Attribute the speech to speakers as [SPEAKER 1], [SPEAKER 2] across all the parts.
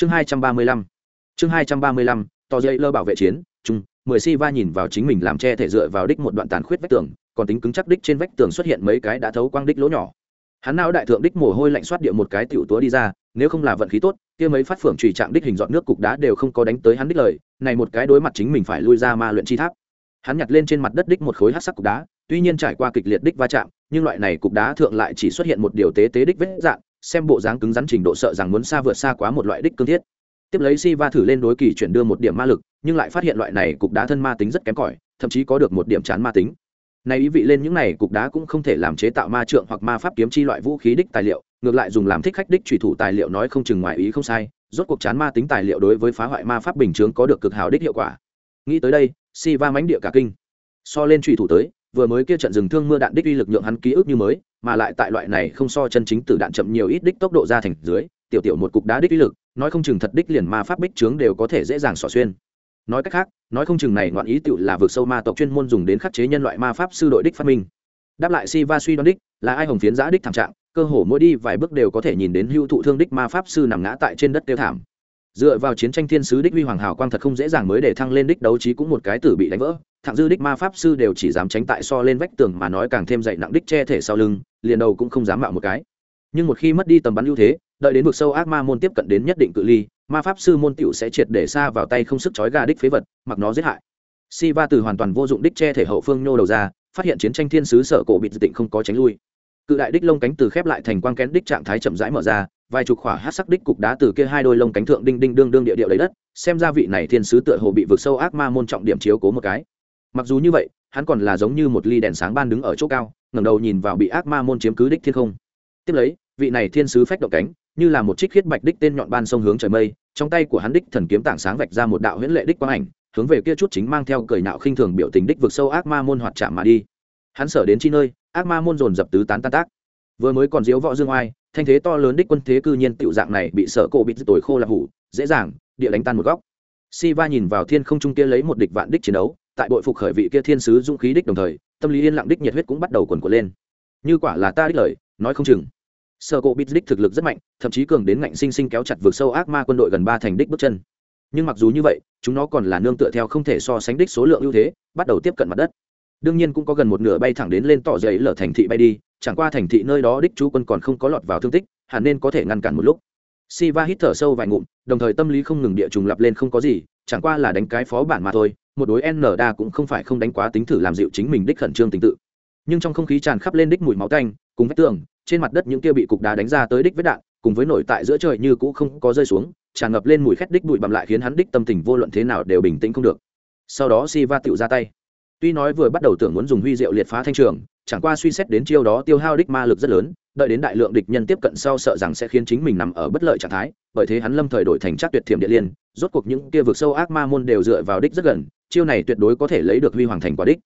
[SPEAKER 1] chương hai trăm ba mươi lăm. Chương hai trăm ba mươi lăm to dây lơ bảo vệ chiến, chung, mười si va nhìn vào chính mình làm che thể dựa vào đích một đoạn tàn khuyết vách tường, còn tính cứng chắc đích trên vách tường xuất hiện mấy cái đã thấu quang đích lỗ nhỏ. Hắn não đại thượng đích mồ hôi lạnh soát địa một cái tiểu túa đi ra, nếu không là vận khí tốt, kia mấy phát phưởng trùy trạng đích hình dọn nước cục đá đều không có đánh tới hắn đích lời, này một cái đối mặt chính mình phải lui ra ma luyện chi tháp. Hắn nhặt lên trên mặt đất đích một khối hát sắc cục đá, tuy nhiên trải qua kịch liệt đích va chạm, nhưng loại này cục đá thượng lại chỉ xuất hiện một điều tế tế đích vết dạng xem bộ dáng cứng rắn trình độ sợ rằng muốn xa vượt xa quá một loại đích cương thiết. Tiếp lấy si va thử lên đối kỳ chuyển đưa một điểm ma lực, nhưng lại phát hiện loại này cục đá thân ma tính rất kém cỏi, thậm chí có được một điểm chán ma tính. Này ý vị lên những này cục đá cũng không thể làm chế tạo ma trượng hoặc ma pháp kiếm chi loại vũ khí đích tài liệu, ngược lại dùng làm thích khách đích trùy thủ tài liệu nói không chừng ngoài ý không sai, rốt cuộc chán ma tính tài liệu đối với phá hoại ma pháp bình chướng có được cực hào đích hiệu quả. Nghĩ tới đây si va mánh địa cả kinh. So lên trùy thủ tới, vừa mới kia trận rừng thương mưa đạn đích uy lực nhượng hắn ký ức như mới mà lại tại loại này không so chân chính tử đạn chậm nhiều ít đích tốc độ ra thành dưới, tiểu tiểu một cục đá đích uy lực, nói không chừng thật đích liền ma pháp bích trướng đều có thể dễ dàng xỏ xuyên. Nói cách khác, nói không chừng này ngoạn ý tựu là vượt sâu ma tộc chuyên môn dùng đến khắc chế nhân loại ma pháp sư đội đích phát minh. Đáp lại si va suy đoán đích, là ai hồng phiến giã đích thảm trạng, cơ hồ mỗi đi vài bước đều có thể nhìn đến hưu thụ thương đích ma pháp sư nằm ngã tại trên đất tiêu thảm. Dựa vào chiến tranh thiên sứ đích huy hoàng hào quang thật không dễ dàng mới để thăng lên đích đấu trí cũng một cái tử bị đánh vỡ thẳng dư đích ma pháp sư đều chỉ dám tránh tại so lên vách tường mà nói càng thêm dậy nặng đích che thể sau lưng, liền đầu cũng không dám mạo một cái. Nhưng một khi mất đi tầm bắn ưu thế, đợi đến vực sâu ác ma môn tiếp cận đến nhất định cự ly, ma pháp sư môn tiểu sẽ triệt để xa vào tay không sức chói gà đích phế vật, mặc nó giết hại. Si va từ hoàn toàn vô dụng đích che thể hậu phương nhô đầu ra, phát hiện chiến tranh thiên sứ sợ cổ bị dự định không có tránh lui. Cự đại đích lông cánh từ khép lại thành quang kén đích trạng thái chậm rãi mở ra, vài chục khỏa hát sắc đích cục đá từ kia hai đôi lông cánh thượng đinh đinh đương đương địa điệu lấy đất, xem ra vị này thiên sứ tựa hồ bị vực sâu ác ma môn trọng điểm chiếu cố một cái mặc dù như vậy, hắn còn là giống như một ly đèn sáng ban đứng ở chỗ cao, ngẩng đầu nhìn vào bị ác ma môn chiếm cứ đích thiên không. Tiếp lấy, vị này thiên sứ phách động cánh, như là một trích khiết bạch đích tên nhọn ban sông hướng trời mây, trong tay của hắn đích thần kiếm tảng sáng vạch ra một đạo huyễn lệ đích quang ảnh, hướng về kia chút chính mang theo cười nạo khinh thường biểu tình đích vực sâu ác ma môn hoạt chạm mà đi. Hắn sở đến chi nơi, ác ma môn dồn dập tứ tán tan tác. Vừa mới còn diếu võ dương oai, thanh thế to lớn đích quân thế cư nhiên tiểu dạng này bị sợ cổ bị tồi khô là hủ, dễ dàng, địa đánh tan một góc. Si va nhìn vào thiên không trung kia lấy một địch vạn đích chiến đấu tại bội phục khởi vị kia thiên sứ dũng khí đích đồng thời, tâm lý yên lặng đích nhiệt huyết cũng bắt đầu quần quật lên. Như quả là ta đích lời, nói không chừng. Sơ cổ bít đích thực lực rất mạnh, thậm chí cường đến ngạnh sinh sinh kéo chặt vượt sâu ác ma quân đội gần ba thành đích bước chân. Nhưng mặc dù như vậy, chúng nó còn là nương tựa theo không thể so sánh đích số lượng ưu thế, bắt đầu tiếp cận mặt đất. Đương nhiên cũng có gần một nửa bay thẳng đến lên tỏ giấy lở thành thị bay đi, chẳng qua thành thị nơi đó đích chú quân còn không có lọt vào thương tích, hẳn nên có thể ngăn cản một lúc. Siva hít thở sâu vài ngụm, đồng thời tâm lý không ngừng địa trùng lặp lên không có gì, chẳng qua là đánh cái phó bản mà thôi, một đối N đa cũng không phải không đánh quá tính thử làm dịu chính mình đích khẩn trương tình tự. Nhưng trong không khí tràn khắp lên đích mùi máu tanh, cùng vách tường, trên mặt đất những kia bị cục đá đánh ra tới đích vết đạn, cùng với nổi tại giữa trời như cũ không có rơi xuống, tràn ngập lên mùi khét đích bụi bặm lại khiến hắn đích tâm tình vô luận thế nào đều bình tĩnh không được. Sau đó Siva tựu ra tay. Tuy nói vừa bắt đầu tưởng muốn dùng huy diệu liệt phá thanh trường, chẳng qua suy xét đến chiêu đó tiêu hao đích ma lực rất lớn, đợi đến đại lượng địch nhân tiếp cận sau sợ rằng sẽ khiến chính mình nằm ở bất lợi trạng thái, bởi thế hắn lâm thời đổi thành chắc tuyệt thiểm địa liên, rốt cuộc những kia vực sâu ác ma môn đều dựa vào đích rất gần, chiêu này tuyệt đối có thể lấy được huy hoàng thành quả đích.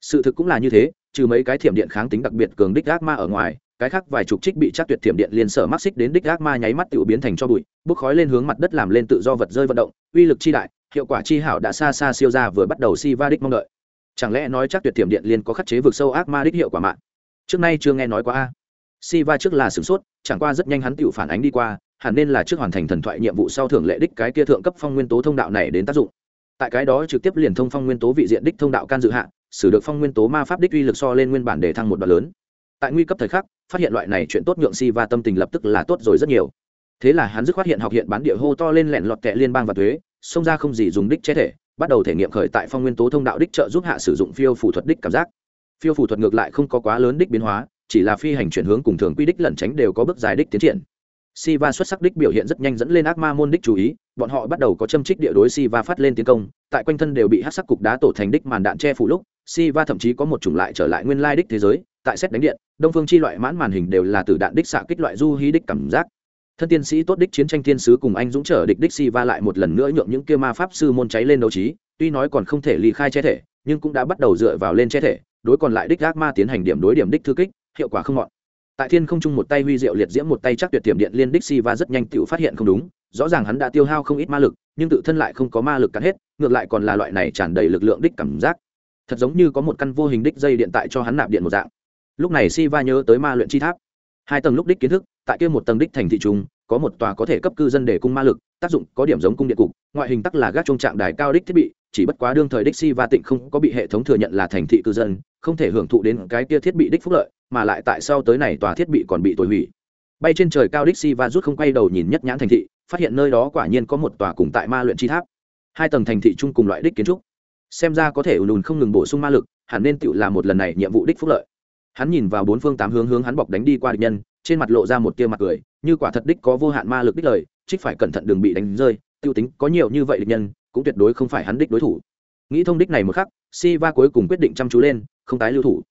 [SPEAKER 1] Sự thực cũng là như thế, trừ mấy cái thiểm điện kháng tính đặc biệt cường đích ác ma ở ngoài, cái khác vài chục trích bị chắc tuyệt thiểm điện liên sở mắc xích đến đích ác ma nháy mắt tự biến thành cho bụi, bốc khói lên hướng mặt đất làm lên tự do vật rơi vận động, uy lực chi đại, hiệu quả chi hảo đã xa xa siêu ra vừa bắt đầu si va đích mong đợi. Chẳng lẽ nói chắc tuyệt tiềm điện liên có khắc chế vực sâu ác ma đích hiệu quả mạng? Trước nay chưa nghe nói qua a. Si va trước là sửng sốt, chẳng qua rất nhanh hắn tự phản ánh đi qua, hẳn nên là trước hoàn thành thần thoại nhiệm vụ sau thưởng lệ đích cái kia thượng cấp phong nguyên tố thông đạo này đến tác dụng. Tại cái đó trực tiếp liền thông phong nguyên tố vị diện đích thông đạo can dự hạ, sử được phong nguyên tố ma pháp đích uy lực so lên nguyên bản để thăng một đoạn lớn. Tại nguy cấp thời khắc, phát hiện loại này chuyện tốt nhượng si va tâm tình lập tức là tốt rồi rất nhiều. Thế là hắn dứt khoát hiện học hiện bán địa hô to lên lẹn lọt kẹ liên bang và thuế, xông ra không gì dùng đích che thể bắt đầu thể nghiệm khởi tại phong nguyên tố thông đạo đích trợ giúp hạ sử dụng phiêu phủ thuật đích cảm giác phiêu phủ thuật ngược lại không có quá lớn đích biến hóa chỉ là phi hành chuyển hướng cùng thường quy đích lẩn tránh đều có bước dài đích tiến triển Siva xuất sắc đích biểu hiện rất nhanh dẫn lên ác ma môn đích chú ý, bọn họ bắt đầu có châm trích địa đối Siva phát lên tiến công, tại quanh thân đều bị hắc sắc cục đá tổ thành đích màn đạn che phủ lúc, Siva thậm chí có một chủng lại trở lại nguyên lai đích thế giới, tại xét đánh điện, đông phương chi loại mãn màn hình đều là từ đạn đích xạ kích loại du hí đích cảm giác. Thân tiên sĩ tốt đích chiến tranh thiên sứ cùng anh dũng trở địch đích Siva lại một lần nữa nhượng những kia ma pháp sư môn cháy lên đấu trí, tuy nói còn không thể ly khai che thể, nhưng cũng đã bắt đầu dựa vào lên che thể, đối còn lại đích gác ma tiến hành điểm đối điểm đích thư kích, hiệu quả không ngọn. Tại thiên không trung một tay huy diệu liệt diễm một tay chắc tuyệt tiềm điện liên đích si va rất nhanh tự phát hiện không đúng rõ ràng hắn đã tiêu hao không ít ma lực nhưng tự thân lại không có ma lực cắn hết ngược lại còn là loại này tràn đầy lực lượng đích cảm giác. Thật giống như có một căn vô hình đích dây điện tại cho hắn nạp điện một dạng. Lúc này si va nhớ tới ma luyện chi tháp. Hai tầng lúc đích kiến thức tại kia một tầng đích thành thị trung, có một tòa có thể cấp cư dân để cung ma lực, tác dụng có điểm giống cung điện cục, ngoại hình tắc là gác trung trạng đài cao đích thiết bị, chỉ bất quá đương thời đích si va tịnh không có bị hệ thống thừa nhận là thành thị cư dân, không thể hưởng thụ đến cái kia thiết bị đích phúc lợi, mà lại tại sao tới này tòa thiết bị còn bị tồi hủy. Bay trên trời cao đích si va rút không quay đầu nhìn nhất nhãn thành thị, phát hiện nơi đó quả nhiên có một tòa cùng tại ma luyện chi tháp. Hai tầng thành thị chung cùng loại đích kiến trúc. Xem ra có thể ùn ùn không ngừng bổ sung ma lực, hẳn nên tự làm một lần này nhiệm vụ đích phúc lợi. Hắn nhìn vào bốn phương tám hướng hướng hắn bọc đánh đi qua địch nhân trên mặt lộ ra một tia mặt cười, như quả thật đích có vô hạn ma lực đích lời, trích phải cẩn thận đừng bị đánh rơi, tiêu tính có nhiều như vậy địch nhân, cũng tuyệt đối không phải hắn đích đối thủ. Nghĩ thông đích này một khắc si va cuối cùng quyết định chăm chú lên, không tái lưu thủ.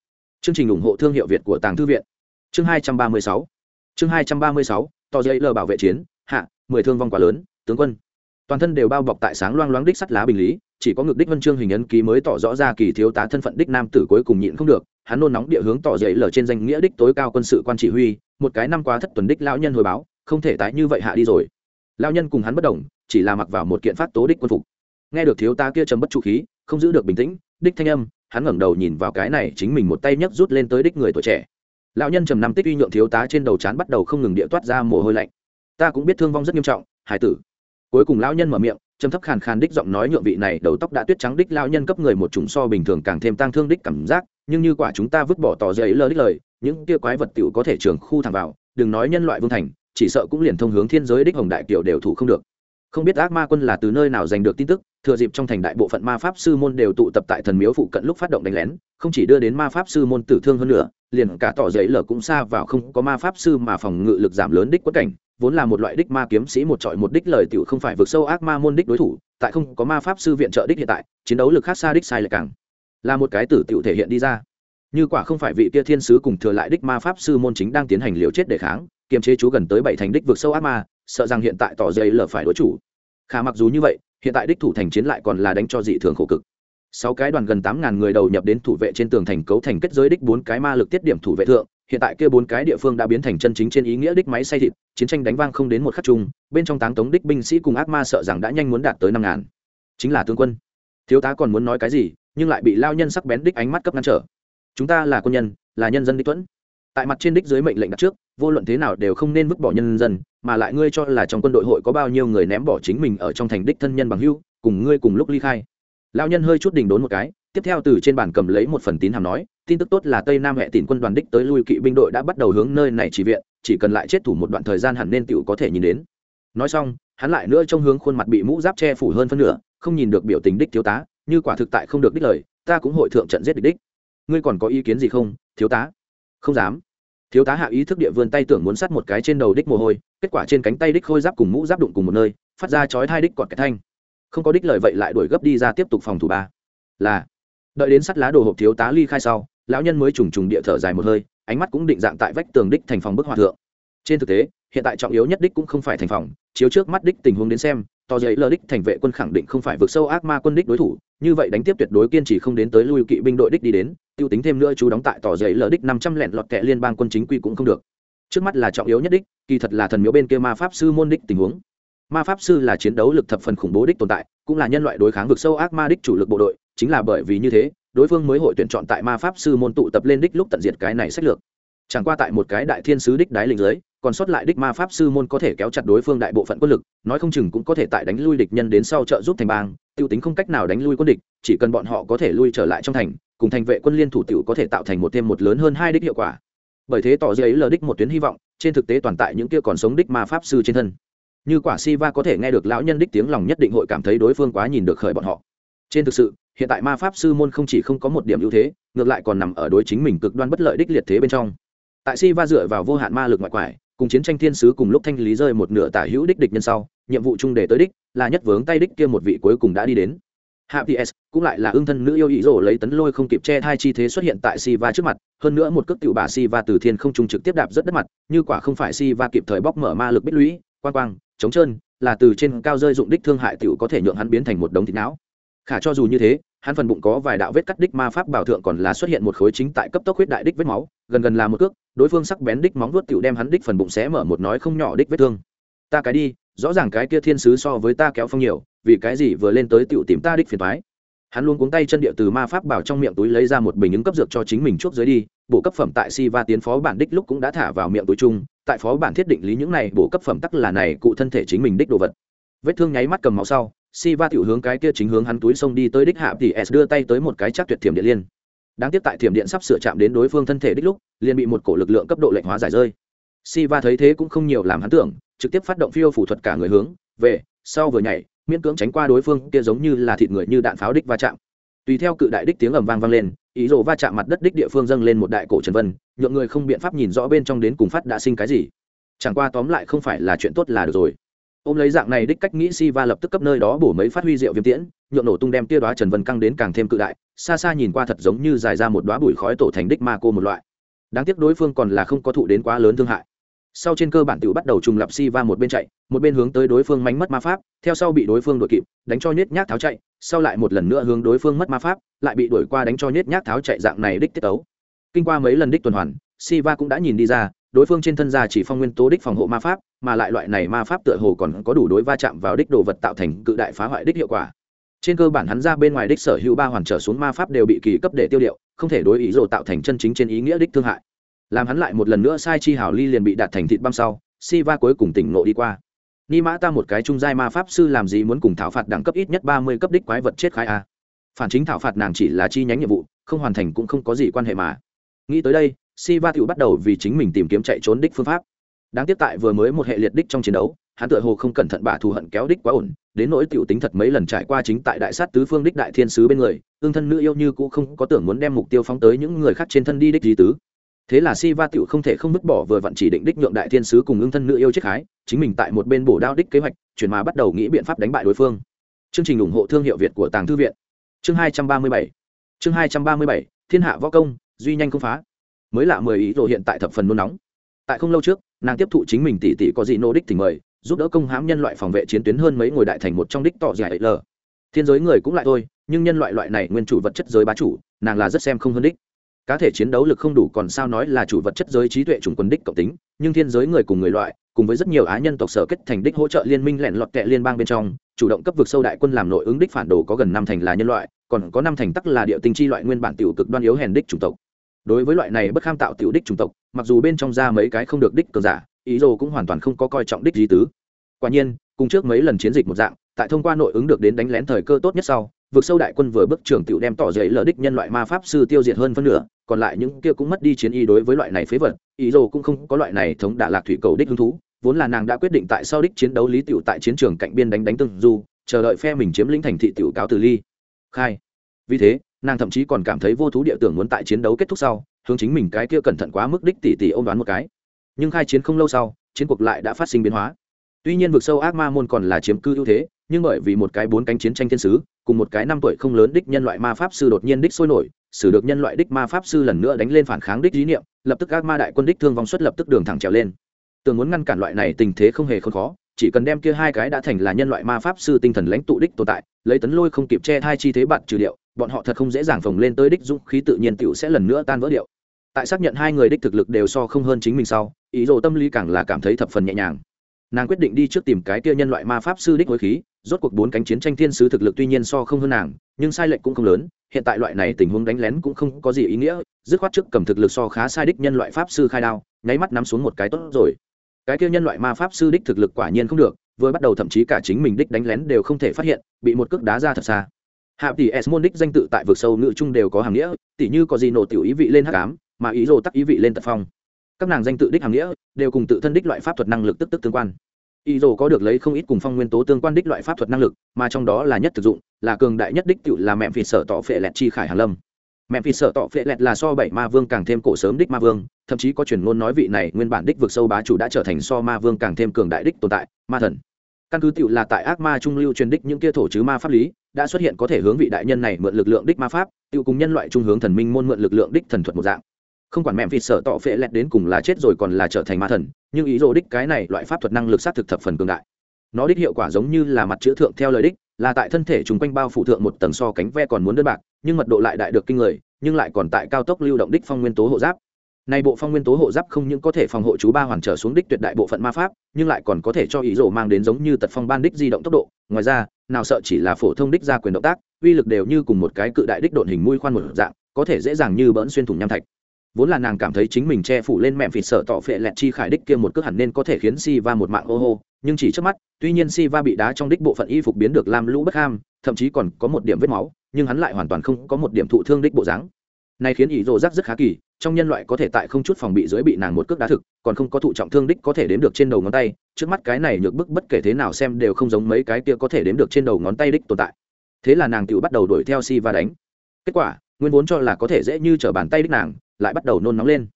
[SPEAKER 1] Chương trình ủng hộ thương hiệu việt của tàng thư viện. Chương hai trăm ba mươi sáu. Chương hai trăm ba mươi sáu, to dây lờ bảo vệ chiến, hạ, mười thương vong quá lớn, tướng quân. Toàn thân đều bao bọc tại sáng loang loáng đích sắt lá bình lý, chỉ có ngực đích vân chương hình ấn ký mới tỏ rõ ra kỳ thiếu tá thân phận đích nam tử cuối cùng nhịn không được hắn nôn nóng địa hướng tỏ dậy lở trên danh nghĩa đích tối cao quân sự quan chỉ huy, một cái năm qua thất tuần đích lão nhân hồi báo, không thể tái như vậy hạ đi rồi. Lão nhân cùng hắn bất đồng, chỉ là mặc vào một kiện phát tố đích quân phục. Nghe được thiếu tá kia trầm bất trụ khí, không giữ được bình tĩnh, đích thanh âm, hắn ngẩng đầu nhìn vào cái này chính mình một tay nhấc rút lên tới đích người tuổi trẻ. Lão nhân trầm năm tích uy nhượng thiếu tá trên đầu chán bắt đầu không ngừng địa toát ra mồ hôi lạnh. Ta cũng biết thương vong rất nghiêm trọng hải tử. Cuối cùng lão nhân mở miệng trầm thấp khàn khàn đích giọng nói nhượng vị này đầu tóc đã tuyết trắng đích lao nhân cấp người một chủng so bình thường càng thêm tăng thương đích cảm giác, nhưng như quả chúng ta vứt bỏ tỏ giấy lơ đích lời, những kia quái vật tiểu có thể trường khu thẳng vào, đừng nói nhân loại vương thành, chỉ sợ cũng liền thông hướng thiên giới đích hồng đại kiều đều thủ không được. Không biết ác ma quân là từ nơi nào giành được tin tức, thừa dịp trong thành đại bộ phận ma pháp sư môn đều tụ tập tại thần miếu phụ cận lúc phát động đánh lén, không chỉ đưa đến ma pháp sư môn tử thương hơn nữa, liền cả tỏ giấy lở cũng xa vào không có ma pháp sư mà phòng ngự lực giảm lớn đích quất cảnh vốn là một loại đích ma kiếm sĩ một trọi một đích lời tiểu không phải vượt sâu ác ma môn đích đối thủ, tại không có ma pháp sư viện trợ đích hiện tại, chiến đấu lực khác xa đích sai lại càng là một cái tử tiểu thể hiện đi ra. Như quả không phải vị kia thiên sứ cùng thừa lại đích ma pháp sư môn chính đang tiến hành liều chết để kháng, kiềm chế chú gần tới bảy thành đích vượt sâu ác ma, sợ rằng hiện tại tỏ dây lở phải đối chủ. Khả mặc dù như vậy, hiện tại đích thủ thành chiến lại còn là đánh cho dị thường khổ cực. Sáu cái đoàn gần tám ngàn người đầu nhập đến thủ vệ trên tường thành cấu thành kết giới đích bốn cái ma lực tiết điểm thủ vệ thượng hiện tại kia bốn cái địa phương đã biến thành chân chính trên ý nghĩa đích máy xay thịt, chiến tranh đánh vang không đến một khắc chung, bên trong táng tống đích binh sĩ cùng ác ma sợ rằng đã nhanh muốn đạt tới năm ngàn. Chính là tướng quân. Thiếu tá còn muốn nói cái gì, nhưng lại bị lao nhân sắc bén đích ánh mắt cấp ngăn trở. Chúng ta là quân nhân, là nhân dân đích tuẫn. Tại mặt trên đích dưới mệnh lệnh đặt trước, vô luận thế nào đều không nên vứt bỏ nhân dân, mà lại ngươi cho là trong quân đội hội có bao nhiêu người ném bỏ chính mình ở trong thành đích thân nhân bằng hưu cùng ngươi cùng lúc ly khai. Lao nhân hơi chút đình đốn một cái, tiếp theo từ trên bàn cầm lấy một phần tín hàm nói tin tức tốt là tây nam hệ tìm quân đoàn đích tới lui kỵ binh đội đã bắt đầu hướng nơi này chỉ viện, chỉ cần lại chết thủ một đoạn thời gian hẳn nên tựu có thể nhìn đến. Nói xong, hắn lại nữa trong hướng khuôn mặt bị mũ giáp che phủ hơn phân nửa, không nhìn được biểu tình đích thiếu tá, như quả thực tại không được đích lời, ta cũng hội thượng trận giết địch đích. Ngươi còn có ý kiến gì không, thiếu tá? Không dám. Thiếu tá hạ ý thức địa vươn tay tưởng muốn sắt một cái trên đầu đích mồ hôi, kết quả trên cánh tay đích khôi giáp cùng mũ giáp đụng cùng một nơi, phát ra chói hai đích cọt cái thanh. Không có đích lời vậy lại đuổi gấp đi ra tiếp tục phòng thủ ba. Là, đợi đến sắt lá đồ hộp thiếu tá ly khai sau lão nhân mới trùng trùng địa thở dài một hơi, ánh mắt cũng định dạng tại vách tường đích thành phòng bức hòa thượng. Trên thực tế, hiện tại trọng yếu nhất đích cũng không phải thành phòng, chiếu trước mắt đích tình huống đến xem, to giấy lờ đích thành vệ quân khẳng định không phải vượt sâu ác ma quân đích đối thủ, như vậy đánh tiếp tuyệt đối kiên trì không đến tới lui kỵ binh đội đích đi đến, tiêu tính thêm nữa chú đóng tại tỏ giấy lờ đích năm trăm lẹn lọt kẹ liên bang quân chính quy cũng không được. Trước mắt là trọng yếu nhất đích, kỳ thật là thần miếu bên kia ma pháp sư môn đích tình huống. Ma pháp sư là chiến đấu lực thập phần khủng bố đích tồn tại, cũng là nhân loại đối kháng vượt sâu ác ma đích chủ lực bộ đội, chính là bởi vì như thế đối phương mới hội tuyển chọn tại ma pháp sư môn tụ tập lên đích lúc tận diệt cái này sách lược. Chẳng qua tại một cái đại thiên sứ đích đái lĩnh giới còn sót lại đích ma pháp sư môn có thể kéo chặt đối phương đại bộ phận quân lực, nói không chừng cũng có thể tại đánh lui địch nhân đến sau trợ giúp thành bang t i ê u tính không cách nào đánh lui quân địch, chỉ cần bọn họ có thể lui trở lại trong thành, cùng thành vệ quân liên thủ t i ể u có thể tạo thành một thêm một lớn hơn hai đích hiệu quả. Bởi thế tỏ giấy lờ đích một tuyến hy vọng, trên thực tế toàn tại những kia còn sống đích ma pháp sư trên thân. Như quả si va có thể nghe được lão nhân đích tiếng lòng nhất định hội cảm thấy đối phương quá nhìn được khởi bọn họ trên thực sự, hiện tại ma pháp sư môn không chỉ không có một điểm ưu thế, ngược lại còn nằm ở đối chính mình cực đoan bất lợi đích liệt thế bên trong. Tại si va dựa vào vô hạn ma lực ngoại quải, cùng chiến tranh thiên sứ cùng lúc thanh lý rơi một nửa tả hữu đích địch nhân sau, nhiệm vụ chung để tới đích là nhất vướng tay đích kia một vị cuối cùng đã đi đến. Hạ ps cũng lại là ương thân nữ yêu ý rổ lấy tấn lôi không kịp che thai chi thế xuất hiện tại si va trước mặt, hơn nữa một cước tiểu bà si va từ thiên không trung trực tiếp đạp rất đất mặt, như quả không phải si va kịp thời bóc mở ma lực bích lũy, quang quang, chống trơn, là từ trên cao rơi dụng đích thương hại tiểu có thể nhượng hắn biến thành một đống thịt não khả cho dù như thế, hắn phần bụng có vài đạo vết cắt đích ma pháp bảo thượng còn là xuất hiện một khối chính tại cấp tốc huyết đại đích vết máu, gần gần là một cước, đối phương sắc bén đích móng vuốt tiểu đem hắn đích phần bụng xé mở một nói không nhỏ đích vết thương. Ta cái đi, rõ ràng cái kia thiên sứ so với ta kéo phong nhiều, vì cái gì vừa lên tới tiểu tìm ta đích phiền toái. Hắn luôn cuống tay chân địa từ ma pháp bảo trong miệng túi lấy ra một bình ứng cấp dược cho chính mình chuốc dưới đi bộ cấp phẩm tại si va tiến phó bản đích lúc cũng đã thả vào miệng túi chung, tại phó bản thiết định lý những này bộ cấp phẩm tắc là này, cụ thân thể chính mình đích đồ vật. Vết thương nháy mắt cầm máu sau si va tiểu hướng cái kia chính hướng hắn túi sông đi tới đích hạ thì s đưa tay tới một cái chắc tuyệt thiểm điện liên. Đáng tiếc tại thiểm điện sắp sửa chạm đến đối phương thân thể đích lúc, liền bị một cổ lực lượng cấp độ lệnh hóa giải rơi. Si va thấy thế cũng không nhiều làm hắn tưởng, trực tiếp phát động phiêu phủ thuật cả người hướng, về, sau vừa nhảy, miễn cưỡng tránh qua đối phương kia giống như là thịt người như đạn pháo đích va chạm. Tùy theo cự đại đích tiếng ầm vang vang lên, ý đồ va chạm mặt đất đích địa phương dâng lên một đại cổ trần vân, nhượng người không biện pháp nhìn rõ bên trong đến cùng phát đã sinh cái gì. Chẳng qua tóm lại không phải là chuyện tốt là được rồi ôm lấy dạng này đích cách nghĩ si va lập tức cấp nơi đó bổ mấy phát huy rượu viêm tiễn nhuộm nổ tung đem tia đoá trần vân căng đến càng thêm cự đại, xa xa nhìn qua thật giống như dài ra một đoá bụi khói tổ thành đích ma cô một loại. Đáng tiếc đối phương còn là không có thụ đến quá lớn thương hại. Sau trên cơ bản tự bắt đầu trùng lập si va một bên chạy, một bên hướng tới đối phương mánh mất ma pháp, theo sau bị đối phương đuổi kịp, đánh cho nhét nhác tháo chạy, sau lại một lần nữa hướng đối phương mất ma pháp, lại bị đuổi qua đánh cho nhét nhác tháo chạy dạng này đích tiết tấu. Kinh qua mấy lần đích tuần hoàn, si va cũng đã nhìn đi ra đối phương trên thân ra chỉ phong nguyên tố đích phòng hộ ma pháp, mà lại loại này ma pháp tựa hồ còn có đủ đối va chạm vào đích đồ vật tạo thành cự đại phá hoại đích hiệu quả. Trên cơ bản hắn ra bên ngoài đích sở hữu ba hoàn trở xuống ma pháp đều bị kỳ cấp để tiêu điệu, không thể đối ý đồ tạo thành chân chính trên ý nghĩa đích thương hại. Làm hắn lại một lần nữa sai chi hảo ly liền bị đạt thành thịt băm sau, si va cuối cùng tỉnh nộ đi qua. Ni mã ta một cái trung giai ma pháp sư làm gì muốn cùng thảo phạt đẳng cấp ít nhất ba mươi cấp đích quái vật chết khai a. Phản chính thảo phạt nàng chỉ là chi nhánh nhiệm vụ, không hoàn thành cũng không có gì quan hệ mà. Nghĩ tới đây si va bắt đầu vì chính mình tìm kiếm chạy trốn đích phương pháp. Đáng tiếc tại vừa mới một hệ liệt đích trong chiến đấu, hắn tựa hồ không cẩn thận bả thù hận kéo đích quá ổn, đến nỗi tiểu tính thật mấy lần trải qua chính tại đại sát tứ phương đích đại thiên sứ bên người ương thân nữ yêu như cũng không có tưởng muốn đem mục tiêu phóng tới những người khác trên thân đi đích gì tứ. Thế là si va tiểu không thể không vứt bỏ vừa vặn chỉ định đích nhượng đại thiên sứ cùng ương thân nữ yêu chết khái, chính mình tại một bên bổ đao đích kế hoạch, chuyển mà bắt đầu nghĩ biện pháp đánh bại đối phương. Chương trình ủng hộ thương hiệu việt của tàng thư viện. Chương hai trăm ba mươi bảy. Chương hai trăm ba mươi bảy. Thiên hạ võ công, duy nhanh không phá mới lạ mười ý đồ hiện tại thập phần nôn nóng. Tại không lâu trước, nàng tiếp thụ chính mình tỷ tỷ có gì nô đích thì mời, giúp đỡ công hãm nhân loại phòng vệ chiến tuyến hơn mấy ngồi đại thành một trong đích tỏ giải lờ thiên giới người cũng lại thôi, nhưng nhân loại loại này nguyên chủ vật chất giới bá chủ, nàng là rất xem không hơn đích. Cá thể chiến đấu lực không đủ còn sao nói là chủ vật chất giới trí tuệ chủng quân đích cộng tính, nhưng thiên giới người cùng người loại, cùng với rất nhiều á nhân tộc sở kết thành đích hỗ trợ liên minh lẻn lọt kệ liên bang bên trong, chủ động cấp vực sâu đại quân làm nội ứng đích phản đồ có gần năm thành là nhân loại, còn có năm thành tắc là địa tinh chi loại nguyên bản tiểu cực đoan yếu hèn đích chủng tộc đối với loại này bất kham tạo tiểu đích chủng tộc, mặc dù bên trong ra mấy cái không được đích cờ giả, ý dồ cũng hoàn toàn không có coi trọng đích gì tứ. Quả nhiên, cùng trước mấy lần chiến dịch một dạng, tại thông qua nội ứng được đến đánh lén thời cơ tốt nhất sau, vực sâu đại quân vừa bước trưởng tiểu đem tỏ dậy lỡ đích nhân loại ma pháp sư tiêu diệt hơn phân nửa, còn lại những kia cũng mất đi chiến y đối với loại này phế vật, ý dồ cũng không có loại này thống đả lạc thủy cầu đích hứng thú, vốn là nàng đã quyết định tại sau đích chiến đấu lý tiểu tại chiến trường cạnh biên đánh đánh từng du, chờ đợi phe mình chiếm lĩnh thành thị tiểu cáo từ ly. Khai. Vì thế nàng thậm chí còn cảm thấy vô thú địa tưởng muốn tại chiến đấu kết thúc sau, hướng chính mình cái kia cẩn thận quá mức đích tỉ tỉ ôm đoán một cái. Nhưng khai chiến không lâu sau, chiến cuộc lại đã phát sinh biến hóa. Tuy nhiên vực sâu ác ma môn còn là chiếm cư ưu thế, nhưng bởi vì một cái bốn cánh chiến tranh thiên sứ, cùng một cái năm tuổi không lớn đích nhân loại ma pháp sư đột nhiên đích sôi nổi, xử được nhân loại đích ma pháp sư lần nữa đánh lên phản kháng đích dí niệm, lập tức ác ma đại quân đích thương vong suất lập tức đường thẳng trèo lên. Tường muốn ngăn cản loại này tình thế không hề không khó, chỉ cần đem kia hai cái đã thành là nhân loại ma pháp sư tinh thần lãnh tụ đích tồn tại, lấy tấn lôi không kịp che thai chi thế bạn trừ điệu bọn họ thật không dễ dàng phồng lên tới đích dũng khí tự nhiên tiểu sẽ lần nữa tan vỡ điệu. Tại xác nhận hai người đích thực lực đều so không hơn chính mình sau, ý đồ tâm lý càng là cảm thấy thập phần nhẹ nhàng. Nàng quyết định đi trước tìm cái kia nhân loại ma pháp sư đích hối khí, rốt cuộc bốn cánh chiến tranh thiên sứ thực lực tuy nhiên so không hơn nàng, nhưng sai lệch cũng không lớn, hiện tại loại này tình huống đánh lén cũng không có gì ý nghĩa, dứt khoát trước cầm thực lực so khá sai đích nhân loại pháp sư khai đao, nháy mắt nắm xuống một cái tốt rồi. Cái kia nhân loại ma pháp sư đích thực lực quả nhiên không được, vừa bắt đầu thậm chí cả chính mình đích đánh lén đều không thể phát hiện, bị một cước đá ra thật xa hạ tỷ s môn đích danh tự tại vực sâu ngữ chung đều có hàng nghĩa tỷ như có gì nổ tiểu ý vị lên hắc ám, mà ý rồ tắc ý vị lên tật phong. Các nàng danh tự đích hàng nghĩa, đều cùng tự thân đích loại pháp thuật năng lực tức tức tương quan. Ý rồ có được lấy không ít cùng phong nguyên tố tương quan đích loại pháp thuật năng lực, mà trong đó là nhất thực dụng, là cường đại nhất đích tự là mẹ phi sở tỏ phệ lẹt chi khải hàn lâm. Mẹ phi sở tỏ phệ lẹt là so bảy ma vương càng thêm cổ sớm đích ma vương, thậm chí có truyền ngôn nói vị này nguyên bản đích vực sâu bá chủ đã trở thành so ma vương càng thêm cường đại đích tồn tại, ma thần căn cứ tựu là tại ác ma trung lưu truyền đích những kia thổ chứ ma pháp lý, đã xuất hiện có thể hướng vị đại nhân này mượn lực lượng đích ma pháp tựu cùng nhân loại trung hướng thần minh môn mượn lực lượng đích thần thuật một dạng. Không quản mẹ vịt sợ tọ phệ lẹt đến cùng là chết rồi còn là trở thành ma thần, nhưng ý đồ đích cái này loại pháp thuật năng lực sát thực thập phần cường đại. Nó đích hiệu quả giống như là mặt chữ thượng theo lời đích, là tại thân thể chúng quanh bao phụ thượng một tầng so cánh ve còn muốn đơn bạc, nhưng mật độ lại đại được kinh người, nhưng lại còn tại cao tốc lưu động đích phong nguyên tố hộ giáp này bộ phong nguyên tố hộ giáp không những có thể phòng hộ chú ba hoàn trở xuống đích tuyệt đại bộ phận ma pháp, nhưng lại còn có thể cho ý rổ mang đến giống như tật phong ban đích di động tốc độ. Ngoài ra, nào sợ chỉ là phổ thông đích ra quyền động tác, uy lực đều như cùng một cái cự đại đích độn hình mũi khoan một dạng, có thể dễ dàng như bỡn xuyên thủng nham thạch. Vốn là nàng cảm thấy chính mình che phủ lên mẹm phịt sợ tỏ phệ lẹt chi khải đích kia một cước hẳn nên có thể khiến si va một mạng ô hô, nhưng chỉ trước mắt, tuy nhiên si va bị đá trong đích bộ phận y phục biến được lam lũ bất ham, thậm chí còn có một điểm vết máu, nhưng hắn lại hoàn toàn không có một điểm thụ thương đích bộ dáng. Này khiến ý rồ rắc rất khá kỳ trong nhân loại có thể tại không chút phòng bị dưới bị nàng một cước đá thực, còn không có thụ trọng thương đích có thể đếm được trên đầu ngón tay, trước mắt cái này nhược bức bất kể thế nào xem đều không giống mấy cái kia có thể đếm được trên đầu ngón tay đích tồn tại. Thế là nàng tự bắt đầu đuổi theo si va đánh. Kết quả, nguyên vốn cho là có thể dễ như t r ở bàn tay đích nàng, lại bắt đầu nôn nóng lên.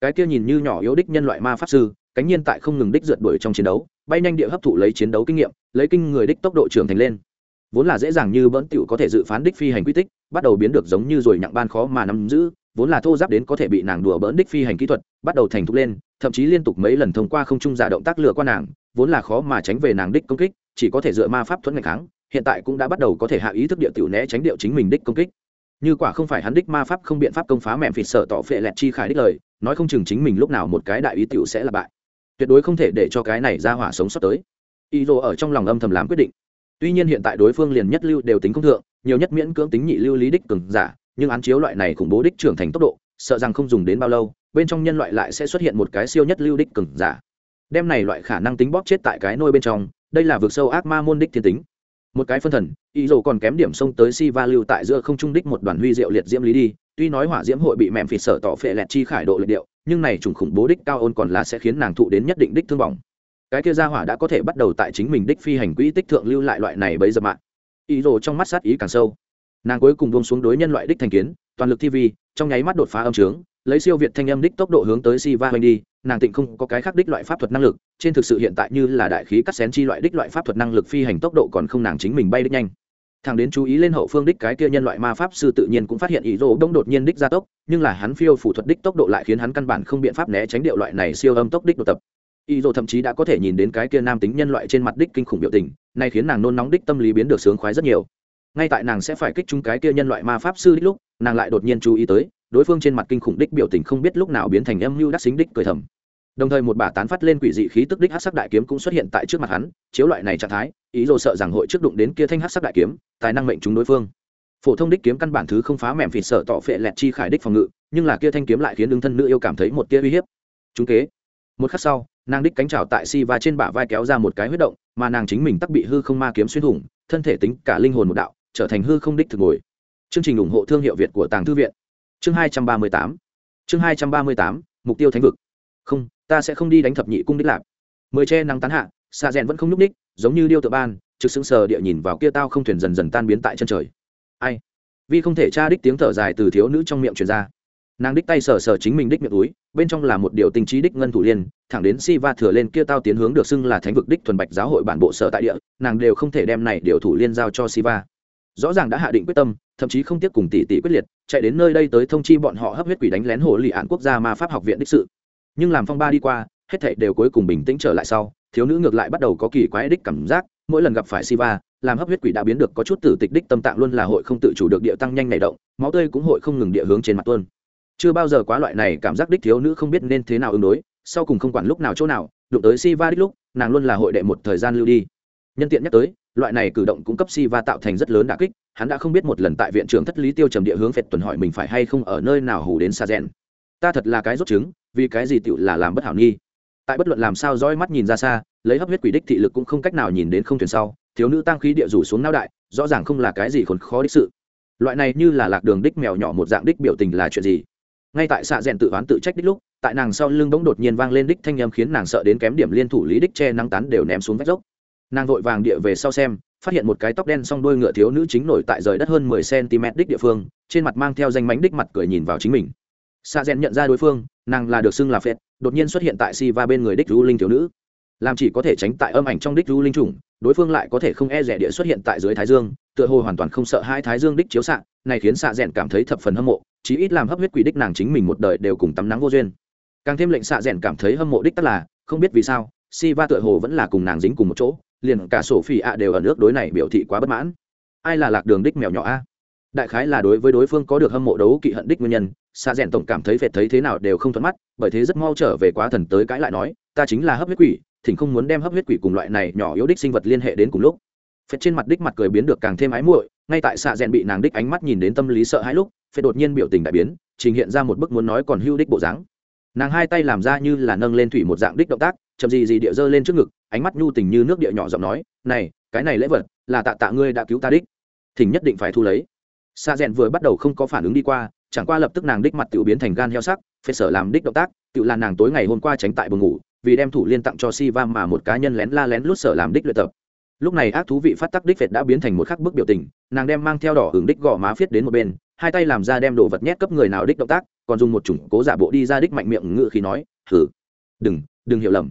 [SPEAKER 1] Cái kia nhìn như nhỏ yếu đích nhân loại ma pháp sư, cánh nhiên tại không ngừng đích rượt đuổi trong chiến đấu, bay nhanh địa hấp thụ lấy chiến đấu kinh nghiệm, lấy kinh người đích tốc độ trưởng thành lên. Vốn là dễ dàng như bỡn tựu có thể dự phán đích phi hành quy tích, bắt đầu biến được giống như rồi nhặng ban khó mà nắm giữ vốn là thô giáp đến có thể bị nàng đùa bỡn đích phi hành kỹ thuật, bắt đầu thành thục lên, thậm chí liên tục mấy lần thông qua không trung giả động tác lừa qua nàng, vốn là khó mà tránh về nàng đích công kích, chỉ có thể dựa ma pháp thuẫn ngày kháng, hiện tại cũng đã bắt đầu có thể hạ ý thức địa tiểu né tránh điệu chính mình đích công kích. Như quả không phải hắn đích ma pháp không biện pháp công phá mẹm phịt sợ tỏ phệ lẹt chi khải đích lời, nói không chừng chính mình lúc nào một cái đại ý tiểu sẽ là bại. Tuyệt đối không thể để cho cái này ra hỏa sống sót tới. Ý đồ ở trong lòng âm thầm làm quyết định. Tuy nhiên hiện tại đối phương liền nhất lưu đều tính công thượng, nhiều nhất miễn cưỡng tính nhị lưu lý đích cường giả nhưng án chiếu loại này khủng bố đích trưởng thành tốc độ, sợ rằng không dùng đến bao lâu, bên trong nhân loại lại sẽ xuất hiện một cái siêu nhất lưu đích cường giả. Đem này loại khả năng tính bóp chết tại cái nôi bên trong, đây là vực sâu ác ma môn đích thiên tính. Một cái phân thần, ý dầu còn kém điểm xông tới si va lưu tại giữa không trung đích một đoàn huy diệu liệt diễm lý đi, tuy nói hỏa diễm hội bị mẹm phịt sở tỏ phệ lẹt chi khải độ liệt điệu, nhưng này trùng khủng bố đích cao ôn còn là sẽ khiến nàng thụ đến nhất định đích thương bỏng. cái kia ra hỏa đã có thể bắt đầu tại chính mình đích phi hành quỹ tích thượng lưu lại loại này bấy giờ mạng. Ý dầu trong mắt sát ý càng sâu nàng cuối cùng buông xuống đối nhân loại đích thành kiến toàn lực thi vi, trong nháy mắt đột phá âm trướng lấy siêu việt thanh âm đích tốc độ hướng tới si va hoành đi nàng tịnh không có cái khác đích loại pháp thuật năng lực trên thực sự hiện tại như là đại khí cắt xén chi loại đích loại pháp thuật năng lực phi hành tốc độ còn không nàng chính mình bay đích nhanh. Thằng đến chú ý lên hậu phương đích cái kia nhân loại ma pháp sư tự nhiên cũng phát hiện ý rỗ đông đột nhiên đích gia tốc nhưng là hắn phiêu phủ thuật đích tốc độ lại khiến hắn căn bản không biện pháp né tránh điệu loại này siêu âm tốc đích đột tập. Ý rỗ thậm chí đã có thể nhìn đến cái kia nam tính nhân loại trên mặt đích kinh khủng biểu tình này khiến nàng nôn nóng đích tâm lý biến được sướng khoái rất nhiều ngay tại nàng sẽ phải kích chúng cái kia nhân loại ma pháp sư đích lúc, nàng lại đột nhiên chú ý tới, đối phương trên mặt kinh khủng đích biểu tình không biết lúc nào biến thành âm mưu đắc xính đích cười thầm. Đồng thời một bà tán phát lên quỷ dị khí tức đích hát sắc đại kiếm cũng xuất hiện tại trước mặt hắn, chiếu loại này trạng thái, ý đồ sợ rằng hội trước đụng đến kia thanh hát sắc đại kiếm, tài năng mệnh chúng đối phương. Phổ thông đích kiếm căn bản thứ không phá mềm vì sợ tỏ phệ lẹt chi khải đích phòng ngự, nhưng là kia thanh kiếm lại khiến ứng thân nữ yêu cảm thấy một tia uy hiếp. Chúng kế. Một khắc sau, nàng đích cánh trào tại si và trên bả vai kéo ra một cái huyết động, mà nàng chính mình tắc bị hư không ma kiếm xuyên thủng, thân thể tính cả linh hồn một đạo trở thành hư không đích thực ngồi. Chương trình ủng hộ thương hiệu việt của tàng thư viện. Chương hai trăm ba mươi tám. Chương hai trăm ba mươi tám, mục tiêu thánh vực. Không, ta sẽ không đi đánh thập nhị cung đích lạp mười che nắng tán hạ xa rèn vẫn không nhúc ních giống như điêu tự ban, trực sững sờ địa nhìn vào kia tao không thuyền dần dần tan biến tại chân trời. Ai? Vì không thể tra đích tiếng thở dài từ thiếu nữ trong miệng truyền ra. Nàng đích tay sờ sờ chính mình đích miệng túi, bên trong là một điều tình trí đích ngân thủ liên, thẳng đến si va thừa lên kia tao tiến hướng được xưng là thánh vực đích thuần bạch giáo hội bản bộ sở tại địa, nàng đều không thể đem này điều thủ liên giao cho si va rõ ràng đã hạ định quyết tâm, thậm chí không tiếp cùng tỷ tỷ quyết liệt, chạy đến nơi đây tới thông chi bọn họ hấp huyết quỷ đánh lén hồ lì án quốc gia ma pháp học viện đích sự. Nhưng làm phong ba đi qua, hết thảy đều cuối cùng bình tĩnh trở lại sau, thiếu nữ ngược lại bắt đầu có kỳ quái đích cảm giác, mỗi lần gặp phải siva, làm hấp huyết quỷ đã biến được có chút tử tịch đích tâm tạng luôn là hội không tự chủ được địa tăng nhanh nảy động, máu tươi cũng hội không ngừng địa hướng trên mặt tuôn. Chưa bao giờ quá loại này cảm giác đích thiếu nữ không biết nên thế nào ứng đối, sau cùng không quản lúc nào chỗ nào, đụng tới si va đích lúc, nàng luôn là hội đệ một thời gian lưu đi. Nhân tiện nhắc tới loại này cử động cũng cấp si va tạo thành rất lớn đả kích, hắn đã không biết một lần tại viện trưởng thất lý tiêu trầm địa hướng phệt tuần hỏi mình phải hay không ở nơi nào hù đến xa rèn ta thật là cái rốt chứng vì cái gì tựu là làm bất hảo nghi. Tại bất luận làm sao dõi mắt nhìn ra xa, lấy hấp huyết quỷ đích thị lực cũng không cách nào nhìn đến không thuyền sau, thiếu nữ tăng khí địa rủ xuống nao đại, rõ ràng không là cái gì khốn khó đích sự. Loại này như là lạc đường đích mèo nhỏ một dạng đích biểu tình là chuyện gì? Ngay tại xạ rèn tự oán tự trách đích lúc, tại nàng sau lưng bỗng đột nhiên vang lên đích thanh âm khiến nàng sợ đến kém điểm liên thủ lý đích che nắng tán đều ném xuống vách dốc nàng vội vàng địa về sau xem, phát hiện một cái tóc đen song đôi ngựa thiếu nữ chính nổi tại rời đất hơn mười cm đích địa phương, trên mặt mang theo danh mánh đích mặt cười nhìn vào chính mình. Xa rèn nhận ra đối phương, nàng là được xưng là phết đột nhiên xuất hiện tại si va bên người đích du linh thiếu nữ. Làm chỉ có thể tránh tại âm ảnh trong đích du linh chủng, đối phương lại có thể không e rẻ địa xuất hiện tại dưới thái dương, tựa hồ hoàn toàn không sợ hai thái dương đích chiếu xạ, này khiến xạ rẽn cảm thấy thập phần hâm mộ, chí ít làm hấp huyết quỷ đích nàng chính mình một đời đều cùng tắm nắng vô duyên. Càng thêm lệnh xạ rẽn cảm thấy hâm mộ đích tất là, không biết vì sao si va tựa hồ vẫn là cùng nàng dính cùng một chỗ liền cả sổ phi ạ đều ở nước đối này biểu thị quá bất mãn. Ai là lạc đường đích mèo nhỏ a? Đại khái là đối với đối phương có được hâm mộ đấu kỵ hận đích nguyên nhân xa rèn tổng cảm thấy phệt thấy thế nào đều không thuận mắt, bởi thế rất mau trở về quá thần tới cãi lại nói, ta chính là hấp huyết quỷ, thỉnh không muốn đem hấp huyết quỷ cùng loại này nhỏ yếu đích sinh vật liên hệ đến cùng lúc. Phệt trên mặt đích mặt cười biến được càng thêm ái muội, ngay tại xạ rèn bị nàng đích ánh mắt nhìn đến tâm lý sợ hãi lúc, phệt đột nhiên biểu tình đại biến, trình hiện ra một bức muốn nói còn hưu đích bộ dáng. Nàng hai tay làm ra như là nâng lên thủy một dạng đích động tác chậm gì gì địa dơ lên trước ngực, ánh mắt nhu tình như nước địa nhỏ giọng nói, này, cái này lễ vật, là tạ tạ ngươi đã cứu ta đích. Thỉnh nhất định phải thu lấy. Xa rèn vừa bắt đầu không có phản ứng đi qua, chẳng qua lập tức nàng đích mặt tự biến thành gan heo sắc, phê sở làm đích động tác tự là nàng tối ngày hôm qua tránh tại buồng ngủ, vì đem thủ liên tặng cho si va mà một cá nhân lén la lén lút sở làm đích luyện tập. Lúc này ác thú vị phát tắc đích phệt đã biến thành một khắc bức biểu tình, nàng đem mang theo đỏ hưởng đích gò má viết đến một bên, hai tay làm ra đem đồ vật nhét cấp người nào đích động tác, còn dùng một chủng cố giả bộ đi ra đích mạnh miệng ngự khi nói thử đừng đừng hiểu lầm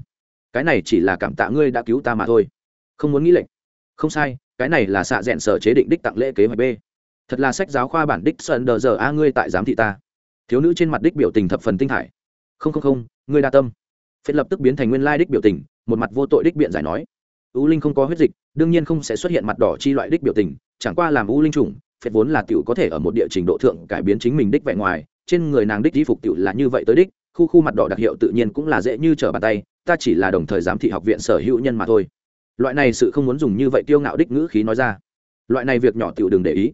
[SPEAKER 1] cái này chỉ là cảm tạ ngươi đã cứu ta mà thôi. Không muốn nghĩ lệnh không sai, cái này là xạ rẽn sở chế định đích tặng lễ kế hoạch b. Thật là sách giáo khoa bản đích sơn đờ giờ a, ngươi tại giám thị ta. Thiếu nữ trên mặt đích biểu tình thập phần tinh thải. Không không không, ngươi đa tâm. Phết lập tức biến thành nguyên lai đích biểu tình, một mặt vô tội đích biện giải nói. U linh không có huyết dịch, đương nhiên không sẽ xuất hiện mặt đỏ chi loại đích biểu tình, chẳng qua làm u linh chủng, phết vốn là tiểu có thể ở một địa trình độ thượng cải biến chính mình đích vẻ ngoài, trên người nàng đích di phục tiểu là như vậy tới đích, khu khu mặt đỏ đặc hiệu tự nhiên cũng là dễ như trở bàn tay ta chỉ là đồng thời giám thị học viện sở hữu nhân mà thôi. Loại này sự không muốn dùng như vậy tiêu ngạo đích ngữ khí nói ra. Loại này việc nhỏ tiểu đừng để ý.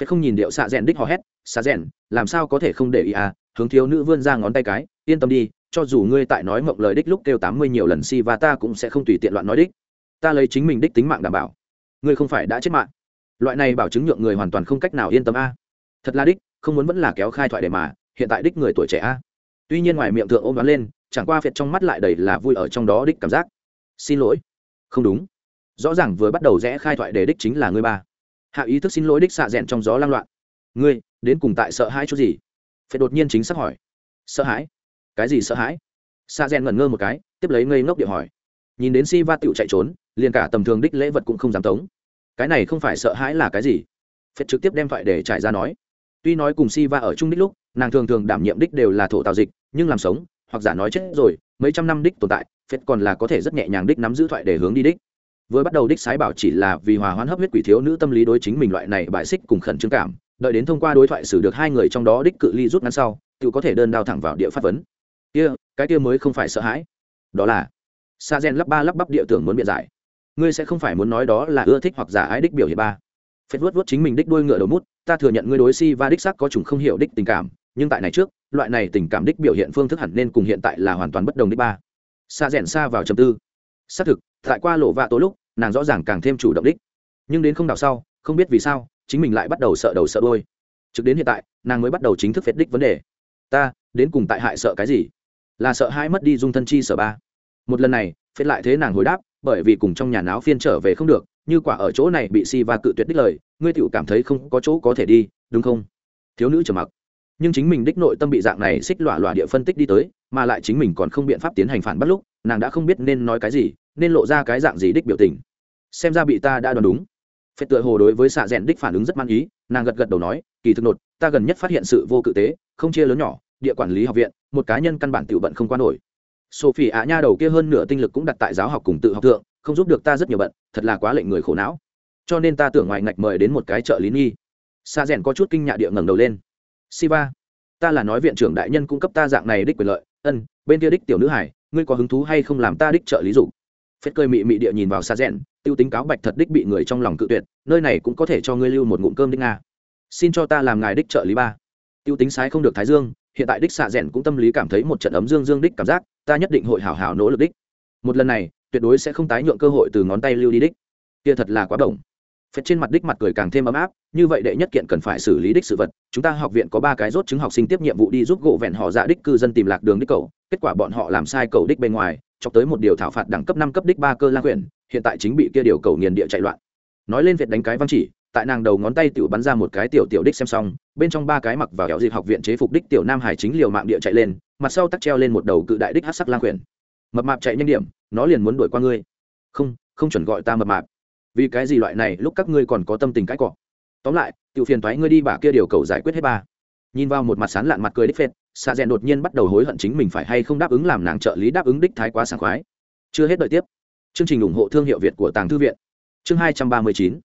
[SPEAKER 1] Phải không nhìn điệu xạ rèn đích hò hét, xạ rèn, làm sao có thể không để ý à? Hướng thiếu nữ vươn ra ngón tay cái, yên tâm đi, cho dù ngươi tại nói mộng lời đích lúc kêu tám mươi nhiều lần si và ta cũng sẽ không tùy tiện loạn nói đích. Ta lấy chính mình đích tính mạng đảm bảo. Ngươi không phải đã chết mạng. Loại này bảo chứng nhượng người hoàn toàn không cách nào yên tâm a. Thật là đích, không muốn vẫn là kéo khai thoại để mà, hiện tại đích người tuổi trẻ a. Tuy nhiên ngoài miệng thượng ôm đoán lên chẳng qua phiệt trong mắt lại đầy là vui ở trong đó đích cảm giác. Xin lỗi. Không đúng. Rõ ràng vừa bắt đầu rẽ khai thoại để đích chính là ngươi ba. Hạ ý thức xin lỗi đích xạ rẽn trong gió lang loạn. Ngươi, đến cùng tại sợ hãi chút gì? Phiệt đột nhiên chính xác hỏi. Sợ hãi? Cái gì sợ hãi? Xạ rẽn ngẩn ngơ một cái, tiếp lấy ngây ngốc điệu hỏi. Nhìn đến si va tựu chạy trốn, liền cả tầm thường đích lễ vật cũng không dám tống. Cái này không phải sợ hãi là cái gì? Phiệt trực tiếp đem thoại để trải ra nói. Tuy nói cùng si va ở chung đích lúc, nàng thường thường đảm nhiệm đích đều là thổ tào dịch, nhưng làm sống hoặc giả nói chết rồi, mấy trăm năm đích tồn tại, phết còn là có thể rất nhẹ nhàng đích nắm giữ thoại để hướng đi đích. Vừa bắt đầu đích sái bảo chỉ là vì hòa hoãn hấp huyết quỷ thiếu nữ tâm lý đối chính mình loại này bài xích cùng khẩn trương cảm, đợi đến thông qua đối thoại xử được hai người trong đó đích cự ly rút ngắn sau, tự có thể đơn đao thẳng vào địa phát vấn. Kia, cái kia mới không phải sợ hãi. Đó là, sa gen lắp ba lắp bắp địa tưởng muốn biện giải. Ngươi sẽ không phải muốn nói đó là ưa thích hoặc giả ái đích biểu hiện ba. Phết vuốt vuốt chính mình đích đuôi ngựa đầu mút, ta thừa nhận ngươi đối si và đích sắc có chủng không hiểu đích tình cảm, nhưng tại này trước loại này tình cảm đích biểu hiện phương thức hẳn nên cùng hiện tại là hoàn toàn bất đồng đích ba. Xa rẽn xa vào trầm tư. Xác thực, tại qua lộ vạ tối lúc, nàng rõ ràng càng thêm chủ động đích. Nhưng đến không đào sau, không biết vì sao, chính mình lại bắt đầu sợ đầu sợ đôi trực đến hiện tại, nàng mới bắt đầu chính thức phết đích vấn đề. Ta, đến cùng tại hại sợ cái gì? Là sợ hai mất đi dung thân chi sở ba. Một lần này, phết lại thế nàng hồi đáp, bởi vì cùng trong nhà náo phiên trở về không được, như quả ở chỗ này bị si và cự tuyệt đích lời, ngươi tựu cảm thấy không có chỗ có thể đi, đúng không? Thiếu nữ trầm mặc nhưng chính mình đích nội tâm bị dạng này xích lọa lọa địa phân tích đi tới, mà lại chính mình còn không biện pháp tiến hành phản bắt lúc, nàng đã không biết nên nói cái gì, nên lộ ra cái dạng gì đích biểu tình. Xem ra bị ta đã đoán đúng. Phệ tựa hồ đối với xạ rẽn đích phản ứng rất man ý, nàng gật gật đầu nói, kỳ thực nột, ta gần nhất phát hiện sự vô cự tế, không chia lớn nhỏ, địa quản lý học viện, một cá nhân căn bản tự bận không qua nổi. Sophie ạ nha đầu kia hơn nửa tinh lực cũng đặt tại giáo học cùng tự học thượng, không giúp được ta rất nhiều bận, thật là quá lệnh người khổ não. Cho nên ta tưởng ngoài ngạch mời đến một cái trợ lý nghi. Xa rèn có chút kinh nhạ địa ngẩng đầu lên siva, ta là nói viện trưởng đại nhân cung cấp ta dạng này đích quyền lợi. Ân, bên kia đích tiểu nữ hải, ngươi có hứng thú hay không làm ta đích trợ lý dụ phết cơi mị mị địa nhìn vào xa rèn tiêu tính cáo bạch thật đích bị người trong lòng cự tuyệt, nơi này cũng có thể cho ngươi lưu một ngụm cơm đích nga. Xin cho ta làm ngài đích trợ lý ba. Tiêu tính sái không được thái dương, hiện tại đích xạ rèn cũng tâm lý cảm thấy một trận ấm dương dương đích cảm giác, ta nhất định hội hảo hảo nỗ lực đích. Một lần này, tuyệt đối sẽ không tái nhượng cơ hội từ ngón tay lưu đi đích. Kia thật là quá động phết trên mặt đích mặt cười càng thêm ấm áp, như vậy đệ nhất kiện cần phải xử lý đích sự vật, chúng ta học viện có ba cái rốt chứng học sinh tiếp nhiệm vụ đi giúp gỗ vẹn họ dạ đích cư dân tìm lạc đường đích cầu kết quả bọn họ làm sai cầu đích bên ngoài, chọc tới một điều thảo phạt đẳng cấp năm cấp đích ba cơ la quyển hiện tại chính bị kia điều cầu nghiền địa chạy loạn. Nói lên việc đánh cái văn chỉ, tại nàng đầu ngón tay tiểu bắn ra một cái tiểu tiểu đích xem xong, bên trong ba cái mặc vào kéo dịp học viện chế phục đích tiểu nam hải chính liều mạng địa chạy lên, mặt sau tắc treo lên một đầu cự đại đích hát sắc lang quyển mập mạp chạy nhanh điểm, nó liền muốn đuổi qua ngươi. Không không chuẩn gọi ta mập mạp vì cái gì loại này lúc các ngươi còn có tâm tình cãi cọ? Tóm lại, tiểu phiền thoái ngươi đi bà kia điều cầu giải quyết hết ba. Nhìn vào một mặt sán lạn mặt cười đích phết xa rèn đột nhiên bắt đầu hối hận chính mình phải hay không đáp ứng làm nàng trợ lý đáp ứng đích thái quá sảng khoái. Chưa hết đợi tiếp. Chương trình ủng hộ thương hiệu việt của tàng thư viện. Chương hai trăm ba mươi chín.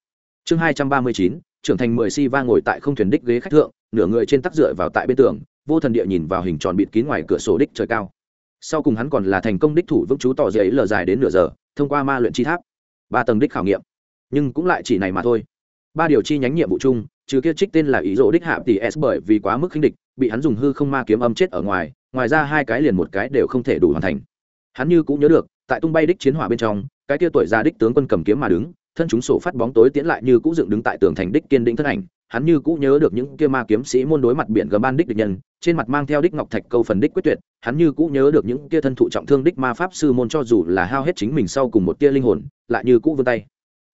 [SPEAKER 1] Chương hai trăm ba mươi chín, trưởng thành mười si va ngồi tại không thuyền đích ghế khách thượng, nửa người trên tắc dựa vào tại bên tường, vô thần địa nhìn vào hình tròn bịt kín ngoài cửa sổ đích trời cao. Sau cùng hắn còn là thành công đích thủ vững chú tỏ dễ lờ dài đến nửa giờ, thông qua ma luyện chi tháp. Ba tầng đích khảo nghiệm nhưng cũng lại chỉ này mà thôi. Ba điều chi nhánh nhiệm vụ chung, trừ kia trích tên là ý rỗ đích hạ tỷ s bởi vì quá mức khinh địch, bị hắn dùng hư không ma kiếm âm chết ở ngoài ngoài ra hai cái liền một cái đều không thể đủ hoàn thành. Hắn như cũng nhớ được, tại tung bay đích chiến hỏa bên trong, cái kia tuổi già đích tướng quân cầm kiếm mà đứng, thân chúng sổ phát bóng tối tiến lại như cũ dựng đứng tại tường thành đích kiên định thân ảnh. Hắn như cũ nhớ được những kia ma kiếm sĩ môn đối mặt biển gầm ban đích địch nhân, trên mặt mang theo đích ngọc thạch câu phần đích quyết tuyệt. Hắn như cũ nhớ được những kia thân thụ trọng thương đích ma pháp sư môn cho dù là hao hết chính mình sau cùng một tia linh hồn, lại như cũ vươn tay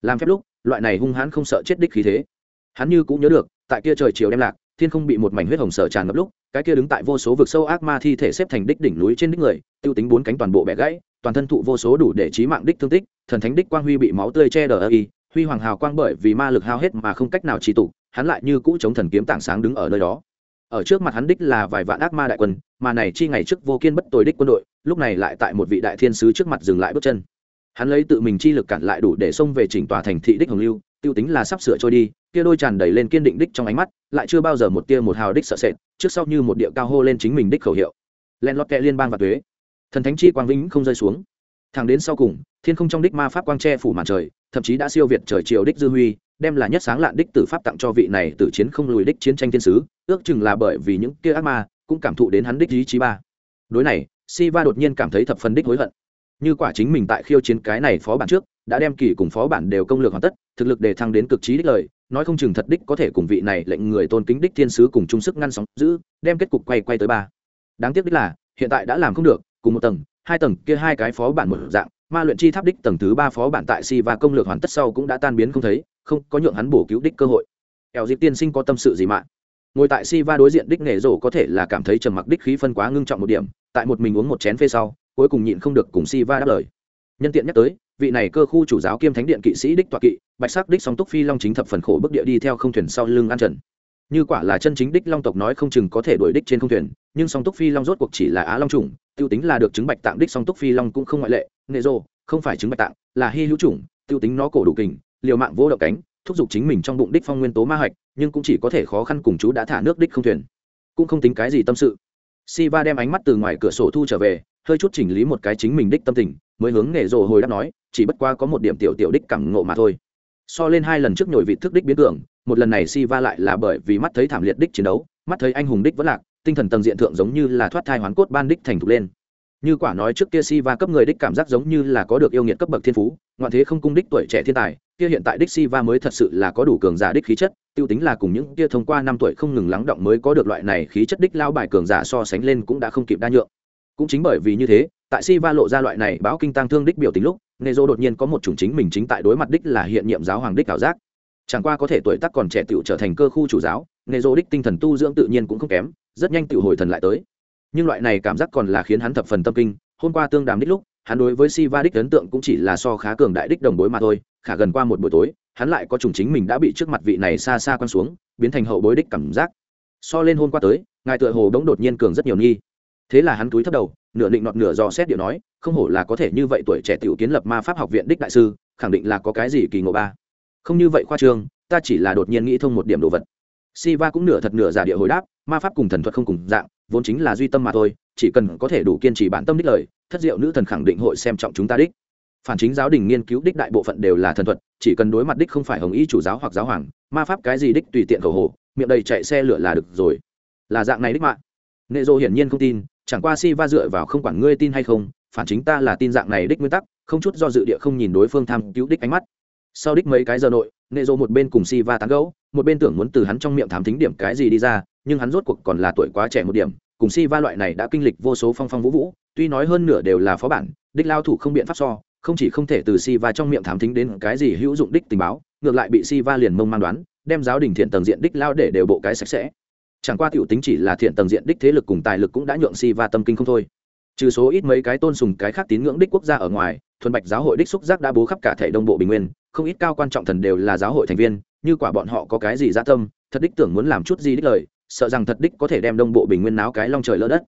[SPEAKER 1] làm phép lúc, loại này hung hãn không sợ chết đích khí thế. Hắn như cũng nhớ được, tại kia trời chiều đem lạc, thiên không bị một mảnh huyết hồng sở tràn ngập lúc, cái kia đứng tại vô số vực sâu ác ma thi thể xếp thành đích đỉnh núi trên đích người, tiêu tính bốn cánh toàn bộ bẻ gãy, toàn thân thụ vô số đủ để trí mạng đích thương tích, thần thánh đích quang huy bị máu tươi che đờ ơ y, huy hoàng hào quang bởi vì ma lực hao hết mà không cách nào trì tụ, hắn lại như cũ chống thần kiếm tảng sáng đứng ở nơi đó. Ở trước mặt hắn đích là vài vạn ác ma đại quân, mà này chi ngày trước vô kiên bất tồi đích quân đội, lúc này lại tại một vị đại thiên sứ trước mặt dừng lại bước chân hắn lấy tự mình chi lực cản lại đủ để xông về chỉnh tòa thành thị đích hồng lưu, tiêu tính là sắp sửa trôi đi, kia đôi tràn đầy lên kiên định đích trong ánh mắt, lại chưa bao giờ một tia một hào đích sợ sệt, trước sau như một địa cao hô lên chính mình đích khẩu hiệu. Len lót kẹ liên bang và thuế thần thánh chi quang vĩnh không rơi xuống. Thẳng đến sau cùng, thiên không trong đích ma pháp quang tre phủ màn trời, thậm chí đã siêu việt trời chiều đích dư huy, đem là nhất sáng lạn đích tử pháp tặng cho vị này tử chiến không lùi đích chiến tranh thiên sứ, ước chừng là bởi vì những kia ác ma, cũng cảm thụ đến hắn đích ý chí ba. Đối này, Siva đột nhiên cảm thấy thập phần đích hối hận như quả chính mình tại khiêu chiến cái này phó bản trước, đã đem kỳ cùng phó bản đều công lược hoàn tất, thực lực để thăng đến cực trí đích lời, nói không chừng thật đích có thể cùng vị này lệnh người tôn kính đích thiên sứ cùng chung sức ngăn sóng giữ, đem kết cục quay quay tới ba. Đáng tiếc đích là, hiện tại đã làm không được, cùng một tầng, hai tầng kia hai cái phó bản một dạng, ma luyện chi tháp đích tầng thứ ba phó bản tại si và công lược hoàn tất sau cũng đã tan biến không thấy, không có nhượng hắn bổ cứu đích cơ hội. Eo dịp tiên sinh có tâm sự gì mạng ngồi tại si va đối diện đích nghề rổ có thể là cảm thấy trầm mặc đích khí phân quá ngưng trọng một điểm, tại một mình uống một chén phê sau cuối cùng nhịn không được cùng si va đáp lời. Nhân tiện nhắc tới, vị này cơ khu chủ giáo kiêm thánh điện kỵ sĩ đích toạ kỵ, bạch sắc đích song túc phi long chính thập phần khổ bức địa đi theo không thuyền sau lưng an trần. Như quả là chân chính đích long tộc nói không chừng có thể đuổi đích trên không thuyền, nhưng song túc phi long rốt cuộc chỉ là á long trùng tiêu tính là được chứng bạch tạng đích song túc phi long cũng không ngoại lệ nệ rô, không phải chứng bạch tạng, là hy hữu chủng, tiêu tính nó cổ đủ kình, liều mạng vô động cánh, thúc giục chính mình trong bụng đích phong nguyên tố ma hạch, nhưng cũng chỉ có thể khó khăn cùng chú đã thả nước đích không thuyền. Cũng không tính cái gì tâm sự. Si va đem ánh mắt từ ngoài cửa sổ thu trở về hơi chút chỉnh lý một cái chính mình đích tâm tình, mới hướng nghệ rồ hồi đáp nói, chỉ bất qua có một điểm tiểu tiểu đích cảm ngộ mà thôi. So lên hai lần trước nhồi vị thức đích biến tưởng một lần này si va lại là bởi vì mắt thấy thảm liệt đích chiến đấu, mắt thấy anh hùng đích vẫn lạc, tinh thần tầng diện thượng giống như là thoát thai hoán cốt ban đích thành thục lên. Như quả nói trước kia si va cấp người đích cảm giác giống như là có được yêu nghiệt cấp bậc thiên phú, ngoạn thế không cung đích tuổi trẻ thiên tài, kia hiện tại đích si va mới thật sự là có đủ cường giả đích khí chất, tiêu tính là cùng những kia thông qua năm tuổi không ngừng lắng động mới có được loại này khí chất đích lao bài cường giả so sánh lên cũng đã không kịp đa nhượng cũng chính bởi vì như thế, tại si va lộ ra loại này báo kinh tăng thương đích biểu tình lúc nê dô đột nhiên có một chủng chính mình chính tại đối mặt đích là hiện nhiệm giáo hoàng đích ảo giác. Chẳng qua có thể tuổi tác còn trẻ tựu trở thành cơ khu chủ giáo nê dô đích tinh thần tu dưỡng tự nhiên cũng không kém, rất nhanh tựu hồi thần lại tới. Nhưng loại này cảm giác còn là khiến hắn thập phần tâm kinh, hôm qua tương đàm đích lúc, hắn đối với si va đích ấn tượng cũng chỉ là so khá cường đại đích đồng bối mà thôi, khả gần qua một buổi tối, hắn lại có chủng chính mình đã bị trước mặt vị này xa xa quăng xuống, biến thành hậu bối đích cảm giác. So lên hôm qua tới, ngài tựa hồ đống đột nhiên cường rất nhiều nghi thế là hắn túi thấp đầu nửa định nọt nửa dò xét điệu nói không hổ là có thể như vậy tuổi trẻ tiểu kiến lập ma pháp học viện đích đại sư khẳng định là có cái gì kỳ ngộ ba không như vậy khoa trương ta chỉ là đột nhiên nghĩ thông một điểm đồ vật Siva cũng nửa thật nửa giả địa hồi đáp, ma pháp cùng thần thuật không cùng dạng, vốn chính là duy tâm mà thôi, chỉ cần có thể đủ kiên trì bản tâm đích lời, thất diệu nữ thần khẳng định hội xem trọng chúng ta đích. Phản chính giáo đình nghiên cứu đích đại bộ phận đều là thần thuật, chỉ cần đối mặt đích không phải hồng ý chủ giáo hoặc giáo hoàng, ma pháp cái gì đích tùy tiện khẩu hồ, miệng đầy chạy xe lửa là được rồi. Là dạng này đích mạng. Nệ Dô hiển nhiên không tin, chẳng qua Si Va dựa vào không quản ngươi tin hay không, phản chính ta là tin dạng này đích nguyên tắc, không chút do dự địa không nhìn đối phương tham cứu đích ánh mắt. Sau đích mấy cái giờ nội, Nệ Dô một bên cùng Si Va tán gẫu, một bên tưởng muốn từ hắn trong miệng thám thính điểm cái gì đi ra nhưng hắn rốt cuộc còn là tuổi quá trẻ một điểm cùng si va loại này đã kinh lịch vô số phong phong vũ vũ tuy nói hơn nửa đều là phó bản đích lao thủ không biện pháp so không chỉ không thể từ si va trong miệng thám thính đến cái gì hữu dụng đích tình báo ngược lại bị si va liền mông man đoán đem giáo đình thiện tầng diện đích lao để đều bộ cái sạch sẽ chẳng qua tiểu tính chỉ là thiện tầng diện đích thế lực cùng tài lực cũng đã nhượng si và tâm kinh không thôi. Trừ số ít mấy cái tôn sùng cái khác tín ngưỡng đích quốc gia ở ngoài, thuần bạch giáo hội đích xúc giác đã bố khắp cả thể đông bộ bình nguyên, không ít cao quan trọng thần đều là giáo hội thành viên, như quả bọn họ có cái gì gia tâm, thật đích tưởng muốn làm chút gì đích lời, sợ rằng thật đích có thể đem đông bộ bình nguyên náo cái long trời lỡ đất.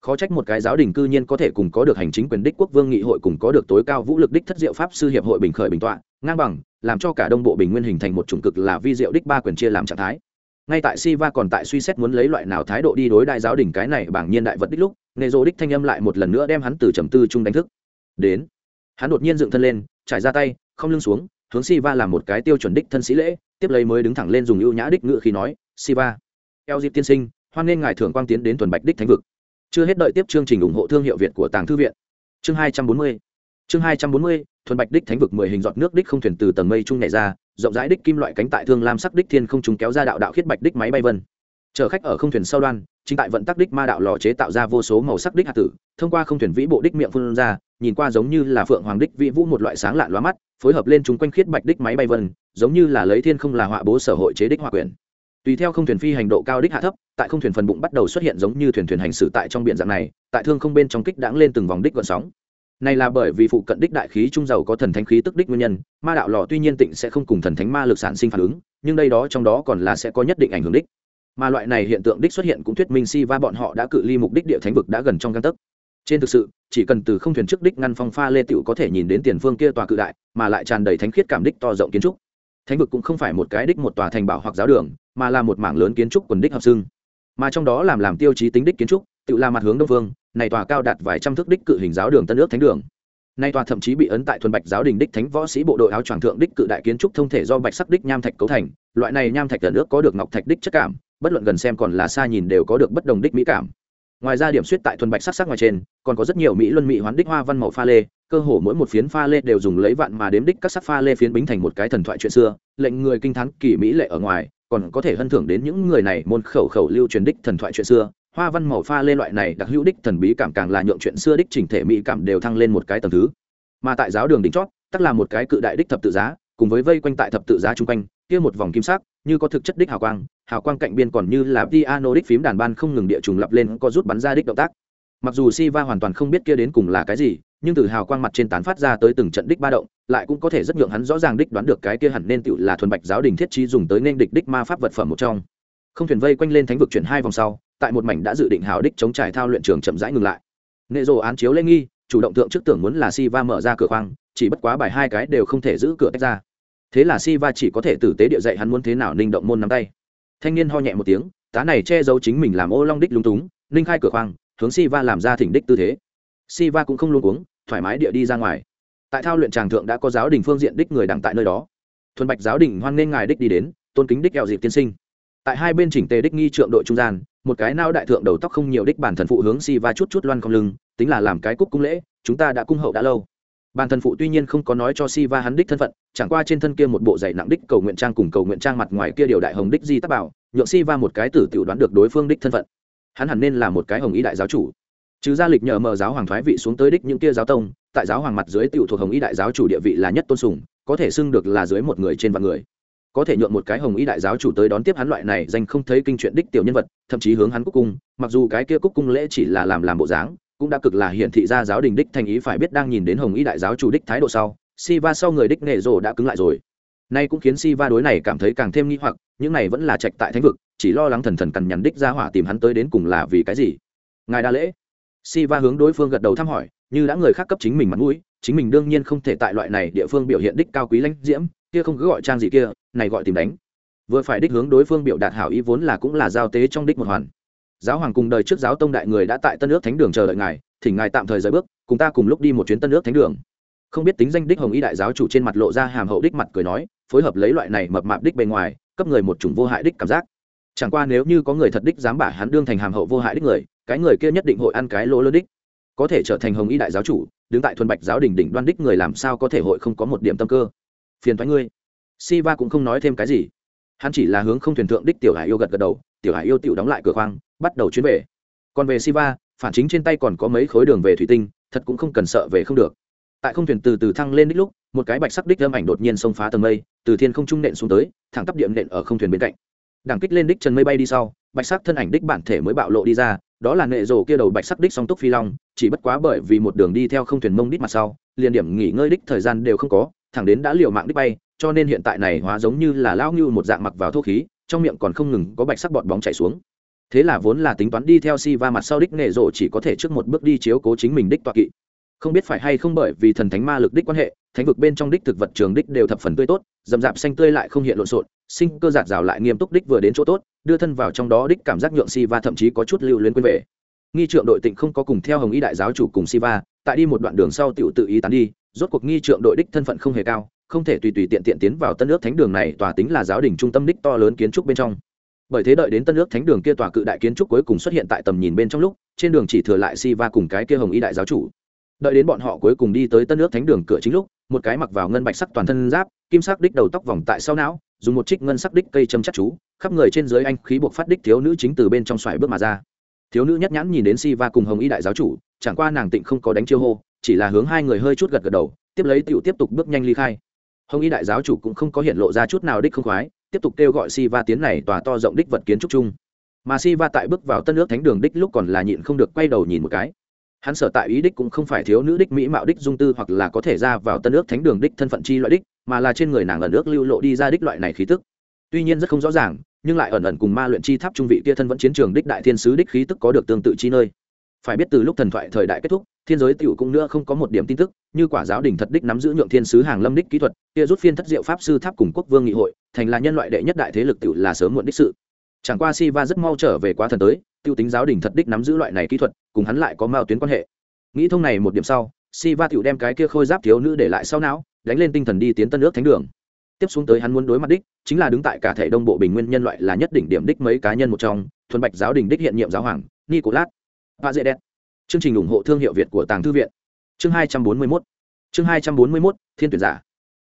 [SPEAKER 1] Khó trách một cái giáo đình cư nhiên có thể cùng có được hành chính quyền đích quốc vương nghị hội cùng có được tối cao vũ lực đích thất diệu pháp sư hiệp hội bình khởi bình tọa, ngang bằng, làm cho cả đông bộ bình nguyên hình thành một chủng cực là vi diệu đích ba quyền chia làm trạng thái ngay tại Siva còn tại suy xét muốn lấy loại nào thái độ đi đối đại giáo đình cái này bảng nhiên đại vật đích lúc, Nề Dỗ đích thanh âm lại một lần nữa đem hắn từ trầm tư trung đánh thức. Đến, hắn đột nhiên dựng thân lên, trải ra tay, không lưng xuống, hướng Siva làm một cái tiêu chuẩn đích thân sĩ lễ, tiếp lấy mới đứng thẳng lên dùng ưu nhã đích ngữ khi nói, "Siva, eo dịp tiên sinh, hoan nghênh ngài thưởng quang tiến đến tuần bạch đích thánh vực." Chưa hết đợi tiếp chương trình ủng hộ thương hiệu Việt của Tàng thư viện. Chương hai trăm bốn mươi Chương hai trăm bốn mươi thuần bạch đích thánh vực mười hình giọt nước đích không thuyền từ tầng mây trung nhảy ra, rộng rãi đích kim loại cánh tại thương lam sắc đích thiên không trùng kéo ra đạo đạo khiết bạch đích máy bay vân. Chở khách ở không thuyền sau đoan, chính tại vận tắc đích ma đạo lò chế tạo ra vô số màu sắc đích hạt tử, thông qua không thuyền vĩ bộ đích miệng phun ra, nhìn qua giống như là phượng hoàng đích vĩ vũ một loại sáng lạn lóa mắt, phối hợp lên chúng quanh khiết bạch đích máy bay vân, giống như là lấy thiên không là họa bố sở hội chế đích hòa quyển. Tùy theo không thuyền phi hành độ cao đích hạ thấp, tại không thuyền phần bụng bắt đầu xuất hiện giống như thuyền thuyền hành xử tại trong biển dạng này, tại thương không bên trong kích đãng lên từng vòng đích gợn sóng này là bởi vì phụ cận đích đại khí trung dầu có thần thánh khí tức đích nguyên nhân, ma đạo lò tuy nhiên tịnh sẽ không cùng thần thánh ma lực sản sinh phản ứng, nhưng đây đó trong đó còn là sẽ có nhất định ảnh hưởng đích. Mà loại này hiện tượng đích xuất hiện cũng thuyết minh si va bọn họ đã cự ly mục đích địa thánh vực đã gần trong căn tấc. Trên thực sự, chỉ cần từ không thuyền trước đích ngăn phong pha lê tựu có thể nhìn đến tiền phương kia tòa cự đại, mà lại tràn đầy thánh khiết cảm đích to rộng kiến trúc. Thánh vực cũng không phải một cái đích một tòa thành bảo hoặc giáo đường, mà là một mảng lớn kiến trúc quần đích hợp xương mà trong đó làm làm tiêu chí tính đích kiến trúc, tự là mặt hướng đông phương này tòa cao đạt vài trăm thước đích cự hình giáo đường tân ước thánh đường. Nay tòa thậm chí bị ấn tại thuần bạch giáo đình đích thánh võ sĩ bộ đội áo choàng thượng đích cự đại kiến trúc thông thể do bạch sắc đích nham thạch cấu thành. Loại này nham thạch tần ước có được ngọc thạch đích chất cảm, bất luận gần xem còn là xa nhìn đều có được bất đồng đích mỹ cảm. Ngoài ra điểm suýt tại thuần bạch sắc sắc ngoài trên, còn có rất nhiều mỹ luân mỹ hoán đích hoa văn màu pha lê, cơ hồ mỗi một phiến pha lê đều dùng lấy vạn mà đếm đích các sắc pha lê phiến bính thành một cái thần thoại chuyện xưa. Lệnh người kinh thắng kỳ mỹ lệ ở ngoài, còn có thể hân thưởng đến những người này môn khẩu khẩu lưu truyền đích thần thoại chuyện xưa hoa văn màu pha lê loại này đặc hữu đích thần bí cảm càng là nhượng chuyện xưa đích chỉnh thể mỹ cảm đều thăng lên một cái tầng thứ. Mà tại giáo đường đỉnh chót, tắc là một cái cự đại đích thập tự giá, cùng với vây quanh tại thập tự giá chung quanh, kia một vòng kim sắc, như có thực chất đích hào quang hào quang cạnh biên còn như là piano đích phím đàn ban không ngừng địa trùng lập lên, có rút bắn ra đích động tác. Mặc dù Siva hoàn toàn không biết kia đến cùng là cái gì, nhưng từ hào quang mặt trên tán phát ra tới từng trận đích ba động, lại cũng có thể rất nhượng hắn rõ ràng đích đoán được cái kia hẳn nên tựu là thuần bạch giáo đình thiết trí dùng tới nên địch đích ma pháp vật phẩm một trong. Không thuyền vây quanh lên thánh vực chuyển hai vòng sau tại một mảnh đã dự định hào đích chống trải thao luyện trường chậm rãi ngừng lại. Nệ rồ án chiếu lê nghi, chủ động tượng trước tưởng muốn là si va mở ra cửa khoang, chỉ bất quá bài hai cái đều không thể giữ cửa tách ra. Thế là si va chỉ có thể tử tế địa dạy hắn muốn thế nào ninh động môn nắm tay. Thanh niên ho nhẹ một tiếng, tá này che giấu chính mình làm ô long đích lung túng, ninh khai cửa khoang, hướng si va làm ra thỉnh đích tư thế. Si va cũng không luôn uống thoải mái địa đi ra ngoài. Tại thao luyện tràng thượng đã có giáo đình phương diện đích người đặng tại nơi đó. Thuần bạch giáo đình hoan nghênh ngài đích đi đến, tôn kính đích kẹo dịp tiên sinh. Tại hai bên chỉnh tề đích nghi trượng đội trung gian một cái nao đại thượng đầu tóc không nhiều đích bản thần phụ hướng si va chút chút loan không lưng, tính là làm cái cúc cung lễ, chúng ta đã cung hậu đã lâu. Bản thần phụ tuy nhiên không có nói cho si va hắn đích thân phận, chẳng qua trên thân kia một bộ giày nặng đích cầu nguyện trang cùng cầu nguyện trang mặt ngoài kia điều đại hồng đích di tắc bảo, nhượng si va một cái tử tiểu đoán được đối phương đích thân phận. Hắn hẳn nên là một cái hồng ý đại giáo chủ. Trừ gia lịch nhờ mờ giáo hoàng thoái vị xuống tới đích những kia giáo tông, tại giáo hoàng mặt dưới tiểu thuộc hồng ý đại giáo chủ địa vị là nhất tôn sùng, có thể xưng được là dưới một người trên vạn người có thể nhượng một cái hồng ý đại giáo chủ tới đón tiếp hắn loại này danh không thấy kinh chuyện đích tiểu nhân vật, thậm chí hướng hắn cúc cung, mặc dù cái kia cúc cung lễ chỉ là làm làm bộ dáng, cũng đã cực là hiển thị ra giáo đình đích thành ý phải biết đang nhìn đến hồng ý đại giáo chủ đích thái độ sau si va sau người đích nghệ rồ đã cứng lại rồi. Nay cũng khiến si va đối này cảm thấy càng thêm nghi hoặc, những này vẫn là trạch tại thánh vực, chỉ lo lắng thần thần cằn nhằn đích ra hỏa tìm hắn tới đến cùng là vì cái gì. Ngài đa lễ. Si va hướng đối phương gật đầu thăm hỏi, như đã người khác cấp chính mình mặt mũi, chính mình đương nhiên không thể tại loại này địa phương biểu hiện đích cao quý lãnh diễm kia không cứ gọi trang gì kia, này gọi tìm đánh. Vừa phải đích hướng đối phương biểu đạt hảo ý vốn là cũng là giao tế trong đích một hoàn. Giáo hoàng cùng đời trước giáo tông đại người đã tại tân nước thánh đường chờ đợi ngài, thỉnh ngài tạm thời rời bước, cùng ta cùng lúc đi một chuyến tân nước thánh đường. Không biết tính danh đích hồng y đại giáo chủ trên mặt lộ ra hàm hậu đích mặt cười nói, phối hợp lấy loại này mập mạp đích bề ngoài, cấp người một chủng vô hại đích cảm giác. Chẳng qua nếu như có người thật đích dám bả hắn đương thành hàm hậu vô hại đích người, cái người kia nhất định hội ăn cái lỗ lớn đích. Có thể trở thành hồng y đại giáo chủ, đứng tại thuần bạch giáo đình đỉnh đoan đích người làm sao có thể hội không có một điểm tâm cơ phiền thoái ngươi. Si va cũng không nói thêm cái gì. Hắn chỉ là hướng không thuyền thượng đích tiểu hải yêu gật gật đầu, tiểu hải yêu tiểu đóng lại cửa khoang, bắt đầu chuyến về. Còn về si va phản chính trên tay còn có mấy khối đường về thủy tinh, thật cũng không cần sợ về không được. Tại không thuyền từ từ thăng lên đích lúc, một cái bạch sắc đích âm ảnh đột nhiên xông phá tầng mây, từ thiên không trung nện xuống tới, thẳng tắp điểm nện ở không thuyền bên cạnh. Đảng kích lên đích trần mây bay đi sau, bạch sắc thân ảnh đích bản thể mới bạo lộ đi ra, đó là nệ rổ kia đầu bạch sắc đích song túc phi long, chỉ bất quá bởi vì một đường đi theo không thuyền mông đích mặt sau, liền điểm nghỉ ngơi đích thời gian đều không có thẳng đến đã liều mạng đích bay, cho nên hiện tại này hóa giống như là lao như một dạng mặc vào thô khí, trong miệng còn không ngừng có bạch sắc bọt bóng chảy xuống. Thế là vốn là tính toán đi theo si va mặt sau đích nghệ rộ chỉ có thể trước một bước đi chiếu cố chính mình đích toa kỵ. Không biết phải hay không bởi vì thần thánh ma lực đích quan hệ, thánh vực bên trong đích thực vật trường đích đều thập phần tươi tốt dầm dạp xanh tươi lại không hiện lộn xộn, sinh cơ giạt rào lại nghiêm túc đích vừa đến chỗ tốt, đưa thân vào trong đó đích cảm giác nhượng si va thậm chí có chút lưu luyến quên về nghi trượng đội tịnh không có cùng theo hồng y đại giáo chủ cùng siva, tại đi một đoạn đường sau tiểu tự ý tán đi, rốt cuộc nghi trượng đội đích thân phận không hề cao, không thể tùy tùy tiện tiện tiến vào tân ước thánh đường này tòa tính là giáo đình trung tâm đích to lớn kiến trúc bên trong. Bởi thế đợi đến tân ước thánh đường kia tòa cự đại kiến trúc cuối cùng xuất hiện tại tầm nhìn bên trong lúc, trên đường chỉ thừa lại si va cùng cái kia hồng y đại giáo chủ. Đợi đến bọn họ cuối cùng đi tới tân ước thánh đường cửa chính lúc, một cái mặc vào ngân bạch sắc toàn thân giáp, kim sắc đích đầu tóc vòng tại sau não, dùng một trích ngân sắc đích cây châm chắc chú, khắp người trên dưới anh khí buộc phát đích thiếu nữ chính từ bên trong xoài bước mà ra thiếu nữ nhất nhãn nhìn đến si va cùng hồng y đại giáo chủ, chẳng qua nàng tịnh không có đánh chiêu hô, chỉ là hướng hai người hơi chút gật gật đầu, tiếp lấy tiểu tiếp tục bước nhanh ly khai. Hồng y đại giáo chủ cũng không có hiện lộ ra chút nào đích không khoái, tiếp tục kêu gọi si va tiến này tòa to rộng đích vật kiến trúc chung. Mà si va tại bước vào tân nước thánh đường đích lúc còn là nhịn không được quay đầu nhìn một cái. Hắn sở tại ý đích cũng không phải thiếu nữ đích mỹ mạo đích dung tư hoặc là có thể ra vào tân nước thánh đường đích thân phận chi loại đích, mà là trên người nàng ở nước lưu lộ đi ra đích loại này khí tức. Tuy nhiên rất không rõ ràng nhưng lại ẩn ẩn cùng ma luyện chi tháp trung vị kia thân vẫn chiến trường đích đại thiên sứ đích khí tức có được tương tự chi nơi. Phải biết từ lúc thần thoại thời đại kết thúc, thiên giới tiểu cũng nữa không có một điểm tin tức, như quả giáo đình thật đích nắm giữ nhượng thiên sứ hàng lâm đích kỹ thuật, kia rút phiên thất diệu pháp sư tháp cùng quốc vương nghị hội, thành là nhân loại đệ nhất đại thế lực tiểu là sớm muộn đích sự. Chẳng qua si va rất mau trở về quá thần tới, tiêu tính giáo đình thật đích nắm giữ loại này kỹ thuật, cùng hắn lại có mao tuyến quan hệ. Nghĩ thông này một điểm sau si va tiểu đem cái kia khôi giáp thiếu nữ để lại sau não, đánh lên tinh thần đi tiến tân nước thánh đường tiếp xuống tới hắn muốn đối mặt đích, chính là đứng tại cả thể đông bộ bình nguyên nhân loại là nhất đỉnh điểm đích mấy cá nhân một trong, thuần bạch giáo đình đích hiện nhiệm giáo hoàng, nicolas và dễ đen chương trình ủng hộ thương hiệu việt của tàng thư viện. Chương hai trăm bốn mươi mốt. Chương hai trăm bốn mươi mốt, thiên tuyển giả.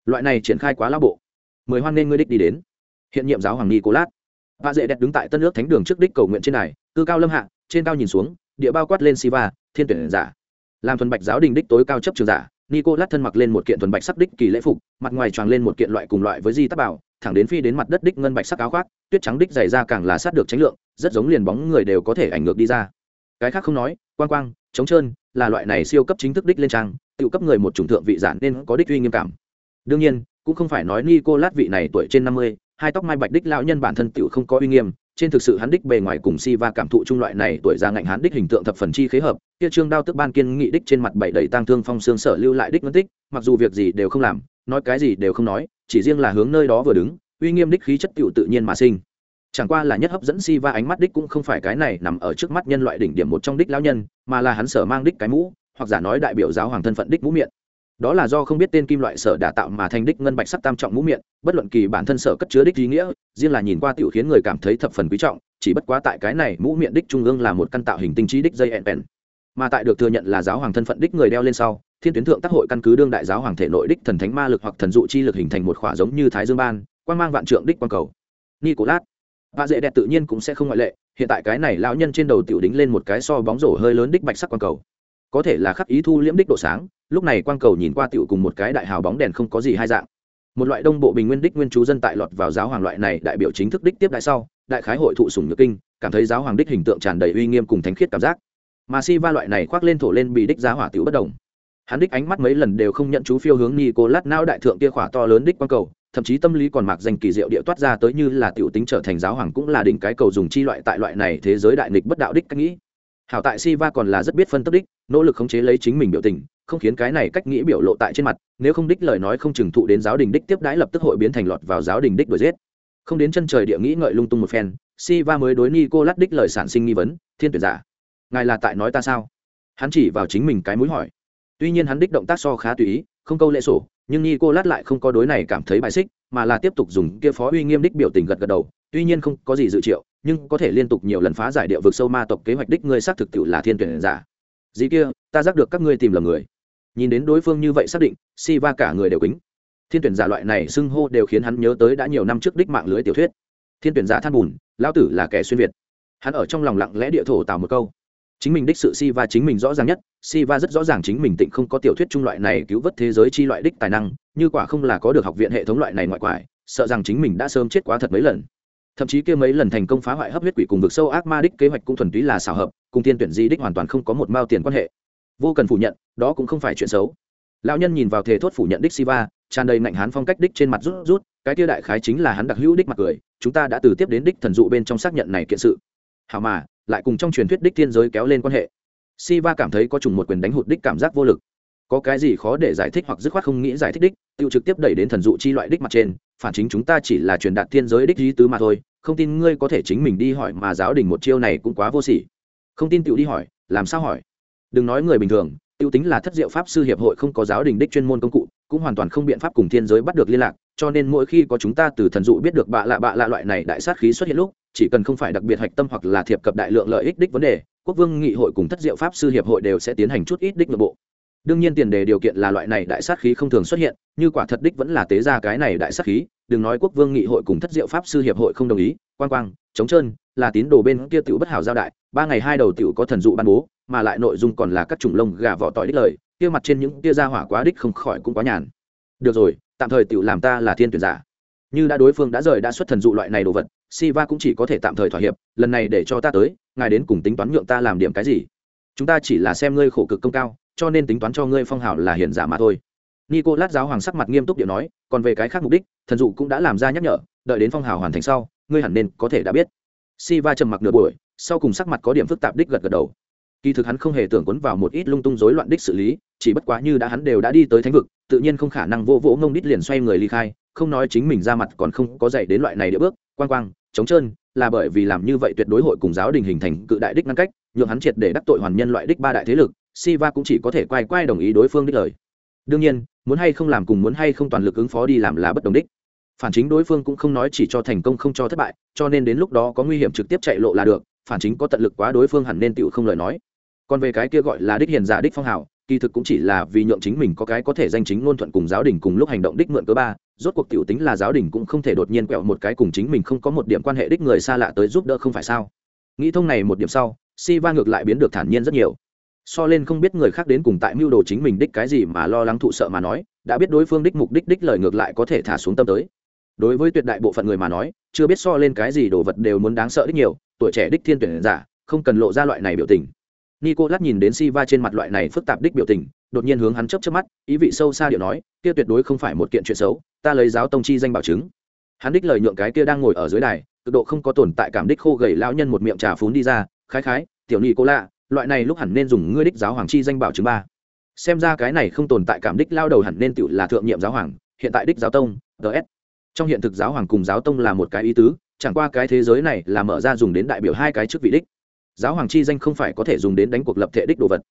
[SPEAKER 1] Loại này triển khai quá lao bộ. Mười hoan nên ngươi đích đi đến. Hiện nhiệm giáo hoàng nicolas và dễ đẹp đứng tại tân nước thánh đường trước đích cầu nguyện trên này cư cao lâm hạ, trên cao nhìn xuống, địa bao quát lên siva, thiên tuyển giả. Làm thuần bạch giáo đình đích tối cao chấp trường giả nicolas thân mặc lên một kiện thuần bạch sắc đích kỳ lễ phục, mặt ngoài choàng lên một kiện loại cùng loại với di tác bảo, thẳng đến phi đến mặt đất đích ngân bạch sắc áo khoác, tuyết trắng đích dày ra càng là sát được tránh lượng, rất giống liền bóng người đều có thể ảnh ngược đi ra. Cái khác không nói, quang quang chống trơn, là loại này siêu cấp chính thức đích lên trang tiểu cấp người một chủng thượng vị giản nên có đích uy nghiêm cảm. Đương nhiên, cũng không phải nói nicolas vị này tuổi trên năm mươi, hai tóc mai bạch đích lão nhân bản thân tiểu không có uy nghiêm trên thực sự hắn đích bề ngoài cùng si va cảm thụ trung loại này tuổi già ngạnh hắn đích hình tượng thập phần chi khế hợp, kia trương đao tức ban kiên nghị đích trên mặt bảy đầy tang thương phong xương sở lưu lại đích mất tích, mặc dù việc gì đều không làm, nói cái gì đều không nói, chỉ riêng là hướng nơi đó vừa đứng, uy nghiêm đích khí chất tựu tự nhiên mà sinh. Chẳng qua là nhất hấp dẫn si va ánh mắt đích cũng không phải cái này nằm ở trước mắt nhân loại đỉnh điểm một trong đích lão nhân, mà là hắn sở mang đích cái mũ, hoặc giả nói đại biểu giáo hoàng thân phận đích mũ miệng đó là do không biết tên kim loại sở đã tạo mà thành đích ngân bạch sắc tam trọng mũ miệng, bất luận kỳ bản thân sở cất chứa đích ý nghĩa, riêng là nhìn qua tiểu khiến người cảm thấy thập phần quý trọng, chỉ bất quá tại cái này mũ miệng đích trung ương là một căn tạo hình tinh trí đích dây ẹn pèn. Mà tại được thừa nhận là giáo hoàng thân phận đích người đeo lên sau, thiên tuyến thượng tác hội căn cứ đương đại giáo hoàng thể nội đích thần thánh ma lực hoặc thần dụ chi lực hình thành một khỏa giống như thái dương ban quan mang vạn trượng đích quang cầu. Nicolas. Và dễ đẹp tự nhiên cũng sẽ không ngoại lệ, hiện tại cái này lão nhân trên đầu tiểu đính lên một cái so bóng rổ hơi lớn đích bạch sắc quang cầu có thể là khắc ý thu liễm đích độ sáng, lúc này quang cầu nhìn qua tiểu cùng một cái đại hào bóng đèn không có gì hai dạng. Một loại đông bộ bình nguyên đích nguyên chú dân tại lọt vào giáo hoàng loại này đại biểu chính thức đích tiếp đại sau, đại khái hội thụ sùng nhược kinh, cảm thấy giáo hoàng đích hình tượng tràn đầy uy nghiêm cùng thánh khiết cảm giác. Mà si va loại này khoác lên thổ lên bị đích giá hỏa tiểu bất đồng. Hắn đích ánh mắt mấy lần đều không nhận chú phiêu hướng ni cô lát nao đại thượng kia khỏa to lớn đích quang cầu, thậm chí tâm lý còn mặc danh kỳ diệu địa toát ra tới như là tiểu tính trở thành giáo hoàng cũng là đỉnh cái cầu dùng chi loại tại loại này thế giới đại nghịch bất đạo đích cách nghĩ hảo tại si va còn là rất biết phân tích đích, nỗ lực khống chế lấy chính mình biểu tình, không khiến cái này cách nghĩ biểu lộ tại trên mặt, nếu không đích lời nói không chừng thụ đến giáo đình đích tiếp đãi lập tức hội biến thành lọt vào giáo đình đích đuổi giết. Không đến chân trời địa nghĩ ngợi lung tung một phen si va mới đối ni cô lát đích lời sản sinh nghi vấn, thiên tuyển giả, ngài là tại nói ta sao? Hắn chỉ vào chính mình cái mũi hỏi. Tuy nhiên hắn đích động tác so khá tùy ý, không câu lệ sổ, nhưng ni cô lát lại không có đối này cảm thấy bài xích, mà là tiếp tục dùng kia phó uy nghiêm đích biểu tình gật gật đầu, tuy nhiên không có gì dự triệu nhưng có thể liên tục nhiều lần phá giải địa vực sâu ma tộc kế hoạch đích ngươi xác thực tiệu là thiên tuyển giả. Dĩ kia, ta giác được các ngươi tìm lầm người. Nhìn đến đối phương như vậy xác định, si va cả người đều kính. Thiên tuyển giả loại này xưng hô đều khiến hắn nhớ tới đã nhiều năm trước đích mạng lưới tiểu thuyết. Thiên tuyển giả than bùn, lão tử là kẻ xuyên việt. Hắn ở trong lòng lặng lẽ địa thổ tào một câu. Chính mình đích sự si va chính mình rõ ràng nhất, si va rất rõ ràng chính mình tịnh không có tiểu thuyết trung loại này cứu vớt thế giới chi loại đích tài năng, như quả không là có được học viện hệ thống loại này ngoại quải, sợ rằng chính mình đã sớm chết quá thật mấy lần thậm chí kia mấy lần thành công phá hoại hấp huyết quỷ cùng vực sâu ác ma đích kế hoạch cũng thuần túy là xảo hợp, cùng tiên tuyển di đích hoàn toàn không có một mao tiền quan hệ. Vô cần phủ nhận, đó cũng không phải chuyện xấu. Lão nhân nhìn vào thể thốt phủ nhận đích siva, tràn đầy nạnh hán phong cách đích trên mặt rút rút, cái tiêu đại khái chính là hắn đặc hữu đích mặt cười, chúng ta đã từ tiếp đến đích thần dụ bên trong xác nhận này kiện sự. Hảo mà, lại cùng trong truyền thuyết đích thiên giới kéo lên quan hệ. Siva cảm thấy có trùng một quyền đánh hụt đích cảm giác vô lực. Có cái gì khó để giải thích hoặc dứt khoát không nghĩ giải thích đích, tiêu trực tiếp đẩy đến thần dụ chi loại đích mặt trên phản chính chúng ta chỉ là truyền đạt thiên giới đích lý tứ mà thôi, không tin ngươi có thể chính mình đi hỏi mà giáo đình một chiêu này cũng quá vô sỉ. Không tin tựu đi hỏi, làm sao hỏi? Đừng nói người bình thường tiêu tính là thất diệu pháp sư hiệp hội không có giáo đình đích chuyên môn công cụ, cũng hoàn toàn không biện pháp cùng thiên giới bắt được liên lạc, cho nên mỗi khi có chúng ta từ thần dụ biết được bạ lạ bạ lạ loại này đại sát khí xuất hiện lúc, chỉ cần không phải đặc biệt hạch tâm hoặc là thiệp cập đại lượng lợi ích đích vấn đề, quốc vương nghị hội cùng thất diệu pháp sư hiệp hội đều sẽ tiến hành chút ít đích nội bộ đương nhiên tiền đề điều kiện là loại này đại sát khí không thường xuất hiện như quả thật đích vẫn là tế ra cái này đại sát khí đừng nói quốc vương nghị hội cùng thất diệu pháp sư hiệp hội không đồng ý quan quang chống trơn là tín đồ bên kia tiểu bất hảo giao đại ba ngày hai đầu tiểu có thần dụ ban bố mà lại nội dung còn là các chủng lông gà vỏ tỏi đích lời kia mặt trên những kia ra hỏa quá đích không khỏi cũng quá nhàn được rồi tạm thời tiểu làm ta là thiên tuyển giả như đã đối phương đã rời đã xuất thần dụ loại này đồ vật Siva cũng chỉ có thể tạm thời thỏa hiệp, lần này để cho ta tới, ngài đến cùng tính toán nhượng ta làm điểm cái gì? Chúng ta chỉ là xem ngươi khổ cực công cao, cho nên tính toán cho ngươi phong hào là hiển giả mà thôi. Nicolas giáo hoàng sắc mặt nghiêm túc điệu nói, còn về cái khác mục đích, thần dụ cũng đã làm ra nhắc nhở, đợi đến phong hào hoàn thành sau, ngươi hẳn nên có thể đã biết. Siva trầm mặc nửa buổi, sau cùng sắc mặt có điểm phức tạp đích gật gật đầu. Kỳ thực hắn không hề tưởng quấn vào một ít lung tung rối loạn đích xử lý, chỉ bất quá như đã hắn đều đã đi tới thánh vực, tự nhiên không khả năng vô vỗ ngông đích liền xoay người ly khai, không nói chính mình ra mặt còn không có dạy đến loại này địa bước, quang quang, chống trơn là bởi vì làm như vậy tuyệt đối hội cùng giáo đình hình thành cự đại đích ngăn cách nhượng hắn triệt để đắc tội hoàn nhân loại đích ba đại thế lực siva cũng chỉ có thể quay quay đồng ý đối phương đích lời. Đương nhiên, muốn hay không làm cùng muốn hay không toàn lực ứng phó đi làm là bất đồng đích. Phản chính đối phương cũng không nói chỉ cho thành công không cho thất bại, cho nên đến lúc đó có nguy hiểm trực tiếp chạy lộ là được, phản chính có tận lực quá đối phương hẳn nên tựu không lời nói. Còn về cái kia gọi là đích hiền giả đích phong hào, kỳ thực cũng chỉ là vì nhượng chính mình có cái có thể danh chính ngôn thuận cùng giáo đình cùng lúc hành động đích mượn cớ ba, rốt cuộc tiểu tính là giáo đình cũng không thể đột nhiên quẹo một cái cùng chính mình không có một điểm quan hệ đích người xa lạ tới giúp đỡ không phải sao? Nghĩ thông này một điểm sau, Siva ngược lại biến được thản nhiên rất nhiều so lên không biết người khác đến cùng tại mưu đồ chính mình đích cái gì mà lo lắng thụ sợ mà nói, đã biết đối phương đích mục đích đích lời ngược lại có thể thả xuống tâm tới. Đối với tuyệt đại bộ phận người mà nói, chưa biết so lên cái gì đồ vật đều muốn đáng sợ đích nhiều, tuổi trẻ đích thiên tuyển giả, không cần lộ ra loại này biểu tình. Nico lát nhìn đến si va trên mặt loại này phức tạp đích biểu tình, đột nhiên hướng hắn chấp chấp mắt, ý vị sâu xa điệu nói, kia tuyệt đối không phải một kiện chuyện xấu, ta lấy giáo tông chi danh bảo chứng. Hắn đích lời nhượng cái kia đang ngồi ở dưới đài, cực độ không có tồn tại cảm đích khô gầy lão nhân một miệng trà phún đi ra, khái khái, tiểu nhị cô lạ loại này lúc hẳn nên dùng ngươi đích giáo hoàng chi danh bảo chứng ba. Xem ra cái này không tồn tại cảm đích lao đầu hẳn nên tự là thượng nhiệm giáo hoàng, hiện tại đích giáo tông ts trong hiện thực giáo hoàng cùng giáo tông là một cái ý tứ, chẳng qua cái thế giới này là mở ra dùng đến đại biểu hai cái chức vị đích. Giáo hoàng chi danh không phải có thể dùng đến đánh cuộc lập thể đích đồ vật.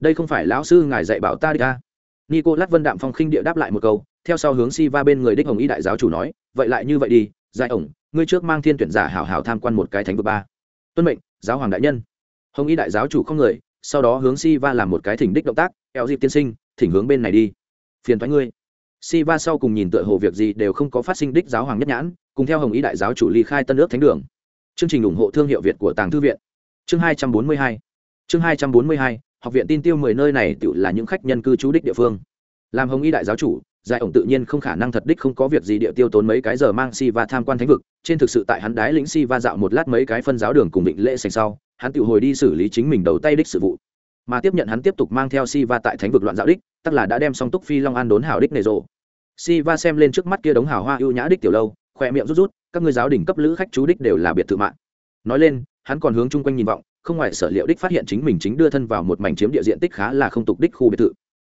[SPEAKER 1] Đây không phải lão sư ngài dạy bảo ta đi ta nico lát vân đạm phong khinh địa đáp lại một câu, theo sau hướng si va bên người đích hồng y đại giáo chủ nói, vậy lại như vậy đi giải ổng, ngươi trước mang thiên tuyển giả hảo hảo tham quan một cái thánh vực ba. Tuân mệnh, giáo hoàng đại nhân hồng y đại giáo chủ không người, sau đó hướng si va làm một cái thỉnh đích động tác eo dịp tiên sinh, thỉnh hướng bên này đi. Phiền thoái ngươi. Si va sau cùng nhìn tựa hồ việc gì đều không có phát sinh đích giáo hoàng nhất nhãn, cùng theo hồng y đại giáo chủ ly khai tân ước thánh đường. Chương trình ủng hộ thương hiệu việt của tàng thư viện. Chương hai trăm bốn mươi hai. Chương hai trăm bốn mươi hai, học viện tin tiêu mười nơi này tự là những khách nhân cư trú đích địa phương. Làm hồng y đại giáo chủ giải ổng tự nhiên không khả năng thật đích không có việc gì địa tiêu tốn mấy cái giờ mang si va tham quan thánh vực, trên thực sự tại hắn đái lĩnh si va dạo một lát mấy cái phân giáo đường cùng định lễ sành sau, hắn tự hồi đi xử lý chính mình đầu tay đích sự vụ. Mà tiếp nhận hắn tiếp tục mang theo si va tại thánh vực loạn dạo đích, tức là đã đem song túc phi long an đốn hảo đích nề rộ. Si va xem lên trước mắt kia đống hảo hoa ưu nhã đích tiểu lâu khoe miệng rút rút, các ngươi giáo đỉnh cấp lữ khách chú đích đều là biệt thự mạng. Nói lên, hắn còn hướng chung quanh nhìn vọng, không ngoài sở liệu đích phát hiện chính mình chính đưa thân vào một mảnh chiếm địa diện tích khá là không tục đích khu biệt thự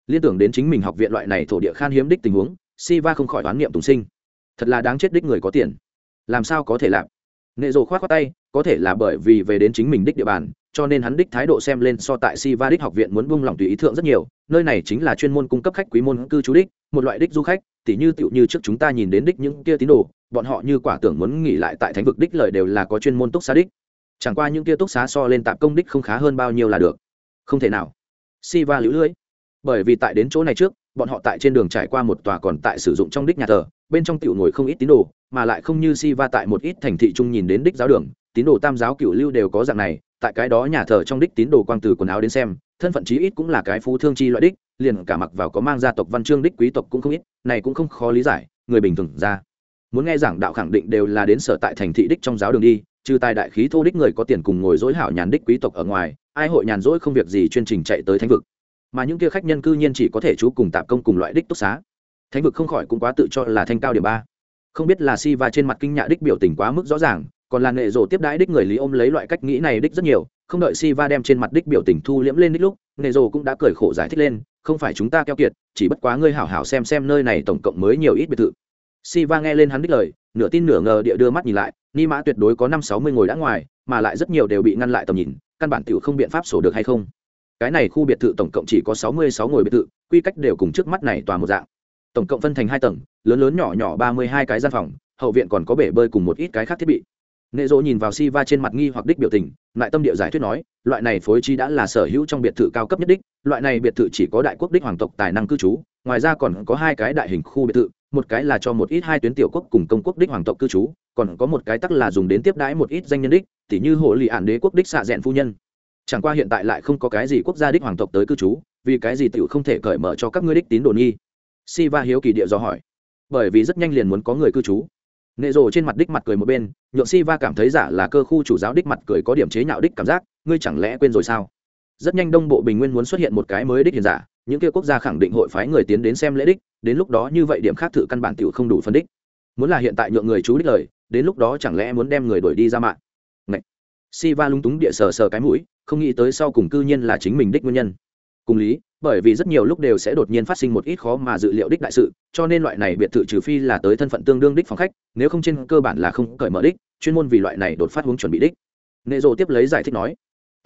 [SPEAKER 1] liên tưởng đến chính mình học viện loại này thổ địa khan hiếm đích tình huống, Siva không khỏi đoán niệm tùng sinh. Thật là đáng chết đích người có tiền. Làm sao có thể làm? Nệ rồ khoát khoát tay, có thể là bởi vì về đến chính mình đích địa bàn, cho nên hắn đích thái độ xem lên so tại Siva đích học viện muốn buông lỏng tùy ý thượng rất nhiều. Nơi này chính là chuyên môn cung cấp khách quý môn cư trú đích, một loại đích du khách, tỉ như tựu như trước chúng ta nhìn đến đích những kia tín đồ, bọn họ như quả tưởng muốn nghỉ lại tại thánh vực đích lời đều là có chuyên môn túc xá đích. Chẳng qua những kia túc xá so lên tạm công đích không khá hơn bao nhiêu là được. Không thể nào. Siva lũ lưỡi bởi vì tại đến chỗ này trước, bọn họ tại trên đường trải qua một tòa còn tại sử dụng trong đích nhà thờ, bên trong tiểu ngồi không ít tín đồ, mà lại không như si va tại một ít thành thị trung nhìn đến đích giáo đường, tín đồ tam giáo cựu lưu đều có dạng này, tại cái đó nhà thờ trong đích tín đồ quang từ quần áo đến xem, thân phận chí ít cũng là cái phú thương chi loại đích, liền cả mặc vào có mang gia tộc văn chương đích quý tộc cũng không ít, này cũng không khó lý giải, người bình thường ra. Muốn nghe giảng đạo khẳng định đều là đến sở tại thành thị đích trong giáo đường đi, trừ tài đại khí thô đích người có tiền cùng ngồi dối hảo nhàn đích quý tộc ở ngoài, ai hội nhàn dối không việc gì chuyên trình chạy tới thánh vực mà những kia khách nhân cư nhiên chỉ có thể chú cùng tạp công cùng loại đích túc xá. Thánh vực không khỏi cũng quá tự cho là thanh cao điểm ba. Không biết là si và trên mặt kinh nhạ đích biểu tình quá mức rõ ràng, còn là nghệ rộ tiếp đãi đích người lý ôm lấy loại cách nghĩ này đích rất nhiều, không đợi si va đem trên mặt đích biểu tình thu liễm lên đích lúc, nghệ rộ cũng đã cười khổ giải thích lên, không phải chúng ta keo kiệt, chỉ bất quá ngươi hảo hảo xem xem nơi này tổng cộng mới nhiều ít biệt thự. Si va nghe lên hắn đích lời, nửa tin nửa ngờ địa đưa mắt nhìn lại, ni mã tuyệt đối có năm sáu mươi ngồi đã ngoài, mà lại rất nhiều đều bị ngăn lại tầm nhìn, căn bản tiểu không biện pháp sổ được hay không cái này khu biệt thự tổng cộng chỉ có sáu mươi sáu ngôi biệt thự, quy cách đều cùng trước mắt này tòa một dạng. Tổng cộng phân thành hai tầng, lớn lớn nhỏ nhỏ ba mươi hai cái gian phòng, hậu viện còn có bể bơi cùng một ít cái khác thiết bị. Nệ Dỗ nhìn vào si va trên mặt nghi hoặc đích biểu tình, lại tâm địa giải thuyết nói, loại này phối trí đã là sở hữu trong biệt thự cao cấp nhất đích, loại này biệt thự chỉ có đại quốc đích hoàng tộc tài năng cư trú, ngoài ra còn có hai cái đại hình khu biệt thự, một cái là cho một ít hai tuyến tiểu quốc cùng công quốc đích hoàng tộc cư trú, còn có một cái tắc là dùng đến tiếp đãi một ít danh nhân đích, tỉ như hộ lì ạn đế quốc đích xạ rẽn phu nhân chẳng qua hiện tại lại không có cái gì quốc gia đích hoàng tộc tới cư trú, vì cái gì tựu không thể cởi mở cho các ngươi đích tín đồ nghi? Si va hiếu kỳ địa do hỏi. Bởi vì rất nhanh liền muốn có người cư trú. Nệ rồ trên mặt đích mặt cười một bên, nhượng si va cảm thấy giả là cơ khu chủ giáo đích mặt cười có điểm chế nhạo đích cảm giác, ngươi chẳng lẽ quên rồi sao? Rất nhanh đông bộ bình nguyên muốn xuất hiện một cái mới đích hiện giả, những kia quốc gia khẳng định hội phái người tiến đến xem lễ đích, đến lúc đó như vậy điểm khác thử căn bản tiểu không đủ phân đích. Muốn là hiện tại nhượng người chú đích lời, đến lúc đó chẳng lẽ muốn đem người đuổi đi ra mạng? Ngậy. si va lung túng địa sờ sờ cái mũi không nghĩ tới sau cùng cư nhiên là chính mình đích nguyên nhân. Cùng lý, bởi vì rất nhiều lúc đều sẽ đột nhiên phát sinh một ít khó mà dự liệu đích đại sự, cho nên loại này biệt thự trừ phi là tới thân phận tương đương đích phòng khách, nếu không trên cơ bản là không cởi mở đích, chuyên môn vì loại này đột phát hướng chuẩn bị đích. Nệ rộ tiếp lấy giải thích nói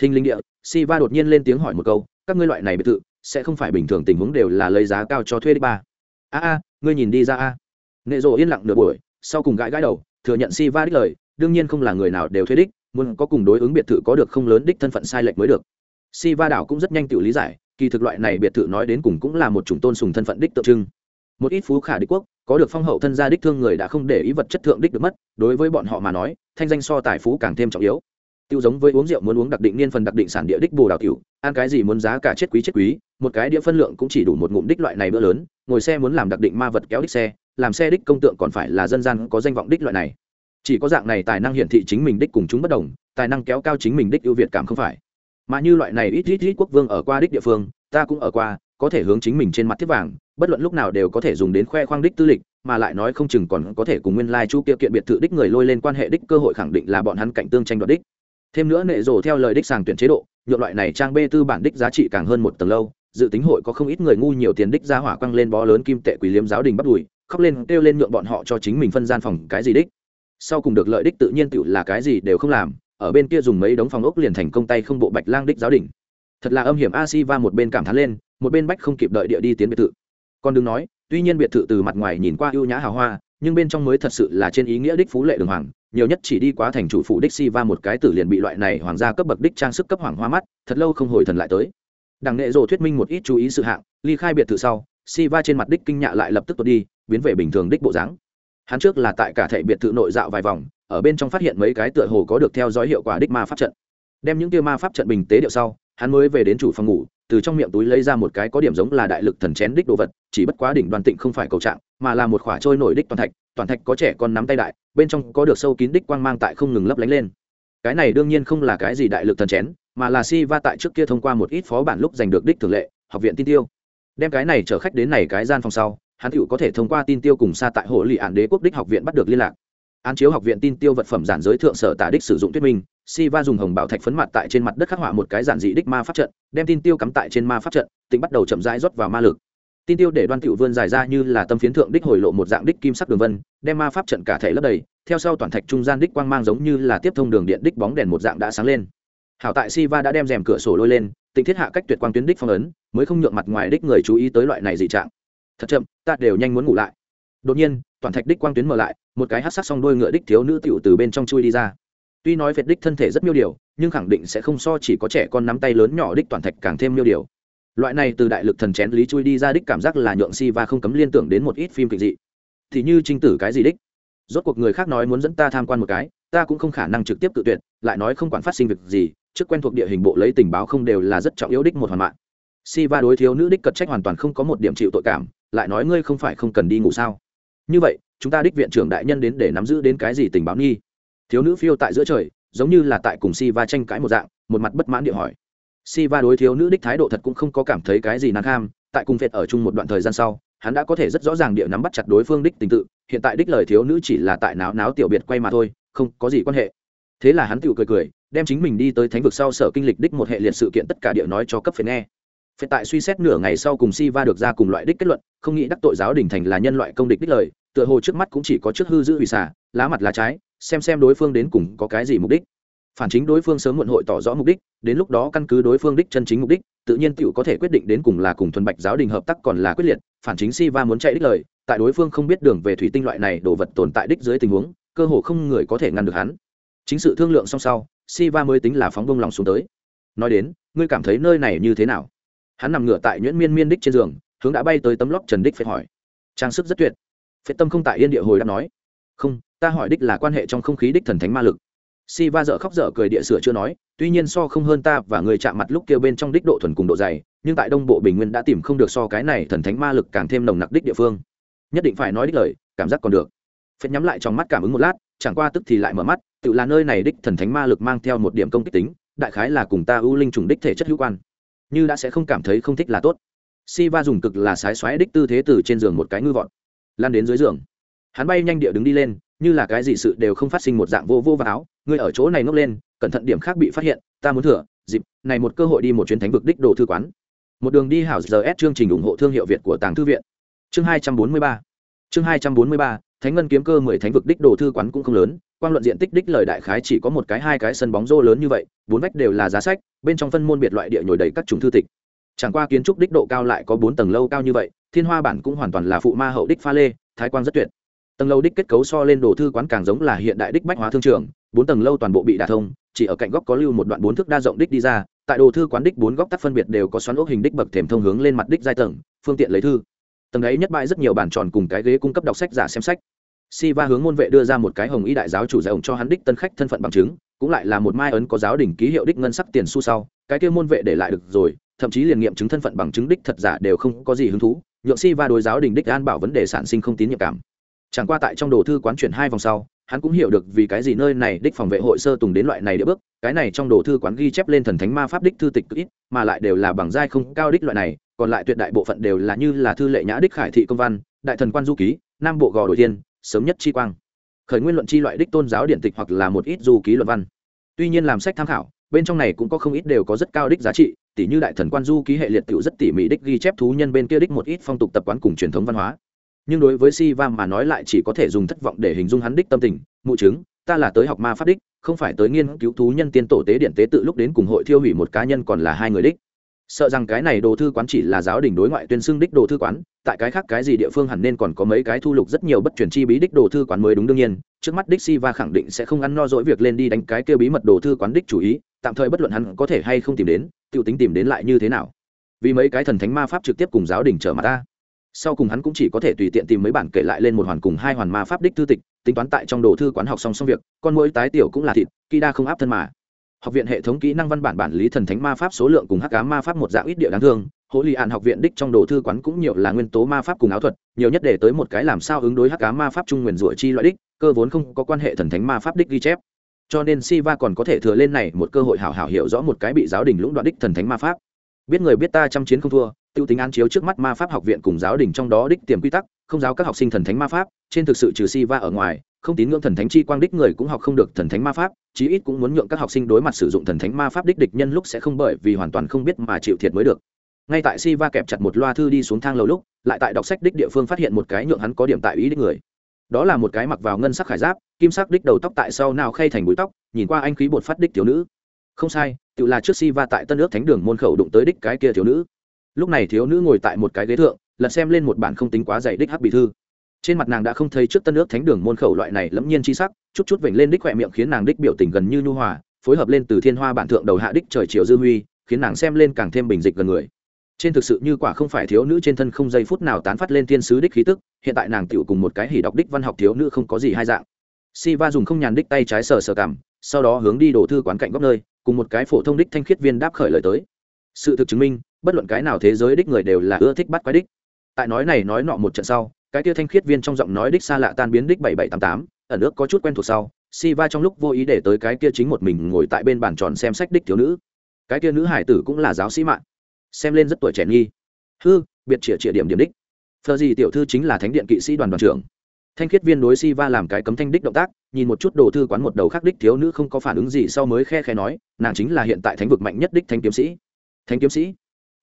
[SPEAKER 1] thinh linh địa si va đột nhiên lên tiếng hỏi một câu, các ngươi loại này biệt thự, sẽ không phải bình thường tình huống đều là lấy giá cao cho thuê đích ba? A a, ngươi nhìn đi ra a. Nệ rộ yên lặng nửa buổi, sau cùng gãi gãi đầu, thừa nhận si va đích lời, đương nhiên không là người nào đều thuê đích muốn có cùng đối ứng biệt thự có được không lớn đích thân phận sai lệch mới được. Si va đảo cũng rất nhanh tự lý giải, kỳ thực loại này biệt thự nói đến cùng cũng là một chủng tôn sùng thân phận đích tượng trưng. Một ít phú khả đích quốc, có được phong hậu thân gia đích thương người đã không để ý vật chất thượng đích được mất, đối với bọn họ mà nói, thanh danh so tài phú càng thêm trọng yếu. Tiêu giống với uống rượu muốn uống đặc định niên phần đặc định sản địa đích bồ đào cửu ăn cái gì muốn giá cả chết quý chết quý, một cái đĩa phân lượng cũng chỉ đủ một ngụm đích loại này bữa lớn, ngồi xe muốn làm đặc định ma vật kéo đích xe, làm xe đích công tượng còn phải là dân gian có danh vọng đích loại này chỉ có dạng này tài năng hiển thị chính mình đích cùng chúng bất đồng, tài năng kéo cao chính mình đích ưu việt cảm không phải. Mà như loại này ít ít ít quốc vương ở qua đích địa phương, ta cũng ở qua, có thể hướng chính mình trên mặt thiết vàng, bất luận lúc nào đều có thể dùng đến khoe khoang đích tư lịch, mà lại nói không chừng còn có thể cùng nguyên lai chu kia kiện biệt thự đích người lôi lên quan hệ đích cơ hội khẳng định là bọn hắn cạnh tương tranh đoạt đích. Thêm nữa nệ rổ theo lời đích sàng tuyển chế độ, nhượng loại này trang bê tư bản đích giá trị càng hơn một tầng lâu, dự tính hội có không ít người ngu nhiều tiền đích ra hỏa quăng lên bó lớn kim tệ quỷ liếm giáo đình bắt đùi, khóc lên kêu lên nhượng bọn họ cho chính mình phân gian phòng cái gì đích sau cùng được lợi đích tự nhiên tựu là cái gì đều không làm ở bên kia dùng mấy đống phòng ốc liền thành công tay không bộ bạch lang đích giáo đỉnh, thật là âm hiểm a si va một bên cảm thán lên một bên bách không kịp đợi địa đi tiến biệt thự. Còn đừng nói tuy nhiên biệt thự từ mặt ngoài nhìn qua ưu nhã hào hoa nhưng bên trong mới thật sự là trên ý nghĩa đích phú lệ đường hoàng nhiều nhất chỉ đi quá thành chủ phụ đích si va một cái tử liền bị loại này hoàng gia cấp bậc đích trang sức cấp hoàng hoa mắt thật lâu không hồi thần lại tới. Đằng nệ rồ thuyết minh một ít chú ý sự hạng ly khai biệt thự sau si va trên mặt đích kinh nhạ lại lập tức tuột đi biến về bình thường đích bộ dáng hắn trước là tại cả thể biệt thự nội dạo vài vòng, ở bên trong phát hiện mấy cái tựa hồ có được theo dõi hiệu quả đích ma pháp trận. Đem những tiêu ma pháp trận bình tế điệu sau, hắn mới về đến chủ phòng ngủ, từ trong miệng túi lấy ra một cái có điểm giống là đại lực thần chén đích đồ vật, chỉ bất quá đỉnh đoàn tịnh không phải cầu trạng, mà là một khỏa trôi nổi đích toàn thạch toàn thạch có trẻ con nắm tay đại, bên trong có được sâu kín đích quang mang tại không ngừng lấp lánh lên. Cái này đương nhiên không là cái gì đại lực thần chén, mà là si va tại trước kia thông qua một ít phó bản lúc giành được đích thường lệ, học viện tin tiêu. Đem cái này chở khách đến này cái gian phòng sau hắn tựu có thể thông qua tin tiêu cùng xa tại hồ lì ạn đế quốc đích học viện bắt được liên lạc. Án chiếu học viện tin tiêu vật phẩm giản giới thượng sở tả đích sử dụng thuyết minh si va dùng hồng bảo thạch phấn mặt tại trên mặt đất khắc họa một cái giản dị đích ma pháp trận, đem tin tiêu cắm tại trên ma pháp trận, tính bắt đầu chậm rãi rót vào ma lực. Tin tiêu để đoan tiểu vươn dài ra như là tâm phiến thượng đích hồi lộ một dạng đích kim sắc đường vân, đem ma pháp trận cả thể lấp đầy, theo sau toàn thạch trung gian đích quang mang giống như là tiếp thông đường điện đích bóng đèn một dạng đã sáng lên. Hảo tại si va đã đem rèm cửa sổ lôi lên tỉnh thiết hạ cách tuyệt quang tuyến đích phong ấn, mới không nhượng mặt ngoài đích người chú ý tới loại này dị trạng thật chậm, ta đều nhanh muốn ngủ lại. Đột nhiên, toàn thạch đích quang tuyến mở lại, một cái hát sắc song đôi ngựa đích thiếu nữ tiểu từ bên trong chui đi ra. Tuy nói việt đích thân thể rất miêu điều, nhưng khẳng định sẽ không so chỉ có trẻ con nắm tay lớn nhỏ đích toàn thạch càng thêm miêu điều. Loại này từ đại lực thần chén lý chui đi ra đích cảm giác là nhượng si và không cấm liên tưởng đến một ít phim kịch dị. Thì như trinh tử cái gì đích? Rốt cuộc người khác nói muốn dẫn ta tham quan một cái, ta cũng không khả năng trực tiếp tự tuyệt, lại nói không quản phát sinh việc gì, trước quen thuộc địa hình bộ lấy tình báo không đều là rất trọng yếu đích một hoàn mạng. Si va đối thiếu nữ đích cật trách hoàn toàn không có một điểm chịu tội cảm lại nói ngươi không phải không cần đi ngủ sao? Như vậy, chúng ta đích viện trưởng đại nhân đến để nắm giữ đến cái gì tình báo nghi? Thiếu nữ phiêu tại giữa trời, giống như là tại cùng si va tranh cãi một dạng, một mặt bất mãn địa hỏi. Si va đối thiếu nữ đích thái độ thật cũng không có cảm thấy cái gì nàng kham, tại cùng phệt ở chung một đoạn thời gian sau, hắn đã có thể rất rõ ràng địa nắm bắt chặt đối phương đích tình tự, hiện tại đích lời thiếu nữ chỉ là tại náo náo tiểu biệt quay mà thôi, không có gì quan hệ. Thế là hắn tự cười cười, đem chính mình đi tới thánh vực sau sở kinh lịch đích một hệ liệt sự kiện tất cả địa nói cho cấp phệt nghe phệt tại suy xét nửa ngày sau cùng si va được ra cùng loại đích kết luận, không nghĩ đắc tội giáo đình thành là nhân loại công địch đích lời, tựa hồ trước mắt cũng chỉ có trước hư giữ hủy xả lá mặt lá trái, xem xem đối phương đến cùng có cái gì mục đích. Phản chính đối phương sớm muộn hội tỏ rõ mục đích, đến lúc đó căn cứ đối phương đích chân chính mục đích, tự nhiên tiểu có thể quyết định đến cùng là cùng thuần bạch giáo đình hợp tác còn là quyết liệt, phản chính si va muốn chạy đích lời, tại đối phương không biết đường về thủy tinh loại này đồ vật tồn tại đích dưới tình huống, cơ hồ không người có thể ngăn được hắn. Chính sự thương lượng song sau si va mới tính là phóng bông lòng xuống tới. Nói đến, ngươi cảm thấy nơi này như thế nào? Hắn nằm ngửa tại nhuyễn miên miên đích trên giường, hướng đã bay tới tấm lóc trần đích phải hỏi. Trang sức rất tuyệt. Phết tâm không tại yên địa hồi đã nói. Không, ta hỏi đích là quan hệ trong không khí đích thần thánh ma lực. Si va dở khóc dở cười địa sửa chưa nói, tuy nhiên so không hơn ta và người chạm mặt lúc kêu bên trong đích độ thuần cùng độ dày, nhưng tại đông bộ bình nguyên đã tìm không được so cái này thần thánh ma lực càng thêm nồng nặc đích địa phương. Nhất định phải nói đích lời, cảm giác còn được. Phết nhắm lại trong mắt cảm ứng một lát, chẳng qua tức thì lại mở mắt, tự là nơi này đích thần thánh ma lực mang theo một điểm công kích tính, đại khái là cùng ta ưu linh trùng đích thể chất hữu quan như đã sẽ không cảm thấy không thích là tốt. Si va dùng cực là sái xoáy đích tư thế từ trên giường một cái ngư vọt lan đến dưới giường. Hắn bay nhanh địa đứng đi lên như là cái gì sự đều không phát sinh một dạng vô vô và áo. Ngươi ở chỗ này ngốc lên cẩn thận điểm khác bị phát hiện ta muốn thửa dịp này một cơ hội đi một chuyến thánh vực đích đồ thư quán. Một đường đi hảo giờ s chương trình ủng hộ thương hiệu việt của tàng thư viện. Chương 243 chương 243, thánh ngân kiếm cơ mười thánh vực đích đồ thư quán cũng không lớn, quang luận diện tích đích lời đại khái chỉ có một cái, hai cái sân bóng rô lớn như vậy, bốn vách đều là giá sách, bên trong phân môn biệt loại địa nhồi đầy các chủng thư tịch. Chẳng qua kiến trúc đích độ cao lại có bốn tầng lâu cao như vậy, thiên hoa bản cũng hoàn toàn là phụ ma hậu đích pha lê, thái quang rất tuyệt. Tầng lâu đích kết cấu so lên đồ thư quán càng giống là hiện đại đích bách hóa thương trường, bốn tầng lâu toàn bộ bị đả thông, chỉ ở cạnh góc có lưu một đoạn bốn thước đa rộng đích đi ra, tại đồ thư quán đích bốn góc tắt phân biệt đều có xoắn ốc hình đích bậc thềm thông hướng lên mặt đích giai tầng, phương tiện lấy thư tầng ấy nhất bãi rất nhiều bản tròn cùng cái ghế cung cấp đọc sách giả xem sách. Si va hướng môn vệ đưa ra một cái hồng y đại giáo chủ giải ổng cho hắn đích tân khách thân phận bằng chứng, cũng lại là một mai ấn có giáo đỉnh ký hiệu đích ngân sắc tiền xu sau, cái kia môn vệ để lại được rồi, thậm chí liền nghiệm chứng thân phận bằng chứng đích thật giả đều không có gì hứng thú, nhượng si va đối giáo đình đích an bảo vấn đề sản sinh không tín nhiệm cảm. Chẳng qua tại trong đồ thư quán chuyển hai vòng sau hắn cũng hiểu được vì cái gì nơi này đích phòng vệ hội sơ tùng đến loại này địa bước, cái này trong đồ thư quán ghi chép lên thần thánh ma pháp đích thư tịch ít, mà lại đều là bằng giai không cao đích loại này, còn lại tuyệt đại bộ phận đều là như là thư lệ nhã đích khải thị công văn, đại thần quan du ký, nam bộ gò đổi thiên, sớm nhất chi quang. Khởi nguyên luận chi loại đích tôn giáo điện tịch hoặc là một ít du ký luận văn. Tuy nhiên làm sách tham khảo, bên trong này cũng có không ít đều có rất cao đích giá trị tỷ như đại thần quan du ký hệ liệt tựu rất tỉ mỉ đích ghi chép thú nhân bên kia đích một ít phong tục tập quán cùng truyền thống văn hóa nhưng đối với si va mà nói lại chỉ có thể dùng thất vọng để hình dung hắn đích tâm tình. Mụ chứng, ta là tới học ma pháp đích, không phải tới nghiên cứu thú nhân tiên tổ tế điện tế tự lúc đến cùng hội thiêu hủy một cá nhân còn là hai người đích. Sợ rằng cái này đồ thư quán chỉ là giáo đình đối ngoại tuyên xưng đích đồ thư quán, tại cái khác cái gì địa phương hẳn nên còn có mấy cái thu lục rất nhiều bất truyền chi bí đích đồ thư quán mới đúng đương nhiên. Trước mắt đích si va khẳng định sẽ không ăn no dỗi việc lên đi đánh cái kêu bí mật đồ thư quán đích chủ ý, tạm thời bất luận hắn có thể hay không tìm đến tự tính tìm đến lại như thế nào. Vì mấy cái thần thánh ma pháp trực tiếp cùng giáo đình trở mặt ta sau cùng hắn cũng chỉ có thể tùy tiện tìm mấy bản kể lại lên một hoàn cùng hai hoàn ma pháp đích thư tịch tính toán tại trong đồ thư quán học xong xong việc con mỗi tái tiểu cũng là thịt kỳ đa không áp thân mà học viện hệ thống kỹ năng văn bản bản lý thần thánh ma pháp số lượng cùng hắc cá ma pháp một dạng ít địa đáng thương hỗ lì ạn học viện đích trong đồ thư quán cũng nhiều là nguyên tố ma pháp cùng áo thuật nhiều nhất để tới một cái làm sao ứng đối hắc cá ma pháp trung nguyền rủa chi loại đích cơ vốn không có quan hệ thần thánh ma pháp đích ghi chép cho nên Siva còn có thể thừa lên này một cơ hội hảo hảo hiểu rõ một cái bị giáo đình lũng đoạn đích thần thánh ma pháp. Biết người biết ta trăm chiến không thua, tiêu tính an chiếu trước mắt ma pháp học viện cùng giáo đình trong đó đích tiềm quy tắc, không giáo các học sinh thần thánh ma pháp, trên thực sự trừ Si Va ở ngoài, không tín ngưỡng thần thánh chi quang đích người cũng học không được thần thánh ma pháp, chí ít cũng muốn nhượng các học sinh đối mặt sử dụng thần thánh ma pháp đích địch nhân lúc sẽ không bởi vì hoàn toàn không biết mà chịu thiệt mới được. Ngay tại Si Va kẹp chặt một loa thư đi xuống thang lầu lúc, lại tại đọc sách đích địa phương phát hiện một cái nhượng hắn có điểm tại ý đích người. Đó là một cái mặc vào ngân sắc khải giáp kim sắc đích đầu tóc tại sau nào khay thành búi tóc nhìn qua anh khí bột phát đích thiếu nữ. Không sai tự là trước si va tại tân ước thánh đường môn khẩu đụng tới đích cái kia thiếu nữ lúc này thiếu nữ ngồi tại một cái ghế thượng, lật xem lên một bản không tính quá dày đích hắc bì thư. Trên mặt nàng đã không thấy trước tân ước thánh đường môn khẩu loại này lẫm nhiên chi sắc, chút chút vểnh lên đích khỏe miệng khiến nàng đích biểu tình gần như nhu hòa, phối hợp lên từ thiên hoa bản thượng đầu hạ đích trời chiều dư huy, khiến nàng xem lên càng thêm bình dịch gần người. Trên thực sự như quả không phải thiếu nữ trên thân không giây phút nào tán phát lên thiên sứ đích khí tức, hiện tại nàng tựu cùng một cái hỉ đọc đích văn học thiếu nữ không có gì hai dạng. Si va dùng không nhàn đích tay trái sờ sờ cảm sau đó hướng đi đổ thư quán cạnh góc nơi, cùng một cái phổ thông đích thanh khiết viên đáp khởi lời tới. Sự thực chứng minh bất luận cái nào thế giới đích người đều là ưa thích bắt quái đích. Tại nói này nói nọ một trận sau, cái kia thanh khiết viên trong giọng nói đích xa lạ tan biến đích bảy bảy tám tám, ẩn ước có chút quen thuộc sau si va trong lúc vô ý để tới cái kia chính một mình ngồi tại bên bàn tròn xem sách đích thiếu nữ. Cái kia nữ hải tử cũng là giáo sĩ mạng. Xem lên rất tuổi trẻ nghi. Hư, biệt chĩa chĩa điểm điểm đích. Phờ gì tiểu thư chính là thánh điện kỵ sĩ đoàn đoàn trưởng. Thanh khiết viên đối si va làm cái cấm thanh đích động tác, nhìn một chút đồ thư quán một đầu khác đích thiếu nữ không có phản ứng gì sau mới khe khe nói, nàng chính là hiện tại thánh vực mạnh nhất đích thanh kiếm sĩ. Thanh kiếm sĩ?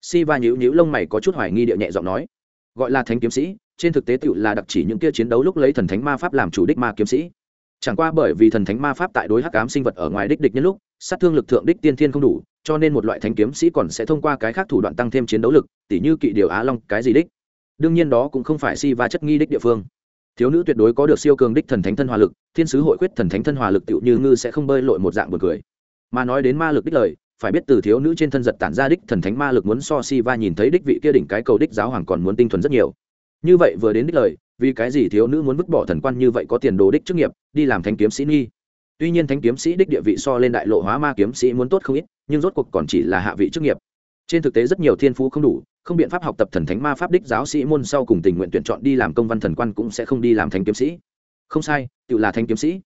[SPEAKER 1] Si va nhíu nhíu lông mày có chút hoài nghi địa nhẹ giọng nói. Gọi là thánh kiếm sĩ, trên thực tế tựu là đặc chỉ những kia chiến đấu lúc lấy thần thánh ma pháp làm chủ đích ma kiếm sĩ. Chẳng qua bởi vì thần thánh ma pháp tại đối hắc ám sinh vật ở ngoài đích địch nhân lúc, sát thương lực thượng đích tiên thiên không đủ, cho nên một loại thánh kiếm sĩ còn sẽ thông qua cái khác thủ đoạn tăng thêm chiến đấu lực, tỉ như kỵ điều á long, cái gì đích. Đương nhiên đó cũng không phải si va chất nghi đích địa phương. Thiếu nữ tuyệt đối có được siêu cường đích thần thánh thân hòa lực, thiên sứ hội quyết thần thánh thân hòa lực tựu như ngư sẽ không bơi lội một dạng buồn cười. Mà nói đến ma lực đích lời phải biết từ thiếu nữ trên thân giật tản ra đích thần thánh ma lực muốn so si va nhìn thấy đích vị kia đỉnh cái cầu đích giáo hoàng còn muốn tinh thuần rất nhiều. Như vậy vừa đến đích lời, vì cái gì thiếu nữ muốn vứt bỏ thần quan như vậy có tiền đồ đích chức nghiệp, đi làm thánh kiếm sĩ nghi? Tuy nhiên thánh kiếm sĩ đích địa vị so lên đại lộ hóa ma kiếm sĩ muốn tốt không ít, nhưng rốt cuộc còn chỉ là hạ vị chức nghiệp. Trên thực tế rất nhiều thiên phú không đủ, không biện pháp học tập thần thánh ma pháp đích giáo sĩ môn sau cùng tình nguyện tuyển chọn đi làm công văn thần quan cũng sẽ không đi làm thánh kiếm sĩ. Không sai, tự là thánh kiếm sĩ.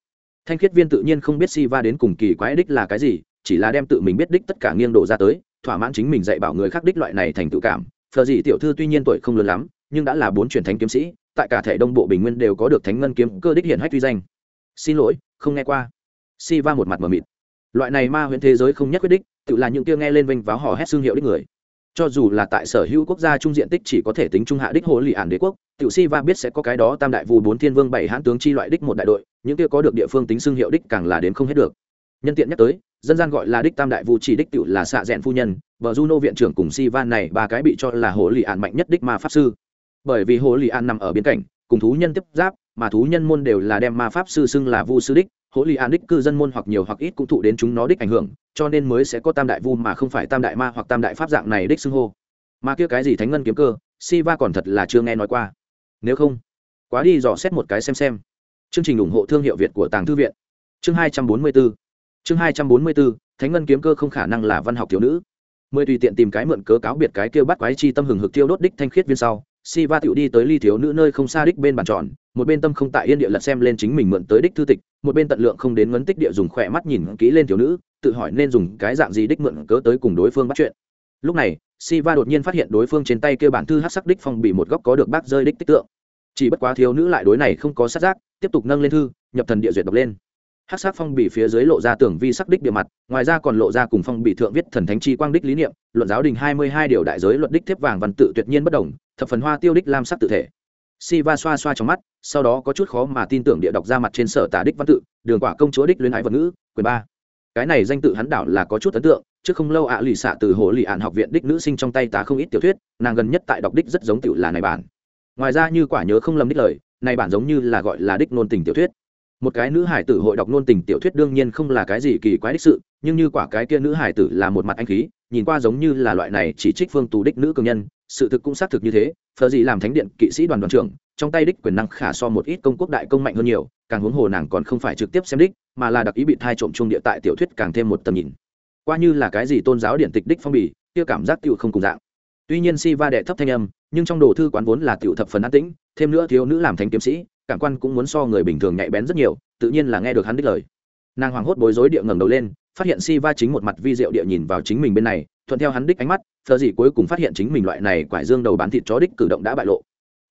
[SPEAKER 1] Thanh khiết viên tự nhiên không biết si va đến cùng kỳ quái đích là cái gì chỉ là đem tự mình biết đích tất cả nghiêng đổ ra tới, thỏa mãn chính mình dạy bảo người khác đích loại này thành tự cảm. Phờ gì tiểu thư tuy nhiên tuổi không lớn lắm, nhưng đã là bốn truyền thánh kiếm sĩ, tại cả thể đông bộ bình nguyên đều có được thánh ngân kiếm cơ đích hiển hách tuy danh. Xin lỗi, không nghe qua. Si va một mặt mờ mịt. Loại này ma huyện thế giới không nhất quyết đích, tự là những kia nghe lên vinh váo hò hét xương hiệu đích người. Cho dù là tại sở hữu quốc gia trung diện tích chỉ có thể tính trung hạ đích hồ lì ản đế quốc tiểu si va biết sẽ có cái đó tam đại vù bốn thiên vương bảy hãn tướng chi loại đích một đại đội, những kia có được địa phương tính xương hiệu đích càng là đến không hết được nhân tiện nhắc tới, dân gian gọi là đích tam đại vu chỉ đích tiểu là xạ rẽn phu nhân vợ juno viện trưởng cùng si van này ba cái bị cho là hồ lì ạn mạnh nhất đích ma pháp sư. Bởi vì hồ lì ạn nằm ở biên cảnh, cùng thú nhân tiếp giáp, mà thú nhân môn đều là đem ma pháp sư xưng là vu sư đích, hồ lì ạn đích cư dân môn hoặc nhiều hoặc ít cũng thụ đến chúng nó đích ảnh hưởng, cho nên mới sẽ có tam đại vu mà không phải tam đại ma hoặc tam đại pháp dạng này đích xưng hô. Mà kia cái gì thánh ngân kiếm cơ si va còn thật là chưa nghe nói qua. Nếu không, quá đi dò xét một cái xem xem. Chương trình ủng hộ thương hiệu việt của tàng thư viện. Chương hai trăm bốn mươi bốn chương hai trăm bốn mươi bốn thánh ngân kiếm cơ không khả năng là văn học thiếu nữ. Mười tùy tiện tìm cái mượn cớ cáo biệt cái kêu bắt quái chi tâm hừng hực tiêu đốt đích thanh khiết viên sau si va tựu đi tới ly thiếu nữ nơi không xa đích bên bàn tròn, một bên tâm không tại yên địa lật xem lên chính mình mượn tới đích thư tịch, một bên tận lượng không đến ngấn tích địa dùng khỏe mắt nhìn kỹ lên thiếu nữ, tự hỏi nên dùng cái dạng gì đích mượn cớ tới cùng đối phương bắt chuyện. Lúc này si va đột nhiên phát hiện đối phương trên tay kêu bản thư hát sắc đích phong bị một góc có được bác rơi đích tích tượng. Chỉ bất quá thiếu nữ lại đối này không có sát giác, tiếp tục nâng lên thư, nhập thần địa duyệt đọc lên hát sắc phong bì phía dưới lộ ra tưởng vi sắc đích địa mặt, ngoài ra còn lộ ra cùng phong bì thượng viết thần thánh chi quang đích lý niệm, luận giáo đình hai mươi hai điều đại giới luận đích thiếp vàng văn tự tuyệt nhiên bất đồng, thập phần hoa tiêu đích lam sắc tự thể. Si va xoa xoa trong mắt, sau đó có chút khó mà tin tưởng địa đọc ra mặt trên sở tả đích văn tự, đường quả công chúa đích luyến ái vật ngữ, quyền ba. Cái này danh tự hắn đảo là có chút ấn tượng trước không lâu ạ lì xạ từ hồ lì ạn học viện đích nữ sinh trong tay tá không ít tiểu thuyết, nàng gần nhất tại đọc đích rất giống tiểu là này bản. Ngoài ra như quả nhớ không lầm đích lời, này bản giống như là gọi là đích nôn tình tiểu thuyết một cái nữ hải tử hội đọc nôn tình tiểu thuyết đương nhiên không là cái gì kỳ quái đích sự, nhưng như quả cái kia nữ hải tử là một mặt anh khí, nhìn qua giống như là loại này chỉ trích phương tù đích nữ cường nhân, sự thực cũng xác thực như thế, phờ gì làm thánh điện kỵ sĩ đoàn đoàn trưởng, trong tay đích quyền năng khả so một ít công quốc đại công mạnh hơn nhiều, càng huống hồ nàng còn không phải trực tiếp xem đích, mà là đặc ý bị thai trộm chung địa tại tiểu thuyết càng thêm một tầm nhìn. Qua như là cái gì tôn giáo điện tịch đích phong bì, kia cảm giác tựu không cùng dạng. Tuy nhiên si va đệ thấp thanh âm, nhưng trong đồ thư quán vốn là tiểu thập phần an tĩnh, thêm nữa thiếu nữ làm thánh kiếm sĩ cảm quan cũng muốn so người bình thường nhạy bén rất nhiều, tự nhiên là nghe được hắn đích lời. Nàng hoảng hốt bối rối địa ngẩng đầu lên, phát hiện si va chính một mặt vi diệu địa nhìn vào chính mình bên này, thuận theo hắn đích ánh mắt thờ gì cuối cùng phát hiện chính mình loại này quải dương đầu bán thịt chó đích cử động đã bại lộ.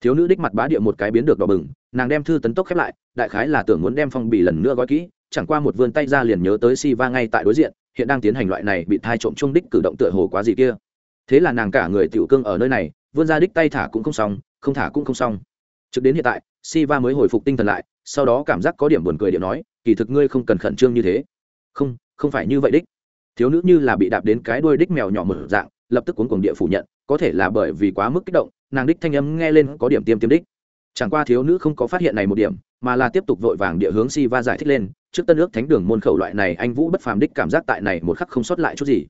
[SPEAKER 1] Thiếu nữ đích mặt bá địa một cái biến được đỏ bừng, nàng đem thư tấn tốc khép lại, đại khái là tưởng muốn đem phong bì lần nữa gói kỹ, chẳng qua một vươn tay ra liền nhớ tới si va ngay tại đối diện, hiện đang tiến hành loại này bị thai trộm chung đích cử động tựa hồ quá gì kia. Thế là nàng cả người tiểu cương ở nơi này, vươn ra đích tay thả cũng không xong, không thả cũng không xong trực đến hiện tại Siva mới hồi phục tinh thần lại, sau đó cảm giác có điểm buồn cười điệu nói, kỳ thực ngươi không cần khẩn trương như thế. Không, không phải như vậy đích. Thiếu nữ như là bị đạp đến cái đuôi đích mèo nhỏ mở dạng, lập tức cuốn cuồng địa phủ nhận, có thể là bởi vì quá mức kích động, nàng đích thanh âm nghe lên có điểm tiêm tiêm đích. Chẳng qua thiếu nữ không có phát hiện này một điểm, mà là tiếp tục vội vàng địa hướng Siva giải thích lên, trước tân ước thánh đường môn khẩu loại này anh vũ bất phàm đích cảm giác tại này một khắc không sót lại chút gì.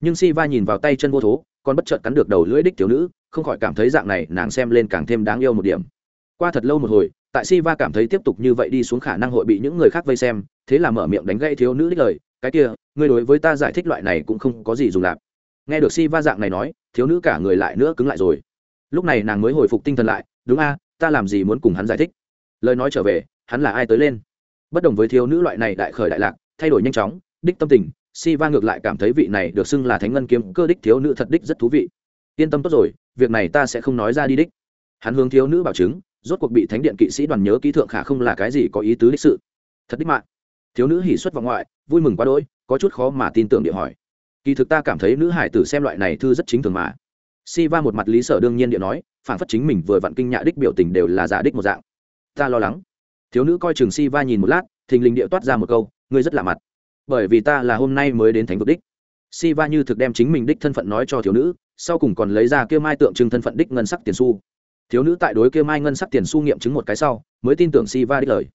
[SPEAKER 1] Nhưng Siva nhìn vào tay chân vô thố, còn bất chợt cắn được đầu lưỡi đích thiếu nữ, không khỏi cảm thấy dạng này nàng xem lên càng thêm đáng yêu một điểm qua thật lâu một hồi, tại si va cảm thấy tiếp tục như vậy đi xuống khả năng hội bị những người khác vây xem, thế là mở miệng đánh gãy thiếu nữ đích lời, cái kia, ngươi đối với ta giải thích loại này cũng không có gì dùng lạp nghe được si va dạng này nói, thiếu nữ cả người lại nữa cứng lại rồi. Lúc này nàng mới hồi phục tinh thần lại, đúng a, ta làm gì muốn cùng hắn giải thích? Lời nói trở về, hắn là ai tới lên? Bất đồng với thiếu nữ loại này đại khởi đại lạc, thay đổi nhanh chóng, đích tâm tình si va ngược lại cảm thấy vị này được xưng là thánh ngân kiếm cơ đích thiếu nữ thật đích rất thú vị. Yên tâm tốt rồi, việc này ta sẽ không nói ra đi đích. Hắn hướng thiếu nữ bảo chứng rốt cuộc bị thánh điện kỵ sĩ đoàn nhớ ký thượng khả không là cái gì có ý tứ đích sự. Thật đích mạng. Thiếu nữ hỉ xuất vào ngoại, vui mừng quá đỗi, có chút khó mà tin tưởng địa hỏi. Kỳ thực ta cảm thấy nữ hải tử xem loại này thư rất chính thường mà. Si va một mặt lý sở đương nhiên địa nói phản phất chính mình vừa vặn kinh nhạ đích biểu tình đều là giả đích một dạng. Ta lo lắng. Thiếu nữ coi chừng si va nhìn một lát, thình lình địa toát ra một câu, ngươi rất lạ mặt. Bởi vì ta là hôm nay mới đến thánh vực đích. Si va như thực đem chính mình đích thân phận nói cho thiếu nữ, sau cùng còn lấy ra kêu mai tượng trưng thân phận đích ngân sắc tiền su thiếu nữ tại đối kia mai ngân sắc tiền su nghiệm chứng một cái sau, mới tin tưởng si va đích lời.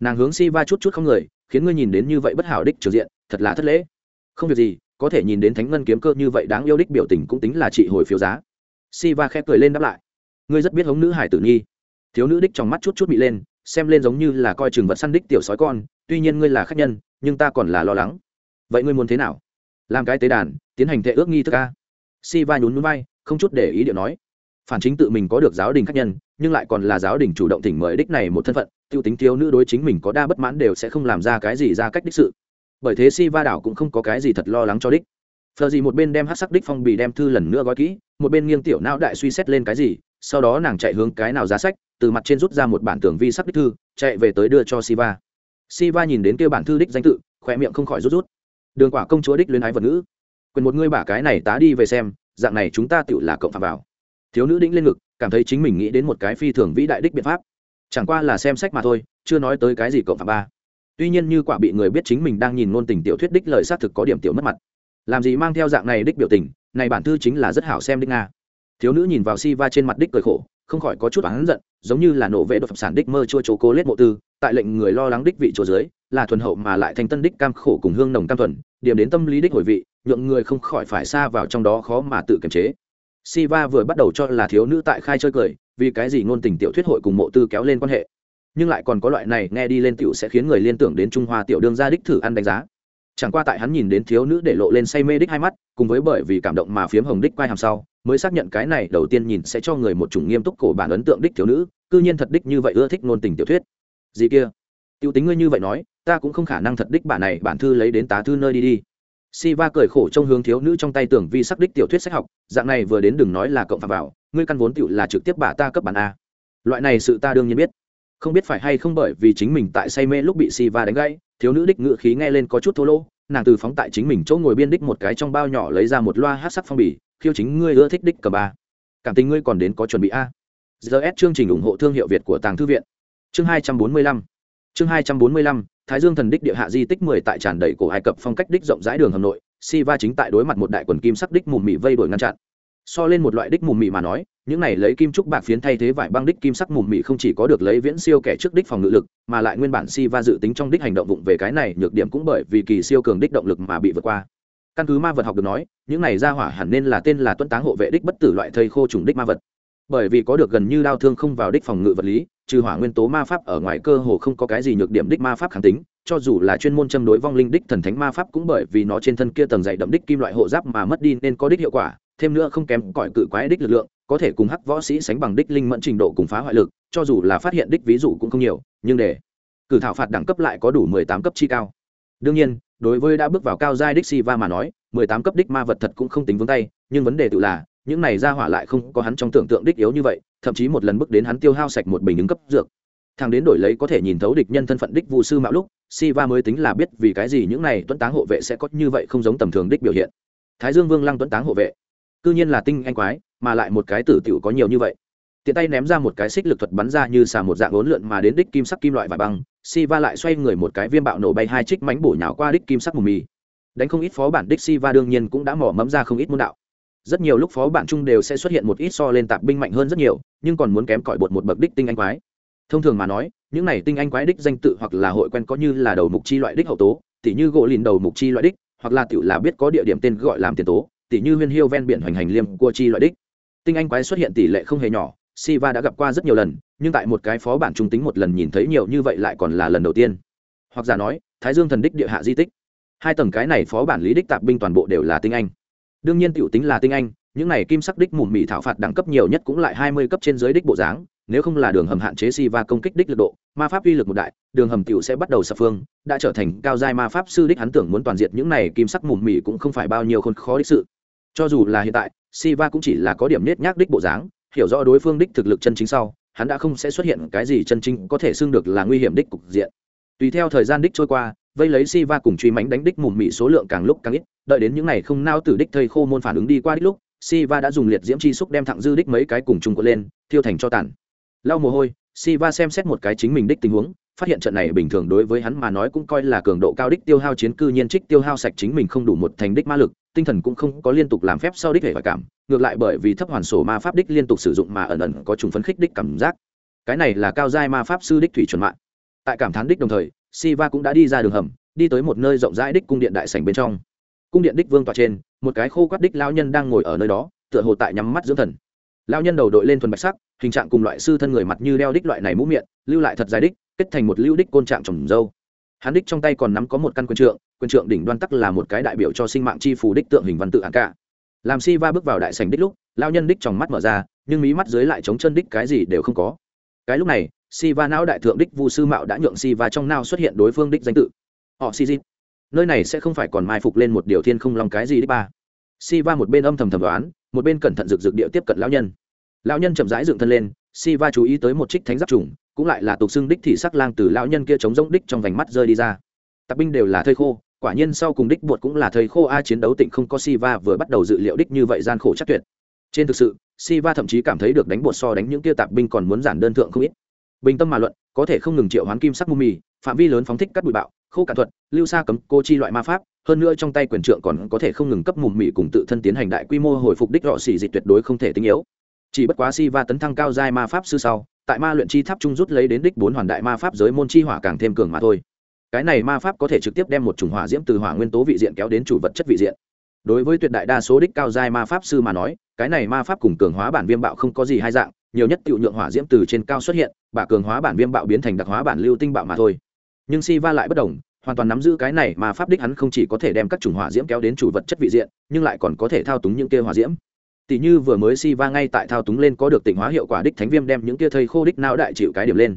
[SPEAKER 1] Nàng hướng si va chút chút không người, khiến ngươi nhìn đến như vậy bất hảo đích trực diện, thật là thất lễ. Không việc gì, có thể nhìn đến thánh ngân kiếm cơ như vậy đáng yêu đích biểu tình cũng tính là trị hồi phiếu giá. Si va khẽ cười lên đáp lại. Ngươi rất biết hống nữ hải tử nhi thiếu nữ đích trong mắt chút chút bị lên, xem lên giống như là coi chừng vật săn đích tiểu sói con, tuy nhiên ngươi là khách nhân, nhưng ta còn là lo lắng. Vậy ngươi muốn thế nào? Làm cái tế đàn, tiến hành thệ ước nghi thức ca si va nhún núi bay không chút để ý điệu nói phản chính tự mình có được giáo đình khách nhân, nhưng lại còn là giáo đình chủ động tỉnh mời đích này một thân phận t i ê u tính thiếu nữ đối chính mình có đa bất mãn đều sẽ không làm ra cái gì ra cách đích sự. Bởi thế si va đảo cũng không có cái gì thật lo lắng cho đích. Phờ gì một bên đem hát sắc đích phong bì đem thư lần nữa gói kỹ, một bên nghiêng tiểu não đại suy xét lên cái gì, sau đó nàng chạy hướng cái nào giá sách, từ mặt trên rút ra một bản tưởng vi sắc đích thư, chạy về tới đưa cho siva siva nhìn đến kêu bản thư đích danh tự khỏe miệng không khỏi rút rút. Đường quả công chúa đích luyến ái vật ngữ. Quyền một ngươi bả cái này tá đi về xem, dạng này chúng ta tự là cộng phạm vào thiếu nữ đĩnh lên ngực, cảm thấy chính mình nghĩ đến một cái phi thường vĩ đại đích biện pháp. Chẳng qua là xem sách mà thôi, chưa nói tới cái gì cộng phạm ba. Tuy nhiên như quả bị người biết chính mình đang nhìn ngôn tình tiểu thuyết đích lời xác thực có điểm tiểu mất mặt. Làm gì mang theo dạng này đích biểu tình, này bản thư chính là rất hảo xem đích nga. Thiếu nữ nhìn vào si va trên mặt đích cười khổ, không khỏi có chút oán giận, giống như là nổ vệ đột phẩm sản đích mơ chua chỗ cố lết mộ tư, tại lệnh người lo lắng đích vị chỗ dưới, là thuần hậu mà lại thành tân đích cam khổ cùng hương nồng cam thuần, điểm đến tâm lý đích hồi vị, nhượng người không khỏi phải xa vào trong đó khó mà tự kiềm chế. Siva vừa bắt đầu cho là thiếu nữ tại khai chơi cười, vì cái gì ngôn tình tiểu thuyết hội cùng mộ tư kéo lên quan hệ. Nhưng lại còn có loại này nghe đi lên tiểu sẽ khiến người liên tưởng đến Trung Hoa tiểu đương gia đích thử ăn đánh giá. Chẳng qua tại hắn nhìn đến thiếu nữ để lộ lên say mê đích hai mắt, cùng với bởi vì cảm động mà phiếm hồng đích quay hàm sau, mới xác nhận cái này đầu tiên nhìn sẽ cho người một chủng nghiêm túc cổ bản ấn tượng đích thiếu nữ cư nhiên thật đích như vậy ưa thích ngôn tình tiểu thuyết gì kia tiêu tính ngươi như vậy nói ta cũng không khả năng thật đích bản này bản thư lấy đến tá thư nơi đi đi si va cười khổ trong hướng thiếu nữ trong tay tưởng vi sắc đích tiểu thuyết sách học, dạng này vừa đến đừng nói là cộng phạm vào, ngươi căn vốn tiểu là trực tiếp bà ta cấp bản a. Loại này sự ta đương nhiên biết. Không biết phải hay không bởi vì chính mình tại say mê lúc bị si va đánh gãy, thiếu nữ đích ngự khí nghe lên có chút thô lỗ, nàng từ phóng tại chính mình chỗ ngồi biên đích một cái trong bao nhỏ lấy ra một loa hát sắc phong bì, khiêu chính ngươi ưa thích đích cờ ba cảm tình ngươi còn đến có chuẩn bị a. Gs chương trình ủng hộ thương hiệu việt của tàng thư viện. Chương hai trăm bốn mươi lăm. Chương hai trăm bốn mươi lăm thái dương thần đích địa hạ di tích mười tại tràn đầy cổ ai cập phong cách đích rộng rãi đường hầm nội si va chính tại đối mặt một đại quần kim sắc đích mùm mị vây đuổi ngăn chặn. So lên một loại đích mùm mị mà nói, những này lấy kim trúc bạc phiến thay thế vải băng đích kim sắc mùm mị không chỉ có được lấy viễn siêu kẻ trước đích phòng ngự lực, mà lại nguyên bản si va dự tính trong đích hành động vụng về cái này nhược điểm cũng bởi vì kỳ siêu cường đích động lực mà bị vượt qua. Căn cứ ma vật học được nói, những này ra hỏa hẳn nên là tên là tuân táng hộ vệ đích bất tử loại thây khô trùng đích ma vật. Bởi vì có được gần như đau thương không vào đích phòng ngự vật lý trừ hỏa nguyên tố ma pháp ở ngoài cơ hồ không có cái gì nhược điểm đích ma pháp kháng tính, cho dù là chuyên môn châm đối vong linh đích thần thánh ma pháp cũng bởi vì nó trên thân kia tầng dày đậm đích kim loại hộ giáp mà mất đi nên có đích hiệu quả, thêm nữa không kém cõi cự quái đích lực lượng, có thể cùng hắc võ sĩ sánh bằng đích linh mẫn trình độ cùng phá hoại lực, cho dù là phát hiện đích ví dụ cũng không nhiều, nhưng để cử thảo phạt đẳng cấp lại có đủ mười tám cấp chi cao. Đương nhiên, đối với đã bước vào cao giai đích si va mà nói, mười tám cấp đích ma vật thật cũng không tính vướng tay, nhưng vấn đề tự là những này ra hỏa lại không có hắn trong tưởng tượng đích yếu như vậy, thậm chí một lần bước đến hắn tiêu hao sạch một bình ứng cấp dược. Thằng đến đổi lấy có thể nhìn thấu địch nhân thân phận đích vụ sư mạo lúc si va mới tính là biết vì cái gì những này tuấn táng hộ vệ sẽ có như vậy không giống tầm thường đích biểu hiện. Thái dương vương lăng tuấn táng hộ vệ, cư nhiên là tinh anh quái, mà lại một cái tử tiểu có nhiều như vậy. Tiện tay ném ra một cái xích lực thuật bắn ra như xà một dạng ốn lượn mà đến đích kim sắc kim loại và băng si va lại xoay người một cái viêm bạo nổ bay hai trích mánh bổ nhào qua đích kim sắc mù mì. Đánh không ít phó bản đích si va đương nhiên cũng đã mỏ mẫm ra không ít môn đạo rất nhiều lúc phó bản chung đều sẽ xuất hiện một ít so lên tạp binh mạnh hơn rất nhiều nhưng còn muốn kém cỏi bột một bậc đích tinh anh quái thông thường mà nói những này tinh anh quái đích danh tự hoặc là hội quen có như là đầu mục chi loại đích hậu tố tỉ như gỗ lìn đầu mục chi loại đích hoặc là tiểu là biết có địa điểm tên gọi làm tiền tố tỉ như huyên hiêu ven biển hoành hành liêm cua chi loại đích tinh anh quái xuất hiện tỷ lệ không hề nhỏ Siva đã gặp qua rất nhiều lần, nhưng tại một cái phó bản trung tính một lần nhìn thấy nhiều như vậy lại còn là lần đầu tiên. Hoặc giả nói, Thái Dương thần đích địa hạ di tích. Hai tầng cái này phó bản lý đích tạp binh toàn bộ đều là tinh anh. Đương nhiên tiểu tính là tinh anh, những này kim sắc đích mùm mị thảo phạt đẳng cấp nhiều nhất cũng lại hai mươi cấp trên dưới đích bộ dáng, nếu không là đường hầm hạn chế si và công kích đích lực độ, ma pháp uy lực một đại, đường hầm tiểu sẽ bắt đầu sập phương, đã trở thành cao giai ma pháp sư đích hắn tưởng muốn toàn diệt những này kim sắc mùm mị cũng không phải bao nhiêu khôn khó đích sự. Cho dù là hiện tại, si va cũng chỉ là có điểm nết nhác đích bộ dáng, hiểu rõ đối phương đích thực lực chân chính sau hắn đã không sẽ xuất hiện cái gì chân chính có thể xưng được là nguy hiểm đích cục diện tùy theo thời gian đích trôi qua vây lấy si va cùng truy mánh đánh đích mùm mị số lượng càng lúc càng ít, đợi đến những ngày không nao tử đích thây khô môn phản ứng đi qua đích lúc, si va đã dùng liệt diễm chi xúc đem thẳng dư đích mấy cái cùng chung quật lên, thiêu thành cho tàn. Lau mồ hôi, si va xem xét một cái chính mình đích tình huống, phát hiện trận này bình thường đối với hắn mà nói cũng coi là cường độ cao đích tiêu hao chiến cư nhiên trích tiêu hao sạch chính mình không đủ một thành đích ma lực, tinh thần cũng không có liên tục làm phép sau đích hệ cảm, ngược lại bởi vì thấp hoàn sổ ma pháp đích liên tục sử dụng mà ẩn ẩn có trùng phấn khích đích cảm giác. Cái này là cao giai ma pháp sư đích thủy chuẩn mạng. Tại cảm thán đích đồng thời siva cũng đã đi ra đường hầm, đi tới một nơi rộng rãi đích cung điện đại sảnh bên trong. Cung điện đích vương tọa trên, một cái khô quát đích lão nhân đang ngồi ở nơi đó, tựa hồ tại nhắm mắt dưỡng thần. Lão nhân đầu đội lên thuần bạch sắc, hình trạng cùng loại sư thân người mặt như đeo đích loại này mũ miệng, lưu lại thật dài đích, kết thành một lưu đích côn trạng trồng dâu. Hắn đích trong tay còn nắm có một căn quyền trượng quyền trượng đỉnh đoan tắc là một cái đại biểu cho sinh mạng chi phù đích tượng hình văn tự hạng cả. Làm Siva bước vào đại sảnh đích lúc, lão nhân đích trong mắt mở ra, nhưng mí mắt dưới lại chống chân đích cái gì đều không có. Cái lúc này si va não đại thượng đích vu sư mạo đã nhượng si va trong nào xuất hiện đối phương đích danh tự. Họ si di nơi này sẽ không phải còn mai phục lên một điều thiên không lòng cái gì đích ba. Si va một bên âm thầm thầm đoán, một bên cẩn thận rực rực địa tiếp cận lão nhân. Lão nhân chậm rãi dựng thân lên si va chú ý tới một trích thánh giáp trùng, cũng lại là tục xưng đích thị sắc lang từ lão nhân kia chống rỗng đích trong vành mắt rơi đi ra. Tạp binh đều là thây khô, quả nhiên sau cùng đích bột cũng là thầy khô a chiến đấu tịnh không có si va vừa bắt đầu dự liệu đích như vậy gian khổ chắc tuyệt. Trên thực sự si va thậm chí cảm thấy được đánh bột so đánh những kia tạp binh còn muốn giản đơn thượng không ít bình tâm mà luận, có thể không ngừng triệu hoán kim sắc mù mì phạm vi lớn phóng thích các bụi bạo, khô cạn thuật, lưu xa cấm, cô chi loại ma pháp, hơn nữa trong tay quyền trượng còn có thể không ngừng cấp mùm mì cùng tự thân tiến hành đại quy mô hồi phục đích rọ xỉ dịch tuyệt đối không thể tinh yếu. Chỉ bất quá si va tấn thăng cao giai ma pháp sư sau, tại ma luyện chi tháp trung rút lấy đến đích bốn hoàn đại ma pháp giới môn chi hỏa càng thêm cường mà thôi. Cái này ma pháp có thể trực tiếp đem một chủng hỏa diễm từ hỏa nguyên tố vị diện kéo đến chủ vật chất vị diện. Đối với tuyệt đại đa số đích cao giai ma pháp sư mà nói, cái này ma pháp cùng cường hóa bản viêm bạo không có gì hai dạng nhiều nhất tiểu nhượng hỏa diễm từ trên cao xuất hiện, bả cường hóa bản viêm bạo biến thành đặc hóa bản lưu tinh bạo mà thôi. Nhưng si va lại bất đồng, hoàn toàn nắm giữ cái này mà pháp đích hắn không chỉ có thể đem các chủng hỏa diễm kéo đến chủ vật chất vị diện, nhưng lại còn có thể thao túng những kia hỏa diễm. Tỷ như vừa mới si va ngay tại thao túng lên có được tỉnh hóa hiệu quả đích thánh viêm đem những kia thây khô đích não đại chịu cái điểm lên.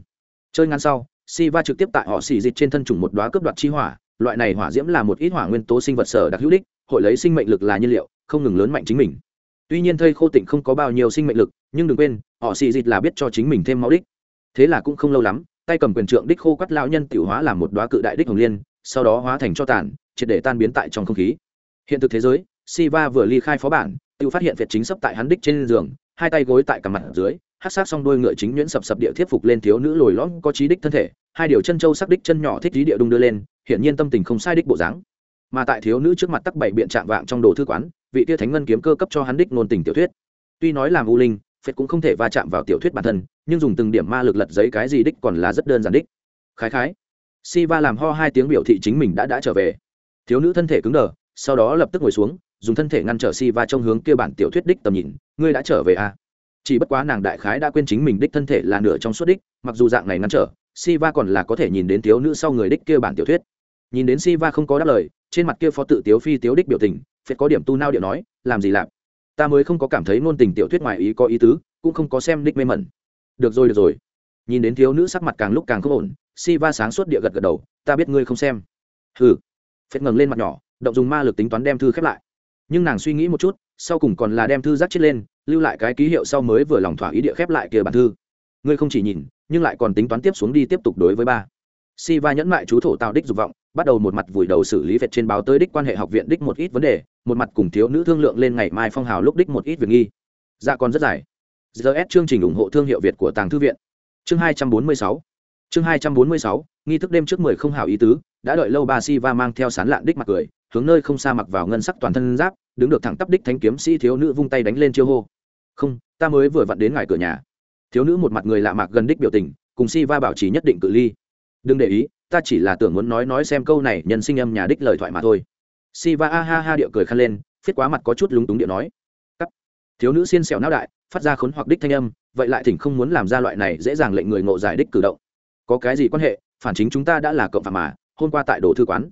[SPEAKER 1] Chơi ngắn sau, si va trực tiếp tại họ xì dịch trên thân chủng một đóa cướp đoạt chi hỏa, loại này hỏa diễm là một ít hỏa nguyên tố sinh vật sở đặc hữu đích, hội lấy sinh mệnh lực là nhiên liệu, không ngừng lớn mạnh chính mình tuy nhiên thây khô tịnh không có bao nhiêu sinh mệnh lực, nhưng đừng quên, họ xì dịt là biết cho chính mình thêm máu đích. Thế là cũng không lâu lắm, tay cầm quyền trượng đích khô quắt lao nhân tiểu hóa làm một đoá cự đại đích hồng liên, sau đó hóa thành cho tàn, triệt để tan biến tại trong không khí. Hiện thực thế giới, siva vừa ly khai phó bản, tự phát hiện việt chính sấp tại hắn đích trên giường, hai tay gối tại cằm mặt dưới, hát sát xong đôi ngựa chính nhuyễn sập sập địa thiết phục lên thiếu nữ lồi lõm có trí đích thân thể, hai điều chân châu sắc đích chân nhỏ thích trí địa đung đưa lên, hiển nhiên tâm tình không sai đích bộ dáng mà tại thiếu nữ trước mặt tắc bảy biện trạng vạng trong đồ thư quán, vị tia thánh ngân kiếm cơ cấp cho hắn đích ngôn tình tiểu thuyết. Tuy nói làm u linh, phết cũng không thể va chạm vào tiểu thuyết bản thân, nhưng dùng từng điểm ma lực lật giấy cái gì đích còn là rất đơn giản đích. Khái khái si va làm ho hai tiếng biểu thị chính mình đã đã trở về. Thiếu nữ thân thể cứng đờ, sau đó lập tức ngồi xuống, dùng thân thể ngăn trở si va trong hướng kia bản tiểu thuyết đích tầm nhìn, ngươi đã trở về à? Chỉ bất quá nàng đại khái đã quên chính mình đích thân thể là nửa trong suốt đích, mặc dù dạng này ngăn trở si va còn là có thể nhìn đến thiếu nữ sau người đích kia bản tiểu thuyết. Nhìn đến si va không có đáp lời trên mặt kia phó tự tiếu phi tiếu đích biểu tình phết có điểm tu nao điệu nói, làm gì lạp? Ta mới không có cảm thấy ngôn tình tiểu thuyết ngoài ý có ý tứ, cũng không có xem đích mê mẩn. Được rồi được rồi. Nhìn đến thiếu nữ sắc mặt càng lúc càng không ổn si va sáng suốt địa gật gật đầu, ta biết ngươi không xem. Hừ. Phết ngẩng lên mặt nhỏ, động dùng ma lực tính toán đem thư khép lại. Nhưng nàng suy nghĩ một chút, sau cùng còn là đem thư rác chết lên, lưu lại cái ký hiệu sau mới vừa lòng thỏa ý địa khép lại kia bản thư. Ngươi không chỉ nhìn, nhưng lại còn tính toán tiếp xuống đi tiếp tục đối với ba si va nhẫn mại chú thổ tạo đích dục vọng, bắt đầu một mặt vùi đầu xử lý vẹt trên báo tới đích quan hệ học viện đích một ít vấn đề, một mặt cùng thiếu nữ thương lượng lên ngày mai phong hào lúc đích một ít việc nghi. Dạ còn rất dài. Gs chương trình ủng hộ thương hiệu việt của tàng thư viện. Chương hai trăm bốn mươi sáu. Chương hai trăm bốn mươi sáu, nghi thức đêm trước mười không hảo ý tứ, đã đợi lâu bà si va mang theo sán lạn đích mặt cười, hướng nơi không xa mặc vào ngân sắc toàn thân giáp, đứng được thẳng tắp đích thanh kiếm sĩ thiếu nữ vung tay đánh lên chiêu hô. Không, ta mới vừa vặn đến ngài cửa nhà. Thiếu nữ một mặt người lạ mặt gần đích biểu tình, cùng si va bảo trì nhất định cự ly đừng để ý ta chỉ là tưởng muốn nói nói xem câu này nhân sinh âm nhà đích lời thoại mà thôi si va a ha ha điệu cười khăn lên phiết quá mặt có chút lúng túng điệu nói cắt thiếu nữ xiên xẻo não đại phát ra khốn hoặc đích thanh âm vậy lại thỉnh không muốn làm ra loại này dễ dàng lệnh người ngộ giải đích cử động có cái gì quan hệ phản chính chúng ta đã là cộng phạm mà hôm qua tại đồ thư quán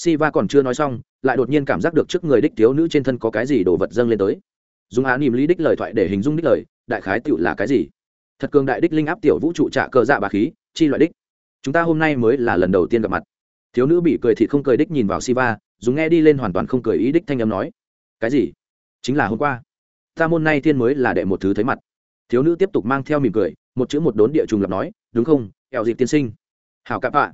[SPEAKER 1] Siva còn chưa nói xong, lại đột nhiên cảm giác được trước người đích thiếu nữ trên thân có cái gì đồ vật dâng lên tới. Dùng á niệm lý đích lời thoại để hình dung đích lời, đại khái tựu là cái gì? Thật cường đại đích linh áp tiểu vũ trụ trả cờ dạ bà khí, chi loại đích. Chúng ta hôm nay mới là lần đầu tiên gặp mặt. Thiếu nữ bị cười thì không cười đích nhìn vào Siva, dùng nghe đi lên hoàn toàn không cười ý đích thanh âm nói. Cái gì? Chính là hôm qua. Ta môn nay thiên mới là đệ một thứ thấy mặt. Thiếu nữ tiếp tục mang theo mỉm cười, một chữ một đốn địa trùng lập nói, đúng không? Kẹo dịp tiên sinh. Hảo cạp ạ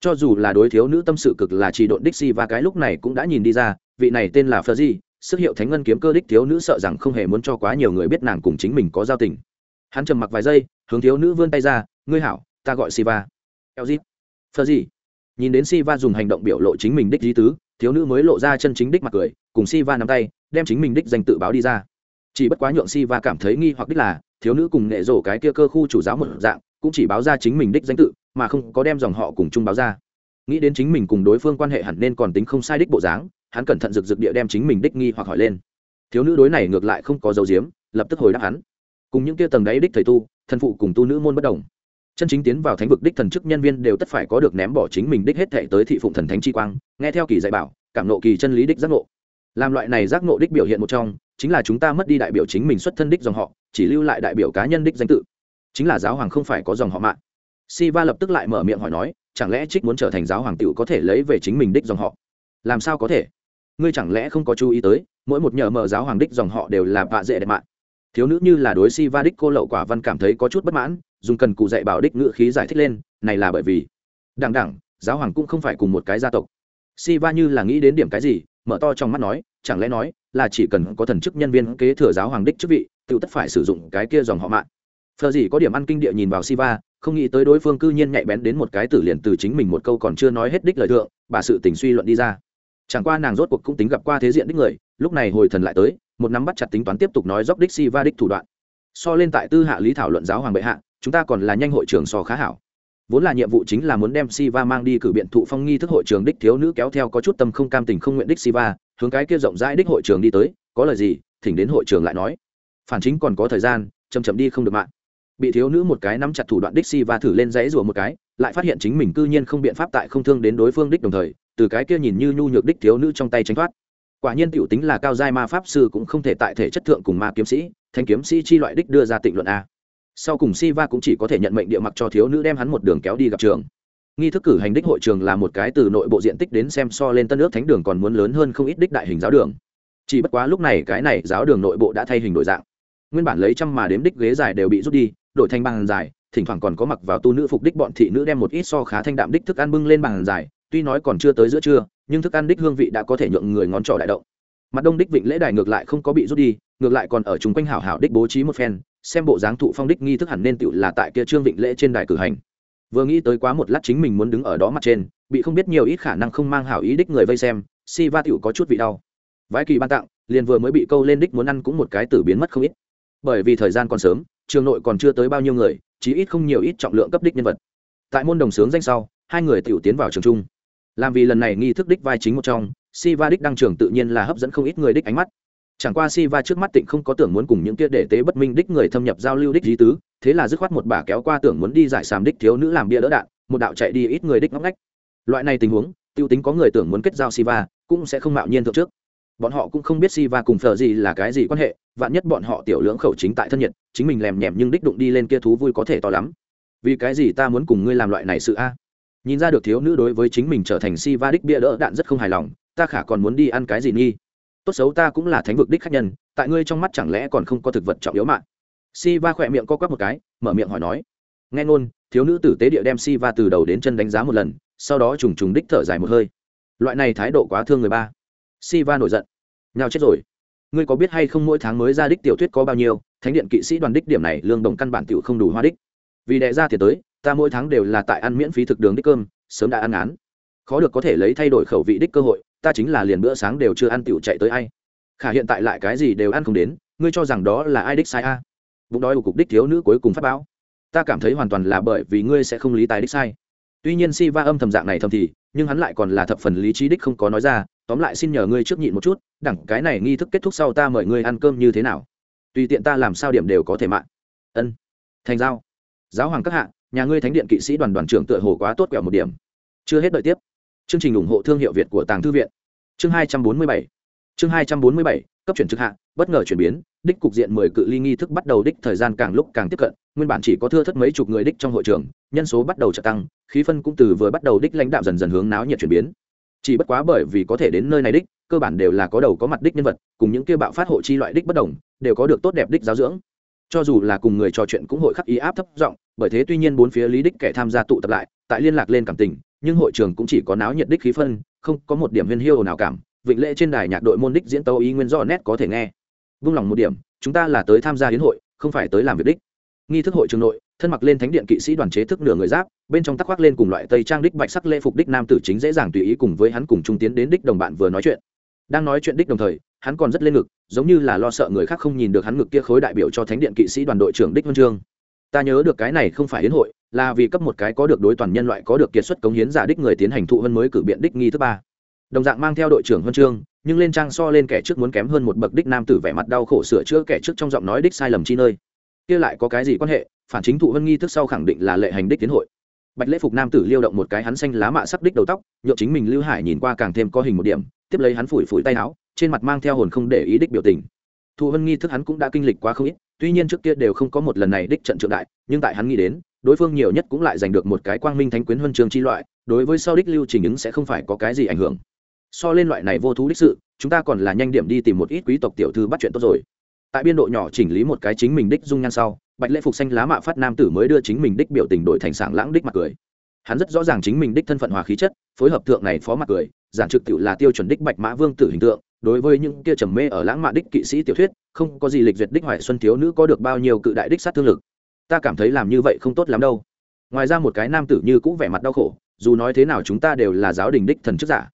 [SPEAKER 1] cho dù là đối thiếu nữ tâm sự cực là chỉ độn đích si và cái lúc này cũng đã nhìn đi ra vị này tên là phờ di sức hiệu thánh ngân kiếm cơ đích thiếu nữ sợ rằng không hề muốn cho quá nhiều người biết nàng cùng chính mình có giao tình hắn trầm mặc vài giây hướng thiếu nữ vươn tay ra ngươi hảo ta gọi si va eo Phở gì? Nhìn đến si va dùng hành động biểu lộ chính mình đích ý tứ, thiếu nữ mới lộ ra chân chính đích mặt cười, cùng si va nắm tay, đem chính mình đích danh tự báo đi ra. Chỉ bất quá nhượng si va cảm thấy nghi hoặc đích là, thiếu nữ cùng nghệ rổ cái kia cơ khu chủ giáo một dạng, cũng chỉ báo ra chính mình đích danh tự, mà không có đem dòng họ cùng chung báo ra. Nghĩ đến chính mình cùng đối phương quan hệ hẳn nên còn tính không sai đích bộ dáng, hắn cẩn thận rực rực địa đem chính mình đích nghi hoặc hỏi lên. Thiếu nữ đối này ngược lại không có dấu diếm, lập tức hồi đáp hắn. Cùng những kia tầng đáy đích thầy tu thần phụ cùng tu nữ môn bất đồng chân chính tiến vào thánh vực đích thần chức nhân viên đều tất phải có được ném bỏ chính mình đích hết thệ tới thị phụng thần thánh chi quang, nghe theo kỳ dạy bảo, cảm nộ kỳ chân lý đích giác ngộ. Làm loại này giác ngộ đích biểu hiện một trong, chính là chúng ta mất đi đại biểu chính mình xuất thân đích dòng họ, chỉ lưu lại đại biểu cá nhân đích danh tự. Chính là giáo hoàng không phải có dòng họ mạng. Si va lập tức lại mở miệng hỏi nói, chẳng lẽ trích muốn trở thành giáo hoàng t có thể lấy về chính mình đích dòng họ? Làm sao có thể? Ngươi chẳng lẽ không có chú ý tới, mỗi một nhờ mờ giáo hoàng đích dòng họ đều là vạ dễ đẹp mạng. Thiếu nữ như là đối si va đích cô lậu quả văn cảm thấy có chút bất mãn dùng cần cụ dạy bảo đích ngữ khí giải thích lên, này là bởi vì, đằng đẳng giáo hoàng cũng không phải cùng một cái gia tộc. Si va như là nghĩ đến điểm cái gì, mở to trong mắt nói, chẳng lẽ nói là chỉ cần có thần chức nhân viên kế thừa giáo hoàng đích chức vị, tự tất phải sử dụng cái kia dòng họ mạng. Phờ gì có điểm ăn kinh địa nhìn vào siva, không nghĩ tới đối phương cư nhiên nhạy bén đến một cái tử liền từ chính mình một câu còn chưa nói hết đích lời thượng, bà sự tình suy luận đi ra. Chẳng qua nàng rốt cuộc cũng tính gặp qua thế diện đích người, lúc này hồi thần lại tới, một nắm bắt chặt tính toán tiếp tục nói dốc đích siva đích thủ đoạn. So lên tại tư hạ lý thảo luận giáo hoàng bệ hạ chúng ta còn là nhanh hội trưởng so khá hảo. Vốn là nhiệm vụ chính là muốn đem siva mang đi cử biện thụ phong nghi thức hội trường đích thiếu nữ kéo theo có chút tâm không cam tình không nguyện đích siva, hướng cái kia rộng rãi đích hội trường đi tới, có lời gì, thỉnh đến hội trường lại nói. Phản chính còn có thời gian chầm chậm đi không được mạng. Bị thiếu nữ một cái nắm chặt thủ đoạn đích Siva thử lên dãy rùa một cái, lại phát hiện chính mình cư nhiên không biện pháp tại không thương đến đối phương đích đồng thời, từ cái kia nhìn như nhu nhược đích thiếu nữ trong tay tránh thoát. Quả nhiên tiểu tính là cao giai ma pháp sư cũng không thể tại thể chất thượng cùng ma kiếm sĩ, thanh kiếm sĩ chi loại đích đưa ra tịnh luận a sau cùng si va cũng chỉ có thể nhận mệnh địa mặc cho thiếu nữ đem hắn một đường kéo đi gặp trường. Nghi thức cử hành đích hội trường là một cái từ nội bộ diện tích đến xem so lên tân ước thánh đường còn muốn lớn hơn không ít đích đại hình giáo đường. Chỉ bất quá lúc này cái này giáo đường nội bộ đã thay hình đổi dạng. Nguyên bản lấy trăm mà đếm đích ghế dài đều bị rút đi, đổi thành bàn dài, thỉnh thoảng còn có mặc vào tu nữ phục đích bọn thị nữ đem một ít so khá thanh đạm đích thức ăn bưng lên bàn dài, tuy nói còn chưa tới giữa trưa, nhưng thức ăn đích hương vị đã có thể nhượng người ngón trỏ đại động. Mặt đông đích vịnh lễ đài ngược lại không có bị rút đi, ngược lại còn ở chung quanh hảo hảo đích bố trí một phen xem bộ dáng thụ phong đích nghi thức hẳn nên tựu là tại kia trương vịnh lễ trên đài cử hành. Vừa nghĩ tới quá một lát chính mình muốn đứng ở đó mặt trên, bị không biết nhiều ít khả năng không mang hảo ý đích người vây xem, si va tựu có chút vị đau. Vái kỳ ban tặng, liền vừa mới bị câu lên đích muốn ăn cũng một cái tử biến mất không ít. Bởi vì thời gian còn sớm, trường nội còn chưa tới bao nhiêu người, chí ít không nhiều ít trọng lượng cấp đích nhân vật. Tại môn đồng sướng danh sau, hai người tiểu tiến vào trường trung. Làm vì lần này nghi thức đích vai chính một trong, si va đích đăng trường tự nhiên là hấp dẫn không ít người đích ánh mắt chẳng qua si va trước mắt tịnh không có tưởng muốn cùng những kia để tế bất minh đích người thâm nhập giao lưu đích lý tứ, thế là dứt khoát một bà kéo qua tưởng muốn đi giải sàm đích thiếu nữ làm bia đỡ đạn, một đạo chạy đi ít người đích ngóc ngách. Loại này tình huống, tiêu tính có người tưởng muốn kết giao si va cũng sẽ không mạo nhiên thượng trước. Bọn họ cũng không biết si va cùng phở gì là cái gì quan hệ, vạn nhất bọn họ tiểu lưỡng khẩu chính tại thân nhiệt, chính mình lèm nhèm nhưng đích đụng đi lên kia thú vui có thể to lắm. Vì cái gì ta muốn cùng ngươi làm loại này sự a? Nhìn ra được thiếu nữ đối với chính mình trở thành si va đích bia đỡ đạn rất không hài lòng, ta khả còn muốn đi ăn cái gì nghi? Tốt xấu ta cũng là thánh vực đích khách nhân, tại ngươi trong mắt chẳng lẽ còn không có thực vật trọng yếu mạng? Si va khỏe miệng co quắp một cái, mở miệng hỏi nói. Nghe ngôn, thiếu nữ tử tế địa đem si va từ đầu đến chân đánh giá một lần, sau đó trùng trùng đích thở dài một hơi. Loại này thái độ quá thương người ba. Si va nổi giận. Nhau chết rồi. Ngươi có biết hay không mỗi tháng mới ra đích tiểu thuyết có bao nhiêu, thánh điện kỵ sĩ đoàn đích điểm này lương đồng căn bản tiểu không đủ hoa đích. Vì đệ ra thì tới, ta mỗi tháng đều là tại ăn miễn phí thực đường đích cơm, sớm đã ăn án. Khó được có thể lấy thay đổi khẩu vị đích cơ hội ta chính là liền bữa sáng đều chưa ăn tiểu chạy tới ai. Khả hiện tại lại cái gì đều ăn không đến, ngươi cho rằng đó là ai đích sai a? Bụng đói của cục đích thiếu nữ cuối cùng phát báo. Ta cảm thấy hoàn toàn là bởi vì ngươi sẽ không lý tài đích sai. Tuy nhiên si va âm thầm dạng này thầm thì, nhưng hắn lại còn là thập phần lý trí đích không có nói ra, tóm lại xin nhờ ngươi trước nhịn một chút, đẳng cái này nghi thức kết thúc sau ta mời ngươi ăn cơm như thế nào? Tùy tiện ta làm sao điểm đều có thể mạng. Ân. Thành giao. Giáo hoàng các hạ, nhà ngươi thánh điện kỵ sĩ đoàn đoàn trưởng tựa hồ quá tốt quẹo một điểm. Chưa hết đợi tiếp chương trình ủng hộ thương hiệu việt của tàng thư viện. Chương hai trăm bốn mươi bảy. Chương hai trăm bốn mươi bảy, cấp chuyển trực hạ, bất ngờ chuyển biến, đích cục diện mười cự ly nghi thức bắt đầu đích thời gian càng lúc càng tiếp cận, nguyên bản chỉ có thưa thất mấy chục người đích trong hội trường, nhân số bắt đầu trở tăng, khí phân cũng từ vừa bắt đầu đích lãnh đạo dần dần hướng náo nhiệt chuyển biến. Chỉ bất quá bởi vì có thể đến nơi này đích, cơ bản đều là có đầu có mặt đích nhân vật, cùng những kia bạo phát hộ chi loại đích bất đồng, đều có được tốt đẹp đích giáo dưỡng. Cho dù là cùng người trò chuyện cũng hội khắc ý áp thấp giọng, bởi thế tuy nhiên bốn phía lý đích kẻ tham gia tụ tập lại, tại liên lạc lên cảm tình nhưng hội trường cũng chỉ có náo nhiệt đích khí phân, không có một điểm viên hiêu nào cảm. Vịnh lễ trên đài nhạc đội môn đích diễn tấu ý nguyên do nét có thể nghe. Vung lòng một điểm, chúng ta là tới tham gia hiến hội, không phải tới làm việc đích. Nghi thức hội trường nội, thân mặc lên thánh điện kỵ sĩ đoàn chế thức nửa người giáp, bên trong tắc khoác lên cùng loại tây trang đích bạch sắc lễ phục đích nam tử chính dễ dàng tùy ý cùng với hắn cùng trung tiến đến đích đồng bạn vừa nói chuyện. Đang nói chuyện đích đồng thời, hắn còn rất lên ngực, giống như là lo sợ người khác không nhìn được hắn ngực kia khối đại biểu cho thánh điện kỵ sĩ đoàn đội trưởng đích huân chương ta nhớ được cái này không phải hiến hội, là vì cấp một cái có được đối toàn nhân loại có được kiệt xuất cống hiến giả đích người tiến hành thụ hơn mới cử biện đích nghi thứ ba. Đồng dạng mang theo đội trưởng huân chương, nhưng lên trang so lên kẻ trước muốn kém hơn một bậc đích nam tử vẻ mặt đau khổ sửa chữa kẻ trước trong giọng nói đích sai lầm chi nơi. Kia lại có cái gì quan hệ? Phản chính thụ vân nghi thức sau khẳng định là lệ hành đích tiến hội. Bạch lễ phục nam tử liêu động một cái hắn xanh lá mạ sắc đích đầu tóc nhộn chính mình lưu hải nhìn qua càng thêm có hình một điểm, tiếp lấy hắn phủi phủi tay áo, trên mặt mang theo hồn không để ý đích biểu tình. Thụ vân nghi thức hắn cũng đã kinh lịch quá không ít tuy nhiên trước kia đều không có một lần này đích trận trượng đại, nhưng tại hắn nghĩ đến, đối phương nhiều nhất cũng lại giành được một cái quang minh thánh quyến huân trường chi loại, đối với sau đích lưu trình ứng sẽ không phải có cái gì ảnh hưởng. So lên loại này vô thú đích sự, chúng ta còn là nhanh điểm đi tìm một ít quý tộc tiểu thư bắt chuyện tốt rồi. Tại biên độ nhỏ chỉnh lý một cái chính mình đích dung nhan sau, bạch lễ phục xanh lá mạ phát nam tử mới đưa chính mình đích biểu tình đổi thành sảng lãng đích mặt cười. Hắn rất rõ ràng chính mình đích thân phận hòa khí chất, phối hợp thượng này phó mặt cười giản trực tự là tiêu chuẩn đích bạch mã vương tử hình tượng, đối với những kia trầm mê ở lãng mạn đích kỵ sĩ tiểu thuyết, không có gì lịch duyệt đích hoài xuân thiếu nữ có được bao nhiêu cự đại đích sát thương lực. Ta cảm thấy làm như vậy không tốt lắm đâu. Ngoài ra một cái nam tử như cũng vẻ mặt đau khổ, dù nói thế nào chúng ta đều là giáo đình đích thần chức giả.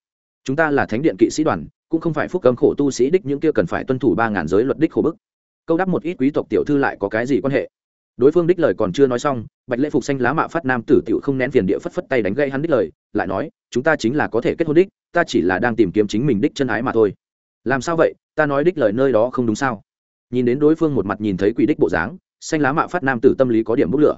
[SPEAKER 1] Chúng ta là thánh điện kỵ sĩ đoàn, cũng không phải phúc cấm khổ tu sĩ đích những kia cần phải tuân thủ ba ngàn giới luật đích khổ bức. Câu đáp một ít quý tộc tiểu thư lại có cái gì quan hệ? Đối phương đích lời còn chưa nói xong, bạch lễ phục xanh lá mạ phát nam tử tiểu không nén phiền địa phất phất tay đánh gây hắn đích lời, lại nói, chúng ta chính là có thể kết hôn đích, ta chỉ là đang tìm kiếm chính mình đích chân ái mà thôi. Làm sao vậy? Ta nói đích lời nơi đó không đúng sao? Nhìn đến đối phương một mặt nhìn thấy quỷ đích bộ dáng, xanh lá mạ phát nam tử tâm lý có điểm bốc lửa.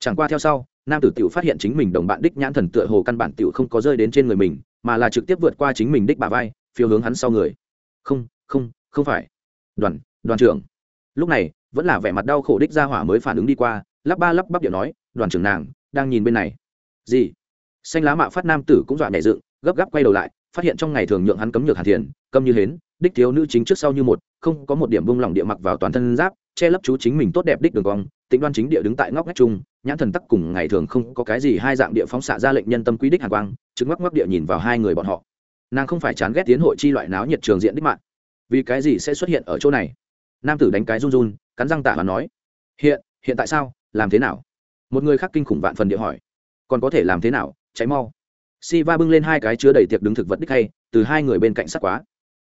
[SPEAKER 1] Chẳng qua theo sau, nam tử tiểu phát hiện chính mình đồng bạn đích nhãn thần tựa hồ căn bản tiểu không có rơi đến trên người mình, mà là trực tiếp vượt qua chính mình đích bà vai, phiêu hướng hắn sau người. Không không không phải. Đoàn đoàn trưởng. Lúc này vẫn là vẻ mặt đau khổ đích ra hỏa mới phản ứng đi qua, lắp ba lắp bắp điệu nói, đoàn trưởng nàng, đang nhìn bên này. Gì? Xanh lá mạ phát nam tử cũng dọa nhẹ dựng, gấp gáp quay đầu lại, phát hiện trong ngày thường nhượng hắn cấm nhược hàn thiền, câm như hến, đích thiếu nữ chính trước sau như một, không có một điểm bung lỏng địa mặc vào toàn thân giáp, che lấp chú chính mình tốt đẹp đích đường cong, tịnh đoan chính địa đứng tại ngóc ngách trung nhãn thần tắc cùng ngày thường không có cái gì hai dạng địa phóng xạ ra lệnh nhân tâm quý đích hàn quang chứng ngóc ngóc địa nhìn vào hai người bọn họ. Nàng không phải chán ghét tiến hội chi loại náo nhiệt trường diện đích mạng. Vì cái gì sẽ xuất hiện ở chỗ này? Nam tử đánh cái run run cắn răng tạ và nói, hiện hiện tại sao? Làm thế nào? Một người khác kinh khủng vạn phần địa hỏi, còn có thể làm thế nào? Cháy mau. Si va bưng lên hai cái chứa đầy tiệc đứng thực vật đích hay, từ hai người bên cạnh sắc quá.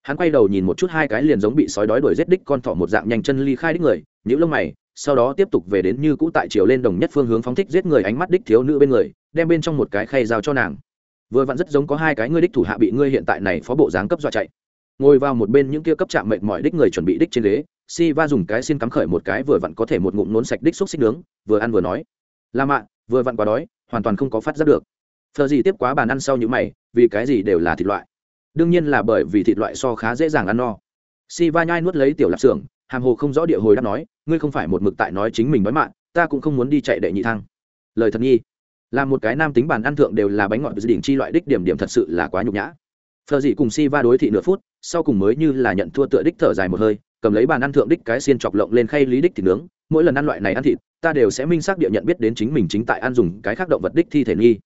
[SPEAKER 1] Hắn quay đầu nhìn một chút hai cái liền giống bị sói đói đuổi giết đích con thỏ một dạng nhanh chân ly khai đích người những lông mày, sau đó tiếp tục về đến như cũ tại chiều lên đồng nhất phương hướng phóng thích giết người ánh mắt đích thiếu nữ bên người, đem bên trong một cái khay giao cho nàng. Vừa vặn rất giống có hai cái ngươi đích thủ hạ bị ngươi hiện tại này phó bộ dáng cấp dọa chạy. Ngồi vào một bên những kia cấp chạm mệnh mọi đích người chuẩn bị đích trên ghế si va dùng cái xin cắm khởi một cái vừa vặn có thể một ngụm nốn sạch đích xúc xích nướng, vừa ăn vừa nói. La mạ, vừa vặn quá đói, hoàn toàn không có phát giác được. Phờ gì tiếp quá bàn ăn sau những mày, vì cái gì đều là thịt loại? Đương nhiên là bởi vì thịt loại so khá dễ dàng ăn no. Si va nhai nuốt lấy tiểu lạp xưởng, hàm hồ không rõ địa hồi đáp nói, ngươi không phải một mực tại nói chính mình nói mạng ta cũng không muốn đi chạy đệ nhị thăng lời thật nhi là một cái nam tính bàn ăn thượng đều là bánh ngọt đỉnh chi loại đích điểm điểm thật sự là quá nhục nhã. Phờ dị cùng si va đối thị nửa phút, sau cùng mới như là nhận thua tựa đích thở dài một hơi cầm lấy bàn ăn thượng đích cái xiên chọc lộng lên khay lý đích thịt nướng, mỗi lần ăn loại này ăn thịt, ta đều sẽ minh xác địa nhận biết đến chính mình chính tại ăn dùng cái khác động vật đích thi thể nghi.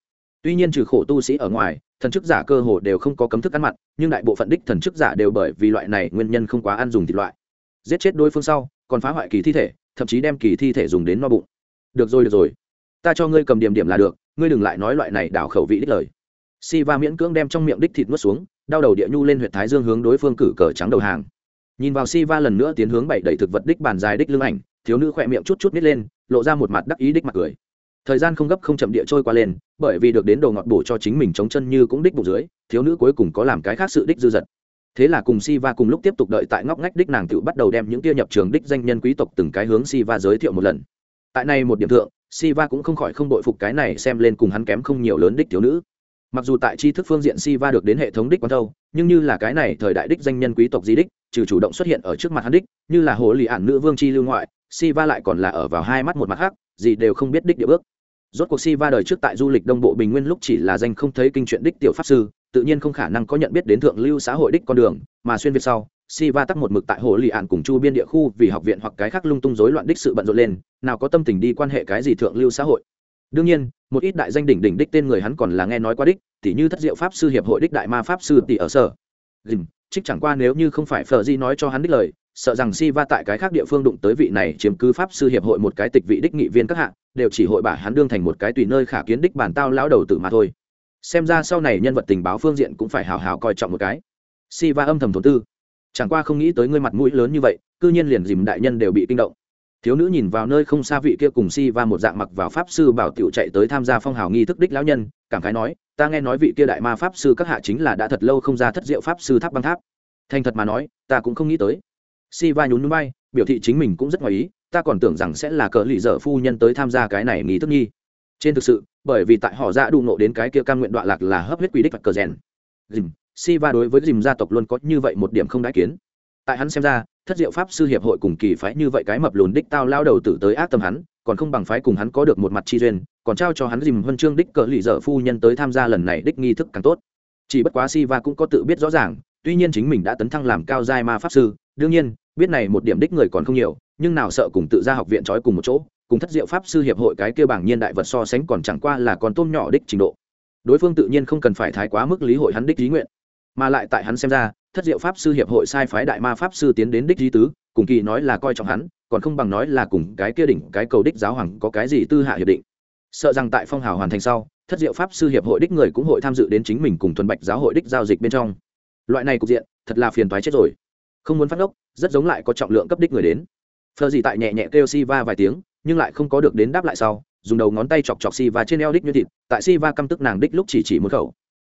[SPEAKER 1] Tuy nhiên trừ khổ tu sĩ ở ngoài, thần chức giả cơ hồ đều không có cấm thức ăn mặn, nhưng đại bộ phận đích thần chức giả đều bởi vì loại này nguyên nhân không quá ăn dùng thịt loại. Giết chết đối phương sau, còn phá hoại kỳ thi thể, thậm chí đem kỳ thi thể dùng đến no bụng. Được rồi được rồi. Ta cho ngươi cầm điểm điểm là được, ngươi đừng lại nói loại này đảo khẩu vị đích lời. Si va miễn cưỡng đem trong miệng đích thịt nuốt xuống, đau đầu địa nhu lên huyện thái dương hướng đối phương cử cờ trắng đầu hàng nhìn vào si va lần nữa tiến hướng bảy đẩy thực vật đích bàn dài đích lưng ảnh, thiếu nữ khỏe miệng chút chút nít lên, lộ ra một mặt đắc ý đích mặt cười. Thời gian không gấp không chậm địa trôi qua lên, bởi vì được đến đồ ngọt bổ cho chính mình chống chân như cũng đích bụng dưới, thiếu nữ cuối cùng có làm cái khác sự đích dư dật. Thế là cùng si va cùng lúc tiếp tục đợi tại ngóc ngách đích nàng tự bắt đầu đem những tia nhập trường đích danh nhân quý tộc từng cái hướng si va giới thiệu một lần. Tại này một điểm thượng si va cũng không khỏi không đội phục cái này xem lên cùng hắn kém không nhiều lớn đích thiếu nữ mặc dù tại tri thức phương diện si va được đến hệ thống đích quan thâu, nhưng như là cái này thời đại đích danh nhân quý tộc di đích, trừ chủ động xuất hiện ở trước mặt hắn đích, như là hồ lì ản nữ vương chi lưu ngoại si va lại còn là ở vào hai mắt một mặt khác, gì đều không biết đích địa bước. Rốt cuộc si va đời trước tại du lịch đông bộ bình nguyên lúc chỉ là danh không thấy kinh chuyện đích tiểu pháp sư, tự nhiên không khả năng có nhận biết đến thượng lưu xã hội đích con đường, mà xuyên việt sau si va tắc một mực tại hồ lì ạn cùng chu biên địa khu vì học viện hoặc cái khác lung tung rối loạn đích sự bận rộn lên, nào có tâm tình đi quan hệ cái gì thượng lưu xã hội đương nhiên, một ít đại danh đỉnh đỉnh đích tên người hắn còn là nghe nói qua đích, tỉ như thất diệu pháp sư, hiệp hội đích đại ma pháp sư tỷ ở sở. Dìm, trích chẳng qua nếu như không phải phờ di nói cho hắn đích lời, sợ rằng si va tại cái khác địa phương đụng tới vị này chiếm cứ pháp sư hiệp hội một cái tịch vị đích nghị viên các hạng đều chỉ hội bả hắn đương thành một cái tùy nơi khả kiến đích bản tao lão đầu tử mà thôi. Xem ra sau này nhân vật tình báo phương diện cũng phải hào hào coi trọng một cái. Si va âm thầm thổ tư. Chẳng qua không nghĩ tới ngươi mặt mũi lớn như vậy, cư nhiên liền dìm đại nhân đều bị kinh động thiếu nữ nhìn vào nơi không xa vị kia cùng si va một dạng mặc vào pháp sư bảo tiểu chạy tới tham gia phong hào nghi thức đích lão nhân, cảm khái nói, ta nghe nói vị kia đại ma pháp sư các hạ chính là đã thật lâu không ra thất diệu pháp sư tháp băng tháp. Thành thật mà nói, ta cũng không nghĩ tới. Si va nhún núi bay, biểu thị chính mình cũng rất ngoài ý, ta còn tưởng rằng sẽ là cờ lì dở phu nhân tới tham gia cái này nghi thức nghi. Trên thực sự, bởi vì tại họ ra đụng nộ đến cái kia cam nguyện đoạn lạc là hấp huyết quy đích và cờ rèn. Dìm, si va đối với dìm gia tộc luôn có như vậy một điểm không đãi kiến tại hắn xem ra, thất diệu pháp sư hiệp hội cùng kỳ phái như vậy cái mập lùn đích tao lao đầu tử tới ác tâm hắn, còn không bằng phái cùng hắn có được một mặt chi duyên, còn trao cho hắn dìm huân chương đích cờ lì dở phu nhân tới tham gia lần này đích nghi thức càng tốt. Chỉ bất quá si va cũng có tự biết rõ ràng, tuy nhiên chính mình đã tấn thăng làm cao giai ma pháp sư, đương nhiên, biết này một điểm đích người còn không nhiều, nhưng nào sợ cùng tự ra học viện trói cùng một chỗ, cùng thất diệu pháp sư hiệp hội cái kia bảng nhiên đại vật so sánh còn chẳng qua là con tôm nhỏ đích trình độ. Đối phương tự nhiên không cần phải thái quá mức lý hội hắn đích lý nguyện. Mà lại tại hắn xem ra thất diệu pháp sư hiệp hội sai phái đại ma pháp sư tiến đến đích Di tứ, cùng kỳ nói là coi trọng hắn, còn không bằng nói là cùng cái kia đỉnh, cái cầu đích giáo hoàng có cái gì tư hạ hiệp định. Sợ rằng tại phong hào hoàn thành sau, thất diệu pháp sư hiệp hội đích người cũng hội tham dự đến chính mình cùng thuần bạch giáo hội đích giao dịch bên trong. Loại này cục diện, thật là phiền toái chết rồi. Không muốn phát ngốc, rất giống lại có trọng lượng cấp đích người đến. Phờ gì tại nhẹ nhẹ kêu si va vài tiếng, nhưng lại không có được đến đáp lại sau, dùng đầu ngón tay chọc chọc si va trên eo đích như thịt, tại si va căm tức nàng đích lúc chỉ chỉ một khẩu.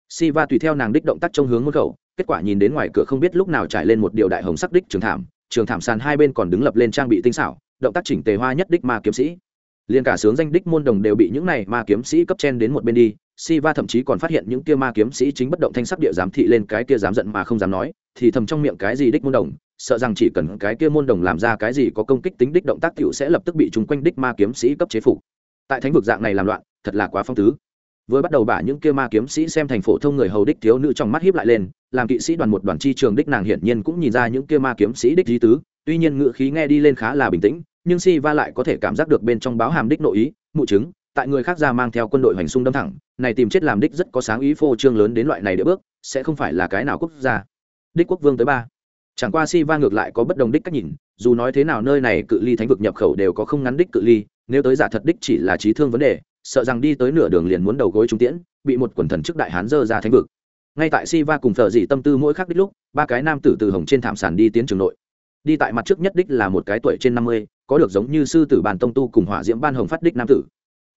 [SPEAKER 1] Si va tùy theo nàng đích động tác trong hướng một khẩu kết quả nhìn đến ngoài cửa không biết lúc nào trải lên một điều đại hồng sắc đích trường thảm trường thảm sàn hai bên còn đứng lập lên trang bị tinh xảo, động tác chỉnh tề hoa nhất đích ma kiếm sĩ. Liền cả sướng danh đích môn đồng đều bị những này ma kiếm sĩ cấp chen đến một bên đi, si va thậm chí còn phát hiện những kia ma kiếm sĩ chính bất động thanh sắc địa giám thị lên cái kia dám giận mà không dám nói, thì thầm trong miệng cái gì đích môn đồng, sợ rằng chỉ cần cái kia môn đồng làm ra cái gì có công kích tính đích động tác tiểu sẽ lập tức bị chúng quanh đích ma kiếm sĩ cấp chế phục. Tại thánh vực dạng này làm loạn, thật là quá phong tứ vừa bắt đầu bả những kia ma kiếm sĩ xem thành phổ thông người hầu đích thiếu nữ trong mắt hiếp lại lên, làm kỵ sĩ đoàn một đoàn chi trường đích nàng hiển nhiên cũng nhìn ra những kia ma kiếm sĩ đích di tứ, tuy nhiên ngựa khí nghe đi lên khá là bình tĩnh, nhưng si va lại có thể cảm giác được bên trong báo hàm đích nội ý, mụ chứng, tại người khác ra mang theo quân đội hành xung đâm thẳng, này tìm chết làm đích rất có sáng ý phô trương lớn đến loại này để bước, sẽ không phải là cái nào quốc gia. Đích quốc vương tới ba. Chẳng qua si va ngược lại có bất đồng đích cách nhìn, dù nói thế nào nơi này cự ly thánh vực nhập khẩu đều có không ngắn đích cự ly, nếu tới giả thật đích chỉ là trí thương vấn đề sợ rằng đi tới nửa đường liền muốn đầu gối trung tiễn, bị một quần thần chức đại hán dơ ra thánh vực. Ngay tại si va cùng thợ dị tâm tư mỗi khắc đích lúc, ba cái nam tử từ hồng trên thảm sàn đi tiến trường nội. Đi tại mặt trước nhất đích là một cái tuổi trên năm mươi, có được giống như sư tử bàn tông tu cùng hỏa diễm ban hồng phát đích nam tử.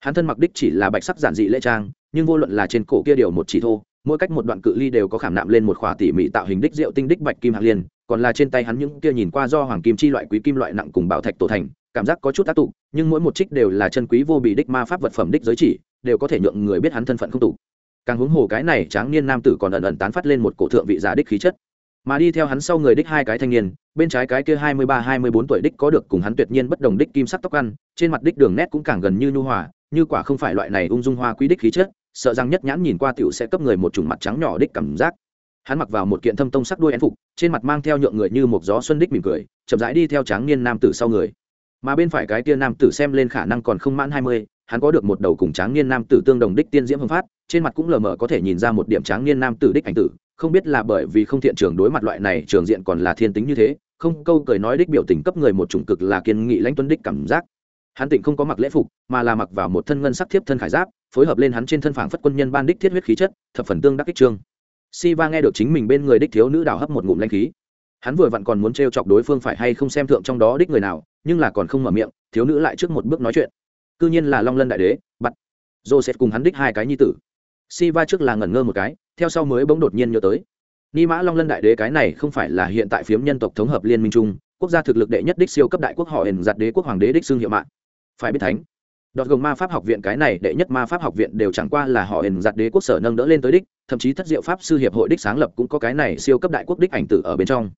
[SPEAKER 1] Hắn thân mặc đích chỉ là bạch sắc giản dị lễ trang, nhưng vô luận là trên cổ kia điều một chỉ thô mỗi cách một đoạn cự ly đều có khảm nạm lên một khỏa tỉ mỉ tạo hình đích rượu tinh đích bạch kim hạt liên, còn là trên tay hắn những kia nhìn qua do hoàng kim chi loại quý kim loại nặng cùng bảo thạch tổ thành, cảm giác có chút tác tụ, nhưng mỗi một trích đều là chân quý vô bị đích ma pháp vật phẩm đích giới chỉ, đều có thể nhượng người biết hắn thân phận không tụ. Càng huống hồ cái này tráng niên nam tử còn ẩn ẩn tán phát lên một cổ thượng vị giả đích khí chất. Mà đi theo hắn sau người đích hai cái thanh niên, bên trái cái kia hai mươi ba, hai mươi bốn tuổi đích có được cùng hắn tuyệt nhiên bất đồng đích kim sắc tóc ăn, trên mặt đích đường nét cũng càng gần như nhu hòa, như quả không phải loại này ung dung hoa quý đích khí chất sợ rằng nhất nhãn nhìn qua tiểu sẽ cấp người một chủng mặt trắng nhỏ đích cảm giác. Hắn mặc vào một kiện thâm tông sắc đuôi én phục, trên mặt mang theo nhượng người như một gió xuân đích mỉm cười, chậm rãi đi theo tráng niên nam tử sau người. Mà bên phải cái kia nam tử xem lên khả năng còn không mãn hai mươi, hắn có được một đầu cùng tráng niên nam tử tương đồng đích tiên diễm hưng phát, trên mặt cũng lờ mờ có thể nhìn ra một điểm tráng niên nam tử đích ảnh tử, không biết là bởi vì không thiện trường đối mặt loại này, trường diện còn là thiên tính như thế, không câu cười nói đích biểu tình cấp người một chủng cực là kiên nghị lãnh tuấn đích cảm giác. Hắn tịnh không có mặc lễ phục, mà là mặc vào một thân ngân sắc thiếp thân khải giáp phối hợp lên hắn trên thân phảng phất quân nhân ban đích thiết huyết khí chất, thập phần tương đắc kích trương. Si va nghe được chính mình bên người đích thiếu nữ đào hấp một ngụm lanh khí. Hắn vừa vặn còn muốn t chọc đối phương phải hay không xem thượng trong đó đích người nào, nhưng là còn không mở miệng, thiếu nữ lại trước một bước nói chuyện. C nhiên là long lân đại đế, bắt joseph cùng hắn đích hai cái nhi tử. Si va trước là ngẩn ngơ một cái, theo sau mới bỗng đột nhiên nhớ tới. Ni mã long lân đại đế cái này không phải là hiện tại phiếm nhân tộc thống hợp liên minh trung quốc gia thực lực đệ nhất đích siêu cấp đại quốc họ hền giặt đế quốc hoàng đế đích xương hiệu mạng. Phải biết thánh đọt gồng ma pháp học viện cái này đệ nhất ma pháp học viện đều chẳng qua là họ hình giặt đế quốc sở nâng đỡ lên tới đích, thậm chí thất diệu pháp sư hiệp hội đích sáng lập cũng có cái này siêu cấp đại quốc đích ảnh tử ở bên trong.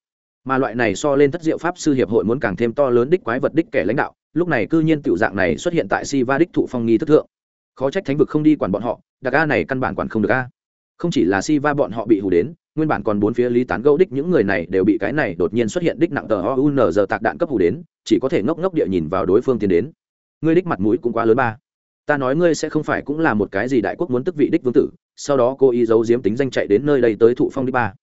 [SPEAKER 1] Mà loại này so lên thất diệu pháp sư hiệp hội muốn càng thêm to lớn đích quái vật đích kẻ lãnh đạo, lúc này cư nhiên tiểu dạng này xuất hiện tại si va đích thụ phong nghi thức thượng. Khó trách thánh vực không đi quản bọn họ, đặc a này căn bản quản không được a. Không chỉ là si va bọn họ bị hù đến, nguyên bản còn bốn phía lý tán gẫu đích những người này đều bị cái này đột nhiên xuất hiện đích nặng tờ o u n giờ tạc đạn cấp hù đến, chỉ có thể ngốc ngốc địa nhìn vào đối phương tiến đến ngươi đích mặt mũi cũng quá lớn ba. Ta nói ngươi sẽ không phải cũng là một cái gì đại quốc muốn tức vị đích vương tử, sau đó cô ý giấu diếm tính danh chạy đến nơi đây tới thụ phong đi ba.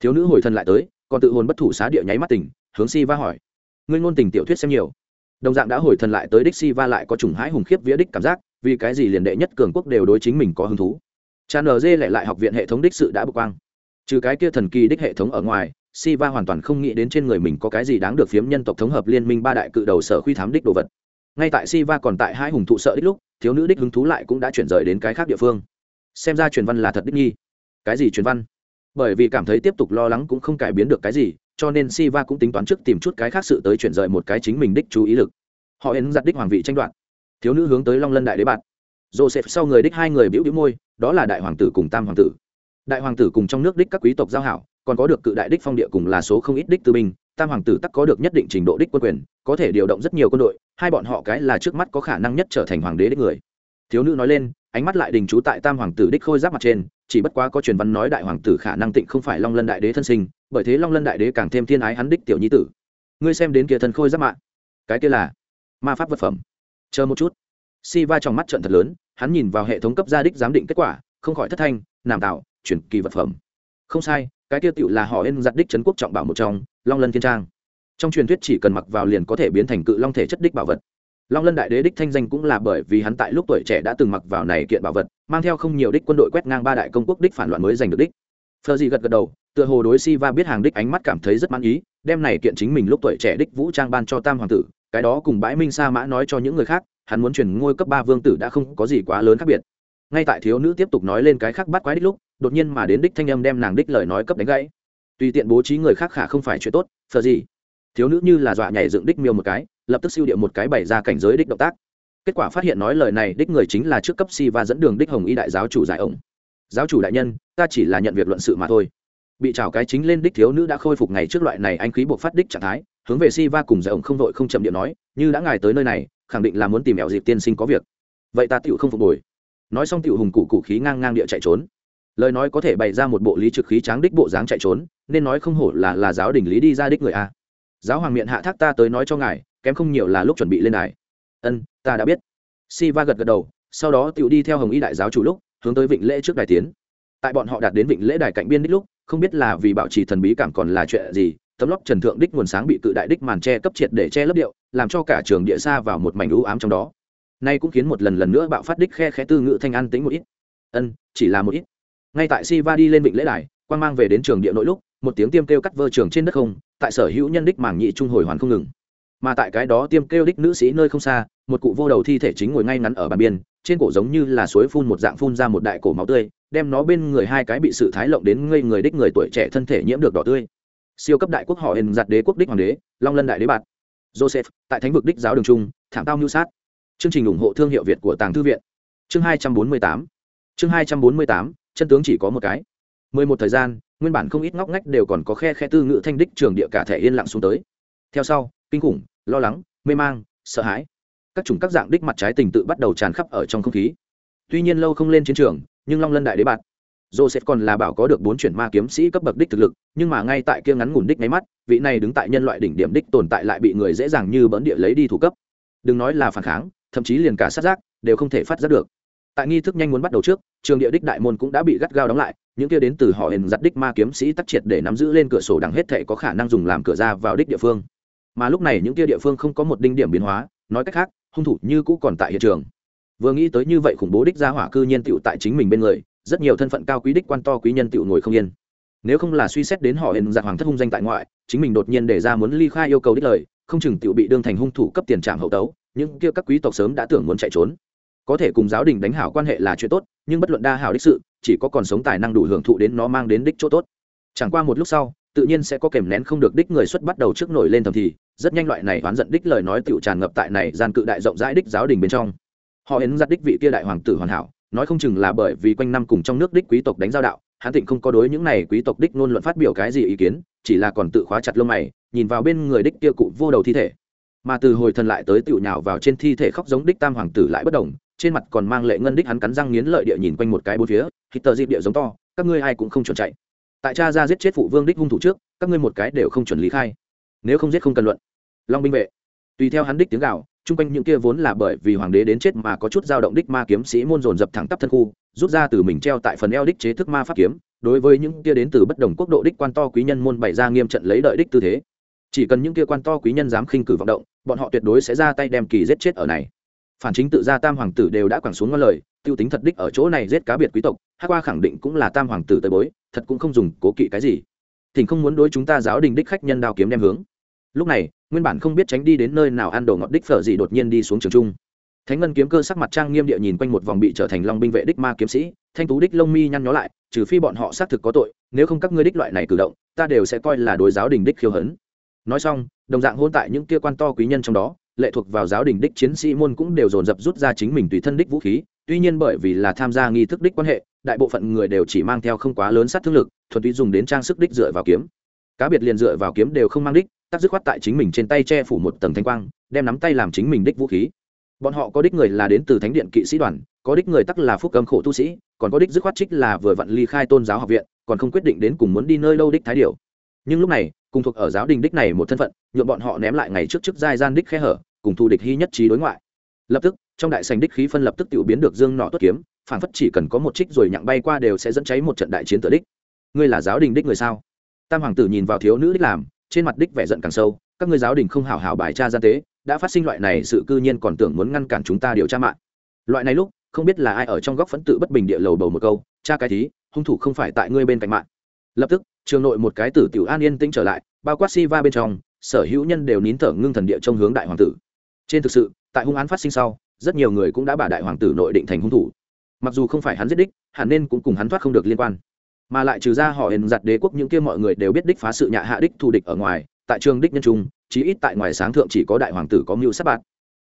[SPEAKER 1] Thiếu nữ hồi thân lại tới, còn tự hồn bất thủ xá địa nháy mắt tỉnh, hướng si va hỏi. Ngươi ngôn tình tiểu thuyết xem nhiều. Đồng dạng đã hồi thần lại tới đích si va lại có trùng hãi hùng khiếp vía đích cảm giác, vì cái gì liền đệ nhất cường quốc đều đối chính mình có hứng thú. Cha nz lại lại học viện hệ thống đích sự đã bực quang. Trừ cái kia thần kỳ đích hệ thống ở ngoài, si va hoàn toàn không nghĩ đến trên người mình có cái gì đáng được phiếm nhân tộc thống hợp liên minh ba đại cự đầu sở khuy thám đích đồ vật ngay tại si va còn tại hai hùng thụ sợ đích lúc, thiếu nữ đích hứng thú lại cũng đã chuyển rời đến cái khác địa phương. Xem ra truyền văn là thật đích nghi. Cái gì truyền văn? Bởi vì cảm thấy tiếp tục lo lắng cũng không cải biến được cái gì, cho nên si va cũng tính toán trước tìm chút cái khác sự tới chuyển rời một cái chính mình đích chú ý lực. Họ ấn giặt đích hoàng vị tranh đoạt. Thiếu nữ hướng tới long lân đại đế bạn joseph sau người đích hai người biểu biểu môi, đó là đại hoàng tử cùng tam hoàng tử. Đại hoàng tử cùng trong nước đích các quý tộc giao hảo, còn có được cự đại đích phong địa cùng là số không ít đích tư binh tam hoàng tử tắc có được nhất định trình độ đích quân quyền, có thể điều động rất nhiều quân đội, hai bọn họ cái là trước mắt có khả năng nhất trở thành hoàng đế đích người. Thiếu nữ nói lên, ánh mắt lại đình trú tại tam hoàng tử đích khôi giáp mặt trên, chỉ bất quá có truyền văn nói đại hoàng tử khả năng tịnh không phải long lân đại đế thân sinh, bởi thế long lân đại đế càng thêm thiên ái hắn đích tiểu nhi tử. Ngươi xem đến kia thân khôi giáp mạng cái kia là ma pháp vật phẩm. Chờ một chút. Si va trong mắt trận thật lớn, hắn nhìn vào hệ thống cấp gia đích giám định kết quả, không khỏi thất thanh làm tạo chuyển kỳ vật phẩm. Không sai cái tiêu tựu là họ ên giặt đích trấn quốc trọng bảo một trong, long lân thiên trang. Trong truyền thuyết chỉ cần mặc vào liền có thể biến thành cự long thể chất đích bảo vật. Long lân đại đế đích thanh danh cũng là bởi vì hắn tại lúc tuổi trẻ đã từng mặc vào này kiện bảo vật, mang theo không nhiều đích quân đội quét ngang ba đại công quốc đích phản loạn mới giành được đích. Phờ gì gật gật đầu, tựa hồ đối si va biết hàng đích ánh mắt cảm thấy rất mãn ý, đem này kiện chính mình lúc tuổi trẻ đích vũ trang ban cho tam hoàng tử, cái đó cùng bãi minh sa mã nói cho những người khác, hắn muốn chuyển ngôi cấp ba vương tử đã không có gì quá lớn khác biệt. Ngay tại thiếu nữ tiếp tục nói lên cái khác bắt quái đích lúc đột nhiên mà đến đích thanh âm đem nàng đích lời nói cấp đánh gãy. Tùy tiện bố trí người khác khả không phải chuyện tốt phờ gì? Thiếu nữ như là dọa nhảy dựng đích miêu một cái, lập tức siêu điệu một cái bày ra cảnh giới đích động tác. Kết quả phát hiện nói lời này đích người chính là trước cấp si và dẫn đường đích hồng y đại giáo chủ giải ổng. Giáo chủ đại nhân, ta chỉ là nhận việc luận sự mà thôi. Bị trào cái chính lên đích thiếu nữ đã khôi phục ngày trước loại này anh khí buộc phát đích trạng thái, hướng về si va cùng giải ổng không vội không chậm điện nói, như đã ngài tới nơi này, khẳng định là muốn tìm mẹo dịp tiên sinh có việc. Vậy ta tựu không phục hồi. Nói xong tựu hùng cụ cụ khí ngang ngang địa chạy trốn lời nói có thể bày ra một bộ lý trực khí tráng đích bộ dáng chạy trốn, nên nói không hổ là là giáo đình lý đi ra đích người a. Giáo hoàng miệng hạ thác ta tới nói cho ngài, kém không nhiều là lúc chuẩn bị lên đài. Ân, ta đã biết. Si va gật gật đầu, sau đó tựu đi theo hồng y đại giáo chủ lúc, hướng tới vịnh lễ trước đài tiến. Tại bọn họ đạt đến vịnh lễ đài cạnh biên đích lúc, không biết là vì bảo trì thần bí cảm còn là chuyện gì, tấm lóc trần thượng đích nguồn sáng bị cự đại đích màn che cấp triệt để che lấp điệu, làm cho cả trường địa xa vào một mảnh u ám trong đó. Nay cũng khiến một lần lần nữa bạo phát đích khe khẽ tư ngự thanh an tính một ít. Ân, chỉ là một ít ngay tại si va đi lên vịnh lễ đài quan mang về đến trường địa nội lúc một tiếng tiêm kêu cắt vơ trường trên đất không tại sở hữu nhân đích màng nhị trung hồi hoàn không ngừng. Mà tại cái đó tiêm kêu đích nữ sĩ nơi không xa một cụ vô đầu thi thể chính ngồi ngay ngắn ở bàn biên trên cổ giống như là suối phun một dạng phun ra một đại cổ máu tươi đem nó bên người hai cái bị sự thái lộng đến ngây người đích người tuổi trẻ thân thể nhiễm được đỏ tươi. Siêu cấp đại quốc họ hình giặt đế quốc đích hoàng đế long lân đại đế bạt. Joseph tại thánh vực đích giáo đường trung thảm tao mưu sát. Chương trình ủng hộ thương hiệu việt của tàng thư viện. Chương 248 chương 248, chân tướng chỉ có một cái. Mười một thời gian, nguyên bản không ít ngóc ngách đều còn có khe khe tư ngự thanh đích trường địa cả thể yên lặng xuống tới. Theo sau, kinh khủng, lo lắng, mê mang, sợ hãi. Các chủng các dạng đích mặt trái tình tự bắt đầu tràn khắp ở trong không khí. Tuy nhiên lâu không lên chiến trường, nhưng long lân đại đế bạt, joseph còn là bảo có được bốn chuyển ma kiếm sĩ cấp bậc đích thực lực, nhưng mà ngay tại kia ngắn ngủn đích ngay mắt, vị này đứng tại nhân loại đỉnh điểm đích tồn tại lại bị người dễ dàng như bỡn địa lấy đi thủ cấp. Đừng nói là phản kháng, thậm chí liền cả sát giác, đều không thể phát giác được tại nghi thức nhanh muốn bắt đầu trước, trường địa đích đại môn cũng đã bị gắt gao đóng lại, những kia đến từ họ hình giặt đích ma kiếm sĩ tắc triệt để nắm giữ lên cửa sổ đằng hết thệ có khả năng dùng làm cửa ra vào đích địa phương. Mà lúc này những kia địa phương không có một đinh điểm biến hóa, nói cách khác, hung thủ như cũ còn tại hiện trường. Vừa nghĩ tới như vậy khủng bố đích ra hỏa cư nhiên tựu tại chính mình bên người, rất nhiều thân phận cao quý đích quan to quý nhân tựu ngồi không yên. Nếu không là suy xét đến họ hình giặt hoàng thất hung danh tại ngoại, chính mình đột nhiên để ra muốn ly khai yêu cầu đích lời, không chừng tựu bị đương thành hung thủ cấp tiền trạm hậu tấu, những kia các quý tộc sớm đã tưởng muốn chạy trốn có thể cùng giáo đình đánh hảo quan hệ là chuyện tốt, nhưng bất luận đa hảo đích sự, chỉ có còn sống tài năng đủ hưởng thụ đến nó mang đến đích chỗ tốt. Chẳng qua một lúc sau, tự nhiên sẽ có kèm nén không được đích người xuất bắt đầu trước nổi lên thầm thì, rất nhanh loại này oán giận đích lời nói tựu tràn ngập tại này gian cự đại rộng rãi đích giáo đình bên trong. Họ hến giặt đích vị kia đại hoàng tử hoàn hảo, nói không chừng là bởi vì quanh năm cùng trong nước đích quý tộc đánh giao đạo, hắn tịnh không có đối những này quý tộc đích ngôn luận phát biểu cái gì ý kiến, chỉ là còn tự khóa chặt lông mày, nhìn vào bên người đích kia cụ vô đầu thi thể. Mà từ hồi thần lại tới tựu nhào vào trên thi thể khóc giống đích tam hoàng tử lại bất đồng trên mặt còn mang lệ ngân đích hắn cắn răng nghiến lợi địa nhìn quanh một cái bốn phía, hít tờ dịp địa giống to, các ngươi ai cũng không chuẩn chạy. Tại cha ra giết chết phụ vương đích hung thủ trước, các ngươi một cái đều không chuẩn lý khai. Nếu không giết không cần luận. Long binh vệ. Tùy theo hắn đích tiếng gạo chung quanh những kia vốn là bởi vì hoàng đế đến chết mà có chút dao động đích ma kiếm sĩ môn dồn dập thẳng tắp thân khu, rút ra từ mình treo tại phần eo đích chế thức ma pháp kiếm, đối với những kia đến từ bất đồng quốc độ đích quan to quý nhân môn bày ra nghiêm trận lấy đợi đích tư thế. Chỉ cần những kia quan to quý nhân dám khinh cử vọng động, bọn họ tuyệt đối sẽ ra tay đem kỳ giết chết ở này phản chính tự ra tam hoàng tử đều đã quẳng xuống ngon lời, tiêu tính thật đích ở chỗ này giết cá biệt quý tộc hát qua khẳng định cũng là tam hoàng tử tới bối, thật cũng không dùng cố kỵ cái gì. Thỉnh không muốn đối chúng ta giáo đình đích khách nhân đao kiếm đem hướng. Lúc này, nguyên bản không biết tránh đi đến nơi nào ăn đồ ngọt đích phở gì đột nhiên đi xuống trường trung. Thánh ngân kiếm cơ sắc mặt trang nghiêm địa nhìn quanh một vòng bị trở thành long binh vệ đích ma kiếm sĩ, thanh tú đích lông mi nhăn nhó lại, trừ phi bọn họ xác thực có tội, nếu không các ngươi đích loại này cử động, ta đều sẽ coi là đối giáo đình đích khiêu hấn. Nói xong, đồng dạng hôn tại những kia quan to quý nhân trong đó lệ thuộc vào giáo đình đích chiến sĩ môn cũng đều dồn dập rút ra chính mình tùy thân đích vũ khí, tuy nhiên bởi vì là tham gia nghi thức đích quan hệ, đại bộ phận người đều chỉ mang theo không quá lớn sát thương lực, thuần túy dùng đến trang sức đích dựa vào kiếm. Cá biệt liền dựa vào kiếm đều không mang đích tắc dứt khoát tại chính mình trên tay che phủ một tầng thanh quang, đem nắm tay làm chính mình đích vũ khí. Bọn họ có đích người là đến từ thánh điện kỵ sĩ đoàn, có đích người tắc là phúc âm khổ tu sĩ, còn có đích dứt khoát trích là vừa vặn ly khai tôn giáo học viện, còn không quyết định đến cùng muốn đi nơi đâu đích thái điều nhưng lúc này cùng thuộc ở giáo đình đích này một thân phận nhuộm bọn họ ném lại ngày trước trước giai gian đích khe hở, cùng thù địch hy nhất trí đối ngoại. Lập tức, trong đại sành đích khí phân lập tức tự biến được dương nọ tuất kiếm phản phất chỉ cần có một trích rồi nhặng bay qua đều sẽ dẫn cháy một trận đại chiến tự đích. Ngươi là giáo đình đích người sao? Tam hoàng tử nhìn vào thiếu nữ đích làm, trên mặt đích vẻ giận càng sâu, các ngươi giáo đình không hảo hảo bài tra gian tế, đã phát sinh loại này sự cư nhiên còn tưởng muốn ngăn cản chúng ta điều tra mạng. Loại này lúc, không biết là ai ở trong góc phẫn tự bất bình địa lầu bầu một câu, cha cái thí, hung thủ không phải tại ngươi bên cạnh mạng. Lập tức trường nội một cái tử tiểu an yên tĩnh trở lại, bao quát si va bên trong, sở hữu nhân đều nín thở ngưng thần địa trong hướng đại hoàng tử. Trên thực sự, tại hung án phát sinh sau, rất nhiều người cũng đã bà đại hoàng tử nội định thành hung thủ. Mặc dù không phải hắn giết đích, hẳn nên cũng cùng hắn thoát không được liên quan. Mà lại trừ ra họ hền giặt đế quốc những kia mọi người đều biết đích phá sự nhạ hạ đích thù địch ở ngoài, tại trường đích nhân trung, chí ít tại ngoài sáng thượng chỉ có đại hoàng tử có mưu sát bạt.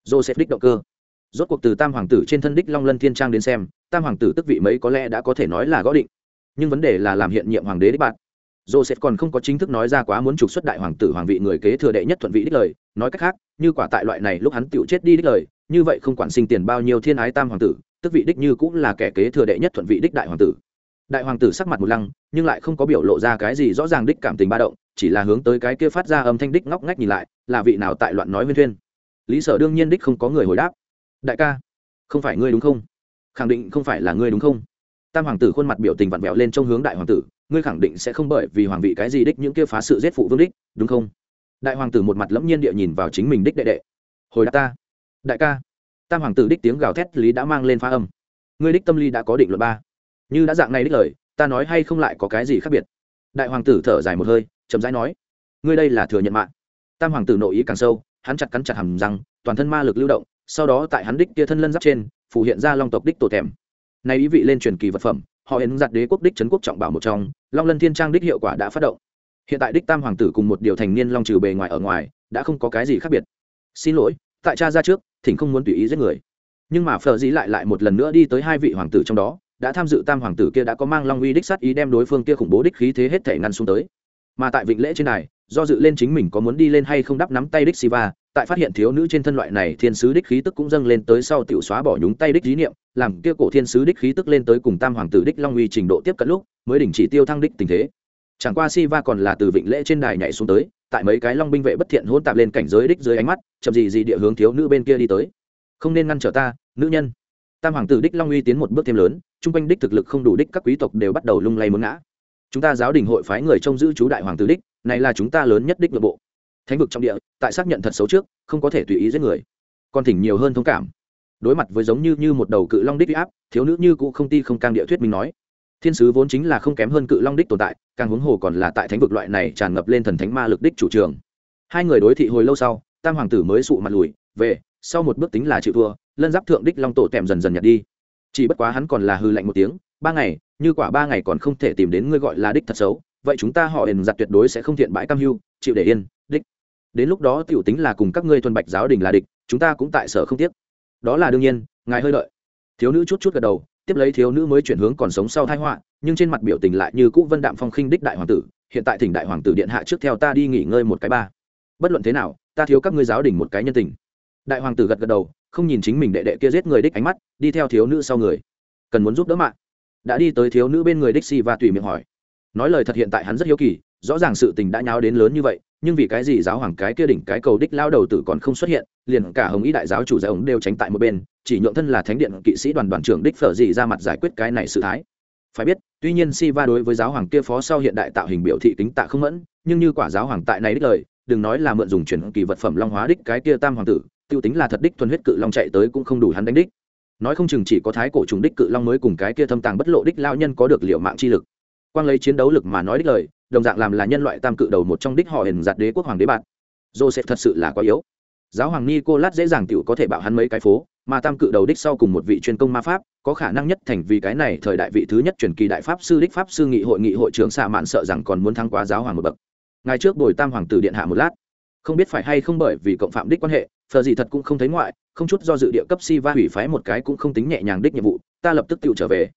[SPEAKER 1] Joseph đích động cơ. Rốt cuộc từ tam hoàng tử trên thân đích long lân thiên trang đến xem, tam hoàng tử tức vị mấy có lẽ đã có thể nói là gõ định. Nhưng vấn đề là làm hiện nhiệm hoàng đế đích bạn joseph còn không có chính thức nói ra quá muốn trục xuất đại hoàng tử hoàng vị người kế thừa đệ nhất thuận vị đích lời, nói cách khác, như quả tại loại này lúc hắn tựu chết đi đích lời, như vậy không quản sinh tiền bao nhiêu thiên ái tam hoàng tử, tức vị đích như cũng là kẻ kế thừa đệ nhất thuận vị đích đại hoàng tử. Đại hoàng tử sắc mặt một lăng, nhưng lại không có biểu lộ ra cái gì rõ ràng đích cảm tình ba động, chỉ là hướng tới cái kia phát ra âm thanh đích ngóc ngách nhìn lại, là vị nào tại loạn nói viên thuyên. Lý sở đương nhiên đích không có người hồi đáp. Đại ca, không phải ngươi đúng không? Khẳng định không phải là ngươi đúng không? Tam hoàng tử khuôn mặt biểu tình vặn vẹo lên trong hướng đại hoàng tử ngươi khẳng định sẽ không bởi vì hoàng vị cái gì đích những kia phá sự giết phụ vương đích, đúng không? Đại hoàng tử một mặt lẫm nhiên địa nhìn vào chính mình đích đệ đệ. Hồi đáp ta. Đại ca. Tam hoàng tử đích tiếng gào thét lý đã mang lên phá âm. Ngươi đích tâm lý đã có định luật ba. Như đã dạng này đích lời, ta nói hay không lại có cái gì khác biệt? Đại hoàng tử thở dài một hơi, chậm rãi nói. Ngươi đây là thừa nhận mạng. Tam hoàng tử nội ý càng sâu, hắn chặt cắn chặt hầm răng, toàn thân ma lực lưu động, sau đó tại hắn đích kia thân lân giáp trên, phủ hiện ra long tộc đích tổ thèm. Nay ý vị lên truyền kỳ vật phẩm họ hiến giặt đế quốc đích trấn quốc trọng bảo một trong, long lân thiên trang đích hiệu quả đã phát động. Hiện tại đích tam hoàng tử cùng một điều thành niên long trừ bề ngoài ở ngoài, đã không có cái gì khác biệt. Xin lỗi, tại cha ra trước, thỉnh không muốn tùy ý giết người. Nhưng mà phờ dĩ lại lại một lần nữa đi tới hai vị hoàng tử trong đó, đã tham dự tam hoàng tử kia đã có mang long uy đích sát ý đem đối phương kia khủng bố đích khí thế hết thể ngăn xuống tới. Mà tại vịnh lễ trên này, do dự lên chính mình có muốn đi lên hay không đắp nắm tay đích siva, tại phát hiện thiếu nữ trên thân loại này thiên sứ đích khí tức cũng dâng lên tới sau tiểu xóa bỏ nhúng tay đích dí niệm làm kia cổ thiên sứ đích khí tức lên tới cùng tam hoàng tử đích long uy trình độ tiếp cận lúc, mới đình chỉ tiêu thăng đích tình thế. Chẳng qua siva còn là từ vịnh lễ trên đài nhảy xuống tới, tại mấy cái long binh vệ bất thiện hôn tạp lên cảnh giới đích dưới ánh mắt, chậm gì gì địa hướng thiếu nữ bên kia đi tới. Không nên ngăn trở ta, nữ nhân. Tam hoàng tử đích long uy tiến một bước thêm lớn, chung quanh đích thực lực không đủ đích các quý tộc đều bắt đầu lung lay muốn ngã. Chúng ta giáo đình hội phái người trông giữ chú đại hoàng tử đích, này là chúng ta lớn nhất đích nội bộ. Thánh vực trong địa, tại xác nhận thật xấu trước, không có thể tùy ý giết người. Còn thỉnh nhiều hơn thông cảm đối mặt với giống như như một đầu cự long đích áp, thiếu nữ như cũng không ti không cang địa thuyết mình nói. Thiên sứ vốn chính là không kém hơn cự long đích tồn tại, càng huống hồ còn là tại thánh vực loại này tràn ngập lên thần thánh ma lực đích chủ trường. Hai người đối thị hồi lâu sau, tam hoàng tử mới sụ mặt lùi, về, sau một bước tính là chịu thua, lân giáp thượng đích long tổ tèm dần dần nhặt đi. Chỉ bất quá hắn còn là hư lạnh một tiếng, ba ngày, như quả ba ngày còn không thể tìm đến ngươi gọi là đích thật xấu, vậy chúng ta họ ền giặt tuyệt đối sẽ không thiện bãi cam hưu, chịu để yên, đích. Đến lúc đó tiểu tính là cùng các ngươi thuần bạch giáo đình là địch, chúng ta cũng tại sở không tiếc đó là đương nhiên, ngài hơi đợi. Thiếu nữ chút chút gật đầu, tiếp lấy thiếu nữ mới chuyển hướng còn sống sau thái họa, nhưng trên mặt biểu tình lại như cũ vân đạm phong khinh đích đại hoàng tử, hiện tại thỉnh đại hoàng tử điện hạ trước theo ta đi nghỉ ngơi một cái ba. Bất luận thế nào, ta thiếu các ngươi giáo đình một cái nhân tình. Đại hoàng tử gật gật đầu, không nhìn chính mình đệ đệ kia giết người đích ánh mắt, đi theo thiếu nữ sau người. Cần muốn giúp đỡ mạng. Đã đi tới thiếu nữ bên người đích si và tùy miệng hỏi. Nói lời thật hiện tại hắn rất hiếu kỳ rõ ràng sự tình đã nháo đến lớn như vậy, nhưng vì cái gì giáo hoàng cái kia đỉnh cái cầu đích lao đầu tử còn không xuất hiện, liền cả hồng ý đại giáo chủ giáo ống đều tránh tại một bên, chỉ nhượng thân là thánh điện kỵ sĩ đoàn đoàn trưởng đích phở gì ra mặt giải quyết cái này sự thái. Phải biết, tuy nhiên si va đối với giáo hoàng kia phó sau hiện đại tạo hình biểu thị tính tạ không mẫn, nhưng như quả giáo hoàng tại này đích lời, đừng nói là mượn dùng chuyển kỳ vật phẩm long hóa đích cái kia tam hoàng tử, tiêu tính là thật đích thuần huyết cự long chạy tới cũng không đủ hắn đánh đích. Nói không chừng chỉ có thái cổ trùng đích cự long mới cùng cái kia thâm tàng bất lộ đích lao nhân có được liệu mạng chi lực. Quang lấy chiến đấu lực mà nói đích lời đồng dạng làm là nhân loại tam cự đầu một trong đích họ hình giặt đế quốc hoàng đế bạn. Joseph thật sự là quá yếu. Giáo hoàng nicolas dễ dàng tiểu có thể bạo hắn mấy cái phố, mà tam cự đầu đích sau cùng một vị chuyên công ma pháp, có khả năng nhất thành vì cái này thời đại vị thứ nhất truyền kỳ đại pháp sư, đích pháp sư nghị hội nghị hội trưởng xạ mạn sợ rằng còn muốn thắng quá giáo hoàng một bậc. Ngày trước bồi tam hoàng tử điện hạ một lát. Không biết phải hay không bởi vì cộng phạm đích quan hệ, phờ gì thật cũng không thấy ngoại, không chút do dự địa cấp si va hủy phái một cái cũng không tính nhẹ nhàng đích nhiệm vụ, ta lập tức tự trở về.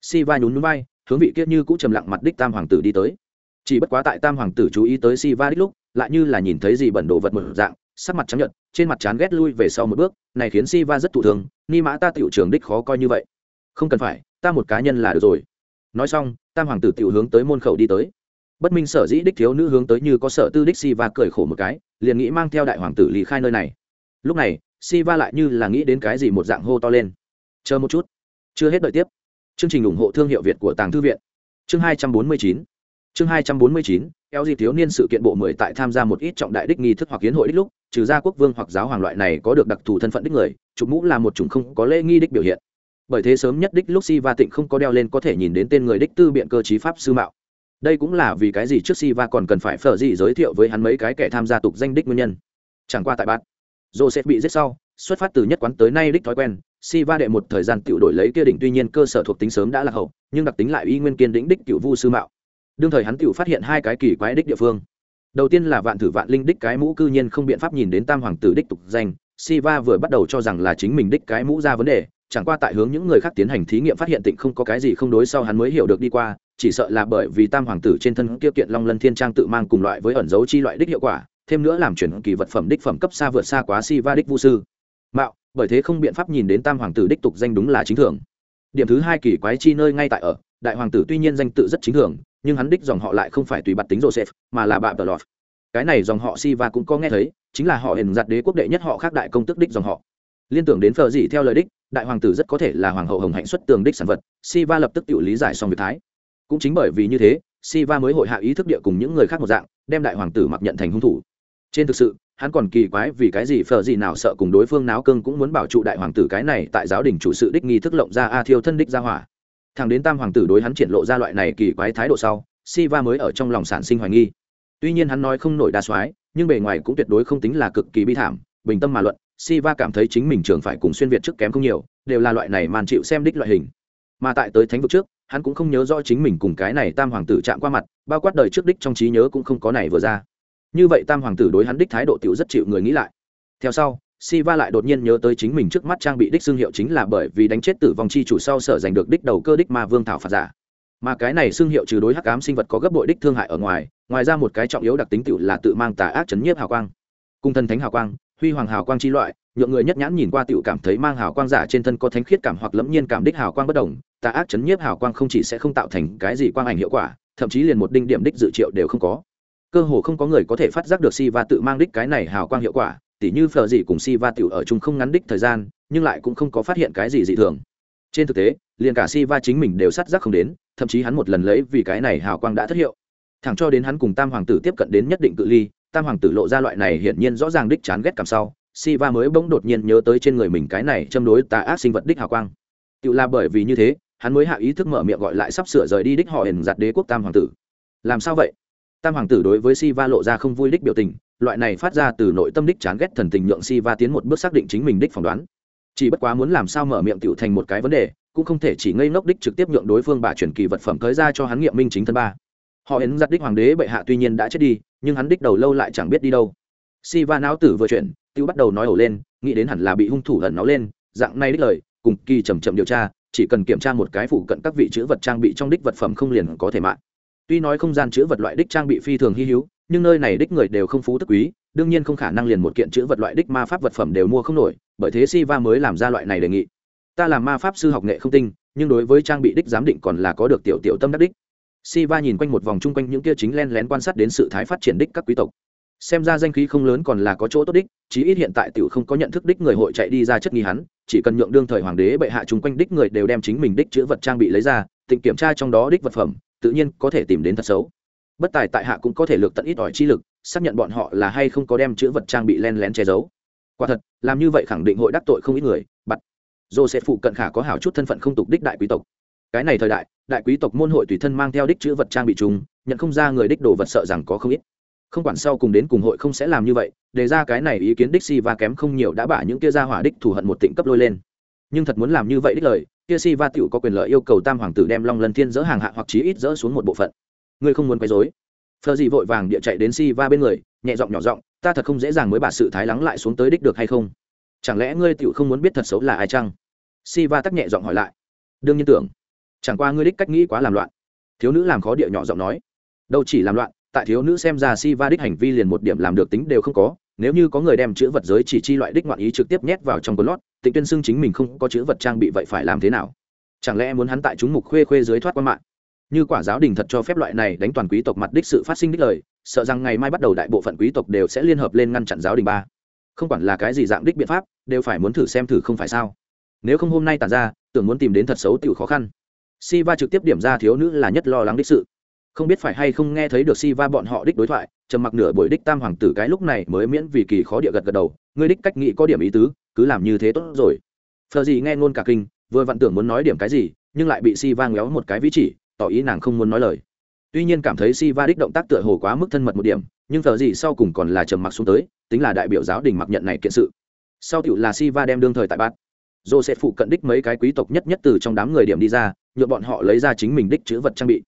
[SPEAKER 1] Si va nhún núi bay, hướng vị kia như cũng trầm lặng mặt đích tam hoàng tử đi tới chỉ bất quá tại tam hoàng tử chú ý tới si va đích lúc, lại như là nhìn thấy gì bẩn đồ vật một dạng, sắc mặt trắng nhợt, trên mặt chán ghét lui về sau một bước, này khiến si va rất thụ thường, ni mã ta tiểu trường đích khó coi như vậy. Không cần phải, ta một cá nhân là được rồi. Nói xong, tam hoàng tử tiểu hướng tới môn khẩu đi tới. Bất minh sở dĩ đích thiếu nữ hướng tới như có sở tư đích si va cười khổ một cái, liền nghĩ mang theo đại hoàng tử lý khai nơi này. Lúc này si va lại như là nghĩ đến cái gì một dạng hô to lên. Chờ một chút. Chưa hết đợi tiếp. Chương trình ủng hộ thương hiệu việt của tàng thư viện. Chương hai trăm bốn mươi chín chương hai trăm bốn mươi chín eo gì thiếu niên sự kiện bộ mười tại tham gia một ít trọng đại đích nghi thức hoặc kiến hội đích lúc, trừ ra quốc vương hoặc giáo hoàng loại này có được đặc thù thân phận đích người, chụp mũ là một chủng không có lễ nghi đích biểu hiện. Bởi thế sớm nhất đích lúc si va tịnh không có đeo lên có thể nhìn đến tên người đích tư biện cơ chí pháp sư mạo. Đây cũng là vì cái gì trước si va còn cần phải phở gì giới thiệu với hắn mấy cái kẻ tham gia tục danh đích nguyên nhân. Chẳng qua tại bạn, joseph bị giết sau, xuất phát từ nhất quán tới nay đích thói quen, si va đệ một thời gian tự đổi lấy kia đỉnh tuy nhiên cơ sở thuộc tính sớm đã là hậu, nhưng đặc tính lại y nguyên kiên đỉnh đích cựu vu sư mạo đương thời hắn tự phát hiện hai cái kỳ quái đích địa phương. Đầu tiên là vạn thử vạn linh đích cái mũ cư nhiên không biện pháp nhìn đến tam hoàng tử đích tục danh, siva vừa bắt đầu cho rằng là chính mình đích cái mũ ra vấn đề, chẳng qua tại hướng những người khác tiến hành thí nghiệm phát hiện tịnh không có cái gì không đối sau hắn mới hiểu được đi qua, chỉ sợ là bởi vì tam hoàng tử trên thân kia kiện long lân thiên trang tự mang cùng loại với ẩn dấu chi loại đích hiệu quả, thêm nữa làm chuyển kỳ vật phẩm đích phẩm cấp xa vượt xa quá siva đích vu sư. Mạo, bởi thế không biện pháp nhìn đến tam hoàng tử đích tục danh đúng là chính thường. Điểm thứ hai kỳ quái chi nơi ngay tại ở, đại hoàng tử tuy nhiên danh tự rất chính thường nhưng hắn đích dòng họ lại không phải tùy bạt tính joseph, mà là bạ tờ lọt. Cái này dòng họ si va cũng có nghe thấy, chính là họ hình giặt đế quốc đệ nhất họ khác đại công tức đích dòng họ. Liên tưởng đến phờ gì theo lời đích, đại hoàng tử rất có thể là hoàng hậu hồng hạnh xuất tường đích sản vật si va lập tức tự lý giải xong việc thái. Cũng chính bởi vì như thế si va mới hội hạ ý thức địa cùng những người khác một dạng, đem đại hoàng tử mặc nhận thành hung thủ. Trên thực sự, hắn còn kỳ quái vì cái gì phờ gì nào sợ cùng đối phương náo cưng cũng muốn bảo trụ đại hoàng tử cái này tại giáo đình chủ sự đích nghi thức lộng ra a thiêu thân đích ra hỏa thằng đến tam hoàng tử đối hắn triển lộ ra loại này kỳ quái thái độ sau, Siva mới ở trong lòng sản sinh hoài nghi. Tuy nhiên hắn nói không nổi đa soái, nhưng bề ngoài cũng tuyệt đối không tính là cực kỳ bi thảm, bình tâm mà luận, Siva cảm thấy chính mình trường phải cùng xuyên việt trước kém không nhiều, đều là loại này màn chịu xem đích loại hình. Mà tại tới thánh vực trước, hắn cũng không nhớ rõ chính mình cùng cái này tam hoàng tử chạm qua mặt, bao quát đời trước đích trong trí nhớ cũng không có này vừa ra. Như vậy tam hoàng tử đối hắn đích thái độ tiểu rất chịu người nghĩ lại. Theo sau Siva lại đột nhiên nhớ tới chính mình trước mắt trang bị đích xương hiệu chính là bởi vì đánh chết tử vong chi chủ sau sở giành được đích đầu cơ đích ma vương thảo phạt giả. Mà cái này xương hiệu trừ đối hắc ám sinh vật có gấp bội đích thương hại ở ngoài, ngoài ra một cái trọng yếu đặc tính tiểu là tự mang tà ác chấn nhiếp hào quang. Cung thần thánh hào quang, huy hoàng hào quang chi loại, nhượng người nhất nhãn nhìn qua tiểu cảm thấy mang hào quang giả trên thân có thánh khiết cảm hoặc lẫm nhiên cảm đích hào quang bất động, tà ác chấn nhiếp hào quang không chỉ sẽ không tạo thành cái gì quang ảnh hiệu quả, thậm chí liền một đinh điểm đích dự triệu đều không có. Cơ hồ không có người có thể phát giác được Siva tự mang đích cái này hào quang hiệu quả, tỉ như phở gì cùng si va tiểu ở chung không ngắn đích thời gian, nhưng lại cũng không có phát hiện cái gì dị thường. Trên thực tế, liền cả si va chính mình đều sát giác không đến, thậm chí hắn một lần lấy vì cái này hào quang đã thất hiệu. Thẳng cho đến hắn cùng tam hoàng tử tiếp cận đến nhất định cự ly, tam hoàng tử lộ ra loại này hiển nhiên rõ ràng đích chán ghét cảm sau si va mới bỗng đột nhiên nhớ tới trên người mình cái này châm đối tà ác sinh vật đích hào quang. Tự là bởi vì như thế, hắn mới hạ ý thức mở miệng gọi lại sắp sửa rời đi đích họ hển giặt đế quốc tam hoàng tử. Làm sao vậy? Tam hoàng tử đối với si va lộ ra không vui đích biểu tình loại này phát ra từ nội tâm đích chán ghét thần tình nhượng si va tiến một bước xác định chính mình đích phỏng đoán. Chỉ bất quá muốn làm sao mở miệng tựu thành một cái vấn đề, cũng không thể chỉ ngây ngốc đích trực tiếp nhượng đối phương bà chuyển kỳ vật phẩm tới ra cho hắn nghiệm minh chính thân ba. Họ ấn giặt đích hoàng đế bệ hạ tuy nhiên đã chết đi, nhưng hắn đích đầu lâu lại chẳng biết đi đâu. Si va não tử vừa chuyển, tiêu bắt đầu nói ổ lên, nghĩ đến hẳn là bị hung thủ ẩn nó lên, dạng này đích lời, cùng kỳ chầm chậm điều tra, chỉ cần kiểm tra một cái phụ cận các vị chữ vật trang bị trong đích vật phẩm không liền có thể mạng. Tuy nói không gian chữ vật loại đích trang bị phi thường hy hữu nhưng nơi này đích người đều không phú tức quý, đương nhiên không khả năng liền một kiện chữ vật loại đích ma pháp vật phẩm đều mua không nổi, bởi thế si va mới làm ra loại này đề nghị. Ta làm ma pháp sư học nghệ không tinh, nhưng đối với trang bị đích giám định còn là có được tiểu tiểu tâm đắc đích. Si va nhìn quanh một vòng chung quanh những kia chính len lén quan sát đến sự thái phát triển đích các quý tộc. Xem ra danh khí không lớn còn là có chỗ tốt đích, chí ít hiện tại tiểu không có nhận thức đích người hội chạy đi ra chất nghi hắn, chỉ cần nhượng đương thời hoàng đế bệ hạ chung quanh đích người đều đem chính mình đích chữ vật trang bị lấy ra, tịnh kiểm tra trong đó đích vật phẩm, tự nhiên có thể tìm đến thật xấu bất tài tại hạ cũng có thể lược tận ít ỏi chi lực, xác nhận bọn họ là hay không có đem chữ vật trang bị len lén che giấu. Quả thật, làm như vậy khẳng định hội đắc tội không ít người bắt dồ sẽ phụ cận khả có hảo chút thân phận không tục đích đại quý tộc. Cái này thời đại đại quý tộc môn hội tùy thân mang theo đích chữ vật trang bị chúng, nhận không ra người đích đồ vật sợ rằng có không ít. Không quản sau cùng đến cùng hội không sẽ làm như vậy, đề ra cái này ý kiến đích si va kém không nhiều đã bả những kia ra hỏa đích thủ hận một tịnh cấp lôi lên. Nhưng thật muốn làm như vậy đích lời, kia si va tựu có quyền lợi yêu cầu tam hoàng tử đem long lân thiên dỡ hàng hạ hoặc chí ít dỡ xuống một bộ phận ngươi không muốn quấy rối. phờ gì vội vàng địa chạy đến si va bên người, nhẹ giọng nhỏ giọng, ta thật không dễ dàng mới bà sự thái lắng lại xuống tới đích được hay không? Chẳng lẽ ngươi tựu không muốn biết thật xấu là ai chăng? Si va tắc nhẹ giọng hỏi lại. Đương nhiên tưởng. Chẳng qua ngươi đích cách nghĩ quá làm loạn. Thiếu nữ làm khó địa nhỏ giọng nói. Đâu chỉ làm loạn, tại thiếu nữ xem ra si va đích hành vi liền một điểm làm được tính đều không có. Nếu như có người đem chữ vật giới chỉ chi loại đích ngoạn ý trực tiếp nhét vào trong quần lót, tịnh tuyên xưng chính mình không có chữ vật trang bị vậy phải làm thế nào? Chẳng lẽ muốn hắn tại chúng mục khuê khuê dưới thoát qua mạng? Như quả giáo đình thật cho phép loại này đánh toàn quý tộc mặt đích sự phát sinh đích lời, sợ rằng ngày mai bắt đầu đại bộ phận quý tộc đều sẽ liên hợp lên ngăn chặn giáo đình ba. Không quản là cái gì dạng đích biện pháp, đều phải muốn thử xem thử không phải sao. Nếu không hôm nay tàn ra, tưởng muốn tìm đến thật xấu tiểu khó khăn. Si va trực tiếp điểm ra thiếu nữ là nhất lo lắng đích sự. Không biết phải hay không nghe thấy được si va bọn họ đích đối thoại, trầm mặc nửa buổi đích tam hoàng tử cái lúc này mới miễn vì kỳ khó địa gật gật đầu, ngươi đích cách nghĩ có điểm ý tứ, cứ làm như thế tốt rồi. Phờ gì nghe ngôn cả kinh, vừa vặn tưởng muốn nói điểm cái gì, nhưng lại bị si va ngéo một cái vĩ chỉ tỏ ý nàng không muốn nói lời. Tuy nhiên cảm thấy si va đích động tác tựa hồ quá mức thân mật một điểm, nhưng thờ gì sau cùng còn là trầm mặc xuống tới, tính là đại biểu giáo đình mặc nhận này kiện sự. Sau tựu là si va đem đương thời tại bát. Dô sẽ phụ cận đích mấy cái quý tộc nhất nhất từ trong đám người điểm đi ra nhựa bọn họ lấy ra chính mình đích chữ vật trang bị.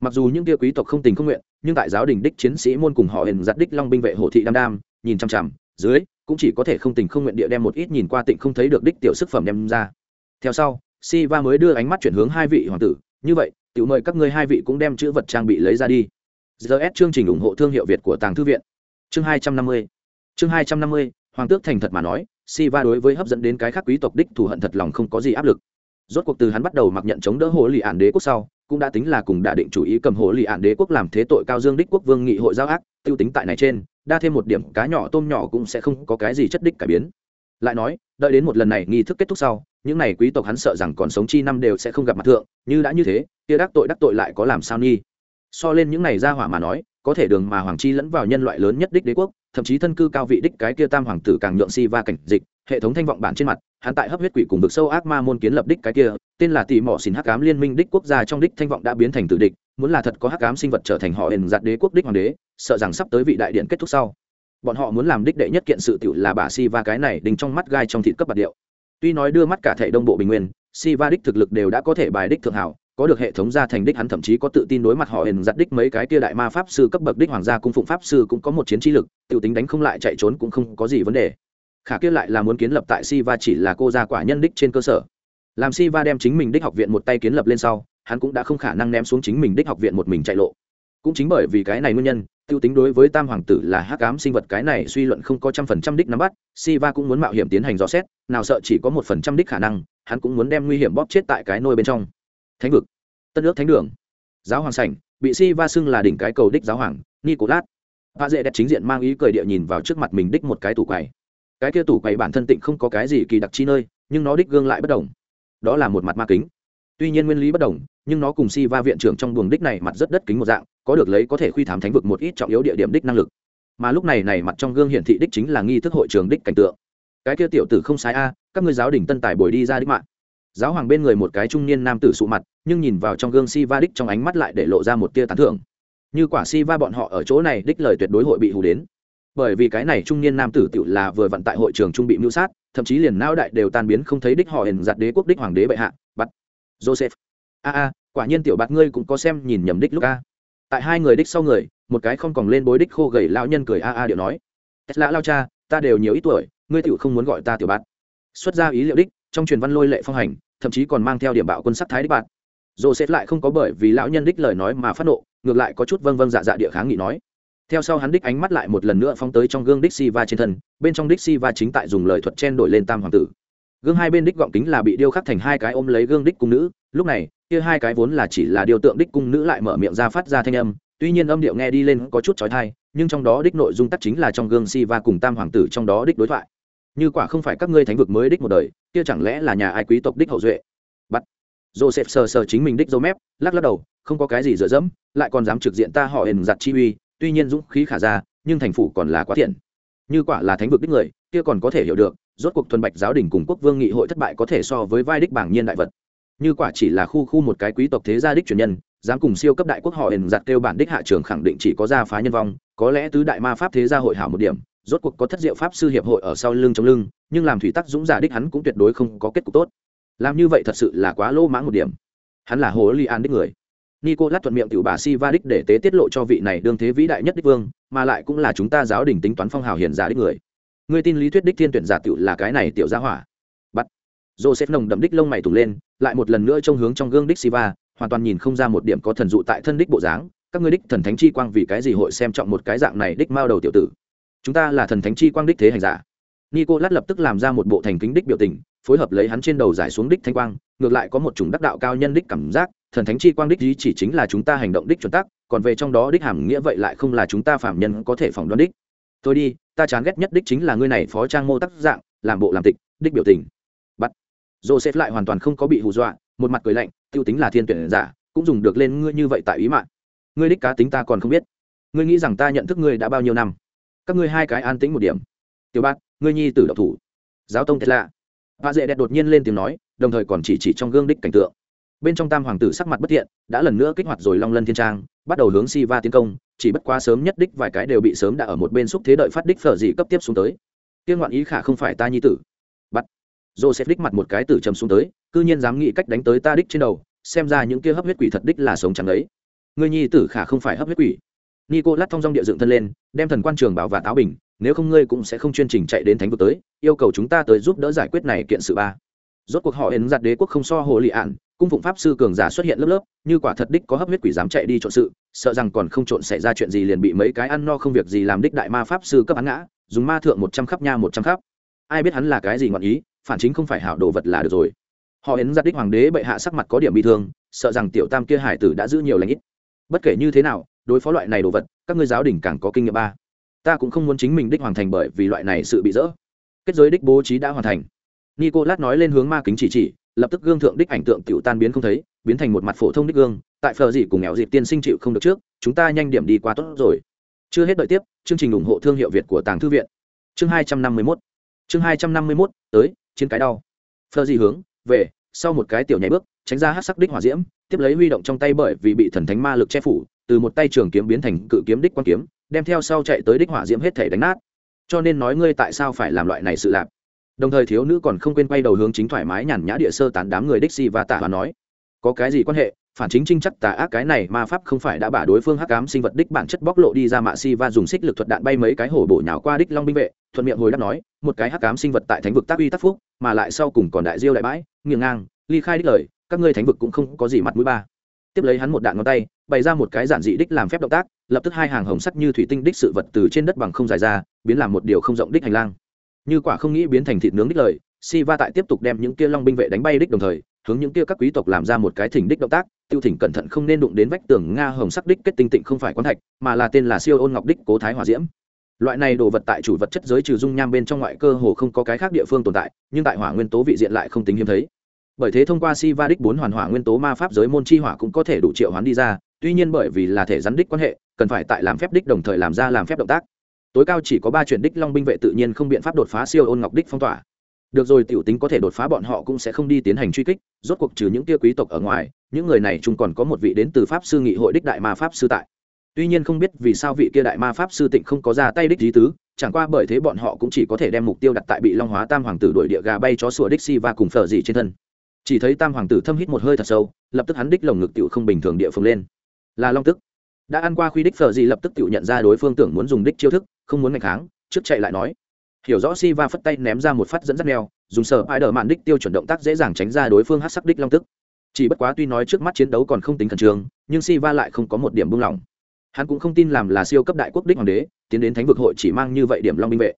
[SPEAKER 1] Mặc dù những kia quý tộc không tình không nguyện, nhưng tại giáo đình đích chiến sĩ môn cùng họ hình giặt đích long binh vệ hồ thị đam đam, nhìn chằm chằm, dưới, cũng chỉ có thể không tình không nguyện địa đem một ít nhìn qua tịnh không thấy được đích tiểu sức phẩm đem ra. Theo sau si va mới đưa ánh mắt chuyển hướng hai vị hoàng tử, như vậy tự mời các ngươi hai vị cũng đem chữ vật trang bị lấy ra đi. Gs chương trình ủng hộ thương hiệu việt của tàng thư viện. Chương hai trăm năm mươi. Chương hai trăm năm mươi, hoàng tước thành thật mà nói si va đối với hấp dẫn đến cái khác quý tộc đích thù hận thật lòng không có gì áp lực. Rốt cuộc từ hắn bắt đầu mặc nhận chống đỡ hồ lì ản đế quốc sau, cũng đã tính là cùng đã định chủ ý cầm hồ lì ản đế quốc làm thế tội cao dương đích quốc vương nghị hội giao ác, tiêu tính tại này trên, đa thêm một điểm cá nhỏ tôm nhỏ cũng sẽ không có cái gì chất đích cải biến. Lại nói, đợi đến một lần này nghi thức kết thúc sau những này quý tộc hắn sợ rằng còn sống chi năm đều sẽ không gặp mặt thượng, như đã như thế, kia đắc tội đắc tội lại có làm sao nghi? So lên những này ra hỏa mà nói, có thể đường mà hoàng chi lẫn vào nhân loại lớn nhất đích đế quốc, thậm chí thân cư cao vị đích cái kia tam hoàng tử càng nhượng si va cảnh dịch, hệ thống thanh vọng bản trên mặt, hắn tại hấp huyết quỷ cùng vực sâu ác ma môn kiến lập đích cái kia, tên là tỷ mỏ xin hắc ám liên minh đích quốc gia trong đích thanh vọng đã biến thành tử địch, muốn là thật có hắc ám sinh vật trở thành họ hình giặt đế quốc đích hoàng đế, sợ rằng sắp tới vị đại điện kết thúc sau. Bọn họ muốn làm đích đệ nhất kiện sự tiểu là bà si va cái này đình trong mắt gai trong thịt cấp bạc điệu tuy nói đưa mắt cả thể đông bộ bình nguyên, si va đích thực lực đều đã có thể bài đích thượng hảo, có được hệ thống gia thành đích hắn thậm chí có tự tin đối mặt họ hền giặt đích mấy cái kia đại ma pháp sư cấp bậc đích hoàng gia cung phụng pháp sư cũng có một chiến trí lực, tiểu tính đánh không lại chạy trốn cũng không có gì vấn đề. Khả kia lại là muốn kiến lập tại Siva chỉ là cô gia quả nhân đích trên cơ sở. Làm Siva đem chính mình đích học viện một tay kiến lập lên sau, hắn cũng đã không khả năng ném xuống chính mình đích học viện một mình chạy lộ. Cũng chính bởi vì cái này nguyên nhân tiêu tính đối với tam hoàng tử là hắc ám sinh vật cái này suy luận không có trăm phần trăm đích nắm bắt Si Va cũng muốn mạo hiểm tiến hành dò xét, nào sợ chỉ có một phần trăm đích khả năng, hắn cũng muốn đem nguy hiểm bóp chết tại cái nôi bên trong. Thánh vực, tân ước thánh đường. Giáo hoàng sảnh, bị Si Va xưng là đỉnh cái cầu đích giáo hoàng, nicolas. Bà dễ đẹp chính diện mang ý cười địa nhìn vào trước mặt mình đích một cái tủ quầy. Cái kia tủ quầy bản thân tịnh không có cái gì kỳ đặc chi nơi, nhưng nó đích gương lại bất đồng. Đó là một mặt ma kính. Tuy nhiên nguyên lý bất đồng, nhưng nó cùng si va viện trưởng trong buồng đích này mặt rất đất kính một dạng có được lấy có thể khuy thám thánh vực một ít trọng yếu địa điểm đích năng lực. Mà lúc này này mặt trong gương hiển thị đích chính là nghi thức hội trường đích cảnh tượng. Cái kia tiểu tử không sai a, các ngươi giáo đình tân tài bồi đi ra đích mạng. Giáo hoàng bên người một cái trung niên nam tử sụ mặt, nhưng nhìn vào trong gương si va đích trong ánh mắt lại để lộ ra một tia tán thưởng. Như quả si va bọn họ ở chỗ này đích lời tuyệt đối hội bị hù đến. Bởi vì cái này trung niên nam tử tiểu là vừa vận tại hội trường trung bị mưu sát, thậm chí liền não đại đều tan biến không thấy đích họ hển giặt đế quốc đích hoàng đế bệ hạ. Bắt. Joseph. A a, quả nhiên tiểu bạt ngươi cũng có xem nhìn nhầm đích lúc a tại hai người đích sau người, một cái không còn lên bối đích khô gầy lão nhân cười a a điệu nói tesla lao cha, ta đều nhiều ít tuổi, ngươi tiểu không muốn gọi ta tiểu bạt. Xuất ra ý liệu đích, trong truyền văn lôi lệ phong hành, thậm chí còn mang theo điểm bạo quân sắc thái đích bạn xét lại không có bởi vì lão nhân đích lời nói mà phát nộ, ngược lại có chút vâng vâng dạ dạ địa kháng nghị nói. Theo sau hắn đích ánh mắt lại một lần nữa phóng tới trong gương đích si va trên thân, bên trong đích si va chính tại dùng lời thuật chen đổi lên tam hoàng tử. Gương hai bên đích gọng kính là bị điêu khắc thành hai cái ôm lấy gương đích cung nữ, lúc này kia hai cái vốn là chỉ là điều tượng đích cung nữ lại mở miệng ra phát ra thanh âm, tuy nhiên âm điệu nghe đi lên có chút trói thai nhưng trong đó đích nội dung tắc chính là trong gương si va cùng tam hoàng tử trong đó đích đối thoại. Như quả không phải các ngươi thánh vực mới đích một đời, kia chẳng lẽ là nhà ai quý tộc đích hậu duệ? Bắt. Joseph sờ sờ chính mình đích dâu mép, lắc lắc đầu, không có cái gì dựa dẫm, lại còn dám trực diện ta họ hền giặt chi uy, tuy nhiên dũng khí khả ra, nhưng thành phủ còn là quá thiện. Như quả là thánh vực đích người, kia còn có thể hiểu được, rốt cuộc thuần bạch giáo đình cùng quốc vương nghị hội thất bại có thể so với vai đích bảng nhiên đại vật như quả chỉ là khu khu một cái quý tộc thế gia đích truyền nhân, dám cùng siêu cấp đại quốc họ hình giặt kêu bản đích hạ trường khẳng định chỉ có gia phá nhân vong, có lẽ tứ đại ma pháp thế gia hội hảo một điểm, rốt cuộc có thất diệu pháp sư hiệp hội ở sau lưng trong lưng, nhưng làm thủy tắc dũng giả đích hắn cũng tuyệt đối không có kết cục tốt. Làm như vậy thật sự là quá lỗ mãng một điểm. Hắn là hồ li an đích người. Nico lát thuận miệng tiểu bà si va đích để tế tiết lộ cho vị này đương thế vĩ đại nhất đích vương, mà lại cũng là chúng ta giáo đình tính toán phong hào hiền giả đích người. Người tin lý thuyết đích thiên tuyển giả tiểu là cái này tiểu gia hỏa joseph nồng đậm đích lông mày tùng lên, lại một lần nữa trông hướng trong gương đích siva, hoàn toàn nhìn không ra một điểm có thần dụ tại thân đích bộ dáng, các ngươi đích thần thánh chi quang vì cái gì hội xem trọng một cái dạng này đích mao đầu tiểu tử? Chúng ta là thần thánh chi quang đích thế hành giả. Nico lát lập tức làm ra một bộ thành kính đích biểu tình, phối hợp lấy hắn trên đầu giải xuống đích thanh quang, ngược lại có một chủng đắc đạo cao nhân đích cảm giác, thần thánh chi quang đích ý chỉ chính là chúng ta hành động đích chuẩn tắc, còn về trong đó đích hàm nghĩa vậy lại không là chúng ta phạm nhân có thể phỏng đoán đích. Tôi đi, ta chán ghét nhất đích chính là ngươi này phó trang mô tác dạng, làm bộ làm tịch, đích biểu tình joseph lại hoàn toàn không có bị hù dọa, một mặt cười lạnh, tiêu tính là thiên tuyển giả, cũng dùng được lên ngươi như vậy tại ý mạng. Ngươi đích cá tính ta còn không biết. Ngươi nghĩ rằng ta nhận thức ngươi đã bao nhiêu năm? Các ngươi hai cái an tĩnh một điểm. Tiểu bát ngươi nhi tử độc thủ. Giáo tông thật lạ. Bà dễ đẹp đột nhiên lên tiếng nói, đồng thời còn chỉ chỉ trong gương đích cảnh tượng. Bên trong tam hoàng tử sắc mặt bất thiện, đã lần nữa kích hoạt rồi long lân thiên trang, bắt đầu hướng si va tiến công, chỉ bất quá sớm nhất đích vài cái đều bị sớm đã ở một bên xúc thế đợi phát đích phở dị cấp tiếp xuống tới. Tiên ngoạn ý khả không phải ta nhi tử joseph đích mặt một cái tử trầm xuống tới, cư nhiên dám nghĩ cách đánh tới ta đích trên đầu, xem ra những kia hấp huyết quỷ thật đích là sống chẳng ấy. Người nhi tử khả không phải hấp huyết quỷ. Nico lát thong dong địa dựng thân lên, đem thần quan trường bảo và táo bình, nếu không ngươi cũng sẽ không chuyên trình chạy đến thánh vực tới, yêu cầu chúng ta tới giúp đỡ giải quyết này kiện sự ba. Rốt cuộc họ ấn giặt đế quốc không so hồ lị ạn, cung phụng pháp sư cường giả xuất hiện lớp lớp, như quả thật đích có hấp huyết quỷ dám chạy đi trộn sự, sợ rằng còn không trộn xảy ra chuyện gì liền bị mấy cái ăn no không việc gì làm đích đại ma pháp sư cấp án ngã, dùng ma thượng một trăm khắp nha một trăm khắp. Ai biết hắn là cái gì ngọn ý phản chính không phải hảo đồ vật là được rồi. Họ ấn giặt đích hoàng đế bệ hạ sắc mặt có điểm bị thương, sợ rằng tiểu tam kia hải tử đã giữ nhiều lãnh ít. Bất kể như thế nào, đối phó loại này đồ vật, các ngươi giáo đình càng có kinh nghiệm ba. Ta cũng không muốn chính mình đích hoàn thành bởi vì loại này sự bị dỡ. Kết giới đích bố trí đã hoàn thành. Nicolas nói lên hướng ma kính chỉ chỉ, lập tức gương thượng đích ảnh tượng tiểu tan biến không thấy, biến thành một mặt phổ thông đích gương, tại phờ gì cùng nghèo dịp tiên sinh chịu không được trước, chúng ta nhanh điểm đi qua tốt rồi. Chưa hết đợi tiếp, chương trình ủng hộ thương hiệu việt của tàng thư viện. Chương hai trăm năm mươi mốt. Chương hai trăm năm mươi mốt, tới trên cái đau. Phờ di hướng, về, sau một cái tiểu nhảy bước, tránh ra hát sắc đích hỏa diễm, tiếp lấy huy động trong tay bởi vì bị thần thánh ma lực che phủ, từ một tay trường kiếm biến thành cự kiếm đích quan kiếm, đem theo sau chạy tới đích hỏa diễm hết thể đánh nát. Cho nên nói ngươi tại sao phải làm loại này sự lạp đồng thời thiếu nữ còn không quên quay đầu hướng chính thoải mái nhàn nhã địa sơ tán đám người đích si và tả và nói, có cái gì quan hệ? Phản chính trinh chắc tà ác cái này ma pháp không phải đã bả đối phương hắc ám sinh vật đích bản chất bóc lộ đi ra mạ si và dùng xích lực thuật đạn bay mấy cái hổ bổ nhào qua đích long binh vệ, thuận miệng hồi đáp nói, một cái hắc ám sinh vật tại thánh vực tác uy tác phúc, mà lại sau cùng còn đại diêu đại bãi nghiêng ngang, ly khai đích lời, các ngươi thánh vực cũng không có gì mặt mũi ba. Tiếp lấy hắn một đạn ngón tay, bày ra một cái giản dị đích làm phép động tác, lập tức hai hàng hồng sắc như thủy tinh đích sự vật từ trên đất bằng không dài ra, biến làm một điều không rộng đích hành lang. Như quả không nghĩ biến thành thịt nướng đích lời si va tại tiếp tục đem những kia long binh vệ đánh bay đích đồng thời, hướng những kia các quý tộc làm ra một cái thỉnh đích động tác tiêu thỉnh cẩn thận không nên đụng đến vách tường nga hồng sắc đích kết tinh tịnh không phải quán thạch, mà là tên là siêu ôn ngọc đích cố thái hòa diễm. Loại này đồ vật tại chủ vật chất giới trừ dung nham bên trong ngoại cơ hồ không có cái khác địa phương tồn tại, nhưng tại hỏa nguyên tố vị diện lại không tính hiếm thấy. Bởi thế thông qua si va đích bốn hoàn hỏa nguyên tố ma pháp giới môn chi hỏa cũng có thể đủ triệu hoán đi ra, tuy nhiên bởi vì là thể rắn đích quan hệ, cần phải tại làm phép đích đồng thời làm ra làm phép động tác. Tối cao chỉ có ba chuyển đích long binh vệ tự nhiên không biện pháp đột phá siêu ôn ngọc đích phong tỏa. Được rồi, tiểu tính có thể đột phá bọn họ cũng sẽ không đi tiến hành truy kích, rốt cuộc trừ những tia quý tộc ở ngoài những người này chung còn có một vị đến từ pháp sư nghị hội đích đại ma pháp sư tại. Tuy nhiên không biết vì sao vị kia đại ma pháp sư tịnh không có ra tay đích lý tứ, chẳng qua bởi thế bọn họ cũng chỉ có thể đem mục tiêu đặt tại bị long hóa tam hoàng tử đuổi địa gà bay chó sủa đích si và cùng phở dị trên thân. Chỉ thấy tam hoàng tử thâm hít một hơi thật sâu, lập tức hắn đích lồng ngực tiểu không bình thường địa phương lên. Là long tức. Đã ăn qua khuy đích phở dị lập tức tiểu nhận ra đối phương tưởng muốn dùng đích chiêu thức, không muốn ngày kháng, trước chạy lại nói. Hiểu rõ si va phất tay ném ra một phát dẫn dắt neo dùng sở ai đờ mạn đích tiêu chuẩn động tác dễ dàng tránh ra đối phương hát sắc đích long tức chỉ bất quá tuy nói trước mắt chiến đấu còn không tính khẩn trương, nhưng si va lại không có một điểm buông lỏng. Hắn cũng không tin làm là siêu cấp đại quốc đích hoàng đế, tiến đến thánh vực hội chỉ mang như vậy điểm long binh vệ.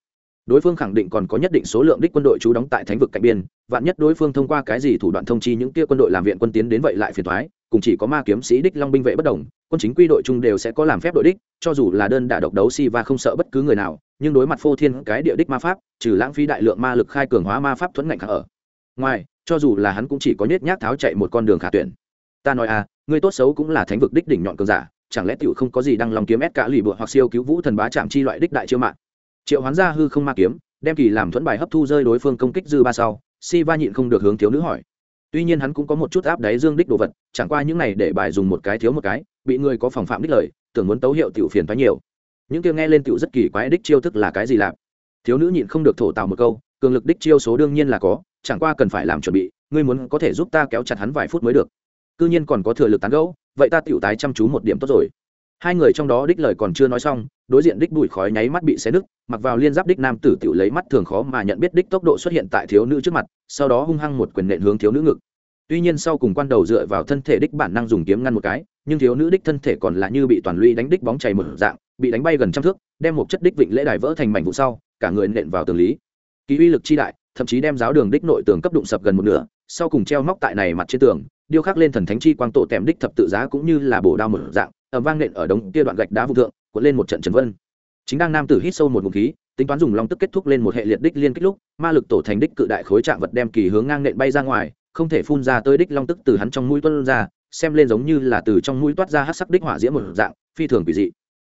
[SPEAKER 1] Đối phương khẳng định còn có nhất định số lượng đích quân đội trú đóng tại thánh vực cạnh biên, vạn nhất đối phương thông qua cái gì thủ đoạn thông chi những kia quân đội làm viện quân tiến đến vậy lại phiền thoái cùng chỉ có ma kiếm sĩ đích long binh vệ bất đồng, quân chính quy đội chung đều sẽ có làm phép đội đích, cho dù là đơn đả độc đấu si và không sợ bất cứ người nào, nhưng đối mặt phô thiên cái địa đích ma pháp, trừ lãng phí đại lượng ma lực khai cường hóa ma pháp thuẫn ngạnh khả ở ngoài cho dù là hắn cũng chỉ có nhét nhác tháo chạy một con đường khả tuyển. Ta nói à ngươi tốt xấu cũng là thánh vực đích đỉnh nhọn cường giả, chẳng lẽ tiểu không có gì đang lòng kiếm ép cả lì bựa hoặc siêu cứu vũ thần bá chạm chi loại đích đại chiêu mạng? Triệu hoán ra hư không ma kiếm, đem kỳ làm thuẫn bài hấp thu rơi đối phương công kích dư ba sau, si va nhịn không được hướng thiếu nữ hỏi. Tuy nhiên hắn cũng có một chút áp đáy dương đích đồ vật, chẳng qua những này để bài dùng một cái thiếu một cái, bị người có phòng phạm đích lời, tưởng muốn tấu hiệu tiểu phiền thoái nhiều. Những kia nghe lên tiểu rất kỳ quái đích chiêu thức là cái gì làm thiếu nữ nhịn không được thổ tào một câu, cường lực đích chiêu số đương nhiên là có chẳng qua cần phải làm chuẩn bị, ngươi muốn có thể giúp ta kéo chặt hắn vài phút mới được. Cư nhiên còn có thừa lực tán gẫu, vậy ta tiểu tái chăm chú một điểm tốt rồi. Hai người trong đó đích lời còn chưa nói xong, đối diện đích bụi khói nháy mắt bị xé nứt, mặc vào liên giáp đích nam tử tiểu lấy mắt thường khó mà nhận biết đích tốc độ xuất hiện tại thiếu nữ trước mặt, sau đó hung hăng một quyền nện hướng thiếu nữ ngực. Tuy nhiên sau cùng quan đầu dựa vào thân thể đích bản năng dùng kiếm ngăn một cái, nhưng thiếu nữ đích thân thể còn là như bị toàn lũy đánh đích bóng chảy một dạng, bị đánh bay gần trăm thước, đem một chất đích vịnh lễ đài vỡ thành mảnh vụ sau, cả người nện vào tường lý. Ký uy lực chi đại thậm chí đem giáo đường đích nội tường cấp đụng sập gần một nửa, sau cùng treo móc tại này mặt trên tường, điêu khắc lên thần thánh chi quang tổ tèm đích thập tự giá cũng như là bổ đao một dạng ẩm vang nện ở đống kia đoạn gạch đá vụ thượng, cuộn lên một trận trần vân. Chính đang nam tử hít sâu một ngụm khí, tính toán dùng long tức kết thúc lên một hệ liệt đích liên kích lúc, ma lực tổ thành đích cự đại khối trạng vật đem kỳ hướng ngang nện bay ra ngoài, không thể phun ra tới đích long tức từ hắn trong mũi tuân ra, xem lên giống như là từ trong mũi toát ra hát sắc đích hỏa diễm một dạng, phi thường quỷ dị.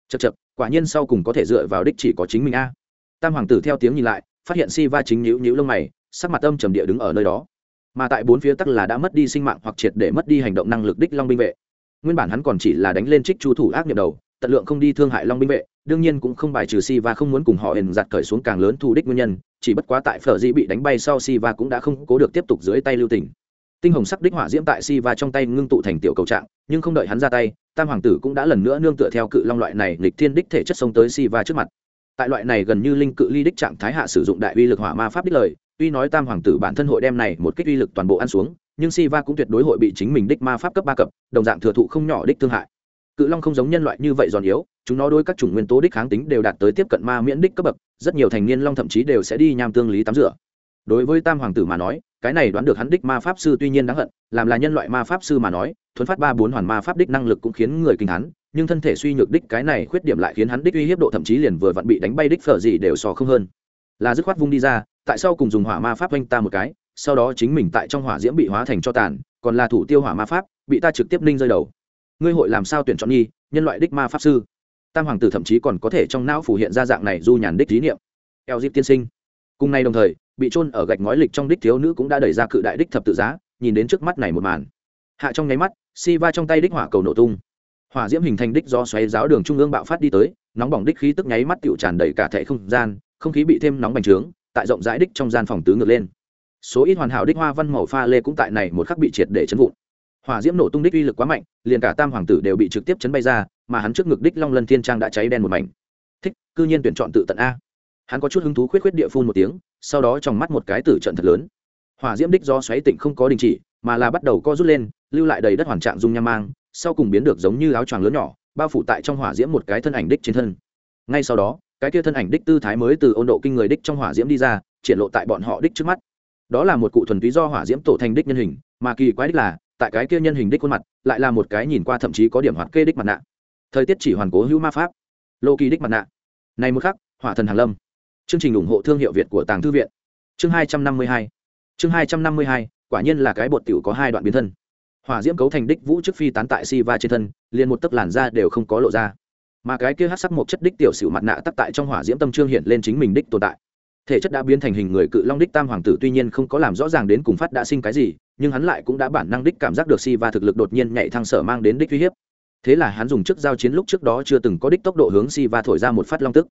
[SPEAKER 1] Chật chật quả nhiên sau cùng có thể dựa vào đích chỉ có chính mình a. Tam hoàng tử theo tiếng nhìn lại phát hiện si va chính nhữ nhữ lông mày, sắc mặt âm trầm địa đứng ở nơi đó. Mà tại bốn phía tắc là đã mất đi sinh mạng hoặc triệt để mất đi hành động năng lực đích long binh vệ. Nguyên bản hắn còn chỉ là đánh lên trích chu thủ ác nghiệp đầu, tận lượng không đi thương hại long binh vệ, đương nhiên cũng không bài trừ si va không muốn cùng họ hền giặt cởi xuống càng lớn thu đích nguyên nhân, chỉ bất quá tại phở dĩ bị đánh bay sau si va cũng đã không cố được tiếp tục dưới tay lưu tình. Tinh hồng sắc đích hỏa diễm tại si va trong tay ngưng tụ thành tiểu cầu trạng, nhưng không đợi hắn ra tay, tam hoàng tử cũng đã lần nữa nương tựa theo cự long loại này lịch thiên đích thể chất sông tới si va trước mặt tại loại này gần như linh cự ly đích trạng thái hạ sử dụng đại uy lực hỏa ma pháp đích lời, tuy nói tam hoàng tử bản thân hội đem này một kích uy lực toàn bộ ăn xuống, nhưng si va cũng tuyệt đối hội bị chính mình đích ma pháp cấp ba cập, đồng dạng thừa thụ không nhỏ đích thương hại. Cự long không giống nhân loại như vậy giòn yếu, chúng nó đôi các chủng nguyên tố đích kháng tính đều đạt tới tiếp cận ma miễn đích cấp bậc, rất nhiều thành niên long thậm chí đều sẽ đi nham tương lý tắm rửa. Đối với tam hoàng tử mà nói, cái này đoán được hắn đích ma pháp sư tuy nhiên đáng hận, làm là nhân loại ma pháp sư mà nói, thuấn phát ba bốn hoàn ma pháp đích năng lực cũng khiến người kinh hắn nhưng thân thể suy nhược đích cái này khuyết điểm lại khiến hắn đích uy hiếp độ thậm chí liền vừa vặn bị đánh bay đích phở gì đều so không hơn. Là dứt khoát vung đi ra, tại sao cùng dùng hỏa ma pháp oanh ta một cái, sau đó chính mình tại trong hỏa diễm bị hóa thành cho tàn, còn là thủ tiêu hỏa ma pháp, bị ta trực tiếp ninh rơi đầu. Ngươi hội làm sao tuyển chọn nghi, nhân loại đích ma pháp sư? Tam hoàng tử thậm chí còn có thể trong não phủ hiện ra dạng này du nhàn đích lý niệm. Eo dip tiên sinh. Cùng nay đồng thời, bị trôn ở gạch ngói lịch trong đích thiếu nữ cũng đã đẩy ra cự đại đích thập tự giá, nhìn đến trước mắt này một màn. Hạ trong nháy mắt si va trong tay đích hỏa cầu nổ tung hỏa diễm hình thành đích do xoáy giáo đường trung ương bạo phát đi tới, nóng bỏng đích khí tức nháy mắt tựu tràn đầy cả thẻ không gian, không khí bị thêm nóng bành trướng, tại rộng rãi đích trong gian phòng tứ ngược lên. Số ít hoàn hảo đích hoa văn màu pha lê cũng tại này một khắc bị triệt để chấn vụn. Hỏa diễm nổ tung đích uy lực quá mạnh, liền cả tam hoàng tử đều bị trực tiếp chấn bay ra, mà hắn trước ngực đích long lân thiên trang đã cháy đen một mảnh. Thích, cư nhiên tuyển chọn tự tận a. Hắn có chút hứng thú khuyết khuyết địa phun một tiếng, sau đó trong mắt một cái tử trận thật lớn. Hỏa diễm đích do xoáy tịnh không có đình chỉ, mà là bắt đầu co rút lên, lưu lại đầy đất hoàn trạng dung nham mang sau cùng biến được giống như áo choàng lớn nhỏ, bao phủ tại trong hỏa diễm một cái thân ảnh đích trên thân. Ngay sau đó, cái kia thân ảnh đích tư thái mới từ ôn độ kinh người đích trong hỏa diễm đi ra, triển lộ tại bọn họ đích trước mắt. Đó là một cụ thuần túy do hỏa diễm tổ thành đích nhân hình, mà kỳ quái đích là, tại cái kia nhân hình đích khuôn mặt, lại là một cái nhìn qua thậm chí có điểm hoạt kê đích mặt nạ. Thời tiết chỉ hoàn cố hữu ma pháp. Lô kỳ đích mặt nạ. Này một khắc, hỏa thần hàn lâm. Chương trình ủng hộ thương hiệu việt của tàng thư viện. Chương hai trăm năm mươi hai. Chương hai trăm năm mươi hai, quả nhiên là cái bột tiểu có hai đoạn biến thân hỏa diễm cấu thành đích vũ trước phi tán tại si va trên thân, liền một tấc làn da đều không có lộ ra. Mà cái kia hát sắc một chất đích tiểu sử mặt nạ tắc tại trong hỏa diễm tâm trương hiện lên chính mình đích tồn tại. Thể chất đã biến thành hình người cự long đích tam hoàng tử tuy nhiên không có làm rõ ràng đến cùng phát đã sinh cái gì, nhưng hắn lại cũng đã bản năng đích cảm giác được si va thực lực đột nhiên nhảy thăng sở mang đến đích uy hiếp. Thế là hắn dùng chức giao chiến lúc trước đó chưa từng có đích tốc độ hướng si va thổi ra một phát long tức.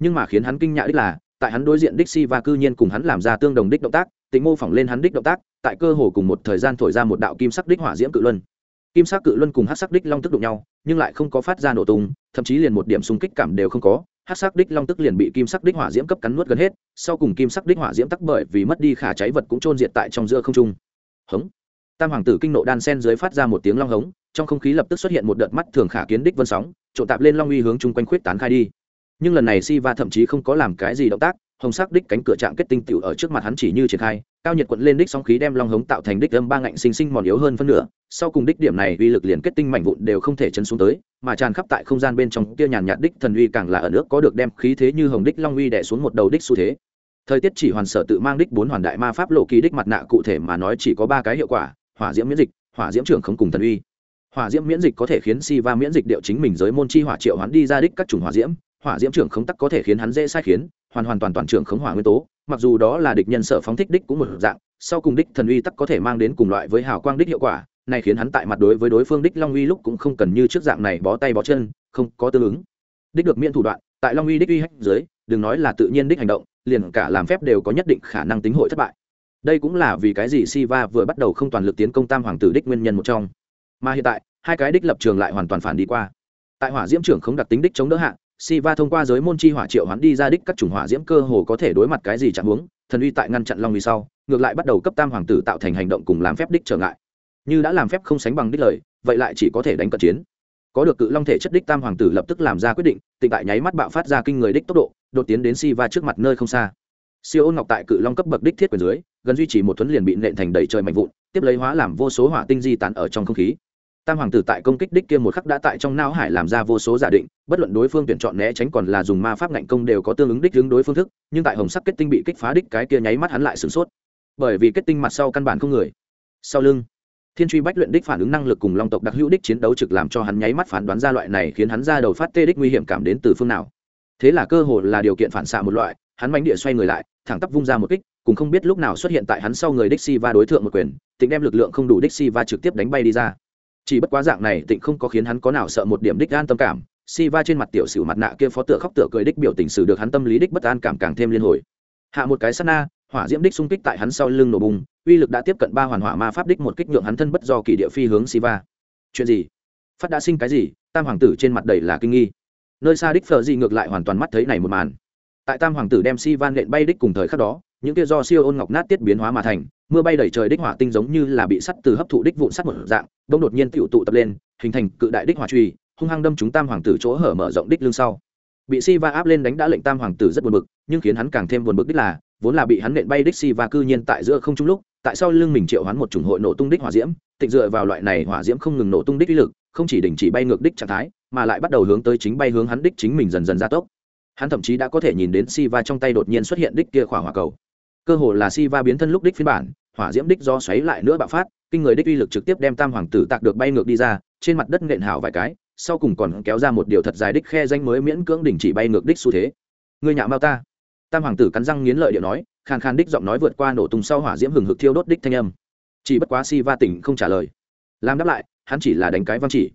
[SPEAKER 1] Nhưng mà khiến hắn kinh nhạ đích là, tại hắn đối diện đích si va cư nhiên cùng hắn làm ra tương đồng đích động tác tịnh mô phỏng lên hắn đích động tác, tại cơ hồ cùng một thời gian thổi ra một đạo kim sắc đích hỏa diễm cự luân. Kim sắc cự luân cùng hát sắc đích long tức đụng nhau, nhưng lại không có phát ra nổ tung, thậm chí liền một điểm xung kích cảm đều không có hát sắc đích long tức liền bị kim sắc đích hỏa diễm cấp cắn nuốt gần hết, sau cùng kim sắc đích hỏa diễm tắc bởi vì mất đi khả cháy vật cũng trôn diệt tại trong giữa không trung. Hống. Tam hoàng tử kinh nộ đan sen dưới phát ra một tiếng long hống, trong không khí lập tức xuất hiện một đợt mắt thường khả kiến đích vân sóng, trộn tạp lên long uy hướng chung quanh khuyết tán khai đi nhưng lần này si va thậm chí không có làm cái gì động tác, hồng sắc đích cánh cửa trạng kết tinh tiểu ở trước mặt hắn chỉ như triển khai, cao nhiệt quận lên đích sóng khí đem long hống tạo thành đích âm ba ngạnh sinh sinh mòn yếu hơn phân nửa, sau cùng đích điểm này uy lực liền kết tinh mảnh vụn đều không thể chấn xuống tới, mà tràn khắp tại không gian bên trong kia nhàn nhạt đích thần uy càng là ở nước có được đem khí thế như hồng đích long uy đè xuống một đầu đích xu thế. Thời tiết chỉ hoàn sở tự mang đích bốn hoàn đại ma pháp lộ kỳ đích mặt nạ cụ thể mà nói chỉ có ba cái hiệu quả, hỏa diễm miễn dịch, hỏa diễm trưởng không cùng thần uy. Hỏa diễm miễn dịch có thể khiến si va miễn dịch điệu chính mình giới môn chi hỏa triệu hoán đi ra đích các chủng hỏa diễm hỏa diễm trưởng khống tắc có thể khiến hắn dễ sai khiến, hoàn hoàn toàn toàn trưởng khống hỏa nguyên tố, mặc dù đó là địch nhân sở phóng thích đích cũng một dạng, sau cùng đích thần uy tắc có thể mang đến cùng loại với hào quang đích hiệu quả, này khiến hắn tại mặt đối với đối phương đích long uy lúc cũng không cần như trước dạng này bó tay bó chân, không có tương ứng. Đích được miễn thủ đoạn, tại long uy đích uy hách dưới, đừng nói là tự nhiên đích hành động, liền cả làm phép đều có nhất định khả năng tính hội thất bại. Đây cũng là vì cái gì Siva vừa bắt đầu không toàn lực tiến công tam hoàng tử đích nguyên nhân một trong. Mà hiện tại, hai cái đích lập trường lại hoàn toàn phản đi qua. Tại hỏa diễm trưởng không đặc tính đích chống đỡ hạ Siva thông qua giới môn chi hỏa triệu hắn đi ra đích các chủng hỏa diễm cơ hồ có thể đối mặt cái gì chẳng huống, thần uy tại ngăn chặn long uy sau, ngược lại bắt đầu cấp tam hoàng tử tạo thành hành động cùng làm phép đích trở ngại. Như đã làm phép không sánh bằng đích lời, vậy lại chỉ có thể đánh cận chiến. Có được cự long thể chất đích tam hoàng tử lập tức làm ra quyết định, tịnh tại nháy mắt bạo phát ra kinh người đích tốc độ, đột tiến đến si va trước mặt nơi không xa. Siêu ôn ngọc tại cự long cấp bậc đích thiết quyền dưới, gần duy trì một thuấn liền bị nện thành đầy trời mạnh vụn, tiếp lấy hóa làm vô số hỏa tinh di tán ở trong không khí tam hoàng tử tại công kích đích kia một khắc đã tại trong não hải làm ra vô số giả định, bất luận đối phương tuyển chọn né tránh còn là dùng ma pháp ngạnh công đều có tương ứng đích hướng đối phương thức, nhưng tại hồng sắc kết tinh bị kích phá đích cái kia nháy mắt hắn lại sửng sốt. Bởi vì kết tinh mặt sau căn bản không người. Sau lưng, thiên truy bách luyện đích phản ứng năng lực cùng long tộc đặc hữu đích chiến đấu trực làm cho hắn nháy mắt phán đoán ra loại này khiến hắn ra đầu phát tê đích nguy hiểm cảm đến từ phương nào. Thế là cơ hội là điều kiện phản xạ một loại, hắn mánh địa xoay người lại, thẳng tắp vung ra một kích, cùng không biết lúc nào xuất hiện tại hắn sau người đích si va đối tượng một quyền tính đem lực lượng không đủ đích si va trực tiếp đánh bay đi ra chỉ bất quá dạng này tịnh không có khiến hắn có nào sợ một điểm đích an tâm cảm. Si va trên mặt tiểu sử mặt nạ kia phó tựa khóc tựa cười đích biểu tình sử được hắn tâm lý đích bất an cảm càng thêm liên hồi. Hạ một cái sát na, hỏa diễm đích xung kích tại hắn sau lưng nổ bùng, uy lực đã tiếp cận ba hoàn hỏa ma pháp đích một kích nhượng hắn thân bất do kỳ địa phi hướng siva. Chuyện gì? Phát đã sinh cái gì? Tam hoàng tử trên mặt đầy là kinh nghi. Nơi xa đích phờ gì ngược lại hoàn toàn mắt thấy này một màn. Tại tam hoàng tử đem si van nện bay đích cùng thời khắc đó những kia do siêu ôn ngọc nát tiết biến hóa mà thành, mưa bay đẩy trời đích hỏa tinh giống như là bị sắt từ hấp thụ đích vụn sắt một dạng, bỗng đột nhiên tựu tụ tập lên, hình thành cự đại đích hỏa truy hung hăng đâm chúng tam hoàng tử chỗ hở mở rộng đích lưng sau. Bị si va áp lên đánh đã lệnh tam hoàng tử rất buồn bực, nhưng khiến hắn càng thêm buồn bực đích là, vốn là bị hắn nện bay đích si va cư nhiên tại giữa không trung lúc, tại sao lưng mình triệu hắn một chủng hội nổ tung đích hỏa diễm, tịnh dựa vào loại này hỏa diễm không ngừng nổ tung đích uy lực, không chỉ đình chỉ bay ngược đích trạng thái, mà lại bắt đầu hướng tới chính bay hướng hắn đích chính mình dần dần gia tốc. Hắn thậm chí đã có thể nhìn đến si va trong tay đột nhiên xuất hiện đích kia khỏa hỏa cầu cơ hồ là si va biến thân lúc đích phiên bản, hỏa diễm đích do xoáy lại nữa bạo phát, kinh người đích uy lực trực tiếp đem tam hoàng tử tạc được bay ngược đi ra, trên mặt đất nện hảo vài cái, sau cùng còn kéo ra một điều thật dài đích khe danh mới miễn cưỡng đình chỉ bay ngược đích xu thế. Người nhạo mau ta. Tam hoàng tử cắn răng nghiến lợi điệu nói, khàn khàn đích giọng nói vượt qua nổ tung sau hỏa diễm hừng hực thiêu đốt đích thanh âm. Chỉ bất quá si va tỉnh không trả lời. Làm đáp lại, hắn chỉ là đánh cái văn chỉ.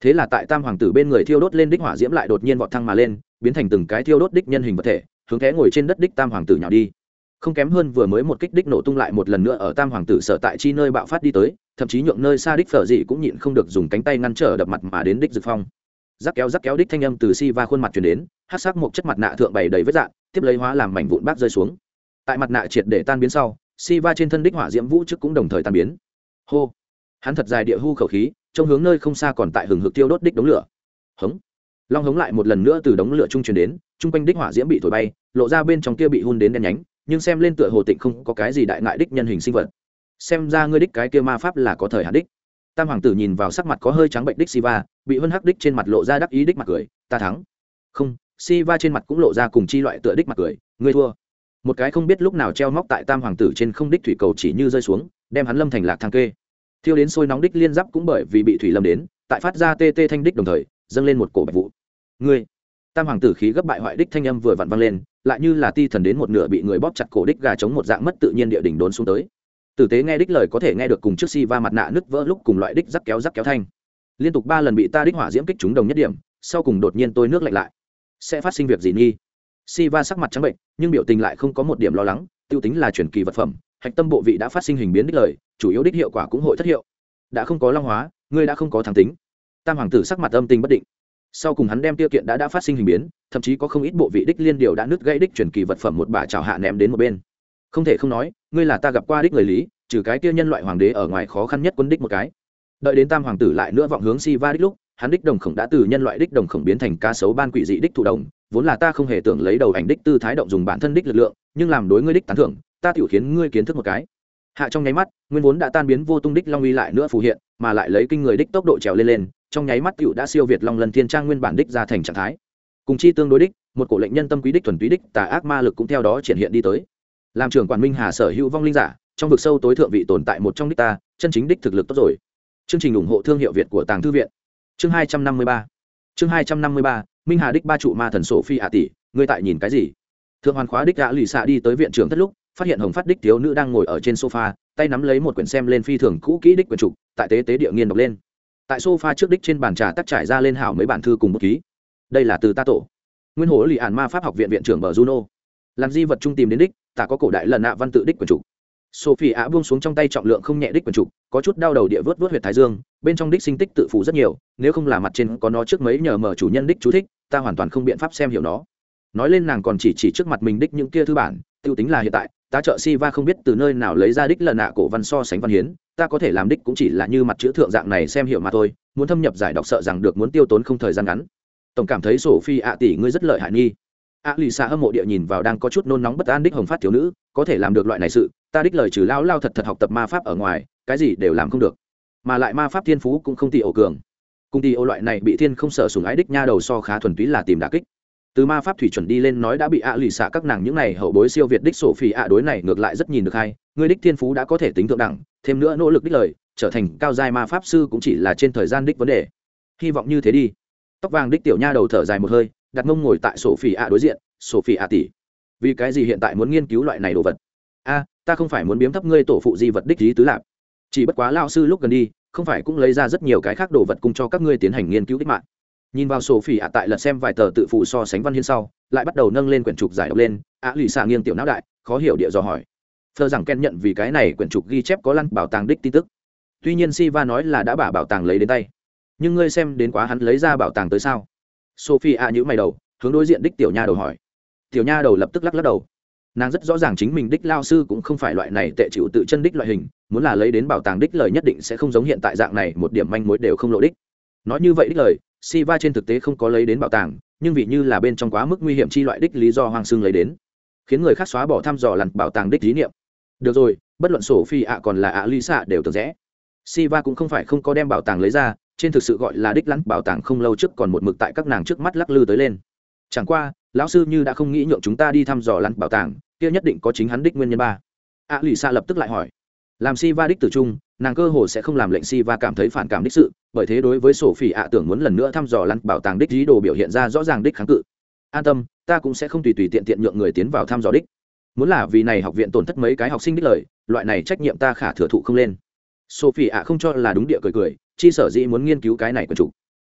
[SPEAKER 1] Thế là tại tam hoàng tử bên người thiêu đốt lên đích hỏa diễm lại đột nhiên vọt thăng mà lên, biến thành từng cái thiêu đốt đích nhân hình vật thể, hướng thế ngồi trên đất đích tam hoàng tử nhào đi không kém hơn vừa mới một kích đích nổ tung lại một lần nữa ở tam hoàng tử sở tại chi nơi bạo phát đi tới, thậm chí nhượng nơi xa đích phở dị cũng nhịn không được dùng cánh tay ngăn trở đập mặt mà đến đích dực phong. Rắc kéo rắc kéo đích thanh âm từ si va khuôn mặt chuyển đến hát sắc một chất mặt nạ thượng bày đầy vết dạn tiếp lấy hóa làm mảnh vụn bác rơi xuống. Tại mặt nạ triệt để tan biến sau, si va trên thân đích hỏa diễm vũ trước cũng đồng thời tan biến. Hô! Hắn thật dài địa hư khẩu khí trong hướng nơi không xa còn tại hừng hực tiêu đốt đích đống lửa. Hống! Long hống lại một lần nữa từ đống lửa trung truyền đến chung quanh đích hỏa diễm bị thổi bay, lộ ra bên trong kia bị hun đến đen nhánh nhưng xem lên tựa hồ tịnh không có cái gì đại ngại đích nhân hình sinh vật. Xem ra ngươi đích cái kia ma pháp là có thời hạn đích. Tam hoàng tử nhìn vào sắc mặt có hơi trắng bệnh đích siva, bị hân hắc đích trên mặt lộ ra đắc ý đích mặt cười, ta thắng. Không. Siva trên mặt cũng lộ ra cùng chi loại tựa đích mặt cười, ngươi thua. Một cái không biết lúc nào treo móc tại tam hoàng tử trên không đích thủy cầu chỉ như rơi xuống, đem hắn lâm thành lạc thang kê. Thiêu đến sôi nóng đích liên giáp cũng bởi vì bị thủy lâm đến, tại phát ra tê tê thanh đích đồng thời, dâng lên một cổ bạch vụ. Ngươi. Tam hoàng tử khí gấp bại hoại đích thanh âm vừa vặn vang lên lại như là ti thần đến một nửa bị người bóp chặt cổ đích gà chống một dạng mất tự nhiên địa đỉnh đốn xuống tới. Tử tế nghe đích lời có thể nghe được cùng trước si va mặt nạ nứt vỡ lúc cùng loại đích rắc kéo rắc kéo thanh. Liên tục ba lần bị ta đích hỏa diễm kích trúng đồng nhất điểm, sau cùng đột nhiên tôi nước lạnh lại. Sẽ phát sinh việc gì nghi? Si va sắc mặt trắng bệnh, nhưng biểu tình lại không có một điểm lo lắng, tiêu tính là chuyển kỳ vật phẩm, hạch tâm bộ vị đã phát sinh hình biến đích lời, chủ yếu đích hiệu quả cũng hội thất hiệu. Đã không có long hóa, ngươi đã không có thắng tính. Tam hoàng tử sắc mặt âm tình bất định sau cùng hắn đem tiêu kiện đã đã phát sinh hình biến, thậm chí có không ít bộ vị đích liên điều đã nứt gãy đích chuyển kỳ vật phẩm một bà chảo hạ ném đến một bên. Không thể không nói, ngươi là ta gặp qua đích người lý, trừ cái kia nhân loại hoàng đế ở ngoài khó khăn nhất quân đích một cái. Đợi đến tam hoàng tử lại nữa vọng hướng si va đích lúc, hắn đích đồng khổng đã từ nhân loại đích đồng khổng biến thành ca sấu ban quỷ dị đích thụ đồng vốn là ta không hề tưởng lấy đầu ảnh đích tư thái động dùng bản thân đích lực lượng, nhưng làm đối ngươi đích tán thưởng, ta tiểu khiến ngươi kiến thức một cái. Hạ trong nháy mắt, nguyên vốn đã tan biến vô tung đích long uy lại nữa phù hiện, mà lại lấy kinh người đích tốc độ trèo lên lên trong nháy mắt cựu đã siêu việt long lần thiên trang nguyên bản đích ra thành trạng thái. Cùng chi tương đối đích, một cổ lệnh nhân tâm quý đích thuần túy đích tà ác ma lực cũng theo đó triển hiện đi tới. Làm trưởng quản minh hà sở hữu vong linh giả, trong vực sâu tối thượng vị tồn tại một trong đích ta, chân chính đích thực lực tốt rồi. Chương trình ủng hộ thương hiệu việt của tàng thư viện. Chương hai trăm năm mươi ba. Chương hai trăm năm mươi ba, minh hà đích ba trụ ma thần sổ phi ạ tỷ ngươi tại nhìn cái gì? Thượng hoàn khóa đích đã lì xạ đi tới viện trưởng thất lúc, phát hiện hồng phát đích thiếu nữ đang ngồi ở trên sofa, tay nắm lấy một quyển xem lên phi thường cũ kỹ đích quyển trục, tại tế tế địa nghiên đọc lên tại sofa trước đích trên bàn trà tắt trải ra lên hảo mấy bản thư cùng một ký. Đây là từ ta tổ. Nguyên hồ lì ản ma pháp học viện viện trưởng bờ juno. Làm di vật trung tìm đến đích ta có cổ đại lần nạ văn tự đích quần trục. Sophie ạ buông xuống trong tay trọng lượng không nhẹ đích quần trục, có chút đau đầu địa vớt vớt huyệt thái dương, bên trong đích sinh tích tự phủ rất nhiều, nếu không là mặt trên có nó trước mấy nhờ mở chủ nhân đích chú thích, ta hoàn toàn không biện pháp xem hiểu nó. Nói lên nàng còn chỉ chỉ trước mặt mình đích những kia thư bản, tiêu tính là hiện tại ta trợ si va không biết từ nơi nào lấy ra đích lần nạ cổ văn so sánh văn hiến, ta có thể làm đích cũng chỉ là như mặt chữ thượng dạng này xem hiểu mà thôi, muốn thâm nhập giải đọc sợ rằng được muốn tiêu tốn không thời gian ngắn. Tổng cảm thấy sổ phi ạ tỷ ngươi rất lợi hại nghi. Ạ lì xa hâm mộ địa nhìn vào đang có chút nôn nóng bất an đích hồng phát thiếu nữ, có thể làm được loại này sự, ta đích lời trừ lao lao thật thật học tập ma pháp ở ngoài, cái gì đều làm không được. Mà lại ma pháp thiên phú cũng không tỷ ổ cường. Cung tỷ ổ loại này bị thiên không sợ sùng ái đích nha đầu so khá thuần túy là tìm đà kích từ ma pháp thủy chuẩn đi lên nói đã bị ạ lì xạ các nàng những này hậu bối siêu việt đích sổ phi ạ đối này ngược lại rất nhìn được hay. Người đích thiên phú đã có thể tính thượng đẳng, thêm nữa nỗ lực đích lời, trở thành cao giai ma pháp sư cũng chỉ là trên thời gian đích vấn đề. Hy vọng như thế đi. Tóc vàng đích tiểu nha đầu thở dài một hơi, đặt mông ngồi tại sổ phi ạ đối diện, sổ phi ạ tỷ vì cái gì hiện tại muốn nghiên cứu loại này đồ vật? A, ta không phải muốn biếm thấp ngươi tổ phụ di vật đích lý tứ lạp chỉ bất quá lao sư lúc gần đi, không phải cũng lấy ra rất nhiều cái khác đồ vật cùng cho các ngươi tiến hành nghiên cứu đích mạng nhìn vào sổ phỉ ạ tại lật xem vài tờ tự phụ so sánh văn hiên sau, lại bắt đầu nâng lên quyển trục giải đọc lên. Ạ lì xạ nghiêng tiểu não đại, khó hiểu địa dò hỏi. Thơ rằng ken nhận vì cái này quyển trục ghi chép có lăn bảo tàng đích tin tức. Tuy nhiên si va nói là đã bả bảo tàng lấy đến tay. Nhưng ngươi xem đến quá hắn lấy ra bảo tàng tới sao? Sophie ạ nhữ mày đầu, hướng đối diện đích tiểu nha đầu hỏi. Tiểu nha đầu lập tức lắc lắc đầu. Nàng rất rõ ràng chính mình đích lao sư cũng không phải loại này tệ chịu tự chân đích loại hình, muốn là lấy đến bảo tàng đích lời nhất định sẽ không giống hiện tại dạng này, một điểm manh mối đều không lộ đích. Nói như vậy đích lời si va trên thực tế không có lấy đến bảo tàng, nhưng vì như là bên trong quá mức nguy hiểm chi loại đích lý do hoàng sưng lấy đến, khiến người khác xóa bỏ thăm dò lặn bảo tàng đích lý niệm. Được rồi, bất luận sổ phi ạ còn là ạ ly xạ đều tưởng rẽ. Si va cũng không phải không có đem bảo tàng lấy ra, trên thực sự gọi là đích lắn bảo tàng không lâu trước còn một mực tại các nàng trước mắt lắc lư tới lên. Chẳng qua, lão sư như đã không nghĩ nhượng chúng ta đi thăm dò lắn bảo tàng, kia nhất định có chính hắn đích nguyên nhân ba. Ạ lì xa lập tức lại hỏi làm si va đích tử trung, nàng cơ hồ sẽ không làm lệnh si va cảm thấy phản cảm đích sự, bởi thế đối với sổ phỉ ạ tưởng muốn lần nữa thăm dò lăn bảo tàng đích dí đồ biểu hiện ra rõ ràng đích kháng cự. An tâm, ta cũng sẽ không tùy tùy tiện tiện nhượng người tiến vào thăm dò đích. Muốn là vì này học viện tổn thất mấy cái học sinh đích lời, loại này trách nhiệm ta khả thừa thụ không lên. Sophie ạ không cho là đúng địa cười cười, chi sở dĩ muốn nghiên cứu cái này của chủ.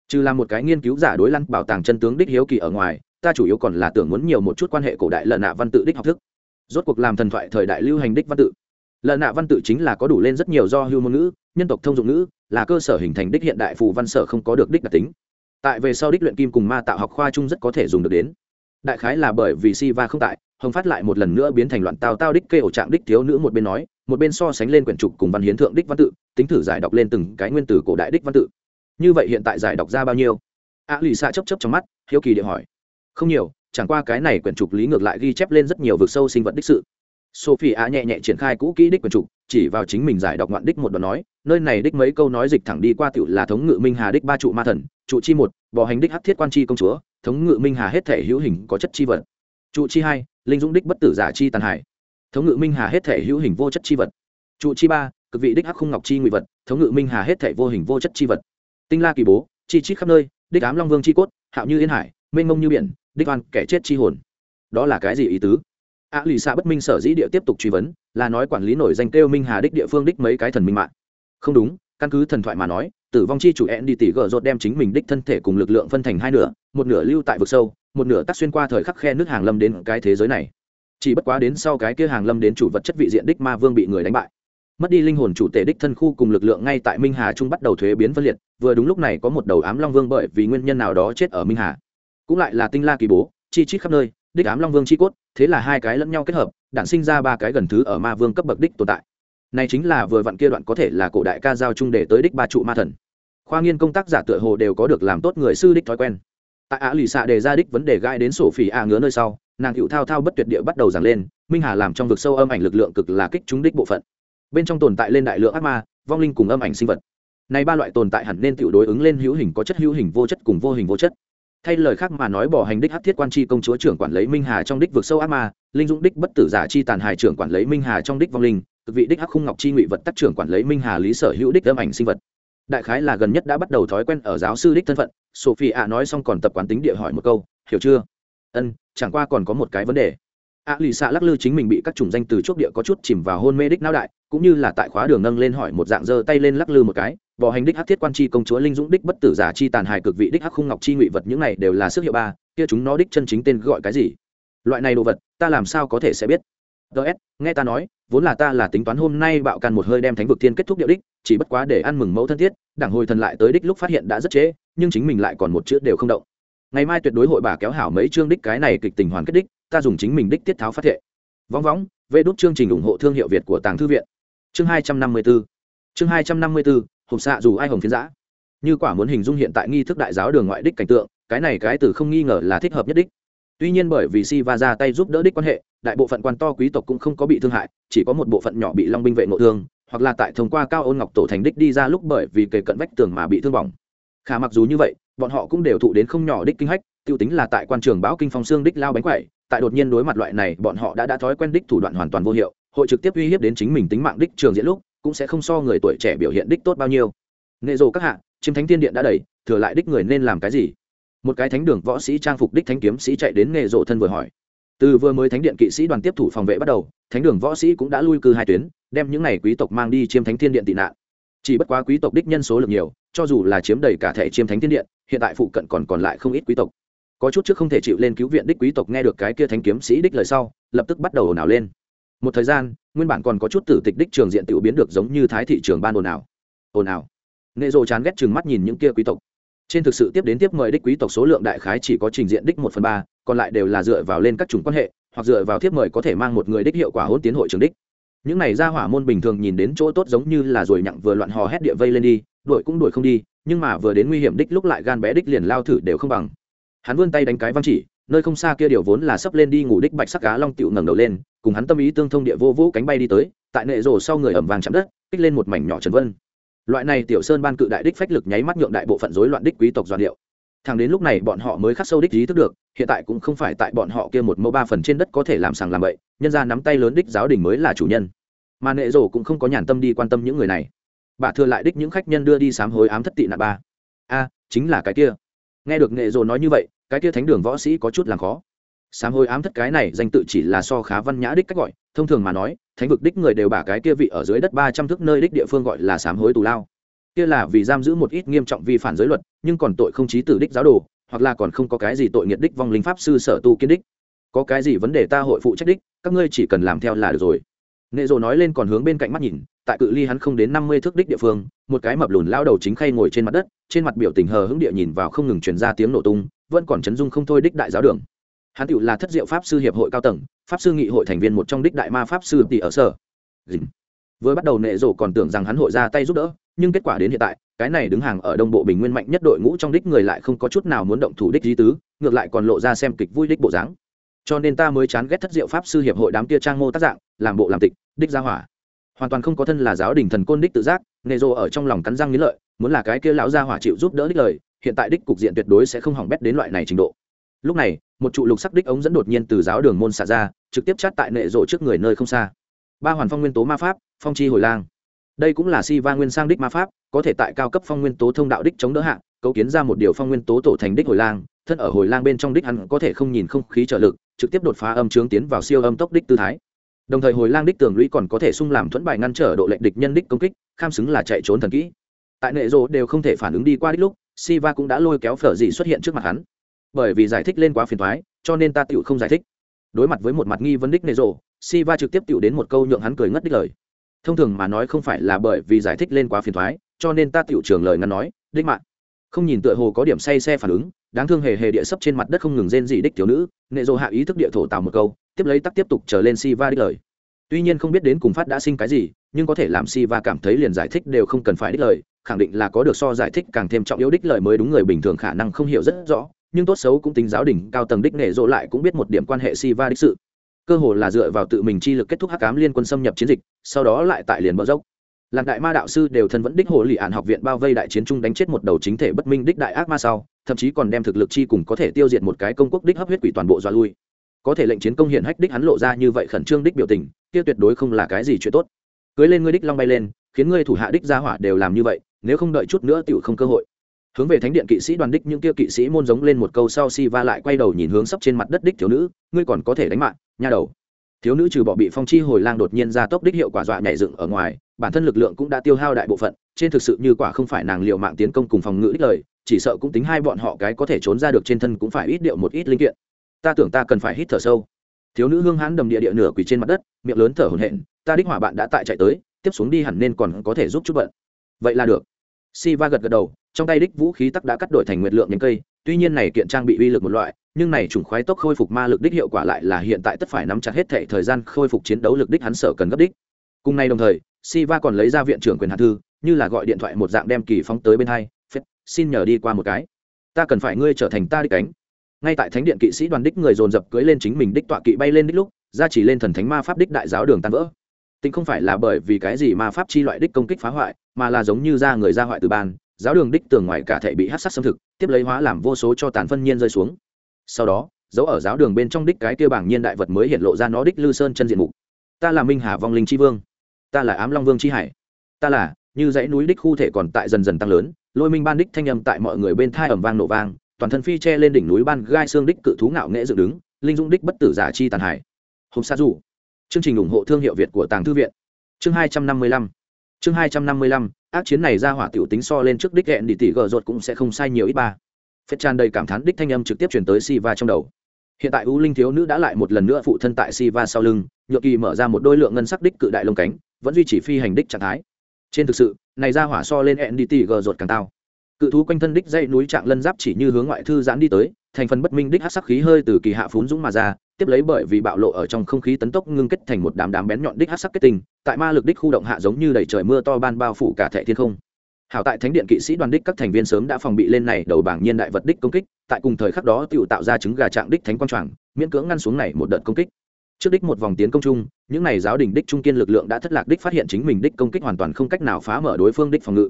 [SPEAKER 1] Trừ là một cái nghiên cứu giả đối lăn bảo tàng chân tướng đích hiếu kỳ ở ngoài, ta chủ yếu còn là tưởng muốn nhiều một chút quan hệ cổ đại lợn nạ văn tự đích học thức. Rốt cuộc làm thần thoại thời đại lưu hành đích văn tự lợn nạ văn tự chính là có đủ lên rất nhiều do hưu ngôn ngữ, nhân tộc thông dụng ngữ, là cơ sở hình thành đích hiện đại phù văn sở không có được đích đặc tính. Tại về sau đích luyện kim cùng ma tạo học khoa chung rất có thể dùng được đến. Đại khái là bởi vì si va không tại, hồng phát lại một lần nữa biến thành loạn tao tao đích kê ổ trạng đích thiếu nữ một bên nói, một bên so sánh lên quyển trục cùng văn hiến thượng đích văn tự, tính thử giải đọc lên từng cái nguyên tử cổ đại đích văn tự. Như vậy hiện tại giải đọc ra bao nhiêu? A lì xạ chấp chấp trong mắt, hiếu kỳ điện hỏi. Không nhiều, chẳng qua cái này quyển trục lý ngược lại ghi chép lên rất nhiều vực sâu sinh vật đích sự sophie a nhẹ nhẹ triển khai cũ kỹ đích quyển trục, chỉ vào chính mình giải đọc ngoạn đích một đoạn nói, nơi này đích mấy câu nói dịch thẳng đi qua tiểu là thống ngự minh hà đích ba trụ ma thần, trụ chi một, bò hành đích hắc thiết quan chi công chúa, thống ngự minh hà hết thể hữu hình có chất chi vật. Trụ chi hai, linh dũng đích bất tử giả chi tàn hải. Thống ngự minh hà hết thể hữu hình vô chất chi vật. Trụ chi ba, cực vị đích hắc không ngọc chi ngụy vật, thống ngự minh hà hết thể vô hình vô chất chi vật. Tinh la kỳ bố, chi chít khắp nơi, đích ám long vương chi cốt, hạo như yên hải, mênh mông như biển, đích oan kẻ chết chi hồn. Đó là cái gì ý tứ? A lì xạ bất minh sở dĩ địa tiếp tục truy vấn, là nói quản lý nổi danh kêu minh hà đích địa phương đích mấy cái thần minh mạng. Không đúng, căn cứ thần thoại mà nói, tử vong chi chủ ẹn đi tỉ gờ rột đem chính mình đích thân thể cùng lực lượng phân thành hai nửa, một nửa lưu tại vực sâu, một nửa tắc xuyên qua thời khắc khe nước hàng lâm đến cái thế giới này. Chỉ bất quá đến sau cái kia hàng lâm đến chủ vật chất vị diện đích ma vương bị người đánh bại. Mất đi linh hồn chủ tể đích thân khu cùng lực lượng ngay tại minh hà trung bắt đầu thuế biến phân liệt, vừa đúng lúc này có một đầu ám long vương bởi vì nguyên nhân nào đó chết ở minh hà. Cũng lại là tinh la kỳ bố, chi chít khắp nơi đích ám long vương chi cốt, thế là hai cái lẫn nhau kết hợp đạn sinh ra ba cái gần thứ ở ma vương cấp bậc đích tồn tại. Này chính là vừa vặn kia đoạn có thể là cổ đại ca giao trung để tới đích ba trụ ma thần. Khoa nghiên công tác giả tựa hồ đều có được làm tốt người sư đích thói quen. Tại á lì xạ đề ra đích vấn đề gai đến sổ phỉ a ngứa nơi sau, nàng hữu thao thao bất tuyệt địa bắt đầu giảng lên, minh hà làm trong vực sâu âm ảnh lực lượng cực là kích trúng đích bộ phận. Bên trong tồn tại lên đại lượng ác ma, vong linh cùng âm ảnh sinh vật. Này ba loại tồn tại hẳn nên tự đối ứng lên hữu hình có chất hữu hình vô chất cùng vô hình vô chất thay lời khác mà nói bỏ hành đích hát thiết quan chi công chúa trưởng quản lấy minh hà trong đích vượt sâu ác ma, linh dũng đích bất tử giả chi tàn hài trưởng quản lấy minh hà trong đích vong linh, cực vị đích hắc khung ngọc chi ngụy vật tác trưởng quản lấy minh hà lý sở hữu đích âm ảnh sinh vật. Đại khái là gần nhất đã bắt đầu thói quen ở giáo sư đích thân phận sophie ạ nói xong còn tập quán tính địa hỏi một câu, hiểu chưa? Ân, chẳng qua còn có một cái vấn đề a lì xạ lắc lư chính mình bị các chủng danh từ chốt địa có chút chìm vào hôn mê đích não đại, cũng như là tại khóa đường nâng lên hỏi một dạng giơ tay lên lắc lư một cái, vò hành đích hắc thiết quan chi công chúa linh dũng đích bất tử giả chi tàn hài cực vị đích hắc khung ngọc chi ngụy vật những này đều là sức hiệu ba, kia chúng nó đích chân chính tên gọi cái gì? Loại này đồ vật, ta làm sao có thể sẽ biết? Ts nghe ta nói, vốn là ta là tính toán hôm nay bạo can một hơi đem thánh vực thiên kết thúc điệu đích, chỉ bất quá để ăn mừng mẫu thân thiết, đảng hồi thần lại tới đích lúc phát hiện đã rất trễ, nhưng chính mình lại còn một chữ đều không động. Ngày mai tuyệt đối hội bà kéo hảo mấy chương đích cái này kịch tình hoàn kết đích ta dùng chính mình đích tiết tháo phát thệ. Vóng vóng, vê đốt chương trình ủng hộ thương hiệu việt của tàng thư viện. Chương hai trăm năm mươi b ố chương hai trăm năm mươi b ố hộp xạ dù ai hồng phiến giã. Như quả muốn hình dung hiện tại nghi thức đại giáo đường ngoại đích cảnh tượng, cái này cái từ không nghi ngờ là thích hợp nhất đích. Tuy nhiên bởi vì si va ra tay giúp đỡ đích quan hệ, đại bộ phận quan to quý tộc cũng không có bị thương hại, chỉ có một bộ phận nhỏ bị long binh vệ nội thương, hoặc là tại thông qua cao ôn ngọc tổ thành đích đi ra lúc bởi vì kề cận vách tường mà bị thương bỏng. Khả mặc dù như vậy, bọn họ cũng đều thụ đến không nhỏ đích kinh hách, tiêu tính là tại quan trường báo kinh phong xương đích lao bánh quậy tại đột nhiên đối mặt loại này, bọn họ đã đã thói quen đích thủ đoạn hoàn toàn vô hiệu, hội trực tiếp uy hiếp đến chính mình tính mạng đích trường diễn lúc, cũng sẽ không so người tuổi trẻ biểu hiện đích tốt bao nhiêu. Nghệ rồ các hạ chiếm thánh tiên điện đã đầy, thừa lại đích người nên làm cái gì? Một cái thánh đường võ sĩ trang phục đích thánh kiếm sĩ chạy đến nghệ rộ thân vừa hỏi. Từ vừa mới thánh điện kỵ sĩ đoàn tiếp thủ phòng vệ bắt đầu, thánh đường võ sĩ cũng đã lui cư hai tuyến, đem những này quý tộc mang đi chiếm thánh thiên điện tị nạn. Chỉ bất quá quý tộc đích nhân số lượng nhiều, cho dù là chiếm đầy cả thể chiếm thánh thiên điện, hiện tại phụ cận còn còn lại không ít quý tộc có chút trước không thể chịu lên cứu viện đích quý tộc nghe được cái kia thánh kiếm sĩ đích lời sau, lập tức bắt đầu ồn ào lên. Một thời gian, nguyên bản còn có chút tử tịch đích trường diện tự biến được giống như thái thị trường ban ồn ào. Ồn ào. Nệ rồ chán ghét chừng mắt nhìn những kia quý tộc. Trên thực sự tiếp đến tiếp mời đích quý tộc số lượng đại khái chỉ có trình diện đích một phần ba, còn lại đều là dựa vào lên các chủng quan hệ, hoặc dựa vào tiếp mời có thể mang một người đích hiệu quả hôn tiến hội trường đích. Những này ra hỏa môn bình thường nhìn đến chỗ tốt giống như là rồi nhặng vừa loạn hò hét địa vây lên đi, đuổi cũng đuổi không đi, nhưng mà vừa đến nguy hiểm đích lúc lại gan bé đích liền lao thử đều không bằng hắn vươn tay đánh cái văng chỉ, nơi không xa kia điều vốn là sắp lên đi ngủ đích bạch sắc cá long tựu ngẩng đầu lên, cùng hắn tâm ý tương thông địa vô vũ cánh bay đi tới, tại nệ rồ sau người ẩm vàng chạm đất, kích lên một mảnh nhỏ trần vân. Loại này tiểu sơn ban cự đại đích phách lực nháy mắt nhượng đại bộ phận rối loạn đích quý tộc doan điệu. Thằng đến lúc này bọn họ mới khắc sâu đích ý thức được, hiện tại cũng không phải tại bọn họ kia một mẫu ba phần trên đất có thể làm sàng làm bậy, nhân ra nắm tay lớn đích giáo đình mới là chủ nhân. Mà nệ rổ cũng không có nhàn tâm đi quan tâm những người này. Bà thừa lại đích những khách nhân đưa đi sám hối ám thất tị nạn ba. A, chính là cái kia. Nghe được nệ rổ nói như vậy cái kia thánh đường võ sĩ có chút làm khó. Sám hối ám thất cái này danh tự chỉ là so khá văn nhã đích cách gọi, thông thường mà nói, thánh vực đích người đều bả cái kia vị ở dưới đất ba trăm thước nơi đích địa phương gọi là sám hối tù lao. Kia là vì giam giữ một ít nghiêm trọng vi phản giới luật, nhưng còn tội không chí tử đích giáo đồ, hoặc là còn không có cái gì tội nghiệt đích vong linh pháp sư sở tu kiến đích. Có cái gì vấn đề ta hội phụ trách đích, các ngươi chỉ cần làm theo là được rồi. Nệ rồ nói lên còn hướng bên cạnh mắt nhìn tại cự ly hắn không đến năm mươi thước đích địa phương, một cái mập lùn lao đầu chính khay ngồi trên mặt đất, trên mặt biểu tình hờ hững địa nhìn vào không ngừng truyền ra tiếng nổ tung, vẫn còn chấn dung không thôi đích đại giáo đường. Hắn tựu là thất diệu pháp sư hiệp hội cao tầng, pháp sư nghị hội thành viên một trong đích đại ma pháp sư tỷ ở sở. Dình. vừa bắt đầu nệ rổ còn tưởng rằng hắn hội ra tay giúp đỡ, nhưng kết quả đến hiện tại, cái này đứng hàng ở đông bộ bình nguyên mạnh nhất đội ngũ trong đích người lại không có chút nào muốn động thủ đích di tứ, ngược lại còn lộ ra xem kịch vui đích bộ dáng. Cho nên ta mới chán ghét thất diệu pháp sư hiệp hội đám kia trang mô tác dạng, làm bộ làm tịch, đích gia hỏa hoàn toàn không có thân là giáo đình thần côn đích tự giác nệ Dô ở trong lòng cắn răng nghĩ lợi muốn là cái kia lão gia hỏa chịu giúp đỡ đích lời hiện tại đích cục diện tuyệt đối sẽ không hỏng bét đến loại này trình độ lúc này một trụ lục sắc đích ống dẫn đột nhiên từ giáo đường môn xả ra trực tiếp chát tại nệ rộ trước người nơi không xa ba hoàn phong nguyên tố ma pháp phong chi hồi lang đây cũng là si va nguyên sang đích ma pháp có thể tại cao cấp phong nguyên tố thông đạo đích chống đỡ hạng, cấu kiến ra một điều phong nguyên tố tổ thành đích hồi lang thân ở hồi lang bên trong đích hắn có thể không nhìn không khí trợ lực trực tiếp đột phá âm trướng tiến vào siêu âm tốc đích tư thái đồng thời hồi lang đích tường lũy còn có thể sung làm thuẫn bài ngăn trở độ lệnh địch nhân đích công kích, kham xứng là chạy trốn thần kỹ. Tại nệ rô đều không thể phản ứng đi qua đích lúc, Siva cũng đã lôi kéo phở dị xuất hiện trước mặt hắn. Bởi vì giải thích lên quá phiền toái, cho nên ta tựu không giải thích. Đối mặt với một mặt nghi vấn đích nệ rộ Siva trực tiếp tựu đến một câu nhượng hắn cười ngất đích lời. Thông thường mà nói không phải là bởi vì giải thích lên quá phiền toái, cho nên ta tựu trường lời ngắn nói, đích mạng không nhìn tựa hồ có điểm say xe phản ứng đáng thương hề hề địa sấp trên mặt đất không ngừng rên dị đích thiếu nữ, nệ dô hạ ý thức địa thổ tào một câu, tiếp lấy tắc tiếp tục trở lên si va đích lời. Tuy nhiên không biết đến cùng phát đã sinh cái gì, nhưng có thể làm si va cảm thấy liền giải thích đều không cần phải đích lời, khẳng định là có được so giải thích càng thêm trọng yếu đích lời mới đúng người bình thường khả năng không hiểu rất rõ, nhưng tốt xấu cũng tính giáo đỉnh, cao tầng đích nệ dô lại cũng biết một điểm quan hệ si va đích sự. Cơ hồ là dựa vào tự mình chi lực kết thúc hắc cám liên quân xâm nhập chiến dịch, sau đó lại tại liền bờ dốc. Lạc đại ma đạo sư đều thân vẫn đích hồ lì ạn học viện bao vây đại chiến trung đánh chết một đầu chính thể bất minh đích đại ác ma sau thậm chí còn đem thực lực chi cùng có thể tiêu diệt một cái công quốc đích hấp huyết quỷ toàn bộ dọa lui. Có thể lệnh chiến công hiện hách đích hắn lộ ra như vậy khẩn trương đích biểu tình, kia tuyệt đối không là cái gì chuyện tốt. Cưới lên ngươi đích long bay lên, khiến ngươi thủ hạ đích gia hỏa đều làm như vậy, nếu không đợi chút nữa tựu không cơ hội. Hướng về thánh điện kỵ sĩ đoàn đích những kia kỵ sĩ môn giống lên một câu sau si va lại quay đầu nhìn hướng sấp trên mặt đất đích thiếu nữ, ngươi còn có thể đánh mạng, nha đầu. Thiếu nữ trừ bỏ bị phong chi hồi lang đột nhiên ra tốc đích hiệu quả dọa nhảy dựng ở ngoài bản thân lực lượng cũng đã tiêu hao đại bộ phận, trên thực sự như quả không phải nàng liệu mạng tiến công cùng phòng ngự đích lời, chỉ sợ cũng tính hai bọn họ cái có thể trốn ra được trên thân cũng phải ít điệu một ít linh kiện. Ta tưởng ta cần phải hít thở sâu. Thiếu nữ hương hãn đầm địa địa nửa quỳ trên mặt đất, miệng lớn thở hổn hển, ta đích hỏa bạn đã tại chạy tới, tiếp xuống đi hẳn nên còn có thể giúp chút bận. Vậy là được. Si va gật gật đầu, trong tay đích vũ khí tắc đã cắt đổi thành nguyệt lượng nhánh cây, tuy nhiên này kiện trang bị uy lực một loại, nhưng này chủng khoái tốc khôi phục ma lực đích hiệu quả lại là hiện tại tất phải nắm chặt hết thể thời gian khôi phục chiến đấu lực đích hắn sở cần gấp đích. Cùng nay đồng thời si va còn lấy ra viện trưởng quyền hạt thư, như là gọi điện thoại một dạng đem kỳ phóng tới bên hai, phết, xin nhờ đi qua một cái. Ta cần phải ngươi trở thành ta đích cánh. Ngay tại thánh điện kỵ sĩ đoàn đích người dồn dập cưới lên chính mình đích tọa kỵ bay lên đích lúc, ra chỉ lên thần thánh ma pháp đích đại giáo đường tan vỡ. Tính không phải là bởi vì cái gì ma pháp chi loại đích công kích phá hoại, mà là giống như ra người ra hoại từ ban, giáo đường đích tường ngoài cả thể bị hát sát xâm thực, tiếp lấy hóa làm vô số cho tàn phân nhiên rơi xuống. Sau đó, dấu ở giáo đường bên trong đích cái tiêu bảng nhiên đại vật mới hiện lộ ra nó đích lư sơn chân diện mục. Ta là minh hà vong linh tri vương ta là ám long vương chi hải. Ta là, như dãy núi đích khu thể còn tại dần dần tăng lớn, lôi minh ban đích thanh âm tại mọi người bên thai ẩm vang nổ vang, toàn thân phi che lên đỉnh núi ban gai xương đích cự thú ngạo nghễ dựng đứng, linh dung đích bất tử giả chi tàn hải hôm sa dù. Chương trình ủng hộ thương hiệu việt của tàng thư viện. Chương hai trăm năm mươi lăm. Chương hai trăm năm mươi lăm, ác chiến này ra hỏa tiểu tính so lên trước đích hẹn đi tỷ gờ ruột cũng sẽ không sai nhiều ít ba. Phết tràn đầy cảm thán đích thanh âm trực tiếp chuyển tới Si Va trong đầu. Hiện tại u linh thiếu nữ đã lại một lần nữa phụ thân tại Si Va sau lưng, nhựa kỳ mở ra một đôi lượng ngân sắc đích cự đại lông cánh vẫn duy trì phi hành đích trạng thái. Trên thực sự, này ra hỏa so lên ndt g ruột càng tao cự thú quanh thân đích dãy núi trạng lân giáp chỉ như hướng ngoại thư giãn đi tới, thành phần bất minh đích hát sắc khí hơi từ kỳ hạ phún dũng mà ra, tiếp lấy bởi vì bạo lộ ở trong không khí tấn tốc ngưng kết thành một đám đám bén nhọn đích hát sắc kết tinh, tại ma lực đích khu động hạ giống như đầy trời mưa to ban bao phủ cả thệ thiên không. Hảo tại thánh điện kỵ sĩ đoàn đích các thành viên sớm đã phòng bị lên này đầu bảng nhiên đại vật đích công kích, tại cùng thời khắc đó tự tạo ra trứng gà trạng đích thánh quang tràng miễn cưỡng ngăn xuống này một đợt công kích trước đích một vòng tiến công chung những này giáo đình đích trung kiên lực lượng đã thất lạc đích phát hiện chính mình đích công kích hoàn toàn không cách nào phá mở đối phương đích phòng ngự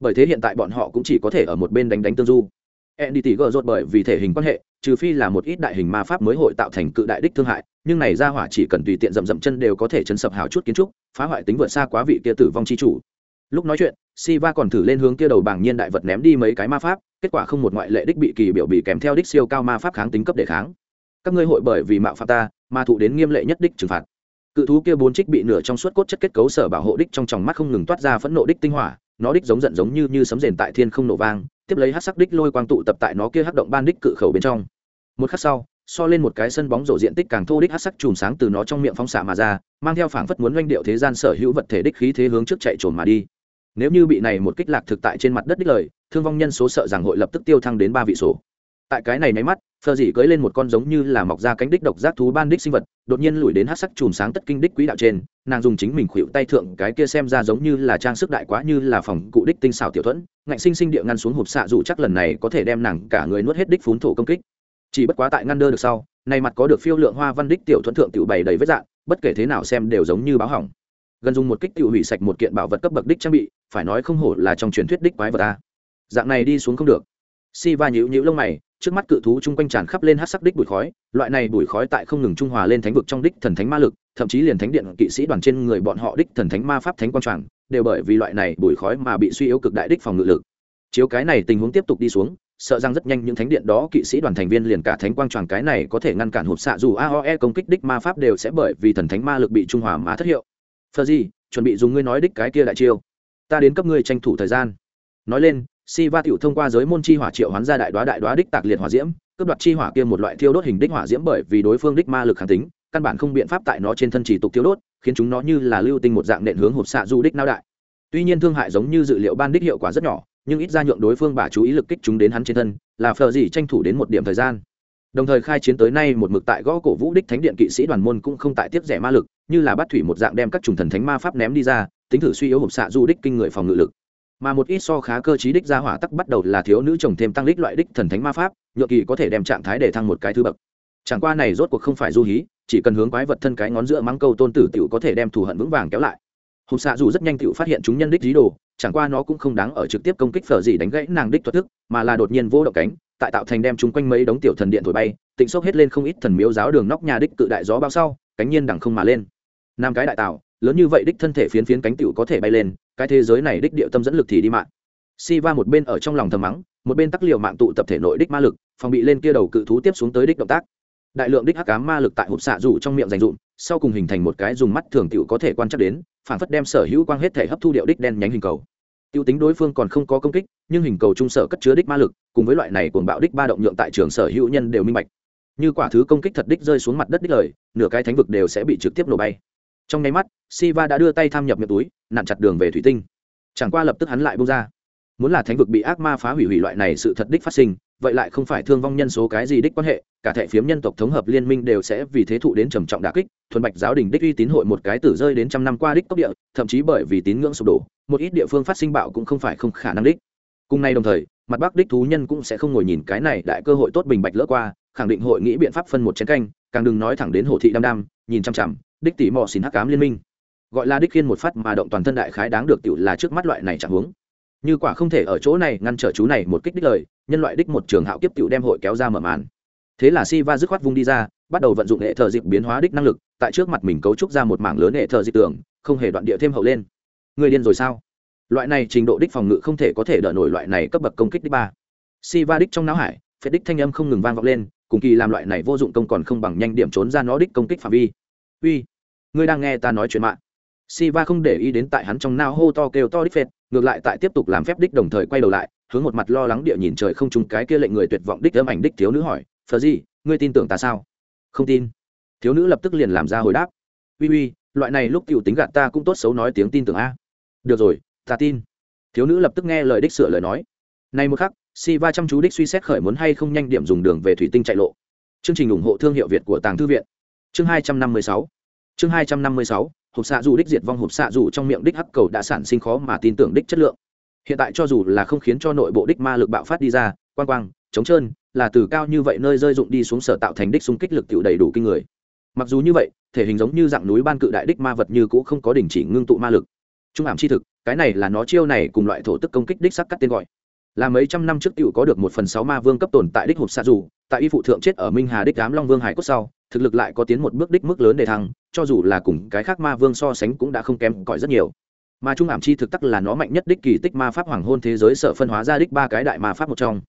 [SPEAKER 1] bởi thế hiện tại bọn họ cũng chỉ có thể ở một bên đánh đánh tương du Andy tỉ gờ rột bởi vì thể hình quan hệ, trừ phi là một ít đại hình ma pháp mới hội tạo thành cự đại đích thương hại, nhưng này ra hỏa chỉ cần tùy tiện dậm dậm chân đều có thể chấn sập hào chút kiến trúc, phá hoại tính vượt xa quá vị kia tử vong chi chủ. Lúc nói chuyện, Siva còn thử lên hướng kia đầu bảng nhiên đại vật ném đi mấy cái ma pháp, kết quả không một ngoại lệ đích bị kỳ biểu bị kèm theo đích siêu cao ma pháp kháng tính cấp để kháng. Các ngươi hội bởi vì mạo phạm ta, mà thụ đến nghiêm lệ nhất đích trừng phạt. Cự thú kia bốn trích bị nửa trong suốt cốt chất kết cấu sở bảo hộ đích trong tròng mắt không ngừng toát ra phẫn nộ đích tinh hỏa, nó đích giống giận giống như như sấm rền tại thiên không nổ vang tiếp lấy hát sắc đích lôi quang tụ tập tại nó kia hát động ban đích cự khẩu bên trong. Một khắc sau so lên một cái sân bóng rổ diện tích càng thô đích hát sắc chùm sáng từ nó trong miệng phóng xạ mà ra mang theo phảng phất muốn oanh điệu thế gian sở hữu vật thể đích khí thế hướng trước chạy trồn mà đi. Nếu như bị này một kích lạc thực tại trên mặt đất đích lời thương vong nhân số sợ rằng hội lập tức tiêu thăng đến ba vị số tại cái này nháy mắt phờ dỉ cưỡi lên một con giống như là mọc ra cánh đích độc giác thú ban đích sinh vật, đột nhiên lùi đến hát sắc chùm sáng tất kinh đích quỹ đạo trên, nàng dùng chính mình khuỵu tay thượng cái kia xem ra giống như là trang sức đại quá như là phòng cụ đích tinh xảo tiểu thuẫn, ngạnh sinh sinh địa ngăn xuống hộp xạ dù chắc lần này có thể đem nàng cả người nuốt hết đích phún thổ công kích. Chỉ bất quá tại ngăn đơ được sau này mặt có được phiêu lượng hoa văn đích tiểu thuẫn thượng tiểu bày đầy vết dạng, bất kể thế nào xem đều giống như báo hỏng. Gần dùng một kích tiểu hủy sạch một kiện bảo vật cấp bậc đích trang bị, phải nói không hổ là trong truyền thuyết đích quái vật ta dạng này đi xuống không được si va nhíu nhíu lông mày, trước mắt cự thú chung quanh tràn khắp lên hát sắc đích bụi khói, loại này bụi khói tại không ngừng trung hòa lên thánh vực trong đích thần thánh ma lực, thậm chí liền thánh điện kỵ sĩ đoàn trên người bọn họ đích thần thánh ma pháp thánh quang tràng, đều bởi vì loại này bụi khói mà bị suy yếu cực đại đích phòng ngự lực. Chiếu cái này tình huống tiếp tục đi xuống, sợ rằng rất nhanh những thánh điện đó kỵ sĩ đoàn thành viên liền cả thánh quang tràng cái này có thể ngăn cản hộp xạ dù aoe công kích đích ma pháp đều sẽ bởi vì thần thánh ma lực bị trung hòa mà thất hiệu. Phờ gì chuẩn bị dùng ngươi nói đích cái kia đại chiêu. Ta đến cấp ngươi tranh thủ thời gian. Nói lên si va tiểu thông qua giới môn chi hỏa triệu hoán ra đại đoá đại đoá đích tạc liệt hỏa diễm, cướp đoạt chi hỏa kia một loại thiêu đốt hình đích hỏa diễm bởi vì đối phương đích ma lực kháng tính, căn bản không biện pháp tại nó trên thân chỉ tục thiêu đốt, khiến chúng nó như là lưu tinh một dạng nện hướng hộp xạ du đích nao đại. Tuy nhiên thương hại giống như dự liệu ban đích hiệu quả rất nhỏ, nhưng ít ra nhượng đối phương bà chú ý lực kích chúng đến hắn trên thân, là phờ gì tranh thủ đến một điểm thời gian. Đồng thời khai chiến tới nay một mực tại gõ cổ vũ đích thánh điện kỵ sĩ đoàn môn cũng không tại tiếp rẻ ma lực, như là bắt thủy một dạng đem các trùng thần thánh ma pháp ném đi ra, tính thử suy yếu hộp xạ du đích kinh người phòng ngự lực mà một ít so khá cơ t đích ra hỏa tắc bắt đầu là thiếu nữ chồng thêm tăng đích loại đích thần thánh ma pháp, nhựa kỳ có thể đem trạng thái để thăng một cái thứ bậc. Chẳng qua này rốt cuộc không phải du hí, chỉ cần hướng quái vật thân cái ngón giữa mắng câu tôn tử t i ể u có thể đem thù hận vững vàng kéo lại. Hùng xạ dù rất nhanh t i ể u phát hiện chúng nhân đích dí đồ, chẳng qua nó cũng không đáng ở trực tiếp công kích phở gì đánh gãy nàng đích thoát thức, mà là đột nhiên vô động cánh, tại tạo thành đem chúng quanh mấy đống tiểu thần điện thổi bay, tịnh xốc hết lên không ít thần miếu giáo đường nóc nhà đích cự đại gió bao sau, cánh nhiên đẳng không mà lên. Nam cái đại tạo lớn như vậy đích thân thể phiến phiến cánh tựu có thể bay lên, cái thế giới này đích địa tâm dẫn lực thì đi mạng. Si va một bên ở trong lòng thầm mắng, một bên tắc liệu mạng tụ tập thể nội đích ma lực, phòng bị lên kia đầu cự thú tiếp xuống tới đích động tác. Đại lượng đích hắc cám ma lực tại hộp xạ rủ trong miệng dành dụm, sau cùng hình thành một cái dùng mắt thường tựu có thể quan trắc đến, phản phất đem sở hữu quang hết thể hấp thu điệu đích đen nhánh hình cầu. Tiêu tính đối phương còn không có công kích, nhưng hình cầu trung sở cất chứa đích ma lực, cùng với loại này cuồng bạo đích ba động nhượng tại trường sở hữu nhân đều minh bạch. Như quả thứ công kích thật đích rơi xuống mặt đất đích lời, nửa cái thánh vực đều sẽ bị trực tiếp nổ bay trong nháy mắt, siva đã đưa tay tham nhập miệng túi, nặn chặt đường về thủy tinh. Chẳng qua lập tức hắn lại bung ra. Muốn là thánh vực bị ác ma phá hủy hủy loại này sự thật đích phát sinh, vậy lại không phải thương vong nhân số cái gì đích quan hệ, cả thệ phiếm nhân tộc thống hợp liên minh đều sẽ vì thế thụ đến trầm trọng đà kích, thuần bạch giáo đình đích uy tín hội một cái tử rơi đến trăm năm qua đích tốc địa, thậm chí bởi vì tín ngưỡng sụp đổ, một ít địa phương phát sinh bạo cũng không phải không khả năng đích. Cùng nay đồng thời, mặt bắc đích thú nhân cũng sẽ không ngồi nhìn cái này đại cơ hội tốt bình bạch lỡ qua, khẳng định hội nghĩ biện pháp phân một chén canh, càng đừng nói thẳng đến hồ thị đam đam, nhìn chăm chằm đích tỷ mò xin hắc cám liên minh. Gọi là đích khiên một phát mà động toàn thân đại khái đáng được tiểu là trước mắt loại này chẳng huống như quả không thể ở chỗ này ngăn trở chú này một kích đích lời, nhân loại đích một trường hạo kiếp tiểu đem hội kéo ra mở màn. Thế là si va dứt khoát vung đi ra, bắt đầu vận dụng hệ thờ dịp biến hóa đích năng lực, tại trước mặt mình cấu trúc ra một mảng lớn hệ thờ dịp tưởng không hề đoạn địa thêm hậu lên. Người điên rồi sao? Loại này trình độ đích phòng ngự không thể có thể đỡ nổi loại này cấp bậc công kích đích ba. Si va đích trong não hải, phết đích thanh âm không ngừng vang vọng lên, cùng kỳ làm loại này vô dụng công còn không bằng nhanh điểm trốn ra nó đích công kích phạm vi. Uy ngươi đang nghe ta nói chuyện mạng Siva không để ý đến tại hắn trong nao hô to kêu to đích phệt, ngược lại tại tiếp tục làm phép đích đồng thời quay đầu lại, hướng một mặt lo lắng địa nhìn trời không trùng cái kia lệnh người tuyệt vọng đích âm ảnh đích thiếu nữ hỏi, "Phở gì, ngươi tin tưởng ta sao?" "Không tin." Thiếu nữ lập tức liền làm ra hồi đáp. "Uy uy, loại này lúc tiểu tính gạt ta cũng tốt xấu nói tiếng tin tưởng a." "Được rồi, ta tin." Thiếu nữ lập tức nghe lời đích sửa lời nói. Này một khắc, Siva chăm chú đích suy xét khởi muốn hay không nhanh điểm dùng đường về thủy tinh chạy lộ. Chương trình ủng hộ thương hiệu Việt của Tàng Thư viện. Chương 256. Chương 256, hộp xạ dù đích diệt vong hộp xạ dù trong miệng đích hắc cầu đã sản sinh khó mà tin tưởng đích chất lượng. Hiện tại cho dù là không khiến cho nội bộ đích ma lực bạo phát đi ra quang quang chống trơn là từ cao như vậy nơi rơi dụng đi xuống sở tạo thành đích xung kích lực tiểu đầy đủ kinh người. Mặc dù như vậy thể hình giống như dạng núi ban cự đại đích ma vật như cũ không có đình chỉ ngưng tụ ma lực. Trung ảm chi thực cái này là nó chiêu này cùng loại thổ tức công kích đích sắc cắt tên gọi là mấy trăm năm trước tiểu có được một phần sáu ma vương cấp tồn tại đích hộp xạ dù, tại y phụ thượng chết ở minh hà đích đám long vương hải cốt sau, thực lực lại có tiến một bước đích mức lớn để thăng, cho dù là cùng cái khác ma vương so sánh cũng đã không kém cỏi rất nhiều. Mà trung ảm chi thực tắc là nó mạnh nhất đích kỳ tích ma pháp hoàng hôn thế giới sở phân hóa ra đích ba cái đại ma pháp một trong.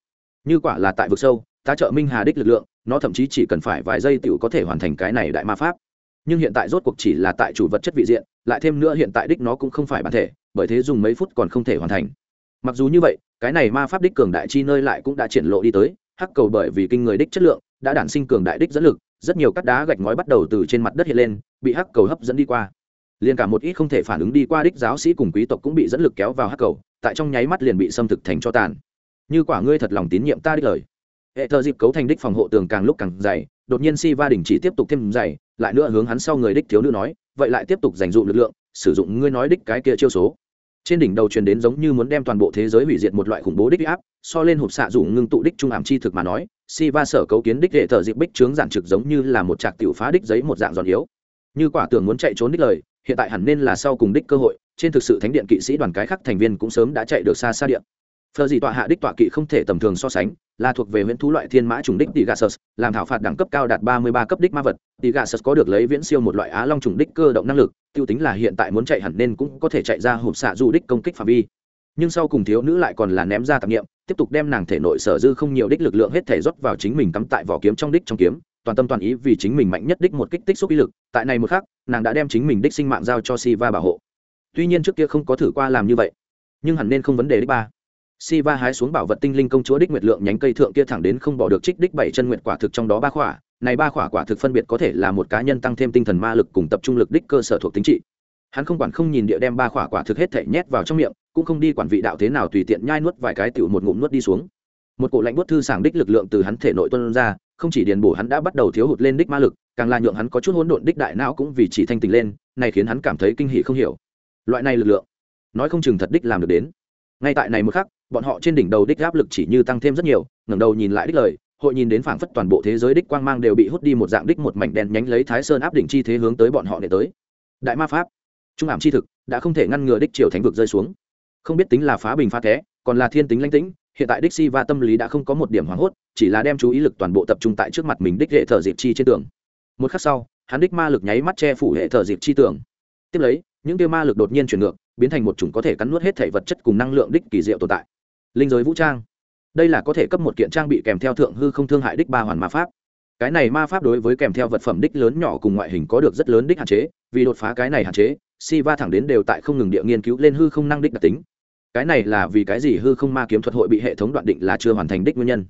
[SPEAKER 1] Như quả là tại vực sâu, tá trợ minh hà đích lực lượng, nó thậm chí chỉ cần phải vài giây t có thể hoàn thành cái này đại ma pháp. Nhưng hiện tại rốt cuộc chỉ là tại chủ vật chất vị diện, lại thêm nữa hiện tại đích nó cũng không phải bản thể, bởi thế dùng mấy phút còn không thể hoàn thành mặc dù như vậy, cái này ma pháp đích cường đại chi nơi lại cũng đã triển lộ đi tới, hắc cầu bởi vì kinh người đích chất lượng, đã đản sinh cường đại đích dẫn lực, rất nhiều cắt đá gạch ngói bắt đầu từ trên mặt đất hiện lên, bị hắc cầu hấp dẫn đi qua. Liền cả một ít không thể phản ứng đi qua đích giáo sĩ cùng quý tộc cũng bị dẫn lực kéo vào hắc cầu, tại trong nháy mắt liền bị xâm thực thành cho tàn. Như quả ngươi thật lòng tín nhiệm ta đích lời. Hệ thờ dịp cấu thành đích phòng hộ tường càng lúc càng dày, đột nhiên si va đình chỉ tiếp tục thêm dày, lại nữa hướng hắn sau người đích thiếu nữ nói, vậy lại tiếp tục dành dụ lực lượng, sử dụng ngươi nói đích cái kia chiêu số trên đỉnh đầu truyền đến giống như muốn đem toàn bộ thế giới hủy diệt một loại khủng bố đích áp, so lên hộp xạ dụng ngưng tụ đích trung ảm chi thực mà nói si va sở cấu kiến đích hệ thờ dịp bích trướng giản trực giống như là một trạc tiểu phá đích giấy một dạng giòn yếu. Như quả tưởng muốn chạy trốn đích lời, hiện tại hẳn nên là sau cùng đích cơ hội, trên thực sự thánh điện kỵ sĩ đoàn cái khác thành viên cũng sớm đã chạy được xa xa điện phờ gì tọa hạ đích tọa kỵ không thể tầm thường so sánh, là thuộc về huyễn thú loại thiên mã trùng đích tỷ gà sơ làm thảo phạt đẳng cấp cao đạt ba mươi ba cấp đích ma vật. Tỷ gà sơ có được lấy viễn siêu một loại á long trùng đích cơ động năng lực, tiêu tính là hiện tại muốn chạy hẳn nên cũng có thể chạy ra hộp xạ du đích công kích phạm vi. Nhưng sau cùng thiếu nữ lại còn là ném ra tạp nghiệm, tiếp tục đem nàng thể nội sở dư không nhiều đích lực lượng hết thể rót vào chính mình cắm tại vỏ kiếm trong đích trong kiếm, toàn tâm toàn ý vì chính mình mạnh nhất đích một kích tích xúc ý lực. Tại này một khắc, nàng đã đem chính mình đích sinh mạng giao cho Siva bảo hộ. Tuy nhiên trước kia không có thử qua làm như vậy, nhưng hẳn nên không vấn đề đích ba. Siva hái xuống bảo vật tinh linh công chúa đích nguyệt lượng nhánh cây thượng kia thẳng đến không bỏ được trích đích bảy chân nguyệt quả thực trong đó ba khỏa. Này ba khỏa quả thực phân biệt có thể là một cá nhân tăng thêm tinh thần ma lực cùng tập trung lực đích cơ sở thuộc tính trị. Hắn không quản không nhìn địa đem ba khỏa quả thực hết thể nhét vào trong miệng, cũng không đi quản vị đạo thế nào tùy tiện nhai nuốt vài cái tiểu một ngụm nuốt đi xuống. Một cổ lạnh buốt thư sảng đích lực lượng từ hắn thể nội tuôn ra, không chỉ điền bổ hắn đã bắt đầu thiếu hụt lên đích ma lực, càng là nhượng hắn có chút hỗn độn đích đại não cũng vì chỉ thanh tình lên, này khiến hắn cảm thấy kinh hỉ không hiểu. Loại này lực lượng, nói không chừng thật đích làm được đến. Ngay tại này một khắc bọn họ trên đỉnh đầu đích áp lực chỉ như tăng thêm rất nhiều, ngẩng đầu nhìn lại đích lời, hội nhìn đến phảng phất toàn bộ thế giới đích quang mang đều bị hút đi một dạng đích một mảnh đen nhánh lấy thái sơn áp đỉnh chi thế hướng tới bọn họ để tới. Đại ma pháp, trung ảm chi thực, đã không thể ngăn ngừa đích triều thánh vực rơi xuống. Không biết tính là phá bình phá thế, còn là thiên tính lãnh tĩnh, hiện tại đích si va tâm lý đã không có một điểm hoảng hốt, chỉ là đem chú ý lực toàn bộ tập trung tại trước mặt mình đích hệ thờ diệp chi trên tường. Một khắc sau, hắn đích ma lực nháy mắt che phủ hệ thờ diệp chi tường. Tiếp lấy, những kia ma lực đột nhiên chuyển ngược, biến thành một chủng có thể cắn nuốt hết thể vật chất cùng năng lượng đích kỳ diệu tồn tại linh giới vũ trang. Đây là có thể cấp một kiện trang bị kèm theo thượng hư không thương hại đích ba hoàn ma pháp. Cái này ma pháp đối với kèm theo vật phẩm đích lớn nhỏ cùng ngoại hình có được rất lớn đích hạn chế, vì đột phá cái này hạn chế si va thẳng đến đều tại không ngừng địa nghiên cứu lên hư không năng đích đặc tính. Cái này là vì cái gì hư không ma kiếm thuật hội bị hệ thống đoạn định là chưa hoàn thành đích nguyên nhân.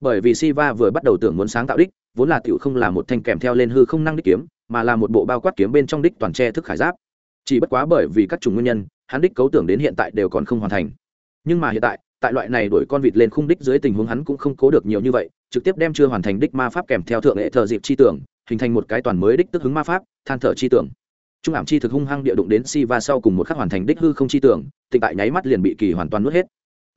[SPEAKER 1] Bởi vì si va vừa bắt đầu tưởng muốn sáng tạo đích, vốn là tiểu không là một thanh kèm theo lên hư không năng đích kiếm, mà là một bộ bao quát kiếm bên trong đích toàn tre thức khải giáp. Chỉ bất quá bởi vì các chủng nguyên nhân, hắn đích cấu tưởng đến hiện tại đều còn không hoàn thành. Nhưng mà hiện tại tại loại này đuổi con vịt lên khung đích dưới tình huống hắn cũng không cố được nhiều như vậy, trực tiếp đem chưa hoàn thành đích ma pháp kèm theo thượng hệ thờ dịp chi tưởng, hình thành một cái toàn mới đích tức hứng ma pháp, than thở chi tưởng. Trung ảm chi thực hung hăng địa đụng đến si va sau cùng một khắc hoàn thành đích hư không chi tưởng, tịnh tại nháy mắt liền bị kỳ hoàn toàn nuốt hết.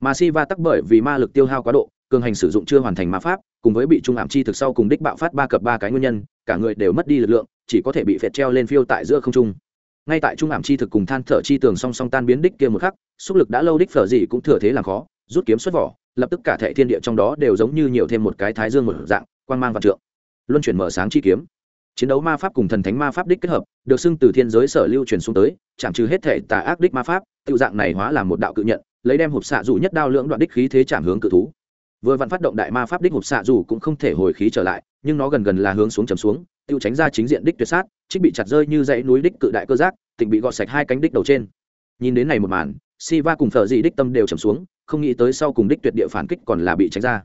[SPEAKER 1] Mà si va tắc bởi vì ma lực tiêu hao quá độ, cường hành sử dụng chưa hoàn thành ma pháp, cùng với bị trung ảm chi thực sau cùng đích bạo phát ba cập ba cái nguyên nhân, cả người đều mất đi lực lượng, chỉ có thể bị Phẹt treo lên phiêu tại giữa không trung. Ngay tại trung ảm chi thực cùng than thở chi tường song song tan biến đích kia một khắc, xúc lực đã lâu đích phở gì cũng thừa thế làm khó rút kiếm xuất vỏ, lập tức cả thệ thiên địa trong đó đều giống như nhiều thêm một cái thái dương một dạng quan mang vạn trượng. Luân chuyển mở sáng chi kiếm. Chiến đấu ma pháp cùng thần thánh ma pháp đích kết hợp, được xưng từ thiên giới sở lưu truyền xuống tới chạm trừ hết thể tà ác đích ma pháp tự dạng này hóa làm một đạo cự nhận, lấy đem hộp xạ dù nhất đao lưỡng đoạn đích khí thế chạm hướng cự thú. Vừa vặn phát động đại ma pháp đích hộp xạ dù cũng không thể hồi khí trở lại, nhưng nó gần gần là hướng xuống chầm xuống tự tránh ra chính diện đích tuyệt sát, trích bị chặt rơi như dãy núi đích cự đại cơ giác, tịnh bị gọt sạch hai cánh đích đầu trên. Nhìn đến này một màn si va cùng thợ dị đích tâm đều trầm xuống không nghĩ tới sau cùng đích tuyệt địa phản kích còn là bị tránh ra.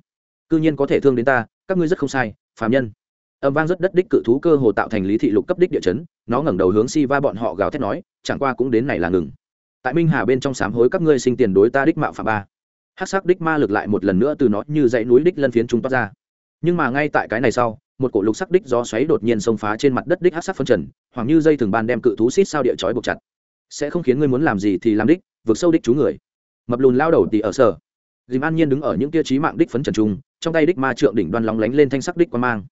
[SPEAKER 1] Cư nhiên có thể thương đến ta, các ngươi rất không sai, phàm nhân. Âm vang rất đất đích cự thú cơ hồ tạo thành lý thị lục cấp đích địa chấn, nó ngẩng đầu hướng si va bọn họ gào thét nói, chẳng qua cũng đến này là ngừng. Tại minh hà bên trong sám hối các ngươi sinh tiền đối ta đích mạo phạm ba. Hát sắc đích ma lực lại một lần nữa từ nó như dãy núi đích lân phiến trung toát ra. Nhưng mà ngay tại cái này sau, một cổ lục sắc đích gió xoáy đột nhiên xông phá trên mặt đất đích hát sắc phân trần hoặc như dây thường ban đem cự thú xít sao địa chói buộc chặt. Sẽ không khiến ngươi muốn làm gì thì làm đích, vượt sâu đích chú người mập lùn lao đầu tỉ ở sở. Dìm an nhiên đứng ở những tia trí mạng đích phấn trần trung, trong tay đích ma trượng đỉnh đoan lóng lánh lên thanh sắc đích quan mang.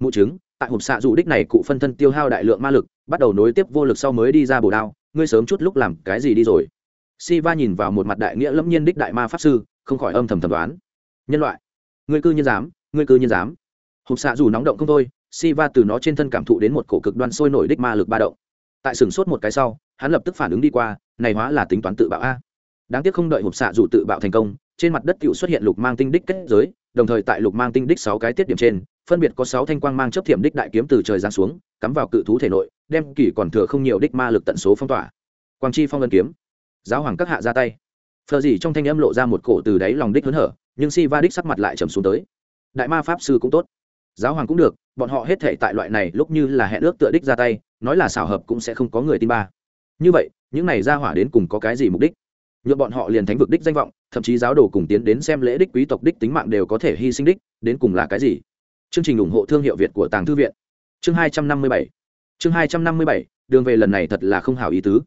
[SPEAKER 1] Mụ chứng tại hộp xạ dù đích này cụ phân thân tiêu hao đại lượng ma lực, bắt đầu nối tiếp vô lực sau mới đi ra bồ đao, ngươi sớm chút lúc làm cái gì đi rồi. Si va nhìn vào một mặt đại nghĩa lẫm nhiên đích đại ma pháp sư, không khỏi âm thầm thầm đoán. Nhân loại, ngươi cư nhân dám, ngươi cư nhân dám. Hộp xạ dù nóng động không thôi si va từ nó trên thân cảm thụ đến một cổ cực đoan sôi nổi đích ma lực ba động. Tại sừng sốt một cái sau, hắn lập tức phản ứng đi qua, này hóa là tính toán tự bạo a đáng tiếc không đợi hộp xạ dù tự bạo thành công, trên mặt đất cựu xuất hiện lục mang tinh đích kết giới, đồng thời tại lục mang tinh đích sáu cái tiết điểm trên, phân biệt có sáu thanh quang mang chấp thiểm đích đại kiếm từ trời giáng xuống, cắm vào cự thú thể nội, đem kỳ còn thừa không nhiều đích ma lực tận số phong tỏa. Quang chi phong lân kiếm. Giáo hoàng các hạ ra tay. Phờ gì trong thanh âm lộ ra một cổ từ đáy lòng đích hớn hở, nhưng si va đích sắc mặt lại trầm xuống tới. Đại ma pháp sư cũng tốt. Giáo hoàng cũng được, bọn họ hết thể tại loại này lúc như là hẹn ước tựa đích ra tay, nói là xảo hợp cũng sẽ không có người tin ba. Như vậy, những này ra hỏa đến cùng có cái gì mục đích? Nhuộm bọn họ liền thánh vực đích danh vọng, thậm chí giáo đồ cùng tiến đến xem lễ đích quý tộc đích tính mạng đều có thể hy sinh đích, đến cùng là cái gì? Chương trình ủng hộ thương hiệu việt của tàng thư viện. Chương hai trăm năm mươi bảy. Chương hai trăm năm mươi bảy, đường về lần này thật là không hảo ý tứ.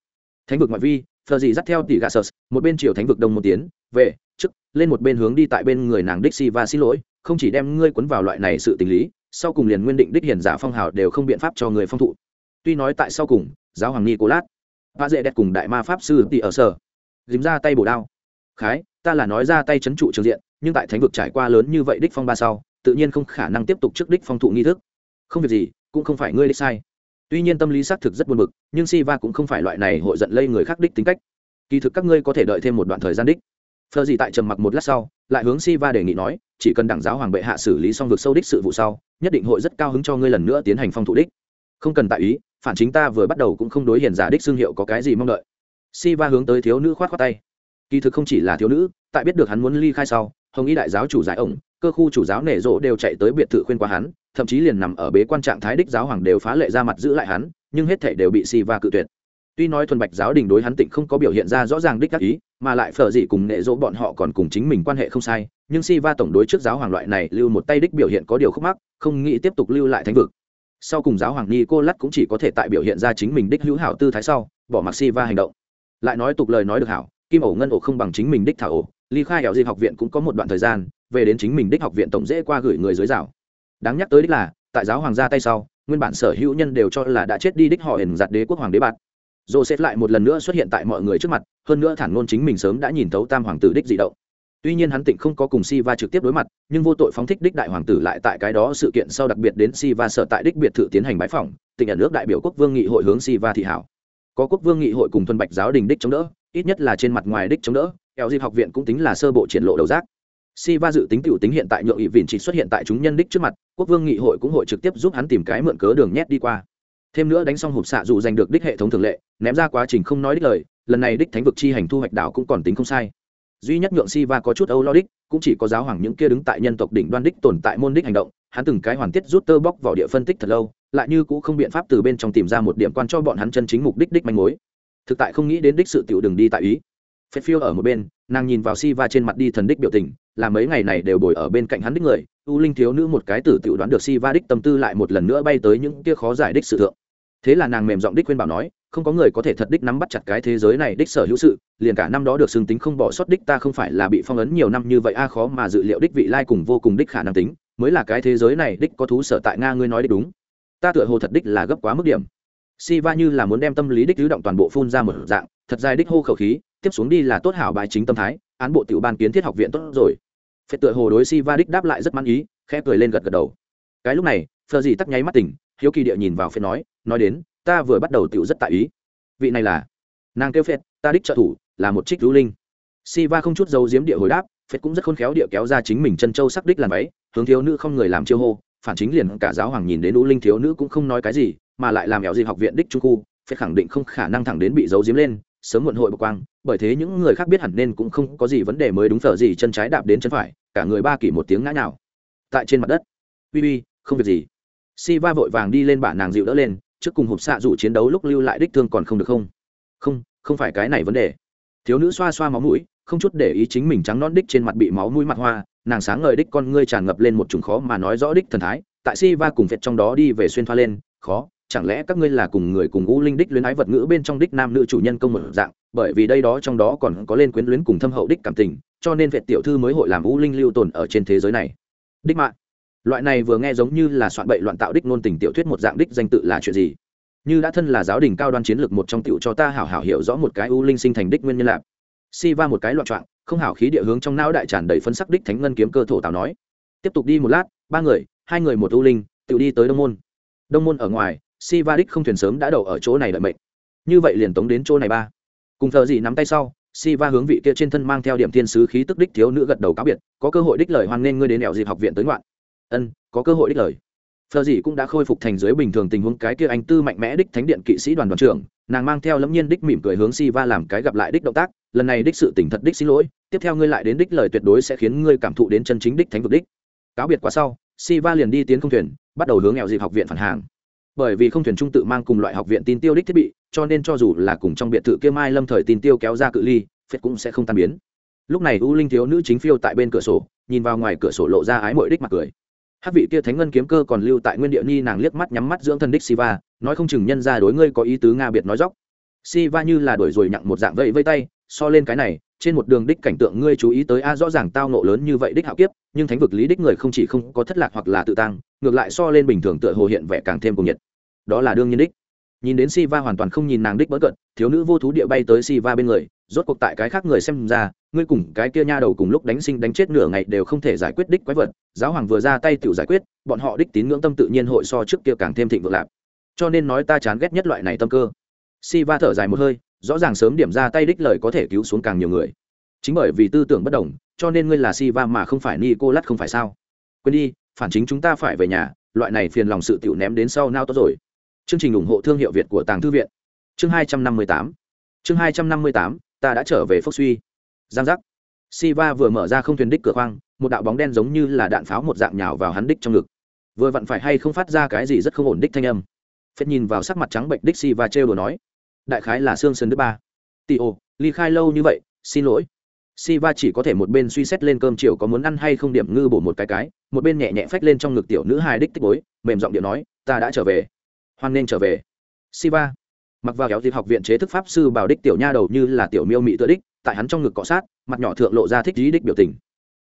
[SPEAKER 1] Thánh vực ngoại vi, phờ gì dắt theo tỷ gà sờ một bên chiều thánh vực đông một tiến, về, trước, lên một bên hướng đi tại bên người nàng đích si và xin lỗi, không chỉ đem ngươi quấn vào loại này sự tình lý, sau cùng liền nguyên định đích hiển giả phong hào đều không biện pháp cho người phong thụ. Tuy nói tại sau cùng, giáo hoàng ni cô lát và dễ đẹp cùng đại ma pháp sư tỷ ở sở dìm ra tay bổ đao. Khái, ta là nói ra tay chấn trụ trường diện, nhưng tại thánh vực trải qua lớn như vậy đích phong ba sau, tự nhiên không khả năng tiếp tục trước đích phong thụ nghi thức. Không việc gì, cũng không phải ngươi đích sai. Tuy nhiên tâm lý xác thực rất buồn bực, nhưng si va cũng không phải loại này hội giận lây người khác đích tính cách. Kỳ thực các ngươi có thể đợi thêm một đoạn thời gian đích. Phờ gì tại trầm mặc một lát sau, lại hướng si va đề nghị nói, chỉ cần đảng giáo hoàng bệ hạ xử lý xong vực sâu đích sự vụ sau, nhất định hội rất cao hứng cho ngươi lần nữa tiến hành phong thụ đích. Không cần tại ý, phản chính ta vừa bắt đầu cũng không đối hiền giả đích xương hiệu có cái gì mong đợi si va hướng tới thiếu nữ khoát khoát tay. Kỳ thực không chỉ là thiếu nữ, tại biết được hắn muốn ly khai sau, hồng y đại giáo chủ giải ổng, cơ khu chủ giáo nể rộ đều chạy tới biệt thự khuyên qua hắn, thậm chí liền nằm ở bế quan trạng thái đích giáo hoàng đều phá lệ ra mặt giữ lại hắn, nhưng hết thể đều bị si va cự tuyệt. Tuy nói thuần bạch giáo đình đối hắn tịnh không có biểu hiện ra rõ ràng đích các ý, mà lại phở dị cùng nệ dỗ bọn họ còn cùng chính mình quan hệ không sai, nhưng si va tổng đối trước giáo hoàng loại này lưu một tay đích biểu hiện có điều khúc mắc, không nghĩ tiếp tục lưu lại thánh vực. Sau cùng giáo hoàng ni cô lắt cũng chỉ có thể tại biểu hiện ra chính mình đích hữu hảo tư thái sau, bỏ mặc si va hành động lại nói tục lời nói được hảo, kim ổ ngân ổ không bằng chính mình đích thảo ổ ly khai hẻo di học viện cũng có một đoạn thời gian, về đến chính mình đích học viện tổng dễ qua gửi người dưới rào. Đáng nhắc tới đích là, tại giáo hoàng ra tay sau, nguyên bản sở hữu nhân đều cho là đã chết đi đích họ ẩn giặt đế quốc hoàng đế bạt joseph lại một lần nữa xuất hiện tại mọi người trước mặt, hơn nữa thản ngôn chính mình sớm đã nhìn thấu tam hoàng tử đích dị động. Tuy nhiên hắn tịnh không có cùng si va trực tiếp đối mặt, nhưng vô tội phóng thích đích đại hoàng tử lại tại cái đó sự kiện sau đặc biệt đến si va sở tại đích biệt thự tiến hành bãi phỏng, tịnh ở nước đại biểu quốc vương nghị hội hướng si va thị hảo có quốc vương nghị hội cùng thuần bạch giáo đình đích chống đỡ, ít nhất là trên mặt ngoài đích chống đỡ eo dịp học viện cũng tính là sơ bộ triển lộ đầu giác si va dự tính t i ể u tính hiện tại nhượng ỵ vịn chỉ xuất hiện tại chúng nhân đích trước mặt, quốc vương nghị hội cũng hội trực tiếp giúp hắn tìm cái mượn cớ đường nhét đi qua. Thêm nữa đánh xong hộp xạ dù giành được đích hệ thống thường lệ, ném ra quá trình không nói đích lời, lần này đích thánh vực chi hành thu hoạch đảo cũng còn tính không sai. Duy nhất nhượng si va có chút âu lo đích cũng chỉ có giáo hoàng những kia đứng tại nhân tộc đỉnh đoan đích tồn tại môn đích hành động, hắn từng cái hoàn tiết rút tơ bóc vào địa phân tích thật lâu, lại như cũng không biện pháp từ bên trong tìm ra một điểm quan cho bọn hắn chân chính mục đích đích manh mối. Thực tại không nghĩ đến đích sự tiểu đừng đi tại ý. Phết phiêu ở một bên, nàng nhìn vào si va trên mặt đi thần đích biểu tình, là mấy ngày này đều bồi ở bên cạnh hắn đích người, u linh thiếu nữ một cái tử tiểu đoán được si va đích tâm tư lại một lần nữa bay tới những kia khó giải đích sự thượng thế là nàng mềm giọng đích khuyên bảo nói, không có người có thể thật đích nắm bắt chặt cái thế giới này đích sở hữu sự, liền cả năm đó được xưng tính không bỏ sót đích ta không phải là bị phong ấn nhiều năm như vậy, a, khó mà dự liệu đích vị lai cùng vô cùng đích khả năng tính, mới là cái thế giới này đích có thú sở tại nga ngươi nói đích đúng. Ta tựa hồ thật đích là gấp quá mức điểm. Si va như là muốn đem tâm lý đích lưu động toàn bộ phun ra một dạng, thật dài đích hô khẩu khí, tiếp xuống đi là tốt hảo bài chính tâm thái, án bộ tiểu ban kiến thiết học viện tốt rồi. Phệt tựa hồ đối si va đích đáp lại rất mãn ý, khẽ cười lên gật gật đầu. Cái lúc này phờ gì tắc nháy mắt tỉnh, hiếu kỳ địa nhìn vào phệt nói nói đến, ta vừa bắt đầu tựu rất tại ý. Vị này là? Nàng kêu phệt ta đích trợ thủ, là một trích lũ linh. Si va không chút dấu diếm địa hồi đáp phệt cũng rất khôn khéo địa kéo ra chính mình chân châu sắc đích làm váy, hướng thiếu nữ không người làm chiêu hô, phản chính liền cả giáo hoàng nhìn đến lũ linh thiếu nữ cũng không nói cái gì, mà lại làm ẻo gì học viện đích trung khu phệt khẳng định không khả năng thẳng đến bị giấu diếm lên, sớm muộn hội bậc quang, bởi thế những người khác biết hẳn nên cũng không có gì vấn đề mới đúng phở gì chân trái đạp đến chân phải, cả người ba kỷ một tiếng ngã nào. tại trên mặt đất. Uy uy, không việc gì. Si va vội vàng đi lên bả nàng dịu đỡ lên trước cùng hộp xạ dụ chiến đấu lúc lưu lại đích thương còn không được không? Không không phải cái này vấn đề. Thiếu nữ xoa xoa máu mũi, không chút để ý chính mình trắng non đích trên mặt bị máu mũi mặt hoa, nàng sáng ngời đích con ngươi tràn ngập lên một chủng khó mà nói rõ đích thần thái, tại si va cùng phệt trong đó đi về xuyên thoa lên, khó, chẳng lẽ các ngươi là cùng người cùng u linh đích luyến ái vật ngữ bên trong đích nam nữ chủ nhân công một dạng, bởi vì đây đó trong đó còn có lên quyến luyến cùng thâm hậu đích cảm tình, cho nên vệ tiểu thư mới hội làm u linh lưu tồn ở trên thế giới này. Đích mạng loại này vừa nghe giống như là soạn bậy loạn tạo đích nôn tình tiểu thuyết một dạng đích danh tự là chuyện gì? Như đã thân là giáo đình cao đoan chiến lược một trong tiểu cho ta hảo hảo hiểu rõ một cái u linh sinh thành đích nguyên nhân lạc si va một cái loạn trọng, không hảo khí địa hướng trong não đại tràn đầy phân sắc đích thánh ngân kiếm cơ thổ tào nói. Tiếp tục đi một lát, ba người, hai người một u linh, tự đi tới đông môn. Đông môn ở ngoài, si va đích không thuyền sớm đã đậu ở chỗ này đợi mệnh. Như vậy liền tống đến chỗ này ba. Cùng thợ gì nắm tay sau, si va hướng vị kia trên thân mang theo điểm thiên sứ khí tức đích thiếu nữ gật đầu cáo biệt, có cơ hội đích lời hoan nghênh ngươi đến đèo dịp học viện tới ngoạn ân, có cơ hội đích lời. Phờ dì cũng đã khôi phục thành giới bình thường tình huống, cái kia anh tư mạnh mẽ đích thánh điện kỵ sĩ đoàn đoàn trưởng, nàng mang theo lẫm nhiên đích mỉm cười hướng si va làm cái gặp lại đích động tác, lần này đích sự tỉnh thật đích xin lỗi, tiếp theo ngươi lại đến đích lời tuyệt đối sẽ khiến ngươi cảm thụ đến chân chính đích thánh vực đích. Cáo biệt quá sau si va liền đi tiến không thuyền, bắt đầu hướng nghèo dịp học viện phản hàng. Bởi vì không thuyền trung tự mang cùng loại học viện tin tiêu đích thiết bị, cho nên cho dù là cùng trong biệt thự kia mai lâm thời tin tiêu kéo ra cự ly, phết cũng sẽ không tan biến. Lúc này u linh thiếu nữ chính phiêu tại bên cửa sổ, nhìn vào ngoài cửa sổ lộ ra ái mội đích mặt cười hát vị kia thánh ngân kiếm cơ còn lưu tại nguyên địa ni nàng liếc mắt nhắm mắt dưỡng thân đích siva, nói không chừng nhân ra đối ngươi có ý tứ nga biệt nói dóc siva như là đổi rồi nhặng một dạng vẫy vây tay, so lên cái này, trên một đường đích cảnh tượng ngươi chú ý tới a, rõ ràng tao nộ lớn như vậy đích hạo kiếp, nhưng thánh vực lý đích người không chỉ không có thất lạc hoặc là tự tăng, ngược lại so lên bình thường tựa hồ hiện vẻ càng thêm cùng nhiệt. Đó là đương nhiên đích. Nhìn đến Siva hoàn toàn không nhìn nàng đích bất cận, thiếu nữ vô thú địa bay tới Siva bên người rốt cuộc tại cái khác người xem ra, ngươi cùng cái kia nha đầu cùng lúc đánh sinh đánh chết nửa ngày đều không thể giải quyết đích quái vật. Giáo hoàng vừa ra tay tự giải quyết, bọn họ đích tín ngưỡng tâm tự nhiên hội so trước kia càng thêm thịnh vượng lạc. Cho nên nói ta chán ghét nhất loại này tâm cơ. Siva thở dài một hơi, rõ ràng sớm điểm ra tay đích lời có thể cứu xuống càng nhiều người. Chính bởi vì tư tưởng bất đồng, cho nên ngươi là Siva mà không phải Nicolas không phải sao? Quên đi, phản chính chúng ta phải về nhà, loại này phiền lòng sự tiểu ném đến sau nao tốt rồi. Chương trình ủng hộ thương hiệu việt của tàng thư viện. Chương hai trăm năm mươi tám. Chương hai trăm năm mươi tám ta đã trở về phúc suy. Giang giác. Siva vừa mở ra không thuyền đích cửa khoang một đạo bóng đen giống như là đạn pháo một dạng nhào vào hắn đích trong ngực. Vừa vặn phải hay không phát ra cái gì rất không ổn đích thanh âm. Phết nhìn vào sắc mặt trắng bệnh đích siva trêu đồ nói đại khái là xương sơn đứa ba. Tì ô ly khai lâu như vậy xin lỗi. Siva chỉ có thể một bên suy xét lên cơm chiều có muốn ăn hay không điểm ngư bổ một cái cái, một bên nhẹ nhẹ phách lên trong ngực tiểu nữ hài đích tích bối, mềm giọng điệu nói, ta đã trở về. Hoan nên trở về. Siva mặc vào kéo dịp học viện chế thức pháp sư bảo đích tiểu nha đầu như là tiểu miêu mị tự đích, tại hắn trong ngực cọ sát, mặt nhỏ thượng lộ ra thích dí đích biểu tình.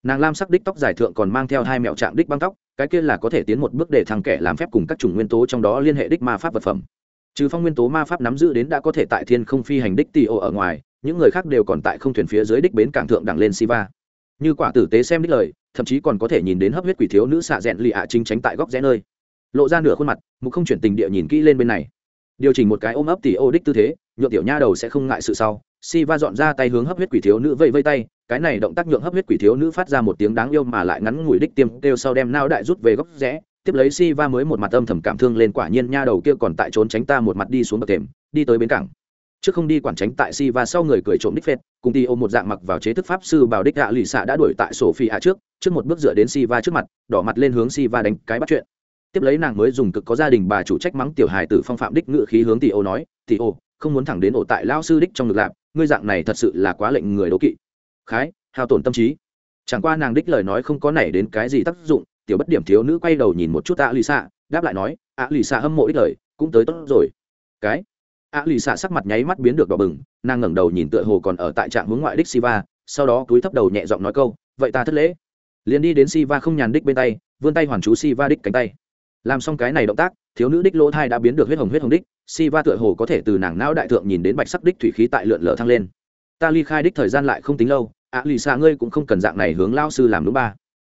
[SPEAKER 1] Nàng lam sắc đích tóc dài thượng còn mang theo hai mẹo trạng đích băng tóc, cái kia là có thể tiến một bước để thằng kẻ làm phép cùng các chủng nguyên tố trong đó liên hệ đích ma pháp vật phẩm. Trừ phong nguyên tố ma pháp nắm giữ đến đã có thể tại thiên không phi hành đích tì ô ở ngoài, những người khác đều còn tại không thuyền phía dưới đích bến cảng thượng đẳng lên siva. Như quả tử tế xem đích lời, thậm chí còn có thể nhìn đến hấp huyết quỷ thiếu nữ xạ rẽn lì ạ chính tránh tại góc rẽ nơi. Lộ ra nửa khuôn mặt, mục không chuyển tình địa nhìn kỹ lên bên này điều chỉnh một cái ôm ấp tỷ ô đích tư thế, nhượng tiểu nha đầu sẽ không ngại sự sau. Si va dọn ra tay hướng hấp huyết quỷ thiếu nữ vây vây tay, cái này động tác nhượng hấp huyết quỷ thiếu nữ phát ra một tiếng đáng yêu mà lại ngắn ngủi đích tiêm kêu sau đem nao đại rút về góc rẽ, tiếp lấy si va mới một mặt âm thầm cảm thương lên quả nhiên nha đầu kia còn tại trốn tránh ta một mặt đi xuống bậc thềm, đi tới bến cảng. Trước không đi quản tránh tại si va sau người cười trộm đích phết, cùng ti ôm một dạng mặc vào chế thức pháp sư bảo đích hạ lì xạ đã đuổi tại sổ phi hạ trước trước một bước dựa đến si va trước mặt, đỏ mặt lên hướng si va đánh cái bắt chuyện tiếp lấy nàng mới dùng cực có gia đình bà chủ trách mắng tiểu hài tử phong phạm đích ngự khí hướng tỷ ô nói tỷ ô, không muốn thẳng đến ổ tại lao sư đích trong ngực lạp, ngươi dạng này thật sự là quá lệnh người đố kỵ. Khái, hao tổn tâm trí. Chẳng qua nàng đích lời nói không có nảy đến cái gì tác dụng, tiểu bất điểm thiếu nữ quay đầu nhìn một chút ạ lì xạ đáp lại nói ạ lì xạ hâm mộ đích lời, cũng tới tốt rồi. Cái? Ạ lì xạ sắc mặt nháy mắt biến được đỏ bừng, nàng ngẩng đầu nhìn tựa hồ còn ở tại trạm hướng ngoại đích siva, sau đó túi thấp đầu nhẹ giọng nói câu, vậy ta thất lễ. Liền đi đến siva không nhàn đích bên tay, vươn tay hoàn chú siva đích cánh tay làm xong cái này động tác, thiếu nữ đích lỗ thai đã biến được huyết hồng huyết hồng đích si va tựa hồ có thể từ nàng não đại thượng nhìn đến bạch sắc đích thủy khí tại lượn lờ thăng lên. Ta ly khai đích thời gian lại không tính lâu, ạ, lì xa ngươi cũng không cần dạng này hướng lao sư làm đúng ba.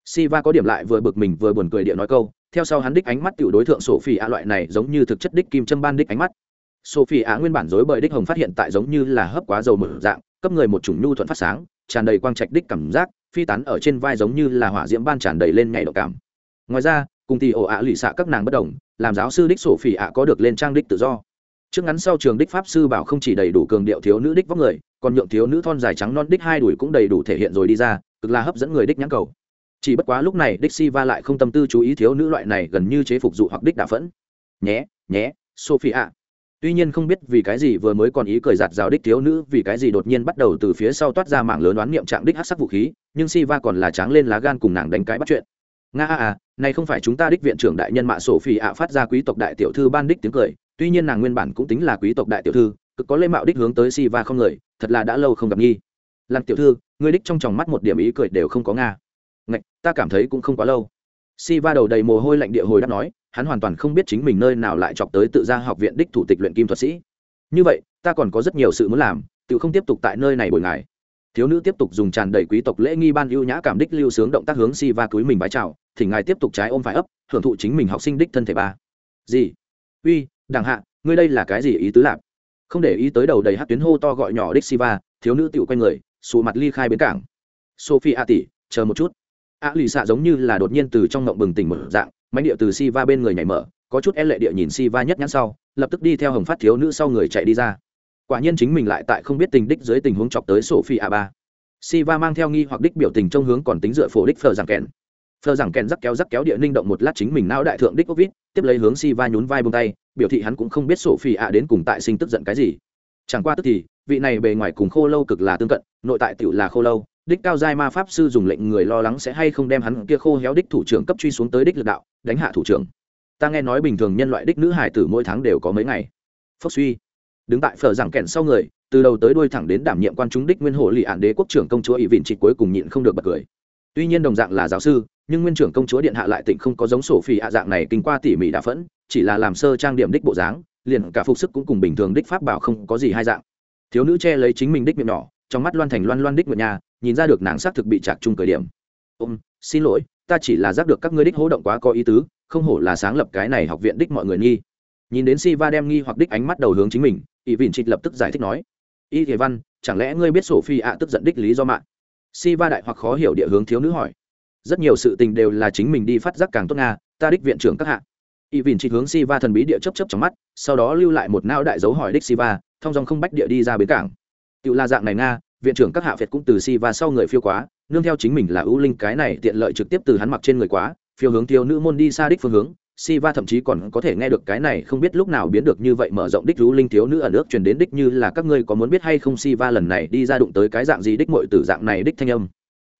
[SPEAKER 1] Si va có điểm lại vừa bực mình vừa buồn cười địa nói câu, theo sau hắn đích ánh mắt tiểu đối tượng sổ phi ạ loại này giống như thực chất đích kim châm ban đích ánh mắt. Sổ phi ạ nguyên bản dối bời đích hồng phát hiện tại giống như là hấp quá dầu mở dạng, cấp người một chủng nhu thuận phát sáng, tràn đầy quang trạch đích cảm giác, phi tán ở trên vai giống như là hỏa diễm ban tràn đầy lên nhảy độ cảm. Ngoài ra cùng thì ổ ạ lụy xạ các nàng bất đồng, làm giáo sư đích sổ phỉ ạ có được lên trang đích tự do. Trước ngắn sau trường đích pháp sư bảo không chỉ đầy đủ cường điệu thiếu nữ đích vóc người, còn nhượng thiếu nữ thon dài trắng non đích hai đùi cũng đầy đủ thể hiện rồi đi ra, cực là hấp dẫn người đích nhãn cầu. Chỉ bất quá lúc này đích si va lại không tâm tư chú ý thiếu nữ loại này gần như chế phục dụ hoặc đích đà phẫn. Nhé nhé, sophie ạ. Tuy nhiên không biết vì cái gì vừa mới còn ý cười giạt rào đích thiếu nữ, vì cái gì đột nhiên bắt đầu từ phía sau toát ra mạng lớn đoán niệm trạng đích hát sắc vũ khí, nhưng si va còn là tráng lên lá gan cùng nàng đánh cái bắt chuyện nga a à này không phải chúng ta đích viện trưởng đại nhân mạ sổ phi ạ phát ra quý tộc đại tiểu thư ban đích tiếng cười, tuy nhiên nàng nguyên bản cũng tính là quý tộc đại tiểu thư, cực có lễ mạo đích hướng tới si va không người, thật là đã lâu không gặp nghi làm tiểu thư, người đích trong tròng mắt một điểm ý cười đều không có nga. Ngạch, ta cảm thấy cũng không quá lâu. Si va đầu đầy mồ hôi lạnh địa hồi đáp nói, hắn hoàn toàn không biết chính mình nơi nào lại chọc tới tự ra học viện đích thủ tịch luyện kim thuật sĩ. Như vậy, ta còn có rất nhiều sự muốn làm, tự không tiếp tục tại nơi này buổi ngày thiếu nữ tiếp tục dùng tràn đầy quý tộc lễ nghi ban ưu nhã cảm đích lưu sướng động tác hướng si va túi mình bái chào thì ngài tiếp tục trái ôm phải ấp, hưởng thụ chính mình học sinh đích thân thể ba. Gì? Uy, đằng hạ, ngươi đây là cái gì ý tứ lạp? Không để ý tới đầu đầy hát tuyến hô to gọi nhỏ đích si va thiếu nữ tựu q u a người, xù mặt ly khai bến cảng. Sophie a tỷ, chờ một chút. A lì xạ giống như là đột nhiên từ trong ngộng bừng tỉnh mở dạng, mánh địa từ si va bên người nhảy mở, có chút e lệ địa nhìn si va nhất nhãn sau, lập tức đi theo hồng phát thiếu nữ sau người chạy đi ra quả nhiên chính mình lại tại không biết tình đích dưới tình huống chọc tới sophie a ba. Siva mang theo nghi hoặc đích biểu tình trong hướng còn tính dựa phổ đích phờ giảng kèn. Phờ giảng kèn rắc kéo rắc kéo địa ninh động một lát chính mình não đại thượng đích ốc vít tiếp lấy hướng Siva nhún vai bông tay, biểu thị hắn cũng không biết sophie a đến cùng tại sinh tức giận cái gì. Chẳng qua tức thì, vị này bề ngoài cùng khô lâu cực là tương cận, nội tại tựu là khô lâu, đích cao giai ma pháp sư dùng lệnh người lo lắng sẽ hay không đem hắn kia khô héo đích thủ trưởng cấp truy xuống tới đích lực đạo, đánh hạ thủ trưởng. Ta nghe nói bình thường nhân loại đích nữ hải tử mỗi tháng đều có mấy ngày. Phốc suy đứng tại phở giảng kẹn sau người, từ đầu tới đuôi thẳng đến đảm nhiệm quan chúng đích nguyên hồ lì ạn đế quốc trưởng công chúa ỵ vịn trị cuối cùng nhịn không được bật cười. Tuy nhiên đồng dạng là giáo sư, nhưng nguyên trưởng công chúa điện hạ lại tỉnh không có giống sổ phi hạ dạng này kinh qua tỉ mỉ đà phẫn, chỉ là làm sơ trang điểm đích bộ dáng, liền cả phục sức cũng cùng bình thường đích pháp bảo không có gì hai dạng. Thiếu nữ che lấy chính mình đích miệng nhỏ, trong mắt loan thành loan loan đích nguyện nhà nhìn ra được nàng xác thực bị chạc chung cởi điểm. Ôm, xin lỗi, ta chỉ là giác được các ngươi đích hỗ động quá có ý tứ, không hổ là sáng lập cái này học viện đích mọi người nghi. Nhìn đến si va đem nghi hoặc đích ánh mắt đầu hướng chính mình ỷ vịn trịch lập tức giải thích nói, y thế văn, chẳng lẽ ngươi biết sổ phi ạ tức giận đích lý do mạng si va đại hoặc khó hiểu địa hướng thiếu nữ hỏi, rất nhiều sự tình đều là chính mình đi phát giác càng tốt nga, ta đích viện trưởng các hạ. Y Vịn trịch hướng si va thần bí địa chấp chấp trong mắt, sau đó lưu lại một não đại dấu hỏi đích si va, thông dòng không bách địa đi ra bến cảng. Tự la dạng này nga, viện trưởng các hạ việt cũng từ si va sau người phiêu quá, nương theo chính mình là ưu linh cái này tiện lợi trực tiếp từ hắn mặc trên người quá, phiêu hướng thiếu nữ môn đi xa đích phương hướng si va thậm chí còn có thể nghe được cái này, không biết lúc nào biến được như vậy, mở rộng đích rú linh thiếu nữ ở nước truyền đến đích như là các ngươi có muốn biết hay không? Si va lần này đi ra đụng tới cái dạng gì đích mội từ dạng này đích thanh âm?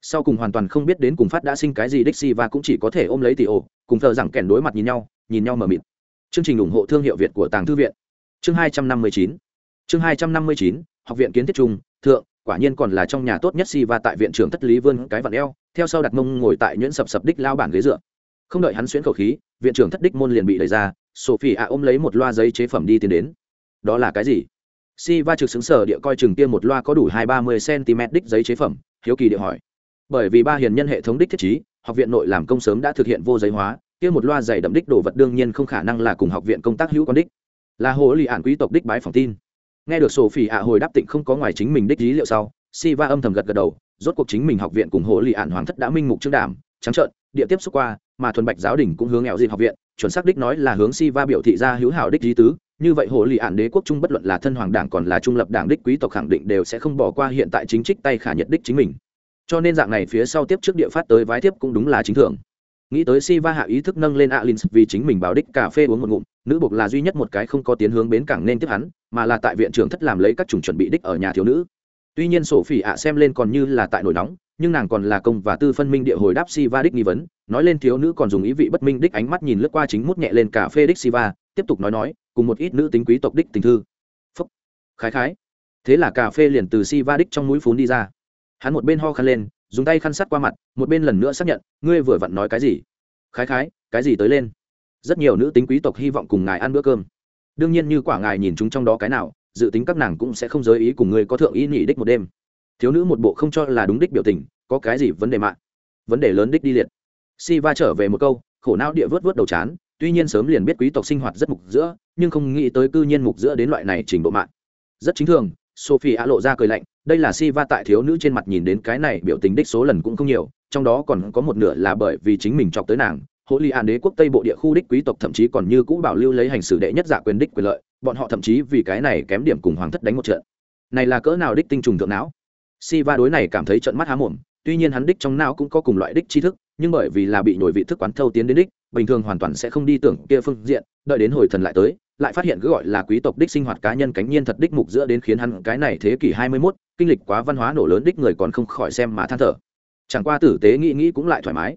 [SPEAKER 1] Sau cùng hoàn toàn không biết đến cùng phát đã sinh cái gì đích si va cũng chỉ có thể ôm lấy tỷ ổ, cùng thờ rằng kèn đối mặt nhìn nhau nhìn nhau mờ mịt. Chương trình ủng hộ thương hiệu việt của tàng thư viện. Chương hai trăm năm mươi chín. Chương hai trăm năm mươi chín, học viện kiến thiết trung, thượng, quả nhiên còn là trong nhà tốt nhất si va tại viện trưởng thất lý vươn cái vặn eo, theo sau đặt mông ngồi tại nhuyễn sập sập đích lao bản ghế dựa không đợi hắn xuyễn khẩu khí, viện trưởng thất đích môn liền bị đẩy ra sophie ạ ôm lấy một loa giấy chế phẩm đi tiến đến. Đó là cái gì? Si va trực xứng sở địa coi chừng tiêm một loa có đủ hai ba mươi cm đích giấy chế phẩm, hiếu kỳ địa hỏi. Bởi vì ba hiền nhân hệ thống đích thiết trí, học viện nội làm công sớm đã thực hiện vô giấy hóa tiêm một loa giày đậm đích đồ vật đương nhiên không khả năng là cùng học viện công tác hữu con đích. Là hồ lì ạn quý tộc đích bái phòng tin. Nghe được sổ phỉ ạ hồi đáp tịnh không có ngoài chính mình đích lý liệu sau si va âm thầm gật gật đầu, rốt cuộc chính mình học viện cùng hồ lì ạn hoàng thất đã minh mục trước đảm trắng trợn, địa tiếp xúc qua, mà thuần bạch giáo đình cũng hướng nghèo dịp học viện, chuẩn xác đích nói là hướng si va biểu thị ra hữu hảo đích di tứ. Như vậy hồ lì ạn đế quốc trung bất luận là thân hoàng đảng còn là trung lập đảng đích quý tộc khẳng định đều sẽ không bỏ qua hiện tại chính trích tay khả nhật đích chính mình. Cho nên dạng này phía sau tiếp trước địa phát tới vái tiếp cũng đúng là chính thường nghĩ tới si va hạ ý thức nâng lên alin vì chính mình bảo đích cà phê uống một ngụm, nữ buộc là duy nhất một cái không có tiến hướng bến cảng nên tiếp hắn, mà là tại viện trưởng thất làm lấy các chủng chuẩn bị đích ở nhà thiếu nữ tuy nhiên sổ phỉ ạ xem lên còn như là tại nổi nóng, nhưng nàng còn là công và tư phân minh địa hồi đáp siva đích nghi vấn, nói lên thiếu nữ còn dùng ý vị bất minh đích ánh mắt nhìn lướt qua chính mút nhẹ lên cà phê đích siva, tiếp tục nói nói, cùng một ít nữ tính quý tộc đích tình thư. Phúc. Khái khái. Thế là cà phê liền từ siva đích trong mũi phún đi ra. Hắn một bên ho khăn lên, dùng tay khăn sát qua mặt, một bên lần nữa xác nhận, ngươi vừa vặn nói cái gì? Khái khái, cái gì tới lên? Rất nhiều nữ tính quý tộc hy vọng cùng ngài ăn bữa cơm. Đương nhiên như quả ngài nhìn chúng trong đó cái nào dự tính các nàng cũng sẽ không giới ý cùng ngươi có thượng ý nghỉ đích một đêm. Thiếu nữ một bộ không cho là đúng đích biểu tình, có cái gì vấn đề mạng vấn đề lớn đích đi liệt. Si va trở về một câu, khổ não địa vớt vớt đầu chán, tuy nhiên sớm liền biết quý tộc sinh hoạt rất mục giữa, nhưng không nghĩ tới cư nhiên mục giữa đến loại này trình độ mạng rất chính thường sophie a lộ ra cười lạnh, đây là si va tại thiếu nữ trên mặt nhìn đến cái này biểu tình đích số lần cũng không nhiều, trong đó còn có một nửa là bởi vì chính mình chọc tới nàng hộ lì an đế quốc tây bộ địa khu đích quý tộc thậm chí còn như cũ bảo lưu lấy hành xử đệ nhất giả quyền đích quyền lợi bọn họ thậm chí vì cái này kém điểm cùng hoàng thất đánh một trận. Này là cỡ nào đích tinh trùng thượng não? Si va đối này cảm thấy trận mắt há mồm tuy nhiên hắn đích trong não cũng có cùng loại đích tri thức nhưng bởi vì là bị nhồi vị thức quán thâu tiến đến đích bình thường hoàn toàn sẽ không đi tưởng kia phương diện đợi đến hồi thần lại tới lại phát hiện cứ gọi là quý tộc đích sinh hoạt cá nhân cánh nhiên thật đích mục giữa đến khiến hắn cái này thế kỷ hai mươi 21, kinh lịch quá văn hóa nổ lớn đích người còn không khỏi xem mà than thở. Chẳng qua tử tế nghĩ nghĩ cũng lại thoải mái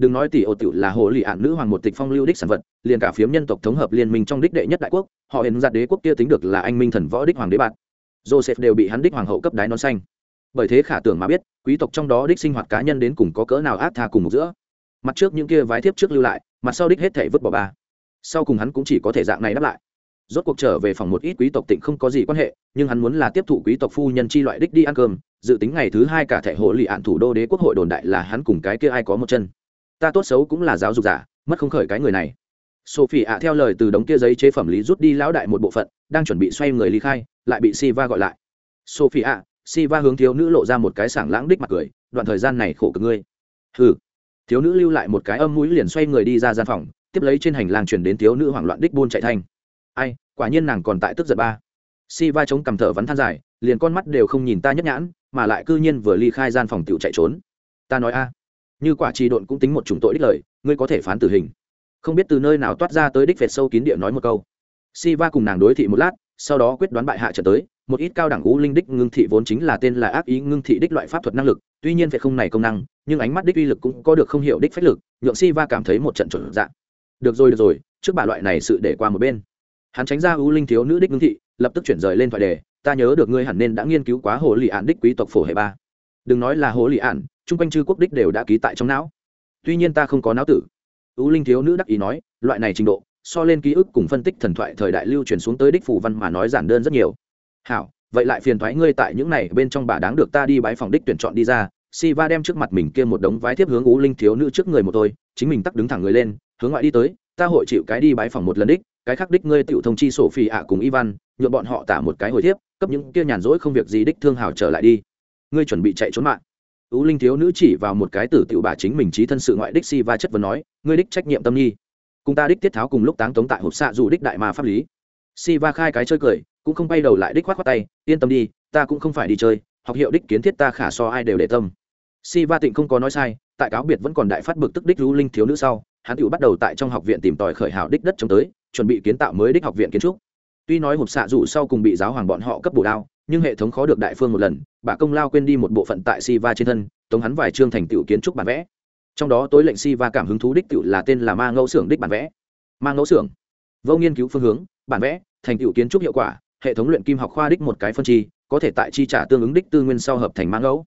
[SPEAKER 1] đừng nói tỷ ô tiểu là hồ lì ạn nữ hoàng một tịch phong lưu đích sản vật, liền cả phiếm nhân tộc thống hợp liên minh trong đích đệ nhất đại quốc, họ hiện giặt đế quốc kia tính được là anh minh thần võ đích hoàng đế bạn. Joseph đều bị hắn đích hoàng hậu cấp đái non xanh. Bởi thế khả tưởng mà biết, quý tộc trong đó đích sinh hoạt cá nhân đến cùng có cỡ nào ác tha cùng một giữa. Mặt trước những kia vái thiếp trước lưu lại, mặt sau đích hết thể vứt bỏ ba. Sau cùng hắn cũng chỉ có thể dạng này đáp lại. Rốt cuộc trở về phòng một ít quý tộc tịnh không có gì quan hệ, nhưng hắn muốn là tiếp thụ quý tộc phu nhân chi loại đích đi ăn cơm, dự tính ngày thứ hai cả thể hộ lì ạn thủ đô đế quốc hội đồn đại là hắn cùng cái kia ai có một chân ta tốt xấu cũng là giáo dục giả, mất không khởi cái người này. Sophie ạ, theo lời từ đống kia giấy chế phẩm lý rút đi lão đại một bộ phận, đang chuẩn bị xoay người ly khai, lại bị siva gọi lại. Sophie ạ, siva hướng thiếu nữ lộ ra một cái sảng lãng đích mặt cười, đoạn thời gian này khổ cực ngươi. Ừ thiếu nữ lưu lại một cái âm mũi liền xoay người đi ra gian phòng, tiếp lấy trên hành lang chuyển đến thiếu nữ hoảng loạn đích buôn chạy thanh. Ai, quả nhiên nàng còn tại tức giận ba. Siva chống cầm thở vắn than dài, liền con mắt đều không nhìn ta nhất nhãn, mà lại cư nhiên vừa ly khai gian phòng tựu chạy trốn. Ta nói a như quả trì độn cũng tính một chủng tội đích lời, ngươi có thể phán tử hình. Không biết từ nơi nào toát ra tới đích vệt sâu kín địa nói một câu. Si va cùng nàng đối thị một lát, sau đó quyết đoán bại hạ trở tới, một ít cao đẳng ngũ linh đích ngưng thị vốn chính là tên là ác ý ngưng thị đích loại pháp thuật năng lực, tuy nhiên vệt không này công năng, nhưng ánh mắt đích uy lực cũng có được không hiểu đích phách lực, nhượng si va cảm thấy một trận chuẩn dạng được rồi được rồi, trước bà loại này sự để qua một bên. Hắn tránh ra ưu linh thiếu nữ đích ngưng thị, lập tức chuyển rời lên thoại đề, ta nhớ được ngươi hẳn nên đã nghiên cứu quá hồ lì ạn đích quý tộc phổ hệ ba. Đừng nói là hồ lì ạn chung quanh chư quốc đích đều đã ký tại trong não. Tuy nhiên ta không có não tử. Ưu linh thiếu nữ đắc ý nói, loại này trình độ, so lên ký ức cùng phân tích thần thoại thời đại lưu truyền xuống tới đích phủ văn mà nói giản đơn rất nhiều. Hảo, vậy lại phiền thoái ngươi tại những này bên trong bà đáng được ta đi bãi phòng đích tuyển chọn đi ra. Si va đem trước mặt mình kia một đống vái tiếp hướng ú linh thiếu nữ trước người một tôi, chính mình tắc đứng thẳng người lên, hướng ngoại đi tới, ta hội chịu cái đi bãi phòng một lần đích, cái khác đích ngươi tựu thông chi sổ phi ạ cùng ivan nhuộm bọn họ tả một cái hồi thiếp, cấp những kia nhàn rỗi không việc gì đích thương hào trở lại đi. Ngươi chuẩn bị chạy trốn mạng ú linh thiếu nữ chỉ vào một cái tử tiểu bà chính mình trí thân sự ngoại đích si và chất vấn nói, ngươi đích trách nhiệm tâm nhi. Cùng ta đích tiết tháo cùng lúc táng tống tại hộp xạ dù đích đại mà pháp lý. Si va khai cái chơi cười, cũng không bay đầu lại đích khoát khoát tay, yên tâm đi, ta cũng không phải đi chơi, học hiệu đích kiến thiết ta khả so ai đều để tâm. Si va tịnh không có nói sai, tại cáo biệt vẫn còn đại phát bực tức đích ú linh thiếu nữ sau, hắn tự bắt đầu tại trong học viện tìm tòi khởi hảo đích đất chống tới, chuẩn bị kiến tạo mới đích học viện kiến trúc. Tuy nói hộp xạ dù sau cùng bị giáo hoàng bọn họ cấp bổ đao nhưng hệ thống khó được đại phương một lần, bà công lao quên đi một bộ phận tại si va trên thân, tống hắn vài chương thành tựu kiến trúc bản vẽ. Trong đó tối lệnh si va cảm hứng thú đích tựu là tên là ma ngẫu xưởng đích bản vẽ. Ma ngẫu xưởng vô nghiên cứu phương hướng, bản vẽ, thành tựu kiến trúc hiệu quả, hệ thống luyện kim học khoa đích một cái phân chi, có thể tại chi trả tương ứng đích tư nguyên sau hợp thành ma ngẫu.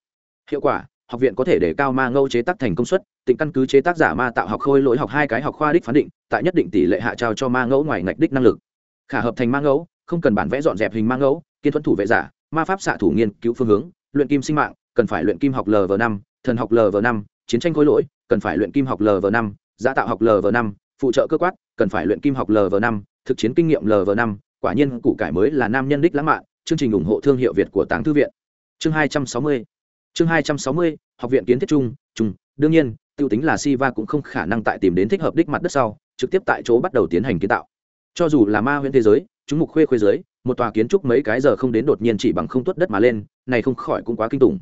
[SPEAKER 1] Hiệu quả, học viện có thể để cao ma ngẫu chế tác thành công suất tỉnh căn cứ chế tác giả ma tạo học khôi lỗi học hai cái học khoa đích phán định, tại nhất định tỷ lệ hạ trao cho ma ngẫu ngoài ngạch đích năng lực. Khả hợp thành ma ngẫu, không cần bản vẽ dọn dẹp hình ma ngẫu, kiên thuẫn thủ vệ giả ma pháp xạ thủ nghiên cứu phương hướng, luyện kim sinh mạng, cần phải luyện kim học lv năm, thần học lv năm, chiến tranh khối lỗi, cần phải luyện kim học lv năm, giả tạo học lv năm, phụ trợ cơ quát, cần phải luyện kim học lv năm, thực chiến kinh nghiệm lv năm, quả nhiên củ cải mới là nam nhân đích lãng mạn, chương trình ủng hộ thương hiệu việt của Táng thư viện. Chương 260 chương 260 học viện kiến thiết trung trung đương nhiên, tiêu tính là Siva cũng không khả năng tại tìm đến thích hợp đích mặt đất sau, trực tiếp tại chỗ bắt đầu tiến hành kiến tạo. Cho dù là ma huyện thế giới, chúng mục khuê khuê giới một tòa kiến trúc mấy cái giờ không đến đột nhiên chỉ bằng không tuất đất mà lên, này không khỏi cũng quá kinh tủng.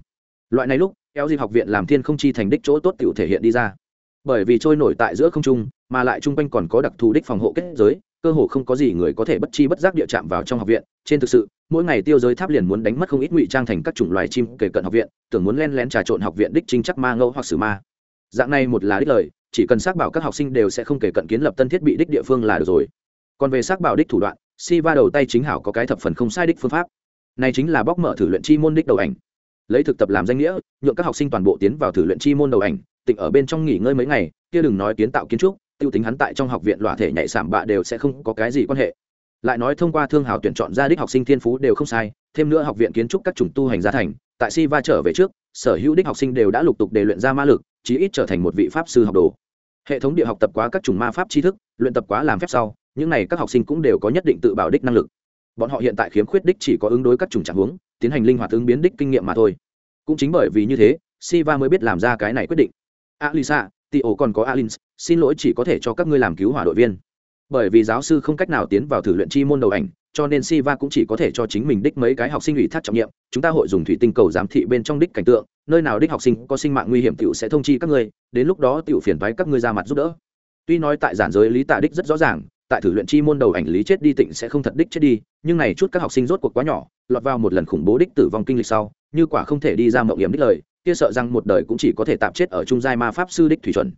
[SPEAKER 1] Loại này lúc, eo dịp học viện làm thiên không chi thành đích chỗ tốt tiểu thể hiện đi ra. Bởi vì trôi nổi tại giữa không trung, mà lại chung quanh còn có đặc thù đích phòng hộ kết giới, cơ hồ không có gì người có thể bất chi bất giác địa chạm vào trong học viện. Trên thực sự, mỗi ngày tiêu giới tháp liền muốn đánh mất không ít ngụy trang thành các chủng loài chim kể cận học viện, tưởng muốn len lén trà trộn học viện đích trinh chắc ma ngẫu hoặc sử ma. Dạng này một là đích lời, chỉ cần xác bảo các học sinh đều sẽ không kể cận kiến lập tân thiết bị đích địa phương là được rồi. Còn về xác bảo đích thủ đoạn si va đầu tay chính hảo có cái thập phần không sai đích phương pháp. Này chính là bóc mở thử luyện chi môn đích đầu ảnh. Lấy thực tập làm danh nghĩa, nhượng các học sinh toàn bộ tiến vào thử luyện chi môn đầu ảnh, tịnh ở bên trong nghỉ ngơi mấy ngày, kia đừng nói kiến tạo kiến trúc, tiêu tính hắn tại trong học viện lọa thể nhảy sảm bạ đều sẽ không có cái gì quan hệ. Lại nói thông qua thương hào tuyển chọn ra đích học sinh thiên phú đều không sai, thêm nữa học viện kiến trúc các chủng tu hành gia thành, tại si va trở về trước, sở hữu đích học sinh đều đã lục tục đề luyện ra ma lực, chí ít trở thành một vị pháp sư học đồ. Hệ thống địa học tập quá các chủng ma pháp tri thức, luyện tập quá làm phép sau những này các học sinh cũng đều có nhất định tự bảo đích năng lực. Bọn họ hiện tại khiếm khuyết đích chỉ có ứng đối các chủng trạng huống tiến hành linh hoạt ứng biến đích kinh nghiệm mà thôi. Cũng chính bởi vì như thế siva mới biết làm ra cái này quyết định. Alisa tio còn có alin xin lỗi chỉ có thể cho các ngươi làm cứu hỏa đội viên. Bởi vì giáo sư không cách nào tiến vào thử luyện chi môn đầu ảnh cho nên Siva cũng chỉ có thể cho chính mình đích mấy cái học sinh ủy thác trọng nhiệm, chúng ta hội dùng thủy tinh cầu giám thị bên trong đích cảnh tượng, nơi nào đích học sinh có sinh mạng nguy hiểm tiểu sẽ thông chi các ngươi, đến lúc đó tiểu phiền toái các ngươi ra mặt giúp đỡ. Tuy nói tại giản giới lý tạ đích rất rõ ràng, tại thử luyện chi môn đầu ảnh lý chết đi tịnh sẽ không thật đích chết đi, nhưng này chút các học sinh rốt cuộc quá nhỏ, lọt vào một lần khủng bố đích tử vong kinh lịch sau, như quả không thể đi ra mộng hiểm đích lời, kia sợ rằng một đời cũng chỉ có thể tạm chết ở trung giai ma pháp sư đích thủy chuẩn.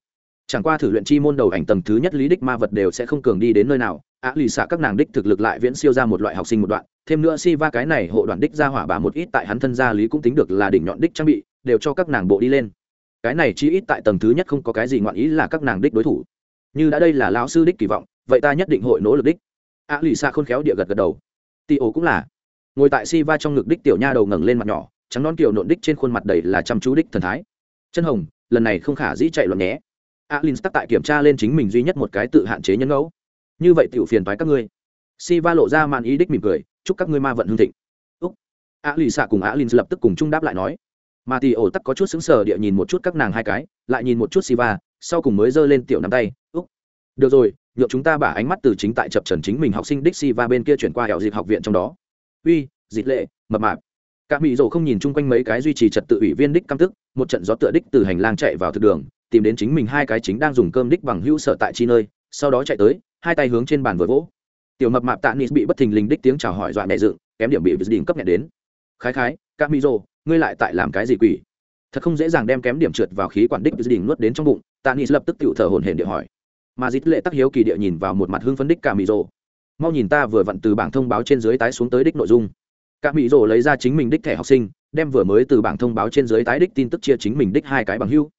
[SPEAKER 1] Chẳng qua thử luyện chi môn đầu ảnh tầng thứ nhất lý đích ma vật đều sẽ không cường đi đến nơi nào á lì xạ các nàng đích thực lực lại viễn siêu ra một loại học sinh một đoạn thêm nữa si va cái này hộ đoạn đích ra hỏa bà một ít tại hắn thân gia lý cũng tính được là đỉnh nhọn đích trang bị đều cho các nàng bộ đi lên. Cái này chi ít tại tầng thứ nhất không có cái gì ngoạn ý là các nàng đích đối thủ. Như đã đây là lão sư đích kỳ vọng vậy ta nhất định hội nỗ lực đích. A lì xa khôn khéo địa gật gật đầu. Tì ổ cũng là. Ngồi tại si va trong ngực đích tiểu nha đầu ngẩng lên mặt nhỏ, trắng non kiểu nộn đích trên khuôn mặt đầy là chăm chú đích thần thái. Chân hồng, lần này không khả dĩ chạy loạn nhé. Alin tắc tại kiểm tra lên chính mình duy nhất một cái tự hạn chế nhân ngẫu. Như vậy tiểu phiền toái các ngươi. Si va lộ ra màn ý đích mỉm cười, chúc các ngươi ma vận hương thịnh. Úc. A lì xạ cùng alin lập tức cùng chung đáp lại nói. Mà thì ổ tắc có chút xứng sờ địa nhìn một chút các nàng hai cái, lại nhìn một chút si va, sau cùng mới giơ lên tiểu nắm tay. Úc. Được rồi nhượng chúng ta bả ánh mắt từ chính tại chập trần chính mình học sinh đích si va bên kia chuyển qua hẻo dịp học viện trong đó. Uy dịp lệ, mập mạp. Các mỹ rồ không nhìn chung quanh mấy cái duy trì trật tự ủy viên đích căm tức, một trận gió tựa đích từ hành lang chạy vào thực đường, tìm đến chính mình hai cái chính đang dùng cơm đích bằng hữu sở tại chi nơi, sau đó chạy tới, hai tay hướng trên bàn vừa vỗ. Tiểu mập mạp tạ nít bị bất thình lình đích tiếng chào hỏi dọa mẹ dựng, kém điểm bị đỉnh cấp nhẹ đến. Khái khái các mỹ rồ, ngươi lại tại làm cái gì quỷ? Thật không dễ dàng đem kém điểm trượt vào khí quản đích đỉnh nuốt đến trong bụng, tạ nít lập tức tự thở hổn hển địa hỏi mà dít lệ tắc hiếu kỳ địa nhìn vào một mặt hưng phấn đích cả mỹ rồ. Mau nhìn ta vừa vặn từ bảng thông báo trên dưới tái xuống tới đích nội dung. Cả mỹ rồ lấy ra chính mình đích thẻ học sinh, đem vừa mới từ bảng thông báo trên dưới tái đích tin tức chia chính mình đích hai cái bằng hưu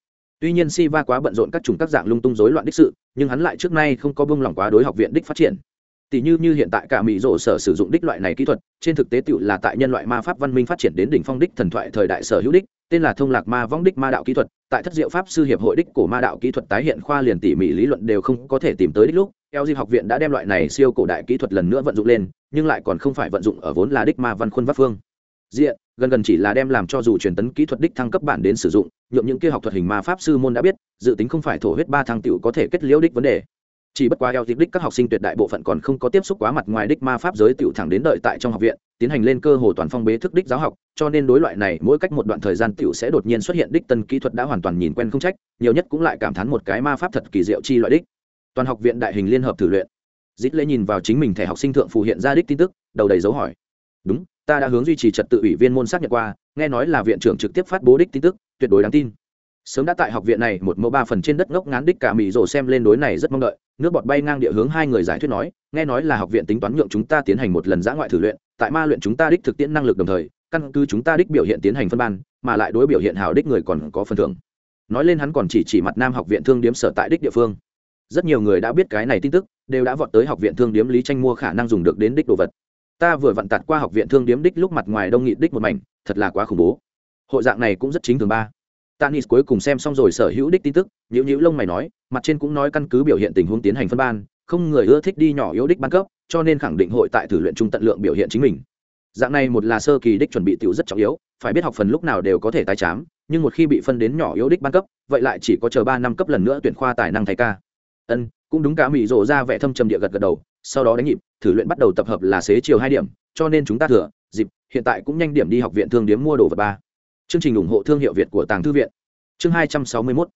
[SPEAKER 1] tuy nhiên si va quá bận rộn các chủng các dạng lung tung rối loạn đích sự, nhưng hắn lại trước nay không có bông lòng quá đối học viện đích phát triển. Tỷ như như hiện tại cả mỹ rộ sở sử dụng đích loại này kỹ thuật, trên thực tế tựu là tại nhân loại ma pháp văn minh phát triển đến đỉnh phong đích thần thoại thời đại sở hữu đích tên là thông lạc ma vong đích ma đạo kỹ thuật, tại thất diệu pháp sư hiệp hội đích của ma đạo kỹ thuật tái hiện khoa liền tỉ mỉ lý luận đều không có thể tìm tới đích lúc, eo dịp học viện đã đem loại này siêu cổ đại kỹ thuật lần nữa vận dụng lên, nhưng lại còn không phải vận dụng ở vốn là đích ma văn khuôn vác phương. Diện, gần gần chỉ là đem làm cho dù truyền tấn kỹ thuật đích thăng cấp bản đến sử dụng nhuộm những kia học thuật hình ma pháp sư môn đã biết, dự tính không phải thổ huyết ba thăng tiểu có thể kết liễu đích vấn đề chỉ bất quá eo dịch đích các học sinh tuyệt đại bộ phận còn không có tiếp xúc quá mặt ngoài đích ma pháp giới tiểu thẳng đến đợi tại trong học viện, tiến hành lên cơ hồ toàn phong bế thức đích giáo học, cho nên đối loại này mỗi cách một đoạn thời gian tiểu sẽ đột nhiên xuất hiện đích tân kỹ thuật đã hoàn toàn nhìn quen không trách, nhiều nhất cũng lại cảm thán một cái ma pháp thật kỳ diệu chi loại đích. Toàn học viện đại hình liên hợp thử luyện. Dít lễ nhìn vào chính mình thẻ học sinh thượng phụ hiện ra đích tin tức, đầu đầy dấu hỏi. Đúng, ta đã hướng duy trì trật tự ủy viên môn xác nhận qua, nghe nói là viện trưởng trực tiếp phát bố đích tin tức, tuyệt đối đáng tin sớm đã tại học viện này một mẫu ba phần trên đất ngốc ngán đích cả mỹ rồ xem lên đối này rất mong đợi, nước bọt bay ngang địa hướng hai người giải thuyết nói, nghe nói là học viện tính toán nhượng chúng ta tiến hành một lần giã ngoại thử luyện, tại ma luyện chúng ta đích thực tiễn năng lực đồng thời, căn cứ chúng ta đích biểu hiện tiến hành phân ban, mà lại đối biểu hiện hào đích người còn có phần thưởng. Nói lên hắn còn chỉ chỉ mặt nam học viện thương điếm sở tại đích địa phương. Rất nhiều người đã biết cái này tin tức, đều đã vọt tới học viện thương điếm lý tranh mua khả năng dùng được đến đích đồ vật. Ta vừa vặn tạt qua học viện thương điếm đích lúc mặt ngoài đông nghị đích một mảnh, thật là quá khủng bố. Hội dạng này cũng rất chính thường ba tanis cuối cùng xem xong rồi sở hữu đích tin tức nhữ nhữ lông mày nói, mặt trên cũng nói căn cứ biểu hiện tình huống tiến hành phân ban, không người ưa thích đi nhỏ yếu đích ban cấp, cho nên khẳng định hội tại thử luyện trung tận lượng biểu hiện chính mình. Dạng này một là sơ kỳ đích chuẩn bị tiểu rất trọng yếu, phải biết học phần lúc nào đều có thể tái chám, nhưng một khi bị phân đến nhỏ yếu đích ban cấp, vậy lại chỉ có chờ ba năm cấp lần nữa tuyển khoa tài năng thay ca. Ân, cũng đúng cả mỹ rộ ra vẻ thâm trầm địa gật gật đầu, sau đó đánh nhịp, thử luyện bắt đầu tập hợp là xế chiều hai điểm, cho nên chúng ta thừa, dịp, hiện tại cũng nhanh điểm đi học viện thương điếm mua đồ vật ba chương trình ủng hộ thương hiệu việt của tàng thư viện. Chương hai trăm sáu mươi 261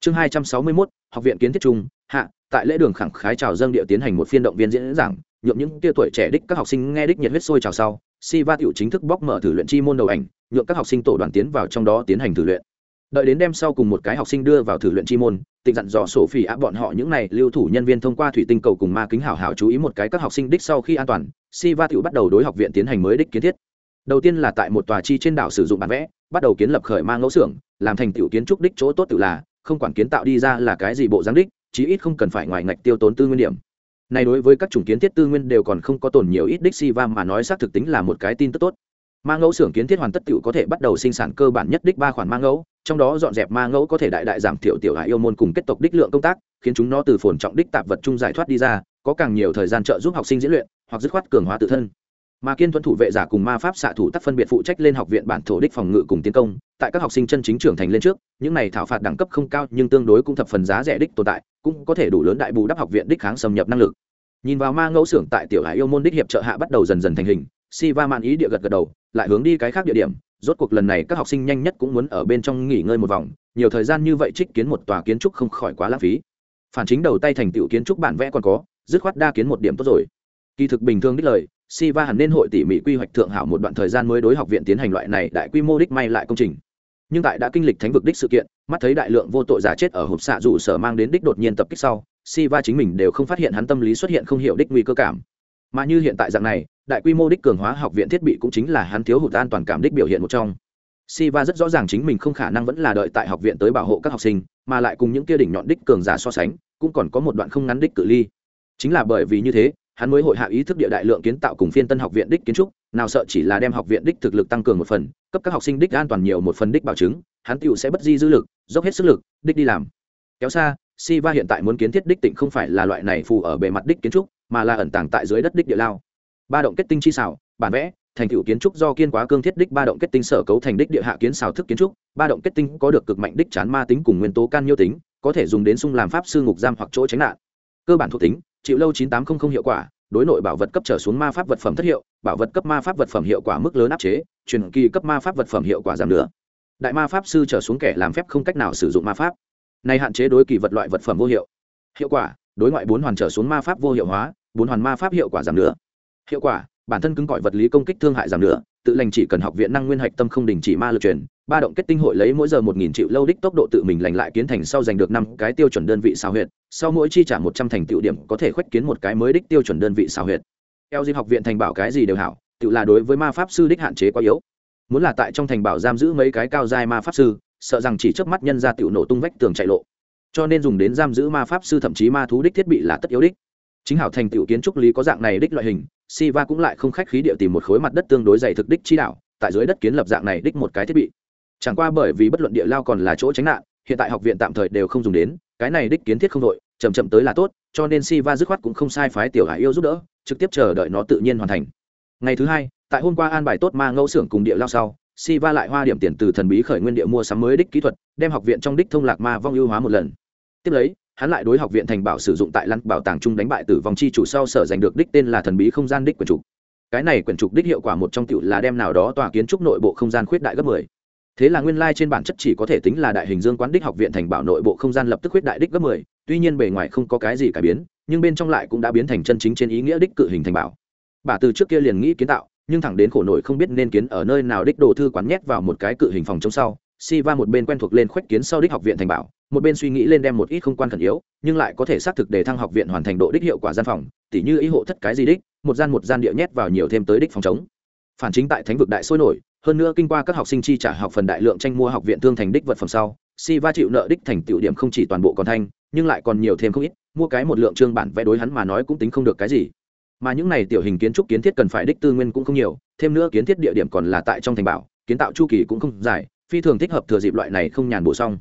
[SPEAKER 1] chương hai trăm sáu mươi 261, học viện kiến thiết trung hạ tại lễ đường khẳng khái chào dâng địa tiến hành một phiên động viên diễn giảng nhượng những tia tuổi trẻ đích các học sinh nghe đích nhiệt huyết sôi trào sau si va tiểu chính thức bóc mở thử luyện chi môn đầu ảnh nhượng các học sinh tổ đoàn tiến vào trong đó tiến hành thử luyện. Đợi đến đêm sau cùng một cái học sinh đưa vào thử luyện chi môn tịnh dặn dò sổ phỉ ạ bọn họ những này lưu thủ nhân viên thông qua thủy tinh cầu cùng ma kính hảo hảo chú ý một cái các học sinh đích sau khi an toàn si va tiểu bắt đầu đối học viện tiến hành mới đích kiến thiết đầu tiên là tại một tòa chi trên đảo sử dụng bản vẽ, bắt đầu kiến lập khởi mang ngẫu xưởng, làm thành tiểu kiến trúc đích chỗ tốt tự là, không quản kiến tạo đi ra là cái gì bộ dáng đích, chí ít không cần phải ngoài ngạch tiêu tốn tư nguyên điểm. Này đối với các chủng kiến thiết tư nguyên đều còn không có tồn nhiều ít đích si va mà nói xác thực tính là một cái tin tức tốt. Ma ngẫu xưởng kiến thiết hoàn tất tiểu có thể bắt đầu sinh sản cơ bản nhất đích ba khoản ma ngẫu, trong đó dọn dẹp ma ngẫu có thể đại đại giảm thiểu tiểu hại yêu môn cùng kết tộc đích lượng công tác, khiến chúng nó từ phồn trọng đích tạp vật chung giải thoát đi ra, có càng nhiều thời gian trợ giúp học sinh diễn luyện, hoặc dứt khoát cường hóa tự thân mà kiên thuẫn thủ vệ giả cùng ma pháp xạ thủ tắc phân biệt phụ trách lên học viện bản thổ đích phòng ngự cùng tiến công, tại các học sinh chân chính trưởng thành lên trước, những này thảo phạt đẳng cấp không cao nhưng tương đối cũng thập phần giá rẻ đích tồn tại, cũng có thể đủ lớn đại bù đắp học viện đích kháng xâm nhập năng lực. Nhìn vào ma ngẫu xưởng tại tiểu hải yêu môn đích hiệp trợ hạ bắt đầu dần dần thành hình si va mạn ý địa gật gật đầu, lại hướng đi cái khác địa điểm, rốt cuộc lần này các học sinh nhanh nhất cũng muốn ở bên trong nghỉ ngơi một vòng, nhiều thời gian như vậy trích kiến một tòa kiến trúc không khỏi quá lãng phí. Phản chính đầu tay thành tựu kiến trúc bản vẽ còn có, dứt khoát đa kiến một điểm tốt rồi. Kỳ thực bình thường đích lời si va hẳn nên hội tỉ mỉ quy hoạch thượng hảo một đoạn thời gian mới đối học viện tiến hành loại này đại quy mô đích may lại công trình. Nhưng tại đã kinh lịch thánh vực đích sự kiện mắt thấy đại lượng vô tội giả chết ở hộp xạ dù sở mang đến đích đột nhiên tập kích sau si va chính mình đều không phát hiện hắn tâm lý xuất hiện không hiểu đích nguy cơ cảm. Mà như hiện tại dạng này đại quy mô đích cường hóa học viện thiết bị cũng chính là hắn thiếu hụt an toàn cảm đích biểu hiện một trong. Siva rất rõ ràng chính mình không khả năng vẫn là đợi tại học viện tới bảo hộ các học sinh, mà lại cùng những kia đỉnh nhọn đích cường giả so sánh, cũng còn có một đoạn không ngắn đích cự ly. Chính là bởi vì như thế, hắn mới hội hạ ý thức địa đại lượng kiến tạo cùng phiên tân học viện đích kiến trúc, nào sợ chỉ là đem học viện đích thực lực tăng cường một phần, cấp các học sinh đích an toàn nhiều một phần đích bảo chứng, hắn tựu sẽ bất di dư lực, dốc hết sức lực, đích đi làm. Kéo xa, Siva hiện tại muốn kiến thiết đích tỉnh không phải là loại này phù ở bề mặt đích kiến trúc, mà là ẩn tàng tại dưới đất đích địa lao ba động kết tinh chi xảo bản vẽ thành tựu kiến trúc do kiên quá cương thiết đích ba động kết tinh sở cấu thành đích địa hạ kiến xào thức kiến trúc ba động kết tinh có được cực mạnh đích chán ma tính cùng nguyên tố can nhiêu tính có thể dùng đến sung làm pháp sư ngục giam hoặc chỗ tránh nạn cơ bản thuộc tính chịu lâu chín tám không không hiệu quả, đối nội bảo vật cấp trở xuống ma pháp vật phẩm thất hiệu, bảo vật cấp ma pháp vật phẩm hiệu quả mức lớn áp chế, truyền kỳ cấp ma pháp vật phẩm hiệu quả giảm nữa đại ma pháp sư trở xuống kẻ làm phép không cách nào sử dụng ma pháp. Này hạn chế đối kỳ vật loại vật phẩm vô hiệu. Hiệu quả, đối ngoại bốn hoàn trở xuống ma pháp vô hiệu hóa, bốn hoàn ma pháp hiệu quả giảm nữa hiệu quả bản thân cứng cỏi vật lý công kích thương hại giảm nữa tự lành chỉ cần học viện năng nguyên hạch tâm không đình chỉ ma lực truyền, ba động kết tinh hội lấy mỗi giờ một nghìn triệu lâu đích tốc độ tự mình lành lại kiến thành sau giành được năm cái tiêu chuẩn đơn vị xào huyệt, sau mỗi chi trả một trăm thành tựu điểm có thể khuếch kiến một cái mới đích tiêu chuẩn đơn vị xào huyệt. Eo dịp học viện thành bảo cái gì đều hảo, tự là đối với ma pháp sư đích hạn chế quá yếu. Muốn là tại trong thành bảo giam giữ mấy cái cao giai ma pháp sư, sợ rằng chỉ trước mắt nhân ra tiểu nổ tung vách tường chạy lộ. Cho nên dùng đến giam giữ ma pháp sư thậm chí ma thú đích thiết bị là tất yếu đích chính hảo thành tựu kiến trúc lý có dạng này đích loại hình Siva cũng lại không khách khí địa tìm một khối mặt đất tương đối dày thực đích chi đạo, tại dưới đất kiến lập dạng này đích một cái thiết bị. Chẳng qua bởi vì bất luận địa lao còn là chỗ tránh nạn, hiện tại học viện tạm thời đều không dùng đến, cái này đích kiến thiết không đội, chậm chậm tới là tốt, cho nên Siva dứt khoát cũng không sai phái tiểu Hải yêu giúp đỡ, trực tiếp chờ đợi nó tự nhiên hoàn thành. Ngày thứ hai, tại hôm qua an bài tốt ma ngẫu xưởng cùng địa lao sau, Siva lại hoa điểm tiền từ thần bí khởi nguyên địa mua sắm mới đích kỹ thuật, đem học viện trong đích thông lạc ma vong ưu hóa một lần. Tiếp lấy, hắn lại đối học viện thành bảo sử dụng tại lăn bảo tàng chung đánh bại tử vong chi chủ sau sở giành được đích tên là thần bí không gian đích quyển trục. Cái này quyển trục đích hiệu quả một trong cựu là đem nào đó tòa kiến trúc nội bộ không gian khuyết đại gấp mười. Thế là nguyên lai trên bản chất chỉ có thể tính là đại hình dương quán đích học viện thành bảo nội bộ không gian lập tức khuyết đại đích gấp mười, tuy nhiên bề ngoài không có cái gì cải biến, nhưng bên trong lại cũng đã biến thành chân chính trên ý nghĩa đích cự hình thành bảo. Bà từ trước kia liền nghĩ kiến tạo, nhưng thẳng đến khổ nổi không biết nên kiến ở nơi nào đích đồ thư quán nhét vào một cái cự hình phòng chống sau si va một bên quen thuộc lên khuếch kiến sau đích học viện thành bảo, một bên suy nghĩ lên đem một ít không quan khẩn yếu, nhưng lại có thể xác thực để thăng học viện hoàn thành độ đích hiệu quả gian phòng, tỉ như ý hộ thất cái gì đích, một gian một gian địa nhét vào nhiều thêm tới đích phòng chống phản chính tại thánh vực đại sôi nổi, hơn nữa kinh qua các học sinh chi trả học phần đại lượng tranh mua học viện thương thành đích vật phẩm sau si va chịu nợ đích thành tiểu điểm không chỉ toàn bộ còn thanh, nhưng lại còn nhiều thêm không ít, mua cái một lượng trương bản vẽ đối hắn mà nói cũng tính không được cái gì. Mà những này tiểu hình kiến trúc kiến thiết cần phải đích tư nguyên cũng không nhiều, thêm nữa kiến thiết địa điểm còn là tại trong thành bảo, kiến tạo chu kỳ cũng không dài phi thường thích hợp thừa dịp loại này không nhàn bổ xong.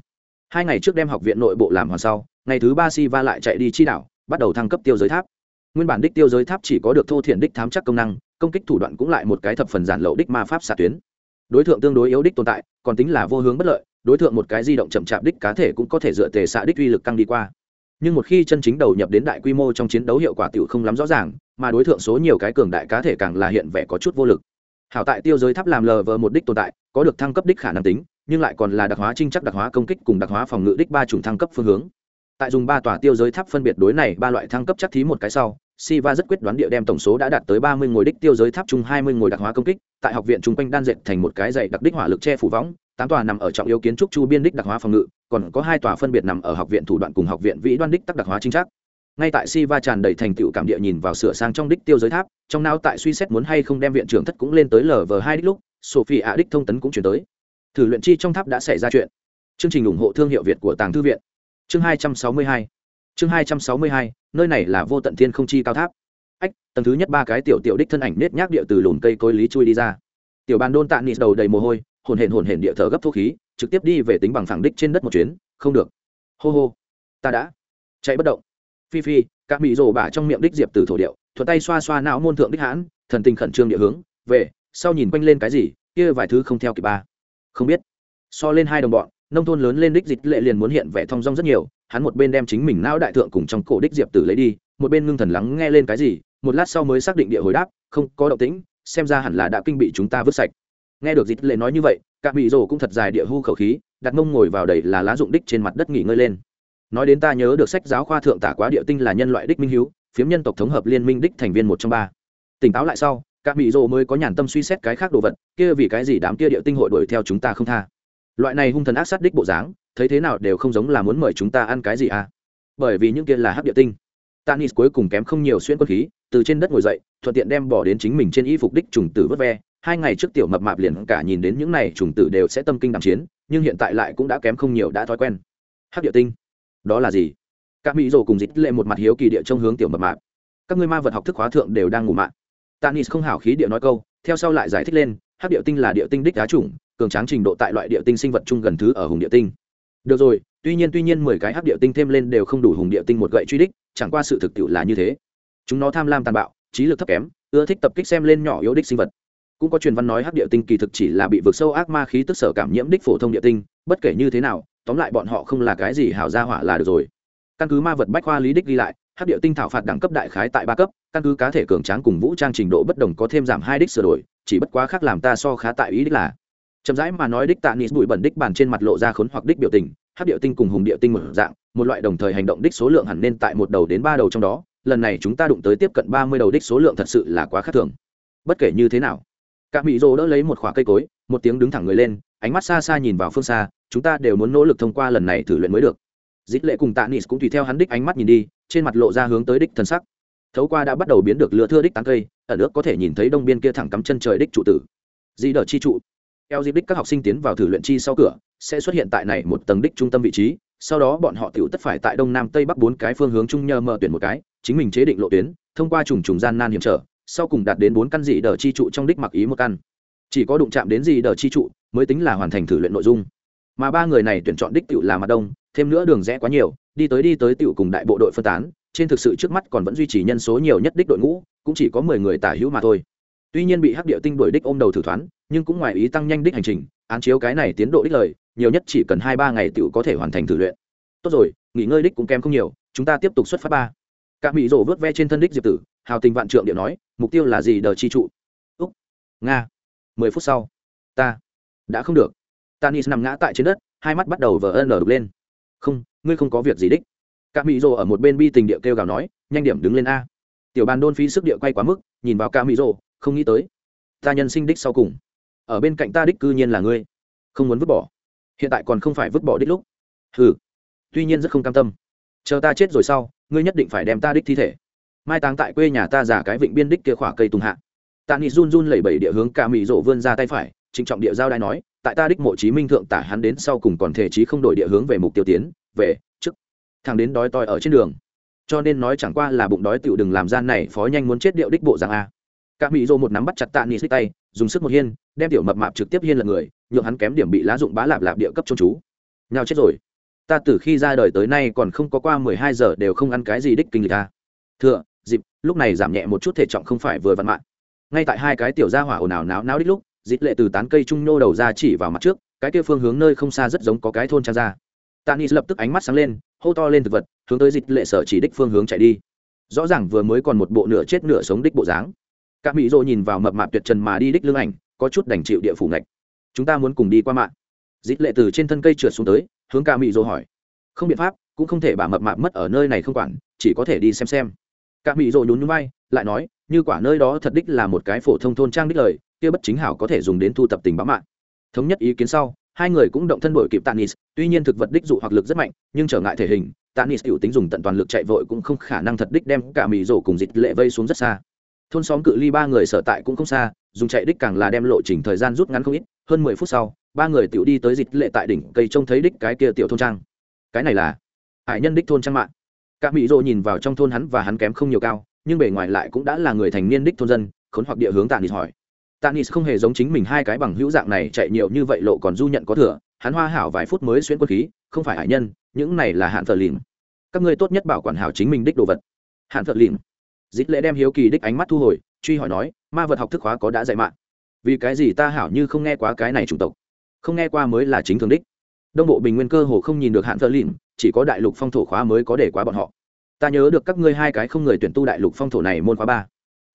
[SPEAKER 1] Hai ngày trước đem học viện nội bộ làm hoàn sau, ngày thứ ba si va lại chạy đi chi đảo, bắt đầu thăng cấp tiêu giới tháp. Nguyên bản đích tiêu giới tháp chỉ có được thô thiện đích thám chắc công năng, công kích thủ đoạn cũng lại một cái thập phần giản lậu đích ma pháp xạ tuyến. Đối tượng tương đối yếu đích tồn tại, còn tính là vô hướng bất lợi, đối tượng một cái di động chậm chạp đích cá thể cũng có thể dựa tề xạ đích uy lực căng đi qua. Nhưng một khi chân chính đầu nhập đến đại quy mô trong chiến đấu hiệu quả tiểu không lắm rõ ràng, mà đối tượng số nhiều cái cường đại cá thể càng là hiện vẻ có chút vô lực. Hảo tại tiêu giới tháp làm lờ vờ một đích tồn tại có được thăng cấp đích khả năng tính nhưng lại còn là đặc hóa trinh chắc đặc hóa công kích cùng đặc hóa phòng ngự đích ba chủng thăng cấp phương hướng tại dùng ba tòa tiêu giới tháp phân biệt đối này ba loại thăng cấp chắc thí một cái sau Siva rất quyết đoán địa đem tổng số đã đạt tới ba mươi ngôi đích tiêu giới tháp chung hai mươi ngôi đặc hóa công kích, tại học viện trung quanh đan dệt thành một cái dãy đặc đích hỏa lực che phủ võng, tám tòa nằm ở trọng yếu kiến trúc chu biên đích đặc hóa phòng ngự, còn có hai tòa phân biệt nằm ở học viện thủ đoạn cùng học viện vĩ đoan đích tác đặc hóa chính xác. Ngay tại Siva tràn đầy thành tựu cảm địa nhìn vào sửa sang trong đích tiêu giới tháp, trong não tại suy xét muốn hay không đem viện trưởng thất cũng lên tới lv hai đích lúc, Sophie ạ đích thông tấn cũng chuyển tới. Thử luyện chi trong tháp đã xảy ra chuyện. Chương trình ủng hộ thương hiệu Việt của Tàng Thư viện. Chương hai trăm sáu mươi hai. Chương hai trăm sáu mươi hai, nơi này là vô tận thiên không chi cao tháp. Ách, tầng thứ nhất ba cái tiểu tiểu đích thân ảnh nết nhác địa từ lùn cây cối lý chui đi ra. Tiểu bàn đôn tạ nịt đầu đầy mồ hôi, hồn hển hồn hển địa thở gấp thuốc khí, trực tiếp đi về tính bằng phẳng đích trên đất một chuyến. Không được. Hô hô. Ta đã. Chạy bất động. Phi phi, các mỹ rồ bả trong miệng đích diệp từ thổ điệu, thuận tay xoa xoa não môn thượng đích hãn, thần tình khẩn trương địa hướng, về sau nhìn quanh lên cái gì, kia vài thứ không theo kịp ba. Không biết. So lên hai đồng bọn, nông thôn lớn lên đích dịch lệ liền muốn hiện vẻ thong dong rất nhiều, hắn một bên đem chính mình não đại thượng cùng trong cổ đích diệp tử lấy đi, một bên ngưng thần lắng nghe lên cái gì, một lát sau mới xác định địa hồi đáp, không, có động tĩnh, xem ra hẳn là đã kinh bị chúng ta vứt sạch. Nghe được dịch lệ nói như vậy, cả bị rồ cũng thật dài địa hưu khẩu khí, đặt mông ngồi vào đầy là lá dụng đích trên mặt đất nghỉ ngơi lên. Nói đến ta nhớ được sách giáo khoa thượng tả quá địa tinh là nhân loại đích minh hiếu, phiếm nhân tộc thống hợp liên minh đích thành viên một trong ba. Tỉnh táo lại sau các bị rồ mới có nhàn tâm suy xét cái khác đồ vật, kia vì cái gì đám kia địa tinh hội đuổi theo chúng ta không tha? Loại này hung thần ác sát đích bộ dáng, thấy thế nào đều không giống là muốn mời chúng ta ăn cái gì à? Bởi vì những kia là hắc địa tinh. Tanis cuối cùng kém không nhiều xuyên quân khí, từ trên đất ngồi dậy, thuận tiện đem bỏ đến chính mình trên y phục đích trùng tử vớt ve. Hai ngày trước tiểu mập mạp liền cả nhìn đến những này trùng tử đều sẽ tâm kinh đạm chiến, nhưng hiện tại lại cũng đã kém không nhiều đã thói quen. Hắc địa tinh? Đó là gì? Các mỹ rồ cùng dịch lệ một mặt hiếu kỳ địa trong hướng tiểu mập mạp. Các ngươi ma vật học thức hóa thượng đều đang ngủ mạng tanis không hảo khí địa nói câu, theo sau lại giải thích lên, hắc địa tinh là địa tinh đích đá chủng, cường tráng trình độ tại loại địa tinh sinh vật chung gần thứ ở hùng địa tinh. Được rồi, tuy nhiên tuy nhiên mười cái hắc địa tinh thêm lên đều không đủ hùng địa tinh một gậy truy đích, chẳng qua sự thực tiệu là như thế. Chúng nó tham lam tàn bạo, trí lực thấp kém, ưa thích tập kích xem lên nhỏ yếu đích sinh vật. Cũng có truyền văn nói hắc địa tinh kỳ thực chỉ là bị vượt sâu ác ma khí tức sở cảm nhiễm đích phổ thông địa tinh, bất kể như thế nào, tóm lại bọn họ không là cái gì hảo gia hỏa là được rồi. Căn cứ ma vật bách khoa lý đích ghi lại hắc địa tinh thảo phạt đẳng cấp đại khái tại ba cấp, căn cứ cá thể cường tráng cùng vũ trang trình độ bất đồng có thêm giảm hai đích sửa đổi, chỉ bất quá khác làm ta so khá tại ý đích là. Chậm rãi mà nói đích tạ nịt bụi bẩn đích bàn trên mặt lộ ra khốn hoặc đích biểu tình, hắc địa tinh cùng hùng địa tinh một dạng, một loại đồng thời hành động đích số lượng hẳn nên tại một đầu đến ba đầu trong đó, lần này chúng ta đụng tới tiếp cận ba mươi đầu đích số lượng thật sự là quá khác thường. Bất kể như thế nào các mỹ rô đỡ lấy một khoả cây cối, một tiếng đứng thẳng người lên, ánh mắt xa xa nhìn vào phương xa, chúng ta đều muốn nỗ lực thông qua lần này thử luyện mới được dít lệ cùng tạ nis cũng tùy theo hắn đích ánh mắt nhìn đi, trên mặt lộ ra hướng tới đích thân sắc. Thấu qua đã bắt đầu biến được lựa thưa đích tán cây ở nước có thể nhìn thấy đông biên kia thẳng cắm chân trời đích trụ tử. Dĩ đờ chi trụ. Eo dịp đích các học sinh tiến vào thử luyện chi sau cửa, sẽ xuất hiện tại này một tầng đích trung tâm vị trí, sau đó bọn họ tiểu tất phải tại đông nam tây bắc bốn cái phương hướng chung nhờ mở tuyển một cái, chính mình chế định lộ tuyến, thông qua trùng trùng gian nan hiểm trở, sau cùng đạt đến bốn căn dị đờ chi trụ trong đích mặc ý một căn. Chỉ có đụng chạm đến dị đờ chi trụ, mới tính là hoàn thành thử luyện nội dung. Mà ba người này tuyển chọn đích tiểu là mặt đông thêm nữa đường rẽ quá nhiều, đi tới đi tới tiểu cùng đại bộ đội phân tán, trên thực sự trước mắt còn vẫn duy trì nhân số nhiều nhất đích đội ngũ, cũng chỉ có mười người tả hữu mà thôi. Tuy nhiên bị hắc địa tinh đuổi đích ôm đầu thử thoán nhưng cũng ngoài ý tăng nhanh đích hành trình, án chiếu cái này tiến độ đích lời, nhiều nhất chỉ cần hai ba ngày tiểu có thể hoàn thành thử luyện. Tốt rồi, nghỉ ngơi đích cũng kém không nhiều, chúng ta tiếp tục xuất phát ba. Các mỹ rổ vớt ve trên thân đích diệp tử, hào tình vạn trượng điện nói, mục tiêu là gì đờ chi trụ? Úc, nga. Mười phút sau, ta. Đã không được. Tanis nằm ngã tại trên đất, hai mắt bắt đầu vờ ân đục lên không ngươi không có việc gì đích. Cả mỹ rổ ở một bên bi tình địa kêu gào nói nhanh điểm đứng lên a. Tiểu bàn đôn phí sức địa quay quá mức nhìn vào cả mỹ rổ không nghĩ tới ta nhân sinh đích sau cùng. Ở bên cạnh ta đích cư nhiên là ngươi. Không muốn vứt bỏ. Hiện tại còn không phải vứt bỏ đích lúc. Hừ, tuy nhiên rất không cam tâm. Chờ ta chết rồi sau ngươi nhất định phải đem ta đích thi thể. Mai táng tại quê nhà ta giả cái vịnh biên đích kia khỏa cây tùng hạ. Tạ nghị run run lẩy bẩy địa hướng cả mỹ rộ vươn ra tay phải trịnh trọng địa giao đai nói, tại ta đích mộ chí minh thượng tả hắn đến sau cùng còn thể chí không đổi địa hướng về mục tiêu tiến, về, trước. Thằng đến đói toi ở trên đường. Cho nên nói chẳng qua là bụng đói tựu đừng làm gian này, phó nhanh muốn chết điệu đích bộ rằng a. Các mỹ dô một nắm bắt chặt tạ nị xích tay, dùng sức một hiên, đem tiểu mập mạp trực tiếp hiên lật người, nhượng hắn kém điểm bị lá dụng bá lạp lạp địa cấp cho chú. Nhau chết rồi. Ta từ khi ra đời tới nay còn không có qua mười hai giờ đều không ăn cái gì đích kinh lịch ta thừa dịp, lúc này giảm nhẹ một chút thể trọng không phải vừa vặn mạng. Ngay tại hai cái tiểu gia hỏa ồn ào náo náo đích lúc dịt lệ từ tán cây trung nô đầu ra chỉ vào mặt trước, cái kia phương hướng nơi không xa rất giống có cái thôn trang ra. Tanis lập tức ánh mắt sáng lên, hô to lên thực vật, hướng tới dịt lệ sở chỉ đích phương hướng chạy đi. Rõ ràng vừa mới còn một bộ nửa chết nửa sống đích bộ dáng. Các mỹ dô nhìn vào mập mạp tuyệt trần mà đi đích lưng ảnh, có chút đành chịu địa phủ ngạch chúng ta muốn cùng đi qua mạng. Dịt lệ từ trên thân cây trượt xuống tới, hướng ca mỹ dô hỏi. Không biện pháp, cũng không thể bà mập mạp mất ở nơi này không quản, chỉ có thể đi xem xem. Ca mỹ dô nhún nhún bay lại nói, như quả nơi đó thật đích là một cái phổ thông thôn trang đích lời kia bất chính hảo có thể dùng đến thu tập tình báo mạng. Thống nhất ý kiến sau, hai người cũng động thân đổi kịp tanis tuy nhiên thực vật đích dụ hoặc lực rất mạnh, nhưng trở ngại thể hình tanis tiểu tính dùng tận toàn lực chạy vội cũng không khả năng thật đích đem cả mỹ rổ cùng dịch lệ vây xuống rất xa. Thôn xóm cự ly ba người sở tại cũng không xa, dùng chạy đích càng là đem lộ trình thời gian rút ngắn không ít, hơn mười phút sau, ba người tiểu đi tới dịch lệ tại đỉnh cây trông thấy đích cái kia tiểu thôn trang. Cái này là hải nhân đích thôn trang mạng. Cả mỹ rổ nhìn vào trong thôn hắn và hắn kém không nhiều cao, nhưng bề ngoài lại cũng đã là người thành niên đích thôn dân, khốn hoặc địa hướng tanis hỏi tanis không hề giống chính mình hai cái bằng hữu dạng này chạy nhiều như vậy lộ còn du nhận có thừa, hắn hoa hảo vài phút mới xuyên quân khí, không phải hải nhân, những này là hạn thợ lìm các ngươi tốt nhất bảo quản hảo chính mình đích đồ vật. Hạn thợ lìm dít lễ đem hiếu kỳ đích ánh mắt thu hồi, truy hỏi nói, ma vật học thức khóa có đã dạy mạng? Vì cái gì ta hảo như không nghe quá cái này chủng tộc? Không nghe qua mới là chính thường đích. Đông bộ bình nguyên cơ hồ không nhìn được hạn thợ lìm chỉ có đại lục phong thổ khóa mới có để quá bọn họ. Ta nhớ được các ngươi hai cái không người tuyển tu đại lục phong thổ này môn khóa ba.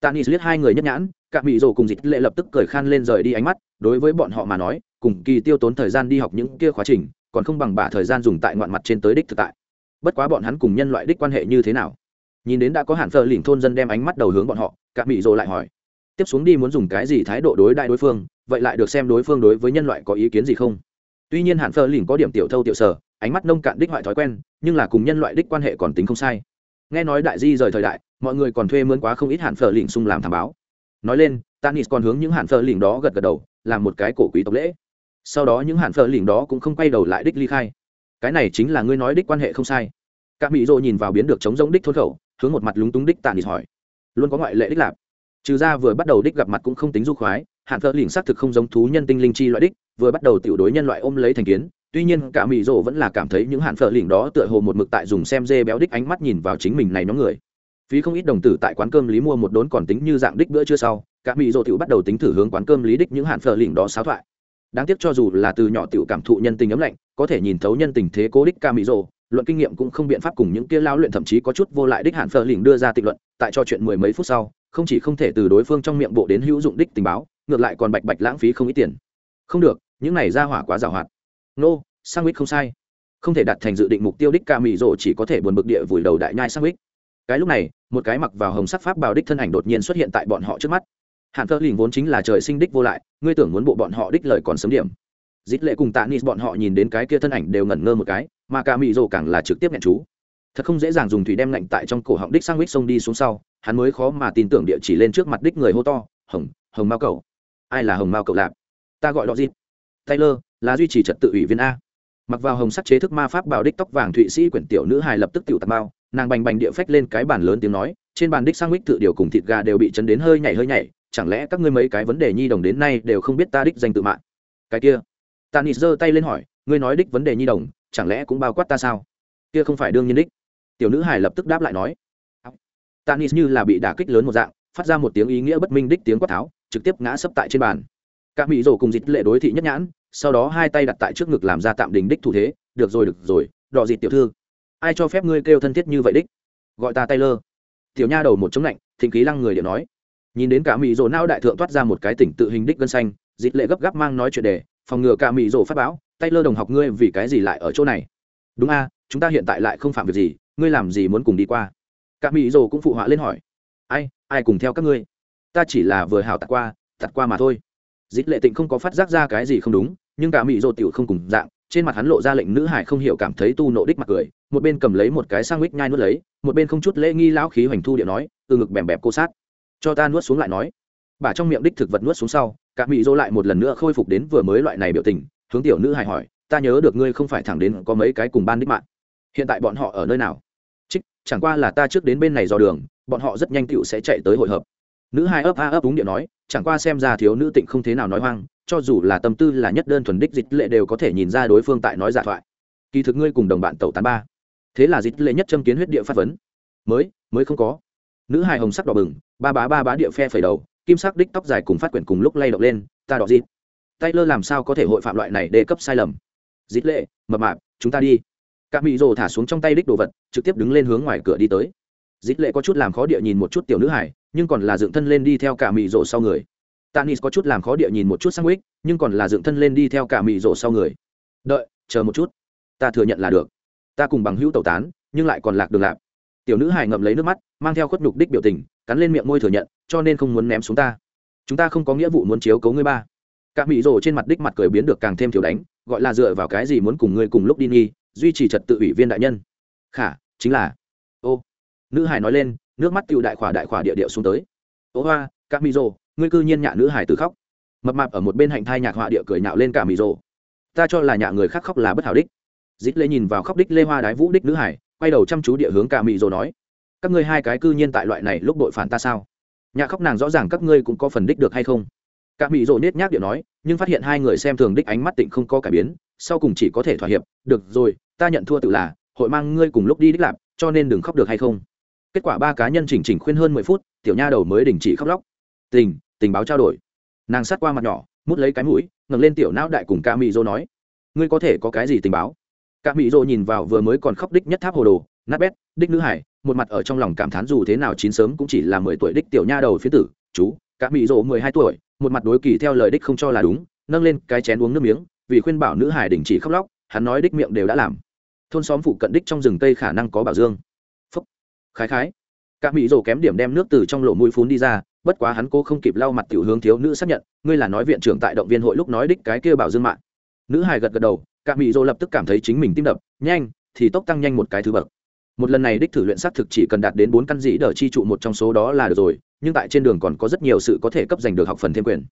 [SPEAKER 1] Tanis liếc hai người nhất nhãn cả mỹ rồ cùng dịch lệ lập tức cười khan lên rời đi ánh mắt, đối với bọn họ mà nói, cùng kỳ tiêu tốn thời gian đi học những kia khóa trình, còn không bằng bả thời gian dùng tại ngoạn mặt trên tới đích thực tại. Bất quá bọn hắn cùng nhân loại đích quan hệ như thế nào? Nhìn đến đã có hạn phờ lỉnh thôn dân đem ánh mắt đầu hướng bọn họ, cả mỹ rồ lại hỏi. Tiếp xuống đi muốn dùng cái gì thái độ đối đại đối phương, vậy lại được xem đối phương đối với nhân loại có ý kiến gì không? Tuy nhiên hạn phờ lỉnh có điểm tiểu thâu tiểu sở, ánh mắt nông cạn đích hoại thói quen, nhưng là cùng nhân loại đích quan hệ còn tính không sai. Nghe nói đại di rời thời đại, mọi người còn thuê mướn quá không ít hạn phờ lỉnh sung làm thảm báo nói lên, tanis còn hướng những hạn phờ lỉnh đó gật gật đầu, làm một cái cổ quý tộc lễ. Sau đó những hạn phờ lỉnh đó cũng không quay đầu lại đích ly khai. Cái này chính là ngươi nói đích quan hệ không sai. Các mỹ dô nhìn vào biến được chống giống đích thôn khẩu, hướng một mặt lúng túng đích tanis hỏi. Luôn có ngoại lệ đích lạp. Trừ ra vừa bắt đầu đích gặp mặt cũng không tính du khoái, hạn phở lỉnh xác thực không giống thú nhân tinh linh chi loại đích, vừa bắt đầu tiểu đối nhân loại ôm lấy thành kiến. Tuy nhiên cả mỹ dô vẫn là cảm thấy những hạn phở lỉnh đó tựa hồ một mực tại dùng xem dê béo đích ánh mắt nhìn vào chính mình này nhóm người phí không ít đồng tử tại quán cơm lý mua một đốn còn tính như dạng đích bữa trưa sau, cả mỹ rồ tiểu bắt đầu tính thử hướng quán cơm lý đích những hạn phở lỉnh đó xáo thoại. Đáng tiếc cho dù là từ nhỏ tiểu cảm thụ nhân tình ấm lạnh, có thể nhìn thấu nhân tình thế cố đích ca mỹ dỗ luận kinh nghiệm cũng không biện pháp cùng những kia lao luyện thậm chí có chút vô lại đích hạn phở lỉnh đưa ra tịnh luận, tại cho chuyện mười mấy phút sau, không chỉ không thể từ đối phương trong miệng bộ đến hữu dụng đích tình báo, ngược lại còn bạch bạch lãng phí không ít tiền. Không được, những này ra hỏa quá giàu hoạt nô sang không sai. Không thể đạt thành dự định mục tiêu đích ca mỹ rộ chỉ có thể buồn bực địa vùi đầu đại nhai sang cái lúc này một cái mặc vào hồng sắc pháp bào đích thân ảnh đột nhiên xuất hiện tại bọn họ trước mắt. Hạn thơ lình vốn chính là trời sinh đích vô lại, ngươi tưởng muốn bộ bọn họ đích lời còn sớm điểm. Dít lệ cùng tạ ni bọn họ nhìn đến cái kia thân ảnh đều ngẩn ngơ một cái, mà cả mỹ rộ càng là trực tiếp nhận chú. Thật không dễ dàng dùng thủy đem lạnh tại trong cổ họng đích sang xông đi xuống sau, hắn mới khó mà tin tưởng địa chỉ lên trước mặt đích người hô to, hồng hồng mao cầu ai là hồng mao cầu lạp? Ta gọi đọ dịp. Taylor, là duy trì trật tự ủy viên a. Mặc vào hồng sắc chế thức ma pháp bảo đích tóc vàng thụy sĩ quyển tiểu nữ hài lập tức tiểu tạt mao nàng bành bành địa phách lên cái bàn lớn tiếng nói, trên bàn đích sang mít tự điều cùng thịt gà đều bị chấn đến hơi nhảy hơi nhảy, chẳng lẽ các ngươi mấy cái vấn đề nhi đồng đến nay đều không biết ta đích danh tự mạng? Cái kia, tanis giơ tay lên hỏi, ngươi nói đích vấn đề nhi đồng, chẳng lẽ cũng bao quát ta sao? Kia không phải đương nhiên đích. Tiểu nữ hải lập tức đáp lại nói. Tanis như là bị đả kích lớn một dạng, phát ra một tiếng ý nghĩa bất minh đích tiếng quát tháo, trực tiếp ngã sấp tại trên bàn. Các mỹ rổ cùng dịch lệ đối thị nhất nhãn, sau đó hai tay đặt tại trước ngực làm ra tạm đình đích thủ thế, được rồi được rồi đỏ dịt tiểu thư ai cho phép ngươi kêu thân thiết như vậy đích? Gọi ta taylor. Tiểu nha đầu một chống lạnh thịnh khí lăng người điện nói. Nhìn đến cả mỹ rỗ nao đại thượng toát ra một cái tỉnh tự hình đích gân xanh, dịch lệ gấp gáp mang nói chuyện đề, phòng ngừa cả mỹ rỗ phát báo taylor đồng học ngươi vì cái gì lại ở chỗ này? Đúng a, chúng ta hiện tại lại không phạm việc gì, ngươi làm gì muốn cùng đi qua? Cả mỹ rỗ cũng phụ họa lên hỏi. Ai ai cùng theo các ngươi? Ta chỉ là vừa hào tạt qua tạt qua mà thôi. Dịch lệ tịnh không có phát giác ra cái gì không đúng, nhưng cả mỹ rỗ tiểu không cùng dạng trên mặt hắn lộ ra lệnh nữ hải không hiểu cảm thấy tu nộ đích mặt cười, một bên cầm lấy một cái sang mít nhai nuốt lấy, một bên không chút lễ nghi lão khí hoành thu điện nói, từ ngực bèm bẹp cô sát. Cho ta nuốt xuống lại nói. Bà trong miệng đích thực vật nuốt xuống sau, cả mỹ dỗ lại một lần nữa khôi phục đến vừa mới loại này biểu tình, hướng tiểu nữ hải hỏi, ta nhớ được ngươi không phải thẳng đến có mấy cái cùng ban đích mạng. Hiện tại bọn họ ở nơi nào? Trích chẳng qua là ta trước đến bên này dò đường, bọn họ rất nhanh tựu sẽ chạy tới hội hợp nữ hai ấp a ấp đúng điện nói, chẳng qua xem ra thiếu nữ tịnh không thế nào nói hoang, cho dù là tâm tư là nhất đơn thuần đích dịch lệ đều có thể nhìn ra đối phương tại nói giả thoại. Kỳ thực ngươi cùng đồng bạn tẩu tán ba. Thế là dịch lệ nhất châm kiến huyết địa phát vấn. Mới mới không có. Nữ hài hồng sắc đỏ bừng, ba bá ba bá địa phe phẩy đầu, kim sắc đích tóc dài cùng phát quyển cùng lúc lay động lên, ta đỏ dịp taylor làm sao có thể hội phạm loại này đề cấp sai lầm? Dịch lệ, mập mạp, chúng ta đi. Các mỹ rồ thả xuống trong tay đích đồ vật, trực tiếp đứng lên hướng ngoài cửa đi tới. Dịch lệ có chút làm khó địa nhìn một chút tiểu nữ hải nhưng còn là dựng thân lên đi theo cả mị rồ sau người. Tanis có chút làm khó địa nhìn một chút sang ích nhưng còn là dựng thân lên đi theo cả mị rồ sau người. Đợi, chờ một chút. Ta thừa nhận là được. Ta cùng bằng hữu tẩu tán, nhưng lại còn lạc đường lạc. Tiểu nữ hải ngậm lấy nước mắt, mang theo khuất nhục đích biểu tình, cắn lên miệng môi thừa nhận, cho nên không muốn ném xuống ta. Chúng ta không có nghĩa vụ muốn chiếu cấu ngươi ba. Các mỹ rồ trên mặt đích mặt cười biến được càng thêm thiểu đánh, gọi là dựa vào cái gì muốn cùng ngươi cùng lúc đi nghi, duy trì trật tự ủy viên đại nhân. Khả, chính là. Ô. Nữ hải nói lên nước mắt tiêu đại khỏa đại khỏa địa điệu xuống tới. Ố hoa các mỹ rồ ngươi cư nhiên nhạ nữ hải từ khóc. Mập mạp ở một bên hạnh thai nhạc họa địa cười nhạo lên cả mỹ rồ ta cho là nhạ người khác khóc là bất hảo đích. Dít lê nhìn vào khóc đích lê hoa đái vũ đích nữ hải quay đầu chăm chú địa hướng cả mỹ rồ nói. Các ngươi hai cái cư nhiên tại loại này lúc đội phản ta sao? Nhà khóc nàng rõ ràng các ngươi cũng có phần đích được hay không? Cả mỹ rồ nết nhác điệu nói, nhưng phát hiện hai người xem thường đích ánh mắt tịnh không có cải biến, sau cùng chỉ có thể thỏa hiệp, được rồi, ta nhận thua tự là, hội mang ngươi cùng lúc đi đích lạp, cho nên đừng khóc được hay không? Kết quả ba cá nhân chỉnh chỉnh khuyên hơn mười phút, tiểu nha đầu mới đình chỉ khóc lóc. Tình tình báo trao đổi. Nàng sát qua mặt nhỏ, mút lấy cái mũi, ngẩng lên tiểu não đại cùng ca mỹ dô nói, ngươi có thể có cái gì tình báo? Ca mỹ dô nhìn vào vừa mới còn khóc đích nhất tháp hồ đồ, nát bét, đích nữ hải, một mặt ở trong lòng cảm thán dù thế nào chín sớm cũng chỉ là mười tuổi đích tiểu nha đầu phía tử, chú ca mỹ dô mười hai tuổi, một mặt đối kỳ theo lời đích không cho là đúng, nâng lên cái chén uống nước miếng, vì khuyên bảo nữ hải đình chỉ khóc lóc, hắn nói đích miệng đều đã làm. Thôn xóm phụ cận đích trong rừng tây khả năng có bảo dương khái khái. Cả mỹ rồ kém điểm đem nước từ trong lỗ mũi phun đi ra, bất quá hắn cô không kịp lau mặt tiểu hướng thiếu nữ xác nhận, ngươi là nói viện trưởng tại động viên hội lúc nói đích cái kia bảo dương mạng. Nữ hài gật gật đầu, cả mỹ rồ lập tức cảm thấy chính mình tim đập, nhanh, thì tốc tăng nhanh một cái thứ bậc. Một lần này đích thử luyện xác thực chỉ cần đạt đến bốn căn dĩ đỡ chi trụ một trong số đó là được rồi, nhưng tại trên đường còn có rất nhiều sự có thể cấp giành được học phần thêm quyền.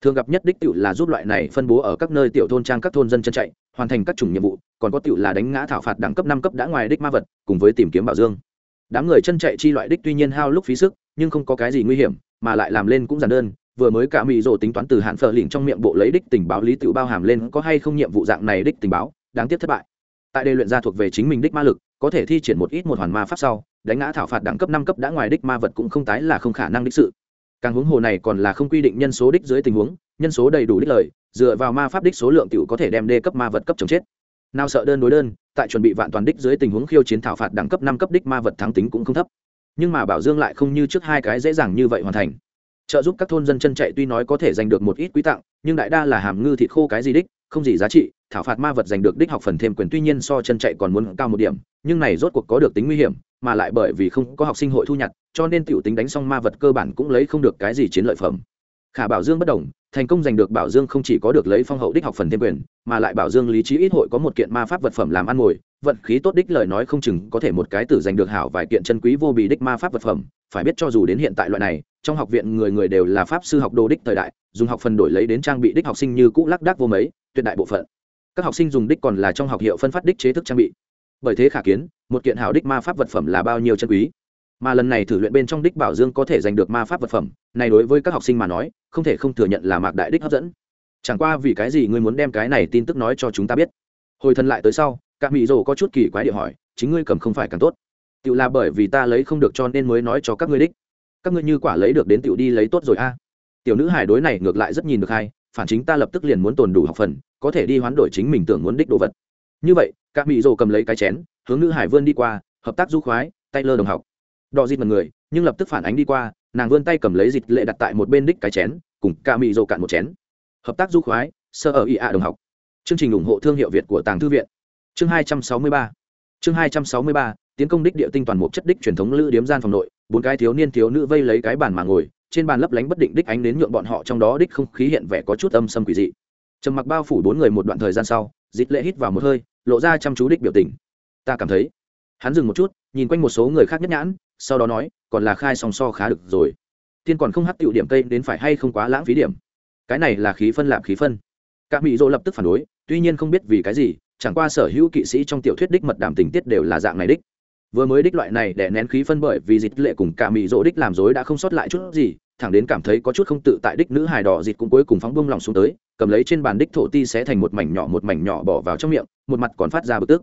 [SPEAKER 1] Thường gặp nhất đích tiểu là giúp loại này phân bố ở các nơi tiểu thôn trang các thôn dân chân chạy, hoàn thành các chủng nhiệm vụ, còn có tiểu là đánh ngã thảo phạt đẳng cấp năm cấp đã ngoài đích ma vật, cùng với tìm kiếm bảo dương đám người chân chạy chi loại đích tuy nhiên hao lúc phí sức, nhưng không có cái gì nguy hiểm, mà lại làm lên cũng giản đơn. Vừa mới cả mỹ rồ tính toán từ hạn phở lỉnh trong miệng bộ lấy đích tình báo lý tự bao hàm lên có hay không nhiệm vụ dạng này đích tình báo, đáng tiếc thất bại. Tại đây luyện ra thuộc về chính mình đích ma lực, có thể thi triển một ít một hoàn ma pháp sau, đánh ngã thảo phạt đẳng cấp năm cấp đã ngoài đích ma vật cũng không tái là không khả năng đích sự. Càng huống hồ này còn là không quy định nhân số đích dưới tình huống, nhân số đầy đủ đích lời, dựa vào ma pháp đích số lượng tiểu có thể đem đê cấp ma vật cấp chống chết nào sợ đơn đối đơn, tại chuẩn bị vạn toàn đích dưới tình huống khiêu chiến thảo phạt đẳng cấp năm cấp đích ma vật thắng tính cũng không thấp. Nhưng mà bảo dương lại không như trước hai cái dễ dàng như vậy hoàn thành. Trợ giúp các thôn dân chân chạy tuy nói có thể giành được một ít quý tặng, nhưng đại đa là hàm ngư thịt khô cái gì đích, không gì giá trị, thảo phạt ma vật giành được đích học phần thêm quyền tuy nhiên so chân chạy còn muốn cao một điểm, nhưng này rốt cuộc có được tính nguy hiểm, mà lại bởi vì không có học sinh hội thu nhặt, cho nên tiểu tính đánh xong ma vật cơ bản cũng lấy không được cái gì chiến lợi phẩm. Khả bảo dương bất đồng thành công giành được bảo dương không chỉ có được lấy phong hậu đích học phần thêm quyền, mà lại bảo dương lý trí ít hội có một kiện ma pháp vật phẩm làm ăn mồi vận khí tốt đích lời nói không chừng có thể một cái tử giành được hảo vài kiện chân quý vô bì đích ma pháp vật phẩm. Phải biết cho dù đến hiện tại loại này, trong học viện người người đều là pháp sư học đồ đích thời đại, dùng học phần đổi lấy đến trang bị đích học sinh như cũ lác đác vô mấy, tuyệt đại bộ phận. Các học sinh dùng đích còn là trong học hiệu phân phát đích chế thức trang bị. Bởi thế khả kiến, một kiện hảo đích ma pháp vật phẩm là bao nhiêu chân quý? Mà lần này thử luyện bên trong đích bảo dương có thể giành được ma pháp vật phẩm, này đối với các học sinh mà nói, không thể không thừa nhận là mạc đại đích hấp dẫn. Chẳng qua vì cái gì ngươi muốn đem cái này tin tức nói cho chúng ta biết? Hồi thân lại tới sau các mỹ rồ có chút kỳ quái địa hỏi, chính ngươi cầm không phải càng tốt. Tự là bởi vì ta lấy không được cho nên mới nói cho các ngươi đích. Các ngươi như quả lấy được đến tiểu đi lấy tốt rồi a. Tiểu nữ hải đối này ngược lại rất nhìn được hay, phản chính ta lập tức liền muốn tồn đủ học phần, có thể đi hoán đổi chính mình tưởng muốn đích đồ vật. Như vậy các mỹ rồ cầm lấy cái chén, hướng nữ hải vươn đi qua, hợp tác du khoái, tay lơ đồng học đò dịt mật người, nhưng lập tức phản ánh đi qua, nàng vươn tay cầm lấy dịt lệ đặt tại một bên đích cái chén, cùng ca mị rồ cạn một chén. Hợp tác du khoái, sơ ở ý ạ đồng học. Chương trình ủng hộ thương hiệu việt của tàng thư viện. Chương hai trăm sáu mươi ba. Chương hai trăm sáu mươi ba, tiến công đích địa tinh toàn một chất đích truyền thống lữ điếm gian phòng nội, bốn cái thiếu niên thiếu nữ vây lấy cái bàn mà ngồi, trên bàn lấp lánh bất định đích ánh đến nhượng bọn họ trong đó đích không khí hiện vẻ có chút âm xâm quỷ dị. Trầm mặc bao phủ bốn người một đoạn thời gian sau, dịt lệ hít vào một hơi, lộ ra chăm chú đích biểu tình. Ta cảm thấy. Hắn dừng một chút, nhìn quanh một số người khác nhất nhãn sau đó nói, còn là khai song so khá được rồi. Tiên còn không hấp tiểu điểm cây đến phải hay không quá lãng phí điểm. Cái này là khí phân lạp khí phân. Các mỹ dỗ lập tức phản đối, tuy nhiên không biết vì cái gì, chẳng qua sở hữu kỵ sĩ trong tiểu thuyết đích mật đàm tình tiết đều là dạng này đích. Vừa mới đích loại này để nén khí phân bởi vì dịch lệ cùng cả mỹ dỗ đích làm dối đã không sót lại chút gì, thẳng đến cảm thấy có chút không tự tại đích nữ hài đỏ dịch cũng cuối cùng phóng bông lòng xuống tới, cầm lấy trên bàn đích thổ ti sẽ thành một mảnh nhỏ, một mảnh nhỏ bỏ vào trong miệng, một mặt còn phát ra bực tức.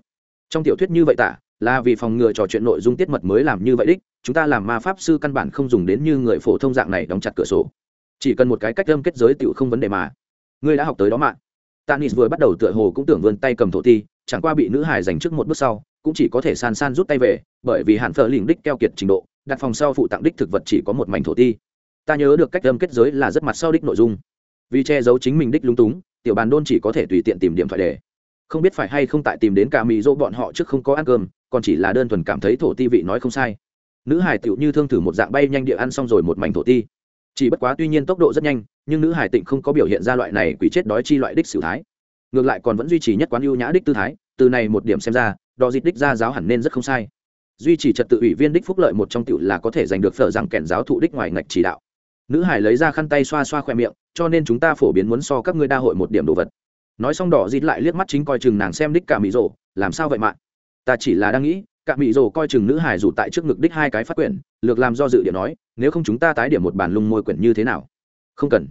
[SPEAKER 1] Trong tiểu thuyết như vậy tả là vì phòng ngừa trò chuyện nội dung tiết mật mới làm như vậy đích, chúng ta làm ma pháp sư căn bản không dùng đến như người phổ thông dạng này đóng chặt cửa sổ. Chỉ cần một cái cách âm kết giới tựu không vấn đề mà. Ngươi đã học tới đó mà. Tanis vừa bắt đầu tựa hồ cũng tưởng vươn tay cầm thổ ti, chẳng qua bị nữ hải giành trước một bước sau, cũng chỉ có thể san san rút tay về, bởi vì hạn phở lình đích keo kiệt trình độ, đặt phòng sau phụ tặng đích thực vật chỉ có một mảnh thổ ti. Ta nhớ được cách âm kết giới là rất mặt sau đích nội dung. Vì che giấu chính mình đích lung túng, tiểu bàn đôn chỉ có thể tùy tiện tìm điểm thoại đề không biết phải hay không tại tìm đến cả mì dỗ bọn họ trước không có ăn cơm còn chỉ là đơn thuần cảm thấy thổ ti vị nói không sai. Nữ hải tựu như thương thử một dạng bay nhanh địa ăn xong rồi một mảnh thổ ti. Chỉ bất quá tuy nhiên tốc độ rất nhanh, nhưng nữ hải tịnh không có biểu hiện ra loại này quỷ chết đói chi loại đích sử thái. Ngược lại còn vẫn duy trì nhất quán ưu nhã đích tư thái, từ này một điểm xem ra đò dịch đích ra giáo hẳn nên rất không sai. Duy trì trật tự ủy viên đích phúc lợi một trong tiểu là có thể giành được phở rằng kẻn giáo thụ đích ngoài ngạch chỉ đạo. Nữ hải lấy ra khăn tay xoa xoa khoe miệng, cho nên chúng ta phổ biến muốn so các ngươi đa hội một điểm đồ vật. Nói xong đỏ dịt lại liếc mắt chính coi chừng nàng xem đích cả mỹ rộ, làm sao vậy mạng ta chỉ là đang nghĩ cạm mỹ rồ coi chừng nữ hải dù tại trước ngực đích hai cái phát quyển, lược làm do dự điểm nói, nếu không chúng ta tái điểm một bản lung môi quyển như thế nào? Không cần.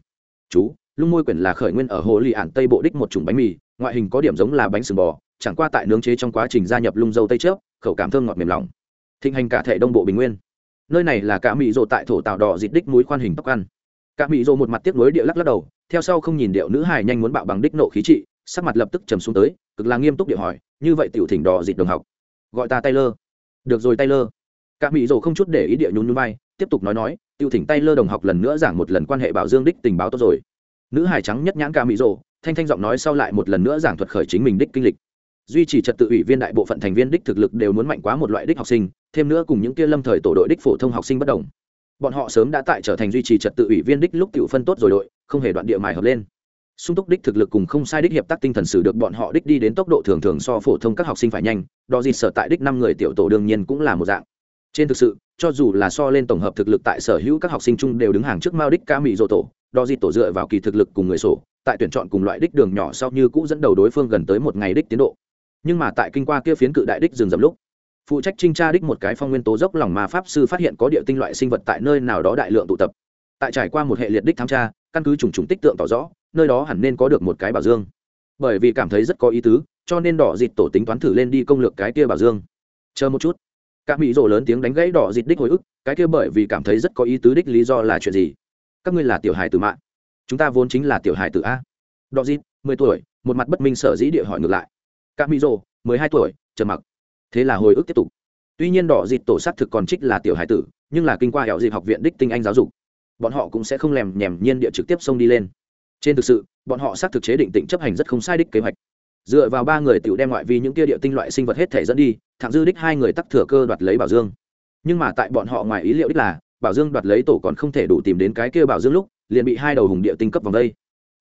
[SPEAKER 1] Chú, lung môi quyển là khởi nguyên ở hồ lì ản tây bộ đích một chủng bánh mì, ngoại hình có điểm giống là bánh sừng bò, chẳng qua tại nướng chế trong quá trình gia nhập lung dâu tây trước khẩu cảm thơm ngọt mềm lòng. Thịnh hành cả thể đông bộ bình nguyên. Nơi này là cả mỹ rộ tại thổ tạo đỏ dịt đích núi khoan hình tóc ăn. Cả mỹ rộ một mặt tiếp nối địa lắc lắc đầu, theo sau không nhìn điệu nữ hài nhanh muốn bạo bằng đích nộ khí trị sắc mặt lập tức trầm xuống tới, cực là nghiêm túc địa hỏi, như vậy tiểu thỉnh đỏ dịt đồng học, gọi ta taylor. Được rồi taylor. Cả mỹ rồ không chút để ý địa nhún nhún vai, tiếp tục nói nói, tiểu thỉnh taylor đồng học lần nữa giảng một lần quan hệ bảo dương đích tình báo tốt rồi. Nữ hài trắng nhất nhãn cả mỹ rồ thanh thanh giọng nói sau lại một lần nữa giảng thuật khởi chính mình đích kinh lịch. Duy trì trật tự ủy viên đại bộ phận thành viên đích thực lực đều muốn mạnh quá một loại đích học sinh, thêm nữa cùng những kia lâm thời tổ đội đích phổ thông học sinh bất đồng. Bọn họ sớm đã tại trở thành duy trì trật tự ủy viên đích lúc tiểu phân tốt rồi đội, không hề đoạn địa mài hợp lên sung túc đích thực lực cùng không sai đích hiệp tác tinh thần sử được bọn họ đích đi đến tốc độ thường thường so phổ thông các học sinh phải nhanh đo gì sở tại đích năm người tiểu tổ đương nhiên cũng là một dạng. Trên thực sự, cho dù là so lên tổng hợp thực lực tại sở hữu các học sinh chung đều đứng hàng trước mao đích ca mỹ dỗ tổ đo gì tổ dựa vào kỳ thực lực cùng người sổ, tại tuyển chọn cùng loại đích đường nhỏ sau như cũ dẫn đầu đối phương gần tới một ngày đích tiến độ. Nhưng mà tại kinh qua kia phiến cự đại đích dừng dầm lúc, phụ trách trinh tra đích một cái phong nguyên tố dốc lòng mà pháp sư phát hiện có địa tinh loại sinh vật tại nơi nào đó đại lượng tụ tập. Tại trải qua một hệ liệt đích thám tra căn cứ trùng trùng tích tượng tỏ rõ, nơi đó hẳn nên có được một cái bảo dương. Bởi vì cảm thấy rất có ý tứ, cho nên đỏ dịt tổ tính toán thử lên đi công lược cái kia bảo dương. Chờ một chút. Các mỹ rồ lớn tiếng đánh gãy đỏ dịt đích hồi ức, cái kia bởi vì cảm thấy rất có ý tứ đích lý do là chuyện gì? Các ngươi là tiểu hài tử mạng. Chúng ta vốn chính là tiểu hài tử a. Đỏ dịt, mười tuổi, một mặt bất minh sở dĩ địa hỏi ngược lại. Các mỹ rồ mười hai tuổi, trầm mặc. Thế là hồi ức tiếp tục. Tuy nhiên đỏ dịt tổ sát thực còn trích là tiểu hải tử, nhưng là kinh qua hẹo dịp học viện đích tinh anh giáo dục bọn họ cũng sẽ không lèm nhèm nhiên địa trực tiếp xông đi lên. Trên thực sự, bọn họ xác thực chế định tịnh chấp hành rất không sai đích kế hoạch. Dựa vào ba người tiểu đem ngoại vi những kia địa tinh loại sinh vật hết thể dẫn đi, thẳng dư đích hai người tắc thừa cơ đoạt lấy bảo dương. Nhưng mà tại bọn họ ngoài ý liệu đích là, bảo dương đoạt lấy tổ còn không thể đủ tìm đến cái kia bảo dương lúc, liền bị hai đầu hùng địa tinh cấp vòng đây.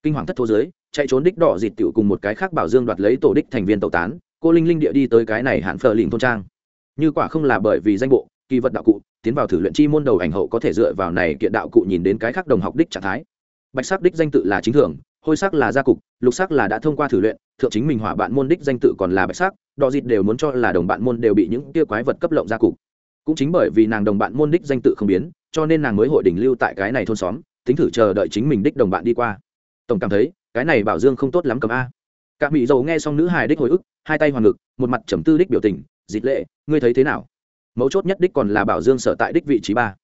[SPEAKER 1] Kinh hoàng thất thô dưới, chạy trốn đích đỏ dịt tiểu cùng một cái khác bảo dương đoạt lấy tổ đích thành viên tẩu tán, cô linh linh địa đi tới cái này hạn phờ lìn thôn trang. Như quả không là bởi vì danh bộ kỳ vật đạo cụ, tiến vào thử luyện chi môn đầu ảnh hậu có thể dựa vào này kiện đạo cụ nhìn đến cái khác đồng học đích trạng thái. Bạch sắc đích danh tự là chính thường, hôi sắc là gia cục, lục sắc là đã thông qua thử luyện, thượng chính mình hỏa bạn môn đích danh tự còn là bạch sắc, đỏ dịt đều muốn cho là đồng bạn môn đều bị những tia quái vật cấp lộng gia cục. Cũng chính bởi vì nàng đồng bạn môn đích danh tự không biến, cho nên nàng mới hội đỉnh lưu tại cái này thôn xóm, tính thử chờ đợi chính mình đích đồng bạn đi qua. Tổng cảm thấy, cái này bảo dương không tốt lắm cầm a. Cả mỹ dầu nghe xong nữ hài đích hồi ức, hai tay hoàng ngực, một mặt trầm tư đích biểu tình dịp lệ, ngươi thấy thế nào? Mấu chốt nhất đích còn là bảo dương sở tại đích vị trí ba.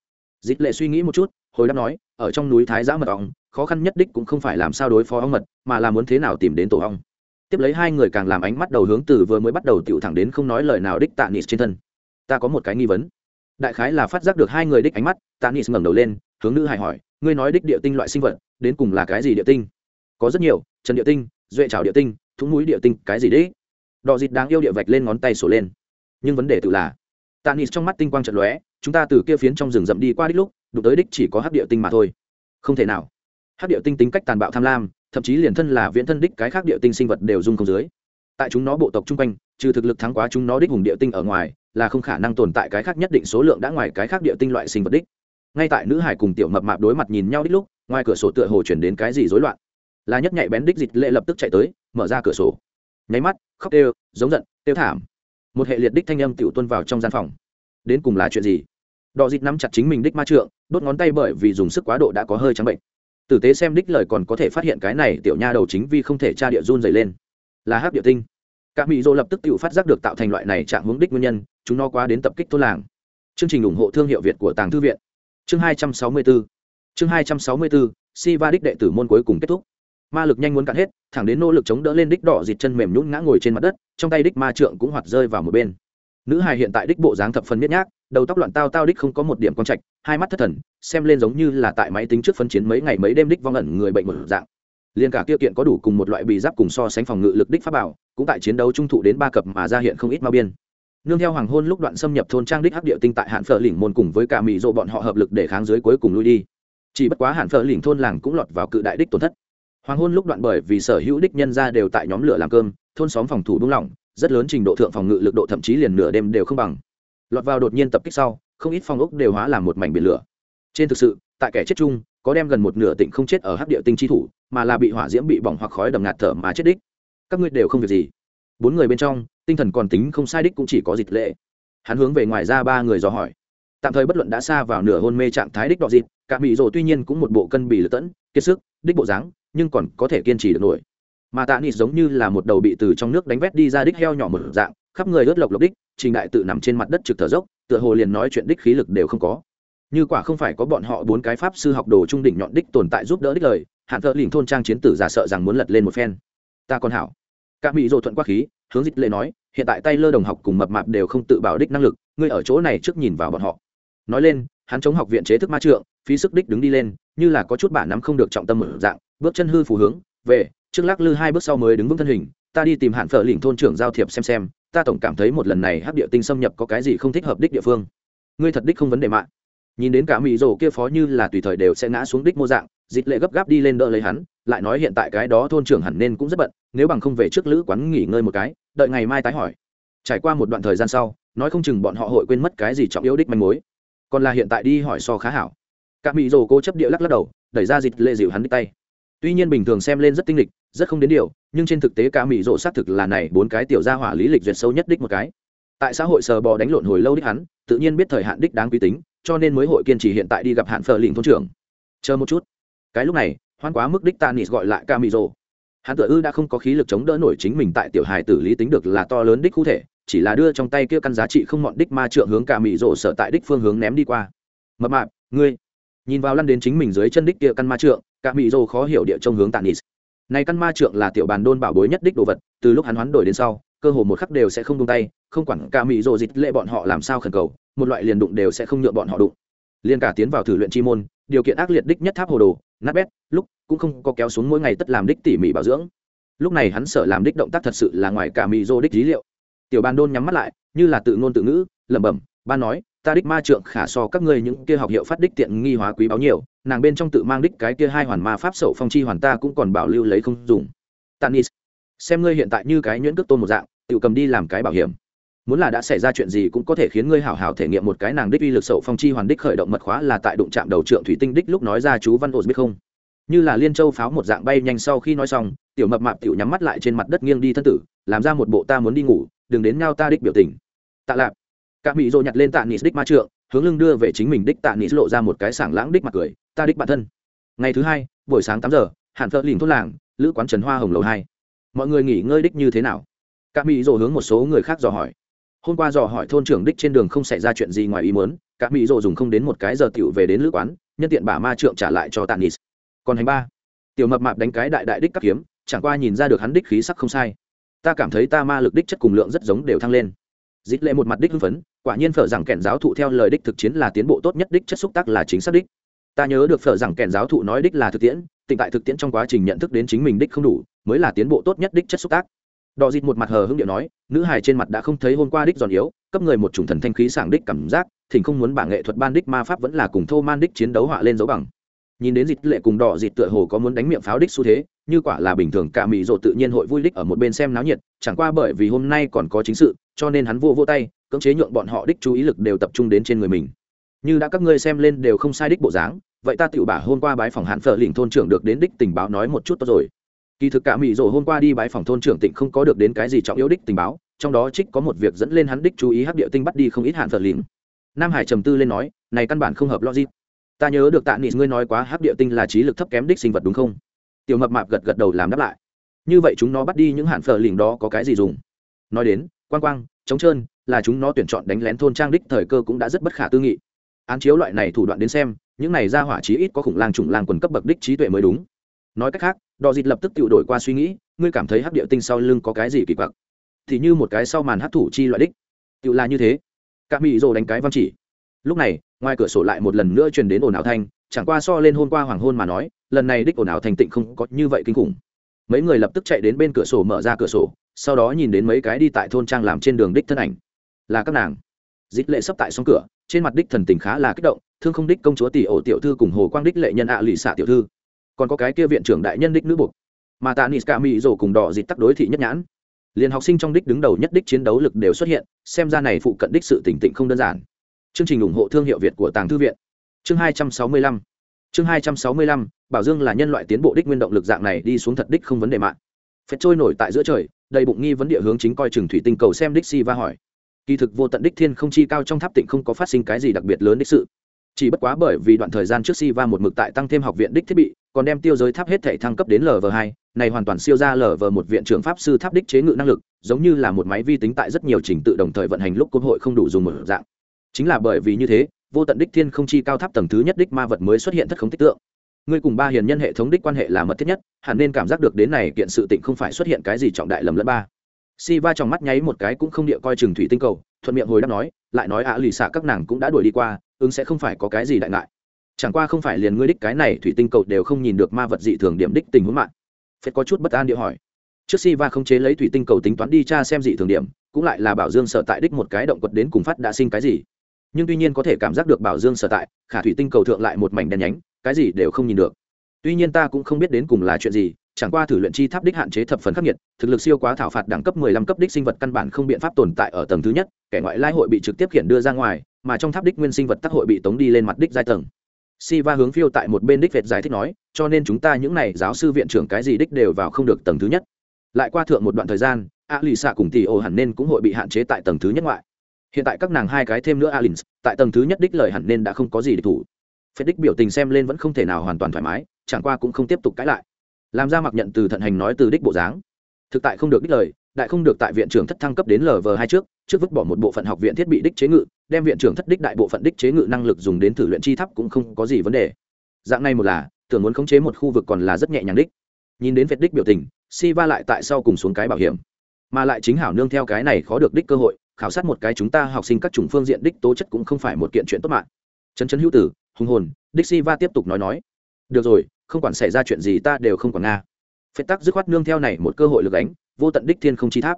[SPEAKER 1] Dịch lệ suy nghĩ một chút, hồi đáp nói, ở trong núi thái giã mật ong, khó khăn nhất đích cũng không phải làm sao đối phó ong mật, mà là muốn thế nào tìm đến tổ ong. Tiếp lấy hai người càng làm ánh mắt đầu hướng từ vừa mới bắt đầu tựu thẳng đến không nói lời nào đích tạ nịt trên thân. Ta có một cái nghi vấn. Đại khái là phát giác được hai người đích ánh mắt, tạ nịt ngẩng đầu lên, hướng nữ hải hỏi, ngươi nói đích địa tinh loại sinh vật, đến cùng là cái gì địa tinh? Có rất nhiều trần địa tinh, duệ trào địa tinh, thúng núi địa tinh, cái gì đấy đò dịt đáng yêu địa vạch lên ngón tay sổ lên. Nhưng vấn đề tự là Tàn nịt trong mắt tinh quang trận lóe, chúng ta từ kia phiến trong rừng rậm đi qua đích lúc, đụng tới đích chỉ có hắc địa tinh mà thôi. Không thể nào. Hắc địa tinh tính cách tàn bạo tham lam, thậm chí liền thân là viễn thân đích cái khác địa tinh sinh vật đều dung không dưới. Tại chúng nó bộ tộc chung quanh, trừ thực lực thắng quá chúng nó đích hùng địa tinh ở ngoài, là không khả năng tồn tại cái khác nhất định số lượng đã ngoài cái khác địa tinh loại sinh vật đích. Ngay tại nữ hải cùng tiểu mập mạp đối mặt nhìn nhau đích lúc, ngoài cửa sổ tựa hồ chuyển đến cái gì rối loạn. Là nhất nhạy bén đích dịch lệ lập tức chạy tới, mở ra cửa sổ. Nháy mắt, khóc đều giống giận tiêu thảm một hệ liệt đích thanh âm tiểu tuân vào trong gian phòng. Đến cùng là chuyện gì? Đò dịt nắm chặt chính mình đích ma trượng, đốt ngón tay bởi vì dùng sức quá độ đã có hơi trắng bệnh. Tử tế xem đích lời còn có thể phát hiện cái này tiểu nha đầu chính vì không thể tra địa run dày lên. Là hắc địa tinh. Các mỹ dô lập tức tự phát giác được tạo thành loại này trạng hướng đích nguyên nhân, chúng nó quá đến tập kích thôn làng. Chương trình ủng hộ thương hiệu việt của tàng thư viện. Chương hai trăm sáu mươi bốn chương hai trăm sáu mươi bốn si va đích đệ tử môn cuối cùng kết thúc ma lực nhanh muốn cạn hết, thẳng đến nỗ lực chống đỡ lên đích đỏ dịt chân mềm nhún ngã ngồi trên mặt đất, trong tay đích ma trượng cũng hoạt rơi vào một bên. Nữ hài hiện tại đích bộ dáng thập phần miết nhác, đầu tóc loạn tao tao đích không có một điểm con trạch, hai mắt thất thần, xem lên giống như là tại máy tính trước phân chiến mấy ngày mấy đêm đích vong ẩn người bệnh một dạng. Liên cả kia kiện có đủ cùng một loại bị giáp cùng so sánh phòng ngự lực đích pháp bảo, cũng tại chiến đấu trung thụ đến ba cập mà ra hiện không ít ma biên. Nương theo hoàng hôn lúc đoạn xâm nhập thôn trang đích hắc địa tinh tại hạn phở lỉnh môn cùng với cả mỹ dỗ bọn họ hợp lực để kháng dưới cuối cùng lui đi. Chỉ bất quá hạn phở lỉnh thôn làng cũng lọt vào cự đại đích tổn thất hoàng hôn lúc đoạn bởi vì sở hữu đích nhân ra đều tại nhóm lửa làm cơm, thôn xóm phòng thủ đúng lỏng, rất lớn trình độ thượng phòng ngự lực độ thậm chí liền nửa đêm đều không bằng. Lọt vào đột nhiên tập kích sau, không ít phòng ốc đều hóa làm một mảnh biển lửa. Trên thực sự, tại kẻ chết chung, có đem gần một nửa tỉnh không chết ở hắc địa tinh chi thủ, mà là bị hỏa diễm bị bỏng hoặc khói đầm ngạt thở mà chết đích. Các ngươi đều không việc gì. Bốn người bên trong, tinh thần còn tính không sai đích cũng chỉ có dịch lệ. Hắn hướng về ngoài ra ba người dò hỏi. Tạm thời bất luận đã xa vào nửa hôn mê trạng thái đích đọ dịp, cả mỹ rồ tuy nhiên cũng một bộ cân bị lật tẫn, kiệt sức, đích bộ dáng nhưng còn có thể kiên trì được nổi. Mà tạ nịt giống như là một đầu bị từ trong nước đánh vét đi ra đích heo nhỏ một dạng, khắp người ướt lộc lộc đích, trình đại tự nằm trên mặt đất trực thở dốc, tựa hồ liền nói chuyện đích khí lực đều không có. Như quả không phải có bọn họ bốn cái pháp sư học đồ trung đỉnh nhọn đích tồn tại giúp đỡ đích lời hạn thợ lỉnh thôn trang chiến tử giả sợ rằng muốn lật lên một phen. Ta còn hảo. Các mỹ dỗ thuận quá khí, hướng dịch lệ nói, hiện tại tay lơ đồng học cùng mập mạp đều không tự bảo đích năng lực, ngươi ở chỗ này trước nhìn vào bọn họ. Nói lên, hắn chống học viện chế thức ma trượng, phí sức đích đứng đi lên, như là có chút bản nắm không được trọng tâm mở dạng bước chân hư phù hướng, về, trước lắc lư hai bước sau mới đứng vững thân hình, ta đi tìm hạn phở lỉnh thôn trưởng giao thiệp xem xem, ta tổng cảm thấy một lần này hắc địa tinh xâm nhập có cái gì không thích hợp đích địa phương. Ngươi thật đích không vấn đề mạng nhìn đến cả mỹ rồ kia phó như là tùy thời đều sẽ ngã xuống đích mô dạng, dịch lệ gấp gáp đi lên đỡ lấy hắn, lại nói hiện tại cái đó thôn trưởng hẳn nên cũng rất bận, nếu bằng không về trước lữ quán nghỉ ngơi một cái, đợi ngày mai tái hỏi. Trải qua một đoạn thời gian sau, nói không chừng bọn họ hội quên mất cái gì trọng yếu đích manh mối. Còn là hiện tại đi hỏi so khá hảo. Cả mỹ rồ cố chấp địa lắc lắc đầu, đẩy ra dịch lệ dịu hắn đích tay tuy nhiên bình thường xem lên rất tinh lịch, rất không đến điều, nhưng trên thực tế cả mỹ rộ xác thực là này bốn cái tiểu gia hỏa lý lịch duyệt sâu nhất đích một cái. Tại xã hội sờ bò đánh lộn hồi lâu đích hắn, tự nhiên biết thời hạn đích đáng quý tính, cho nên mới hội kiên trì hiện tại đi gặp hạn phờ lĩnh thôn trưởng. Chờ một chút. Cái lúc này, hoan quá mức đích tanis gọi lại ca mỹ rộ hắn tựa ư đã không có khí lực chống đỡ nổi chính mình tại tiểu hài tử lý tính được là to lớn đích cụ thể, chỉ là đưa trong tay kia căn giá trị không mọn đích ma trượng hướng ca mỹ rộ sở tại đích phương hướng ném đi qua. Mập mạp, ngươi. Nhìn vào lăn đến chính mình dưới chân đích kia căn ma trượng cả mỹ rồ khó hiểu địa trong hướng tanis này căn ma trượng là tiểu bàn đôn bảo bối nhất đích đồ vật, từ lúc hắn hoán đổi đến sau, cơ hồ một khắc đều sẽ không buông tay, không quản cả mỹ rồ dịch lệ bọn họ làm sao khẩn cầu, một loại liền đụng đều sẽ không nhượng bọn họ đụng. Liên cả tiến vào thử luyện chi môn, điều kiện ác liệt đích nhất tháp hồ đồ, nát bét, lúc cũng không có kéo xuống mỗi ngày tất làm đích tỉ mỉ bảo dưỡng. Lúc này hắn sợ làm đích động tác thật sự là ngoài cả mỹ rô đích lý liệu. Tiểu bàn đôn nhắm mắt lại, như là tự ngôn tự ngữ, lẩm bẩm, ba nói ta đích ma trượng khả so các ngươi những kia học hiệu phát đích tiện nghi hóa quý báo nhiều, nàng bên trong tự mang đích cái kia hai hoàn ma pháp sậu phong chi hoàn ta cũng còn bảo lưu lấy không dùng. Tanis, xem ngươi hiện tại như cái nhuyễn cước tôn một dạng, tự cầm đi làm cái bảo hiểm. Muốn là đã xảy ra chuyện gì cũng có thể khiến ngươi hảo hảo thể nghiệm một cái nàng đích uy lực sậu phong chi hoàn đích khởi động mật khóa là tại đụng chạm đầu trượng thủy tinh đích lúc nói ra chú văn ổn biết không? Như là liên châu pháo một dạng bay nhanh sau khi nói xong, tiểu mập mạp tiểu nhắm mắt lại trên mặt đất nghiêng đi thân tử, làm ra một bộ ta muốn đi ngủ, đừng đến ngao ta đích biểu tình. Tạ lạp cả mỹ rồ nhặt lên tạ nịt đích ma trượng, hướng lưng đưa về chính mình đích tạ nịt lộ ra một cái sảng lãng đích mặt cười, ta đích bản thân. Ngày thứ hai, buổi sáng tám giờ hạn thợ lìn thôn làng, lữ quán trần hoa hồng lầu hai. Mọi người nghỉ ngơi đích như thế nào? Cả mỹ rồ hướng một số người khác dò hỏi. Hôm qua dò hỏi thôn trưởng đích trên đường không xảy ra chuyện gì ngoài ý muốn, Cả mỹ rồ dùng không đến một cái giờ tiểu về đến lữ quán, nhân tiện bả ma trượng trả lại cho tạ nis còn hành ba. Tiểu mập mạp đánh cái đại đại đích các kiếm, chẳng qua nhìn ra được hắn đích khí sắc không sai. Ta cảm thấy ta ma lực đích chất cùng lượng rất giống đều thăng lên. Dít lệ một mặt đích hưng phấn quả nhiên phở rằng kẻn giáo thụ theo lời đích thực chiến là tiến bộ tốt nhất, đích chất xúc tác là chính xác đích. Ta nhớ được phở rằng kẻn giáo thụ nói đích là thực tiễn, tịnh tại thực tiễn trong quá trình nhận thức đến chính mình đích không đủ, mới là tiến bộ tốt nhất đích chất xúc tác. Đò dịt một mặt hờ hưng điệu nói, nữ hài trên mặt đã không thấy hôm qua đích giòn yếu, cấp người một chủng thần thanh khí sảng đích cảm giác, thỉnh không muốn bảng nghệ thuật ban đích ma pháp vẫn là cùng thô man đích chiến đấu họa lên dấu bằng. Nhìn đến dịt lệ cùng đỏ dịt tựa hồ có muốn đánh miệng pháo đích xu thế, như quả là bình thường, cả mỹ rộ tự nhiên hội vui đích ở một bên xem náo nhiệt, chẳng qua bởi vì hôm nay còn có chính sự, cho nên hắn vô vô tay cưỡng chế nhượng bọn họ đích chú ý lực đều tập trung đến trên người mình. Như đã các ngươi xem lên đều không sai đích bộ dáng, vậy ta tự bả hôm qua bái phòng hạn phở lĩnh thôn trưởng được đến đích tình báo nói một chút tốt rồi. Kỳ thực cả mỹ rồ hôm qua đi bái phòng thôn trưởng tỉnh không có được đến cái gì trọng yếu đích tình báo, trong đó trích có một việc dẫn lên hắn đích chú ý hắc địa tinh bắt đi không ít hạn phở lìm nam hải trầm tư lên nói, này căn bản không hợp logic. Ta nhớ được tạ nghị ngươi nói quá hắc địa tinh là trí lực thấp kém đích sinh vật đúng không? Tiểu mập mạp gật gật đầu làm đáp lại. Như vậy chúng nó bắt đi những hạn phở lìm đó có cái gì dùng? Nói đến, quang quang, trống trơn là chúng nó tuyển chọn đánh lén thôn trang đích thời cơ cũng đã rất bất khả tư nghị. Án chiếu loại này thủ đoạn đến xem, những này ra hỏa chí ít có khủng lang trùng lang quần cấp bậc đích trí tuệ mới đúng. Nói cách khác đò dịt lập tức tự đổi qua suy nghĩ, ngươi cảm thấy hắc địa tinh sau lưng có cái gì kỳ quặc? Thì như một cái sau màn hắc thủ chi loại đích. Tự là như thế. Các mỹ rồ đánh cái văn chỉ. Lúc này, ngoài cửa sổ lại một lần nữa truyền đến ồn ào thanh, chẳng qua so lên hôm qua hoàng hôn mà nói, lần này đích ồn ào thành tịnh không có như vậy kinh khủng. Mấy người lập tức chạy đến bên cửa sổ mở ra cửa sổ, sau đó nhìn đến mấy cái đi tại thôn trang làm trên đường đích thân ảnh là các nàng. Dịch lệ sắp tại xong cửa, trên mặt đích thần tình khá là kích động, thương không đích công chúa tỷ ổ tiểu thư cùng hồ quang đích lệ nhân ạ lụy xạ tiểu thư. Còn có cái kia viện trưởng đại nhân đích nữ buộc. Mà tạ niska mỹ rổ cùng đỏ dịch tắc đối thị nhất nhãn. Liền học sinh trong đích đứng đầu nhất đích chiến đấu lực đều xuất hiện, xem ra này phụ cận đích sự tỉnh tịnh không đơn giản. Chương trình ủng hộ thương hiệu việt của tàng thư viện. Chương hai trăm sáu mươi lăm. Chương hai trăm sáu mươi lăm, bảo dương là nhân loại tiến bộ đích nguyên động lực dạng này đi xuống thật đích không vấn đề mạng. Phết trôi nổi tại giữa trời, đầy bụng nghi vấn địa hướng chính coi chừng thủy tinh cầu xem đích si va hỏi kỳ thực vô tận đích thiên không chi cao trong tháp tịnh không có phát sinh cái gì đặc biệt lớn đích sự. Chỉ bất quá bởi vì đoạn thời gian trước si va một mực tại tăng thêm học viện đích thiết bị, còn đem tiêu giới tháp hết thể thăng cấp đến lv hai, này hoàn toàn siêu ra lv một viện trưởng pháp sư tháp đích chế ngự năng lực, giống như là một máy vi tính tại rất nhiều trình tự đồng thời vận hành lúc cơ hội không đủ dùng một dạng. Chính là bởi vì như thế, vô tận đích thiên không chi cao tháp tầng thứ nhất đích ma vật mới xuất hiện thất không tích tượng. Ngươi cùng ba hiền nhân hệ thống đích quan hệ là mật thiết nhất, hẳn nên cảm giác được đến này kiện sự tịnh không phải xuất hiện cái gì trọng đại lầm lẫn ba si va trong mắt nháy một cái cũng không địa coi chừng thủy tinh cầu, thuận miệng hồi đáp nói, lại nói ạ, lì xạ các nàng cũng đã đuổi đi qua, ứng sẽ không phải có cái gì đại ngại. Chẳng qua không phải liền ngươi đích cái này thủy tinh cầu đều không nhìn được ma vật dị thường điểm đích tình huống mạng. Phết có chút bất an địa hỏi. Trước si va không chế lấy thủy tinh cầu tính toán đi tra xem dị thường điểm, cũng lại là bảo dương sở tại đích một cái động quật đến cùng phát đã sinh cái gì. Nhưng tuy nhiên có thể cảm giác được bảo dương sở tại, khả thủy tinh cầu thượng lại một mảnh đen nhánh, cái gì đều không nhìn được. Tuy nhiên ta cũng không biết đến cùng là chuyện gì chẳng qua thử luyện chi tháp đích hạn chế thập phần khắc nghiệt thực lực siêu quá thảo phạt đẳng cấp 15 cấp đích sinh vật căn bản không biện pháp tồn tại ở tầng thứ nhất kẻ ngoại lai hội bị trực tiếp khiển đưa ra ngoài mà trong tháp đích nguyên sinh vật tác hội bị tống đi lên mặt đích giai tầng. Siva hướng phiêu tại một bên đích vệt giải thích nói, cho nên chúng ta những này giáo sư viện trưởng cái gì đích đều vào không được tầng thứ nhất. Lại qua thượng một đoạn thời gian, A Lì xạ cùng Tỷ Ô hẳn nên cũng hội bị hạn chế tại tầng thứ nhất ngoại. Hiện tại các nàng hai cái thêm nữa alin tại tầng thứ nhất đích lời hẳn nên đã không có gì để thủ. Phép đích biểu tình xem lên vẫn không thể nào hoàn toàn thoải mái chẳng qua cũng không tiếp tục cãi lại làm ra mặc nhận từ thận hành nói từ đích bộ dáng. Thực tại không được đích lời, đại không được tại viện trưởng thất thăng cấp đến lv hai trước trước vứt bỏ một bộ phận học viện thiết bị đích chế ngự, đem viện trưởng thất đích đại bộ phận đích chế ngự năng lực dùng đến thử luyện chi thắp cũng không có gì vấn đề. Dạng này một là, tưởng muốn khống chế một khu vực còn là rất nhẹ nhàng đích. Nhìn đến việc đích biểu tình si va lại tại sau cùng xuống cái bảo hiểm. Mà lại chính hảo nương theo cái này khó được đích cơ hội, khảo sát một cái chúng ta học sinh các chủng phương diện đích tố chất cũng không phải một kiện chuyện tốt mạng. Chấn chấn hữu tử, hùng hồn, đích si va tiếp tục nói nói. Được rồi không quản xảy ra chuyện gì ta đều không còn nga. Phết tắc dứt khoát nương theo này một cơ hội lực đánh vô tận đích thiên không chi tháp.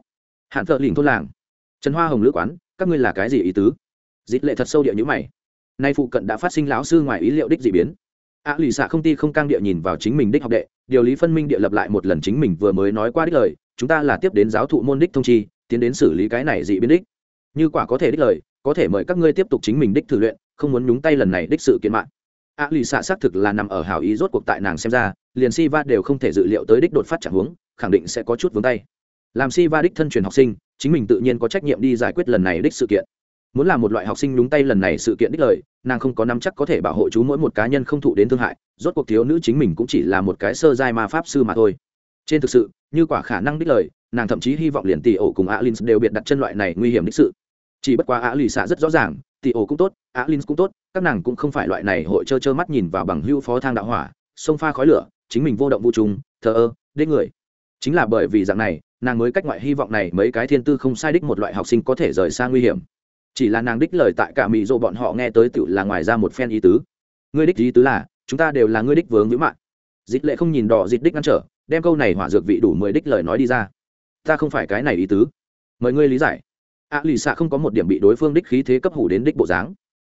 [SPEAKER 1] Hạn thợ lỉnh thôn làng. Trần hoa hồng lữ quán, các ngươi là cái gì ý tứ? Dịch lệ thật sâu địa nhữ mày. Nay phụ cận đã phát sinh lão sư ngoài ý liệu đích dị biến. A lì xạ không ti không cang địa nhìn vào chính mình đích học đệ, điều lý phân minh địa lập lại một lần chính mình vừa mới nói qua đích lời, chúng ta là tiếp đến giáo thụ môn đích thông chi, tiến đến xử lý cái này dị biến đích. Như quả có thể đích lời, có thể mời các ngươi tiếp tục chính mình đích thử luyện, không muốn nhúng tay lần này đích sự kiện mạng a lì xạ xác thực là nằm ở hào ý rốt cuộc tại nàng xem ra liền si va đều không thể dự liệu tới đích đột phát chẳng hướng, khẳng định sẽ có chút vướng tay. Làm si va đích thân truyền học sinh chính mình tự nhiên có trách nhiệm đi giải quyết lần này đích sự kiện. Muốn làm một loại học sinh nhúng tay lần này sự kiện đích lời nàng không có nắm chắc có thể bảo hộ chú mỗi một cá nhân không thụ đến thương hại rốt cuộc thiếu nữ chính mình cũng chỉ là một cái sơ giai ma pháp sư mà thôi. Trên thực sự như quả khả năng đích lời nàng thậm chí hy vọng liền tỷ ổ cùng alin đều biệt đặt chân loại này nguy hiểm đích sự. Chỉ bất quá á lì xạ rất rõ ràng tỷ ổ cũng tốt, á alin cũng tốt, các nàng cũng không phải loại này hội trơ trơ mắt nhìn vào bằng hưu phó thang đạo hỏa sông pha khói lửa, chính mình vô động vô trùng, thờ ơ, đích người. Chính là bởi vì dạng này, nàng mới cách ngoại hy vọng này mấy cái thiên tư không sai đích một loại học sinh có thể rời xa nguy hiểm. Chỉ là nàng đích lời tại cả mỹ dỗ bọn họ nghe tới tự là ngoài ra một phen ý tứ. Ngươi đích ý tứ là, chúng ta đều là ngươi đích vướng vĩ mạng. Dịch lệ không nhìn đỏ dịch đích ngăn trở, đem câu này hỏa dược vị đủ mười đích lời nói đi ra. Ta không phải cái này ý tứ. Mời ngươi lý giải a lì xạ không có một điểm bị đối phương đích khí thế cấp hủ đến đích bộ dáng.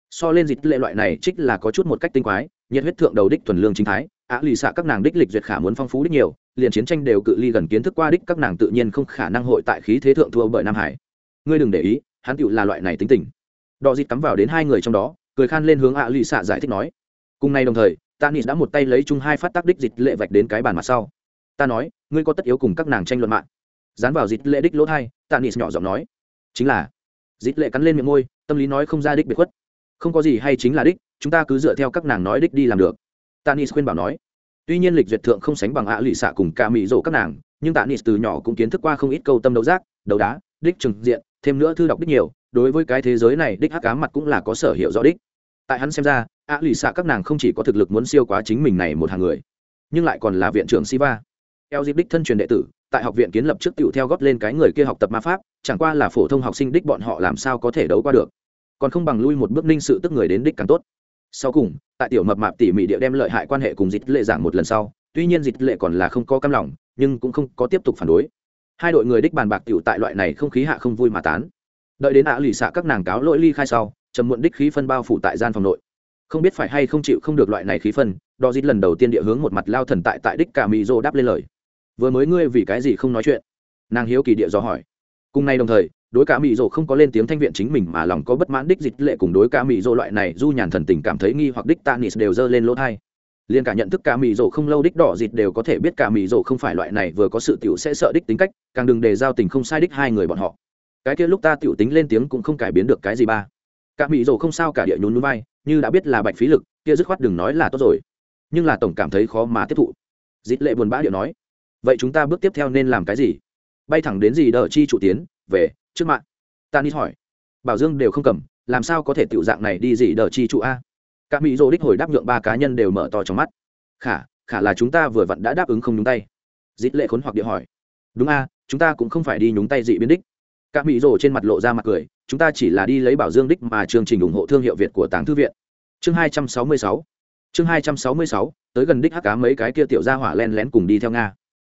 [SPEAKER 1] So lên dịch lệ loại này trích là có chút một cách tinh quái, nhiệt huyết thượng đầu đích thuần lương chính thái. A lì xạ các nàng đích lịch duyệt khả muốn phong phú đích nhiều, liền chiến tranh đều cự ly gần kiến thức qua đích các nàng tự nhiên không khả năng hội tại khí thế thượng thua bởi nam hải. Ngươi đừng để ý, hắn tựu là loại này tính tình. Đò dịt cắm vào đến hai người trong đó, cười khan lên hướng ạ lì xạ giải thích nói, cùng ngày đồng thời tanis đã một tay lấy chung hai phát tác đích dịch lệ vạch đến cái bàn mặt sau. Ta nói, ngươi có tất yếu cùng các nàng tranh luận mạng. Dán vào dịch lệ đích lỗ thai tanis nhỏ giọng nói chính là dịch lệ cắn lên miệng môi, tâm lý nói không ra đích biệt khuất. Không có gì hay chính là đích, chúng ta cứ dựa theo các nàng nói đích đi làm được. Tanis khuyên bảo nói. Tuy nhiên lịch duyệt thượng không sánh bằng ạ lụy xạ cùng ca mỹ rộ các nàng, nhưng tanis từ nhỏ cũng kiến thức qua không ít câu tâm đấu giác, đấu đá, đích trừng diện, thêm nữa thư đọc đích nhiều, đối với cái thế giới này đích hắc cá mặt cũng là có sở hiệu rõ đích. Tại hắn xem ra, ạ lì xạ các nàng không chỉ có thực lực muốn siêu quá chính mình này một hàng người, nhưng lại còn là viện trưởng siva eo dịp đích thân truyền đệ tử, tại học viện kiến lập trước tựu theo góp lên cái người kia học tập ma pháp, chẳng qua là phổ thông học sinh đích bọn họ làm sao có thể đấu qua được. Còn không bằng lui một bước ninh sự tức người đến đích càng tốt. Sau cùng, tại tiểu mập mạp tỉ mỉ địa đem lợi hại quan hệ cùng dịch lệ giảng một lần sau, tuy nhiên dịch lệ còn là không có cam lòng, nhưng cũng không có tiếp tục phản đối. Hai đội người đích bàn bạc tiểu tại loại này không khí hạ không vui mà tán. Đợi đến ạ lì xạ các nàng cáo lỗi ly khai sau, trầm muộn đích khí phân bao phủ tại gian phòng nội. Không biết phải hay không chịu không được loại này khí phân, đo dít lần đầu tiên địa hướng một mặt lao thần tại tại đích cả mỹ rô đáp lên lời vừa mới ngươi vì cái gì không nói chuyện? Nàng hiếu kỳ địa do hỏi. Cùng nay đồng thời, đối cả mỹ rỗ không có lên tiếng thanh viện chính mình mà lòng có bất mãn đích dịch lệ cùng đối cả mỹ rỗ loại này du nhàn thần tình cảm thấy nghi hoặc đích tanis đều dơ lên lỗ thai. Liên cả nhận thức cả mỹ rỗ không lâu đích đỏ dịt đều có thể biết cả mỹ rỗ không phải loại này vừa có sự tiểu sẽ sợ đích tính cách, càng đừng để giao tình không sai đích hai người bọn họ. Cái kia lúc ta tiểu tính lên tiếng cũng không cải biến được cái gì ba. Cả mỹ rỗ không sao cả địa nhún núi bay như đã biết là bạch phí lực, kia dứt khoát đừng nói là tốt rồi. Nhưng là tổng cảm thấy khó mà tiếp thụ. Dịt lệ buồn bã địa nói vậy chúng ta bước tiếp theo nên làm cái gì? Bay thẳng đến gì đờ chi trụ tiến, về, trước mạng. Ta hỏi. Bảo dương đều không cầm, làm sao có thể tiểu dạng này đi gì đờ chi trụ a? Các mỹ rồ đích hồi đáp nhượng ba cá nhân đều mở to trong mắt. Khả khả là chúng ta vừa vặn đã đáp ứng không nhúng tay. Dít lệ khốn hoặc địa hỏi. Đúng a, chúng ta cũng không phải đi nhúng tay dị biến đích. Các mỹ rồ trên mặt lộ ra mặt cười, chúng ta chỉ là đi lấy bảo dương đích mà chương trình ủng hộ thương hiệu việt của tàng thư viện. Chương hai trăm sáu mươi sáu. Chương hai trăm sáu mươi sáu, tới gần đích hắc cá mấy cái kia tiểu gia hỏa len lén cùng đi theo nga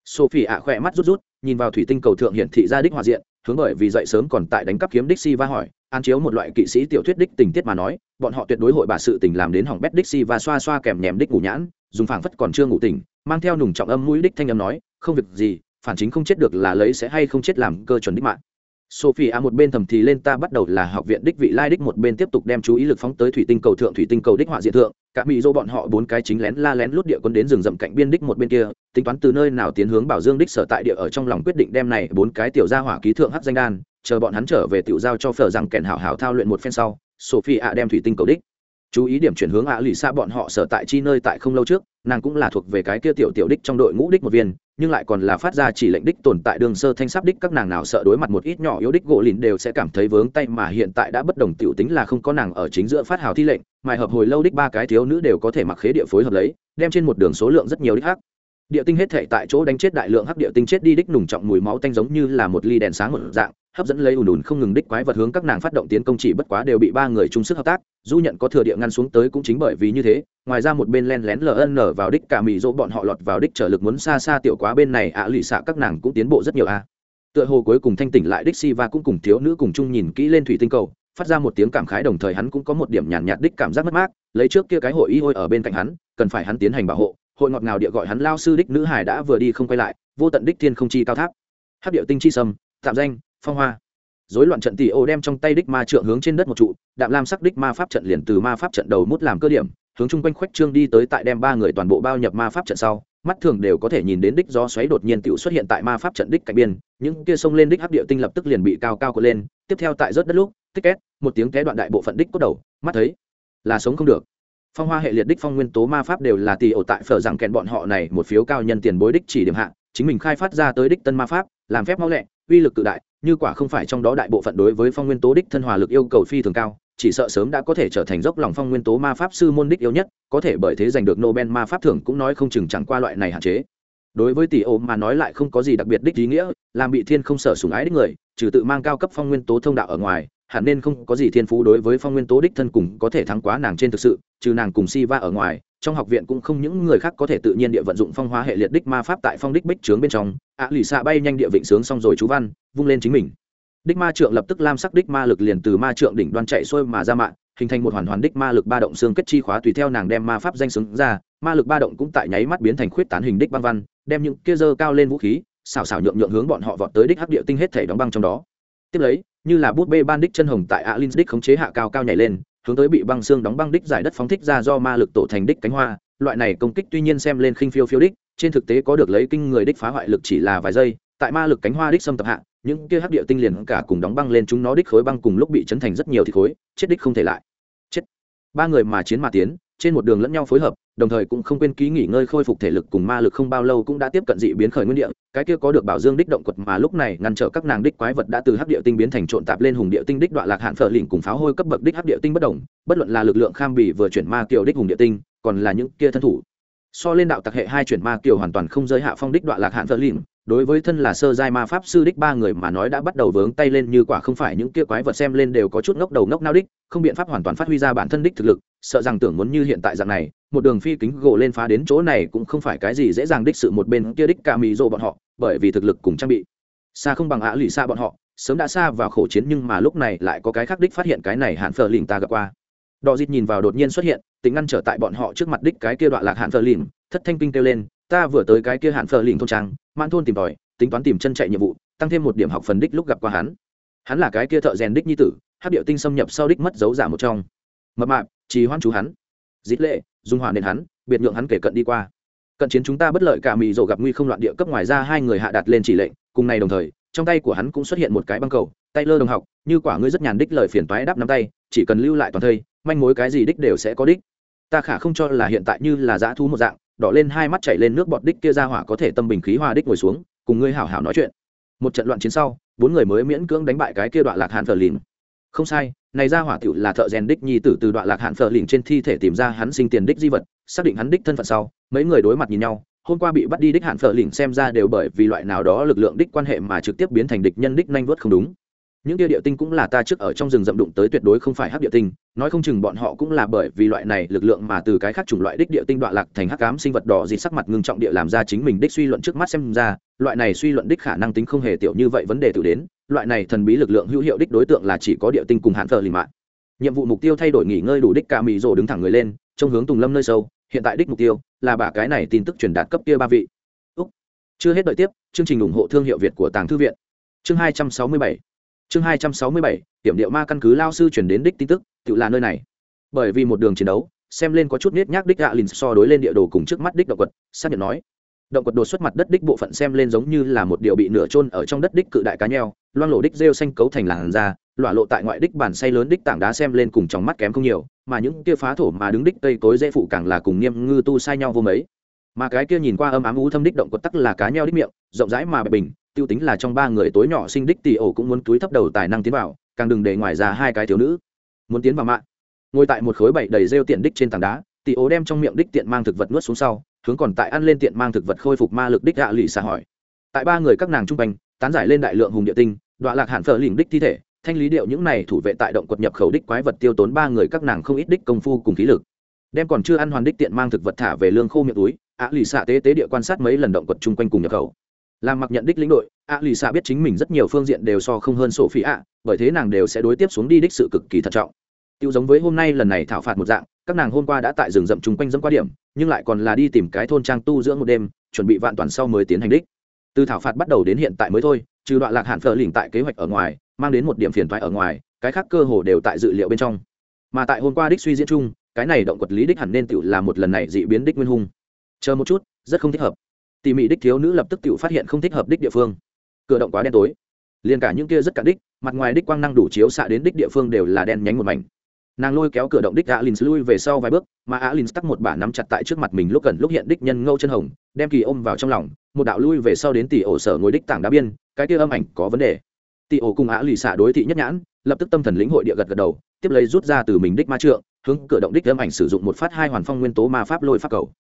[SPEAKER 1] sophie ạ khỏe mắt rút rút, nhìn vào thủy tinh cầu thượng hiển thị ra đích hòa diện, hướng bởi vì dậy sớm còn tại đánh cắp kiếm đích si va hỏi an chiếu một loại kỵ sĩ tiểu thuyết đích tình tiết mà nói, bọn họ tuyệt đối hội bà sự tình làm đến hỏng bét đích si và xoa xoa kèm nhèm đích ngủ nhãn, dùng phảng phất còn chưa ngủ tỉnh, mang theo nùng trọng âm mũi đích thanh âm nói, không việc gì, phản chính không chết được là lấy sẽ hay không chết làm cơ chuẩn đích mạng sophie a một bên thầm thì lên ta bắt đầu là học viện đích vị lai đích một bên tiếp tục đem chú ý lực phóng tới thủy tinh cầu thượng, thủy tinh cầu đích họa diện thượng. Cả mỹ dô bọn họ bốn cái chính lén la lén lút địa quân đến rừng rậm cạnh biên đích một bên kia, tính toán từ nơi nào tiến hướng bảo dương đích sở tại địa ở trong lòng quyết định đem này bốn cái tiểu gia hỏa ký thượng hắc danh đan, chờ bọn hắn trở về tiểu giao cho phở rằng kèn hảo hảo thao luyện một phen sau, sophie a đem thủy tinh cầu đích. Chú ý điểm chuyển hướng ạ lì xa bọn họ sở tại chi nơi tại không lâu trước, nàng cũng là thuộc về cái kia tiểu tiểu đích trong đội ngũ đích một viên nhưng lại còn là phát ra chỉ lệnh đích tồn tại đường sơ thanh sắp đích các nàng nào sợ đối mặt một ít nhỏ yếu đích gỗ lìn đều sẽ cảm thấy vướng tay mà hiện tại đã bất đồng tiểu tính là không có nàng ở chính giữa phát hào thi lệnh, mài hợp hồi lâu đích ba cái thiếu nữ đều có thể mặc khế địa phối hợp lấy, đem trên một đường số lượng rất nhiều đích hắc địa tinh hết thể tại chỗ đánh chết đại lượng hắc địa tinh chết đi đích nùng trọng mùi máu tanh giống như là một ly đèn sáng một dạng hấp dẫn lấy ùn ùn không ngừng đích quái vật hướng các nàng phát động tiến công chỉ bất quá đều bị ba người chung sức hợp tác du nhận có thừa địa ngăn xuống tới cũng chính bởi vì như thế ngoài ra một bên len lén ln vào đích cả mì dỗ bọn họ lọt vào đích trở lực muốn xa xa tiểu quá bên này ạ lụy xạ các nàng cũng tiến bộ rất nhiều a. Tựa hồ cuối cùng thanh tỉnh lại đích si và cũng cùng thiếu nữ cùng chung nhìn kỹ lên thủy tinh cầu phát ra một tiếng cảm khái đồng thời hắn cũng có một điểm nhàn nhạt, nhạt đích cảm giác mất mát lấy trước kia cái hội y ôi ở bên cạnh hắn cần phải hắn tiến hành bảo hộ hội ngọt ngào địa gọi hắn lao sư đích nữ hải đã vừa đi không quay lại, vô tận đích thiên không chi cao tháp. Hát điệu tinh chi sâm, tạm danh, phong hoa. Rối loạn trận tỷ ô đem trong tay đích ma trượng hướng trên đất một trụ, đạm lam sắc đích ma pháp trận liền từ ma pháp trận đầu mút làm cơ điểm, hướng chung quanh khoách trương đi tới tại đem ba người toàn bộ bao nhập ma pháp trận sau, mắt thường đều có thể nhìn đến đích do xoáy đột nhiên tự xuất hiện tại ma pháp trận đích cạnh biên, những kia sông lên đích hấp địa tinh lập tức liền bị cao cao của lên, tiếp theo tại rớt đất lúc, tích két, một tiếng té đoạn đại bộ phận đích cốt đầu, mắt thấy là sống không được phong hoa hệ liệt đích phong nguyên tố ma pháp đều là tỷ ổ tại phở rằng kèn bọn họ này một phiếu cao nhân tiền bối đích chỉ điểm hạ, chính mình khai phát ra tới đích tân ma pháp, làm phép máu lẹ, uy lực cự đại, như quả không phải trong đó đại bộ phận đối với phong nguyên tố đích thân hòa lực yêu cầu phi thường cao, chỉ sợ sớm đã có thể trở thành dốc lòng phong nguyên tố ma pháp sư môn đích yêu nhất, có thể bởi thế giành được nobel ma pháp thưởng cũng nói không chừng chẳng qua loại này hạn chế. Đối với tỷ ô mà nói lại không có gì đặc biệt đích ý nghĩa, làm bị thiên không sở sùng ái đích người, trừ tự mang cao cấp phong nguyên tố thông đạo ở ngoài hẳn nên không có gì thiên phú đối với phong nguyên tố đích thân cùng có thể thắng quá nàng trên thực sự, trừ nàng cùng si va ở ngoài, trong học viện cũng không những người khác có thể tự nhiên địa vận dụng phong hóa hệ liệt đích ma pháp tại phong đích bích trướng bên trong. Ạ lì xạ bay nhanh địa vịnh sướng xong rồi chú văn, vung lên chính mình. Đích ma trượng lập tức lam sắc đích ma lực liền từ ma trượng đỉnh đoan chạy xuôi mà ra mạng, hình thành một hoàn hoàn đích ma lực ba động xương kết chi khóa tùy theo nàng đem ma pháp danh xứng ra, ma lực ba động cũng tại nháy mắt biến thành khuyết tán hình đích băng văn, đem những kia dơ cao lên vũ khí, xào xào nhượng nhượng hướng bọn họ vọt tới đích hắc địa tinh hết thể đóng băng trong đó. Tiếp lấy như là bút bê ban đích chân hồng tại alin đích khống chế hạ cao cao nhảy lên, hướng tới bị băng xương đóng băng đích giải đất phóng thích ra do ma lực tổ thành đích cánh hoa. Loại này công kích tuy nhiên xem lên khinh phiêu phiêu đích, trên thực tế có được lấy kinh người đích phá hoại lực chỉ là vài giây, tại ma lực cánh hoa đích xâm tập hạ, những kia hắc địa tinh liền cả cùng đóng băng lên chúng nó đích khối băng cùng lúc bị chấn thành rất nhiều thì khối, chết đích không thể lại. Chết. Ba người mà chiến mà tiến trên một đường lẫn nhau phối hợp, đồng thời cũng không quên ký nghỉ ngơi khôi phục thể lực cùng ma lực không bao lâu cũng đã tiếp cận dị biến khởi nguyên địa. Cái kia có được bảo dương đích động quật mà lúc này ngăn trở các nàng đích quái vật đã từ hắc địa tinh biến thành trộn tạp lên hùng địa tinh đích đoạn lạc hạn phở lỉnh cùng pháo hôi cấp bậc đích hắc địa tinh bất đồng bất luận là lực lượng kham bỉ vừa chuyển ma kiều đích hùng địa tinh, còn là những kia thân thủ. So lên đạo tặc hệ hai chuyển ma kiều hoàn toàn không giới hạ phong đích đoạn lạc hạn phở lỉnh đối với thân là sơ giai ma pháp sư đích ba người mà nói đã bắt đầu vướng tay lên như quả không phải những kia quái vật xem lên đều có chút ngốc đầu ngốc nao đích, không biện pháp hoàn toàn phát huy ra bản thân đích thực lực, sợ rằng tưởng muốn như hiện tại dạng này, một đường phi kính gỗ lên phá đến chỗ này cũng không phải cái gì dễ dàng đích sự một bên kia đích ca mì rộ bọn họ, bởi vì thực lực cùng trang bị xa không bằng ạ lì xa bọn họ, sớm đã xa vào khổ chiến nhưng mà lúc này lại có cái khác đích phát hiện cái này hạn phờ lìn ta gặp qua. Đò dịt nhìn vào đột nhiên xuất hiện, tính ngăn trở tại bọn họ trước mặt đích cái kia đoạn lạc hạn phờ lìn, thất thanh kinh kêu lên ta vừa tới cái kia hạn phờ lình thôn trang, mãn thôn tìm tòi, tính toán tìm chân chạy nhiệm vụ, tăng thêm một điểm học phần đích lúc gặp qua hắn. Hắn là cái kia thợ rèn đích nhi tử, hát điệu tinh xâm nhập sau đích mất dấu giả một trong. Mập mạp, trì hoan chú hắn. Dít lệ, dung hòa nên hắn, biệt nhượng hắn kể cận đi qua. Cận chiến chúng ta bất lợi cả mì rộ gặp nguy không loạn địa cấp ngoài ra hai người hạ đặt lên chỉ lệnh, cùng này đồng thời, trong tay của hắn cũng xuất hiện một cái băng cầu, tay lơ đồng học, như quả ngươi rất nhàn đích lời phiền toái đáp nắm tay, chỉ cần lưu lại toàn thây, manh mối cái gì đích đều sẽ có đích. Ta khả không cho là hiện tại như là dã thú một dạng đỏ lên hai mắt chảy lên nước bọt đích kia ra hỏa có thể tâm bình khí hòa đích ngồi xuống, cùng ngươi hảo hảo nói chuyện. Một trận loạn chiến sau, bốn người mới miễn cưỡng đánh bại cái kia đoạn lạc hạn phở lìn. Không sai, này ra hỏa tiểu là thợ rèn đích nhi tử từ đoạn lạc hạn phở lìn trên thi thể tìm ra hắn sinh tiền đích di vật, xác định hắn đích thân phận sau, mấy người đối mặt nhìn nhau, hôm qua bị bắt đi đích hạn phở lìn xem ra đều bởi vì loại nào đó lực lượng đích quan hệ mà trực tiếp biến thành địch nhân đích nhanh vớt không đúng những địa địa tinh cũng là ta trước ở trong rừng rậm đụng tới tuyệt đối không phải hắc địa tinh, nói không chừng bọn họ cũng là bởi vì loại này lực lượng mà từ cái khác chủng loại đích địa tinh đoạn lạc thành hắc ám sinh vật đỏ gì sắc mặt ngưng trọng địa làm ra chính mình đích suy luận trước mắt xem ra, loại này suy luận đích khả năng tính không hề tiểu như vậy vấn đề tự đến, loại này thần bí lực lượng hữu hiệu đích đối tượng là chỉ có địa tinh cùng hạn thờ lì mạng nhiệm vụ mục tiêu thay đổi nghỉ ngơi đủ đích cả mỹ rồ đứng thẳng người lên trong hướng tùng lâm nơi sâu, hiện tại đích mục tiêu là bà cái này tin tức truyền đạt cấp kia ba vị. Úc. chưa hết đợi tiếp, chương trình ủng hộ thương hiệu việt của tàng thư viện. Chương hai trăm sáu mươi bảy chương hai trăm sáu mươi bảy, tiệm điệu ma căn cứ lao sư chuyển đến đích tin tức, tự là nơi này. Bởi vì một đường chiến đấu, xem lên có chút nết nhác đích gạ lìn so đối lên địa đồ cùng trước mắt đích động quật, xác nhận nói. Động quật đột xuất mặt đất đích bộ phận xem lên giống như là một điều bị nửa trôn ở trong đất đích cự đại cá nheo, loang lộ đích rêu xanh cấu thành làn da lọa lộ tại ngoại đích bản say lớn đích tảng đá xem lên cùng trong mắt kém không nhiều, mà những kia phá thổ mà đứng đích cây tối dễ phụ càng là cùng niêm ngư tu sai nhau vô mấy. Mà cái kia nhìn qua âm ám ú thâm đích động quật tắc là cá nheo đích miệng, rộng rãi mà bệ bình tiêu tính là trong ba người tối nhỏ sinh đích tỷ ổ cũng muốn túi thấp đầu tài năng tiến vào, càng đừng để ngoài ra hai cái thiếu nữ. Muốn tiến vào mạng. Ngồi tại một khối bảy đầy rêu tiện đích trên tảng đá tỷ ổ đem trong miệng đích tiện mang thực vật nuốt xuống sau, hướng còn tại ăn lên tiện mang thực vật khôi phục ma lực đích gạ lụy xả hỏi. Tại ba người các nàng trung quanh, tán giải lên đại lượng hùng địa tinh đoạn lạc hạn phở lỉnh đích thi thể, thanh lý điệu những này thủ vệ tại động quật nhập khẩu đích quái vật tiêu tốn ba người các nàng không ít đích công phu cùng khí lực. Đem còn chưa ăn hoàn đích tiện mang thực vật thả về lương khô miệng túi, ạ lì xạ tế tế địa quan sát mấy lần động quật chung quanh cùng nhập khẩu làm mặc nhận đích lĩnh đội, ạ lì xạ biết chính mình rất nhiều phương diện đều so không hơn sổ phi ạ, bởi thế nàng đều sẽ đối tiếp xuống đi đích sự cực kỳ thận trọng. Tiêu giống với hôm nay lần này thảo phạt một dạng, các nàng hôm qua đã tại rừng rậm chung quanh dẫm qua điểm, nhưng lại còn là đi tìm cái thôn trang tu dưỡng một đêm, chuẩn bị vạn toàn sau mới tiến hành đích. Từ thảo phạt bắt đầu đến hiện tại mới thôi, trừ đoạn lạc hạn phở lỉnh tại kế hoạch ở ngoài, mang đến một điểm phiền thoại ở ngoài, cái khác cơ hồ đều tại dự liệu bên trong. Mà tại hôm qua đích suy diễn chung, cái này động quật lý đích hẳn nên tự là một lần này dị biến đích nguyên hung. Chờ một chút, rất không thích hợp tỉ mỉ đích thiếu nữ lập tức tự phát hiện không thích hợp đích địa phương. Cửa động quá đen tối. Liền cả những kia rất cạn đích, mặt ngoài đích quang năng đủ chiếu xạ đến đích địa phương đều là đen nhánh một mảnh. Nàng lôi kéo cửa động đích alin lui về sau vài bước, mà alin tắt một bả nắm chặt tại trước mặt mình lúc gần lúc hiện đích nhân ngâu chân hồng, đem kỳ ôm vào trong lòng, một đạo lui về sau đến tỷ ổ sở ngồi đích tảng đá biên, cái kia âm ảnh có vấn đề. Tỷ ổ cùng á lì xạ đối thị nhất nhãn, lập tức tâm thần lĩnh hội địa gật gật đầu, tiếp lấy rút ra từ mình đích ma trượng, hướng cửa động đích âm ảnh sử dụng một phát hai hoàn phong nguyên tố ma pháp lôi pháp cầu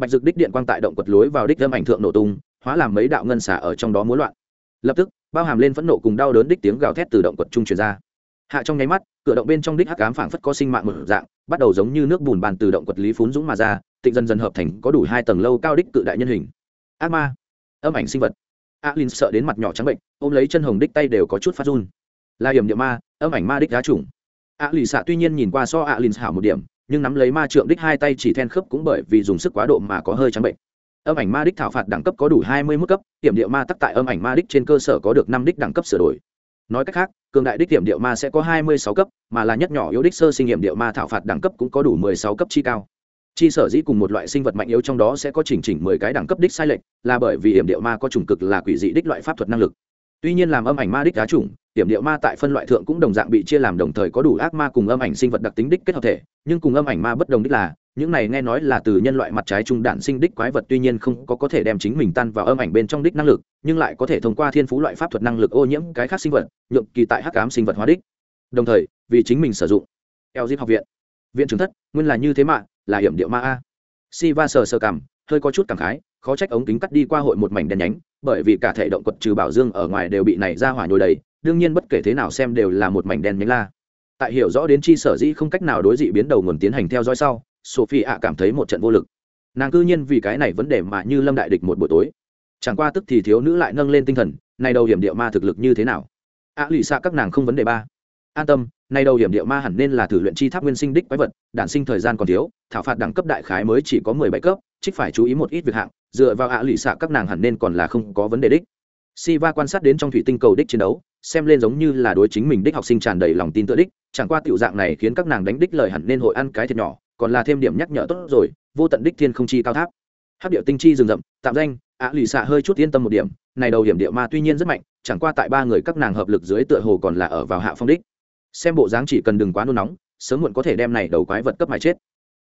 [SPEAKER 1] bạch dực đích điện quang tại động quật lối vào đích âm ảnh thượng nổ tung, hóa làm mấy đạo ngân xả ở trong đó múa loạn. Lập tức, bao hàm lên phẫn nộ cùng đau đớn đích tiếng gào thét từ động quật trung truyền ra. Hạ trong nháy mắt, cửa động bên trong đích hắc ám phảng phất có sinh mạng một dạng, bắt đầu giống như nước bùn bàn từ động quật lý phún dũng mà ra, tịnh dần dần hợp thành có đủ hai tầng lâu cao đích cự đại nhân hình. Ác ma, âm ảnh sinh vật. Alin sợ đến mặt nhỏ trắng bệnh, ôm lấy chân hồng đích tay đều có chút phát run. Là hiểm địa ma, âm ảnh ma đích giá chủng. A lì xạ tuy nhiên nhìn qua so alin hảo một điểm nhưng nắm lấy ma trượng đích hai tay chỉ then khớp cũng bởi vì dùng sức quá độ mà có hơi trắng bệnh. Âm ảnh ma đích thảo phạt đẳng cấp có đủ hai mươi mức cấp hiểm địa ma tắc tại âm ảnh ma đích trên cơ sở có được năm đích đẳng cấp sửa đổi. Nói cách khác, cường đại đích hiểm điệu ma sẽ có hai mươi sáu cấp, mà là nhất nhỏ yếu đích sơ sinh hiểm điệu ma thảo phạt đẳng cấp cũng có đủ mười sáu cấp chi cao. Chi sở dĩ cùng một loại sinh vật mạnh yếu trong đó sẽ có chỉnh chỉnh mười cái đẳng cấp đích sai lệch, là bởi vì hiểm điệu ma có chủng cực là quỷ dị đích loại pháp thuật năng lực. Tuy nhiên làm âm ảnh ma đích cá chủng hiểm điệu ma tại phân loại thượng cũng đồng dạng bị chia làm đồng thời có đủ ác ma cùng âm ảnh sinh vật đặc tính đích kết hợp thể, nhưng cùng âm ảnh ma bất đồng đích là, những này nghe nói là từ nhân loại mặt trái trung đạn sinh đích quái vật tuy nhiên không có có thể đem chính mình tan vào âm ảnh bên trong đích năng lực, nhưng lại có thể thông qua thiên phú loại pháp thuật năng lực ô nhiễm cái khác sinh vật, nhượng kỳ tại hắc ám sinh vật hóa đích. Đồng thời, vì chính mình sử dụng. Eo học viện. Viện trưởng thất, nguyên là như thế mà, là hiểm điệu ma a. Si va sờ sờ cảm, hơi có chút cảm khái, khó trách ống kính cắt đi qua hội một mảnh đen nhánh, bởi vì cả thể động quật trừ bảo dương ở ngoài đều bị này ra hỏa nhồi đầy đương nhiên bất kể thế nào xem đều là một mảnh đen nhánh la. Tại hiểu rõ đến chi sở dĩ không cách nào đối dị biến đầu nguồn tiến hành theo dõi sau, sophie ạ cảm thấy một trận vô lực. Nàng cư nhiên vì cái này vấn đề mà như lâm đại địch một buổi tối. Chẳng qua tức thì thiếu nữ lại nâng lên tinh thần, này đầu hiểm điệu ma thực lực như thế nào? Ạ lụy xạ các nàng không vấn đề ba. An tâm nay đầu hiểm điệu ma hẳn nên là thử luyện chi tháp nguyên sinh đích quái vật, đản sinh thời gian còn thiếu, thảo phạt đẳng cấp đại khái mới chỉ có mười bảy cấp, trích phải chú ý một ít việc hạng, dựa vào ạ lụy xạ các nàng hẳn nên còn là không có vấn đề đích si va quan sát đến trong thủy tinh cầu đích chiến đấu, xem lên giống như là đối chính mình đích học sinh tràn đầy lòng tin tự đích, chẳng qua tiểu dạng này khiến các nàng đánh đích lời hẳn nên hội ăn cái thiệt nhỏ, còn là thêm điểm nhắc nhở tốt rồi, vô tận đích thiên không chi cao tháp. Hấp điệu tinh chi rừng rậm, tạm danh, ạ lì xạ hơi chút yên tâm một điểm, này đầu điểm địa ma tuy nhiên rất mạnh, chẳng qua tại ba người các nàng hợp lực dưới tựa hồ còn là ở vào hạ phong đích. Xem bộ dáng chỉ cần đừng quá nôn nóng, sớm muộn có thể đem này đầu quái vật cấp mai chết.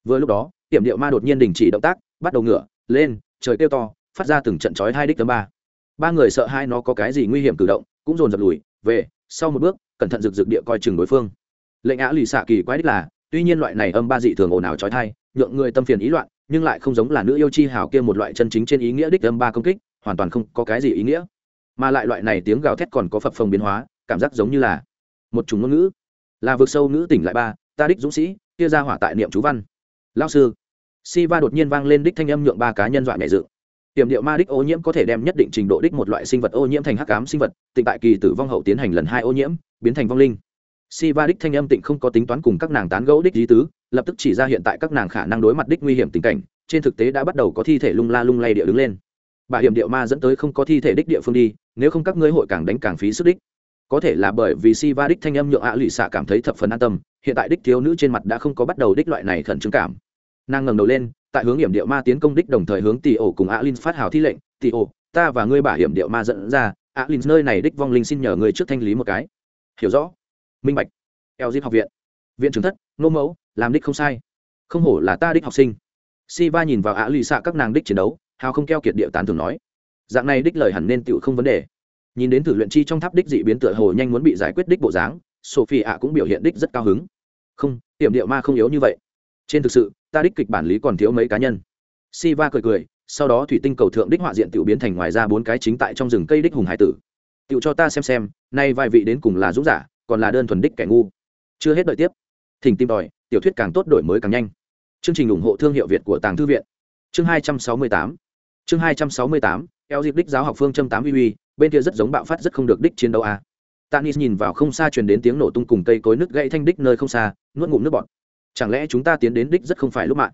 [SPEAKER 1] Vừa lúc đó tiệm điệu ma đột nhiên đình chỉ động tác, bắt đầu ngựa lên, trời kêu to, phát ra từng trận chói hai đích tấm ba ba người sợ hai nó có cái gì nguy hiểm cử động, cũng dồn dập lùi, về, sau một bước, cẩn thận rực rực địa coi chừng đối phương. Lệnh á lì xạ kỳ quái đích là, tuy nhiên loại này âm ba dị thường ồn ào chói thai, nhượng người tâm phiền ý loạn, nhưng lại không giống là nữ yêu chi hào kia một loại chân chính trên ý nghĩa đích âm ba công kích, hoàn toàn không có cái gì ý nghĩa. Mà lại loại này tiếng gào thét còn có phập phồng biến hóa, cảm giác giống như là một chủng ngôn ngữ. Là vực sâu ngữ tỉnh lại ba, ta đích dũng sĩ, kia ra hỏa tại niệm chú văn. Lao sư si va đột nhiên vang lên đích thanh âm nhượng ba cá nhân dọa mẹ dự tiềm điệu ma đích ô nhiễm có thể đem nhất định trình độ đích một loại sinh vật ô nhiễm thành hắc ám sinh vật, tịnh tại kỳ tử vong hậu tiến hành lần hai ô nhiễm, biến thành vong linh. Si va đích thanh âm tịnh không có tính toán cùng các nàng tán gẫu đích lý tứ, lập tức chỉ ra hiện tại các nàng khả năng đối mặt đích nguy hiểm tình cảnh, trên thực tế đã bắt đầu có thi thể lung la lung lay địa đứng lên. Bà hiểm điệu ma dẫn tới không có thi thể đích địa phương đi, nếu không các ngươi hội càng đánh càng phí sức đích. Có thể là bởi vì si va đích thanh âm nhượng ạ lụy xạ cảm thấy thập phần an tâm, hiện tại đích thiếu nữ trên mặt đã không có bắt đầu đích loại này khẩn trương cảm nàng ngẩng đầu lên, tại hướng hiểm điệu ma tiến công đích đồng thời hướng tỷ ổ cùng alin phát hào thi lệnh tỷ ổ, ta và ngươi bả hiểm điệu ma dẫn ra, alin, nơi này đích vong linh xin nhờ ngươi trước thanh lý một cái. Hiểu rõ. Minh bạch. Eo dip học viện. Viện trưởng thất, nô mẫu, làm đích không sai. Không hổ là ta đích học sinh. Si va nhìn vào ạ lì xạ các nàng đích chiến đấu, hào không keo kiệt địa tán thường nói, dạng này đích lời hẳn nên tựu không vấn đề. Nhìn đến thử luyện chi trong tháp đích dị biến tựa hồ nhanh muốn bị giải quyết đích bộ dáng sophie ạ cũng biểu hiện đích rất cao hứng. Không tiệm điệu ma không yếu như vậy trên thực sự, ta đích kịch bản lý còn thiếu mấy cá nhân. Si va cười cười, sau đó thủy tinh cầu thượng đích họa diện tự biến thành ngoài ra bốn cái chính tại trong rừng cây đích hùng hải tử. Tự cho ta xem xem, nay vài vị đến cùng là dũng giả, còn là đơn thuần đích kẻ ngu. Chưa hết đợi tiếp. Thỉnh tìm tòi, tiểu thuyết càng tốt đổi mới càng nhanh. Chương trình ủng hộ thương hiệu việt của tàng thư viện. Chương hai trăm sáu mươi tám. Chương hai trăm sáu mươi tám, eo dịp đích giáo học phương châm tám uy uy, bên kia rất giống bạo phát rất không được đích chiến đấu a. À. tanis nhìn vào không xa truyền đến tiếng nổ tung cùng cây cối nứt gãy thanh đích nơi không xa, nuốt ngụm nước bọt chẳng lẽ chúng ta tiến đến đích rất không phải lúc mạng?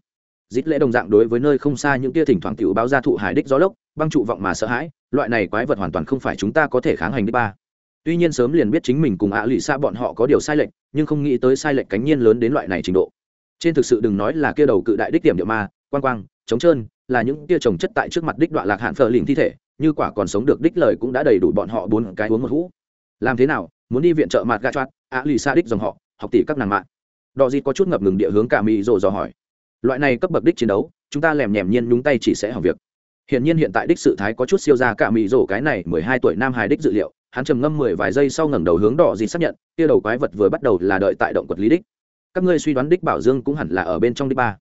[SPEAKER 1] Dít lễ đồng dạng đối với nơi không xa những kia thỉnh thoảng tiểu báo ra thụ hải đích gió lốc, băng trụ vọng mà sợ hãi, loại này quái vật hoàn toàn không phải chúng ta có thể kháng hành đích ba. Tuy nhiên sớm liền biết chính mình cùng ạ à lụy xa bọn họ có điều sai lệch, nhưng không nghĩ tới sai lệch cánh nhiên lớn đến loại này trình độ. Trên thực sự đừng nói là kia đầu cự đại đích điểm điệu ma quan quang, trống trơn, là những kia trồng chất tại trước mặt đích đoạn lạc hạn phờ liền thi thể, như quả còn sống được đích lời cũng đã đầy đủ bọn họ bốn cái uống một hũ. Làm thế nào, muốn đi viện trợ mặt gà choát ạ lì xa đích dòng họ, học tỷ các nàng mạng đò dịt có chút ngập ngừng địa hướng cả mỹ rồ dò hỏi. Loại này cấp bậc đích chiến đấu, chúng ta lèm nhèm nhiên nhúng tay chỉ sẽ hỏng việc. Hiện nhiên hiện tại đích sự thái có chút siêu ra cả mỹ rồ, cái này mười hai tuổi nam hài đích dự liệu, hắn trầm ngâm mười vài giây sau ngẩng đầu hướng đỏ dịt xác nhận, kia đầu quái vật vừa bắt đầu là đợi tại động quật lý đích. Các ngươi suy đoán đích bảo dương cũng hẳn là ở bên trong đích ba.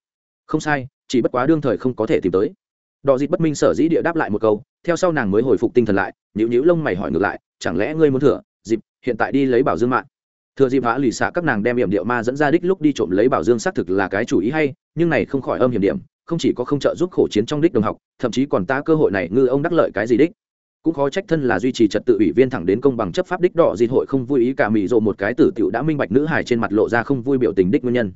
[SPEAKER 1] Không sai, chỉ bất quá đương thời không có thể tìm tới. Đỏ dịt bất minh sở dĩ địa đáp lại một câu, theo sau nàng mới hồi phục tinh thần lại nhữ nhữ lông mày hỏi ngược lại, chẳng lẽ ngươi muốn thừa, dịp hiện tại đi lấy bảo dương mạng? Thừa dịp hạ lì xạ các nàng đem hiểm điệu ma dẫn ra đích lúc đi trộm lấy bảo dương xác thực là cái chủ ý hay, nhưng này không khỏi âm hiểm điểm, không chỉ có không trợ giúp khổ chiến trong đích đồng học, thậm chí còn ta cơ hội này ngư ông đắc lợi cái gì đích. Cũng khó trách thân là duy trì trật tự ủy viên thẳng đến công bằng chấp pháp đích đỏ dịt hội không vui ý cả mỹ rộ một cái tử tiểu đã minh bạch nữ hài trên mặt lộ ra không vui biểu tình đích nguyên nhân.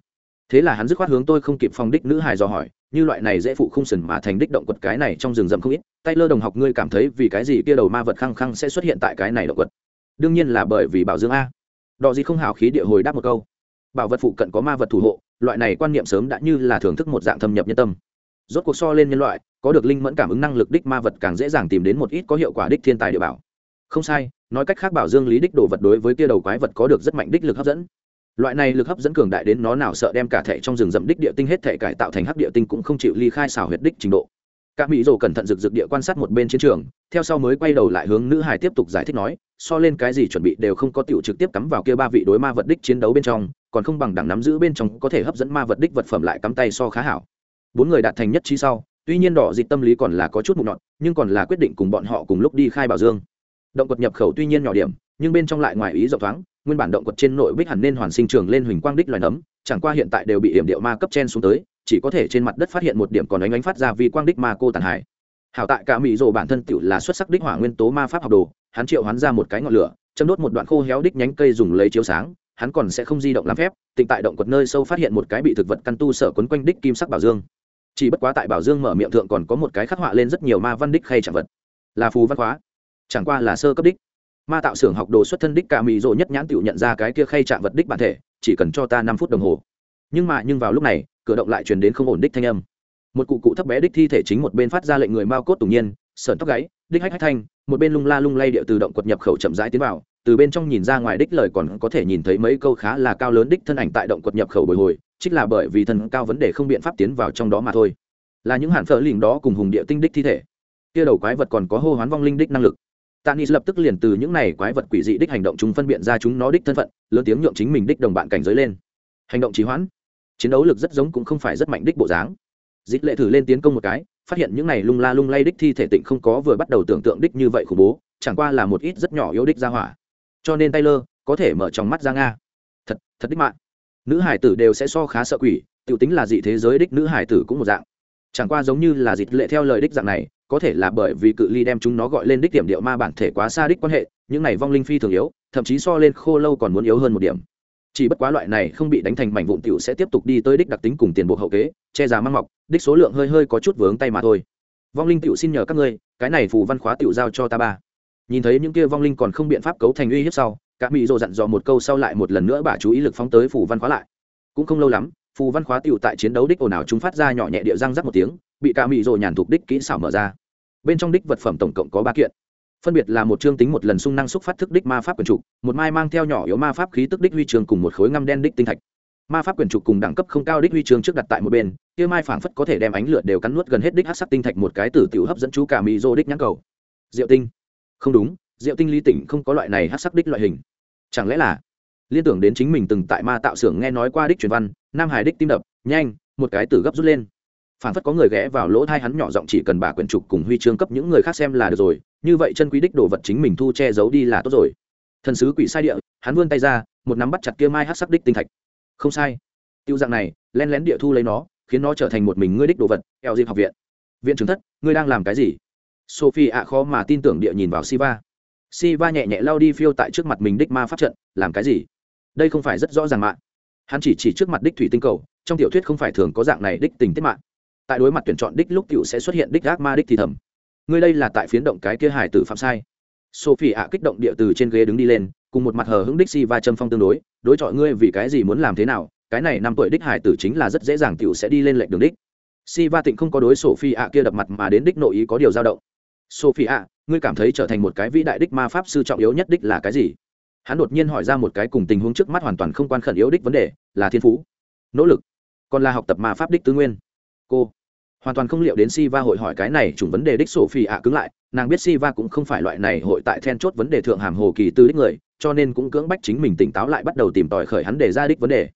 [SPEAKER 1] Thế là hắn dứt khoát hướng tôi không kịp phong đích nữ hài dò hỏi, như loại này dễ phụ không sừng mà thành đích động quật cái này trong rừng rậm không ít, tay lơ đồng học ngươi cảm thấy vì cái gì kia đầu ma vật khăng khăng sẽ xuất hiện tại cái này động quật? Đương nhiên là bởi vì bảo dương a đò gì không hào khí địa hồi đáp một câu. Bảo vật phụ cận có ma vật thủ hộ, loại này quan niệm sớm đã như là thưởng thức một dạng thâm nhập nhân tâm. Rốt cuộc so lên nhân loại, có được linh mẫn cảm ứng năng lực đích ma vật càng dễ dàng tìm đến một ít có hiệu quả đích thiên tài địa bảo. Không sai, nói cách khác bảo dương lý đích đồ vật đối với kia đầu quái vật có được rất mạnh đích lực hấp dẫn. Loại này lực hấp dẫn cường đại đến nó nào sợ đem cả thẻ trong rừng rậm đích địa tinh hết thể cải tạo thành hắc địa tinh cũng không chịu ly khai xảo huyệt đích trình độ. Cả mỹ rồ cẩn thận rực rực địa quan sát một bên chiến trường, theo sau mới quay đầu lại hướng nữ hải tiếp tục giải thích nói so lên cái gì chuẩn bị đều không có tiểu trực tiếp cắm vào kia ba vị đối ma vật đích chiến đấu bên trong còn không bằng đẳng nắm giữ bên trong có thể hấp dẫn ma vật đích vật phẩm lại cắm tay so khá hảo. Bốn người đạt thành nhất trí sau tuy nhiên đỏ dịch tâm lý còn là có chút mụ nọt, nhưng còn là quyết định cùng bọn họ cùng lúc đi khai bảo dương. Động quật nhập khẩu tuy nhiên nhỏ điểm nhưng bên trong lại ngoài ý rộng thoáng nguyên bản động quật trên nội bích hẳn nên hoàn sinh trường lên huỳnh quang đích loài nấm chẳng qua hiện tại đều bị hiểm điệu ma cấp chen xuống tới chỉ có thể trên mặt đất phát hiện một điểm còn ánh ánh phát ra vì quang đích ma cô tàn hải hảo tại cả mỹ rồ bản thân tiểu là xuất sắc đích hỏa nguyên tố ma pháp học đồ hắn triệu hắn ra một cái ngọn lửa, châm đốt một đoạn khô héo đích nhánh cây dùng lấy chiếu sáng, hắn còn sẽ không di động làm phép, tịnh tại động quật nơi sâu phát hiện một cái bị thực vật căn tu sở quấn quanh đích kim sắc bảo dương. Chỉ bất quá tại bảo dương mở miệng thượng còn có một cái khắc họa lên rất nhiều ma văn đích khay chẳng vật. Là phù văn hóa chẳng qua là sơ cấp đích. Ma tạo xưởng học đồ xuất thân đích cả mỹ rộ nhất nhãn tiểu nhận ra cái kia khay chạm vật đích bản thể, chỉ cần cho ta năm phút đồng hồ. Nhưng mà, nhưng vào lúc này, cửa động lại truyền đến không ổn đích thanh âm. Một cụ cụ thấp bé đích thi thể chính một bên phát ra lệnh người mao cốt tủng nhiên sởn tóc gáy, đích hách hách thanh, một bên lung la lung lay địa tự động quật nhập khẩu chậm rãi tiến vào, từ bên trong nhìn ra ngoài đích lời còn có thể nhìn thấy mấy câu khá là cao lớn đích thân ảnh tại động quật nhập khẩu bồi hồi, trích là bởi vì thân cao vấn đề không biện pháp tiến vào trong đó mà thôi. Là những hạn phở lình đó cùng hùng địa tinh đích thi thể. Kia đầu quái vật còn có hô hoán vong linh đích năng lực. Tanis lập tức liền từ những này quái vật quỷ dị đích hành động chúng phân biện ra chúng nó đích thân phận, lớn tiếng nhượng chính mình đích đồng bạn cảnh giới lên. Hành động trì hoãn. Chiến đấu lực rất giống cũng không phải rất mạnh đích bộ dáng. Dịch lệ thử lên tiến công một cái phát hiện những này lung la lung lay đích thi thể tịnh không có vừa bắt đầu tưởng tượng đích như vậy khủng bố, chẳng qua là một ít rất nhỏ yếu đích ra hỏa. Cho nên taylor có thể mở trong mắt ra nga. Thật thật đích mạng nữ hải tử đều sẽ so khá sợ quỷ t i ể u tính là dị thế giới đích nữ hải tử cũng một dạng. Chẳng qua giống như là dịch lệ theo lời đích dạng này, có thể là bởi vì cự ly đem chúng nó gọi lên đích điểm điệu ma bản thể quá xa đích quan hệ, những này vong linh phi thường yếu, thậm chí so lên khô lâu còn muốn yếu hơn một điểm chỉ bất quá loại này không bị đánh thành mảnh vụn tiểu sẽ tiếp tục đi tới đích đặc tính cùng tiền buộc hậu kế, che giá mang mọc, đích số lượng hơi hơi có chút vướng tay mà thôi. Vong linh tiểu xin nhờ các ngươi, cái này phù văn khóa tiểu giao cho ta ba. Nhìn thấy những kia vong linh còn không biện pháp cấu thành uy hiếp sau các mỹ dồ dặn dò một câu sau lại một lần nữa bà chú ý lực phóng tới phù văn khóa lại. Cũng không lâu lắm, phù văn khóa tiểu tại chiến đấu đích ồn ào chúng phát ra nhỏ nhẹ địa răng rắc một tiếng, bị cả mỹ dồ nhàn thuộc đích kỹ xảo mở ra. Bên trong đích vật phẩm tổng cộng có ba kiện phân biệt là một chương tính một lần sung năng xúc phát thức đích ma pháp quyền trục, một mai mang theo nhỏ yếu ma pháp khí tức đích huy trường cùng một khối ngăm đen đích tinh thạch. Ma pháp quyền trục cùng đẳng cấp không cao đích huy trường trước đặt tại một bên, kia mai phảng phất có thể đem ánh lửa đều cắn nuốt gần hết đích hát sắc tinh thạch một cái tử tiểu hấp dẫn chú cả mỹ dô đích nhãn cầu. Diệu tinh. Không đúng, diệu tinh lý tỉnh không có loại này hát sắc đích loại hình. Chẳng lẽ là liên tưởng đến chính mình từng tại ma tạo xưởng nghe nói qua đích truyền văn, nam hải đích tim đập, nhanh, một cái tử gấp rút lên. Phảng phất có người ghé vào lỗ thai hắn nhỏ giọng chỉ cần bà quyển trục cùng huy chương cấp những người khác xem là được rồi như vậy chân quý đích đồ vật chính mình thu che giấu đi là tốt rồi. Thần sứ quỷ sai địa, hắn vươn tay ra, một nắm bắt chặt kia mai hát sắc đích tinh thạch. Không sai. Tiêu dạng này len lén địa thu lấy nó, khiến nó trở thành một mình ngươi đích đồ vật, eo dịp học viện. Viện trưởng thất, ngươi đang làm cái gì? Sophie ạ khó mà tin tưởng địa nhìn vào siva. Siva nhẹ nhẹ lao đi phiêu tại trước mặt mình đích ma pháp trận, làm cái gì? Đây không phải rất rõ ràng mạng. Hắn chỉ chỉ trước mặt đích thủy tinh cầu, trong tiểu thuyết không phải thường có dạng này đích tình tiết mạng. Tại đối mặt tuyển chọn đích lúc cựu sẽ xuất hiện đích gác ma đích thì thầm ngươi đây là tại phiến động cái kia hải tử phạm sai. Sophie ạ kích động địa từ trên ghế đứng đi lên, cùng một mặt hờ hững đích si và châm phong tương đối đối chọi ngươi vì cái gì muốn làm thế nào, cái này năm tuổi đích hải tử chính là rất dễ dàng tiểu sẽ đi lên lệnh đường đích. Si va tịnh không có đối sophie ạ kia đập mặt mà đến đích nội ý có điều dao động. Sophie ạ, ngươi cảm thấy trở thành một cái vĩ đại đích ma pháp sư trọng yếu nhất đích là cái gì? Hắn đột nhiên hỏi ra một cái cùng tình huống trước mắt hoàn toàn không quan khẩn yếu đích vấn đề, là thiên phú, nỗ lực, còn là học tập ma pháp đích tư nguyên. Cô hoàn toàn không liệu đến Siva hội hỏi cái này chủng vấn đề đích sổ phi ạ cứng lại, nàng biết Siva cũng không phải loại này hội tại then chốt vấn đề thượng hàm hồ kỳ tư đích người, cho nên cũng cưỡng bách chính mình tỉnh táo lại bắt đầu tìm tòi khởi hắn đề ra đích vấn đề.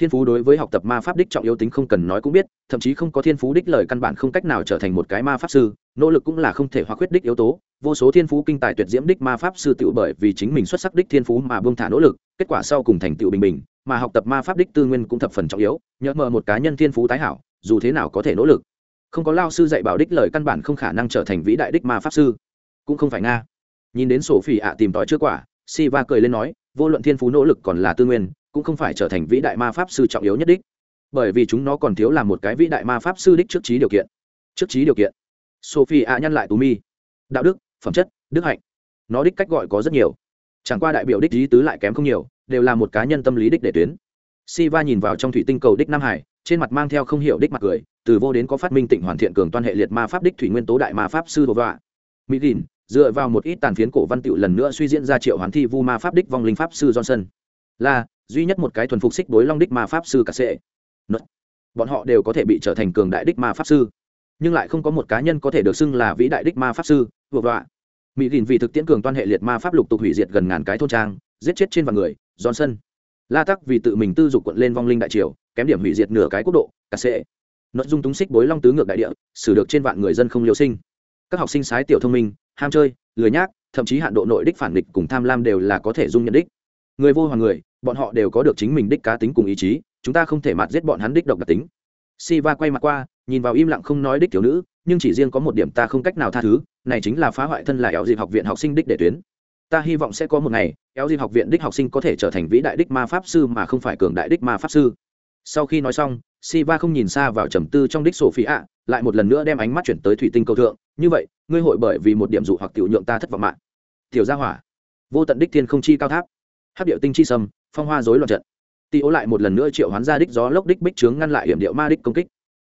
[SPEAKER 1] Thiên phú đối với học tập ma pháp đích trọng yếu tính không cần nói cũng biết, thậm chí không có thiên phú đích lời căn bản không cách nào trở thành một cái ma pháp sư, nỗ lực cũng là không thể hóa khuyết đích yếu tố. Vô số thiên phú kinh tài tuyệt diễm đích ma pháp sư tựu bởi vì chính mình xuất sắc đích thiên phú mà buông thả nỗ lực, kết quả sau cùng thành tựu bình bình, mà học tập ma pháp đích tư nguyên cũng thập phần trọng yếu nhỡ mờ một cá nhân thiên phú tái hảo, dù thế nào có thể nỗ lực không có lao sư dạy bảo đích lời căn bản không khả năng trở thành vĩ đại đích ma pháp sư. Cũng không phải nga. Nhìn đến sổ phỉ ạ tìm tòi chưa quả si va cười lên nói, vô luận thiên phú nỗ lực còn là tư nguyên, cũng không phải trở thành vĩ đại ma pháp sư trọng yếu nhất đích. Bởi vì chúng nó còn thiếu là một cái vĩ đại ma pháp sư đích trước trí điều kiện. Trước trí điều kiện. Sophie ạ nhăn lại tú mi. Đạo đức, phẩm chất, đức hạnh. Nó đích cách gọi có rất nhiều. Chẳng qua đại biểu đích lý tứ lại kém không nhiều, đều là một cá nhân tâm lý đích để tuyến. Si va nhìn vào trong thủy tinh cầu đích nam hải trên mặt mang theo không hiểu đích mặt cười, từ vô đến có phát minh tịnh hoàn thiện cường toàn hệ liệt ma pháp đích thủy nguyên tố đại ma pháp sư đồ vạ. Mỹ đình, dựa vào một ít tàn phiến cổ văn tiệu lần nữa suy diễn ra triệu hoàn thi vu ma pháp đích vong linh pháp sư johnson. Là, duy nhất một cái thuần phục xích đối long đích ma pháp sư cả sệ. Bọn họ đều có thể bị trở thành cường đại đích ma pháp sư. Nhưng lại không có một cá nhân có thể được xưng là vĩ đại đích ma pháp sư vừa vạ. Mỹ đình vì thực tiễn cường toàn hệ liệt ma pháp lục tục hủy diệt gần ngàn cái thôn trang, giết chết trên vạn người, johnson. La tắc vì tự mình tư dục quận lên vong linh đại triều kém điểm hủy diệt nửa cái quốc độ cà sệ nội dung túng xích bối long tứ ngược đại địa xử được trên vạn người dân không liều sinh các học sinh sái tiểu thông minh ham chơi lười nhác thậm chí hạn độ nội đích phản địch cùng tham lam đều là có thể dung nhận đích người vô hoàng người bọn họ đều có được chính mình đích cá tính cùng ý chí chúng ta không thể mặt giết bọn hắn đích độc đặc tính Siva quay mặt qua, nhìn vào im lặng không nói đích thiếu nữ, nhưng chỉ riêng có một điểm ta không cách nào tha thứ, này chính là phá hoại thân là éo dịp học viện học sinh đích để tuyến. Ta hy vọng sẽ có một ngày, éo dịp học viện đích học sinh có thể trở thành vĩ đại đích ma pháp sư mà không phải cường đại đích ma pháp sư. Sau khi nói xong, Siva không nhìn xa vào trầm tư trong đích Sophia, lại một lần nữa đem ánh mắt chuyển tới thủy tinh cầu thượng, như vậy, ngươi hội bởi vì một điểm dụ hoặc tiểu nhượng ta thất vọng mạng. Tiểu gia hỏa, vô tận đích thiên không chi cao tháp, hát điệu tinh chi sâm, phong hoa rối loạn trận. Tị ố lại một lần nữa triệu hoán ra đích gió lốc đích bích trướng ngăn lại hiểm điệu ma đích công kích.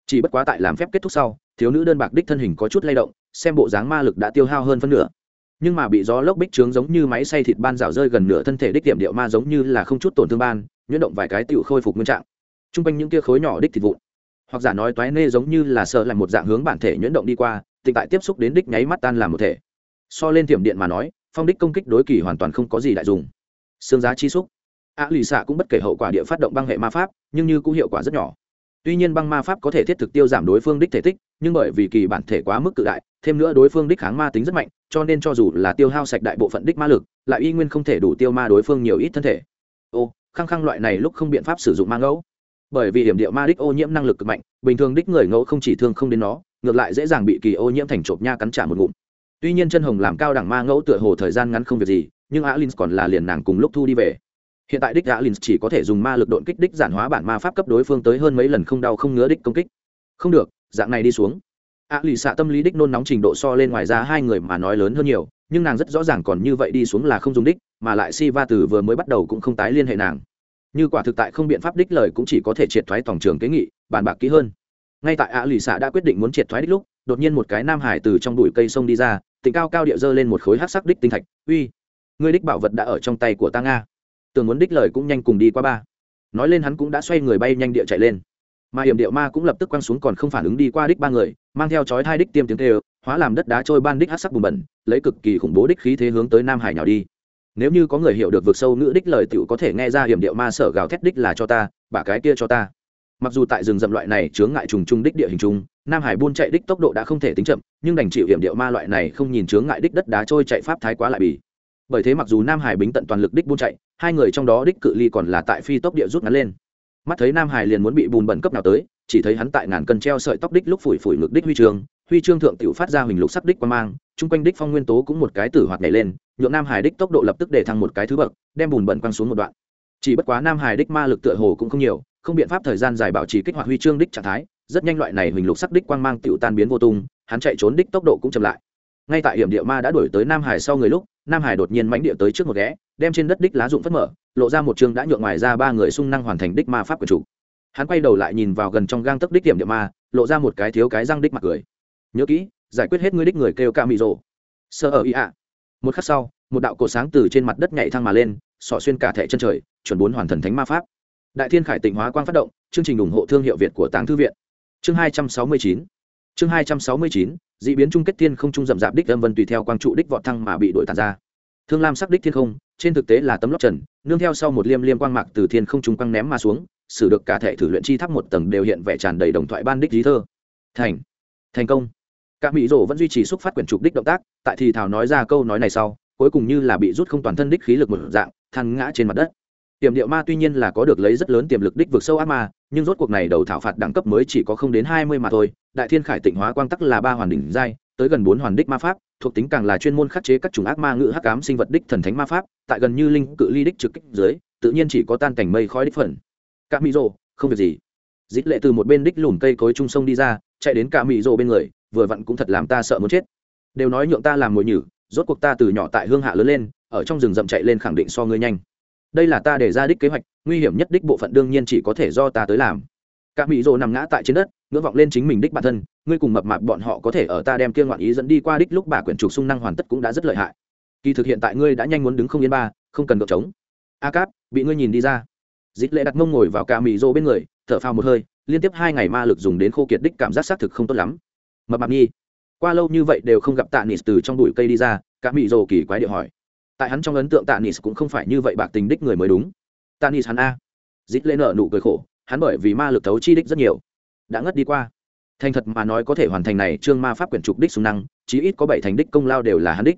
[SPEAKER 1] Chỉ bất quá tại làm phép kết thúc sau thiếu nữ đơn bạc đích thân hình có chút lay động xem bộ dáng ma lực đã tiêu hao hơn phân nửa. Nhưng mà bị gió lốc bích trướng giống như máy xay thịt ban rào rơi gần nửa thân thể đích điểm điệu ma giống như là không chút tổn thương ban nhuyễn động vài cái tựu khôi phục nguyên trạng t r u n g quanh những kia khối nhỏ đích thịt vụn. Hoặc giả nói toái nê giống như là sợ lại một dạng hướng bản thể nhuyễn động đi qua tịnh tại tiếp xúc đến đích nháy mắt tan làm một thể. So lên tiềm điện mà nói, phong đích công kích đối kỳ hoàn toàn không có gì đại dùng xương giá chi xúc. A lì xạ cũng bất kể hậu quả địa phát động băng hệ ma pháp, nhưng như cũng hiệu quả rất nhỏ. Tuy nhiên băng ma pháp có thể thiết thực tiêu giảm đối phương đích thể tích, nhưng bởi vì kỳ bản thể quá mức cự đại, thêm nữa đối phương đích kháng ma tính rất mạnh, cho nên cho dù là tiêu hao sạch đại bộ phận đích ma lực, lại y nguyên không thể đủ tiêu ma đối phương nhiều ít thân thể. Ô, khăng khăng loại này lúc không biện pháp sử dụng ma ngẫu bởi vì hiểm điệu ma đích ô nhiễm năng lực cực mạnh, bình thường đích người ngẫu không chỉ thương không đến nó, ngược lại dễ dàng bị kỳ ô nhiễm thành chộp nha cắn trả một ngụm. Tuy nhiên chân hồng làm cao đẳng ma ngẫu tựa hồ thời gian ngắn không việc gì, nhưng alin còn là liền nàng cùng lúc thu đi về. Hiện tại đích alin chỉ có thể dùng ma lực độn kích đích giản hóa bản ma pháp cấp đối phương tới hơn mấy lần không đau không ngứa đích công kích. Không được, dạng này đi xuống. A lì xạ tâm lý đích nôn nóng trình độ so lên ngoài ra hai người mà nói lớn hơn nhiều, nhưng nàng rất rõ ràng còn như vậy đi xuống là không dùng đích, mà lại si va từ vừa mới bắt đầu cũng không tái liên hệ nàng như quả thực tại không biện pháp đích lời cũng chỉ có thể triệt thoái tổng trường kế nghị, bàn bạc kỹ hơn. Ngay tại ạ lì xạ đã quyết định muốn triệt thoái đích lúc, đột nhiên một cái nam hải từ trong bụi cây sông đi ra tỉnh cao cao địa dơ lên một khối hát sắc đích tinh thạch, uy người đích bảo vật đã ở trong tay của ta nga. Tưởng muốn đích lời cũng nhanh cùng đi qua ba. Nói lên hắn cũng đã xoay người bay nhanh địa chạy lên. Mà hiểm điệu ma cũng lập tức quăng xuống còn không phản ứng đi qua đích ba người, mang theo chói hai đích tiêm tiếng tê hóa làm đất đá trôi ban đích hát sắc bùn bẩn, lấy cực kỳ khủng bố đích khí thế hướng tới nam hải nhào đi nếu như có người hiểu được vực sâu ngữ đích lời tựu có thể nghe ra hiểm điệu ma sở gào thét đích là cho ta bả cái kia cho ta. Mặc dù tại rừng rậm loại này chướng ngại trùng trung đích địa hình trung nam hải buôn chạy đích tốc độ đã không thể tính chậm, nhưng đành chịu hiểm điệu ma loại này không nhìn chướng ngại đích đất đá trôi chạy pháp thái quá lại bì. Bởi thế mặc dù nam hải bính tận toàn lực đích buôn chạy, hai người trong đó đích cự ly còn là tại phi tốc địa rút ngắn lên. Mắt thấy nam hải liền muốn bị bùn bẩn cấp nào tới, chỉ thấy hắn tại ngàn cân treo sợi tóc đích lúc phủi phủi ngực đích huy trường huy chương thượng tiểu phát ra huỳnh lục sắc đích qua mang chung quanh đích phong nguyên tố cũng một cái tử hoạt nhảy lên nhuộm nam hải đích tốc độ lập tức để thăng một cái thứ bậc, đem bùn bẩn quăng xuống một đoạn. Chỉ bất quá nam hải đích ma lực tựa hồ cũng không nhiều, không biện pháp thời gian dài bảo trì kích hoạt huy chương đích trạng thái, rất nhanh loại này huỳnh lục sắc đích quang mang tựu tan biến vô tung, hắn chạy trốn đích tốc độ cũng chậm lại. Ngay tại hiểm địa ma đã đuổi tới nam hải sau người lúc, nam hải đột nhiên mãnh địa tới trước một ghé, đem trên đất đích lá dụng phất mở, lộ ra một chương đã nhượng ngoài ra ba người sung năng hoàn thành đích ma pháp của chủ. Hắn quay đầu lại nhìn vào gần trong gang tấc đích điểm địa ma, lộ ra một cái thiếu cái răng đích mặt cười. Nhớ kỹ giải quyết hết ngươi đích người kêu ca mị rồ. Sơ ở ý ạ. Một khắc sau, một đạo cổ sáng từ trên mặt đất nhảy thang mà lên sọ xuyên cả thẻ chân trời, chuẩn bốn hoàn thần thánh ma pháp. Đại thiên khải tịnh hóa quang phát động, chương trình ủng hộ thương hiệu việt của tàng thư viện. Chương hai trăm sáu mươi chín. Chương hai trăm sáu mươi chín d ị biến chung kết thiên không trung rậm rạp đích âm vân tùy theo quang trụ đích vọt thăng mà bị đổi tàn ra. Thương lam sắc đích thiên không, trên thực tế là tấm lóc trần, nương theo sau một liêm liêm quang mạc từ thiên không trung quang ném mà xuống, xử được cả thể thử luyện chi tháp một tầng đều hiện vẻ tràn đầy đồng thoại ban đích lý thơ. Thành. Thành công. Cả mỹ rổ vẫn duy trì xúc phát quyển trục đích động tác, tại thì thảo nói ra câu nói này sau, cuối cùng như là bị rút không toàn thân đích khí lực một dạng, thăng ngã trên mặt đất. Tiềm điệu ma tuy nhiên là có được lấy rất lớn tiềm lực đích vực sâu ác ma, nhưng rốt cuộc này đầu thảo phạt đẳng cấp mới chỉ có không đến hai mươi mà thôi, đại thiên khải tịnh hóa quang tắc là ba hoàn đỉnh giai, tới gần bốn hoàn đích ma pháp, thuộc tính càng là chuyên môn khắc chế các chủng ác ma ngự hắc ám sinh vật đích thần thánh ma pháp, tại gần như linh cự ly đích trực kích dưới, tự nhiên chỉ có tan cảnh mây khói đích phần. Cả mỹ rồ, không việc gì. Dít lệ từ một bên đích lùm cây cối trung sông đi ra, chạy đến cả mỹ rồ bên người vừa vặn cũng thật làm ta sợ muốn chết. Đều nói nhượng ta làm mồi nhử, rốt cuộc ta từ nhỏ tại hương hạ lớn lên, ở trong rừng rậm chạy lên khẳng định so ngươi nhanh. Đây là ta để ra đích kế hoạch, nguy hiểm nhất đích bộ phận đương nhiên chỉ có thể do ta tới làm. Cả mỹ rồ nằm ngã tại trên đất, ngưỡng vọng lên chính mình đích bản thân, ngươi cùng mập mạp bọn họ có thể ở ta đem kia ngoạn ý dẫn đi qua đích lúc bà quyển trục sung năng hoàn tất cũng đã rất lợi hại. Kỳ thực hiện tại ngươi đã nhanh muốn đứng không yên ba, không cần cậu trống. A cáp, bị ngươi nhìn đi ra. Dịch lệ đặt mông ngồi vào cả mỹ rô bên người, thở phào một hơi, liên tiếp hai ngày ma lực dùng đến khô kiệt đích cảm giác xác thực không tốt lắm mập mạp nhi. Qua lâu như vậy đều không gặp tạ nis từ trong bụi cây đi ra, cả mị rồ kỳ quái điệu hỏi. Tại hắn trong ấn tượng tạ nis cũng không phải như vậy bạc tình đích người mới đúng. Tạ nis hắn a. Dít lên nợ nụ cười khổ, hắn bởi vì ma lực thấu chi đích rất nhiều. Đã ngất đi qua. Thành thật mà nói có thể hoàn thành này trương ma pháp quyển trục đích xung năng, chí ít có bảy thành đích công lao đều là hắn đích.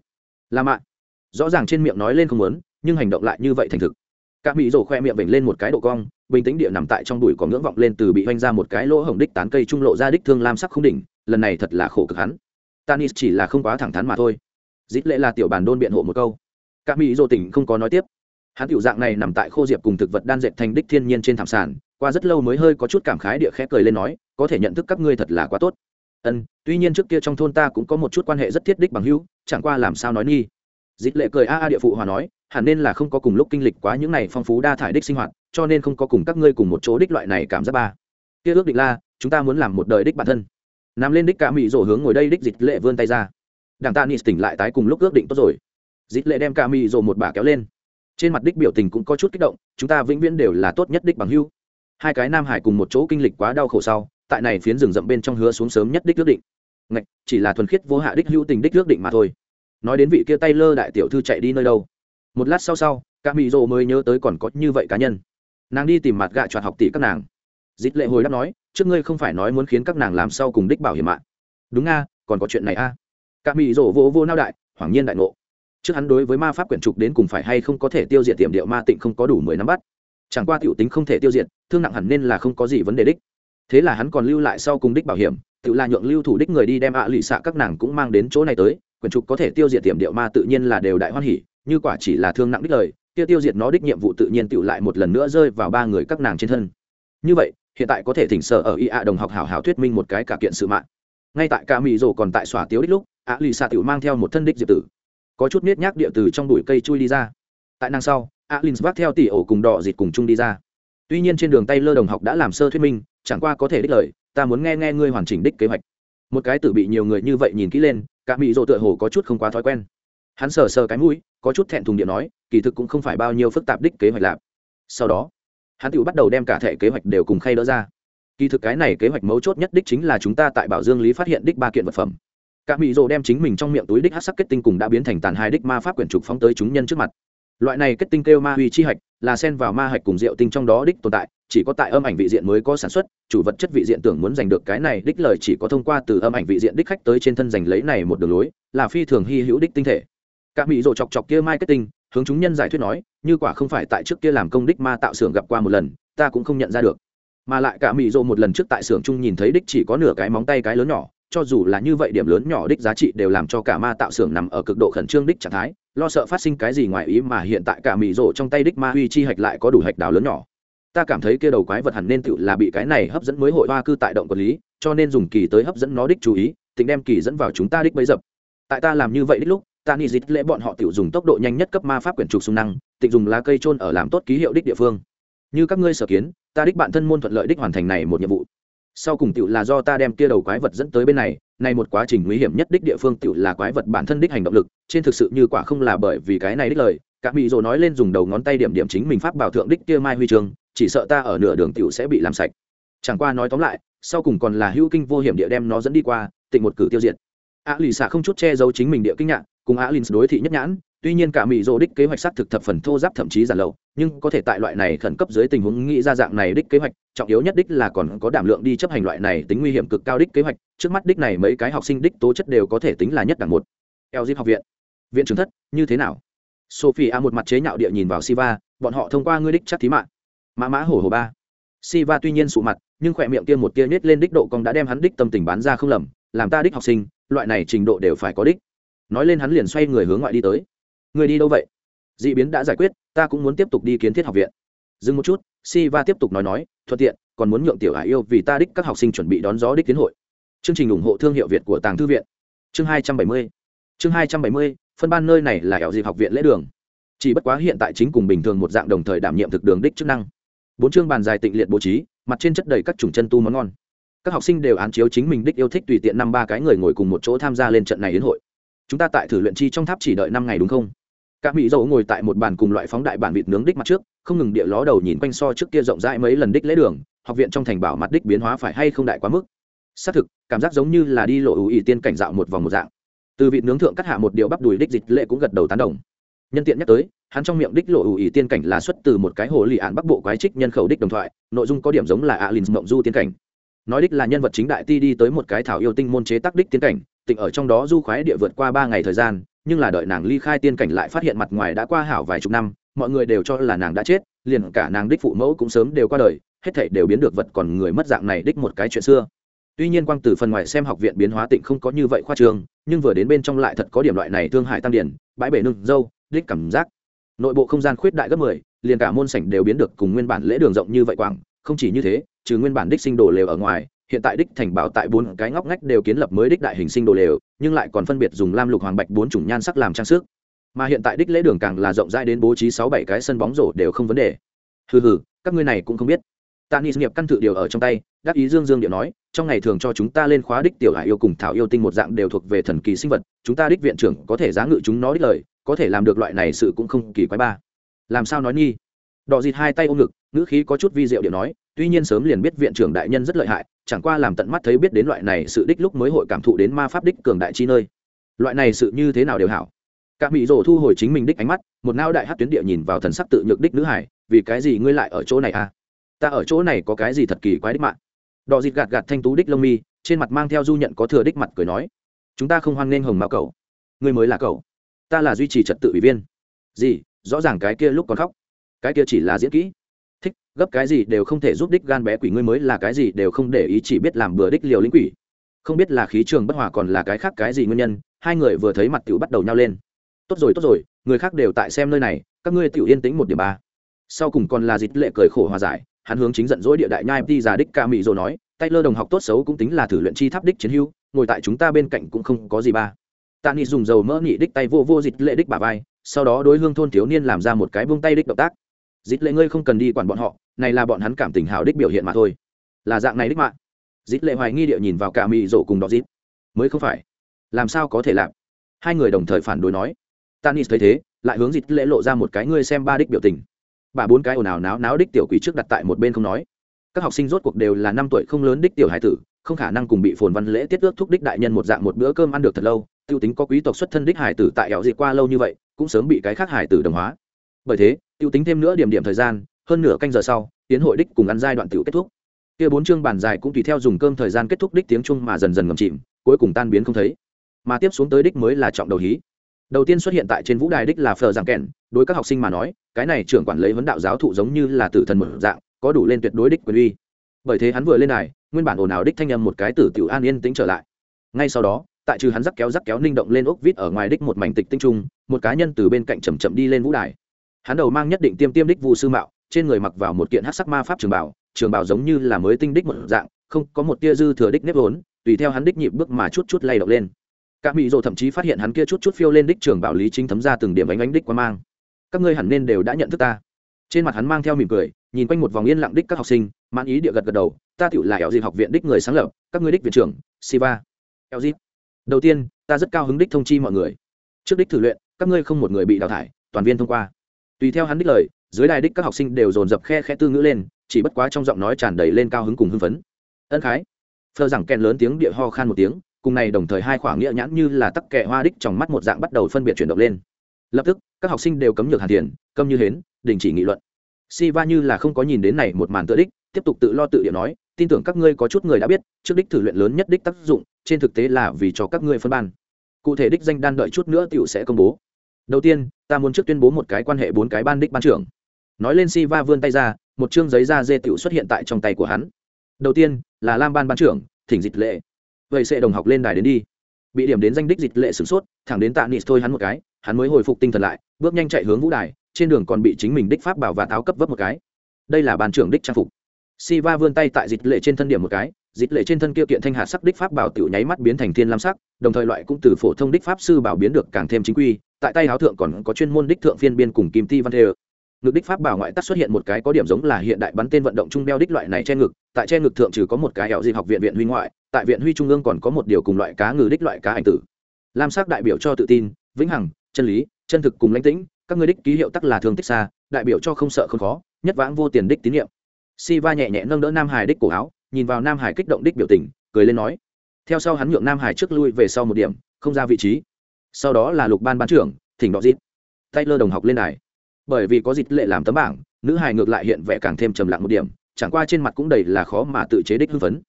[SPEAKER 1] Là mạng rõ ràng trên miệng nói lên không muốn, nhưng hành động lại như vậy thành thực. Cả mỹ rổ khoe miệng vểnh lên một cái độ cong, bình tĩnh địa nằm tại trong đùi có ngưỡng vọng lên từ bị oanh ra một cái lỗ hổng đích tán cây trung lộ ra đích thương lam sắc không đỉnh lần này thật là khổ cực hắn. Tanis chỉ là không quá thẳng thắn mà thôi. Dít lệ là tiểu bản đôn biện hộ một câu. Các mỹ dô tỉnh không có nói tiếp. Hắn tiểu dạng này nằm tại khô diệp cùng thực vật đan dệt thành đích thiên nhiên trên thảm sản qua rất lâu mới hơi có chút cảm khái địa khẽ cười lên nói có thể nhận thức các ngươi thật là quá tốt. Ân tuy nhiên trước kia trong thôn ta cũng có một chút quan hệ rất thiết đích bằng hữu chẳng qua làm sao nói nghi. Dịch lệ cười a a địa phụ hòa nói hẳn nên là không có cùng lúc kinh lịch quá những này phong phú đa thải đích sinh hoạt cho nên không có cùng các ngươi cùng một chỗ đích loại này cảm giác ba. Kia ước định la, chúng ta muốn làm một đời đích bản thân nằm lên đích cả mỹ rổ hướng ngồi đây đích dịch lệ vươn tay ra. Đảng ta nị tỉnh lại tái cùng lúc ước định tốt rồi. Dịch lệ đem cả mỹ rổ một bà kéo lên. Trên mặt đích biểu tình cũng có chút kích động, chúng ta vĩnh viễn đều là tốt nhất đích bằng hưu hai cái nam hải cùng một chỗ kinh lịch quá đau khổ sau, tại này phiến rừng rậm bên trong hứa xuống sớm nhất đích ước định. Ngạch, chỉ là thuần khiết vô hạ đích hữu tình đích ước định mà thôi. Nói đến vị kia tay lơ đại tiểu thư chạy đi nơi đâu. Một lát sau sau, cả mỹ rồ mới nhớ tới còn có như vậy cá nhân. Nàng đi tìm mặt gạ chọn học tỷ các nàng. Dịch lệ hồi đáp nói trước ngươi không phải nói muốn khiến các nàng làm sau cùng đích bảo hiểm mạng đúng nga còn có chuyện này a. À? cả mỹ rổ vô vô nao đại, hoảng nhiên đại ngộ. Trước hắn đối với ma pháp quyển trục đến cùng phải hay không có thể tiêu diệt tiệm điệu ma tịnh không có đủ mười năm bắt. Chẳng qua tiểu tính không thể tiêu diệt, thương nặng hẳn nên là không có gì vấn đề đích. Thế là hắn còn lưu lại sau cùng đích bảo hiểm, tự là nhượng lưu thủ đích người đi đem ạ lụy xạ các nàng cũng mang đến chỗ này tới, quyển trục có thể tiêu diệt tiệm điệu ma tự nhiên là đều đại hoan hỉ, như quả chỉ là thương nặng đích lời tiêu tiêu diệt nó đích nhiệm vụ tự nhiên tự lại một lần nữa rơi vào ba người các nàng trên thân. Như vậy hiện tại có thể thỉnh sở ở y ạ đồng học hảo hảo thuyết minh một cái cả kiện sự mạng. Ngay tại ca mỹ rồ còn tại xòa tiếu đích lúc ạ lì xạ Tiểu mang theo một thân đích diệp tử. Có chút nết nhác địa từ trong bụi cây chui đi ra. Tại năng sau alin vác theo tỷ ổ cùng đỏ dịt cùng chung đi ra. Tuy nhiên trên đường tay lơ đồng học đã làm sơ thuyết minh, chẳng qua có thể đích lời, ta muốn nghe nghe ngươi hoàn chỉnh đích kế hoạch. Một cái tử bị nhiều người như vậy nhìn kỹ lên, cả mỹ rộ tựa hồ có chút không quá thói quen. Hắn sờ sờ cái mũi, có chút thẹn thùng điện nói, kỳ thực cũng không phải bao nhiêu phức tạp đích kế hoạch lạp. Sau đó hắn tự bắt đầu đem cả thể kế hoạch đều cùng khay đỡ ra. Kỳ thực cái này kế hoạch mấu chốt nhất đích chính là chúng ta tại bảo dương lý phát hiện đích ba kiện vật phẩm. Cả mỹ rồ đem chính mình trong miệng túi đích hát sắc kết tinh cùng đã biến thành tàn hai đích ma pháp quyển trục phóng tới chúng nhân trước mặt. Loại này kết tinh kêu ma huy chi hạch, là xen vào ma hạch cùng rượu tinh trong đó đích tồn tại, chỉ có tại âm ảnh vị diện mới có sản xuất, chủ vật chất vị diện tưởng muốn giành được cái này đích lời chỉ có thông qua từ âm ảnh vị diện đích khách tới trên thân giành lấy này một đường lối, là phi thường hy hữu đích tinh thể. Cả mỹ rồ chọc chọc kia mai kết tinh hướng chúng nhân giải thuyết nói, như quả không phải tại trước kia làm công đích ma tạo xưởng gặp qua một lần, ta cũng không nhận ra được. Mà lại cả mỹ rồ một lần trước tại xưởng chung nhìn thấy đích chỉ có nửa cái móng tay cái lớn nhỏ, cho dù là như vậy điểm lớn nhỏ đích giá trị đều làm cho cả ma tạo xưởng nằm ở cực độ khẩn trương đích trạng thái, lo sợ phát sinh cái gì ngoài ý mà hiện tại cả mỹ rộ trong tay đích ma huy chi hạch lại có đủ hạch đào lớn nhỏ. Ta cảm thấy kia đầu quái vật hẳn nên tự là bị cái này hấp dẫn mới hội hoa cư tại động quản lý, cho nên dùng kỳ tới hấp dẫn nó đích chú ý tính đem kỳ dẫn vào chúng ta đích bấy dập. Tại ta làm như vậy đích lúc ta nghĩ dịch lễ bọn họ tự dùng tốc độ nhanh nhất cấp ma pháp quyển trục xung năng, tịnh dùng lá cây trôn ở làm tốt ký hiệu đích địa phương. Như các ngươi sở kiến, ta đích bạn thân môn thuận lợi đích hoàn thành này một nhiệm vụ. Sau cùng tựu là do ta đem kia đầu quái vật dẫn tới bên này này một quá trình nguy hiểm nhất đích địa phương tựu là quái vật bản thân đích hành động lực, trên thực sự như quả không là bởi vì cái này đích lời các mỹ dỗ nói lên dùng đầu ngón tay điểm điểm chính mình pháp bảo thượng đích kia mai huy chương chỉ sợ ta ở nửa đường tựu sẽ bị làm sạch. Chẳng qua nói tóm lại, sau cùng còn là hữu kinh vô hiểm địa đem nó dẫn đi qua, tịnh một cử tiêu diệt. A lì xạ không chút che giấu chính mình địa kinh ngạc cùng alins đối thị nhất nhãn, tuy nhiên cả mỹ dỗ đích kế hoạch xác thực thập phần thô giáp thậm chí giản lậu, nhưng có thể tại loại này khẩn cấp dưới tình huống nghĩ ra dạng này đích kế hoạch, trọng yếu nhất đích là còn có đảm lượng đi chấp hành loại này tính nguy hiểm cực cao đích kế hoạch, trước mắt đích này mấy cái học sinh đích tố chất đều có thể tính là nhất đẳng một. Eo học viện. Viện trưởng thất, như thế nào? Sophie a một mặt chế nhạo địa nhìn vào siva, bọn họ thông qua ngươi đích chắc thí mạng. Mã mã hổ hồ ba. Siva tuy nhiên sụ mặt, nhưng khỏe miệng kia một kia nết lên đích độ còn đã đem hắn đích tâm tình bán ra không lầm, làm ta đích học sinh, loại này trình độ đều phải có đích nói lên hắn liền xoay người hướng ngoại đi tới. Người đi đâu vậy? D ị biến đã giải quyết, ta cũng muốn tiếp tục đi kiến thiết học viện. Dừng một chút si va tiếp tục nói nói, thuận tiện, còn muốn nhượng tiểu hải yêu vì ta đích các học sinh chuẩn bị đón gió đích tiến hội. Chương trình ủng hộ thương hiệu việt của tàng thư viện. Chương hai trăm bảy mươi. Chương hai trăm bảy mươi, phân ban nơi này là hẻo dịp học viện lễ đường. Chỉ bất quá hiện tại chính cùng bình thường một dạng đồng thời đảm nhiệm thực đường đích chức năng. Bốn chương bàn dài tịnh liệt bố trí, mặt trên chất đầy các chủng chân tu món ngon. Các học sinh đều án chiếu chính mình đích yêu thích tùy tiện năm ba cái người ngồi cùng một chỗ tham gia lên trận này đến hội chúng ta tại thử luyện chi trong tháp chỉ đợi năm ngày đúng không? Các mỹ dầu ngồi tại một bàn cùng loại phóng đại bản vịt nướng đích mặt trước, không ngừng địa ló đầu nhìn quanh so trước kia rộng rãi mấy lần đích lễ đường, học viện trong thành bảo mặt đích biến hóa phải hay không đại quá mức. Xác thực, cảm giác giống như là đi lộ ưu ý tiên cảnh dạo một vòng một dạng. Từ vịt nướng thượng cắt hạ một điệu bắp đùi đích dịch lệ cũng gật đầu tán đồng. Nhân tiện nhắc tới, hắn trong miệng đích lộ ưu ý tiên cảnh là xuất từ một cái hồ lì ạn bắc bộ quái trích nhân khẩu đích đồng thoại, nội dung có điểm giống là alin mộng du tiên cảnh. Nói đích là nhân vật chính đại ti đi tới một cái thảo yêu tinh môn chế tác đích tiên cảnh tịnh ở trong đó du khoái địa vượt qua ba ngày thời gian, nhưng là đợi nàng ly khai tiên cảnh lại phát hiện mặt ngoài đã qua hảo vài chục năm, mọi người đều cho là nàng đã chết, liền cả nàng đích phụ mẫu cũng sớm đều qua đời, hết thảy đều biến được vật còn người mất dạng này đích một cái chuyện xưa. Tuy nhiên quang từ phần ngoài xem học viện biến hóa tịnh không có như vậy khoa trường nhưng vừa đến bên trong lại thật có điểm loại này thương hại tăng điển, bãi bể nương dâu, đích cảm giác. Nội bộ không gian khuyết đại gấp mười, liền cả môn sảnh đều biến được cùng nguyên bản lễ đường rộng như vậy quảng, không chỉ như thế, trừ nguyên bản đích sinh đồ lều ở ngoài hiện tại đích thành bảo tại bốn cái ngóc ngách đều kiến lập mới đích đại hình sinh đồ lều, nhưng lại còn phân biệt dùng lam lục hoàng bạch bốn chủng nhan sắc làm trang sức. Mà hiện tại đích lễ đường càng là rộng rãi đến bố trí sáu bảy cái sân bóng rổ đều không vấn đề. Hừ hừ, các ngươi này cũng không biết. Tạ ni nghiệp căn tự điều ở trong tay, đắc ý dương dương điệu nói, trong ngày thường cho chúng ta lên khóa đích tiểu hải yêu cùng thảo yêu tinh một dạng đều thuộc về thần kỳ sinh vật, chúng ta đích viện trưởng có thể giá ngự chúng nó đích lời, có thể làm được loại này sự cũng không kỳ quái ba. Làm sao nói nghi? Đỏ dịt hai tay ôm ngực, ngữ khí có chút vi diệu điệu nói, tuy nhiên sớm liền biết viện trưởng đại nhân rất lợi hại chẳng qua làm tận mắt thấy biết đến loại này sự đích lúc mới hội cảm thụ đến ma pháp đích cường đại chi nơi. Loại này sự như thế nào đều hảo. Các mỹ rổ thu hồi chính mình đích ánh mắt, một nao đại hát tuyến địa nhìn vào thần sắc tự nhược đích nữ hải, vì cái gì ngươi lại ở chỗ này à? Ta ở chỗ này có cái gì thật kỳ quái đích mạng? Đỏ dịt gạt gạt thanh tú đích lông mi, trên mặt mang theo du nhận có thừa đích mặt cười nói, chúng ta không hoan nghênh hồng mao cầu ngươi mới là cầu ta là duy trì trật tự ủy viên. Gì? Rõ ràng cái kia lúc còn khóc. Cái kia chỉ là diễn kỹ thích, gấp cái gì đều không thể giúp đích gan bé quỷ ngươi mới là cái gì đều không để ý chỉ biết làm bừa đích liều lĩnh quỷ. Không biết là khí trường bất hòa còn là cái khác cái gì nguyên nhân, hai người vừa thấy mặt tiểu bắt đầu nhau lên. Tốt rồi tốt rồi, người khác đều tại xem nơi này, các ngươi tiểu yên tĩnh một điểm ba. Sau cùng còn là dịch lệ cười khổ hòa giải, hắn hướng chính giận dỗi địa đại nhai đi già đích ca mỹ rồi nói tay lơ đồng học tốt xấu cũng tính là thử luyện chi tháp đích chiến hưu ngồi tại chúng ta bên cạnh cũng không có gì ba. Tạ nghị dùng dầu mỡ nhị đích tay vô vô dịch lệ đích bà vai, sau đó đối hương thôn thiếu niên làm ra một cái buông tay đích động tác dít lệ ngươi không cần đi quản bọn họ, này là bọn hắn cảm tình hào đích biểu hiện mà thôi. Là dạng này đích mạng dít lệ hoài nghi địa nhìn vào cả mỹ rổ cùng đọc dít. Mới không phải. Làm sao có thể làm? Hai người đồng thời phản đối nói. Tanis thấy thế, lại hướng dít lệ lộ ra một cái ngươi xem ba đích biểu tình. Bà bốn cái ồn ào náo náo đích tiểu quỷ trước đặt tại một bên không nói. Các học sinh rốt cuộc đều là năm tuổi không lớn đích tiểu hải tử, không khả năng cùng bị phồn văn lễ tiết ước thúc đích đại nhân một dạng một bữa cơm ăn được thật lâu. Tiêu tính có quý tộc xuất thân đích hải tử tại ẻo dị qua lâu như vậy, cũng sớm bị cái khác hải tử đồng hóa bởi thế tiêu tính thêm nữa điểm điểm thời gian, hơn nửa canh giờ sau, tiến hội đích cùng ăn giai đoạn tiểu kết thúc. Kia bốn chương bàn dài cũng tùy theo dùng cơm thời gian kết thúc đích tiếng chung mà dần dần ngầm chìm, cuối cùng tan biến không thấy. Mà tiếp xuống tới đích mới là trọng đầu hí. Đầu tiên xuất hiện tại trên vũ đài đích là phờ giảng kèn, đối các học sinh mà nói, cái này trưởng quản lý vấn đạo giáo thụ giống như là tử thần mở dạng, có đủ lên tuyệt đối đích quyền uy. Bởi thế hắn vừa lên đài, nguyên bản ồn ào đích thanh âm một cái tử tiểu an yên tĩnh trở lại. Ngay sau đó, tại trừ hắn rắc kéo rắc kéo ninh động lên ốc vít ở ngoài đích một mảnh tịch tinh trung, một cá nhân từ bên cạnh chầm chậm đi lên vũ đài hắn đầu mang nhất định tiêm tiêm đích vụ sư mạo, trên người mặc vào một kiện hát sắc ma pháp trường bảo trường bảo giống như là mới tinh đích một dạng, không có một tia dư thừa đích nếp vốn, tùy theo hắn đích nhịp bước mà chút chút lay động lên. Các mỹ rồ thậm chí phát hiện hắn kia chút chút phiêu lên đích trường bảo lý chính thấm ra từng điểm ánh ánh đích qua mang. Các ngươi hẳn nên đều đã nhận thức ta. Trên mặt hắn mang theo mỉm cười, nhìn quanh một vòng yên lặng đích các học sinh, mãn ý địa gật gật đầu, ta tựu là eo dịp học viện đích người sáng lập, các ngươi đích viện trưởng, siva. Eo dịp đầu tiên, ta rất cao hứng đích thông chi mọi người. Trước đích thử luyện, các ngươi không một người bị đào thải, toàn viên thông qua tùy theo hắn đích lời, dưới đài đích các học sinh đều dồn dập khe khe tư ngữ lên, chỉ bất quá trong giọng nói tràn đầy lên cao hứng cùng hưng phấn. Ân khái. Phơ rằng kèn lớn tiếng địa ho khan một tiếng, cùng này đồng thời hai khoảng nghĩa nhãn như là tắc kẹ hoa đích trong mắt một dạng bắt đầu phân biệt chuyển động lên. Lập tức, các học sinh đều cấm nhược hàn tiền câm như hến, đình chỉ nghị luận. Si va như là không có nhìn đến này một màn tự đích, tiếp tục tự lo tự địa nói, tin tưởng các ngươi có chút người đã biết, trước đích thử luyện lớn nhất đích tác dụng, trên thực tế là vì cho các ngươi phân ban. Cụ thể đích danh đan đợi chút nữa tiểu sẽ công bố đầu tiên, ta muốn trước tuyên bố một cái quan hệ bốn cái ban đích ban trưởng. Nói lên si va vươn tay ra, một chương giấy da dê tựu xuất hiện tại trong tay của hắn. Đầu tiên, là lam ban ban trưởng, thỉnh dịch lệ. Vậy sẽ đồng học lên đài đến đi. Bị điểm đến danh đích dịch lệ sửng sốt, thẳng đến tạ nịt thôi hắn một cái, hắn mới hồi phục tinh thần lại, bước nhanh chạy hướng vũ đài, trên đường còn bị chính mình đích pháp bảo và táo cấp vấp một cái. Đây là ban trưởng đích trang phục. Si va vươn tay tại dịch lệ trên thân điểm một cái, dịch lệ trên thân kia kiện thanh hạ sắc đích pháp bảo tiểu nháy mắt biến thành thiên lam sắc, đồng thời loại cũng từ phổ thông đích pháp sư bảo biến được càng thêm chính quy tại tay áo thượng còn có chuyên môn đích thượng phiên biên cùng kim ti văn thê ngực đích pháp bảo ngoại tắc xuất hiện một cái có điểm giống là hiện đại bắn tên vận động trung đeo đích loại này che ngực, tại che ngực thượng trừ có một cái hẹo dịp học viện viện huy ngoại, tại viện huy trung ương còn có một điều cùng loại cá ngừ đích loại cá ảnh tử. Lam sắc đại biểu cho tự tin, vĩnh hằng, chân lý, chân thực cùng lãnh tĩnh, các ngươi đích ký hiệu tắc là thường tích xa, đại biểu cho không sợ không khó, nhất vãng vô tiền đích tín nhiệm. Si va nhẹ nhẹ nâng đỡ nam hải đích cổ áo, nhìn vào nam hải kích động đích biểu tình, cười lên nói. Theo sau hắn nhượng nam hải trước lui về sau một điểm, không ra vị trí sau đó là lục ban ban trưởng, thỉnh đọ dít tay lơ đồng học lên đài. Bởi vì có dịp lệ làm tấm bảng, nữ hải ngược lại hiện vẻ càng thêm trầm lặng một điểm, chẳng qua trên mặt cũng đầy là khó mà tự chế đích hưng phấn.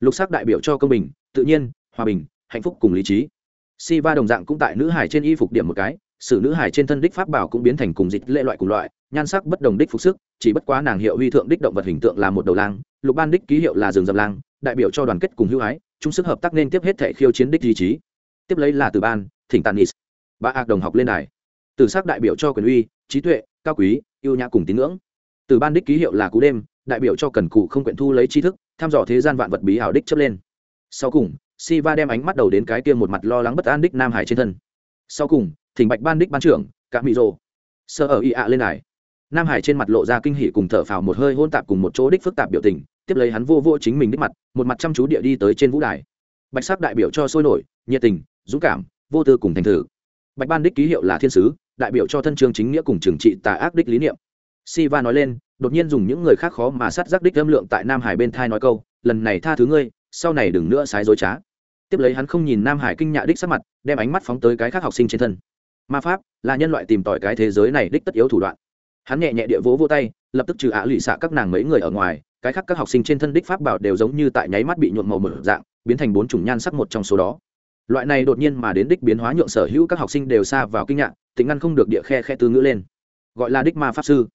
[SPEAKER 1] Lục sắc đại biểu cho công bình, tự nhiên, hòa bình, hạnh phúc cùng lý trí. Si va đồng dạng cũng tại nữ hải trên y phục điểm một cái, sự nữ hải trên thân đích pháp bảo cũng biến thành cùng dịch lệ loại cùng loại, nhan sắc bất đồng đích phục sức, chỉ bất quá nàng hiệu huy thượng đích động vật hình tượng là một đầu lang, lục ban đích ký hiệu là rừng dầm lang, đại biểu cho đoàn kết cùng hữu ái, chung sức hợp tác nên tiếp hết thể khiêu chiến đích duy trí tiếp lấy là từ ban thỉnh tàn nis ba ạc đồng học lên đài từ sắc đại biểu cho quyền uy trí tuệ cao quý yêu nhã cùng tín ngưỡng từ ban đích ký hiệu là cú đêm đại biểu cho cần cụ không quyện thu lấy tri thức thăm dò thế gian vạn vật bí ảo đích chấp lên sau cùng Siva đem ánh mắt đầu đến cái kia một mặt lo lắng bất an đích Nam Hải trên thân. Sau cùng, Thỉnh Bạch Ban đích ban trưởng, cả mỹ Rồ. Sơ ở y ạ lên này. Nam Hải trên mặt lộ ra kinh hỉ cùng thở phào một hơi hôn tạp cùng một chỗ đích phức tạp biểu tình, tiếp lấy hắn vô vô chính mình đích mặt, một mặt chăm chú địa đi tới trên vũ đài. Bạch sắc đại biểu cho sôi nổi, nhiệt tình, dũng cảm, vô tư cùng thành thử. Bạch Ban đích ký hiệu là thiên sứ, đại biểu cho thân chương chính nghĩa cùng trừng trị tà ác đích lý niệm. Siva nói lên, đột nhiên dùng những người khác khó mà sát giác đích âm lượng tại Nam Hải bên thai nói câu, lần này tha thứ ngươi, sau này đừng nữa sái dối trá tiếp lấy hắn không nhìn nam hải kinh nhạ đích sắc mặt đem ánh mắt phóng tới cái khác học sinh trên thân ma pháp là nhân loại tìm tỏi cái thế giới này đích tất yếu thủ đoạn hắn nhẹ nhẹ địa vỗ vô tay lập tức trừ ạ lụy xạ các nàng mấy người ở ngoài cái khác các học sinh trên thân đích pháp bảo đều giống như tại nháy mắt bị nhuộm màu mở dạng biến thành bốn chủng nhan sắc một trong số đó loại này đột nhiên mà đến đích biến hóa nhượng sở hữu các học sinh đều xa vào kinh ngạc tính ngăn không được địa khe khe tư ngữ lên. Gọi là đích ma pháp sư.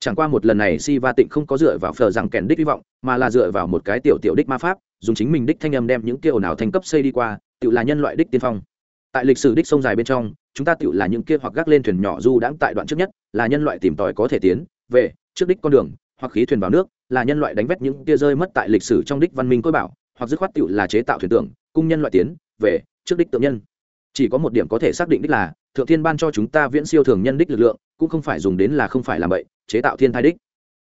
[SPEAKER 1] Chẳng qua một lần này si va tịnh không có dựa vào phờ rằng kèn đích hy vọng mà là dựa vào một cái tiểu tiểu đích ma pháp dùng chính mình đích thanh âm đem những kiểu nào thành cấp xây đi qua tự là nhân loại đích tiên phong. Tại lịch sử đích sông dài bên trong chúng ta tự là những kia hoặc gác lên thuyền nhỏ du đãng tại đoạn trước nhất là nhân loại tìm tòi có thể tiến về trước đích con đường hoặc khí thuyền vào nước là nhân loại đánh vét những kia rơi mất tại lịch sử trong đích văn minh cối bảo hoặc dứt khoát tự là chế tạo thuyền tưởng, cung nhân loại tiến về trước đích tượng nhân. Chỉ có một điểm có thể xác định đích là, thượng thiên ban cho chúng ta viễn siêu thường nhân đích lực lượng, cũng không phải dùng đến là không phải làm bậy, chế tạo thiên thai đích.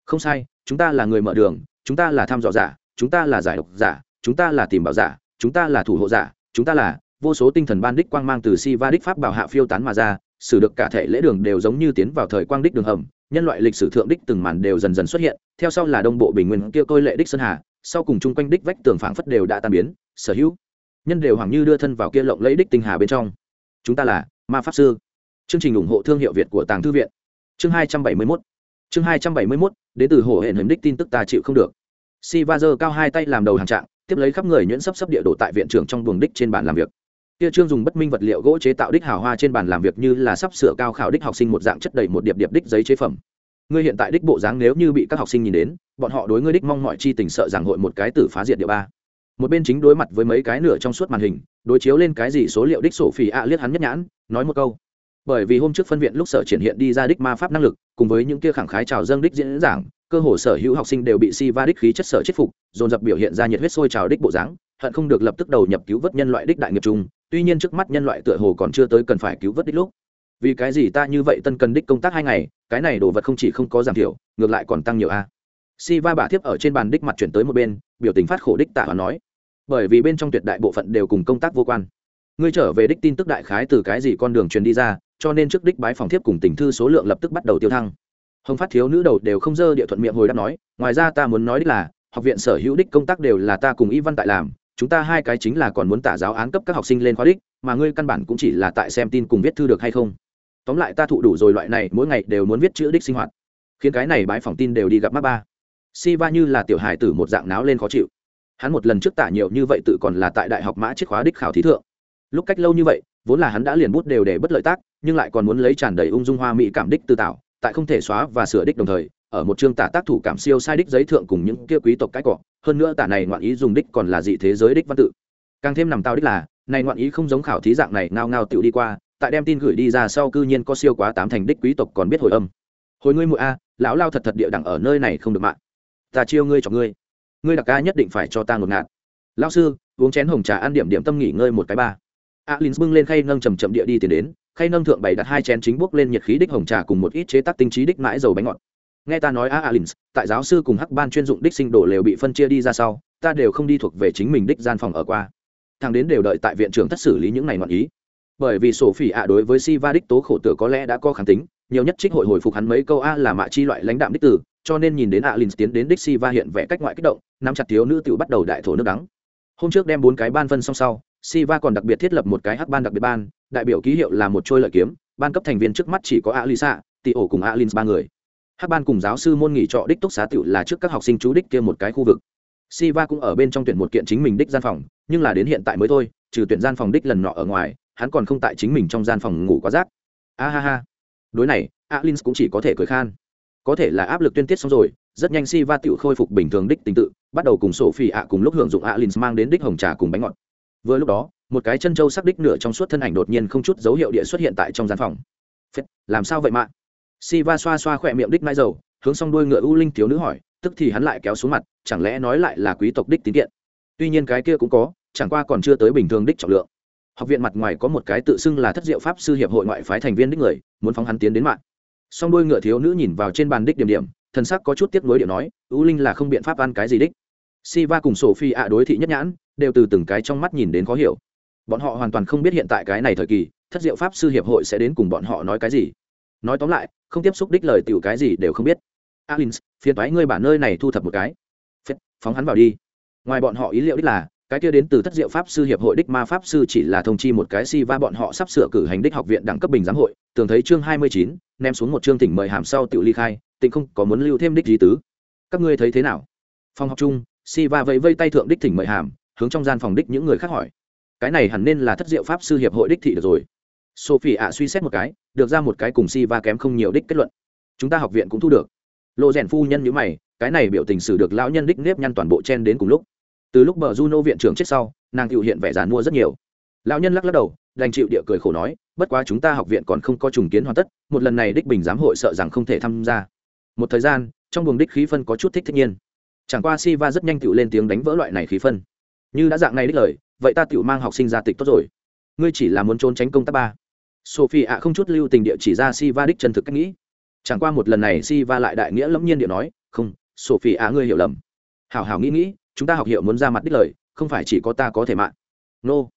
[SPEAKER 1] Không sai, chúng ta là người mở đường, chúng ta là tham dò giả, chúng ta là giải độc giả, chúng ta là tìm bảo giả, chúng ta là thủ hộ giả, chúng ta là vô số tinh thần ban đích quang mang từ si va đích pháp bảo hạ phiêu tán mà ra, xử được cả thể lễ đường đều giống như tiến vào thời quang đích đường hầm, nhân loại lịch sử thượng đích từng màn đều dần dần xuất hiện, theo sau là đông bộ bình nguyên kia côi lệ đích sơn hà, sau cùng chung quanh đích vách tường phảng phất đều đã tan biến, sở hữu nhân đều hoàng như đưa thân vào kia lộng lấy đích tinh hà bên trong. Chúng ta là ma pháp sư. Chương trình ủng hộ thương hiệu việt của tàng thư viện. Chương hai trăm bảy mươi mốt. Chương hai trăm bảy mươi mốt, đến từ hồ hển hiểm đích tin tức ta chịu không được. Si va dơ cao hai tay làm đầu hàng trạng, tiếp lấy khắp người nhuyễn sắp sắp địa đổ tại viện trưởng trong buồng đích trên bàn làm việc. Kia trương dùng bất minh vật liệu gỗ chế tạo đích hào hoa trên bàn làm việc như là sắp sửa cao khảo đích học sinh một dạng chất đầy một điệp điệp đích giấy chế phẩm. Ngươi hiện tại đích bộ dáng nếu như bị các học sinh nhìn đến, bọn họ đối ngươi đích mong mọi chi tình sợ rằng hội một cái tử phá diệt địa ba một bên chính đối mặt với mấy cái nửa trong suốt màn hình, đối chiếu lên cái gì số liệu đích sổ phỉ ạ liếc hắn nhất nhãn, nói một câu. Bởi vì hôm trước phân viện lúc sở triển hiện đi ra đích ma pháp năng lực, cùng với những kia khẳng khái trào dâng đích diễn giảng, cơ hồ sở hữu học sinh đều bị si va đích khí chất sở chết phục, dồn dập biểu hiện ra nhiệt huyết sôi trào đích bộ dáng, hận không được lập tức đầu nhập cứu vớt nhân loại đích đại nghiệp chung, tuy nhiên trước mắt nhân loại tựa hồ còn chưa tới cần phải cứu vớt đích lúc. Vì cái gì ta như vậy tân cần đích công tác hai ngày, cái này đồ vật không chỉ không có giảm thiểu, ngược lại còn tăng nhiều a si va bả thiếp ở trên bàn đích mặt chuyển tới một bên, biểu tình phát khổ đích tạ và nói. Bởi vì bên trong tuyệt đại bộ phận đều cùng công tác vô quan. Ngươi trở về đích tin tức đại khái từ cái gì con đường truyền đi ra, cho nên trước đích bái phòng thiếp cùng tình thư số lượng lập tức bắt đầu tiêu thăng. Hồng phát thiếu nữ đầu đều không dơ địa thuận miệng hồi đáp nói, ngoài ra ta muốn nói đích là, học viện sở hữu đích công tác đều là ta cùng y văn tại làm, chúng ta hai cái chính là còn muốn tả giáo án cấp các học sinh lên khóa đích, mà ngươi căn bản cũng chỉ là tại xem tin cùng viết thư được hay không. Tóm lại ta thụ đủ rồi loại này, mỗi ngày đều muốn viết chữ đích sinh hoạt. Khiến cái này bãi phòng tin đều đi gặp mắt ba si va như là tiểu hài tử một dạng náo lên khó chịu. Hắn một lần trước tả nhiều như vậy tự còn là tại đại học mã chiếc khóa đích khảo thí thượng. Lúc cách lâu như vậy, vốn là hắn đã liền bút đều để bất lợi tác, nhưng lại còn muốn lấy tràn đầy ung dung hoa mỹ cảm đích tư tạo, tại không thể xóa và sửa đích đồng thời, ở một chương tả tác thủ cảm siêu sai đích giấy thượng cùng những kia quý tộc cái cọ hơn nữa tả này ngoạn ý dùng đích còn là dị thế giới đích văn tự. Càng thêm nằm tao đích là, này ngoạn ý không giống khảo thí dạng này ngao ngao tự đi qua, tại đem tin gửi đi ra sau cư nhiên có siêu quá tám thành đích quý tộc còn biết hồi âm. Hồi ngươi muội a, lão lao thật thật địa đẳng ở nơi này không được mạng ta chiêu ngươi cho ngươi. Ngươi đặc ca nhất định phải cho ta ngột ngạt. Lão sư, uống chén hồng trà ăn điểm điểm tâm nghỉ ngơi một cái ba. Alin bưng lên khay nâng chầm chậm địa đi tiền đến, khay nâng thượng bày đặt hai chén chính bốc lên nhiệt khí đích hồng trà cùng một ít chế tác tinh trí đích mãi dầu bánh ngọt. Nghe ta nói a alin tại giáo sư cùng hắc ban chuyên dụng đích sinh đồ lều bị phân chia đi ra sau, ta đều không đi thuộc về chính mình đích gian phòng ở qua. Thằng đến đều đợi tại viện trưởng thất xử lý những này ngọn ý. Bởi vì sổ phỉ ạ đối với si va đích tố khổ tử có lẽ đã có kháng tính, nhiều nhất trích hội hồi phục hắn mấy câu a là mạ chi loại lãnh đạm đích tử cho nên nhìn đến alin tiến đến Dixie và hiện vẽ cách ngoại kích động nắm chặt thiếu nữ tự bắt đầu đại thổ nước đắng hôm trước đem bốn cái ban phân xong sau Siva còn đặc biệt thiết lập một cái hắc ban đặc biệt ban đại biểu ký hiệu là một trôi lợi kiếm ban cấp thành viên trước mắt chỉ có alisa tị ổ cùng Alins ba người hắc ban cùng giáo sư môn nghỉ trọ đích túc xá tiểu là trước các học sinh chú đích kia một cái khu vực Siva cũng ở bên trong tuyển một kiện chính mình đích gian phòng, nhưng là đến hiện tại mới thôi, trừ tuyển gian phòng đích lần nọ ở ngoài, hắn còn không tại chính mình trong gian phòng ngủ quá rác. A ha ha. Đối này, Alins cũng chỉ có thể cười khan. Có thể là áp lực tuyên tiết xong rồi, rất nhanh Siva tựu khôi phục bình thường đích tình tự, bắt đầu cùng sổ phi ạ cùng lúc hưởng dụng Alins mang đến đích hồng trà cùng bánh ngọt. Vừa lúc đó, một cái chân châu sắc đích nửa trong suốt thân ảnh đột nhiên không chút dấu hiệu địa xuất hiện tại trong gian phòng. Phết, làm sao vậy mà? Siva xoa xoa khỏe miệng đích mai dầu, hướng xong đuôi ngựa u linh thiếu nữ hỏi, tức thì hắn lại kéo xuống mặt chẳng lẽ nói lại là quý tộc đích tín kiện tuy nhiên cái kia cũng có chẳng qua còn chưa tới bình thường đích trọng lượng học viện mặt ngoài có một cái tự xưng là thất diệu pháp sư hiệp hội ngoại phái thành viên đích người muốn phóng hắn tiến đến mạng song đôi ngựa thiếu nữ nhìn vào trên bàn đích điểm điểm, thần sắc có chút tiếc nuối điệu nói ưu linh là không biện pháp ăn cái gì đích. Si va cùng sổ phi ạ đối thị nhất nhãn, đều từ từng cái trong mắt nhìn đến khó hiểu. Bọn họ hoàn toàn không biết hiện tại cái này thời kỳ, thất diệu pháp sư hiệp hội sẽ đến cùng bọn họ nói cái gì. Nói tóm lại, không tiếp xúc đích lời tiểu cái gì đều không biết. Alins, phiền toái ngươi bản nơi này thu thập một cái. Phết, phóng hắn vào đi. Ngoài bọn họ ý liệu đích là cái kia đến từ thất diệu pháp sư hiệp hội đích ma pháp sư chỉ là thông chi một cái si va bọn họ sắp sửa cử hành đích học viện đẳng cấp bình giám hội Tưởng thấy chương hai mươi chín, ném xuống một chương tỉnh mời hàm sau tự ly khai tỉnh không có muốn lưu thêm đích gì tứ. Các ngươi thấy thế nào? Phòng học chung si va vẫy vây tay thượng đích thỉnh mời hàm, hướng trong gian phòng đích những người khác hỏi. Cái này hẳn nên là thất diệu pháp sư hiệp hội đích thị được rồi. Sophie ạ suy xét một cái, được ra một cái cùng si va kém không nhiều đích kết luận. Chúng ta học viện cũng thu được. Lộ rèn phu nhân nhữ mày, cái này biểu tình xử được lão nhân đích nếp nhăn toàn bộ chen đến cùng lúc từ lúc bờ juno viện trưởng chết sau, nàng tự hiện vẻ giàn mua rất nhiều. Lão nhân lắc lắc đầu, đành chịu địa cười khổ nói, bất quá chúng ta học viện còn không có trùng kiến hoàn tất, một lần này đích bình giám hội sợ rằng không thể tham gia. Một thời gian, trong buồng đích khí phân có chút thích thích nhiên. Chẳng qua si va rất nhanh tự lên tiếng đánh vỡ loại này khí phân. Như đã dạng này đích lời, vậy ta tự mang học sinh ra tịch tốt rồi. Ngươi chỉ là muốn trốn tránh công tác ba. Sophie ạ à, không chút lưu tình địa chỉ ra si va đích chân thực cách nghĩ. Chẳng qua một lần này si va lại đại nghĩa lẫm nhiên địa nói, không sophie ạ à, ngươi hiểu lầm. Hảo hảo nghĩ nghĩ chúng ta học hiệu muốn ra mặt đích lời, không phải chỉ có ta có thể mạng nô、no.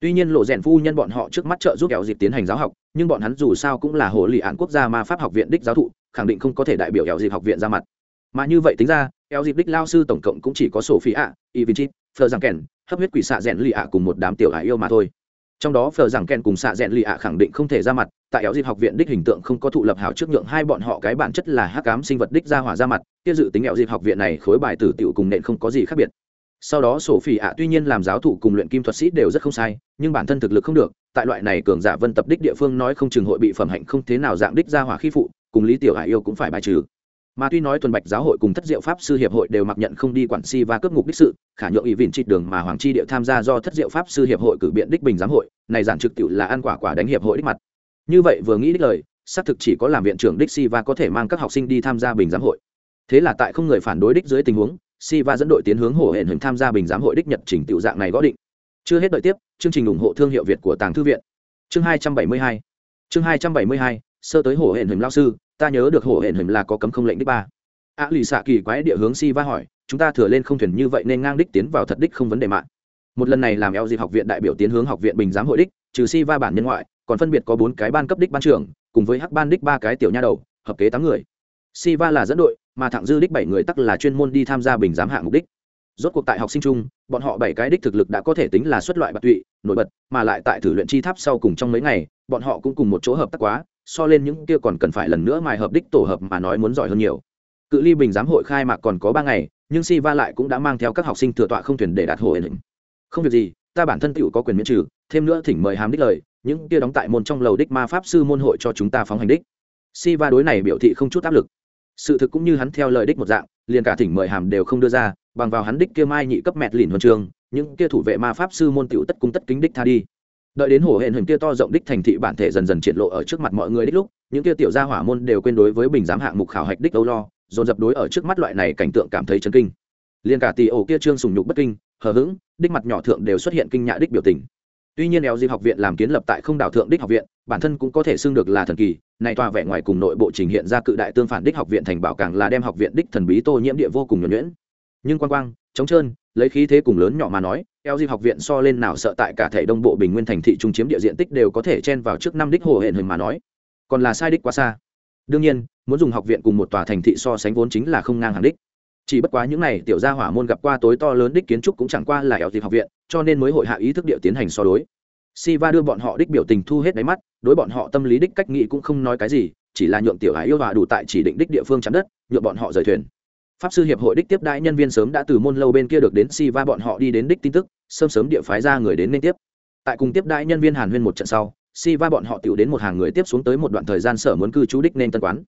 [SPEAKER 1] tuy nhiên lộ rèn phu nhân bọn họ trước mắt trợ giúp kẹo dịp tiến hành giáo học, nhưng bọn hắn dù sao cũng là hồ lì án quốc gia ma pháp học viện đích giáo thụ, khẳng định không có thể đại biểu kẹo dịp học viện ra mặt. Mà như vậy tính ra, kẹo dịp đích lao sư tổng cộng cũng chỉ có sổ sophie á ivinchit phờ giang kèn hấp huyết quỷ xạ rèn lì ạ cùng một đám tiểu ả yêu mà thôi trong đó phờ rằng kèn cùng xạ rẽn lì ạ khẳng định không thể ra mặt, tại éo dịp học viện đích hình tượng không có thụ lập hảo trước nhượng hai bọn họ cái bản chất là hắc cám sinh vật đích ra hỏa ra mặt, kia dự tính éo dịp học viện này khối bài tử tiểu cùng nện không có gì khác biệt. Sau đó sổ phỉ ạ tuy nhiên làm giáo thụ cùng luyện kim thuật sĩ đều rất không sai, nhưng bản thân thực lực không được, tại loại này cường giả vân tập đích địa phương nói không chừng hội bị phẩm hạnh không thế nào dạng đích ra hỏa khi phụ, cùng lý tiểu hải yêu cũng phải bài trừ mà tuy nói tuần bạch giáo hội cùng thất diệu pháp sư hiệp hội đều mặc nhận không đi quản si và cướp ngục đích sự, khả nhượng ý vịn trịt đường mà hoàng chi điệu tham gia do thất diệu pháp sư hiệp hội cử biện đích bình giám hội, này giản trực tiệu là ăn quả quả đánh hiệp hội đích mặt. Như vậy vừa nghĩ đích lời, xác thực chỉ có làm viện trưởng đích si và có thể mang các học sinh đi tham gia bình giám hội. Thế là tại không người phản đối đích dưới tình huống, si và dẫn đội tiến hướng hổ hển hình tham gia bình giám hội đích nhật trình tiểu dạng này gõ định. Chưa hết đợi tiếp, chương trình ủng hộ thương hiệu việt của tàng thư viện. Chương hai trăm bảy mươi hai, chương hai trăm bảy mươi hai, sơ tới hổ hển hình lao sư ta nhớ được hổ hển hình là có cấm không lệnh đích ba. A lì xạ kỳ quái địa hướng si va hỏi, chúng ta thừa lên không thuyền như vậy nên ngang đích tiến vào thật đích không vấn đề mạng. Một lần này làm eo dịp học viện đại biểu tiến hướng học viện bình giám hội đích, trừ si va bản nhân ngoại, còn phân biệt có bốn cái ban cấp đích ban trưởng, cùng với hắc ban đích ba cái tiểu nha đầu, hợp kế tám người. Si va là dẫn đội, mà thẳng dư đích bảy người tắc là chuyên môn đi tham gia bình giám hạng mục đích. Rốt cuộc tại học sinh chung, bọn họ bảy cái đích thực lực đã có thể tính là xuất loại bạc tụy, nổi bật, mà lại tại thử luyện chi tháp sau cùng trong mấy ngày, bọn họ cũng cùng một chỗ hợp tác quá so lên những kia còn cần phải lần nữa mài hợp đích tổ hợp mà nói muốn giỏi hơn nhiều. Cự ly bình giám hội khai mạc còn có ba ngày, nhưng si va lại cũng đã mang theo các học sinh thừa tọa không thuyền để đạt hồ hình không việc gì, ta bản thân tựu có quyền miễn trừ, thêm nữa thỉnh mời hàm đích lời, những kia đóng tại môn trong lầu đích ma pháp sư môn hội cho chúng ta phóng hành đích. Si va đối này biểu thị không chút áp lực. Sự thực cũng như hắn theo lời đích một dạng, liền cả thỉnh mời hàm đều không đưa ra, bằng vào hắn đích kia mai nhị cấp mẹt lìn huân trường, những kia thủ vệ ma pháp sư môn tựu tất cung tất kính đích tha đi đợi đến hổ hển hình kia to rộng đích thành thị bản thể dần dần triển lộ ở trước mặt mọi người đích lúc, những kia tiểu gia hỏa môn đều quên đối với bình giám hạng mục khảo hạch đích âu lo, dồn dập đối ở trước mắt loại này cảnh tượng cảm thấy chấn kinh. Liền cả tỷ ổ kia trương sùng nhục bất kinh, hờ hững, đích mặt nhỏ thượng đều xuất hiện kinh nhạ đích biểu tình. Tuy nhiên éo dịp học viện làm kiến lập tại không đảo thượng đích học viện, bản thân cũng có thể xưng được là thần kỳ, này tòa vẻ ngoài cùng nội bộ trình hiện ra cự đại tương phản đích học viện thành bảo càng là đem học viện đích thần bí tô nhiễm địa vô cùng nhuẩn nhuyễn. Nhưng quan quang chống trơn lấy khí thế cùng lớn nhỏ mà nói eo dịp học viện so lên nào sợ tại cả thể đông bộ bình nguyên thành thị trung chiếm địa diện tích đều có thể chen vào trước năm đích hồ hển hình mà nói. Còn là sai đích quá xa. Đương nhiên muốn dùng học viện cùng một tòa thành thị so sánh vốn chính là không ngang hàng đích. Chỉ bất quá những này tiểu gia hỏa môn gặp qua tối to lớn đích kiến trúc cũng chẳng qua là eo dịp học viện cho nên mới hội hạ ý thức địa tiến hành so đối. Siva đưa bọn họ đích biểu tình thu hết đáy mắt, đối bọn họ tâm lý đích cách nghĩ cũng không nói cái gì, chỉ là nhượng tiểu hải yêu và đủ tại chỉ định đích địa phương chạm đất, nhượng bọn họ rời thuyền. Pháp sư hiệp hội đích tiếp đãi nhân viên sớm đã từ môn lâu bên kia được đến Siva bọn họ đi đến đích tin tức, sớm sớm địa phái ra người đến nên tiếp. Tại cùng tiếp đãi nhân viên Hàn Huyên một trận sau, Siva bọn họ tiểu đến một hàng người tiếp xuống tới một đoạn thời gian sở muốn cư trú đích nên tân quán.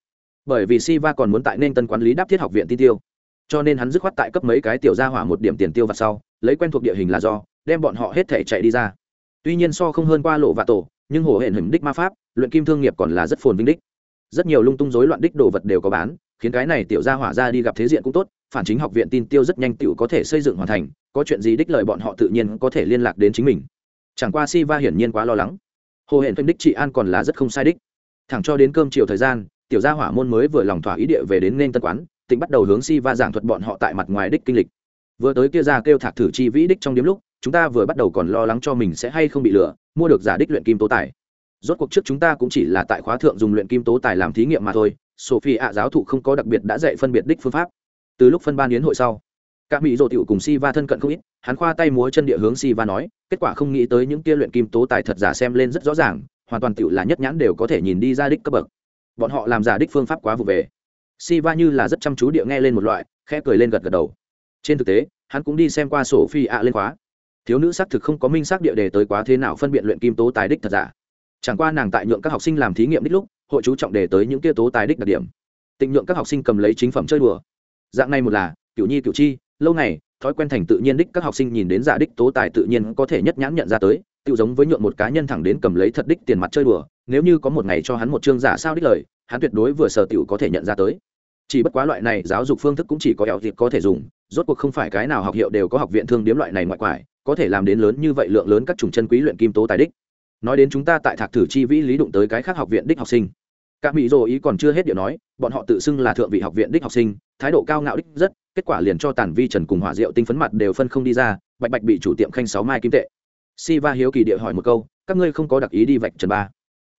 [SPEAKER 1] Bởi vì Siva còn muốn tại nên tân quán lý đáp thiết học viện ti tiêu, cho nên hắn dứt khoát tại cấp mấy cái tiểu gia hỏa một điểm tiền tiêu vặt sau, lấy quen thuộc địa hình là do, đem bọn họ hết thể chạy đi ra tuy nhiên so không hơn qua lộ và tổ nhưng hổ hển hình đích ma pháp luyện kim thương nghiệp còn là rất phồn vinh đích rất nhiều lung tung rối loạn đích đồ vật đều có bán khiến cái này tiểu gia hỏa ra đi gặp thế diện cũng tốt, phản chính học viện tin tiêu rất nhanh tiểu có thể xây dựng hoàn thành, có chuyện gì đích lợi bọn họ tự nhiên có thể liên lạc đến chính mình. Chẳng qua si va hiển nhiên quá lo lắng. Hồ hển phim đích trị an còn là rất không sai đích. Thẳng cho đến cơm chiều thời gian, tiểu gia hỏa môn mới vừa lòng thỏa ý địa về đến nên tân quán tỉnh bắt đầu hướng si va giảng thuật bọn họ tại mặt ngoài đích kinh lịch. Vừa tới kia ra kêu thạc thử chi vĩ đích trong điểm lúc, chúng ta vừa bắt đầu còn lo lắng cho mình sẽ hay không bị lừa, mua được giả đích luyện kim tố tài. Rốt cuộc trước chúng ta cũng chỉ là tại khóa thượng dùng luyện kim tố tài làm thí nghiệm mà thôi sophie ạ giáo thụ không có đặc biệt đã dạy phân biệt đích phương pháp. Từ lúc phân ban yến hội sau, cả mỹ dỗ tiểu cùng si va thân cận không ít, hắn khoa tay múa chân địa hướng si va nói, kết quả không nghĩ tới những kia luyện kim tố tài thật giả xem lên rất rõ ràng, hoàn toàn tiểu là nhất nhãn đều có thể nhìn đi ra đích cấp bậc. Bọn họ làm giả đích phương pháp quá vụ về. Si va như là rất chăm chú địa nghe lên một loại, khẽ cười lên gật gật đầu. Trên thực tế, hắn cũng đi xem qua sổ phi ạ lên khóa. Thiếu nữ xác thực không có minh xác địa đề tới quá thế nào phân biệt luyện kim tố tài đích thật giả. Chẳng qua nàng tại nhượng các học sinh làm thí nghiệm đích lúc hội chú trọng đề tới những kia tố tài đích đặc điểm. Tịnh nhượng các học sinh cầm lấy chính phẩm chơi đùa. Dạng này một là cựu nhi cựu chi, lâu này thói quen thành tự nhiên đích các học sinh nhìn đến giả đích tố tài tự nhiên có thể nhất nhãn nhận ra tới tự giống với nhượng một cá nhân thẳng đến cầm lấy thật đích tiền mặt chơi đùa, nếu như có một ngày cho hắn một chương giả sao đích lời, hắn tuyệt đối vừa sở tiểu có thể nhận ra tới. Chỉ bất quá loại này giáo dục phương thức cũng chỉ có ẻo thịt có thể dùng, rốt cuộc không phải cái nào học hiệu đều có học viện thương điếm loại này ngoại quải, có thể làm đến lớn như vậy lượng lớn các chủng chân quý luyện kim tố tài đích nói đến chúng ta tại thạc thử chi vĩ lý đụng tới cái khác học viện đích học sinh. Các mỹ dô ý còn chưa hết điều nói, bọn họ tự xưng là thượng vị học viện đích học sinh, thái độ cao ngạo đích rất, kết quả liền cho tàn vi trần cùng hỏa diệu tinh phấn mặt đều phân không đi ra, bạch bạch bị chủ tiệm khanh sáu mai kim tệ. Si va hiếu kỳ địa hỏi một câu, các ngươi không có đặc ý đi vạch trần ba?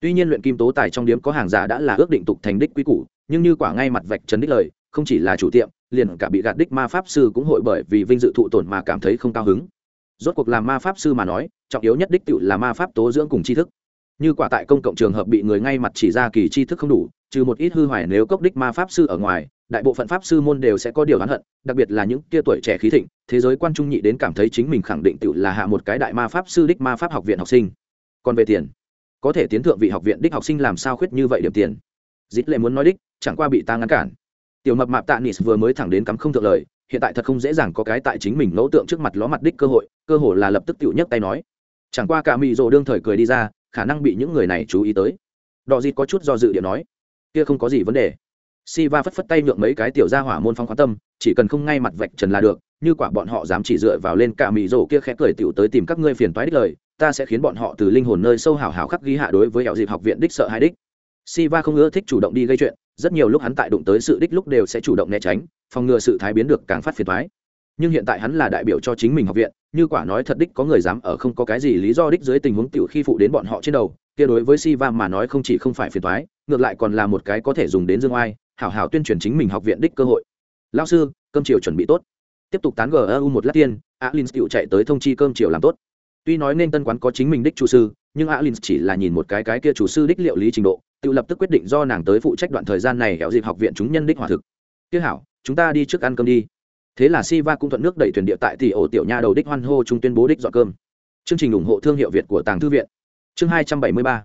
[SPEAKER 1] Tuy nhiên luyện kim tố tài trong điếm có hàng giả đã là ước định tục thành đích quý củ, nhưng như quả ngay mặt vạch trần đích lời, không chỉ là chủ tiệm, liền cả bị gạt đích ma pháp sư cũng hội bởi vì vinh dự thụ tổn mà cảm thấy không cao hứng. Rốt cuộc làm ma pháp sư mà nói trọng yếu nhất đích tựu là ma pháp tố dưỡng cùng tri thức. Như quả tại công cộng trường hợp bị người ngay mặt chỉ ra kỳ tri thức không đủ, trừ một ít hư hoài nếu cốc đích ma pháp sư ở ngoài, đại bộ phận pháp sư môn đều sẽ có điều oán hận, đặc biệt là những kia tuổi trẻ khí thịnh, thế giới quan trung nhị đến cảm thấy chính mình khẳng định tự là hạ một cái đại ma pháp sư đích ma pháp học viện học sinh. Còn về tiền, có thể tiến thượng vị học viện đích học sinh làm sao khuyết như vậy điểm tiền? Dít lệ muốn nói đích, chẳng qua bị ta ngăn cản. Tiểu mập mạp tạ nis vừa mới thẳng đến cắm không thượng lời, hiện tại thật không dễ dàng có cái tại chính mình ngẫu tượng trước mặt ló mặt đích cơ hội cơ hội là lập tức tự nhấc tay nói chẳng qua cả mị rồ đương thời cười đi ra, khả năng bị những người này chú ý tới. Đò dịt có chút do dự điện nói, kia không có gì vấn đề. Si va phất phất tay nhượng mấy cái tiểu gia hỏa môn phong khoáng tâm, chỉ cần không ngay mặt vạch trần là được, như quả bọn họ dám chỉ dựa vào lên cả mị rồ kia khẽ cười tiểu tới tìm các ngươi phiền toái đích lời, ta sẽ khiến bọn họ từ linh hồn nơi sâu hảo hảo khắc ghi hạ đối với hẻo dịp học viện đích sợ hai đích. Si va không ưa thích chủ động đi gây chuyện, rất nhiều lúc hắn tại đụng tới sự đích lúc đều sẽ chủ động né tránh, phòng ngừa sự thái biến được càng phát phiền toái nhưng hiện tại hắn là đại biểu cho chính mình học viện, như quả nói thật đích có người dám ở không có cái gì lý do đích dưới tình huống tiểu khi phụ đến bọn họ trên đầu, kia đối với si va mà nói không chỉ không phải phiền thoái ngược lại còn là một cái có thể dùng đến dương oai, hảo hảo tuyên truyền chính mình học viện đích cơ hội. Lao sư, cơm chiều chuẩn bị tốt. Tiếp tục tán gu một lát tiên alin tiểu chạy tới thông chi cơm chiều làm tốt. Tuy nói nên tân quán có chính mình đích chủ sư, nhưng alin chỉ là nhìn một cái cái kia chủ sư đích liệu lý trình độ, tự lập tức quyết định do nàng tới phụ trách đoạn thời gian này kéo dịp học viện chúng nhân đích hòa thực. Kia hảo, chúng ta đi trước ăn cơm đi thế là si va cũng thuận nước đẩy thuyền địa tại tỷ ổ tiểu nha đầu đích hoan hô chúng tuyên bố đích dọn cơm. Chương trình ủng hộ thương hiệu việt của tàng thư viện. Chương hai trăm bảy mươi ba.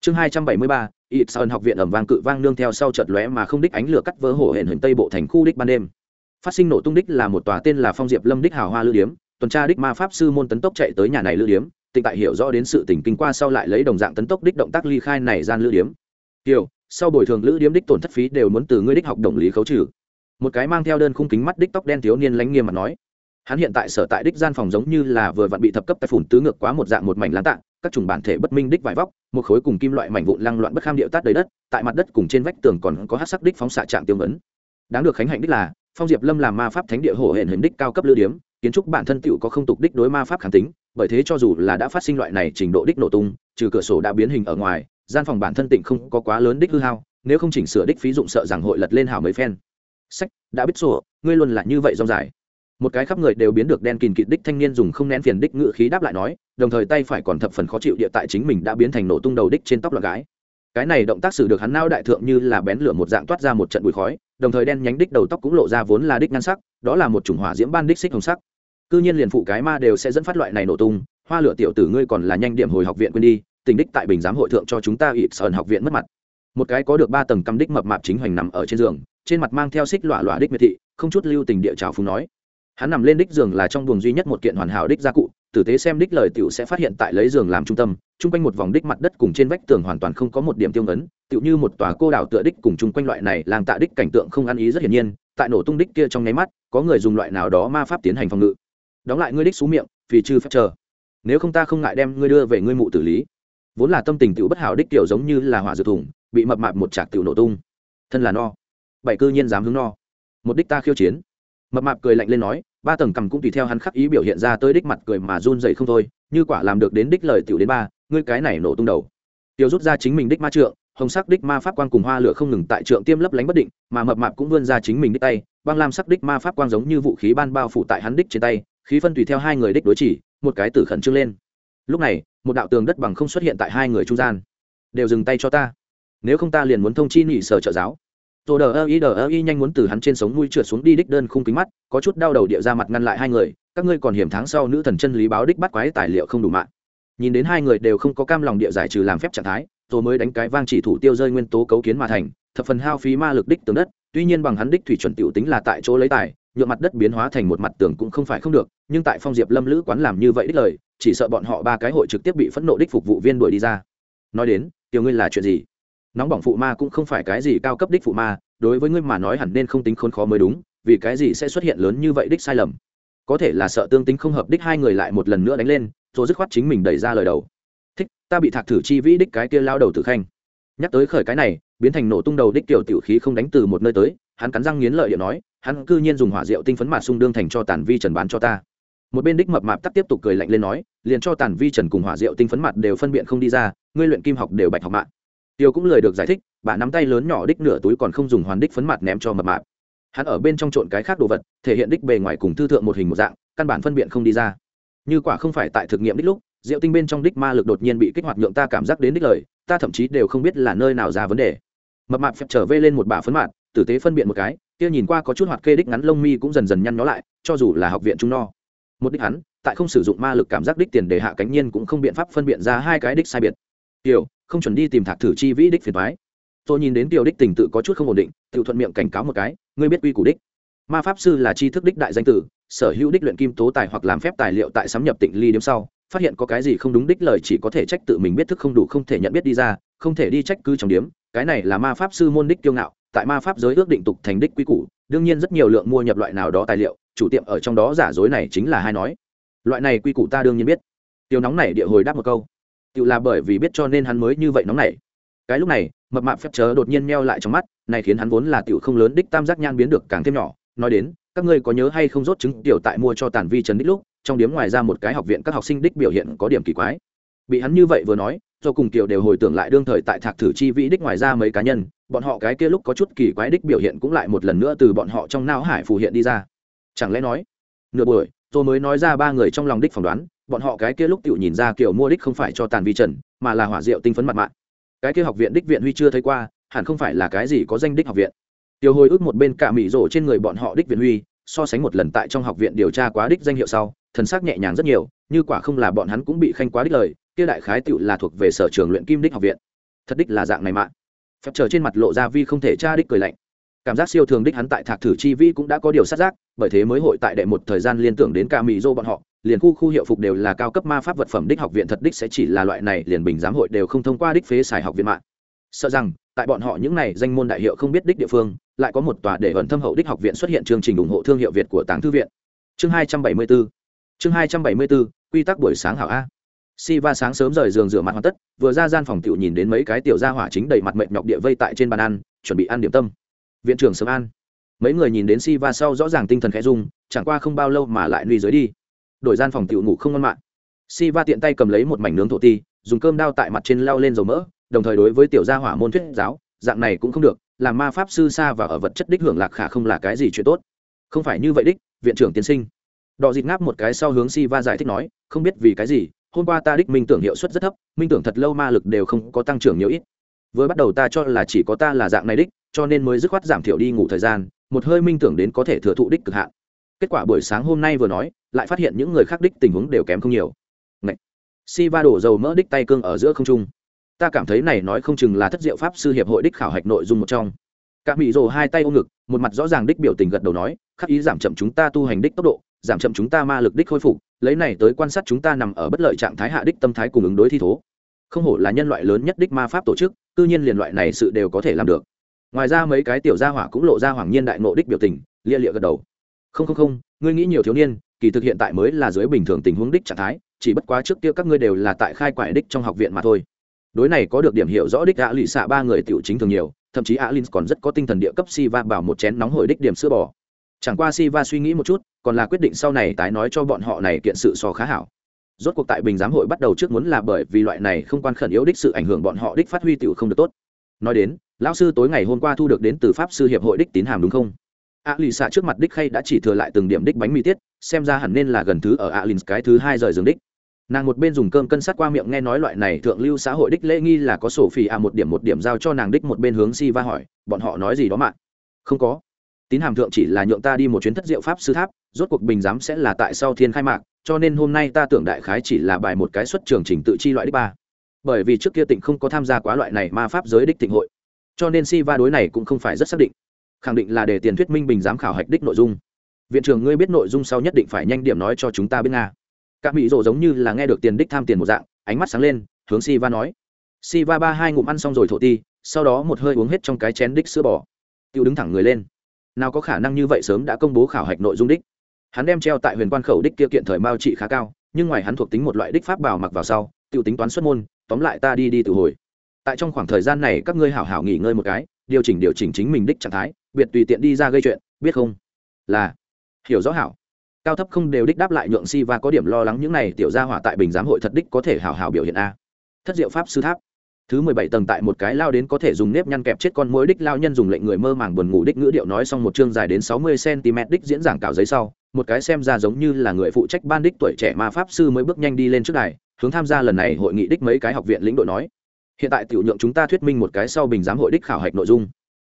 [SPEAKER 1] Chương hai trăm bảy mươi ba ít sơn học viện ẩm vang cự vang nương theo sau chợt lóe mà không đích ánh lửa cắt vỡ hổ hển hình tây bộ thành khu đích ban đêm. Phát sinh nổ tung đích là một tòa tên là phong diệp lâm đích hào hoa lữ điếm. Tuần tra đích ma pháp sư môn tấn tốc chạy tới nhà này lữ điếm, tịnh tại hiểu rõ đến sự tình kinh qua sau lại lấy đồng dạng tấn tốc đích động tác ly khai này gian lữ điếm. Kiểu sau bồi thường lữ điếm đích tổn thất phí đều muốn từ ngươi đích học đồng lý khấu trừ một cái mang theo đơn khung kính mắt đích tóc đen thiếu niên lánh nghiêm mà nói, hắn hiện tại sở tại đích gian phòng giống như là vừa vặn bị thập cấp tay phủn tứ ngược quá một dạng một mảnh lán tạng, các chủng bản thể bất minh đích vải vóc, một khối cùng kim loại mảnh vụn lăng loạn bất kham điệu tát đầy đất, tại mặt đất cùng trên vách tường còn có hát sắc đích phóng xạ trạng tiêu ấn. Đáng được khánh hạnh đích là, phong diệp lâm làm ma pháp thánh địa hổ hển hình đích cao cấp lưu điếm, kiến trúc bản thân tựu có không tục đích đối ma pháp kháng tính, bởi thế cho dù là đã phát sinh loại này trình độ đích nổ tung, trừ cửa sổ đã biến hình ở ngoài, gian phòng bản thân tịnh không có quá lớn đích hư hao, nếu không chỉnh sửa đích phí dụng sợ rằng hội lật lên hảo mấy phen sách, đã biết sổ, ngươi luôn là như vậy rong dài. Một cái khắp người đều biến được đen kìn kịt đích thanh niên dùng không nén phiền đích ngự khí đáp lại nói, đồng thời tay phải còn thập phần khó chịu địa tại chính mình đã biến thành nổ tung đầu đích trên tóc loạn gái. Cái này động tác xử được hắn nao đại thượng như là bén lửa một dạng toát ra một trận bụi khói, đồng thời đen nhánh đích đầu tóc cũng lộ ra vốn là đích ngăn sắc, đó là một chủng hỏa diễm ban đích xích hồng sắc. Cư nhiên liền phụ cái ma đều sẽ dẫn phát loại này nổ tung, hoa lửa tiểu tử ngươi còn là nhanh điểm hồi học viện quên đi, tình đích tại bình giám hội thượng cho chúng ta ịp sờn học viện mất mặt. Một cái có được ba tầng căm đích mập mạp chính hoành nằm ở trên giường trên mặt mang theo xích lọa lọa đích miệt thị, không chút lưu tình địa trào phú nói. Hắn nằm lên đích giường là trong buồng duy nhất một kiện hoàn hảo đích gia cụ, tử tế xem đích lời tiểu sẽ phát hiện tại lấy giường làm trung tâm, chung quanh một vòng đích mặt đất cùng trên vách tường hoàn toàn không có một điểm tiêu ngấn tiểu như một tòa cô đảo tựa đích cùng chung quanh loại này làm tạ đích cảnh tượng không ăn ý rất hiển nhiên, tại nổ tung đích kia trong nháy mắt, có người dùng loại nào đó ma pháp tiến hành phòng ngự. Đóng lại ngươi đích xú miệng vì chư phép chờ. Nếu không ta không ngại đem ngươi đưa về ngươi mụ tử lý. Vốn là tâm tình tiểu bất hảo đích tiểu giống như là hỏa dược thủng, bị mập mạp một chạc tiểu nổ tung. Thân là no bảy cư nhiên dám hướng no. Một đích ta khiêu chiến. Mập mạp cười lạnh lên nói, ba tầng cầm cũng tùy theo hắn khắc ý biểu hiện ra tới đích mặt cười mà run dậy không thôi, như quả làm được đến đích lời tiểu đến ba, ngươi cái này nổ tung đầu. Tiểu rút ra chính mình đích ma trượng, hồng sắc đích ma pháp quang cùng hoa lửa không ngừng tại trượng tiêm lấp lánh bất định, mà mập mạp cũng vươn ra chính mình đích tay, băng lam sắc đích ma pháp quang giống như vũ khí ban bao phủ tại hắn đích trên tay, khí phân tùy theo hai người đích đối chỉ, một cái tử khẩn trương lên. Lúc này, một đạo tường đất bằng không xuất hiện tại hai người trung gian. Đều dừng tay cho ta. Nếu không ta liền muốn thông chi nhị sở trợ giáo. Tô đờ ơ y đờ ơ y nhanh muốn từ hắn trên sống mũi trượt xuống đi đích đơn khung kính mắt, có chút đau đầu địa ra mặt ngăn lại hai người, các ngươi còn hiểm tháng sau nữ thần chân lý báo đích bắt quái tài liệu không đủ mạng. Nhìn đến hai người đều không có cam lòng địa giải trừ làm phép trạng thái tôi mới đánh cái vang chỉ thủ tiêu rơi nguyên tố cấu kiến mà thành, thập phần hao phí ma lực đích tường đất, tuy nhiên bằng hắn đích thủy chuẩn tiểu tính là tại chỗ lấy tài nhựa mặt đất biến hóa thành một mặt tường cũng không phải không được, nhưng tại phong diệp lâm lữ quán làm như vậy đích lời, chỉ sợ bọn họ ba cái hội trực tiếp bị phẫn nộ đích phục vụ viên đuổi đi ra. Nói đến, tiểu ngươi là chuyện gì? Nóng bỏng phụ ma cũng không phải cái gì cao cấp đích phụ ma, đối với ngươi mà nói hẳn nên không tính khốn khó mới đúng, vì cái gì sẽ xuất hiện lớn như vậy đích sai lầm? Có thể là sợ tương tính không hợp đích hai người lại một lần nữa đánh lên, rồi dứt khoát chính mình đẩy ra lời đầu. Thích, ta bị thạc thử chi vĩ đích cái kia lao đầu tử khanh. Nhắc tới khởi cái này, biến thành nổ tung đầu đích tiểu tiểu khí không đánh từ một nơi tới, hắn cắn răng nghiến lợi điện nói, hắn cư nhiên dùng hỏa rượu tinh phấn mạt sung đương thành cho tàn vi trần bán cho ta. Một bên đích mập mạp tắc tiếp tục cười lạnh lên nói, liền cho tàn vi trần cùng hỏa rượu tinh phấn mặt đều phân biện không đi ra, ngươi luyện kim học đều bạch học mạng tiêu cũng lời được giải thích, bà nắm tay lớn nhỏ đích nửa túi còn không dùng hoàn đích phấn mặt ném cho mập mạp. Hắn ở bên trong trộn cái khác đồ vật, thể hiện đích bề ngoài cùng thư thượng một hình một dạng, căn bản phân biện không đi ra. Như quả không phải tại thực nghiệm đích lúc rượu tinh bên trong đích ma lực đột nhiên bị kích hoạt nhượng ta cảm giác đến đích lời, ta thậm chí đều không biết là nơi nào ra vấn đề. Mập mạp phép trở về lên một bả phấn mạt tử tế phân biện một cái, kia nhìn qua có chút hoạt kê đích ngắn lông mi cũng dần dần nhăn nhó lại, cho dù là học viện trung no. Một đích hắn, tại không sử dụng ma lực cảm giác đích tiền để hạ cánh nhiên cũng không biện pháp phân biện ra hai cái đích sai biệt. Tiểu không chuẩn đi tìm thạc thử chi vĩ đích phiền thoái tôi nhìn đến tiểu đích tình tự có chút không ổn định tự thuận miệng cảnh cáo một cái, ngươi biết uy củ đích. Ma pháp sư là tri thức đích đại danh tử, sở hữu đích luyện kim tố tài hoặc làm phép tài liệu tại sắm nhập tịnh ly đêm sau, phát hiện có cái gì không đúng đích lời chỉ có thể trách tự mình biết thức không đủ không thể nhận biết đi ra, không thể đi trách cứ trong điếm cái này là ma pháp sư môn đích kiêu ngạo, tại ma pháp giới ước định tục thành đích quy củ, đương nhiên rất nhiều lượng mua nhập loại nào đó tài liệu, chủ tiệm ở trong đó giả dối này chính là hai nói. Loại này quy củ ta đương nhiên biết. Tiêu nóng này địa hồi đáp một câu tự là bởi vì biết cho nên hắn mới như vậy nóng nảy. cái lúc này, mập mạp phép chớ đột nhiên meo lại trong mắt, này khiến hắn vốn là tiểu không lớn đích tam giác nhan biến được càng thêm nhỏ. Nói đến, các ngươi có nhớ hay không rốt chứng tiểu tại mua cho tản vi trần đích lúc, trong điếm ngoài ra một cái học viện các học sinh đích biểu hiện có điểm kỳ quái. Bị hắn như vậy vừa nói, do cùng tiểu đều hồi tưởng lại đương thời tại thạc thử chi vĩ đích ngoài ra mấy cá nhân, bọn họ cái kia lúc có chút kỳ quái đích biểu hiện cũng lại một lần nữa từ bọn họ trong não hải phù hiện đi ra. Chẳng lẽ nói, nửa buổi, tôi mới nói ra ba người trong lòng đích phỏng đoán bọn họ cái kia lúc tiểu nhìn ra kiểu mua đích không phải cho tàn vi trần, mà là hỏa diệu tinh phấn mặt mạng cái kia học viện đích viện huy chưa thấy qua, hẳn không phải là cái gì có danh đích học viện. Tiểu hồi ức một bên cả mỹ rổ trên người bọn họ đích viện huy, so sánh một lần tại trong học viện điều tra quá đích danh hiệu sau, thần sắc nhẹ nhàng rất nhiều, như quả không là bọn hắn cũng bị khanh quá đích lời, kia đại khái tựu là thuộc về sở trường luyện kim đích học viện. Thật đích là dạng này mạng phép chờ trên mặt lộ ra vi không thể tra đích cười lạnh. Cảm giác siêu thường đích hắn tại thạc thử chi vi cũng đã có điều sát giác, bởi thế mới hội tại đệ một thời gian liên tưởng đến ca mỹ dô bọn họ liền khu khu hiệu phục đều là cao cấp ma pháp vật phẩm đích học viện thật đích sẽ chỉ là loại này, liền bình giám hội đều không thông qua đích phế xài học viện mạng. Sợ rằng, tại bọn họ những này danh môn đại hiệu không biết đích địa phương, lại có một tòa để ẩn thâm hậu đích học viện xuất hiện chương trình ủng hộ thương hiệu việt của tàng thư viện. Chương hai trăm bảy mươi 274 chương hai trăm bảy mươi 274 quy tắc buổi sáng hảo a. Si va sáng sớm rời giường rửa mặt hoàn tất, vừa ra gian phòng tiểu nhìn đến mấy cái tiểu gia hỏa chính đầy mặt mệt nhọc địa vây tại trên bàn ăn, chuẩn bị ăn điểm tâm. Viện trưởng sớm ăn mấy người nhìn đến si va sau rõ ràng tinh thần khẽ rung, chẳng qua không bao lâu mà lại nuôi dưới đi đổi gian phòng tiểu ngủ không ngon mạng. Si va tiện tay cầm lấy một mảnh nướng thổ ti, dùng cơm đao tại mặt trên lao lên dầu mỡ, đồng thời đối với tiểu gia hỏa môn thuyết giáo, dạng này cũng không được, làm ma pháp sư xa và ở vật chất đích hưởng lạc khả không là cái gì chuyện tốt. Không phải như vậy đích, viện trưởng tiến sinh. Đọ dịt ngáp một cái sau hướng si va giải thích nói, không biết vì cái gì, hôm qua ta đích minh tưởng hiệu suất rất thấp, minh tưởng thật lâu ma lực đều không có tăng trưởng nhiều ít. Vừa bắt đầu ta cho là chỉ có ta là dạng này đích, cho nên mới dứt khoát giảm thiểu đi ngủ thời gian, một hơi minh tưởng đến có thể thừa thụ đích cực hạn kết quả buổi sáng hôm nay vừa nói, lại phát hiện những người khác đích tình huống đều kém không nhiều. Ngậy! si va đổ dầu mỡ đích tay cương ở giữa không trung. Ta cảm thấy này nói không chừng là thất diệu pháp sư hiệp hội đích khảo hạch nội dung một trong. Cả mỹ rồ hai tay ôm ngực, một mặt rõ ràng đích biểu tình gật đầu nói, khắc ý giảm chậm chúng ta tu hành đích tốc độ, giảm chậm chúng ta ma lực đích khôi phục, lấy này tới quan sát chúng ta nằm ở bất lợi trạng thái hạ đích tâm thái cùng ứng đối thi thố. Không hổ là nhân loại lớn nhất đích ma pháp tổ chức tư nhiên liền loại này sự đều có thể làm được. Ngoài ra mấy cái tiểu gia hỏa cũng lộ ra hoàng nhiên đại nộ đích biểu tình, lia lịa gật đầu không không không, ngươi nghĩ nhiều thiếu niên, kỳ thực hiện tại mới là dưới bình thường tình huống đích trạng thái, chỉ bất quá trước kia các ngươi đều là tại khai quải đích trong học viện mà thôi. Đối này có được điểm hiểu rõ đích ạ lụy xạ ba người tiểu chính thường nhiều, thậm chí alin còn rất có tinh thần địa cấp si va bảo một chén nóng hổi đích điểm sữa bò. Chẳng qua si va suy nghĩ một chút, còn là quyết định sau này tái nói cho bọn họ này kiện sự so khá hảo. Rốt cuộc tại bình giám hội bắt đầu trước muốn là bởi vì loại này không quan khẩn yếu đích sự ảnh hưởng bọn họ đích phát huy tiểu không được tốt. Nói đến, lão sư tối ngày hôm qua thu được đến từ pháp sư hiệp hội đích tín hàm đúng không? A lì xạ trước mặt đích khay đã chỉ thừa lại từng điểm đích bánh mì tiết, xem ra hẳn nên là gần thứ ở a lì cái thứ hai rời giường đích. Nàng một bên dùng cơm cân sát qua miệng nghe nói loại này thượng lưu xã hội đích lễ nghi là có sổ phỉ ạ một điểm một điểm giao cho nàng đích một bên hướng si va hỏi, bọn họ nói gì đó mà? Không có. Tín hàm thượng chỉ là nhượng ta đi một chuyến thất diệu pháp sư tháp, rốt cuộc bình giám sẽ là tại sau thiên khai mạc, cho nên hôm nay ta tưởng đại khái chỉ là bài một cái xuất trường trình tự chi loại đích ba. Bởi vì trước kia tỉnh không có tham gia quá loại này ma pháp giới đích tịnh hội, cho nên si va đối này cũng không phải rất xác định khẳng định là để tiền thuyết minh bình giám khảo hạch đích nội dung. Viện trưởng, ngươi biết nội dung sau nhất định phải nhanh điểm nói cho chúng ta biết nga. Các mỹ rộ giống như là nghe được tiền đích tham tiền một dạng, ánh mắt sáng lên, hướng si va nói. Si va ba hai ngụm ăn xong rồi thổ ti, sau đó một hơi uống hết trong cái chén đích sữa bò. Tiêu đứng thẳng người lên. Nào có khả năng như vậy sớm đã công bố khảo hạch nội dung đích. Hắn đem treo tại huyền quan khẩu đích kia kiện thời mao trị khá cao, nhưng ngoài hắn thuộc tính một loại đích pháp bảo mặc vào sau tiêu tính toán xuất môn, tóm lại ta đi đi từ hồi. Tại trong khoảng thời gian này, các ngươi hảo hảo nghỉ ngơi một cái điều chỉnh điều chỉnh chính mình đích trạng thái, biệt tùy tiện đi ra gây chuyện, biết không? Là, hiểu rõ hảo. Cao thấp không đều đích đáp lại nhượng si và có điểm lo lắng những này tiểu gia hỏa tại bình giám hội thật đích có thể hảo hảo biểu hiện a. Thất diệu pháp sư tháp. Thứ mười bảy tầng tại một cái lao đến có thể dùng nếp nhăn kẹp chết con mối đích lao nhân dùng lệnh người mơ màng buồn ngủ đích ngữ điệu nói xong một chương dài đến sáu mươi cm đích diễn giảng cào giấy sau, một cái xem ra giống như là người phụ trách ban đích tuổi trẻ ma pháp sư mới bước nhanh đi lên trước đài, hướng tham gia lần này hội nghị đích mấy cái học viện lĩnh đội nói hiện tại tiểu nhượng chúng ta thuyết minh một cái sau bình giám hội đích khảo hạch nội dung.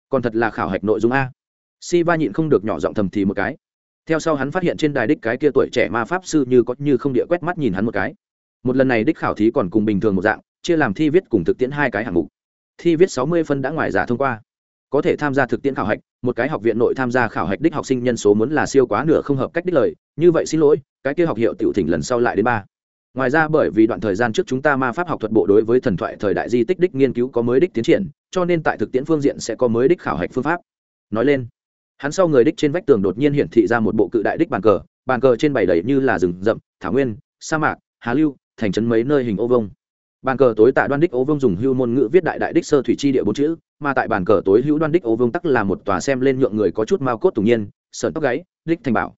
[SPEAKER 1] Còn thật là khảo hạch nội dung a. Si va nhịn không được nhỏ giọng thầm thì một cái. Theo sau hắn phát hiện trên đài đích cái kia tuổi trẻ ma pháp sư như có như không địa quét mắt nhìn hắn một cái. Một lần này đích khảo thí còn cùng bình thường một dạng, chia làm thi viết cùng thực tiễn hai cái hạng mục. Thi viết sáu mươi phân đã ngoài giả thông qua. Có thể tham gia thực tiễn khảo hạch, một cái học viện nội tham gia khảo hạch đích học sinh nhân số muốn là siêu quá nửa không hợp cách đích lời. Như vậy xin lỗi, cái kia học hiệu tiểu thỉnh lần sau lại đến ba ngoài ra bởi vì đoạn thời gian trước chúng ta ma pháp học thuật bộ đối với thần thoại thời đại di tích đích nghiên cứu có mới đích tiến triển, cho nên tại thực tiễn phương diện sẽ có mới đích khảo hạch phương pháp. Nói lên, hắn sau người đích trên vách tường đột nhiên hiển thị ra một bộ cự đại đích bàn cờ bàn cờ trên bày đầy như là rừng rậm, thảo nguyên, sa mạc, hà lưu, thành trấn mấy nơi hình ô vông bàn cờ tối tạ đoan đích ô vông dùng hưu môn ngữ viết đại đại đích sơ thủy chi địa bốn chữ, mà tại bàn cờ tối hữu đoan đích ô vông tắc là một tòa xem lên nhượng người có chút mao cốt tủng nhiên sợn tóc gáy, đích thành bảo.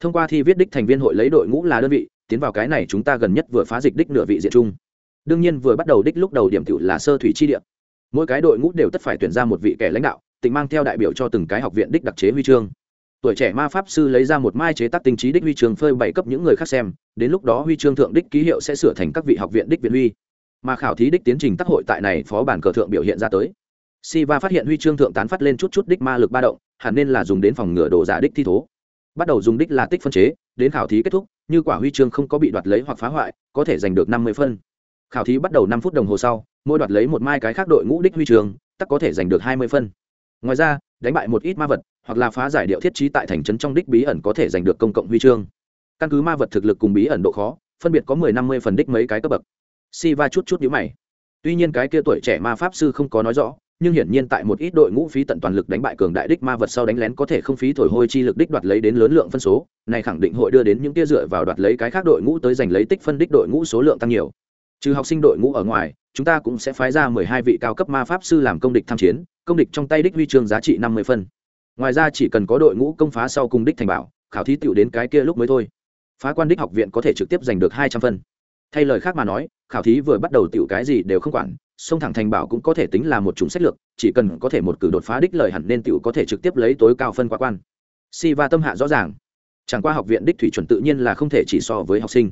[SPEAKER 1] Thông qua thi viết đích thành viên hội lấy đội ngũ là đơn vị tiến vào cái này chúng ta gần nhất vừa phá dịch đích nửa vị diện chung. Đương nhiên vừa bắt đầu đích lúc đầu điểm cựu là sơ thủy chi địa. Mỗi cái đội ngũ đều tất phải tuyển ra một vị kẻ lãnh đạo tỉnh mang theo đại biểu cho từng cái học viện đích đặc chế huy chương. Tuổi trẻ ma pháp sư lấy ra một mai chế tác tinh trí đích huy chương phơi bày cấp những người khác xem, đến lúc đó huy chương thượng đích ký hiệu sẽ sửa thành các vị học viện đích viện huy. Mà khảo thí đích tiến trình tác hội tại này phó bản cờ thượng biểu hiện ra tới. Siva phát hiện huy chương thượng tán phát lên chút chút đích ma lực ba động, hẳn nên là dùng đến phòng ngừa đồ giả đích thi thố. Bắt đầu dùng đích là tích phân chế, đến khảo thí kết thúc như quả huy chương không có bị đoạt lấy hoặc phá hoại, có thể giành được năm mươi phân. Khảo thí bắt đầu năm phút đồng hồ sau, mỗi đoạt lấy một mai cái khác đội ngũ đích huy chương, tắc có thể giành được hai mươi phân. Ngoài ra, đánh bại một ít ma vật, hoặc là phá giải điệu thiết trí tại thành trấn trong đích bí ẩn có thể giành được công cộng huy chương. Căn cứ ma vật thực lực cùng bí ẩn độ khó, phân biệt có mười năm mươi phần đích mấy cái cấp bậc. Si va chút chút nhữ mày. Tuy nhiên cái kia tuổi trẻ ma pháp sư không có nói rõ nhưng hiển nhiên tại một ít đội ngũ phí tận toàn lực đánh bại cường đại đích ma vật sau đánh lén có thể không phí thổi hôi chi lực đích đoạt lấy đến lớn lượng phân số, này khẳng định hội đưa đến những tia dựa vào đoạt lấy cái khác đội ngũ tới giành lấy tích phân đích đội ngũ số lượng tăng nhiều. Trừ học sinh đội ngũ ở ngoài, chúng ta cũng sẽ phái ra mười hai vị cao cấp ma pháp sư làm công địch tham chiến, công địch trong tay đích huy chương giá trị năm mươi phân. Ngoài ra chỉ cần có đội ngũ công phá sau cùng đích thành bảo, khảo thí tựu đến cái kia lúc mới thôi. Phá quan đích học viện có thể trực tiếp giành được hai trăm phân. Thay lời khác mà nói, khảo thí vừa bắt đầu tựu cái gì đều không quản sông thẳng thành bảo cũng có thể tính là một chủng sách lược, chỉ cần có thể một cử đột phá đích lời hẳn nên t có thể trực tiếp lấy tối cao phân quá quan. Si va tâm hạ rõ ràng. Chẳng qua học viện đích thủy chuẩn tự nhiên là không thể chỉ so với học sinh.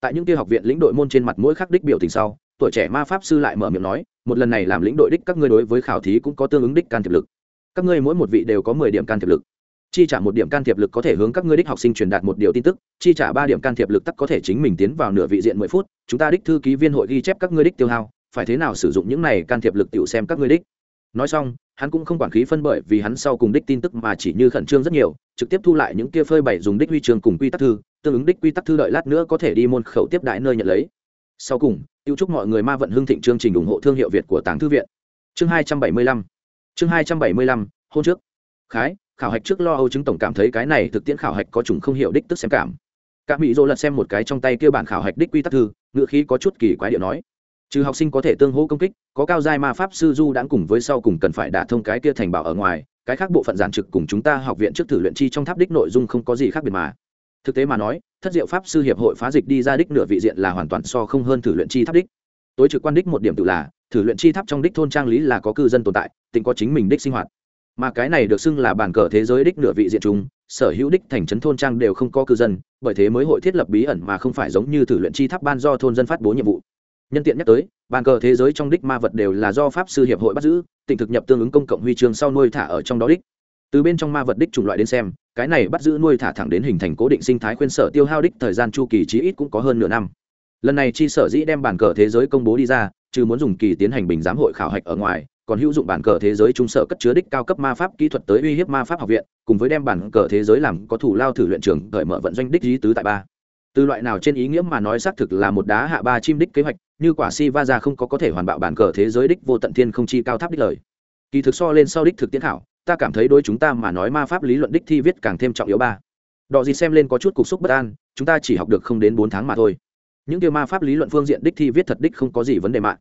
[SPEAKER 1] Tại những kia học viện lĩnh đội môn trên mặt mỗi khắc đích biểu tình sau, tuổi trẻ ma pháp sư lại mở miệng nói, một lần này làm lĩnh đội đích các ngươi đối với khảo thí cũng có tương ứng đích can thiệp lực. Các ngươi mỗi một vị đều có mười điểm can thiệp lực. Chi trả một điểm can thiệp lực có thể hướng các ngươi đích học sinh truyền đạt một điều tin tức, chi trả ba điểm can thiệp lực tắc có thể chính mình tiến vào nửa vị diện mười phút, chúng ta đích thư ký viên hội ghi chép các ngươi đích tiêu hao phải thế nào sử dụng những này can thiệp lực tiểu xem các ngươi đích. Nói xong, hắn cũng không quản khí phân bởi vì hắn sau cùng đích tin tức mà chỉ như khẩn trương rất nhiều, trực tiếp thu lại những kia phơi bày dùng đích huy trường cùng quy tắc thư, tương ứng đích quy tắc thư đợi lát nữa có thể đi môn khẩu tiếp đại nơi nhận lấy. Sau cùng, yêu chúc mọi người ma vận hưng thịnh chương trình ủng hộ thương hiệu việt của tàng thư viện. Chương hai trăm bảy mươi lăm, chương hai trăm bảy mươi lăm hôm trước. Khái, khảo hạch trước lo âu chứng tổng cảm thấy cái này thực tiễn khảo hạch có chủng không hiểu đích tức xem cảm. Cảm mỹ dỗ lật xem một cái trong tay kia bản khảo hạch đích quy tắc thư, ngựa khí có chút kỳ quái điệu nói trừ học sinh có thể tương hỗ công kích, có cao giai ma pháp sư du đãng cùng với sau cùng cần phải đả thông cái kia thành bảo ở ngoài, cái khác bộ phận giản trực cùng chúng ta học viện trước thử luyện chi trong tháp đích nội dung không có gì khác biệt mà. Thực tế mà nói, thất diệu pháp sư hiệp hội phá dịch đi ra đích nửa vị diện là hoàn toàn so không hơn thử luyện chi tháp đích. Tối trực quan đích một điểm tự là, thử luyện chi tháp trong đích thôn trang lý là có cư dân tồn tại tỉnh có chính mình đích sinh hoạt. Mà cái này được xưng là bàn cờ thế giới đích nửa vị diện chúng, sở hữu đích thành trấn thôn trang đều không có cư dân, bởi thế mới hội thiết lập bí ẩn mà không phải giống như thử luyện chi tháp ban do thôn dân phát bố nhiệm vụ nhân tiện nhắc tới, bàn cờ thế giới trong đích ma vật đều là do pháp sư hiệp hội bắt giữ tỉnh thực nhập tương ứng công cộng huy chương sau nuôi thả ở trong đó đích. Từ bên trong ma vật đích chủng loại đến xem, cái này bắt giữ nuôi thả thẳng đến hình thành cố định sinh thái khuyên sở tiêu hao đích thời gian chu kỳ chí ít cũng có hơn nửa năm. Lần này chi sở dĩ đem bản cờ thế giới công bố đi ra chứ muốn dùng kỳ tiến hành bình giám hội khảo hạch ở ngoài, còn hữu dụng bản cờ thế giới trung sở cất chứa đích cao cấp ma pháp kỹ thuật tới uy hiếp ma pháp học viện, cùng với đem bản cờ thế giới làm có thủ lao thử luyện trường, cởi mở vận doanh đích lý tứ tại ba. Từ loại nào trên ý nghĩa mà nói xác thực là một đá hạ ba chim đích kế hoạch như quả si va ra không có có thể hoàn bạo bản cờ thế giới đích vô tận thiên không chi cao tháp đích lời. Kỳ thực so lên sau đích thực tiến hảo ta cảm thấy đôi chúng ta mà nói ma pháp lý luận đích thi viết càng thêm trọng yếu ba. Đọ gì xem lên có chút cục xúc bất an, chúng ta chỉ học được không đến bốn tháng mà thôi. Những điều ma pháp lý luận phương diện đích thi viết thật đích không có gì vấn đề mạng.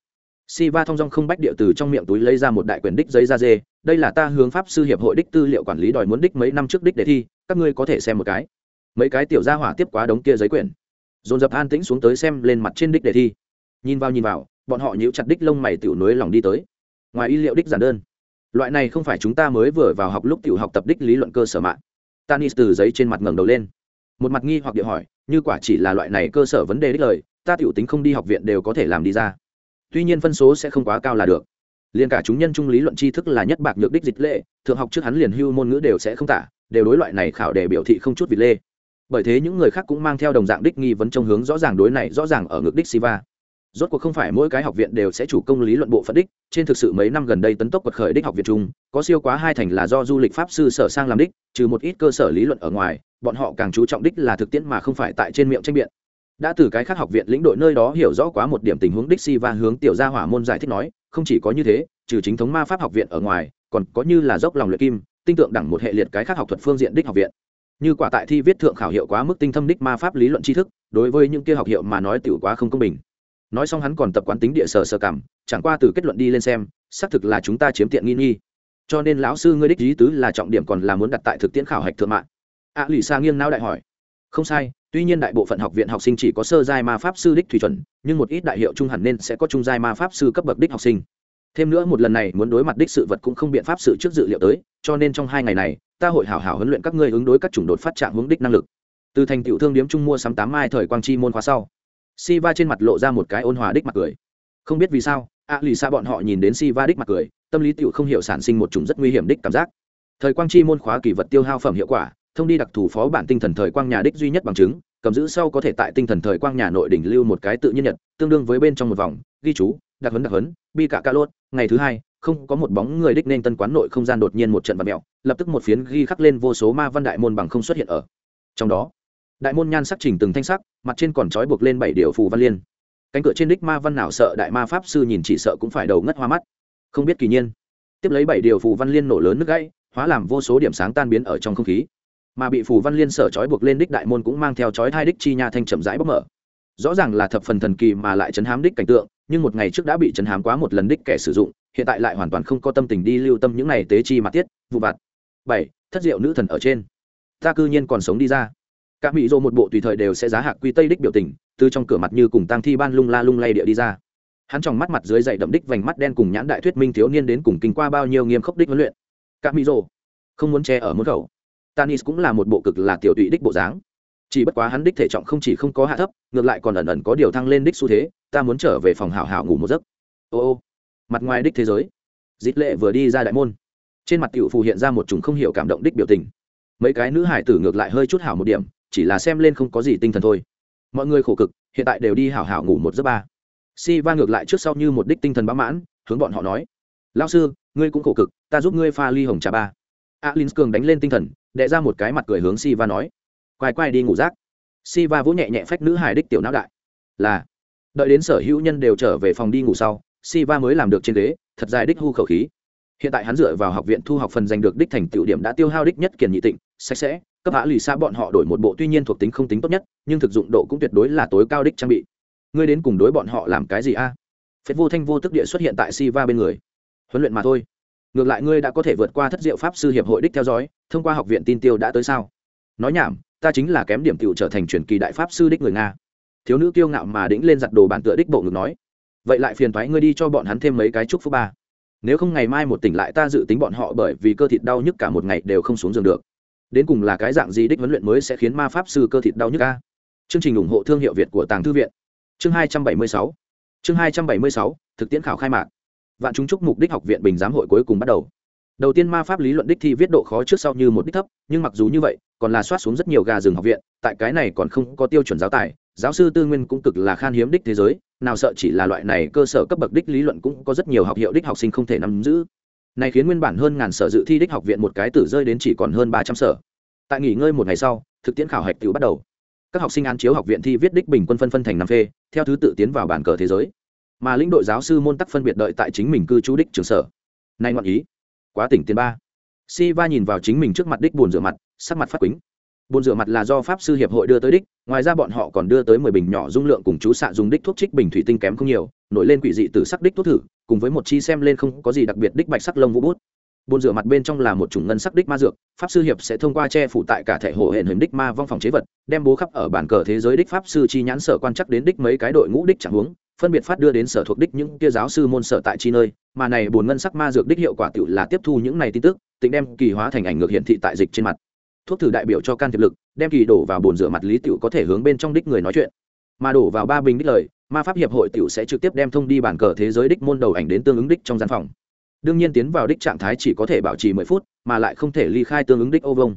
[SPEAKER 1] Si va thong dong không bách địa từ trong miệng túi lấy ra một đại quyển đích giấy da dê, đây là ta hướng pháp sư hiệp hội đích tư liệu quản lý đòi muốn đích mấy năm trước đích để thi, các ngươi có thể xem một cái. Mấy cái tiểu gia hỏa tiếp quá đống kia giấy quyển. Dồn dập an tĩnh xuống tới xem lên mặt trên đích đề thi nhìn vào nhìn vào, bọn họ nhíu chặt đích lông mày tiểu nối lòng đi tới. Ngoài y liệu đích giản đơn. Loại này không phải chúng ta mới vừa vào học lúc tiểu học tập đích lý luận cơ sở mạng. Tanis từ giấy trên mặt ngẩng đầu lên. Một mặt nghi hoặc địa hỏi, như quả chỉ là loại này cơ sở vấn đề đích lời, ta tiểu tính không đi học viện đều có thể làm đi ra. Tuy nhiên phân số sẽ không quá cao là được. Liền cả chúng nhân trung lý luận tri thức là nhất bạc nhược đích dịch lệ, thượng học trước hắn liền hưu môn ngữ đều sẽ không tả, đều đối loại này khảo đề biểu thị không chút vị lê. Bởi thế những người khác cũng mang theo đồng dạng đích nghi vấn trong hướng rõ ràng đối này rõ ràng ở ngược đích siva rốt cuộc không phải mỗi cái học viện đều sẽ chủ công lý luận bộ phận đích, trên thực sự mấy năm gần đây tấn tốc quật khởi đích học viện trung có siêu quá hai thành là do du lịch pháp sư sở sang làm đích, trừ một ít cơ sở lý luận ở ngoài, bọn họ càng chú trọng đích là thực tiễn mà không phải tại trên miệng tranh biện. Đã từ cái khác học viện lĩnh đội nơi đó hiểu rõ quá một điểm tình huống đích si và hướng tiểu gia hỏa môn giải thích nói, không chỉ có như thế, trừ chính thống ma pháp học viện ở ngoài, còn có như là dốc lòng luyện kim, tinh tượng đẳng một hệ liệt cái khác học thuật phương diện đích học viện. Như quả tại thi viết thượng khảo hiệu quá mức tinh thâm đích ma pháp lý luận tri thức, đối với những kia học hiệu mà nói tiểu quá không công bình nói xong hắn còn tập quán tính địa sở sơ cảm, chẳng qua từ kết luận đi lên xem, xác thực là chúng ta chiếm tiện nghi nghi. Cho nên lão sư ngươi đích lý tứ là trọng điểm còn là muốn đặt tại thực tiễn khảo hạch thượng mạng. A lì sa nghiêng não đại hỏi. Không sai, tuy nhiên đại bộ phận học viện học sinh chỉ có sơ giai ma pháp sư đích thủy chuẩn, nhưng một ít đại hiệu trung hẳn nên sẽ có trung giai ma pháp sư cấp bậc đích học sinh. Thêm nữa một lần này muốn đối mặt đích sự vật cũng không biện pháp sự trước dự liệu tới, cho nên trong hai ngày này, ta hội hảo hảo huấn luyện các ngươi ứng đối các chủng đột phát trạng hướng đích năng lực. Từ thành tiểu thương điếm trung mua sắm tám mai thời quang chi môn khóa sau si va trên mặt lộ ra một cái ôn hòa đích mặt cười. Không biết vì sao, a lì xa bọn họ nhìn đến si va đích mặt cười, tâm lý tiểu không hiểu sản sinh một chủng rất nguy hiểm đích cảm giác. Thời quang chi môn khóa kỳ vật tiêu hao phẩm hiệu quả, thông đi đặc thù phó bản tinh thần thời quang nhà đích duy nhất bằng chứng, cầm giữ sau có thể tại tinh thần thời quang nhà nội đỉnh lưu một cái tự nhiên nhật, tương đương với bên trong một vòng, ghi chú, đặc hấn đặc hấn bi cả ca lốt. Ngày thứ hai, không có một bóng người đích nên tân quán nội không gian đột nhiên một trận vật mẹo lập tức một phiến ghi khắc lên vô số ma văn đại môn bằng không xuất hiện ở trong đó đại môn nhan sắc trình từng thanh sắc, mặt trên còn trói buộc lên bảy điều phù văn liên. Cánh cửa trên đích ma văn nào sợ đại ma pháp sư nhìn chỉ sợ cũng phải đầu ngất hoa mắt. Không biết kỳ nhiên. Tiếp lấy bảy điều phù văn liên nổ lớn nước gãy, hóa làm vô số điểm sáng tan biến ở trong không khí. Mà bị phù văn liên sở trói buộc lên đích đại môn cũng mang theo trói thai đích chi nha thanh chậm rãi bốc mở. Rõ ràng là thập phần thần kỳ mà lại chấn hám đích cảnh tượng, nhưng một ngày trước đã bị chấn hám quá một lần đích kẻ sử dụng, hiện tại lại hoàn toàn không có tâm tình đi lưu tâm những này tế chi mà tiết, vụ vặt. Bảy, thất diệu nữ thần ở trên. Ta cư nhiên còn sống đi ra cả mỹ dô một bộ tùy thời đều sẽ giá hạc quy tây đích biểu tình, từ trong cửa mặt như cùng tang thi ban lung la lung lay địa đi ra. Hắn trong mắt mặt dưới dậy đậm đích vành mắt đen cùng nhãn đại thuyết minh thiếu niên đến cùng kinh qua bao nhiêu nghiêm khốc đích huấn luyện. Cả mỹ rồ không muốn che ở môn khẩu. Tanis cũng là một bộ cực là tiểu tụy đích bộ dáng. Chỉ bất quá hắn đích thể trọng không chỉ không có hạ thấp, ngược lại còn ẩn ẩn có điều thăng lên đích xu thế, ta muốn trở về phòng hảo hảo ngủ một giấc. Ô ô, mặt ngoài đích thế giới, dít lệ vừa đi ra đại môn. Trên mặt tiểu phù hiện ra một chủng không hiểu cảm động đích biểu tình. Mấy cái nữ hải tử ngược lại hơi chút hảo một điểm chỉ là xem lên không có gì tinh thần thôi. Mọi người khổ cực, hiện tại đều đi hảo hảo ngủ một giấc ba. Si va ngược lại trước sau như một đích tinh thần bá mãn, hướng bọn họ nói. Lao sư, ngươi cũng khổ cực, ta giúp ngươi pha ly hồng trà ba. Alin cường đánh lên tinh thần đệ ra một cái mặt cười hướng si va nói. Quay quay đi ngủ rác. Si va vỗ nhẹ nhẹ phách nữ hài đích tiểu não đại. Là. Đợi đến sở hữu nhân đều trở về phòng đi ngủ sau, si va mới làm được trên ghế, thật dài đích hu khẩu khí. Hiện tại hắn dựa vào học viện thu học phần giành được đích thành tựu điểm đã tiêu hao đích nhất kiền nhị tịnh, sạch sẽ cấp hạ lì xa bọn họ đổi một bộ tuy nhiên thuộc tính không tính tốt nhất, nhưng thực dụng độ cũng tuyệt đối là tối cao đích trang bị. Ngươi đến cùng đối bọn họ làm cái gì a? À? phết vô thanh vô tức địa xuất hiện tại si va bên người. Huấn luyện mà thôi. Ngược lại ngươi đã có thể vượt qua thất diệu pháp sư hiệp hội đích theo dõi, thông qua học viện tin tiêu đã tới sao? Nói nhảm, ta chính là kém điểm tựu trở thành truyền kỳ đại pháp sư đích người nga. Thiếu nữ kiêu ngạo mà đĩnh lên giặt đồ bản tựa đích bộ ngực nói. Vậy lại phiền thoái ngươi đi cho bọn hắn thêm mấy cái chúc phúc ba. Nếu không ngày mai một tỉnh lại ta dự tính bọn họ bởi vì cơ thịt đau nhức cả một ngày đều không xuống giường được đến cùng là cái dạng gì đích huấn luyện mới sẽ khiến ma pháp sư cơ thịt đau nhức a chương trình ủng hộ thương hiệu việt của tàng thư viện. Chương hai trăm bảy mươi sáu. Chương hai trăm bảy mươi sáu, thực tiễn khảo khai mạc. Vạn chúng chúc mục đích học viện bình giám hội cuối cùng bắt đầu. Đầu tiên ma pháp lý luận đích thi viết độ khó trước sau như một đích thấp, nhưng mặc dù như vậy, còn là soát xuống rất nhiều gà rừng học viện, tại cái này còn không có tiêu chuẩn giáo tài, giáo sư tư nguyên cũng cực là khan hiếm đích thế giới, nào sợ chỉ là loại này cơ sở cấp bậc đích lý luận cũng có rất nhiều học hiệu đích học sinh không thể nắm giữ này khiến nguyên bản hơn ngàn sở dự thi đích học viện một cái tử rơi đến chỉ còn hơn ba trăm sở. Tại nghỉ ngơi một ngày sau, thực tiễn khảo hạch tự bắt đầu. Các học sinh án chiếu học viện thi viết đích bình quân phân phân thành năm phê, theo thứ tự tiến vào bản cờ thế giới. Mà lĩnh đội giáo sư môn tắc phân biệt đợi tại chính mình cư trú đích trường sở. Nay ngoạn ý. Quá tỉnh tiền ba. Si va nhìn vào chính mình trước mặt đích buồn rửa mặt, sắc mặt phát quýnh bồn rửa mặt là do pháp sư hiệp hội đưa tới đích ngoài ra bọn họ còn đưa tới mười bình nhỏ dung lượng cùng chú xạ dùng đích thuốc trích bình thủy tinh kém không nhiều nổi lên quỷ dị từ sắc đích thuốc thử cùng với một chi xem lên không có gì đặc biệt đích bạch sắc lông vũ bút. Bồn rửa mặt bên trong là một chủng ngân sắc đích ma dược pháp sư hiệp sẽ thông qua che phủ tại cả thể hộ hệ hình đích ma vong phòng chế vật đem bố khắp ở bản cờ thế giới đích pháp sư chi nhãn sở quan chắc đến đích mấy cái đội ngũ đích chẳng uống, phân biệt phát đưa đến sở thuộc đích những kia giáo sư môn sở tại chi nơi mà này bồn ngân sắc ma dược đích hiệu quả tự là tiếp thu những này tin tức tính đem kỳ hóa thành ảnh ngược hiện thị tại dịch trên mặt thuốc thử đại biểu cho can thiệp lực đem kỳ đổ vào bồn rửa mặt lý tiểu có thể hướng bên trong đích người nói chuyện mà đổ vào ba bình đích lời ma pháp hiệp hội tiểu sẽ trực tiếp đem thông đi bản cờ thế giới đích môn đầu ảnh đến tương ứng đích trong gian phòng đương nhiên tiến vào đích trạng thái chỉ có thể bảo trì mười phút mà lại không thể ly khai tương ứng đích ô vông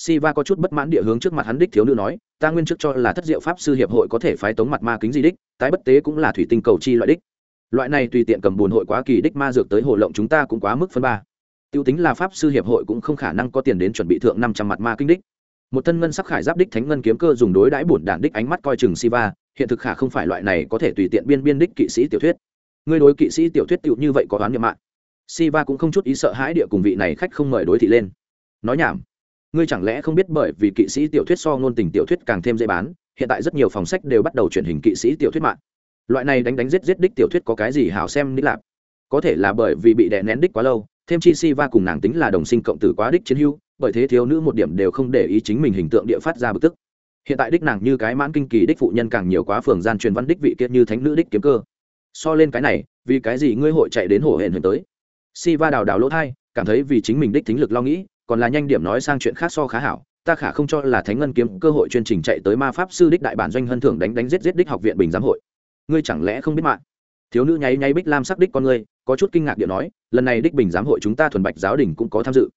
[SPEAKER 1] Siva có chút bất mãn địa hướng trước mặt hắn đích thiếu nữ nói, ta nguyên trước cho là thất diệu pháp sư hiệp hội có thể phái tống mặt ma kính gì đích, tái bất tế cũng là thủy tinh cầu chi loại đích. Loại này tùy tiện cầm bồn hội quá kỳ đích ma dược tới hồ lộng chúng ta cũng quá mức phân ba. Tiêu tính là pháp sư hiệp hội cũng không khả năng có tiền đến chuẩn bị thượng năm trăm mặt ma kinh đích. Một thân ngân sắc khải giáp đích thánh ngân kiếm cơ dùng đối đãi bổn đản đích ánh mắt coi chừng Siva, hiện thực khả không phải loại này có thể tùy tiện biên biên đích kỵ sĩ tiểu thuyết. Ngươi đối kỵ sĩ tiểu thuyết tiểu như vậy có đoán niệm mạng. Siva cũng không chút ý sợ hãi địa cùng vị này khách không mời đối thị lên. Nói nhảm ngươi chẳng lẽ không biết bởi vì kỵ sĩ tiểu thuyết so ngôn tình tiểu thuyết càng thêm dễ bán hiện tại rất nhiều phòng sách đều bắt đầu chuyển hình kỵ sĩ tiểu thuyết mạng loại này đánh đánh giết giết đích tiểu thuyết có cái gì hảo xem đích lạp có thể là bởi vì bị đè nén đích quá lâu thêm chi si va cùng nàng tính là đồng sinh cộng tử quá đích chiến hưu bởi thế thiếu nữ một điểm đều không để ý chính mình hình tượng địa phát ra bực tức. Hiện tại đích nàng như cái mãn kinh kỳ đích phụ nhân càng nhiều quá phường gian truyền văn đích vị kiệt như thánh nữ đích kiếm cơ. So lên cái này, vì cái gì ngươi hội chạy đến hổ hển hển tới? Si va đào đào lỗ thai, cảm thấy vì chính mình đích thính lực lo nghĩ, còn là nhanh điểm nói sang chuyện khác so khá hảo, ta khả không cho là thánh ngân kiếm cơ hội chuyên trình chạy tới ma pháp sư đích đại bản doanh hân thưởng đánh đánh giết giết đích học viện bình giám hội. Ngươi chẳng lẽ không biết mạng? Thiếu nữ nháy nháy bích lam sắc đích con ngươi, có chút kinh ngạc điện nói, lần này đích bình giám hội chúng ta thuần bạch giáo đình cũng có tham dự.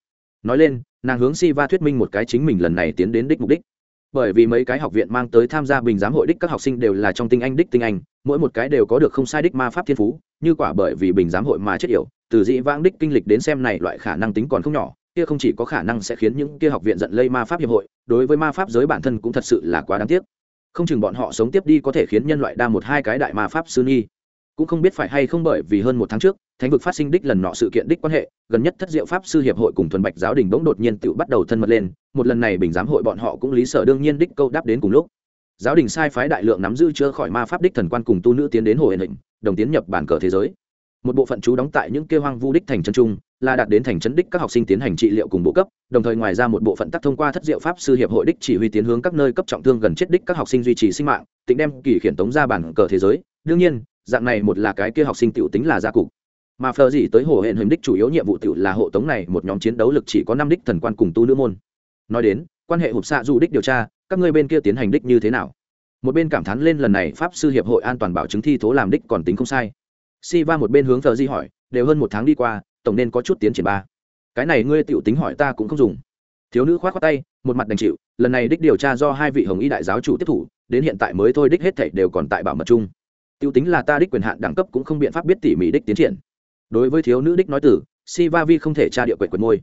[SPEAKER 1] Nói lên, nàng hướng si va thuyết minh một cái chính mình lần này tiến đến đích mục đích. Bởi vì mấy cái học viện mang tới tham gia bình giám hội đích các học sinh đều là trong tinh anh đích tinh anh, mỗi một cái đều có được không sai đích ma pháp thiên phú, như quả bởi vì bình giám hội mà chết yểu, từ dĩ vãng đích kinh lịch đến xem này loại khả năng tính còn không nhỏ, kia không chỉ có khả năng sẽ khiến những kia học viện giận lây ma pháp hiệp hội, đối với ma pháp giới bản thân cũng thật sự là quá đáng tiếc. Không chừng bọn họ sống tiếp đi có thể khiến nhân loại đa một hai cái đại ma pháp sư nghi cũng không biết phải hay không bởi vì hơn một tháng trước, thánh vực phát sinh đích lần nọ sự kiện đích quan hệ, gần nhất thất diệu pháp sư hiệp hội cùng thuần bạch giáo đình bỗng đột nhiên tự bắt đầu thân mật lên, một lần này bình giám hội bọn họ cũng lý sở đương nhiên đích câu đáp đến cùng lúc. Giáo đình sai phái đại lượng nắm giữ chữa khỏi ma pháp đích thần quan cùng tu nữ tiến đến hồ hển định đồng tiến nhập bản cờ thế giới một bộ phận chú đóng tại những kêu hoang vu đích thành chân trung là đạt đến thành chấn đích các học sinh tiến hành trị liệu cùng bộ cấp, đồng thời ngoài ra một bộ phận tắc thông qua thất diệu pháp sư hiệp hội đích chỉ huy tiến hướng các nơi cấp trọng thương gần chết đích các học sinh duy trì sinh mạng tính đem kỳ khiển tống ra bản cờ thế giới. Đương nhiên, dạng này một là cái kia học sinh tiểu tính là gia cục mà phờ gì tới hồ hẹn hình đích chủ yếu nhiệm vụ tiểu là hộ tống này một nhóm chiến đấu lực chỉ có năm đích thần quan cùng tu nữ môn. Nói đến, quan hệ hụp xạ du đích điều tra, các ngươi bên kia tiến hành đích như thế nào? Một bên cảm thán lên lần này pháp sư hiệp hội an toàn bảo chứng thi thố làm đích còn tính không sai si va một bên hướng thờ di hỏi, đều hơn một tháng đi qua, tổng nên có chút tiến triển ba. Cái này ngươi tựu tính hỏi ta cũng không dùng. Thiếu nữ khoát khoát tay, một mặt đành chịu, lần này đích điều tra do hai vị hồng y đại giáo chủ tiếp thủ, đến hiện tại mới thôi đích hết thảy đều còn tại bảo mật chung. Tiêu tính là ta đích quyền hạn đẳng cấp cũng không biện pháp biết tỉ mỉ đích tiến triển. Đối với thiếu nữ đích nói tử si va vi không thể tra địa quệt quệt môi.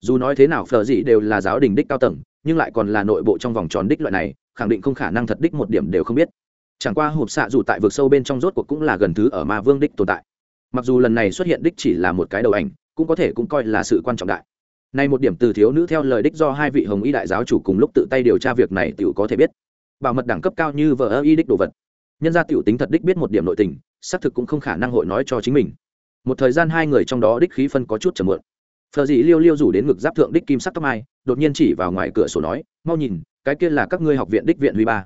[SPEAKER 1] Dù nói thế nào phờ gì đều là giáo đình đích cao tầng, nhưng lại còn là nội bộ trong vòng tròn đích loại này, khẳng định không khả năng thật đích một điểm đều không biết chẳng qua hộp xạ dù tại vực sâu bên trong rốt cuộc cũng là gần thứ ở ma vương đích tồn tại. Mặc dù lần này xuất hiện đích chỉ là một cái đầu ảnh, cũng có thể cũng coi là sự quan trọng đại. Này một điểm từ thiếu nữ theo lời đích do hai vị hồng y đại giáo chủ cùng lúc tự tay điều tra việc này tiểu có thể biết. Bảo mật đẳng cấp cao như vợ ơ y đích đồ vật. Nhân gia tiểu tính thật đích biết một điểm nội tình, xác thực cũng không khả năng hội nói cho chính mình. Một thời gian hai người trong đó đích khí phân có chút chầm mượn phờ dị liêu liêu rủ đến ngực giáp thượng đích kim sắc tóc mai, đột nhiên chỉ vào ngoài cửa sổ nói, mau nhìn, cái kia là các ngươi học viện đích viện huy ba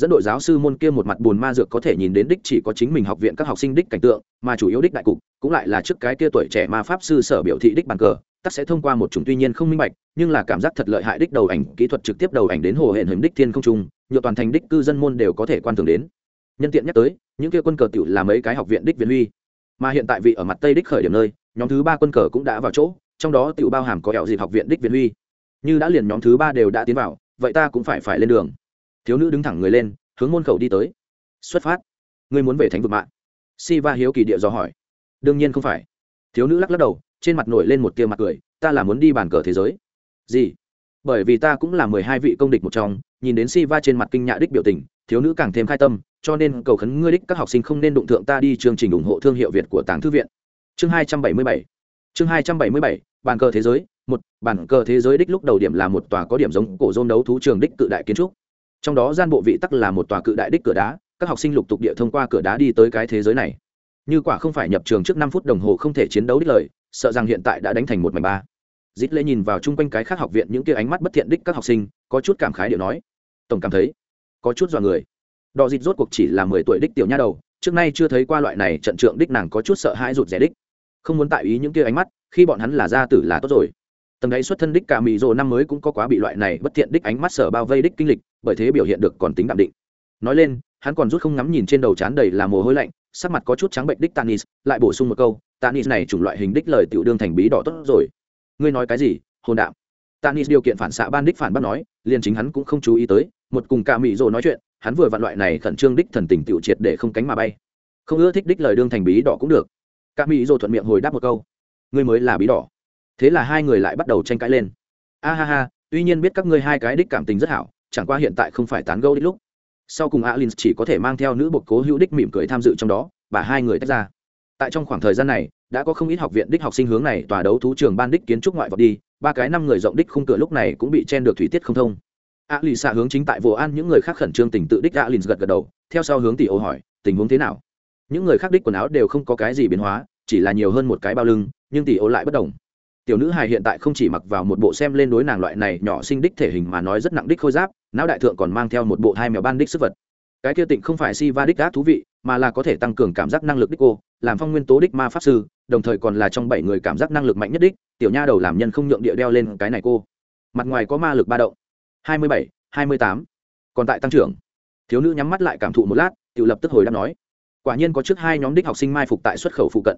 [SPEAKER 1] dẫn đội giáo sư môn kia một mặt buồn ma dược có thể nhìn đến đích chỉ có chính mình học viện các học sinh đích cảnh tượng, mà chủ yếu đích đại cục, cũng lại là trước cái kia tuổi trẻ ma pháp sư sở biểu thị đích bàn cờ, tắc sẽ thông qua một chủng tuy nhiên không minh bạch, nhưng là cảm giác thật lợi hại đích đầu ảnh, kỹ thuật trực tiếp đầu ảnh đến hồ hển hình đích thiên không trung, nhựa toàn thành đích cư dân môn đều có thể quan tưởng đến. Nhân tiện nhắc tới, những kia quân cờ tiểu là mấy cái học viện đích viện huy mà hiện tại vị ở mặt tây đích khởi điểm nơi, nhóm thứ ba quân cờ cũng đã vào chỗ, trong đó tiểu bao hàm có kẹo dịp học viện đích viện huy như đã liền nhóm thứ ba đều đã tiến vào, vậy ta cũng phải phải lên đường thiếu nữ đứng thẳng người lên, hướng môn khẩu đi tới. Xuất phát. Ngươi muốn về thánh vực mạng? Si va hiếu kỳ địa dò hỏi. Đương nhiên không phải. Thiếu nữ lắc lắc đầu, trên mặt nổi lên một tia mặt cười, ta là muốn đi bàn cờ thế giới. Gì? Bởi vì ta cũng là mười hai vị công địch một trong, nhìn đến si va trên mặt kinh nhạ đích biểu tình, thiếu nữ càng thêm khai tâm, cho nên cầu khấn ngươi đích các học sinh không nên đụng thượng ta đi chương trình ủng hộ thương hiệu việt của tàng thư viện. Chương hai trăm bảy mươi bảy. Chương hai trăm bảy mươi bảy, bàn cờ thế giới, một, bàn cờ thế giới đích lúc đầu điểm là một tòa có điểm giống cổ dôn đấu thú trường đích cự đại kiến trúc trong đó gian bộ vị tắc là một tòa cự đại đích cửa đá, các học sinh lục tục địa thông qua cửa đá đi tới cái thế giới này. Như quả không phải nhập trường trước năm phút đồng hồ không thể chiến đấu đích lời, sợ rằng hiện tại đã đánh thành một mảnh ba. Dít lễ nhìn vào chung quanh cái khác học viện những kia ánh mắt bất thiện đích các học sinh, có chút cảm khái điệu nói. Tổng cảm thấy, có chút dọa người. Đò dịt rốt cuộc chỉ là mười tuổi đích tiểu nha đầu, trước nay chưa thấy qua loại này trận trượng đích nàng có chút sợ hãi rụt rẻ đích. Không muốn tại ý những kia ánh mắt, khi bọn hắn là gia tử là tốt rồi tầng đáy xuất thân đích cả mỹ rồ năm mới cũng có quá bị loại này bất thiện đích ánh mắt sở bao vây đích kinh lịch, bởi thế biểu hiện được còn tính đạm định. Nói lên, hắn còn rút không ngắm nhìn trên đầu chán đầy là mồ hôi lạnh, sắc mặt có chút trắng bệnh đích tanis, lại bổ sung một câu, tanis này chủng loại hình đích lời tiểu đương thành bí đỏ tốt rồi. Ngươi nói cái gì, hồn đạm? Tanis điều kiện phản xạ ban đích phản bác nói, liền chính hắn cũng không chú ý tới, một cùng cả mỹ rồ nói chuyện, hắn vừa vặn loại này khẩn trương đích thần tình tiểu triệt để không cánh mà bay. Không ưa thích đích lời đương thành bí đỏ cũng được. Cả mỹ rồ thuận miệng hồi đáp một câu, ngươi mới là bí đỏ thế là hai người lại bắt đầu tranh cãi lên. A ha ha, tuy nhiên biết các ngươi hai cái đích cảm tình rất hảo, chẳng qua hiện tại không phải tán gẫu đích lúc. Sau cùng alin chỉ có thể mang theo nữ bột cố hữu đích mỉm cười tham dự trong đó và hai người tách ra. Tại trong khoảng thời gian này, đã có không ít học viện đích học sinh hướng này tòa đấu thú trường ban đích kiến trúc ngoại vọt đi, ba cái năm người rộng đích khung cửa lúc này cũng bị chen được thủy tiết không thông. A lì xạ hướng chính tại vô an những người khác khẩn trương tình tự đích a lì gật gật đầu, theo sau hướng tỷ ô hỏi, tình huống thế nào? Những người khác đích quần áo đều không có cái gì biến hóa, chỉ là nhiều hơn một cái bao lưng, nhưng tỷ ô lại bất đồng tiểu nữ hài hiện tại không chỉ mặc vào một bộ xem lên đối nàng loại này nhỏ sinh đích thể hình mà nói rất nặng đích khôi giáp, não đại thượng còn mang theo một bộ hai mèo ban đích sức vật. Cái kia tịnh không phải si va đích gác thú vị, mà là có thể tăng cường cảm giác năng lực đích cô, làm phong nguyên tố đích ma pháp sư, đồng thời còn là trong bảy người cảm giác năng lực mạnh nhất đích, tiểu nha đầu làm nhân không nhượng địa đeo lên cái này cô. Mặt ngoài có ma lực ba động. Hai mươi bảy, hai mươi tám. Còn tại tăng trưởng. Thiếu nữ nhắm mắt lại cảm thụ một lát tự lập tức hồi đáp nói, quả nhiên có trước hai nhóm đích học sinh mai phục tại xuất khẩu phụ cận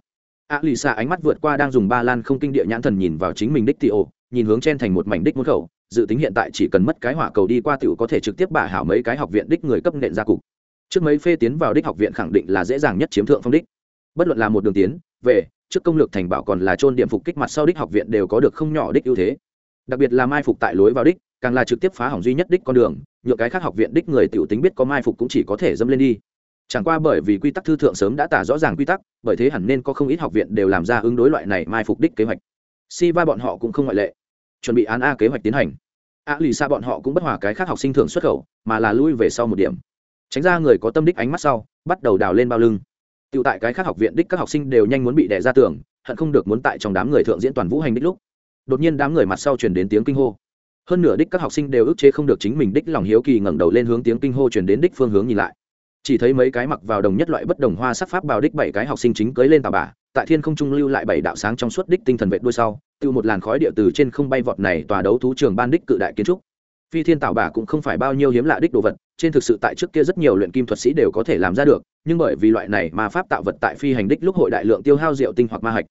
[SPEAKER 1] a lì xạ ánh mắt vượt qua đang dùng ba lan không kinh địa nhãn thần nhìn vào chính mình đích tị ô, nhìn hướng chen thành một mảnh đích môn khẩu, dự tính hiện tại chỉ cần mất cái hỏa cầu đi qua tiểu có thể trực tiếp bả hảo mấy cái học viện đích người cấp nện ra cục. Trước mấy phê tiến vào đích học viện khẳng định là dễ dàng nhất chiếm thượng phong đích. Bất luận là một đường tiến, về, trước công lược thành bảo còn là trôn điểm phục kích mặt sau đích học viện đều có được không nhỏ đích ưu thế. Đặc biệt là mai phục tại lối vào đích, càng là trực tiếp phá hỏng duy nhất đích con đường nhựa cái khác học viện đích người tiểu tính biết có mai phục cũng chỉ có thể dâm lên đi chẳng qua bởi vì quy tắc thư thượng sớm đã tả rõ ràng quy tắc bởi thế hẳn nên có không ít học viện đều làm ra ứng đối loại này mai phục đích kế hoạch si va bọn họ cũng không ngoại lệ chuẩn bị án a kế hoạch tiến hành a lì xa bọn họ cũng bất hòa cái khác học sinh thường xuất khẩu mà là lui về sau một điểm tránh ra người có tâm đích ánh mắt sau bắt đầu đào lên bao lưng tự tại cái khác học viện đích các học sinh đều nhanh muốn bị đẻ ra tường, hận không được muốn tại trong đám người thượng diễn toàn vũ hành đích lúc. Đột nhiên đám người mặt sau truyền đến tiếng kinh hô. Hơn nửa đích các học sinh đều ức chế không được chính mình đích lòng hiếu kỳ ngẩng đầu lên hướng tiếng kinh hô truyền đến đích phương hướng nhìn lại. Chỉ thấy mấy cái mặc vào đồng nhất loại bất đồng hoa sắc pháp bào đích bảy cái học sinh chính cưới lên tà bà, tại thiên không trung lưu lại bảy đạo sáng trong suốt đích tinh thần vệ đuôi sau, tự một làn khói địa từ trên không bay vọt này tòa đấu thú trường ban đích cự đại kiến trúc. Phi thiên tạo bà cũng không phải bao nhiêu hiếm lạ đích đồ vật trên thực sự tại trước kia rất nhiều luyện kim thuật sĩ đều có thể làm ra được nhưng bởi vì loại này mà pháp tạo vật tại phi hành đích lúc hội đại lượng tiêu hao rượu tinh hoặc ma hạch.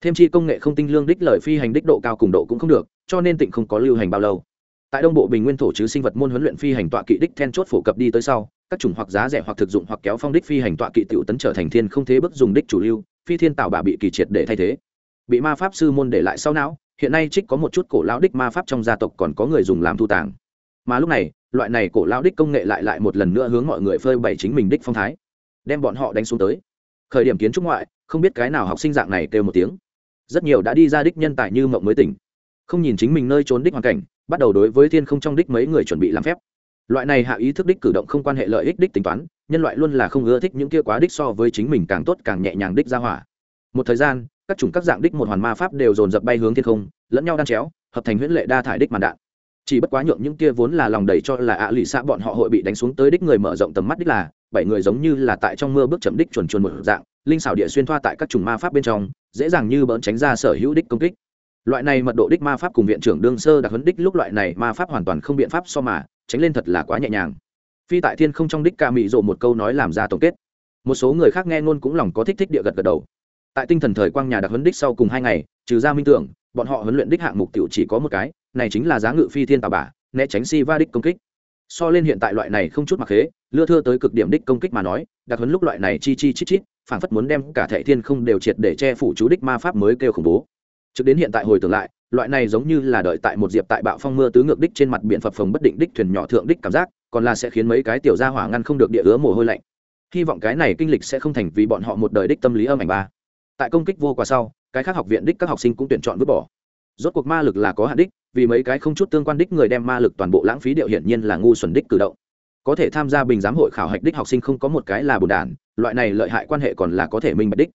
[SPEAKER 1] Thêm chi công nghệ không tinh lương đích lời phi hành đích độ cao cùng độ cũng không được cho nên tịnh không có lưu hành bao lâu. Tại đông bộ bình nguyên thổ chứ sinh vật môn huấn luyện phi hành tọa kỵ đích then chốt phổ cập đi tới sau các chủng hoặc giá rẻ hoặc thực dụng hoặc kéo phong đích phi hành tọa kỵ tiểu tấn trở thành thiên không thế bức dùng đích chủ lưu, phi thiên tạo bà bị kỳ triệt để thay thế. Bị ma pháp sư môn để lại sau não, hiện nay trích có một chút cổ lão đích ma pháp trong gia tộc còn có người dùng làm thu tàng. Mà lúc này, loại này cổ lão đích công nghệ lại lại một lần nữa hướng mọi người phơi bày chính mình đích phong thái, đem bọn họ đánh xuống tới. Khởi điểm kiến trúc ngoại, không biết cái nào học sinh dạng này kêu một tiếng. Rất nhiều đã đi ra đích nhân tài như mộng mới tỉnh. Không nhìn chính mình nơi trốn đích hoàn cảnh, bắt đầu đối với thiên không trong đích mấy người chuẩn bị làm phép loại này hạ ý thức đích cử động không quan hệ lợi ích đích tính toán, nhân loại luôn là không ưa thích những kia quá đích so với chính mình càng tốt càng nhẹ nhàng đích ra hỏa. Một thời gian, các chủng các dạng đích một hoàn ma pháp đều dồn dập bay hướng thiên không, lẫn nhau đan chéo, hợp thành huyễn lệ đa thải đích màn đạn. Chỉ bất quá nhượng những kia vốn là lòng đầy cho là ạ lì xạ bọn họ hội bị đánh xuống tới đích người mở rộng tầm mắt đích là, bảy người giống như là tại trong mưa bước chậm đích chuẩn chuẩn một dạng, linh xảo địa xuyên thoa tại các chủng ma pháp bên trong, dễ dàng như bỡn tránh ra sở hữu đích công kích loại này mật độ đích ma pháp cùng viện trưởng đương sơ đặc huấn đích lúc loại này ma pháp hoàn toàn không biện pháp so mà, tránh lên thật là quá nhẹ nhàng. Phi tại thiên không trong đích ca mị rộ một câu nói làm ra tổng kết. Một số người khác nghe ngôn cũng lòng có thích thích địa gật gật đầu. Tại tinh thần thời quang nhà đặc huấn đích sau cùng hai ngày, trừ ra minh tưởng, bọn họ huấn luyện đích hạng mục tiểu chỉ có một cái, này chính là giá ngự phi thiên tà bả, né tránh si va đích công kích. So lên hiện tại loại này không chút mặc khế, lưa thưa tới cực điểm đích công kích mà nói, đặc huấn lúc loại này chi chi chít chít, phảng phất muốn đem cả thệ thiên không đều triệt để che phủ chú đích ma pháp mới kêu khủng bố trực đến hiện tại hồi tưởng lại, loại này giống như là đợi tại một diệp tại bạo phong mưa tứ ngược đích trên mặt biển phập phồng bất định đích thuyền nhỏ thượng đích cảm giác, còn là sẽ khiến mấy cái tiểu gia hỏa ngăn không được địa ứa mồ hôi lạnh. Hy vọng cái này kinh lịch sẽ không thành vì bọn họ một đời đích tâm lý âm ảnh ba. Tại công kích vô quả sau, cái khác học viện đích các học sinh cũng tuyển chọn vứt bỏ. Rốt cuộc ma lực là có hạn đích, vì mấy cái không chút tương quan đích người đem ma lực toàn bộ lãng phí điệu hiển nhiên là ngu xuẩn đích cử động. Có thể tham gia bình giám hội khảo hạch đích học sinh không có một cái là bùn đản, loại này lợi hại quan hệ còn là có thể minh bạch đích.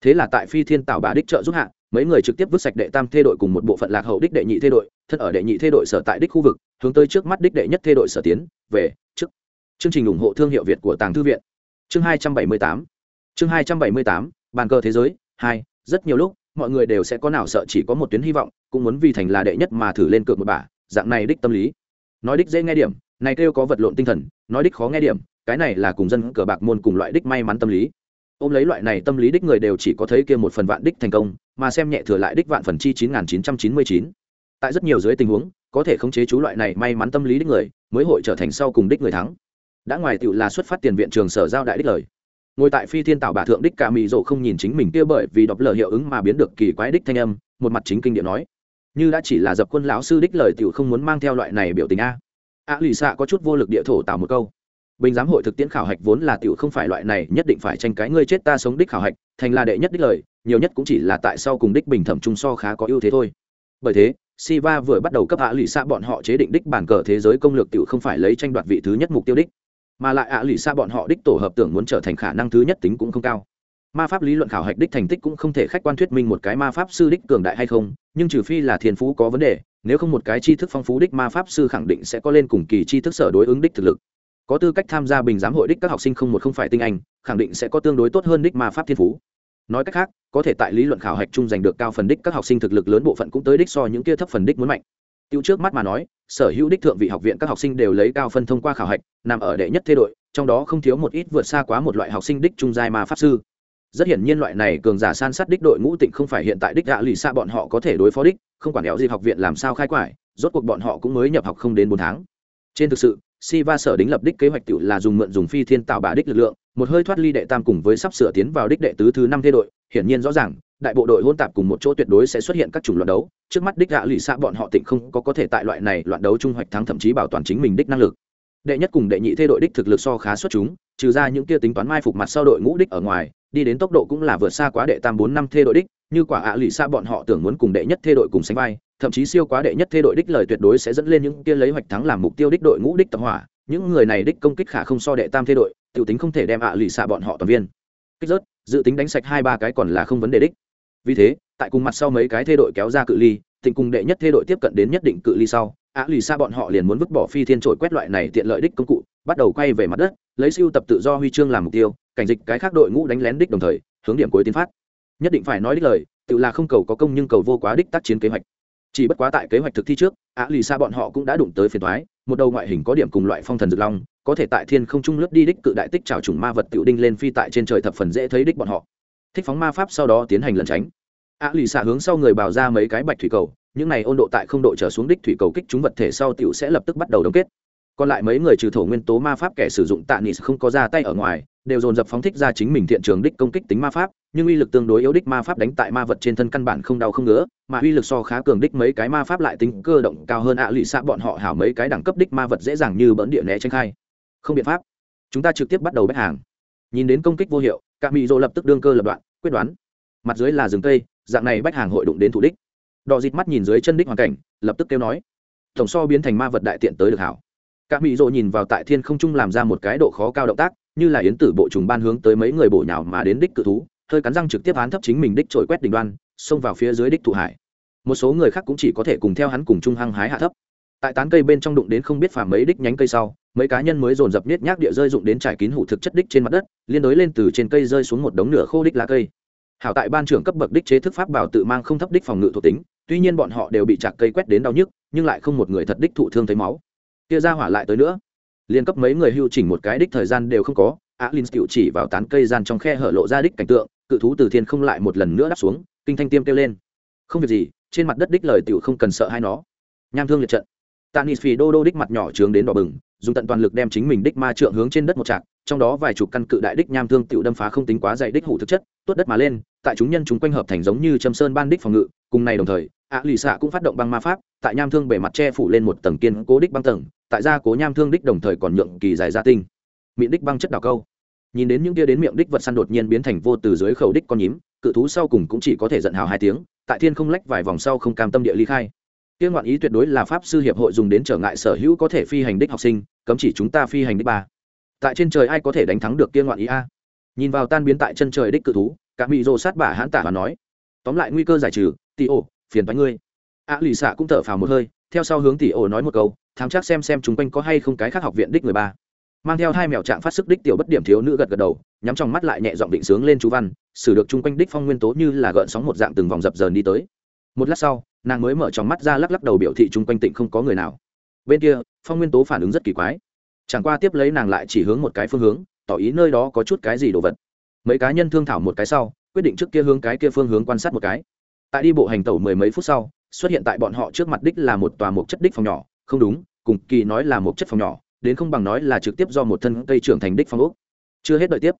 [SPEAKER 1] Thế là tại phi thiên tạo bà đích trợ giúp hạ mấy người trực tiếp vứt sạch đệ tam thê đội cùng một bộ phận lạc hậu đích đệ nhị thê đội, thân ở đệ nhị thê đội sở tại đích khu vực, hướng tới trước mắt đích đệ nhất thê đội sở tiến, về, trước. Chương trình ủng hộ thương hiệu việt của tàng thư viện. Chương hai trăm bảy mươi tám. Chương hai trăm bảy mươi tám, bàn cờ thế giới, hai, rất nhiều lúc, mọi người đều sẽ có nào sợ chỉ có một tuyến hy vọng, cũng muốn vì thành là đệ nhất mà thử lên cược một bả, dạng này đích tâm lý. Nói đích dễ nghe điểm, này kêu có vật lộn tinh thần, nói đích khó nghe điểm, cái này là cùng dân cờ bạc môn cùng loại đích may mắn tâm lý. Ôm lấy loại này tâm lý đích người đều chỉ có thấy kia một phần vạn đích thành công mà xem nhẹ thừa lại đích vạn phần chi chín nghìn chín trăm chín mươi chín. Tại rất nhiều dưới tình huống, có thể khống chế chú loại này may mắn tâm lý đích người, mới hội trở thành sau cùng đích người thắng. Đã ngoài tựu là xuất phát tiền viện trường sở giao đại đích lời. Ngồi tại phi thiên tạo bà thượng đích cả mì rộ không nhìn chính mình kia bởi vì đọc lờ hiệu ứng mà biến được kỳ quái đích thanh âm, một mặt chính kinh điện nói. Như đã chỉ là dập quân lão sư đích lời tiểu không muốn mang theo loại này biểu tình a. A lì xạ có chút vô lực địa thổ tạo một câu. Bình giám hội thực tiễn khảo hạch vốn là tiểu không phải loại này, nhất định phải tranh cái ngươi chết ta sống đích khảo hạch, thành là đệ nhất đích lời nhiều nhất cũng chỉ là tại sau cùng đích bình thẩm trung so khá có ưu thế thôi. Bởi thế, Siva vừa bắt đầu cấp hạ lụy xa bọn họ chế định đích bản cờ thế giới công lược tiểu không phải lấy tranh đoạt vị thứ nhất mục tiêu đích, mà lại ạ lụy xa bọn họ đích tổ hợp tưởng muốn trở thành khả năng thứ nhất tính cũng không cao. Ma pháp lý luận khảo hạch đích thành tích cũng không thể khách quan thuyết minh một cái ma pháp sư đích cường đại hay không, nhưng trừ phi là thiên phú có vấn đề, nếu không một cái tri thức phong phú đích ma pháp sư khẳng định sẽ có lên cùng kỳ tri thức sở đối ứng đích thực lực. Có tư cách tham gia bình giám hội đích các học sinh không một không phải tinh anh, khẳng định sẽ có tương đối tốt hơn đích ma pháp thiên phú nói cách khác, có thể tại lý luận khảo hạch chung giành được cao phần đích, các học sinh thực lực lớn bộ phận cũng tới đích so những kia thấp phần đích muốn mạnh. Tiêu trước mắt mà nói, sở hữu đích thượng vị học viện các học sinh đều lấy cao phân thông qua khảo hạch, nằm ở đệ nhất thế đội, trong đó không thiếu một ít vượt xa quá một loại học sinh đích trung giai mà pháp sư. Rất hiển nhiên loại này cường giả san sát đích đội ngũ tịnh không phải hiện tại đích gạ lì xa bọn họ có thể đối phó đích, không quản éo gì học viện làm sao khai quải, rốt cuộc bọn họ cũng mới nhập học không đến bốn tháng. Trên thực sự si va sở đính lập đích kế hoạch tự là dùng mượn dùng phi thiên tạo bà đích lực lượng một hơi thoát ly đệ tam cùng với sắp sửa tiến vào đích đệ tứ thứ năm thế đội, hiển nhiên rõ ràng, đại bộ đội hôn tạp cùng một chỗ tuyệt đối sẽ xuất hiện các chủng loạn đấu. Trước mắt đích gạ lì xạ bọn họ tịnh không có có thể tại loại này loạn đấu trung hoạch thắng thậm chí bảo toàn chính mình đích năng lực. Đệ nhất cùng đệ nhị thê đội đích thực lực so khá xuất chúng, trừ ra những kia tính toán mai phục mặt sau đội ngũ đích ở ngoài, đi đến tốc độ cũng là vượt xa quá đệ tam bốn năm thê đội đích, như quả ạ lì xạ bọn họ tưởng muốn cùng đệ nhất thê đội cùng sánh vai, thậm chí siêu quá đệ nhất thê đội đích lời tuyệt đối sẽ dẫn lên những kia lấy hoạch thắng làm mục tiêu đích đội ngũ đích tập hỏa những người này đích công kích khả không so đệ tam thế đội, tiểu tính không thể đem ạ lì xạ bọn họ toàn viên. Kích rớt, dự tính đánh sạch hai ba cái còn là không vấn đề đích. Vì thế, tại cùng mặt sau mấy cái thế đội kéo ra cự ly, thịnh cùng đệ nhất thế đội tiếp cận đến nhất định cự ly sau, ạ lì xa bọn họ liền muốn vứt bỏ phi thiên trội quét loại này tiện lợi đích công cụ, bắt đầu quay về mặt đất, lấy siêu tập tự do huy chương làm mục tiêu, cảnh dịch cái khác đội ngũ đánh lén đích đồng thời, hướng điểm cuối tiến phát. Nhất định phải nói đích lời, tự là không cầu có công nhưng cầu vô quá đích tác chiến kế hoạch chỉ bất quá tại kế hoạch thực thi trước á lì xa bọn họ cũng đã đụng tới phiền thoái một đầu ngoại hình có điểm cùng loại phong thần dược long, có thể tại thiên không trung lướt đi đích cự đại tích trào trùng ma vật tiểu đinh lên phi tại trên trời thập phần dễ thấy đích bọn họ. Thích phóng ma pháp sau đó tiến hành lẩn tránh. Á lì xa hướng sau người bào ra mấy cái bạch thủy cầu, những này ôn độ tại không độ trở xuống đích thủy cầu kích chúng vật thể sau tiểu sẽ lập tức bắt đầu đóng kết còn lại mấy người trừ thổ nguyên tố ma pháp kẻ sử dụng tạ nịt không có ra tay ở ngoài, đều dồn dập phóng thích ra chính mình thiện trường đích công kích tính ma pháp, nhưng uy lực tương đối yếu đích ma pháp đánh tại ma vật trên thân căn bản không đau không ngứa, mà uy lực so khá cường đích mấy cái ma pháp lại tính cơ động cao hơn ạ lụy xạ bọn họ hảo mấy cái đẳng cấp đích ma vật dễ dàng như bỡn địa né tranh khai. Không biện pháp. Chúng ta trực tiếp bắt đầu bách hàng. Nhìn đến công kích vô hiệu cả mỹ dỗ lập tức đương cơ lập đoạn, quyết đoán. Mặt dưới là rừng cây, dạng này bách hàng hội đụng đến thủ đích. Đò dịt mắt nhìn dưới chân đích hoàn cảnh, lập tức kêu nói, tổng so biến thành ma vật đại tiện tới được hảo cả mỹ dô nhìn vào tại thiên không trung làm ra một cái độ khó cao động tác, như là yến tử bộ trùng ban hướng tới mấy người bổ nhào mà đến đích cự thú, hơi cắn răng trực tiếp án thấp chính mình đích trổi quét đỉnh đoan, xông vào phía dưới đích thụ hải. Một số người khác cũng chỉ có thể cùng theo hắn cùng chung hăng hái hạ thấp. Tại tán cây bên trong đụng đến không biết phàm mấy đích nhánh cây sau, mấy cá nhân mới dồn dập niết nhác địa rơi dụng đến trải kín hủ thực chất đích trên mặt đất, liên đối lên từ trên cây rơi xuống một đống nửa khô đích lá cây. Hảo tại ban trưởng cấp bậc đích chế thức pháp bảo tự mang không thấp đích phòng ngự thuộc tính, tuy nhiên bọn họ đều bị chạc cây quét đến đau nhức, nhưng lại không một người thật đích thụ thương thấy máu kia ra hỏa lại tới nữa. Liên cấp mấy người hưu chỉnh một cái đích thời gian đều không có Á alin cựu chỉ vào tán cây gian trong khe hở lộ ra đích cảnh tượng, cự thú từ thiên không lại một lần nữa đáp xuống, kinh thanh tiêm kêu lên. Không việc gì, trên mặt đất đích lời tiểu không cần sợ hai nó. Nham thương liệt trận. Tanis phì đô đô đích mặt nhỏ trướng đến đỏ bừng, dùng tận toàn lực đem chính mình đích ma trượng hướng trên đất một trạc, trong đó vài chục căn cự đại đích nham thương tiểu đâm phá không tính quá dày đích hủ thực chất, tuốt đất mà lên, tại chúng nhân chúng quanh hợp thành giống như châm sơn ban đích phòng ngự, cùng này đồng thời ạ lì xạ cũng phát động băng ma pháp, tại nham thương bề mặt che phủ lên một tầng kiên cố đích băng tầng tại gia cố nham thương đích đồng thời còn nhượng kỳ dài gia tinh. Miệng đích băng chất đào câu. Nhìn đến những kia đến miệng đích vật săn đột nhiên biến thành vô từ dưới khẩu đích con nhím, cự thú sau cùng cũng chỉ có thể giận hào hai tiếng, tại thiên không lách vài vòng sau không cam tâm địa ly khai. Kia ngoạn ý tuyệt đối là pháp sư hiệp hội dùng đến trở ngại sở hữu có thể phi hành đích học sinh, cấm chỉ chúng ta phi hành đích ba. Tại trên trời ai có thể đánh thắng được kia ngoạn ý a? Nhìn vào tan biến tại chân trời đích cự thú, cả mỹ rồ sát bả hãn tả và nói. Tóm lại nguy cơ giải trừ tỷ ổ, phiền bánh ngươi. A lì xạ cũng thở phào một hơi, theo sau hướng tỷ ổ nói một câu thám chắc xem xem chúng quanh có hay không cái khác học viện đích người ba. Mang theo hai mèo trạng phát sức đích tiểu bất điểm thiếu nữ gật gật đầu, nhắm trong mắt lại nhẹ giọng định sướng lên chú văn, xử được chung quanh đích phong nguyên tố như là gợn sóng một dạng từng vòng dập dờn đi tới. Một lát sau, nàng mới mở trong mắt ra lắc lắc đầu biểu thị chung quanh tịnh không có người nào. Bên kia, phong nguyên tố phản ứng rất kỳ quái. Chẳng qua tiếp lấy nàng lại chỉ hướng một cái phương hướng, tỏ ý nơi đó có chút cái gì đồ vật. Mấy cá nhân thương thảo một cái sau, quyết định trước kia hướng cái kia phương hướng quan sát một cái. Tại đi bộ hành tẩu mười mấy phút sau, xuất hiện tại bọn họ trước mặt đích là một tòa mục chất đích phòng nhỏ không đúng, cùng kỳ nói là một chất phòng nhỏ, đến không bằng nói là trực tiếp do một thân cây trưởng thành đích phong ốc. Chưa hết đợi tiếp.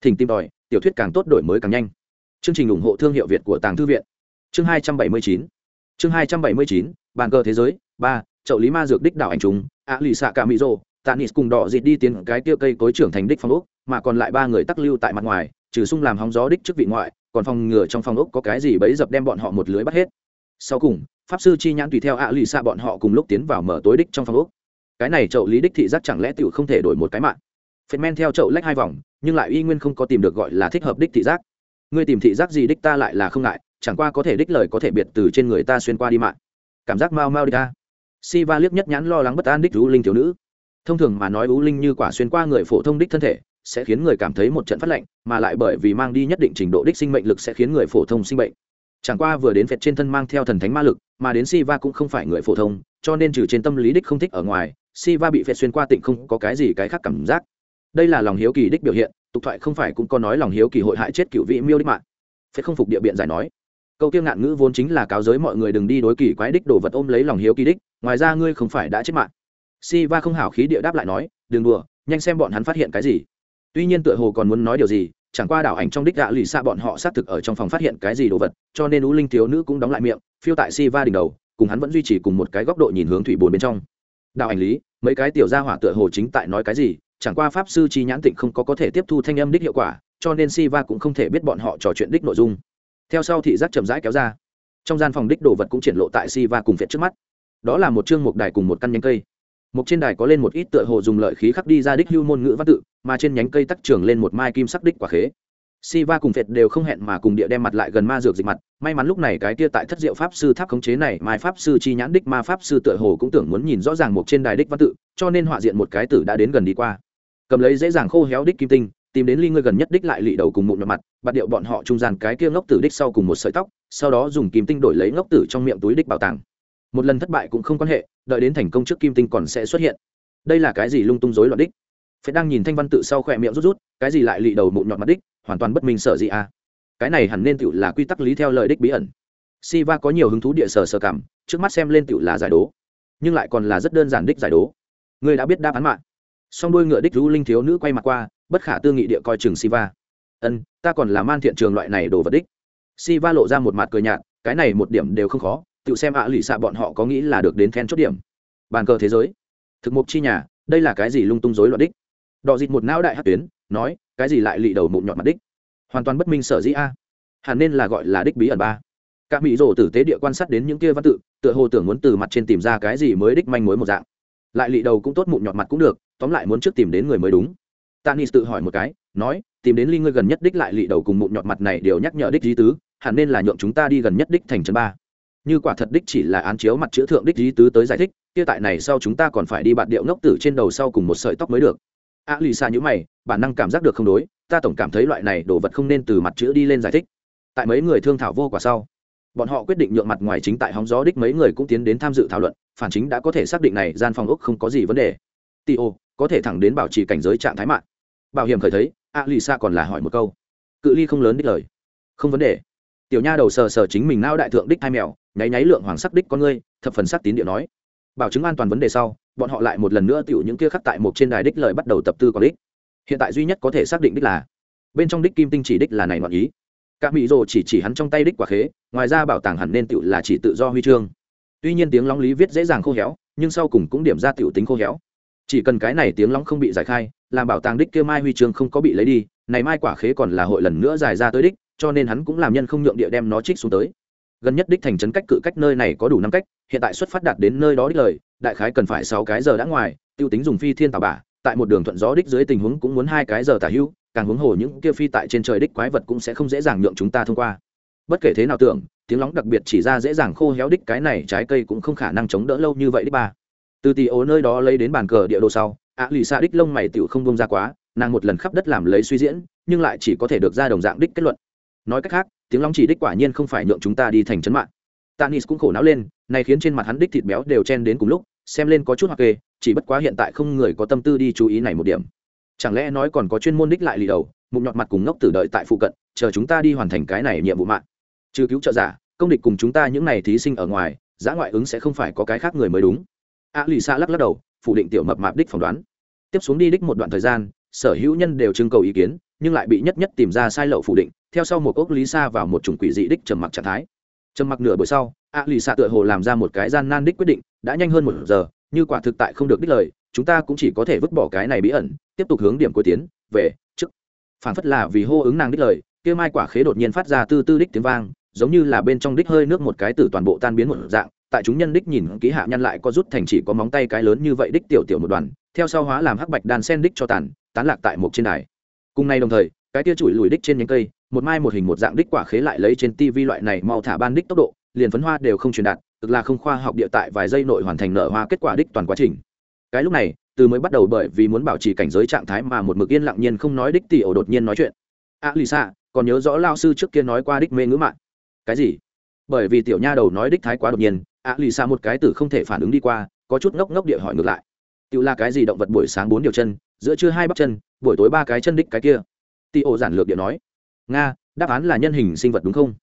[SPEAKER 1] Thỉnh tìm đòi tiểu thuyết càng tốt đổi mới càng nhanh. Chương trình ủng hộ thương hiệu việt của tàng thư viện. Chương hai trăm bảy mươi chín. Chương hai trăm bảy mươi chín, bàn cờ thế giới, ba, chậu lý ma dược đích đảo anh chúng ạ lì xạ cả mỹ rô tanis cùng đỏ dịt đi tiến cái tiêu cây cối trưởng thành đích phong ốc, mà còn lại ba người tắc lưu tại mặt ngoài, trừ sung làm hóng gió đích trước vị ngoại, còn phòng ngừa trong phòng ốc có cái gì bấy dập đem bọn họ một lưới bắt hết sau cùng, pháp sư chi nhãn tùy theo ạ lì xa bọn họ cùng lúc tiến vào mở tối đích trong phòng úc cái này chậu lý đích thị giác chẳng lẽ tiểu không thể đổi một cái mạng? Phệt men theo chậu lách hai vòng, nhưng lại uy nguyên không có tìm được gọi là thích hợp đích thị giác. Ngươi tìm thị giác gì đích ta lại là không ngại, chẳng qua có thể đích lời có thể biệt từ trên người ta xuyên qua đi mạng. Cảm giác mau mau đi ta. Si va liếc nhất nhãn lo lắng bất an đích u linh thiếu nữ. Thông thường mà nói u linh như quả xuyên qua người phổ thông đích thân thể, sẽ khiến người cảm thấy một trận phát lạnh, mà lại bởi vì mang đi nhất định trình độ đích sinh mệnh lực sẽ khiến người phổ thông sinh bệnh chẳng qua vừa đến phệt trên thân mang theo thần thánh ma lực, mà đến si va cũng không phải người phổ thông, cho nên trừ trên tâm lý đích không thích ở ngoài si va bị phệt xuyên qua tịnh không có cái gì cái khác cảm giác. Đây là lòng hiếu kỳ đích biểu hiện, tục thoại không phải cũng có nói lòng hiếu kỳ hội hại chết cựu vị miêu đích mạng. Phệt không phục địa biện giải nói. Câu kiêng ngạn ngữ vốn chính là cáo giới mọi người đừng đi đối kỳ quái đích đồ vật ôm lấy lòng hiếu kỳ đích, ngoài ra ngươi không phải đã chết mạng. Si va không hảo khí địa đáp lại nói, đừng đùa, nhanh xem bọn hắn phát hiện cái gì. Tuy nhiên tựa hồ còn muốn nói điều gì chẳng qua đảo ảnh trong đích gạ lì xa bọn họ xác thực ở trong phòng phát hiện cái gì đồ vật, cho nên ú linh thiếu nữ cũng đóng lại miệng, phiêu tại si va đỉnh đầu, cùng hắn vẫn duy trì cùng một cái góc độ nhìn hướng thủy bồn bên trong. Đạo ảnh lý, mấy cái tiểu gia hỏa tựa hồ chính tại nói cái gì, chẳng qua pháp sư chi nhãn tịnh không có có thể tiếp thu thanh âm đích hiệu quả, cho nên si va cũng không thể biết bọn họ trò chuyện đích nội dung. Theo sau thị giác chậm rãi kéo ra. Trong gian phòng đích đồ vật cũng triển lộ tại si va cùng việt trước mắt. Đó là một chương mục đài cùng một căn nhánh cây một trên đài có lên một ít tựa hồ dùng lợi khí khắc đi ra đích hưu môn ngữ văn tự mà trên nhánh cây tắc trưởng lên một mai kim sắc đích quả khế Siva cùng Phệt đều không hẹn mà cùng địa đem mặt lại gần ma dược dịch mặt, may mắn lúc này cái kia tại thất diệu pháp sư tháp khống chế này, mai pháp sư chi nhãn đích ma pháp sư tựa hồ cũng tưởng muốn nhìn rõ ràng một trên đài đích văn tự, cho nên họa diện một cái tử đã đến gần đi qua. Cầm lấy dễ dàng khô héo đích kim tinh, tìm đến ly ngươi gần nhất đích lại lị đầu cùng mụn mặt, bắt điệu bọn họ trung gian cái kia ngốc tử đích sau cùng một sợi tóc, sau đó dùng kim tinh đổi lấy ngốc tử trong miệng túi đích bảo tàng. Một lần thất bại cũng không quan hệ, đợi đến thành công trước kim tinh còn sẽ xuất hiện. Đây là cái gì lung tung rối loạn đích? phải đang nhìn thanh văn tự sau khỏe miệng rút rút, cái gì lại lị đầu mụn nhọt mặt đích, hoàn toàn bất minh sở gì à cái này hẳn nên tự là quy tắc lý theo lời đích bí ẩn. Siva có nhiều hứng thú địa sở sở cảm trước mắt xem lên tự là giải đố nhưng lại còn là rất đơn giản đích giải đố. Người đã biết đáp án mạng song đôi ngựa đích rú linh thiếu nữ quay mặt qua bất khả tư nghị địa coi chừng siva. Ân ta còn là man thiện trường loại này đồ vật đích. Siva lộ ra một mặt cười nhạt cái này một điểm đều không khó tự xem ạ lì xạ bọn họ có nghĩ là được đến then chốt điểm. Bàn cờ thế giới. Thực mục chi nhà, đây là cái gì lung tung rối loạn đích? Đọ dịt một não đại hát tuyến, nói, cái gì lại lị đầu mụn nhọn mặt đích? Hoàn toàn bất minh sở dĩ a. Hẳn nên là gọi là đích bí ẩn ba. Các mỹ rổ tử tế địa quan sát đến những kia văn tự, tựa hồ tưởng muốn từ mặt trên tìm ra cái gì mới đích manh mối một dạng. Lại lị đầu cũng tốt mụn nhọt mặt cũng được, tóm lại muốn trước tìm đến người mới đúng. Tanis tự hỏi một cái, nói, tìm đến ly ngươi gần nhất đích lại lị đầu cùng mụn nhọt mặt này đều nhắc nhở đích di tứ, hẳn nên là nhượng chúng ta đi gần nhất đích thành trấn ba như quả thật đích chỉ là án chiếu mặt chữ thượng đích lý tứ tới giải thích, kia tại này sau chúng ta còn phải đi bạt điệu ngốc tử trên đầu sau cùng một sợi tóc mới được. A lì xa nhữ mày, bản năng cảm giác được không đối, ta tổng cảm thấy loại này đồ vật không nên từ mặt chữ đi lên giải thích. Tại mấy người thương thảo vô quả sau, bọn họ quyết định nhượng mặt ngoài chính tại hóng gió đích mấy người cũng tiến đến tham dự thảo luận, phản chính đã có thể xác định này gian phòng ốc không có gì vấn đề. Ti ô có thể thẳng đến bảo trì cảnh giới trạng thái mạng. Bảo hiểm khởi thấy, a lì xa còn là hỏi một câu. Cự ly không lớn đích lời. Không vấn đề. Tiểu nha đầu sờ sờ chính mình nao đại thượng đích hai mèo nháy nháy lượng hoàng sắc đích con ngươi, thập phần sắc tín điệu nói. Bảo chứng an toàn vấn đề sau, bọn họ lại một lần nữa tiểu những kia khắc tại một trên đài đích lời bắt đầu tập tư có đích. Hiện tại duy nhất có thể xác định đích là, bên trong đích kim tinh chỉ đích là này ngoạn ý. Các mỹ rồ chỉ chỉ hắn trong tay đích quả khế, ngoài ra bảo tàng hẳn nên tự là chỉ tự do huy chương. Tuy nhiên tiếng lóng lý viết dễ dàng khô héo, nhưng sau cùng cũng điểm ra tiểu tính khô héo. Chỉ cần cái này tiếng lóng không bị giải khai, làm bảo tàng đích kia mai huy chương không có bị lấy đi, này mai quả khế còn là hội lần nữa giải ra tới đích, cho nên hắn cũng làm nhân không nhượng địa đem nó trích xuống tới gần nhất đích thành trấn cách cự cách nơi này có đủ năm cách, hiện tại xuất phát đạt đến nơi đó đích lời, đại khái cần phải sáu cái giờ đã ngoài, tiêu tính dùng phi thiên tào bả, tại một đường thuận gió đích dưới tình huống cũng muốn hai cái giờ tả hữu càng huống hồ những kia phi tại trên trời đích quái vật cũng sẽ không dễ dàng nhượng chúng ta thông qua. Bất kể thế nào tưởng, tiếng lóng đặc biệt chỉ ra dễ dàng khô héo đích cái này trái cây cũng không khả năng chống đỡ lâu như vậy đích ba. Từ tỷ ố nơi đó lấy đến bàn cờ địa đồ sau, ạ lì xa đích lông mày tiểu không bông ra quá, nàng một lần khắp đất làm lấy suy diễn, nhưng lại chỉ có thể được ra đồng dạng đích kết luận. Nói cách khác tiếng lóng chỉ đích quả nhiên không phải nhượng chúng ta đi thành chấn mạng. Tanis cũng khổ não lên này khiến trên mặt hắn đích thịt béo đều chen đến cùng lúc, xem lên có chút hoặc kê, chỉ bất quá hiện tại không người có tâm tư đi chú ý này một điểm. Chẳng lẽ nói còn có chuyên môn đích lại lì đầu, mụn nhọt mặt cùng ngốc tử đợi tại phụ cận, chờ chúng ta đi hoàn thành cái này nhiệm vụ mạng. Trừ cứu trợ giả, công địch cùng chúng ta những n à y thí sinh ở ngoài, giã ngoại ứng sẽ không phải có cái khác người mới đúng. A lì xa lắc lắc đầu, phủ định tiểu mập mạp đích phỏng đoán. Tiếp xuống đi đích một đoạn thời gian sở hữu nhân đều trưng cầu ý kiến, nhưng lại bị nhất nhất tìm ra sai lậu phủ định, theo sau một ốc lý xa vào một chủng quỷ dị đích trầm mặc trạng thái. Trầm mặc nửa buổi sau, a lì xạ tựa hồ làm ra một cái gian nan đích quyết định, đã nhanh hơn một giờ, như quả thực tại không được đích lời, chúng ta cũng chỉ có thể vứt bỏ cái này bí ẩn, tiếp tục hướng điểm cuối tiến, về, trước. Phản phất là vì hô ứng nàng đích lời, kia mai quả khế đột nhiên phát ra tư tư đích tiếng vang, giống như là bên trong đích hơi nước một cái từ toàn bộ tan biến một dạng, tại chúng nhân đích nhìn ký hạ nhân lại có rút thành chỉ có móng tay cái lớn như vậy đích tiểu tiểu một đoàn, theo sau hóa làm hắc bạch đàn sen đích cho tàn tán lạc tại một trên đài. Cùng nay đồng thời cái tia chùi lùi đích trên nhánh cây một mai một hình một dạng đích quả khế lại lấy trên tivi loại này mau thả ban đích tốc độ liền phấn hoa đều không truyền đạt tức là không khoa học địa tại vài giây nội hoàn thành nở hoa kết quả đích toàn quá trình. Cái lúc này từ mới bắt đầu bởi vì muốn bảo trì cảnh giới trạng thái mà một mực yên lặng nhiên không nói đích tỷ ổ đột nhiên nói chuyện. A à, lì xạ còn nhớ rõ lao sư trước kia nói qua đích mê ngữ mạng. Cái gì? Bởi vì tiểu nha đầu nói đích thái quá đột nhiên a à, lì xạ một cái từ không thể phản ứng đi qua có chút ngốc ngốc địa hỏi ngược lại. Tự là cái gì động vật buổi sáng bốn điều chân giữa trưa hai bắp chân buổi tối ba cái chân đích cái kia. Tỷ ổ giản lược địa nói nga đáp án là nhân hình sinh vật đúng không?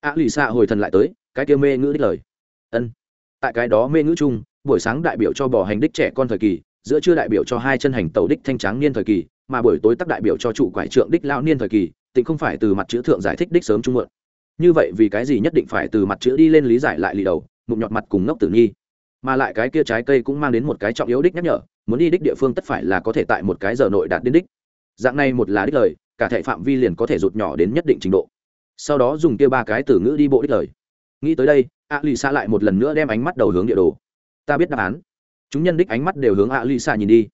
[SPEAKER 1] A à, lì xạ hồi thần lại tới cái kia mê ngữ đích lời. Ân tại cái đó mê ngữ chung buổi sáng đại biểu cho bò hành đích trẻ con thời kỳ giữa trưa đại biểu cho hai chân hành tàu đích thanh tráng niên thời kỳ mà buổi tối tắc đại biểu cho trụ quải trượng đích lao niên thời kỳ tịnh không phải từ mặt chữ thượng giải thích đích sớm trung mượn như vậy vì cái gì nhất định phải từ mặt chữ đi lên lý giải lại lì đầu mụn nhọt mặt cùng ngốc tử nhi. Mà lại cái kia trái cây cũng mang đến một cái trọng yếu đích nhắc nhở muốn đi đích địa phương tất phải là có thể tại một cái giờ nội đạt đến đích. Dạng này một là đích lời, cả thể phạm vi liền có thể rụt nhỏ đến nhất định trình độ. Sau đó dùng kia ba cái từ ngữ đi bộ đích lời. Nghĩ tới đây a lì xa lại một lần nữa đem ánh mắt đầu hướng địa đồ. Ta biết đáp án. Chúng nhân đích ánh mắt đều hướng a lì xa nhìn đi.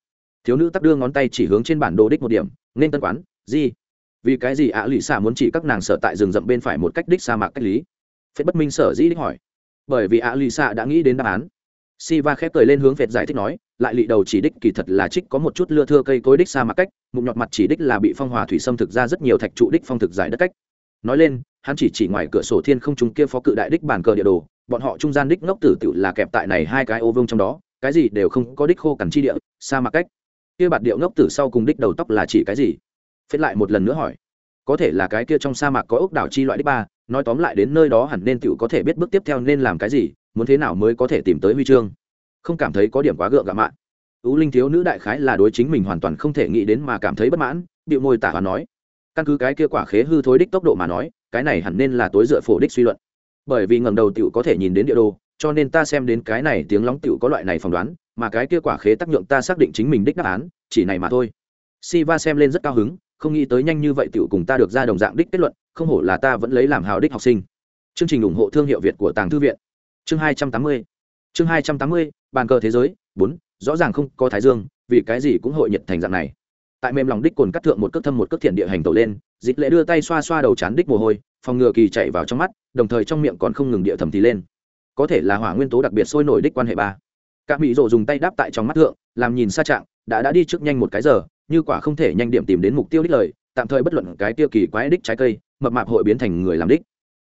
[SPEAKER 1] Thiếu nữ tắt đưa ngón tay chỉ hướng trên bản đồ đích một điểm, nên tân quán, gì? Vì cái gì ạ lì xa muốn chỉ các nàng sở tại rừng rậm bên phải một cách đích sa mạc cách lý? Phết bất minh sở dĩ đích hỏi. Bởi vì ạ lì xa đã nghĩ đến đáp án. Si va khép cười lên hướng phệt giải thích nói lại lị đầu chỉ đích kỳ thật là trích có một chút lưa thưa cây cối đích xa mạc cách, mụn nhọt mặt chỉ đích là bị phong hòa thủy xâm thực ra rất nhiều thạch trụ đích phong thực giải đất cách. Nói lên, hắn chỉ chỉ ngoài cửa sổ thiên không trung kia phó cự đại đích bàn cờ địa đồ, bọn họ trung gian đích ngốc tử tự là kẹp tại này hai cái ô vương trong đó, cái gì đều không có đích khô cằn chi địa, xa mạc cách. Kia bạt điệu ngốc tử sau cùng đích đầu tóc là chỉ cái gì? Phết lại một lần nữa hỏi. Có thể là cái kia trong sa mạc có ốc đảo chi loại đích ba, nói tóm lại đến nơi đó hẳn nên tựu có thể biết bước tiếp theo nên làm cái gì, muốn thế nào mới có thể tìm tới huy chương không cảm thấy có điểm quá gượng gạo mạn. Ưu linh thiếu nữ đại khái là đối chính mình hoàn toàn không thể nghĩ đến mà cảm thấy bất mãn, điệu môi tả và nói. Căn cứ cái kia quả khế hư thối đích tốc độ mà nói, cái này hẳn nên là tối dựa phổ đích suy luận. Bởi vì ngầm đầu tựu có thể nhìn đến địa đồ, cho nên ta xem đến cái này tiếng lóng tựu có loại này phỏng đoán, mà cái kia quả khế tác nhượng ta xác định chính mình đích đáp án, chỉ này mà thôi. Si va xem lên rất cao hứng, không nghĩ tới nhanh như vậy tựu cùng ta được ra đồng dạng đích kết luận, không hổ là ta vẫn lấy làm hào đích học sinh. Chương trình ủng hộ thương hiệu việt của tàng thư viện. Chương hai trăm tám mươi chương hai trăm tám mươi, bàn cờ thế giới, bốn, rõ ràng không có thái dương, vì cái gì cũng hội nhiệt thành dạng này. Tại mềm lòng đích cồn cắt thượng một cước thâm một cước thiện địa hành tẩu lên, dịch lệ đưa tay xoa xoa đầu chán đích mồ hôi, phòng ngừa kỳ chạy vào trong mắt, đồng thời trong miệng còn không ngừng địa thầm thì lên. Có thể là hỏa nguyên tố đặc biệt sôi nổi đích quan hệ ba. Các mỹ rộ dùng tay đáp tại trong mắt thượng, làm nhìn xa trạng đã đã đi trước nhanh một cái giờ, như quả không thể nhanh điểm tìm đến mục tiêu đích lời, tạm thời bất luận cái tiêu kỳ quái đích trái cây, mập mạp hội biến thành người làm đích.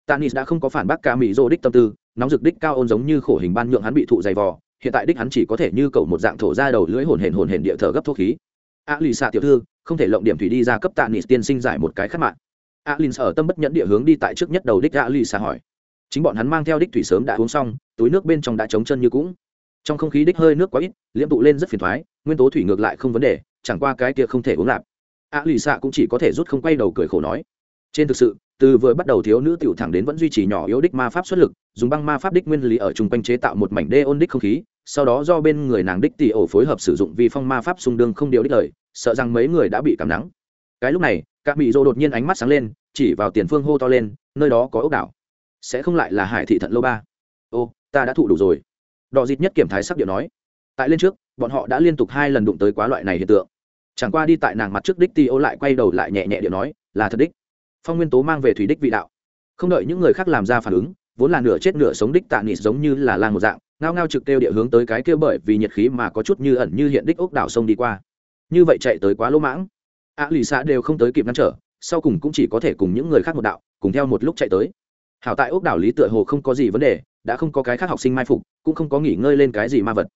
[SPEAKER 1] Tanis đã không có phản bác ca mỹ rô đích tâm tư nóng rực đích cao ôn giống như khổ hình ban nhượng hắn bị thụ dày vò, hiện tại đích hắn chỉ có thể như cầu một dạng thổ ra đầu lưỡi hồn hển hồn hển địa thở gấp thuốc khí. A lì xạ tiểu thư, không thể lộng điểm thủy đi ra cấp tạ nị tiên sinh giải một cái khắc mạng. A lin ở tâm bất nhẫn địa hướng đi tại trước nhất đầu đích a lì xạ hỏi. Chính bọn hắn mang theo đích thủy sớm đã uống xong, túi nước bên trong đã trống chân như cũng. Trong không khí đích hơi nước quá ít, liễm tụ lên rất phiền thoái, nguyên tố thủy ngược lại không vấn đề, chẳng qua cái kia không thể uống lạp. A lì xạ cũng chỉ có thể rút không quay đầu cười khổ nói. Trên thực sự, từ vừa bắt đầu thiếu nữ tiểu thẳng đến vẫn duy trì nhỏ yếu đích ma pháp xuất lực dùng băng ma pháp đích nguyên lý ở chung quanh chế tạo một mảnh đê ôn đích không khí, sau đó do bên người nàng đích tỷ ổ phối hợp sử dụng vi phong ma pháp xung đương không điều đích lời, sợ rằng mấy người đã bị cảm nắng. Cái lúc này các bị rô đột nhiên ánh mắt sáng lên, chỉ vào tiền phương hô to lên, nơi đó có ốc đảo. Sẽ không lại là hải thị thận lô ba? Ô, ta đã thụ đủ rồi. Đò dịt nhất kiểm thái sắc điệu nói. Tại lên trước, bọn họ đã liên tục hai lần đụng tới quá loại này hiện tượng. Chẳng qua đi tại nàng mặt trước đích ti ô lại quay đầu lại nhẹ nhẹ điệu nói, là thật đích. Phong nguyên tố mang về thủy đích vị đạo. Không đợi những người khác làm ra phản ứng vốn là nửa chết nửa sống đích tạ nịt giống như là lang một dạng, ngao ngao trực kêu địa hướng tới cái kia bởi vì nhiệt khí mà có chút như ẩn như hiện đích ốc đảo sông đi qua. Như vậy chạy tới quá lỗ mãng. Ạ lì xã đều không tới kịp ngăn trở, sau cùng cũng chỉ có thể cùng những người khác một đạo, cùng theo một lúc chạy tới. Hảo tại ốc đảo lý tựa hồ không có gì vấn đề, đã không có cái khác học sinh mai phục, cũng không có nghỉ ngơi lên cái gì ma vật.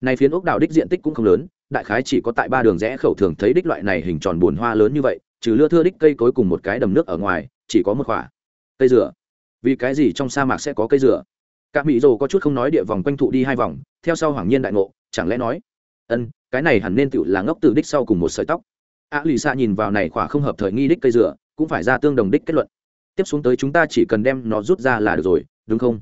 [SPEAKER 1] Này phiến ốc đảo đích diện tích cũng không lớn, đại khái chỉ có tại ba đường rẽ khẩu thường thấy đích loại này hình tròn buồn hoa lớn như vậy, trừ lưa thưa đích cây cối cùng một cái đầm nước ở ngoài, chỉ có một khỏa cây dừa vì cái gì trong sa mạc sẽ có cây dừa? Các mỹ rồ có chút không nói địa vòng quanh thụ đi hai vòng, theo sau hoàng nhiên đại ngộ, chẳng lẽ nói, ân, cái này hẳn nên tựu là ngốc từ đích sau cùng một sợi tóc. A lì xa nhìn vào này khỏa không hợp thời nghi đích cây dừa, cũng phải ra tương đồng đích kết luận. Tiếp xuống tới chúng ta chỉ cần đem nó rút ra là được rồi, đúng không?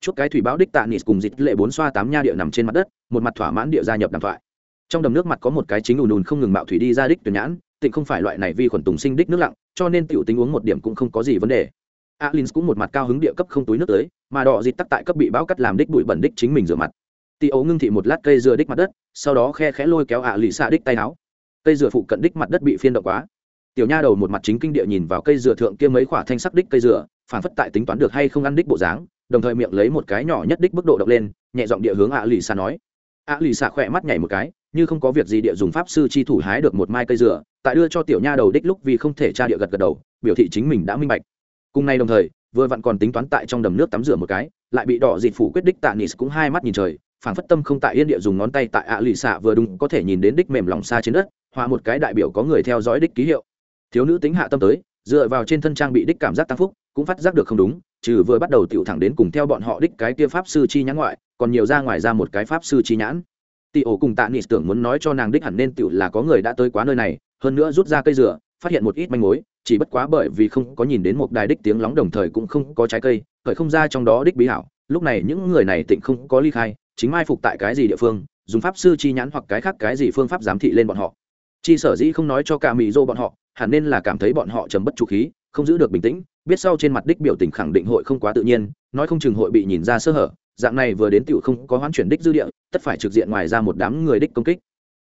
[SPEAKER 1] Chút cái thủy báo đích tạ nịt cùng dịch lệ bốn xoa tám nha địa nằm trên mặt đất, một mặt thỏa mãn địa gia nhập đàm thoại. Trong đầm nước mặt có một cái chính ùn ùn không ngừng mạo thủy đi ra đích tuyển nhãn, tịnh không phải loại này vi khuẩn tùng sinh đích nước lặng, cho nên tiểu tính uống một điểm cũng không có gì vấn đề alin cũng một mặt cao hứng địa cấp không túi nước tới, mà đỏ dịt tắc tại cấp bị báo cắt làm đích bụi bẩn đích chính mình rửa mặt. Tì ấu ngưng thị một lát cây dừa đích mặt đất, sau đó khe khẽ lôi kéo ạ lì xạ đích tay áo. Cây dừa phụ cận đích mặt đất bị phiên động quá. Tiểu nha đầu một mặt chính kinh địa nhìn vào cây dừa thượng kia mấy khỏa thanh sắc đích cây dừa, phản phất tại tính toán được hay không ăn đích bộ dáng, đồng thời miệng lấy một cái nhỏ nhất đích mức độ động lên, nhẹ giọng địa hướng ạ lì xạ nói. Ạ lì xạ khỏe mắt nhảy một cái, như không có việc gì địa dùng pháp sư chi thủ hái được một mai cây dừa, tại đưa cho tiểu nha đầu đích lúc vì không thể tra địa gật gật đầu, biểu thị chính mình đã minh bạch cùng nay đồng thời, vừa vặn còn tính toán tại trong đầm nước tắm rửa một cái, lại bị đỏ dịt phủ quyết đích tạ nis cũng hai mắt nhìn trời phản phất tâm không tại yên địa dùng ngón tay tại ạ lì xạ vừa đúng có thể nhìn đến đích mềm lòng xa trên đất hòa một cái đại biểu có người theo dõi đích ký hiệu. Thiếu nữ tính hạ tâm tới, dựa vào trên thân trang bị đích cảm giác tăng phúc, cũng phát giác được không đúng, trừ vừa bắt đầu tiểu thẳng đến cùng theo bọn họ đích cái kia pháp sư chi nhãn ngoại, còn nhiều ra ngoài ra một cái pháp sư chi nhãn. Tị ổ cùng tạ nis tưởng muốn nói cho nàng đích hẳn nên tiểu là có người đã tới quá nơi này, hơn nữa rút ra cây dừa phát hiện một ít manh mối, chỉ bất quá bởi vì không có nhìn đến một đài đích tiếng lóng đồng thời cũng không có trái cây, khởi không ra trong đó đích bí hảo. Lúc này những người này tịnh không có ly khai, chính mai phục tại cái gì địa phương, dùng pháp sư chi nhãn hoặc cái khác cái gì phương pháp giám thị lên bọn họ. Chi sở dĩ không nói cho cả mỹ dô bọn họ, hẳn nên là cảm thấy bọn họ chấm bất chủ khí, không giữ được bình tĩnh, biết sau trên mặt đích biểu tình khẳng định hội không quá tự nhiên, nói không chừng hội bị nhìn ra sơ hở, dạng này vừa đến tiểu không có hoán chuyển đích dư địa, tất phải trực diện ngoài ra một đám người đích công kích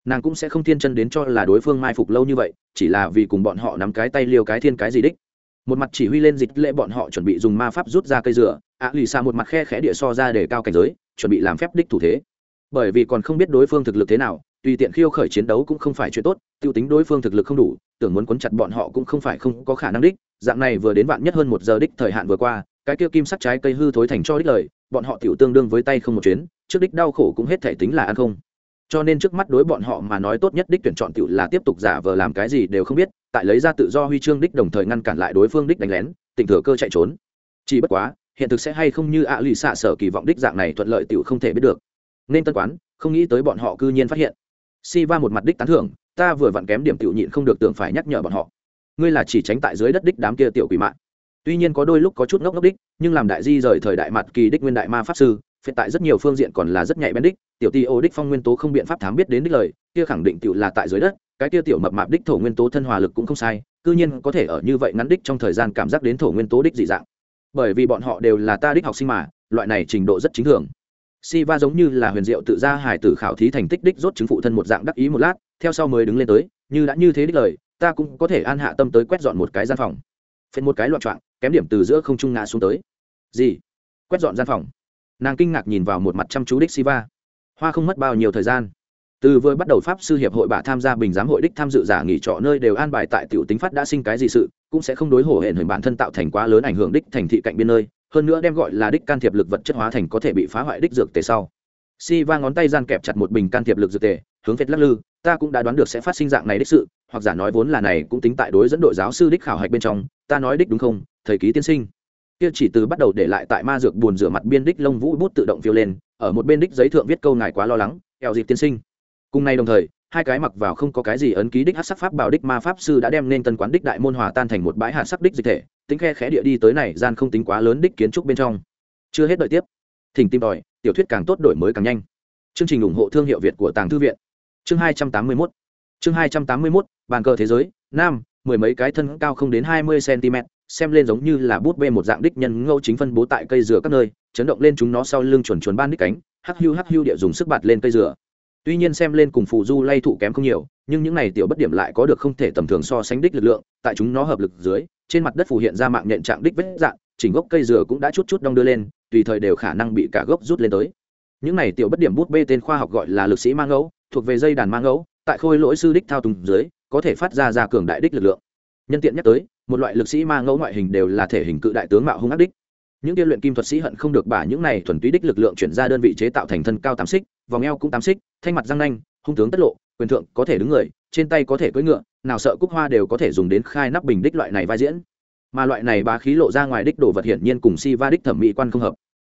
[SPEAKER 1] nàng cũng sẽ không thiên chân đến cho là đối phương mai phục lâu như vậy, chỉ là vì cùng bọn họ nắm cái tay liều cái thiên cái gì đích. Một mặt chỉ huy lên dịch lệ bọn họ chuẩn bị dùng ma pháp rút ra cây dừa, ạ lì xa một mặt khe khẽ địa so ra để cao cảnh giới, chuẩn bị làm phép đích thủ thế. Bởi vì còn không biết đối phương thực lực thế nào, tùy tiện khiêu khởi chiến đấu cũng không phải chuyện tốt t i ê u tính đối phương thực lực không đủ, tưởng muốn quấn chặt bọn họ cũng không phải không có khả năng đích. Dạng này vừa đến vạn nhất hơn một giờ đích thời hạn vừa qua, cái kia kim sắc trái cây hư thối thành cho đích lời, bọn họ t tương đương với tay không một chuyến, trước đích đau khổ cũng hết thể tính là ăn không cho nên trước mắt đối bọn họ mà nói tốt nhất đích tuyển chọn tựu là tiếp tục giả vờ làm cái gì đều không biết, tại lấy ra tự do huy chương đích đồng thời ngăn cản lại đối phương đích đánh lén, tỉnh thừa cơ chạy trốn. Chỉ bất quá, hiện thực sẽ hay không như ạ lì xạ sở kỳ vọng đích dạng này thuận lợi tựu không thể biết được. Nên tân quán, không nghĩ tới bọn họ cư nhiên phát hiện. Si va một mặt đích tán thưởng, ta vừa vặn kém điểm tiểu nhịn không được tưởng phải nhắc nhở bọn họ. Ngươi là chỉ tránh tại dưới đất đích đám kia tiểu quỷ mạng tuy nhiên có đôi lúc có chút ngốc ngốc đích, nhưng làm đại di rời thời đại mặt kỳ đích nguyên đại ma pháp sư phiệt tại rất nhiều phương diện còn là rất nhạy bén đích, tiểu ti ô đích phong nguyên tố không biện pháp thám biết đến đích lời, kia khẳng định tiểu là tại dưới đất, cái kia tiểu mập mạp đích thổ nguyên tố thân hòa lực cũng không sai, cư nhiên có thể ở như vậy ngắn đích trong thời gian cảm giác đến thổ nguyên tố đích dị dạng. Bởi vì bọn họ đều là ta đích học sinh mà, loại này trình độ rất chính thường. Si va giống như là huyền diệu tự ra hải tử khảo thí thành tích đích rốt chứng phụ thân một dạng đắc ý một lát, theo sau mới đứng lên tới, như đã như thế đích lời, ta cũng có thể an hạ tâm tới quét dọn một cái gian phòng. Phết một cái loạn trọng kém điểm từ giữa không trung ngã xuống tới. Gì? Quét dọn gian phòng nàng kinh ngạc nhìn vào một mặt chăm chú đích siva. Hoa không mất bao nhiêu thời gian. Từ vừa bắt đầu pháp sư hiệp hội bà tham gia bình giám hội đích tham dự giả nghỉ trọ nơi đều an bài tại tiểu tính phát đã sinh cái gì sự, cũng sẽ không đối hổ hển hình bản thân tạo thành quá lớn ảnh hưởng đích thành thị cạnh biên nơi, hơn nữa đem gọi là đích can thiệp lực vật chất hóa thành có thể bị phá hoại đích dược tề sau. Si va ngón tay gian kẹp chặt một bình can thiệp lực dược tề, hướng phết lắc lư, ta cũng đã đoán được sẽ phát sinh dạng này đích sự, hoặc giả nói vốn là này cũng tính tại đối dẫn đội giáo sư đích khảo hạch bên trong, ta nói đích đúng không, thời ký tiên sinh kia chỉ từ bắt đầu để lại tại ma dược buồn rửa mặt biên đích lông vũ bút tự động phiêu lên, ở một bên đích giấy thượng viết câu ngài quá lo lắng, eo dịp tiên sinh. Cùng nay đồng thời, hai cái mặc vào không có cái gì ấn ký đích hát sắc pháp bảo đích ma pháp sư đã đem nên tân quán đích đại môn hòa tan thành một bãi hạt sắc đích dịch thể, tính khe khẽ địa đi tới này gian không tính quá lớn đích kiến trúc bên trong. Chưa hết đợi tiếp, thỉnh tìm đòi tiểu thuyết càng tốt đổi mới càng nhanh. Chương trình ủng hộ thương hiệu việt của tàng thư viện. Chương hai trăm tám mươi 281 chương hai trăm tám mươi 281 bàn cờ thế giới, nam, mười mấy cái thân cao không đến hai mươi cm xem lên giống như là bút bê một dạng đích nhân ngẫu chính phân bố tại cây dừa các nơi, chấn động lên chúng nó sau lưng chuồn chuồn ban đích cánh, hắc hưu hắc hưu địa dùng sức bạt lên cây dừa. Tuy nhiên xem lên cùng phù du lay thụ kém không nhiều, nhưng những này tiểu bất điểm lại có được không thể tầm thường so sánh đích lực lượng, tại chúng nó hợp lực dưới, trên mặt đất phù hiện ra mạng nhện trạng đích vết dạng, chỉnh gốc cây dừa cũng đã chút chút đong đưa lên, tùy thời đều khả năng bị cả gốc rút lên tới. Những này tiểu bất điểm bút bê tên khoa học gọi là lực sĩ mang ngẫu, thuộc về dây đàn mang ngẫu, tại khôi lỗi sư đích thao túng dưới, có thể phát ra ra cường đại đích lực lượng nhân tiện nhắc tới, một loại lực sĩ ma ngẫu ngoại hình đều là thể hình cự đại tướng mạo hung ác đích. Những tiên luyện kim thuật sĩ hận không được bả những này thuần túy đích lực lượng chuyển ra đơn vị chế tạo thành thân cao tám xích, vòng eo cũng tám xích, thanh mặt răng nanh, hung tướng tất lộ, quyền thượng có thể đứng người, trên tay có thể cưỡi ngựa, nào sợ cúc hoa đều có thể dùng đến khai nắp bình đích loại này vai diễn. Mà loại này bá khí lộ ra ngoài đích đồ vật hiển nhiên cùng si va đích thẩm mỹ quan không hợp.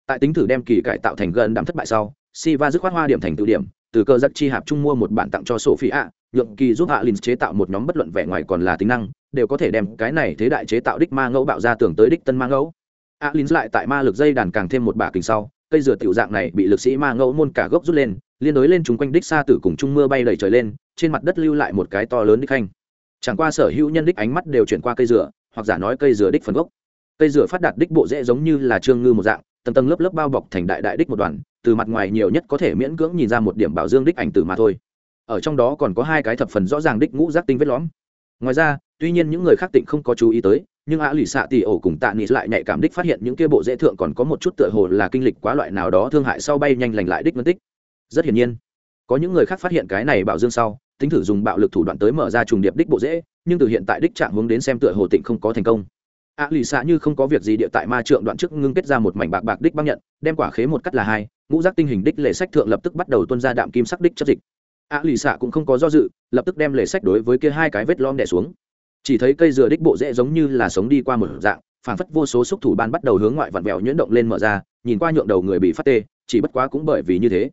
[SPEAKER 1] Tại tính thử đem kỳ cải tạo thành gần đạm thất bại sau si va dứt khoát hoa điểm thành tự điểm, từ cơ giặc chi hạp trung mua một bản tặng cho sophie ạ nhượng kỳ giúp hạ lin chế tạo một nhóm bất luận vẻ ngoài còn là tính năng, đều có thể đem cái này thế đại chế tạo đích ma ngẫu bạo ra tưởng tới đích tân ma ngẫu. Hạ lin lại tại ma lực dây đàn càng thêm một bả kính sau, cây dừa tiểu dạng này bị lực sĩ ma ngẫu môn cả gốc rút lên, liên đối lên chúng quanh đích xa tử cùng trung mưa bay lầy trời lên, trên mặt đất lưu lại một cái to lớn đích khanh. Chẳng qua sở hữu nhân đích ánh mắt đều chuyển qua cây dừa, hoặc giả nói cây dừa đích phần gốc. Cây dừa phát đạt đích bộ dễ giống như là trương ngư một dạng, tầng tầng lớp lớp bao bọc thành đại đại đích một đoàn, từ mặt ngoài nhiều nhất có thể miễn cưỡng nhìn ra một điểm bảo dương đích ảnh tử mà thôi ở trong đó còn có hai cái thập phần rõ ràng đích ngũ giác tinh vết lõm. Ngoài ra, tuy nhiên những người khác tịnh không có chú ý tới, nhưng ạ lì xạ tỉ ổ cùng tạ nghị lại nhạy cảm đích phát hiện những kia bộ dễ thượng còn có một chút tựa hồ là kinh lịch quá loại nào đó thương hại sau bay nhanh lành lại đích phân tích. Rất hiển nhiên, có những người khác phát hiện cái này bảo dương sau, tính thử dùng bạo lực thủ đoạn tới mở ra trùng điệp đích bộ dễ, nhưng từ hiện tại đích trạng hướng đến xem tựa hồ tịnh không có thành công. Ạ lì xạ như không có việc gì địa tại ma trượng đoạn trước ngưng kết ra một mảnh bạc bạc đích băng nhận, đem quả khế một cắt là hai, ngũ giác tinh hình đích lệ sách thượng lập tức bắt đầu tuân ra đạm kim sắc đích chất dịch ạ lì xạ cũng không có do dự, lập tức đem lề sách đối với kia hai cái vết lom đẻ xuống. Chỉ thấy cây dừa đích bộ dễ giống như là sống đi qua một dạng phản phất vô số xúc thủ ban bắt đầu hướng ngoại vặn vẹo nhuyễn động lên mở ra, nhìn qua nhượng đầu người bị phát tê, chỉ bất quá cũng bởi vì như thế,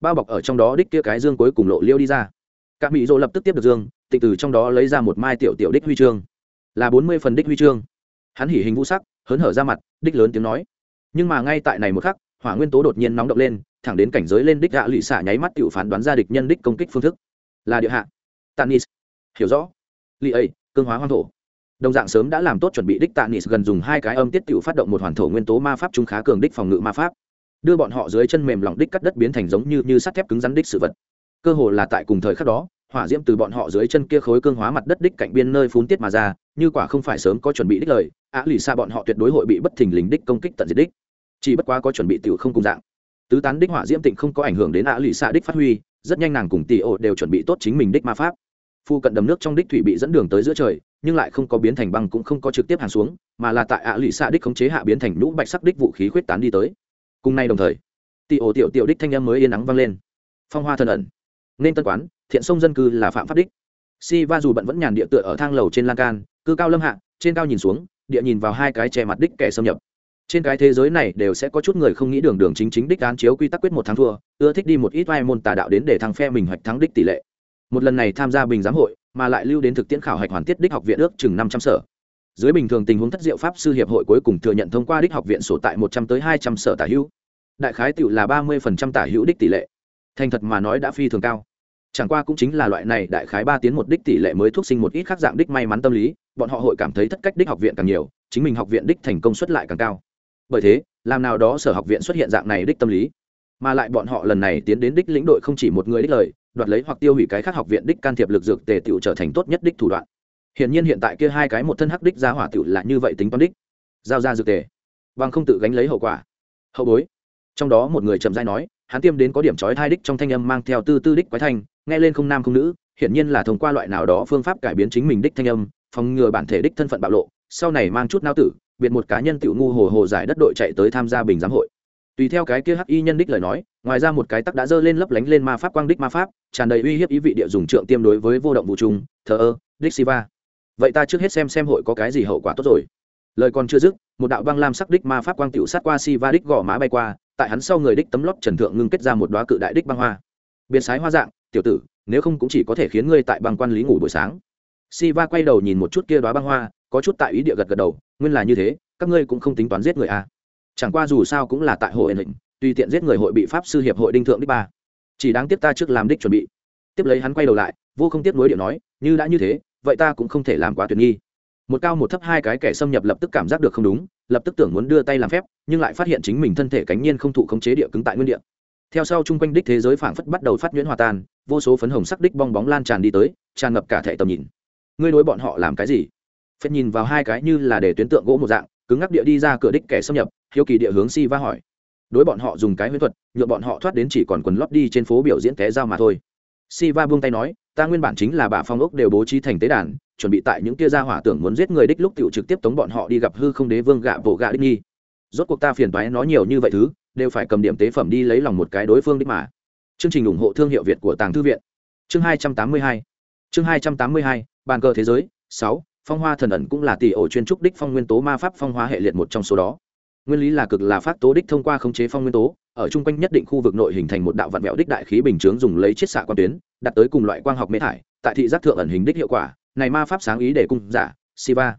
[SPEAKER 1] bao bọc ở trong đó đích kia cái dương cuối cùng lộ liêu đi ra. Các mỹ dỗ lập tức tiếp được dương tịch từ trong đó lấy ra một mai tiểu tiểu đích huy chương. Là bốn mươi phần đích huy chương. Hắn hỉ hình vũ sắc, hớn hở ra mặt, đích lớn tiếng nói. Nhưng mà ngay tại này một khắc, hỏa nguyên tố đột nhiên nóng động lên thẳng đến cảnh giới lên đích gạ lụy xả nháy mắt tự phán đoán ra địch nhân đích công kích phương thức. Là địa hạ. Tanis. Hiểu rõ. Lì ấy, cương hóa hoang thổ. Đồng dạng sớm đã làm tốt chuẩn bị đích tanis gần dùng hai cái âm tiết tự phát động một hoàn thổ nguyên tố ma pháp trung khá cường đích phòng ngự ma pháp. Đưa bọn họ dưới chân mềm lỏng đích cắt đất biến thành giống như như sắt thép cứng rắn đích sự vật. Cơ hồ là tại cùng thời khắc đó, hỏa diễm từ bọn họ dưới chân kia khối cương hóa mặt đất đích cạnh biên nơi phun tiết mà ra, như quả không phải sớm có chuẩn bị đích lời á lì xa bọn họ tuyệt đối hội bị bất thình lình đích công kích tận diệt đích. Chỉ bất quá có chuẩn bị tiểu không cùng dạng tứ tán đích hỏa diễm tịnh không có ảnh hưởng đến ạ lụy xạ đích phát huy, rất nhanh nàng cùng tỷ ổ đều chuẩn bị tốt chính mình đích ma pháp. Phu cận đầm nước trong đích thủy bị dẫn đường tới giữa trời, nhưng lại không có biến thành băng cũng không có trực tiếp hàng xuống, mà là tại ạ lụy xạ đích khống chế hạ biến thành nhũ bạch sắc đích vũ khí khuyết tán đi tới. Cùng nay đồng thời tỷ ổ tiểu tiểu đích thanh em mới yên nắng vang lên. Phong hoa thần ẩn. Nên tân quán, thiện sông dân cư là phạm pháp đích. Si va dù bận vẫn nhàn địa tựa ở thang lầu trên lan can, cư cao lâm hạ, trên cao nhìn xuống, địa nhìn vào hai cái che mặt đích kẻ xâm nhập trên cái thế giới này đều sẽ có chút người không nghĩ đường đường chính chính đích án chiếu quy tắc quyết một tháng thua, ưa thích đi một ít vai môn tà đạo đến để thăng phe mình hoạch thắng đích tỷ lệ. Một lần này tham gia bình giám hội, mà lại lưu đến thực tiễn khảo hạch hoàn tiết đích học viện ước chừng năm trăm sở. Dưới bình thường tình huống thất diệu pháp sư hiệp hội cuối cùng thừa nhận thông qua đích học viện sổ tại một trăm tới hai trăm sở tả hữu. Đại khái tựu là ba mươi phần trăm tả hữu đích tỷ lệ. Thành thật mà nói đã phi thường cao. Chẳng qua cũng chính là loại này đại khái ba tiến một đích tỷ lệ mới thuốc sinh một ít khác dạng đích may mắn tâm lý, bọn họ hội cảm thấy thất cách đích học viện càng nhiều, chính mình học viện đích thành công suất lại càng cao bởi thế, làm nào đó sở học viện xuất hiện dạng này đích tâm lý. Mà lại bọn họ lần này tiến đến đích lĩnh đội không chỉ một người đích lời, đoạt lấy hoặc tiêu hủy cái khác học viện đích can thiệp lực dược tề tiểu trở thành tốt nhất đích thủ đoạn. Hiện nhiên hiện tại kia hai cái một thân hắc đích ra hỏa tiểu là như vậy tính toán đích. Giao ra dược tề. Bằng không tự gánh lấy hậu quả. Hậu bối. Trong đó một người trầm dai nói, hắn tiêm đến có điểm trói thai đích trong thanh âm mang theo tư tư đích quái thanh, nghe lên không nam không nữ, hiển nhiên là thông qua loại nào đó phương pháp cải biến chính mình đích thanh âm, phòng ngừa bản thể đích thân phận bạo lộ, sau này mang chút nao tử biệt một cá nhân tiểu ngu hồ hồ giải đất đội chạy tới tham gia bình giám hội. Tùy theo cái kia hắc y nhân đích lời nói, ngoài ra một cái tắc đã dơ lên lấp lánh lên ma pháp quang đích ma pháp, tràn đầy uy hiếp ý vị địa dùng trượng tiêm đối với vô động vũ trùng. thờ ơ, đích siva vậy ta trước hết xem xem hội có cái gì hậu quả tốt rồi. Lời còn chưa dứt, một đạo băng lam sắc đích ma pháp quang tiểu sát qua siva đích gò má bay qua, tại hắn sau người đích tấm lót trần thượng ngưng kết ra một đoá cự đại đích băng hoa. Biến sái hoa dạng, tiểu tử, nếu không cũng chỉ có thể khiến ngươi tại băng quan lý ngủ buổi sáng siva quay đầu nhìn một chút kia đoá băng hoa, có chút tại ý địa gật gật đầu, nguyên là như thế, các ngươi cũng không tính toán giết người à? Chẳng qua dù sao cũng là tại hội hình tùy tiện giết người hội bị pháp sư hiệp hội đinh thượng đích ba. Chỉ đáng tiếc ta trước làm đích chuẩn bị. Tiếp lấy hắn quay đầu lại, vô không tiếp nối điệu nói, như đã như thế, vậy ta cũng không thể làm quá tuyệt nghi. Một cao một thấp hai cái kẻ xâm nhập lập tức cảm giác được không đúng, lập tức tưởng muốn đưa tay làm phép, nhưng lại phát hiện chính mình thân thể cánh nhiên không thụ khống chế địa cứng tại nguyên địa. Theo sau chung quanh đích thế giới phảng phất bắt đầu phát nhuyễn hòa tan, vô số phấn hồng sắc đích bong bóng lan tràn đi tới, tràn ngập cả thể tầm nhìn ngươi đối bọn họ làm cái gì? Phép nhìn vào hai cái như là để tuyến tượng gỗ một dạng cứng ngắc địa đi ra cửa đích kẻ xâm nhập hiếu kỳ địa hướng si va hỏi. Đối bọn họ dùng cái huyễn thuật nhuộm bọn họ thoát đến chỉ còn quần lót đi trên phố biểu diễn té dao mà thôi. Si va buông tay nói ta nguyên bản chính là bà phong ốc đều bố trí thành tế đàn chuẩn bị tại những kia gia hỏa tưởng muốn giết người đích lúc t trực tiếp tống bọn họ đi gặp hư không đế vương gạ vỗ gạ đích nghi. Rốt cuộc ta phiền toái nói nhiều như vậy thứ đều phải cầm điểm tế phẩm đi lấy lòng một cái đối phương đích mà. Chương trình ủng hộ thương hiệu việt của tàng thư viện. Chương 282 chương 282, bàn cờ thế giới, sáu, phong hoa thần ẩn cũng là tỷ ổ chuyên trúc đích phong nguyên tố ma pháp phong hoa hệ liệt một trong số đó. Nguyên lý là cực là phát tố đích thông qua khống chế phong nguyên tố, ở chung quanh nhất định khu vực nội hình thành một đạo vạn vẹo đích đại khí bình chướng dùng lấy chiết xạ quan tuyến, đặt tới cùng loại quang học mê thải, tại thị giác thượng ẩn hình đích hiệu quả, này ma pháp sáng ý để cung giả, siva.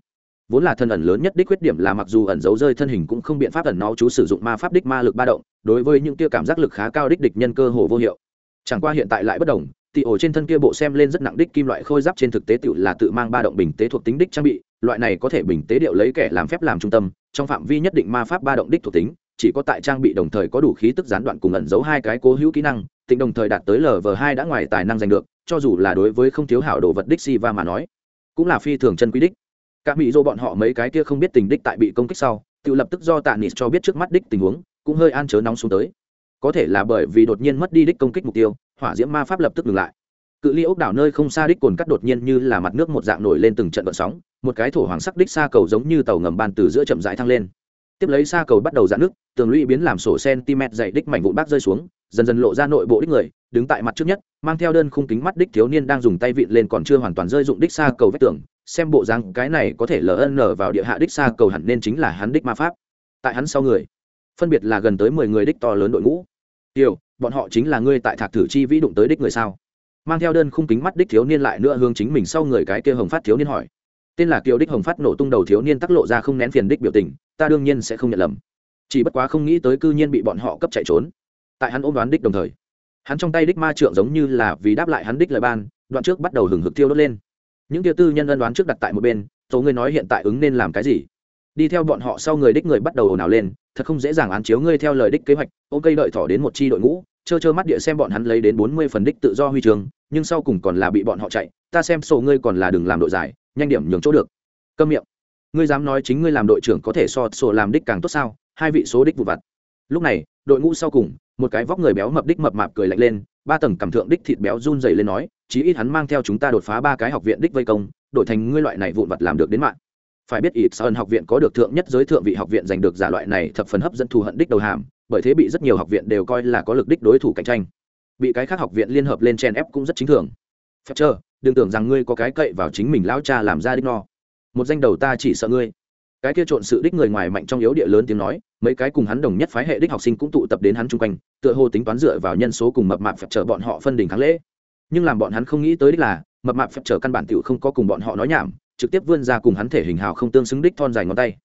[SPEAKER 1] Vốn là thân ẩn lớn nhất đích khuyết điểm là mặc dù ẩn giấu rơi thân hình cũng không biện pháp ẩn nó chú sử dụng ma pháp đích ma lực ba động, đối với những kia cảm giác lực khá cao đích địch nhân cơ hồ vô hiệu. Chẳng qua hiện tại lại bất đồng tị ổ trên thân kia bộ xem lên rất nặng đích kim loại khôi giáp trên thực tế tự là tự mang ba động bình tế thuộc tính đích trang bị, loại này có thể bình tế điệu lấy kẻ làm phép làm trung tâm, trong phạm vi nhất định ma pháp ba động đích thuộc tính, chỉ có tại trang bị đồng thời có đủ khí tức gián đoạn cùng ẩn giấu hai cái cố hữu kỹ năng, tính đồng thời đạt tới lv hai đã ngoài tài năng giành được, cho dù là đối với không thiếu hảo đồ vật đích si va mà nói, cũng là phi thường chân quý đích. Các mỹ dô bọn họ mấy cái kia không biết tình đích tại bị công kích sau tự lập tức do tạ nịt cho biết trước mắt đích tình huống, cũng hơi an chớ nóng xuống tới. Có thể là bởi vì đột nhiên mất đi đích công kích mục tiêu hỏa diễm ma pháp lập tức ngừng lại. Cự ly ốc đảo nơi không xa đích cồn cắt đột nhiên như là mặt nước một dạng nổi lên từng trận vận sóng, một cái thổ hoàng sắc đích xa cầu giống như tàu ngầm bàn từ giữa chậm rãi thăng lên. Tiếp lấy xa cầu bắt đầu dạn nước, tường lũy biến làm sổ cm dày đích mảnh vụn bác rơi xuống, dần dần lộ ra nội bộ đích người, đứng tại mặt trước nhất, mang theo đơn khung kính mắt đích thiếu niên đang dùng tay vịn lên còn chưa hoàn toàn rơi dụng đích xa cầu vách tường, xem bộ dáng cái này có thể ln vào địa hạ đích xa cầu hẳn nên chính là hắn đích ma pháp. Tại hắn sau người, phân biệt là gần tới mười người đích to lớn đội ngũ. Tiểu bọn họ chính là ngươi tại thạc thử chi vĩ đụng tới đích người sao? Mang theo đơn khung kính mắt đích thiếu niên lại nữa hướng chính mình sau người cái kia hồng phát thiếu niên hỏi. Tên là kiều đích hồng phát nổ tung đầu thiếu niên tắc lộ ra không nén phiền đích biểu tình, ta đương nhiên sẽ không nhận lầm. Chỉ bất quá không nghĩ tới cư nhiên bị bọn họ cấp chạy trốn. Tại hắn ôm đoán đích đồng thời, hắn trong tay đích ma trượng giống như là vì đáp lại hắn đích lời ban, đoạn trước bắt đầu hừng hực thiêu đốt lên. Những tiêu tư nhân ân đoán trước đặt tại một bên số người nói hiện tại ứng nên làm cái gì? Đi theo bọn họ sau người đích người bắt đầu ồn ào lên, thật không dễ dàng án chiếu ngươi theo lời đích kế hoạch ô cây đợi thỏ đến một chi đội ngũ, trơ trơ mắt địa xem bọn hắn lấy đến bốn mươi phần đích tự do huy trường nhưng sau cùng còn là bị bọn họ chạy, ta xem sổ ngươi còn là đừng làm đội giải, nhanh điểm nhường chỗ được. Câm miệng. Ngươi dám nói chính ngươi làm đội trưởng có thể so sổ làm đích càng tốt sao, hai vị số đích vụ vặt. Lúc này, đội ngũ sau cùng, một cái vóc người béo mập đích mập mạp cười lạnh lên, ba tầng cảm thượng đích thịt béo run dày lên nói, chí ít hắn mang theo chúng ta đột phá ba cái học viện đích vây công, đổi thành ngươi loại này vụn vặt làm được đến mạng phải biết ít sơn học viện có được thượng nhất giới thượng vị học viện giành được giả loại này thập phần hấp dẫn thù hận đích đầu hàm, bởi thế bị rất nhiều học viện đều coi là có lực đích đối thủ cạnh tranh. Bị cái khác học viện liên hợp lên chen ép cũng rất chính thường. Phép chờ, đừng tưởng rằng ngươi có cái cậy vào chính mình lão cha làm ra đích no. Một danh đầu ta chỉ sợ ngươi. Cái kia trộn sự đích người ngoài mạnh trong yếu địa lớn tiếng nói, mấy cái cùng hắn đồng nhất phái hệ đích học sinh cũng tụ tập đến hắn chung quanh, tựa hồ tính toán dựa vào nhân số cùng mập mạp phép chờ bọn họ phân đỉnh kháng lễ. Nhưng làm bọn hắn không nghĩ tới đích là, mập mạp phép chờ căn bản tiểu không có cùng bọn họ nói nhảm trực tiếp vươn ra cùng hắn thể hình hào không tương xứng đích thon dài ngón tay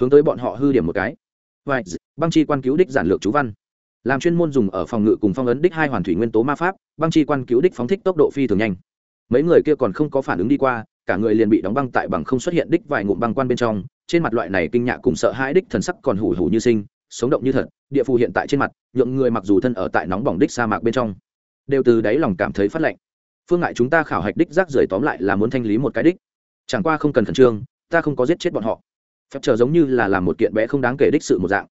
[SPEAKER 1] hướng tới bọn họ hư điểm một cái. Vậy, băng chi quan cứu đích giản lược chú văn. Làm chuyên môn dùng ở phòng ngự cùng phong ấn đích hai hoàn thủy nguyên tố ma pháp băng chi quan cứu đích phóng thích tốc độ phi thường nhanh. Mấy người kia còn không có phản ứng đi qua cả người liền bị đóng băng tại bằng không xuất hiện đích vài ngụm băng quan bên trong trên mặt loại này kinh ngạc cùng sợ hãi đích thần sắc còn hủ hủ như sinh sống động như thật địa phù hiện tại trên mặt nhượng người mặc dù thân ở tại nóng bỏng đích sa mạc bên trong đều từ đáy lòng cảm thấy phát lạnh. Phương ngại chúng ta khảo hạch đích rác rưởi tóm lại là muốn thanh lý một cái đích chẳng qua không cần khẩn trương, ta không có giết chết bọn họ. Phép chờ giống như là làm một kiện bé không đáng kể đích sự một dạng.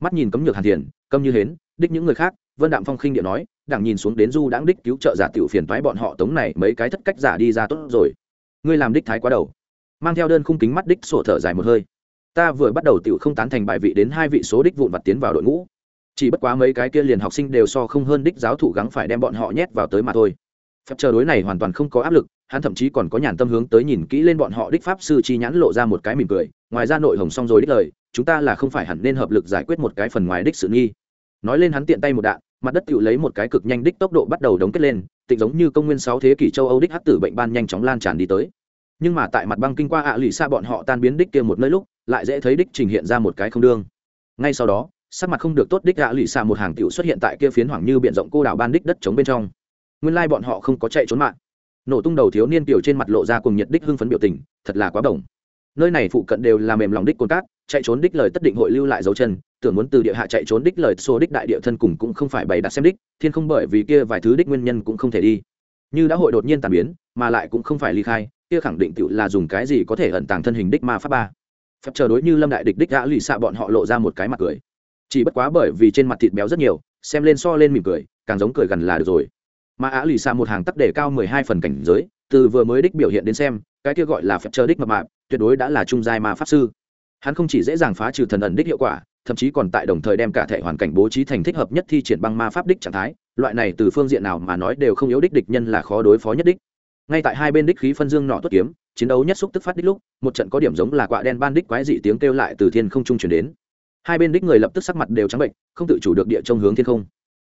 [SPEAKER 1] Mắt nhìn cấm nhược hàn thiền câm như hến, đích những người khác, vân đạm phong khinh điện nói, đảng nhìn xuống đến du đáng đích cứu trợ giả tiểu phiền toái bọn họ tống này mấy cái thất cách giả đi ra tốt rồi. Ngươi làm đích thái quá đầu. Mang theo đơn khung kính mắt đích sổ thở dài một hơi. Ta vừa bắt đầu tiểu không tán thành bài vị đến hai vị số đích vụn vặt tiến vào đội ngũ. Chỉ bất quá mấy cái kia liền học sinh đều so không hơn đích giáo thủ gắng phải đem bọn họ nhét vào tới mà thôi phép chờ đối này hoàn toàn không có áp lực, hắn thậm chí còn có nhàn tâm hướng tới nhìn kỹ lên bọn họ đích pháp sư chi nhãn lộ ra một cái mỉm cười, ngoài ra nội hồng xong rồi đích lời, chúng ta là không phải hẳn nên hợp lực giải quyết một cái phần ngoài đích sự nghi. Nói lên hắn tiện tay một đạn, mặt đất tự lấy một cái cực nhanh đích tốc độ bắt đầu đóng kết lên tịnh giống như công nguyên sáu thế kỷ châu âu đích hắc tử bệnh ban nhanh chóng lan tràn đi tới. Nhưng mà tại mặt băng kinh qua ạ lụy xa bọn họ tan biến đích kia một nơi lúc, lại dễ thấy đích trình hiện ra một cái không đương. Ngay sau đó, sắc mặt không được tốt đích ạ lụy xa một hàng tiểu xuất hiện tại kia phiến hoảng như biển rộng cô đảo ban đích đất chống bên trong nguyên lai bọn họ không có chạy trốn mạng. Nổ tung đầu thiếu niên tiểu trên mặt lộ ra cùng nhiệt đích hưng phấn biểu tình, thật là quá bổng. Nơi này phụ cận đều là mềm lòng đích cồn cát, chạy trốn đích lời tất định hội lưu lại dấu chân, tưởng muốn từ địa hạ chạy trốn đích lời xô đích đại địa thân cùng cũng không phải bày đặt xem đích, thiên không bởi vì kia vài thứ đích nguyên nhân cũng không thể đi. Như đã hội đột nhiên tàn biến, mà lại cũng không phải ly khai, kia khẳng định tự là dùng cái gì có thể ẩn tàng thân hình đích ma pháp ba. Phép chờ đối như lâm đại địch đích đã lì xạ bọn họ lộ ra một cái mặt cười. Chỉ bất quá bởi vì trên mặt thịt béo rất nhiều, xem lên so lên mỉm cười, càng giống cười gần là được rồi mà á lì xạ một hàng tắc để cao mười hai phần cảnh giới, từ vừa mới đích biểu hiện đến xem, cái kia gọi là phép chờ đích mập mạp, tuyệt đối đã là trung giai ma pháp sư. Hắn không chỉ dễ dàng phá trừ thần ẩn đích hiệu quả, thậm chí còn tại đồng thời đem cả thể hoàn cảnh bố trí thành thích hợp nhất thi triển băng ma pháp đích trạng thái, loại này từ phương diện nào mà nói đều không yếu đích địch nhân là khó đối phó nhất đích. Ngay tại hai bên đích khí phân dương nọ tuất kiếm, chiến đấu nhất xúc tức phát đích lúc, một trận có điểm giống là quạ đen ban đích quái dị tiếng kêu lại từ thiên không trung chuyển đến. Hai bên đích người lập tức sắc mặt đều trắng bệnh, không tự chủ được địa trong hướng thiên không.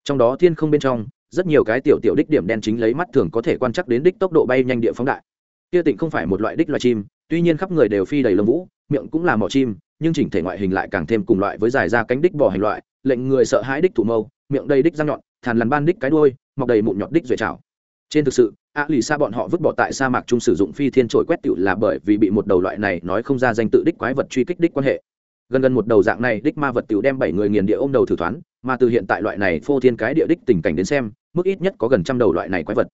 [SPEAKER 1] Trong đó thiên không bên trong rất nhiều cái tiểu tiểu đích điểm đen chính lấy mắt thường có thể quan trắc đến đích tốc độ bay nhanh địa phóng đại. Kia tịnh không phải một loại đích loài chim, tuy nhiên khắp người đều phi đầy lông vũ, miệng cũng là mỏ chim, nhưng chỉnh thể ngoại hình lại càng thêm cùng loại với dài ra cánh đích bò hành loại, lệnh người sợ hãi đích thủ mâu, miệng đầy đích răng nhọn, thàn lằn ban đích cái đuôi, mọc đầy mụn nhọt đích duệ trào. Trên thực sự, a lì xa bọn họ vứt bỏ tại sa mạc chung sử dụng phi thiên trổi quét tựu là bởi vì bị một đầu loại này nói không ra danh tự đích quái vật truy kích đích quan hệ. Gần gần một đầu dạng này đích ma vật tựu đem bảy người nghiền địa ôm đầu thử thoán mà từ hiện tại loại này phô thiên cái địa đích tình cảnh đến xem, mức ít nhất có gần trăm đầu loại này quái vật.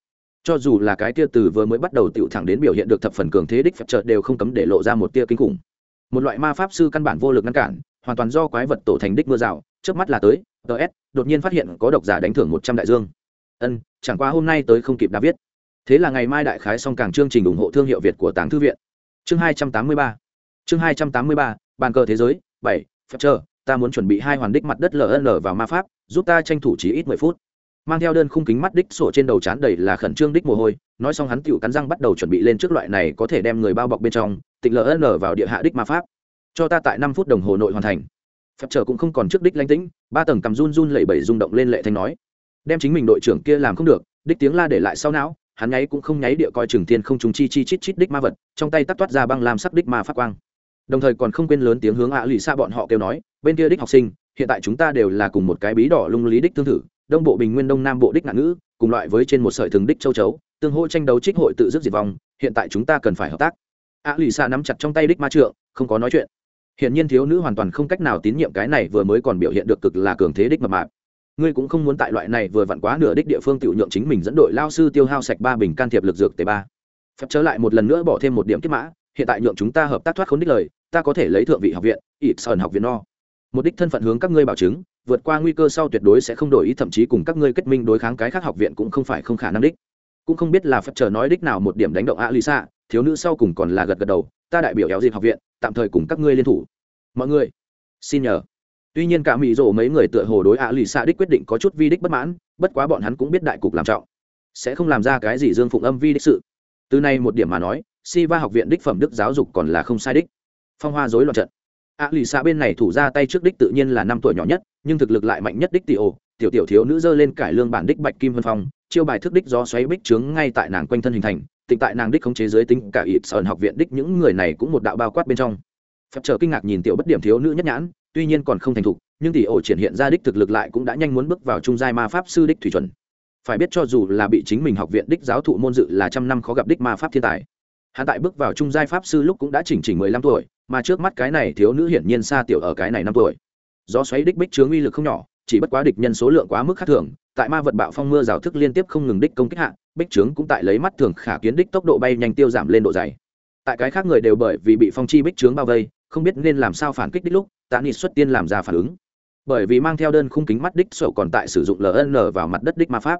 [SPEAKER 1] Cho dù là cái tia từ vừa mới bắt đầu tựu thẳng đến biểu hiện được thập phần cường thế đích phật trợt đều không cấm để lộ ra một tia kinh khủng. Một loại ma pháp sư căn bản vô lực ngăn cản, hoàn toàn do quái vật tổ thành đích mưa rào trước mắt là tới ts đột nhiên phát hiện có độc giả đánh thưởng một trăm đại dương. Ân, chẳng qua hôm nay tới không kịp đã viết. Thế là ngày mai đại khái xong càng chương trình ủng hộ thương hiệu việt của tàng thư viện. Chương hai trăm tám mươi ba. Chương hai trăm tám mươi ba, bàn cờ thế giới, bảy phật trợ ta muốn chuẩn bị hai hoàn đích mặt đất ln vào ma pháp, giúp ta tranh thủ chỉ ít mười phút. Mang theo đơn khung kính mắt đích sổ trên đầu chán đầy là khẩn trương đích mồ hôi, nói xong hắn tiểu cắn răng bắt đầu chuẩn bị lên trước loại này có thể đem người bao bọc bên trong, tịnh ln vào địa hạ đích ma pháp. Cho ta tại năm phút đồng hồ nội hoàn thành. Phép chờ cũng không còn trước đích lãnh tĩnh, ba tầng cầm run run lẩy bẩy rung động lên lệ thanh nói. Đem chính mình đội trưởng kia làm không được, đích tiếng la để lại sau não, hắn nháy cũng không nháy địa coi trường tiên không trùng chi chi chít chít đích ma vật, trong tay tắt toát ra băng làm sắc đích ma phát quang đồng thời còn không quên lớn tiếng hướng ạ lì xa bọn họ kêu nói, bên kia đích học sinh, hiện tại chúng ta đều là cùng một cái bí đỏ lung lý đích tương thử, đông bộ bình nguyên đông nam bộ đích ngạn ngữ, cùng loại với trên một sợi thường đích châu chấu, tương hỗ tranh đấu trích hội tự dứt diệt vong, hiện tại chúng ta cần phải hợp tác. ạ lì xa nắm chặt trong tay đích ma trượng, không có nói chuyện. Hiện nhiên thiếu nữ hoàn toàn không cách nào tín nhiệm cái này vừa mới còn biểu hiện được cực là cường thế đích mập mạp. Ngươi cũng không muốn tại loại này vừa vặn quá nửa đích địa phương tự nhượng chính mình dẫn đội lao sư tiêu hao sạch ba bình can thiệp lực dược t ba. Phép trở lại một lần nữa bỏ thêm một điểm kết mã hiện tại nhượng chúng ta hợp tác thoát khốn đích lời, ta có thể lấy thượng vị học viện, ít sơn học viện no. Một đích thân phận hướng các ngươi bảo chứng, vượt qua nguy cơ sau tuyệt đối sẽ không đổi ý, thậm chí cùng các ngươi kết minh đối kháng cái khác học viện cũng không phải không khả năng đích. Cũng không biết là phép chờ nói đích nào một điểm đánh động a lisa thiếu nữ sau cùng còn là gật gật đầu, ta đại biểu éo dịp học viện, tạm thời cùng các ngươi liên thủ. Mọi người, xin nhờ. Tuy nhiên cả mỹ rộ mấy người tựa hồ đối a lisa đích quyết định có chút vi đích bất mãn, bất quá bọn hắn cũng biết đại cục làm trọng. Sẽ không làm ra cái gì dương phụng âm vi đích sự. Từ nay một điểm mà nói si va học viện đích phẩm đức giáo dục còn là không sai đích. Phong hoa dối loạn trận. A lì xạ bên này thủ ra tay trước đích tự nhiên là năm tuổi nhỏ nhất, nhưng thực lực lại mạnh nhất đích tỷ ổ tiểu tiểu thiếu nữ dơ lên cải lương bản đích bạch kim vân phong, chiêu bài thức đích do xoáy bích trướng ngay tại nàng quanh thân hình thành, tịnh tại nàng đích khống chế giới tính cả ịp sởn học viện đích những người này cũng một đạo bao quát bên trong. Phép chờ kinh ngạc nhìn tiểu bất điểm thiếu nữ nhất nhãn, tuy nhiên còn không thành thục, nhưng tỷ ổ triển hiện ra đích thực lực lại cũng đã nhanh muốn bước vào trung giai ma pháp sư đích thủy chuẩn. Phải biết cho dù là bị chính mình học viện đích giáo thụ môn dự là trăm năm khó gặp đích ma pháp thiên tài hắn tại bước vào trung giai pháp sư lúc cũng đã chỉnh chỉnh mười lăm tuổi, mà trước mắt cái này thiếu nữ hiển nhiên xa tiểu ở cái này năm tuổi. Do xoáy đích bích chướng uy lực không nhỏ, chỉ bất quá địch nhân số lượng quá mức khác thường, tại ma vật bạo phong mưa rào thức liên tiếp không ngừng đích công kích hạ, bích trướng cũng tại lấy mắt thường khả kiến đích tốc độ bay nhanh tiêu giảm lên độ dày. Tại cái khác người đều bởi vì bị phong chi bích trướng bao vây, không biết nên làm sao phản kích đích lúc tạ nghị xuất tiên làm ra phản ứng. Bởi vì mang theo đơn khung kính mắt đích sổ còn tại sử dụng ln vào mặt đất đích ma pháp.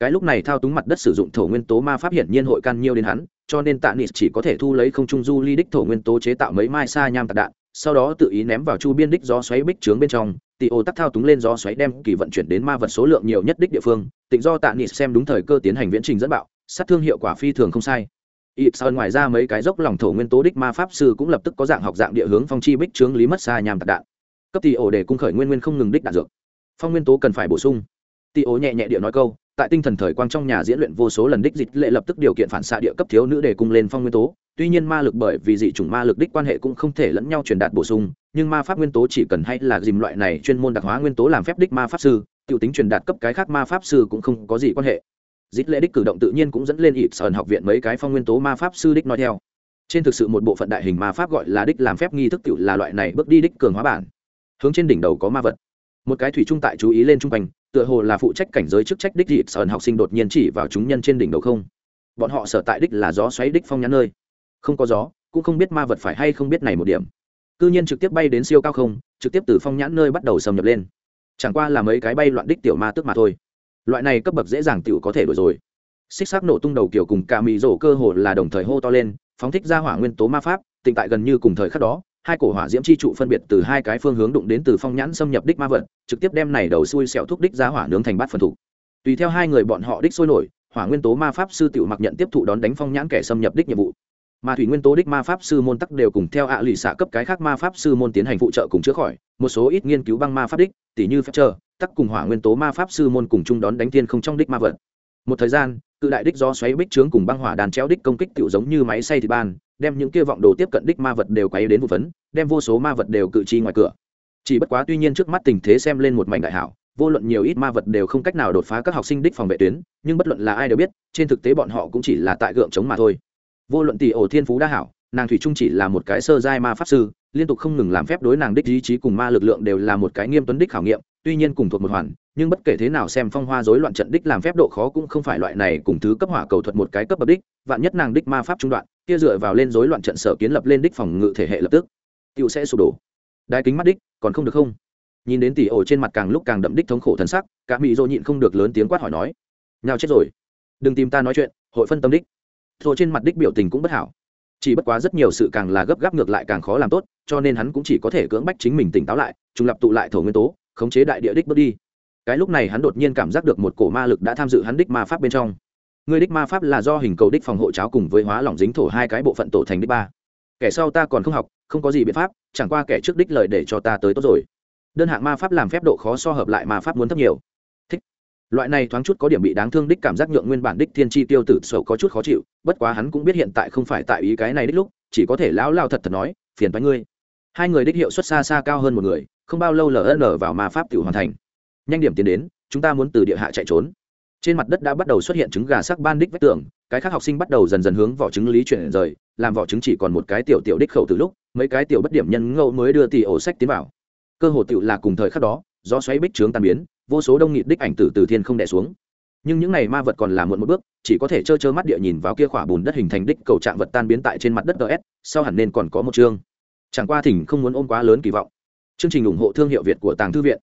[SPEAKER 1] Cái lúc này thao túng mặt đất sử dụng thổ nguyên tố ma pháp hiển nhiên hội can nhiêu đến hắn cho nên tạ nị chỉ có thể thu lấy không trung du ly đích thổ nguyên tố chế tạo mấy mai sa nham tạc đạn, sau đó tự ý ném vào chu biên đích gió xoáy bích trướng bên trong tị ô tắc thao túng lên gió xoáy đem kỳ vận chuyển đến ma vật số lượng nhiều nhất đích địa phương, tịnh do tạ nị xem đúng thời cơ tiến hành viễn trình dẫn bạo, sát thương hiệu quả phi thường không sai. Ít sơn ngoài ra mấy cái dốc lòng thổ nguyên tố đích ma pháp sư cũng lập tức có dạng học dạng địa hướng phong chi bích trướng lý mất xa nham tạc đạn. Cấp tị ổ để cung khởi nguyên nguyên không ngừng đích đạn dược. Phong nguyên tố cần phải bổ sung. Tị ổ nhẹ nhẹ địa nói câu tại tinh thần thời quang trong nhà diễn luyện vô số lần đích dịch, lệ lập tức điều kiện phản xạ địa cấp thiếu nữ để cung lên phong nguyên tố. Tuy nhiên ma lực bởi vì dị chủng ma lực đích quan hệ cũng không thể lẫn nhau truyền đạt bổ sung, nhưng ma pháp nguyên tố chỉ cần hay là dìm loại này chuyên môn đặc hóa nguyên tố làm phép đích ma pháp sư t i ể u tính truyền đạt cấp cái khác ma pháp sư cũng không có gì quan hệ. Dịch, lệ đích cử động tự nhiên cũng dẫn lên ịp sờn học viện mấy cái phong nguyên tố ma pháp sư đích nói theo. Trên thực sự một bộ phận đại hình ma pháp gọi là đích làm phép nghi thức tự là loại này bước đi đích cường hóa bản. Hướng trên đỉnh đầu có ma vật. Một cái thủy trung tại chú ý lên trung quanh tựa hồ là phụ trách cảnh giới chức trách đích dịp sờn học sinh đột nhiên chỉ vào chúng nhân trên đỉnh đầu không. Bọn họ sở tại đích là gió xoáy đích phong nhãn nơi. Không có gió, cũng không biết ma vật phải hay không biết này một điểm. Cư nhiên trực tiếp bay đến siêu cao không, trực tiếp từ phong nhãn nơi bắt đầu xâm nhập lên. Chẳng qua là mấy cái bay loạn đích tiểu ma tức mà thôi. Loại này cấp bậc dễ dàng tiểu có thể đổi rồi. Xích xác nổ tung đầu kiểu cùng cả mì rổ cơ hồ là đồng thời hô to lên, phóng thích ra hỏa nguyên tố ma pháp tịnh tại gần như cùng thời khắc đó hai cổ hỏa diễm chi trụ phân biệt từ hai cái phương hướng đụng đến từ phong nhãn xâm nhập đích ma vật, trực tiếp đem này đầu xui sẹo thúc đích ra hỏa nướng thành bát phần thủ. Tùy theo hai người bọn họ đích sôi nổi, hỏa nguyên tố ma pháp sư tiểu mặc nhận tiếp thụ đón đánh phong nhãn kẻ xâm nhập đích nhiệm vụ. Mà thủy nguyên tố đích ma pháp sư môn tắc đều cùng theo ạ à lụy xạ cấp cái khác ma pháp sư môn tiến hành phụ trợ cùng chữa khỏi, một số ít nghiên cứu băng ma pháp đích tỷ như phép chờ tắc cùng hỏa nguyên tố ma pháp sư môn cùng chung đón đánh tiên không trong đích ma vật. Một thời gian, cự đại đích do xoáy bích trướng cùng băng hỏa đàn treo đích công kích tiểu giống như máy xay thịt ban đem những kia vọng đồ tiếp cận đích ma vật đều quấy đến vụ phấn, đem vô số ma vật đều cự chi ngoài cửa. Chỉ bất quá tuy nhiên trước mắt tình thế xem lên một mảnh đại hảo, vô luận nhiều ít ma vật đều không cách nào đột phá các học sinh đích phòng vệ tuyến, nhưng bất luận là ai đều biết, trên thực tế bọn họ cũng chỉ là tại gượng chống mà thôi. Vô luận tỷ ổ thiên phú đa hảo, nàng thủy trung chỉ là một cái sơ giai ma pháp sư liên tục không ngừng làm phép đối nàng đích ý chí cùng ma lực lượng đều là một cái nghiêm tuấn đích khảo nghiệm, tuy nhiên cùng thuộc một hoàn, nhưng bất kể thế nào xem phong hoa rối loạn trận đích làm phép độ khó cũng không phải loại này cùng thứ cấp hỏa cầu thuật một cái cấp bậc đích, vạn nhất nàng đích ma pháp trung đoạn, kia dựa vào lên rối loạn trận sở kiến lập lên đích phòng ngự thể hệ lập tức tựu sẽ sụp đổ. Đai kính mắt đích, còn không được không? Nhìn đến tỷ ổ trên mặt càng lúc càng đậm đích thống khổ thân sắc, cả mỹ dô nhịn không được lớn tiếng quát hỏi nói nhau chết rồi? Đừng tìm ta nói chuyện, hội phân tâm đích. Rồi trên mặt đích biểu tình cũng bất hảo chỉ bất quá rất nhiều sự càng là gấp gáp ngược lại càng khó làm tốt, cho nên hắn cũng chỉ có thể cưỡng bách chính mình tỉnh táo lại, trùng lập tụ lại thổ nguyên tố, khống chế đại địa đích bước đi. Cái lúc này hắn đột nhiên cảm giác được một cổ ma lực đã tham dự hắn đích ma pháp bên trong. Người đích ma pháp là do hình cầu đích phòng hộ cháo cùng với hóa lỏng dính thổ hai cái bộ phận tổ thành đích ba. Kẻ sau ta còn không học, không có gì biện pháp, chẳng qua kẻ trước đích lời để cho ta tới tốt rồi. Đơn hạng ma pháp làm phép độ khó so hợp lại ma pháp muốn thấp nhiều loại này thoáng chút có điểm bị đáng thương đích cảm giác nhượng nguyên bản đích thiên chi tiêu tử sầu có chút khó chịu, bất quá hắn cũng biết hiện tại không phải tại ý cái này đích lúc, chỉ có thể lão lao thật thật nói, phiền với ngươi. Hai người đích hiệu suất xa xa cao hơn một người, không bao lâu ln vào ma pháp tự hoàn thành. Nhanh điểm tiến đến, chúng ta muốn từ địa hạ chạy trốn. Trên mặt đất đã bắt đầu xuất hiện trứng gà sắc ban đích vách tường, cái khác học sinh bắt đầu dần dần hướng vỏ trứng lý chuyển rời, làm vỏ trứng chỉ còn một cái tiểu tiểu đích khẩu từ lúc, mấy cái tiểu bất điểm nhân ngẫu mới đưa tỷ ổ sách tiến vào. Cơ hồ tiểu là cùng thời khắc đó, gió xoáy bích trướng tan biến vô số đông nghịt đích ảnh từ từ thiên không đẻ xuống. Nhưng những này ma vật còn là muộn một bước, chỉ có thể trơ trơ mắt địa nhìn vào kia khỏa bùn đất hình thành đích cầu trạng vật tan biến tại trên mặt đất ds sau hẳn nên còn có một chương. Chẳng qua thỉnh không muốn ôm quá lớn kỳ vọng. Chương trình ủng hộ thương hiệu việt của tàng thư viện.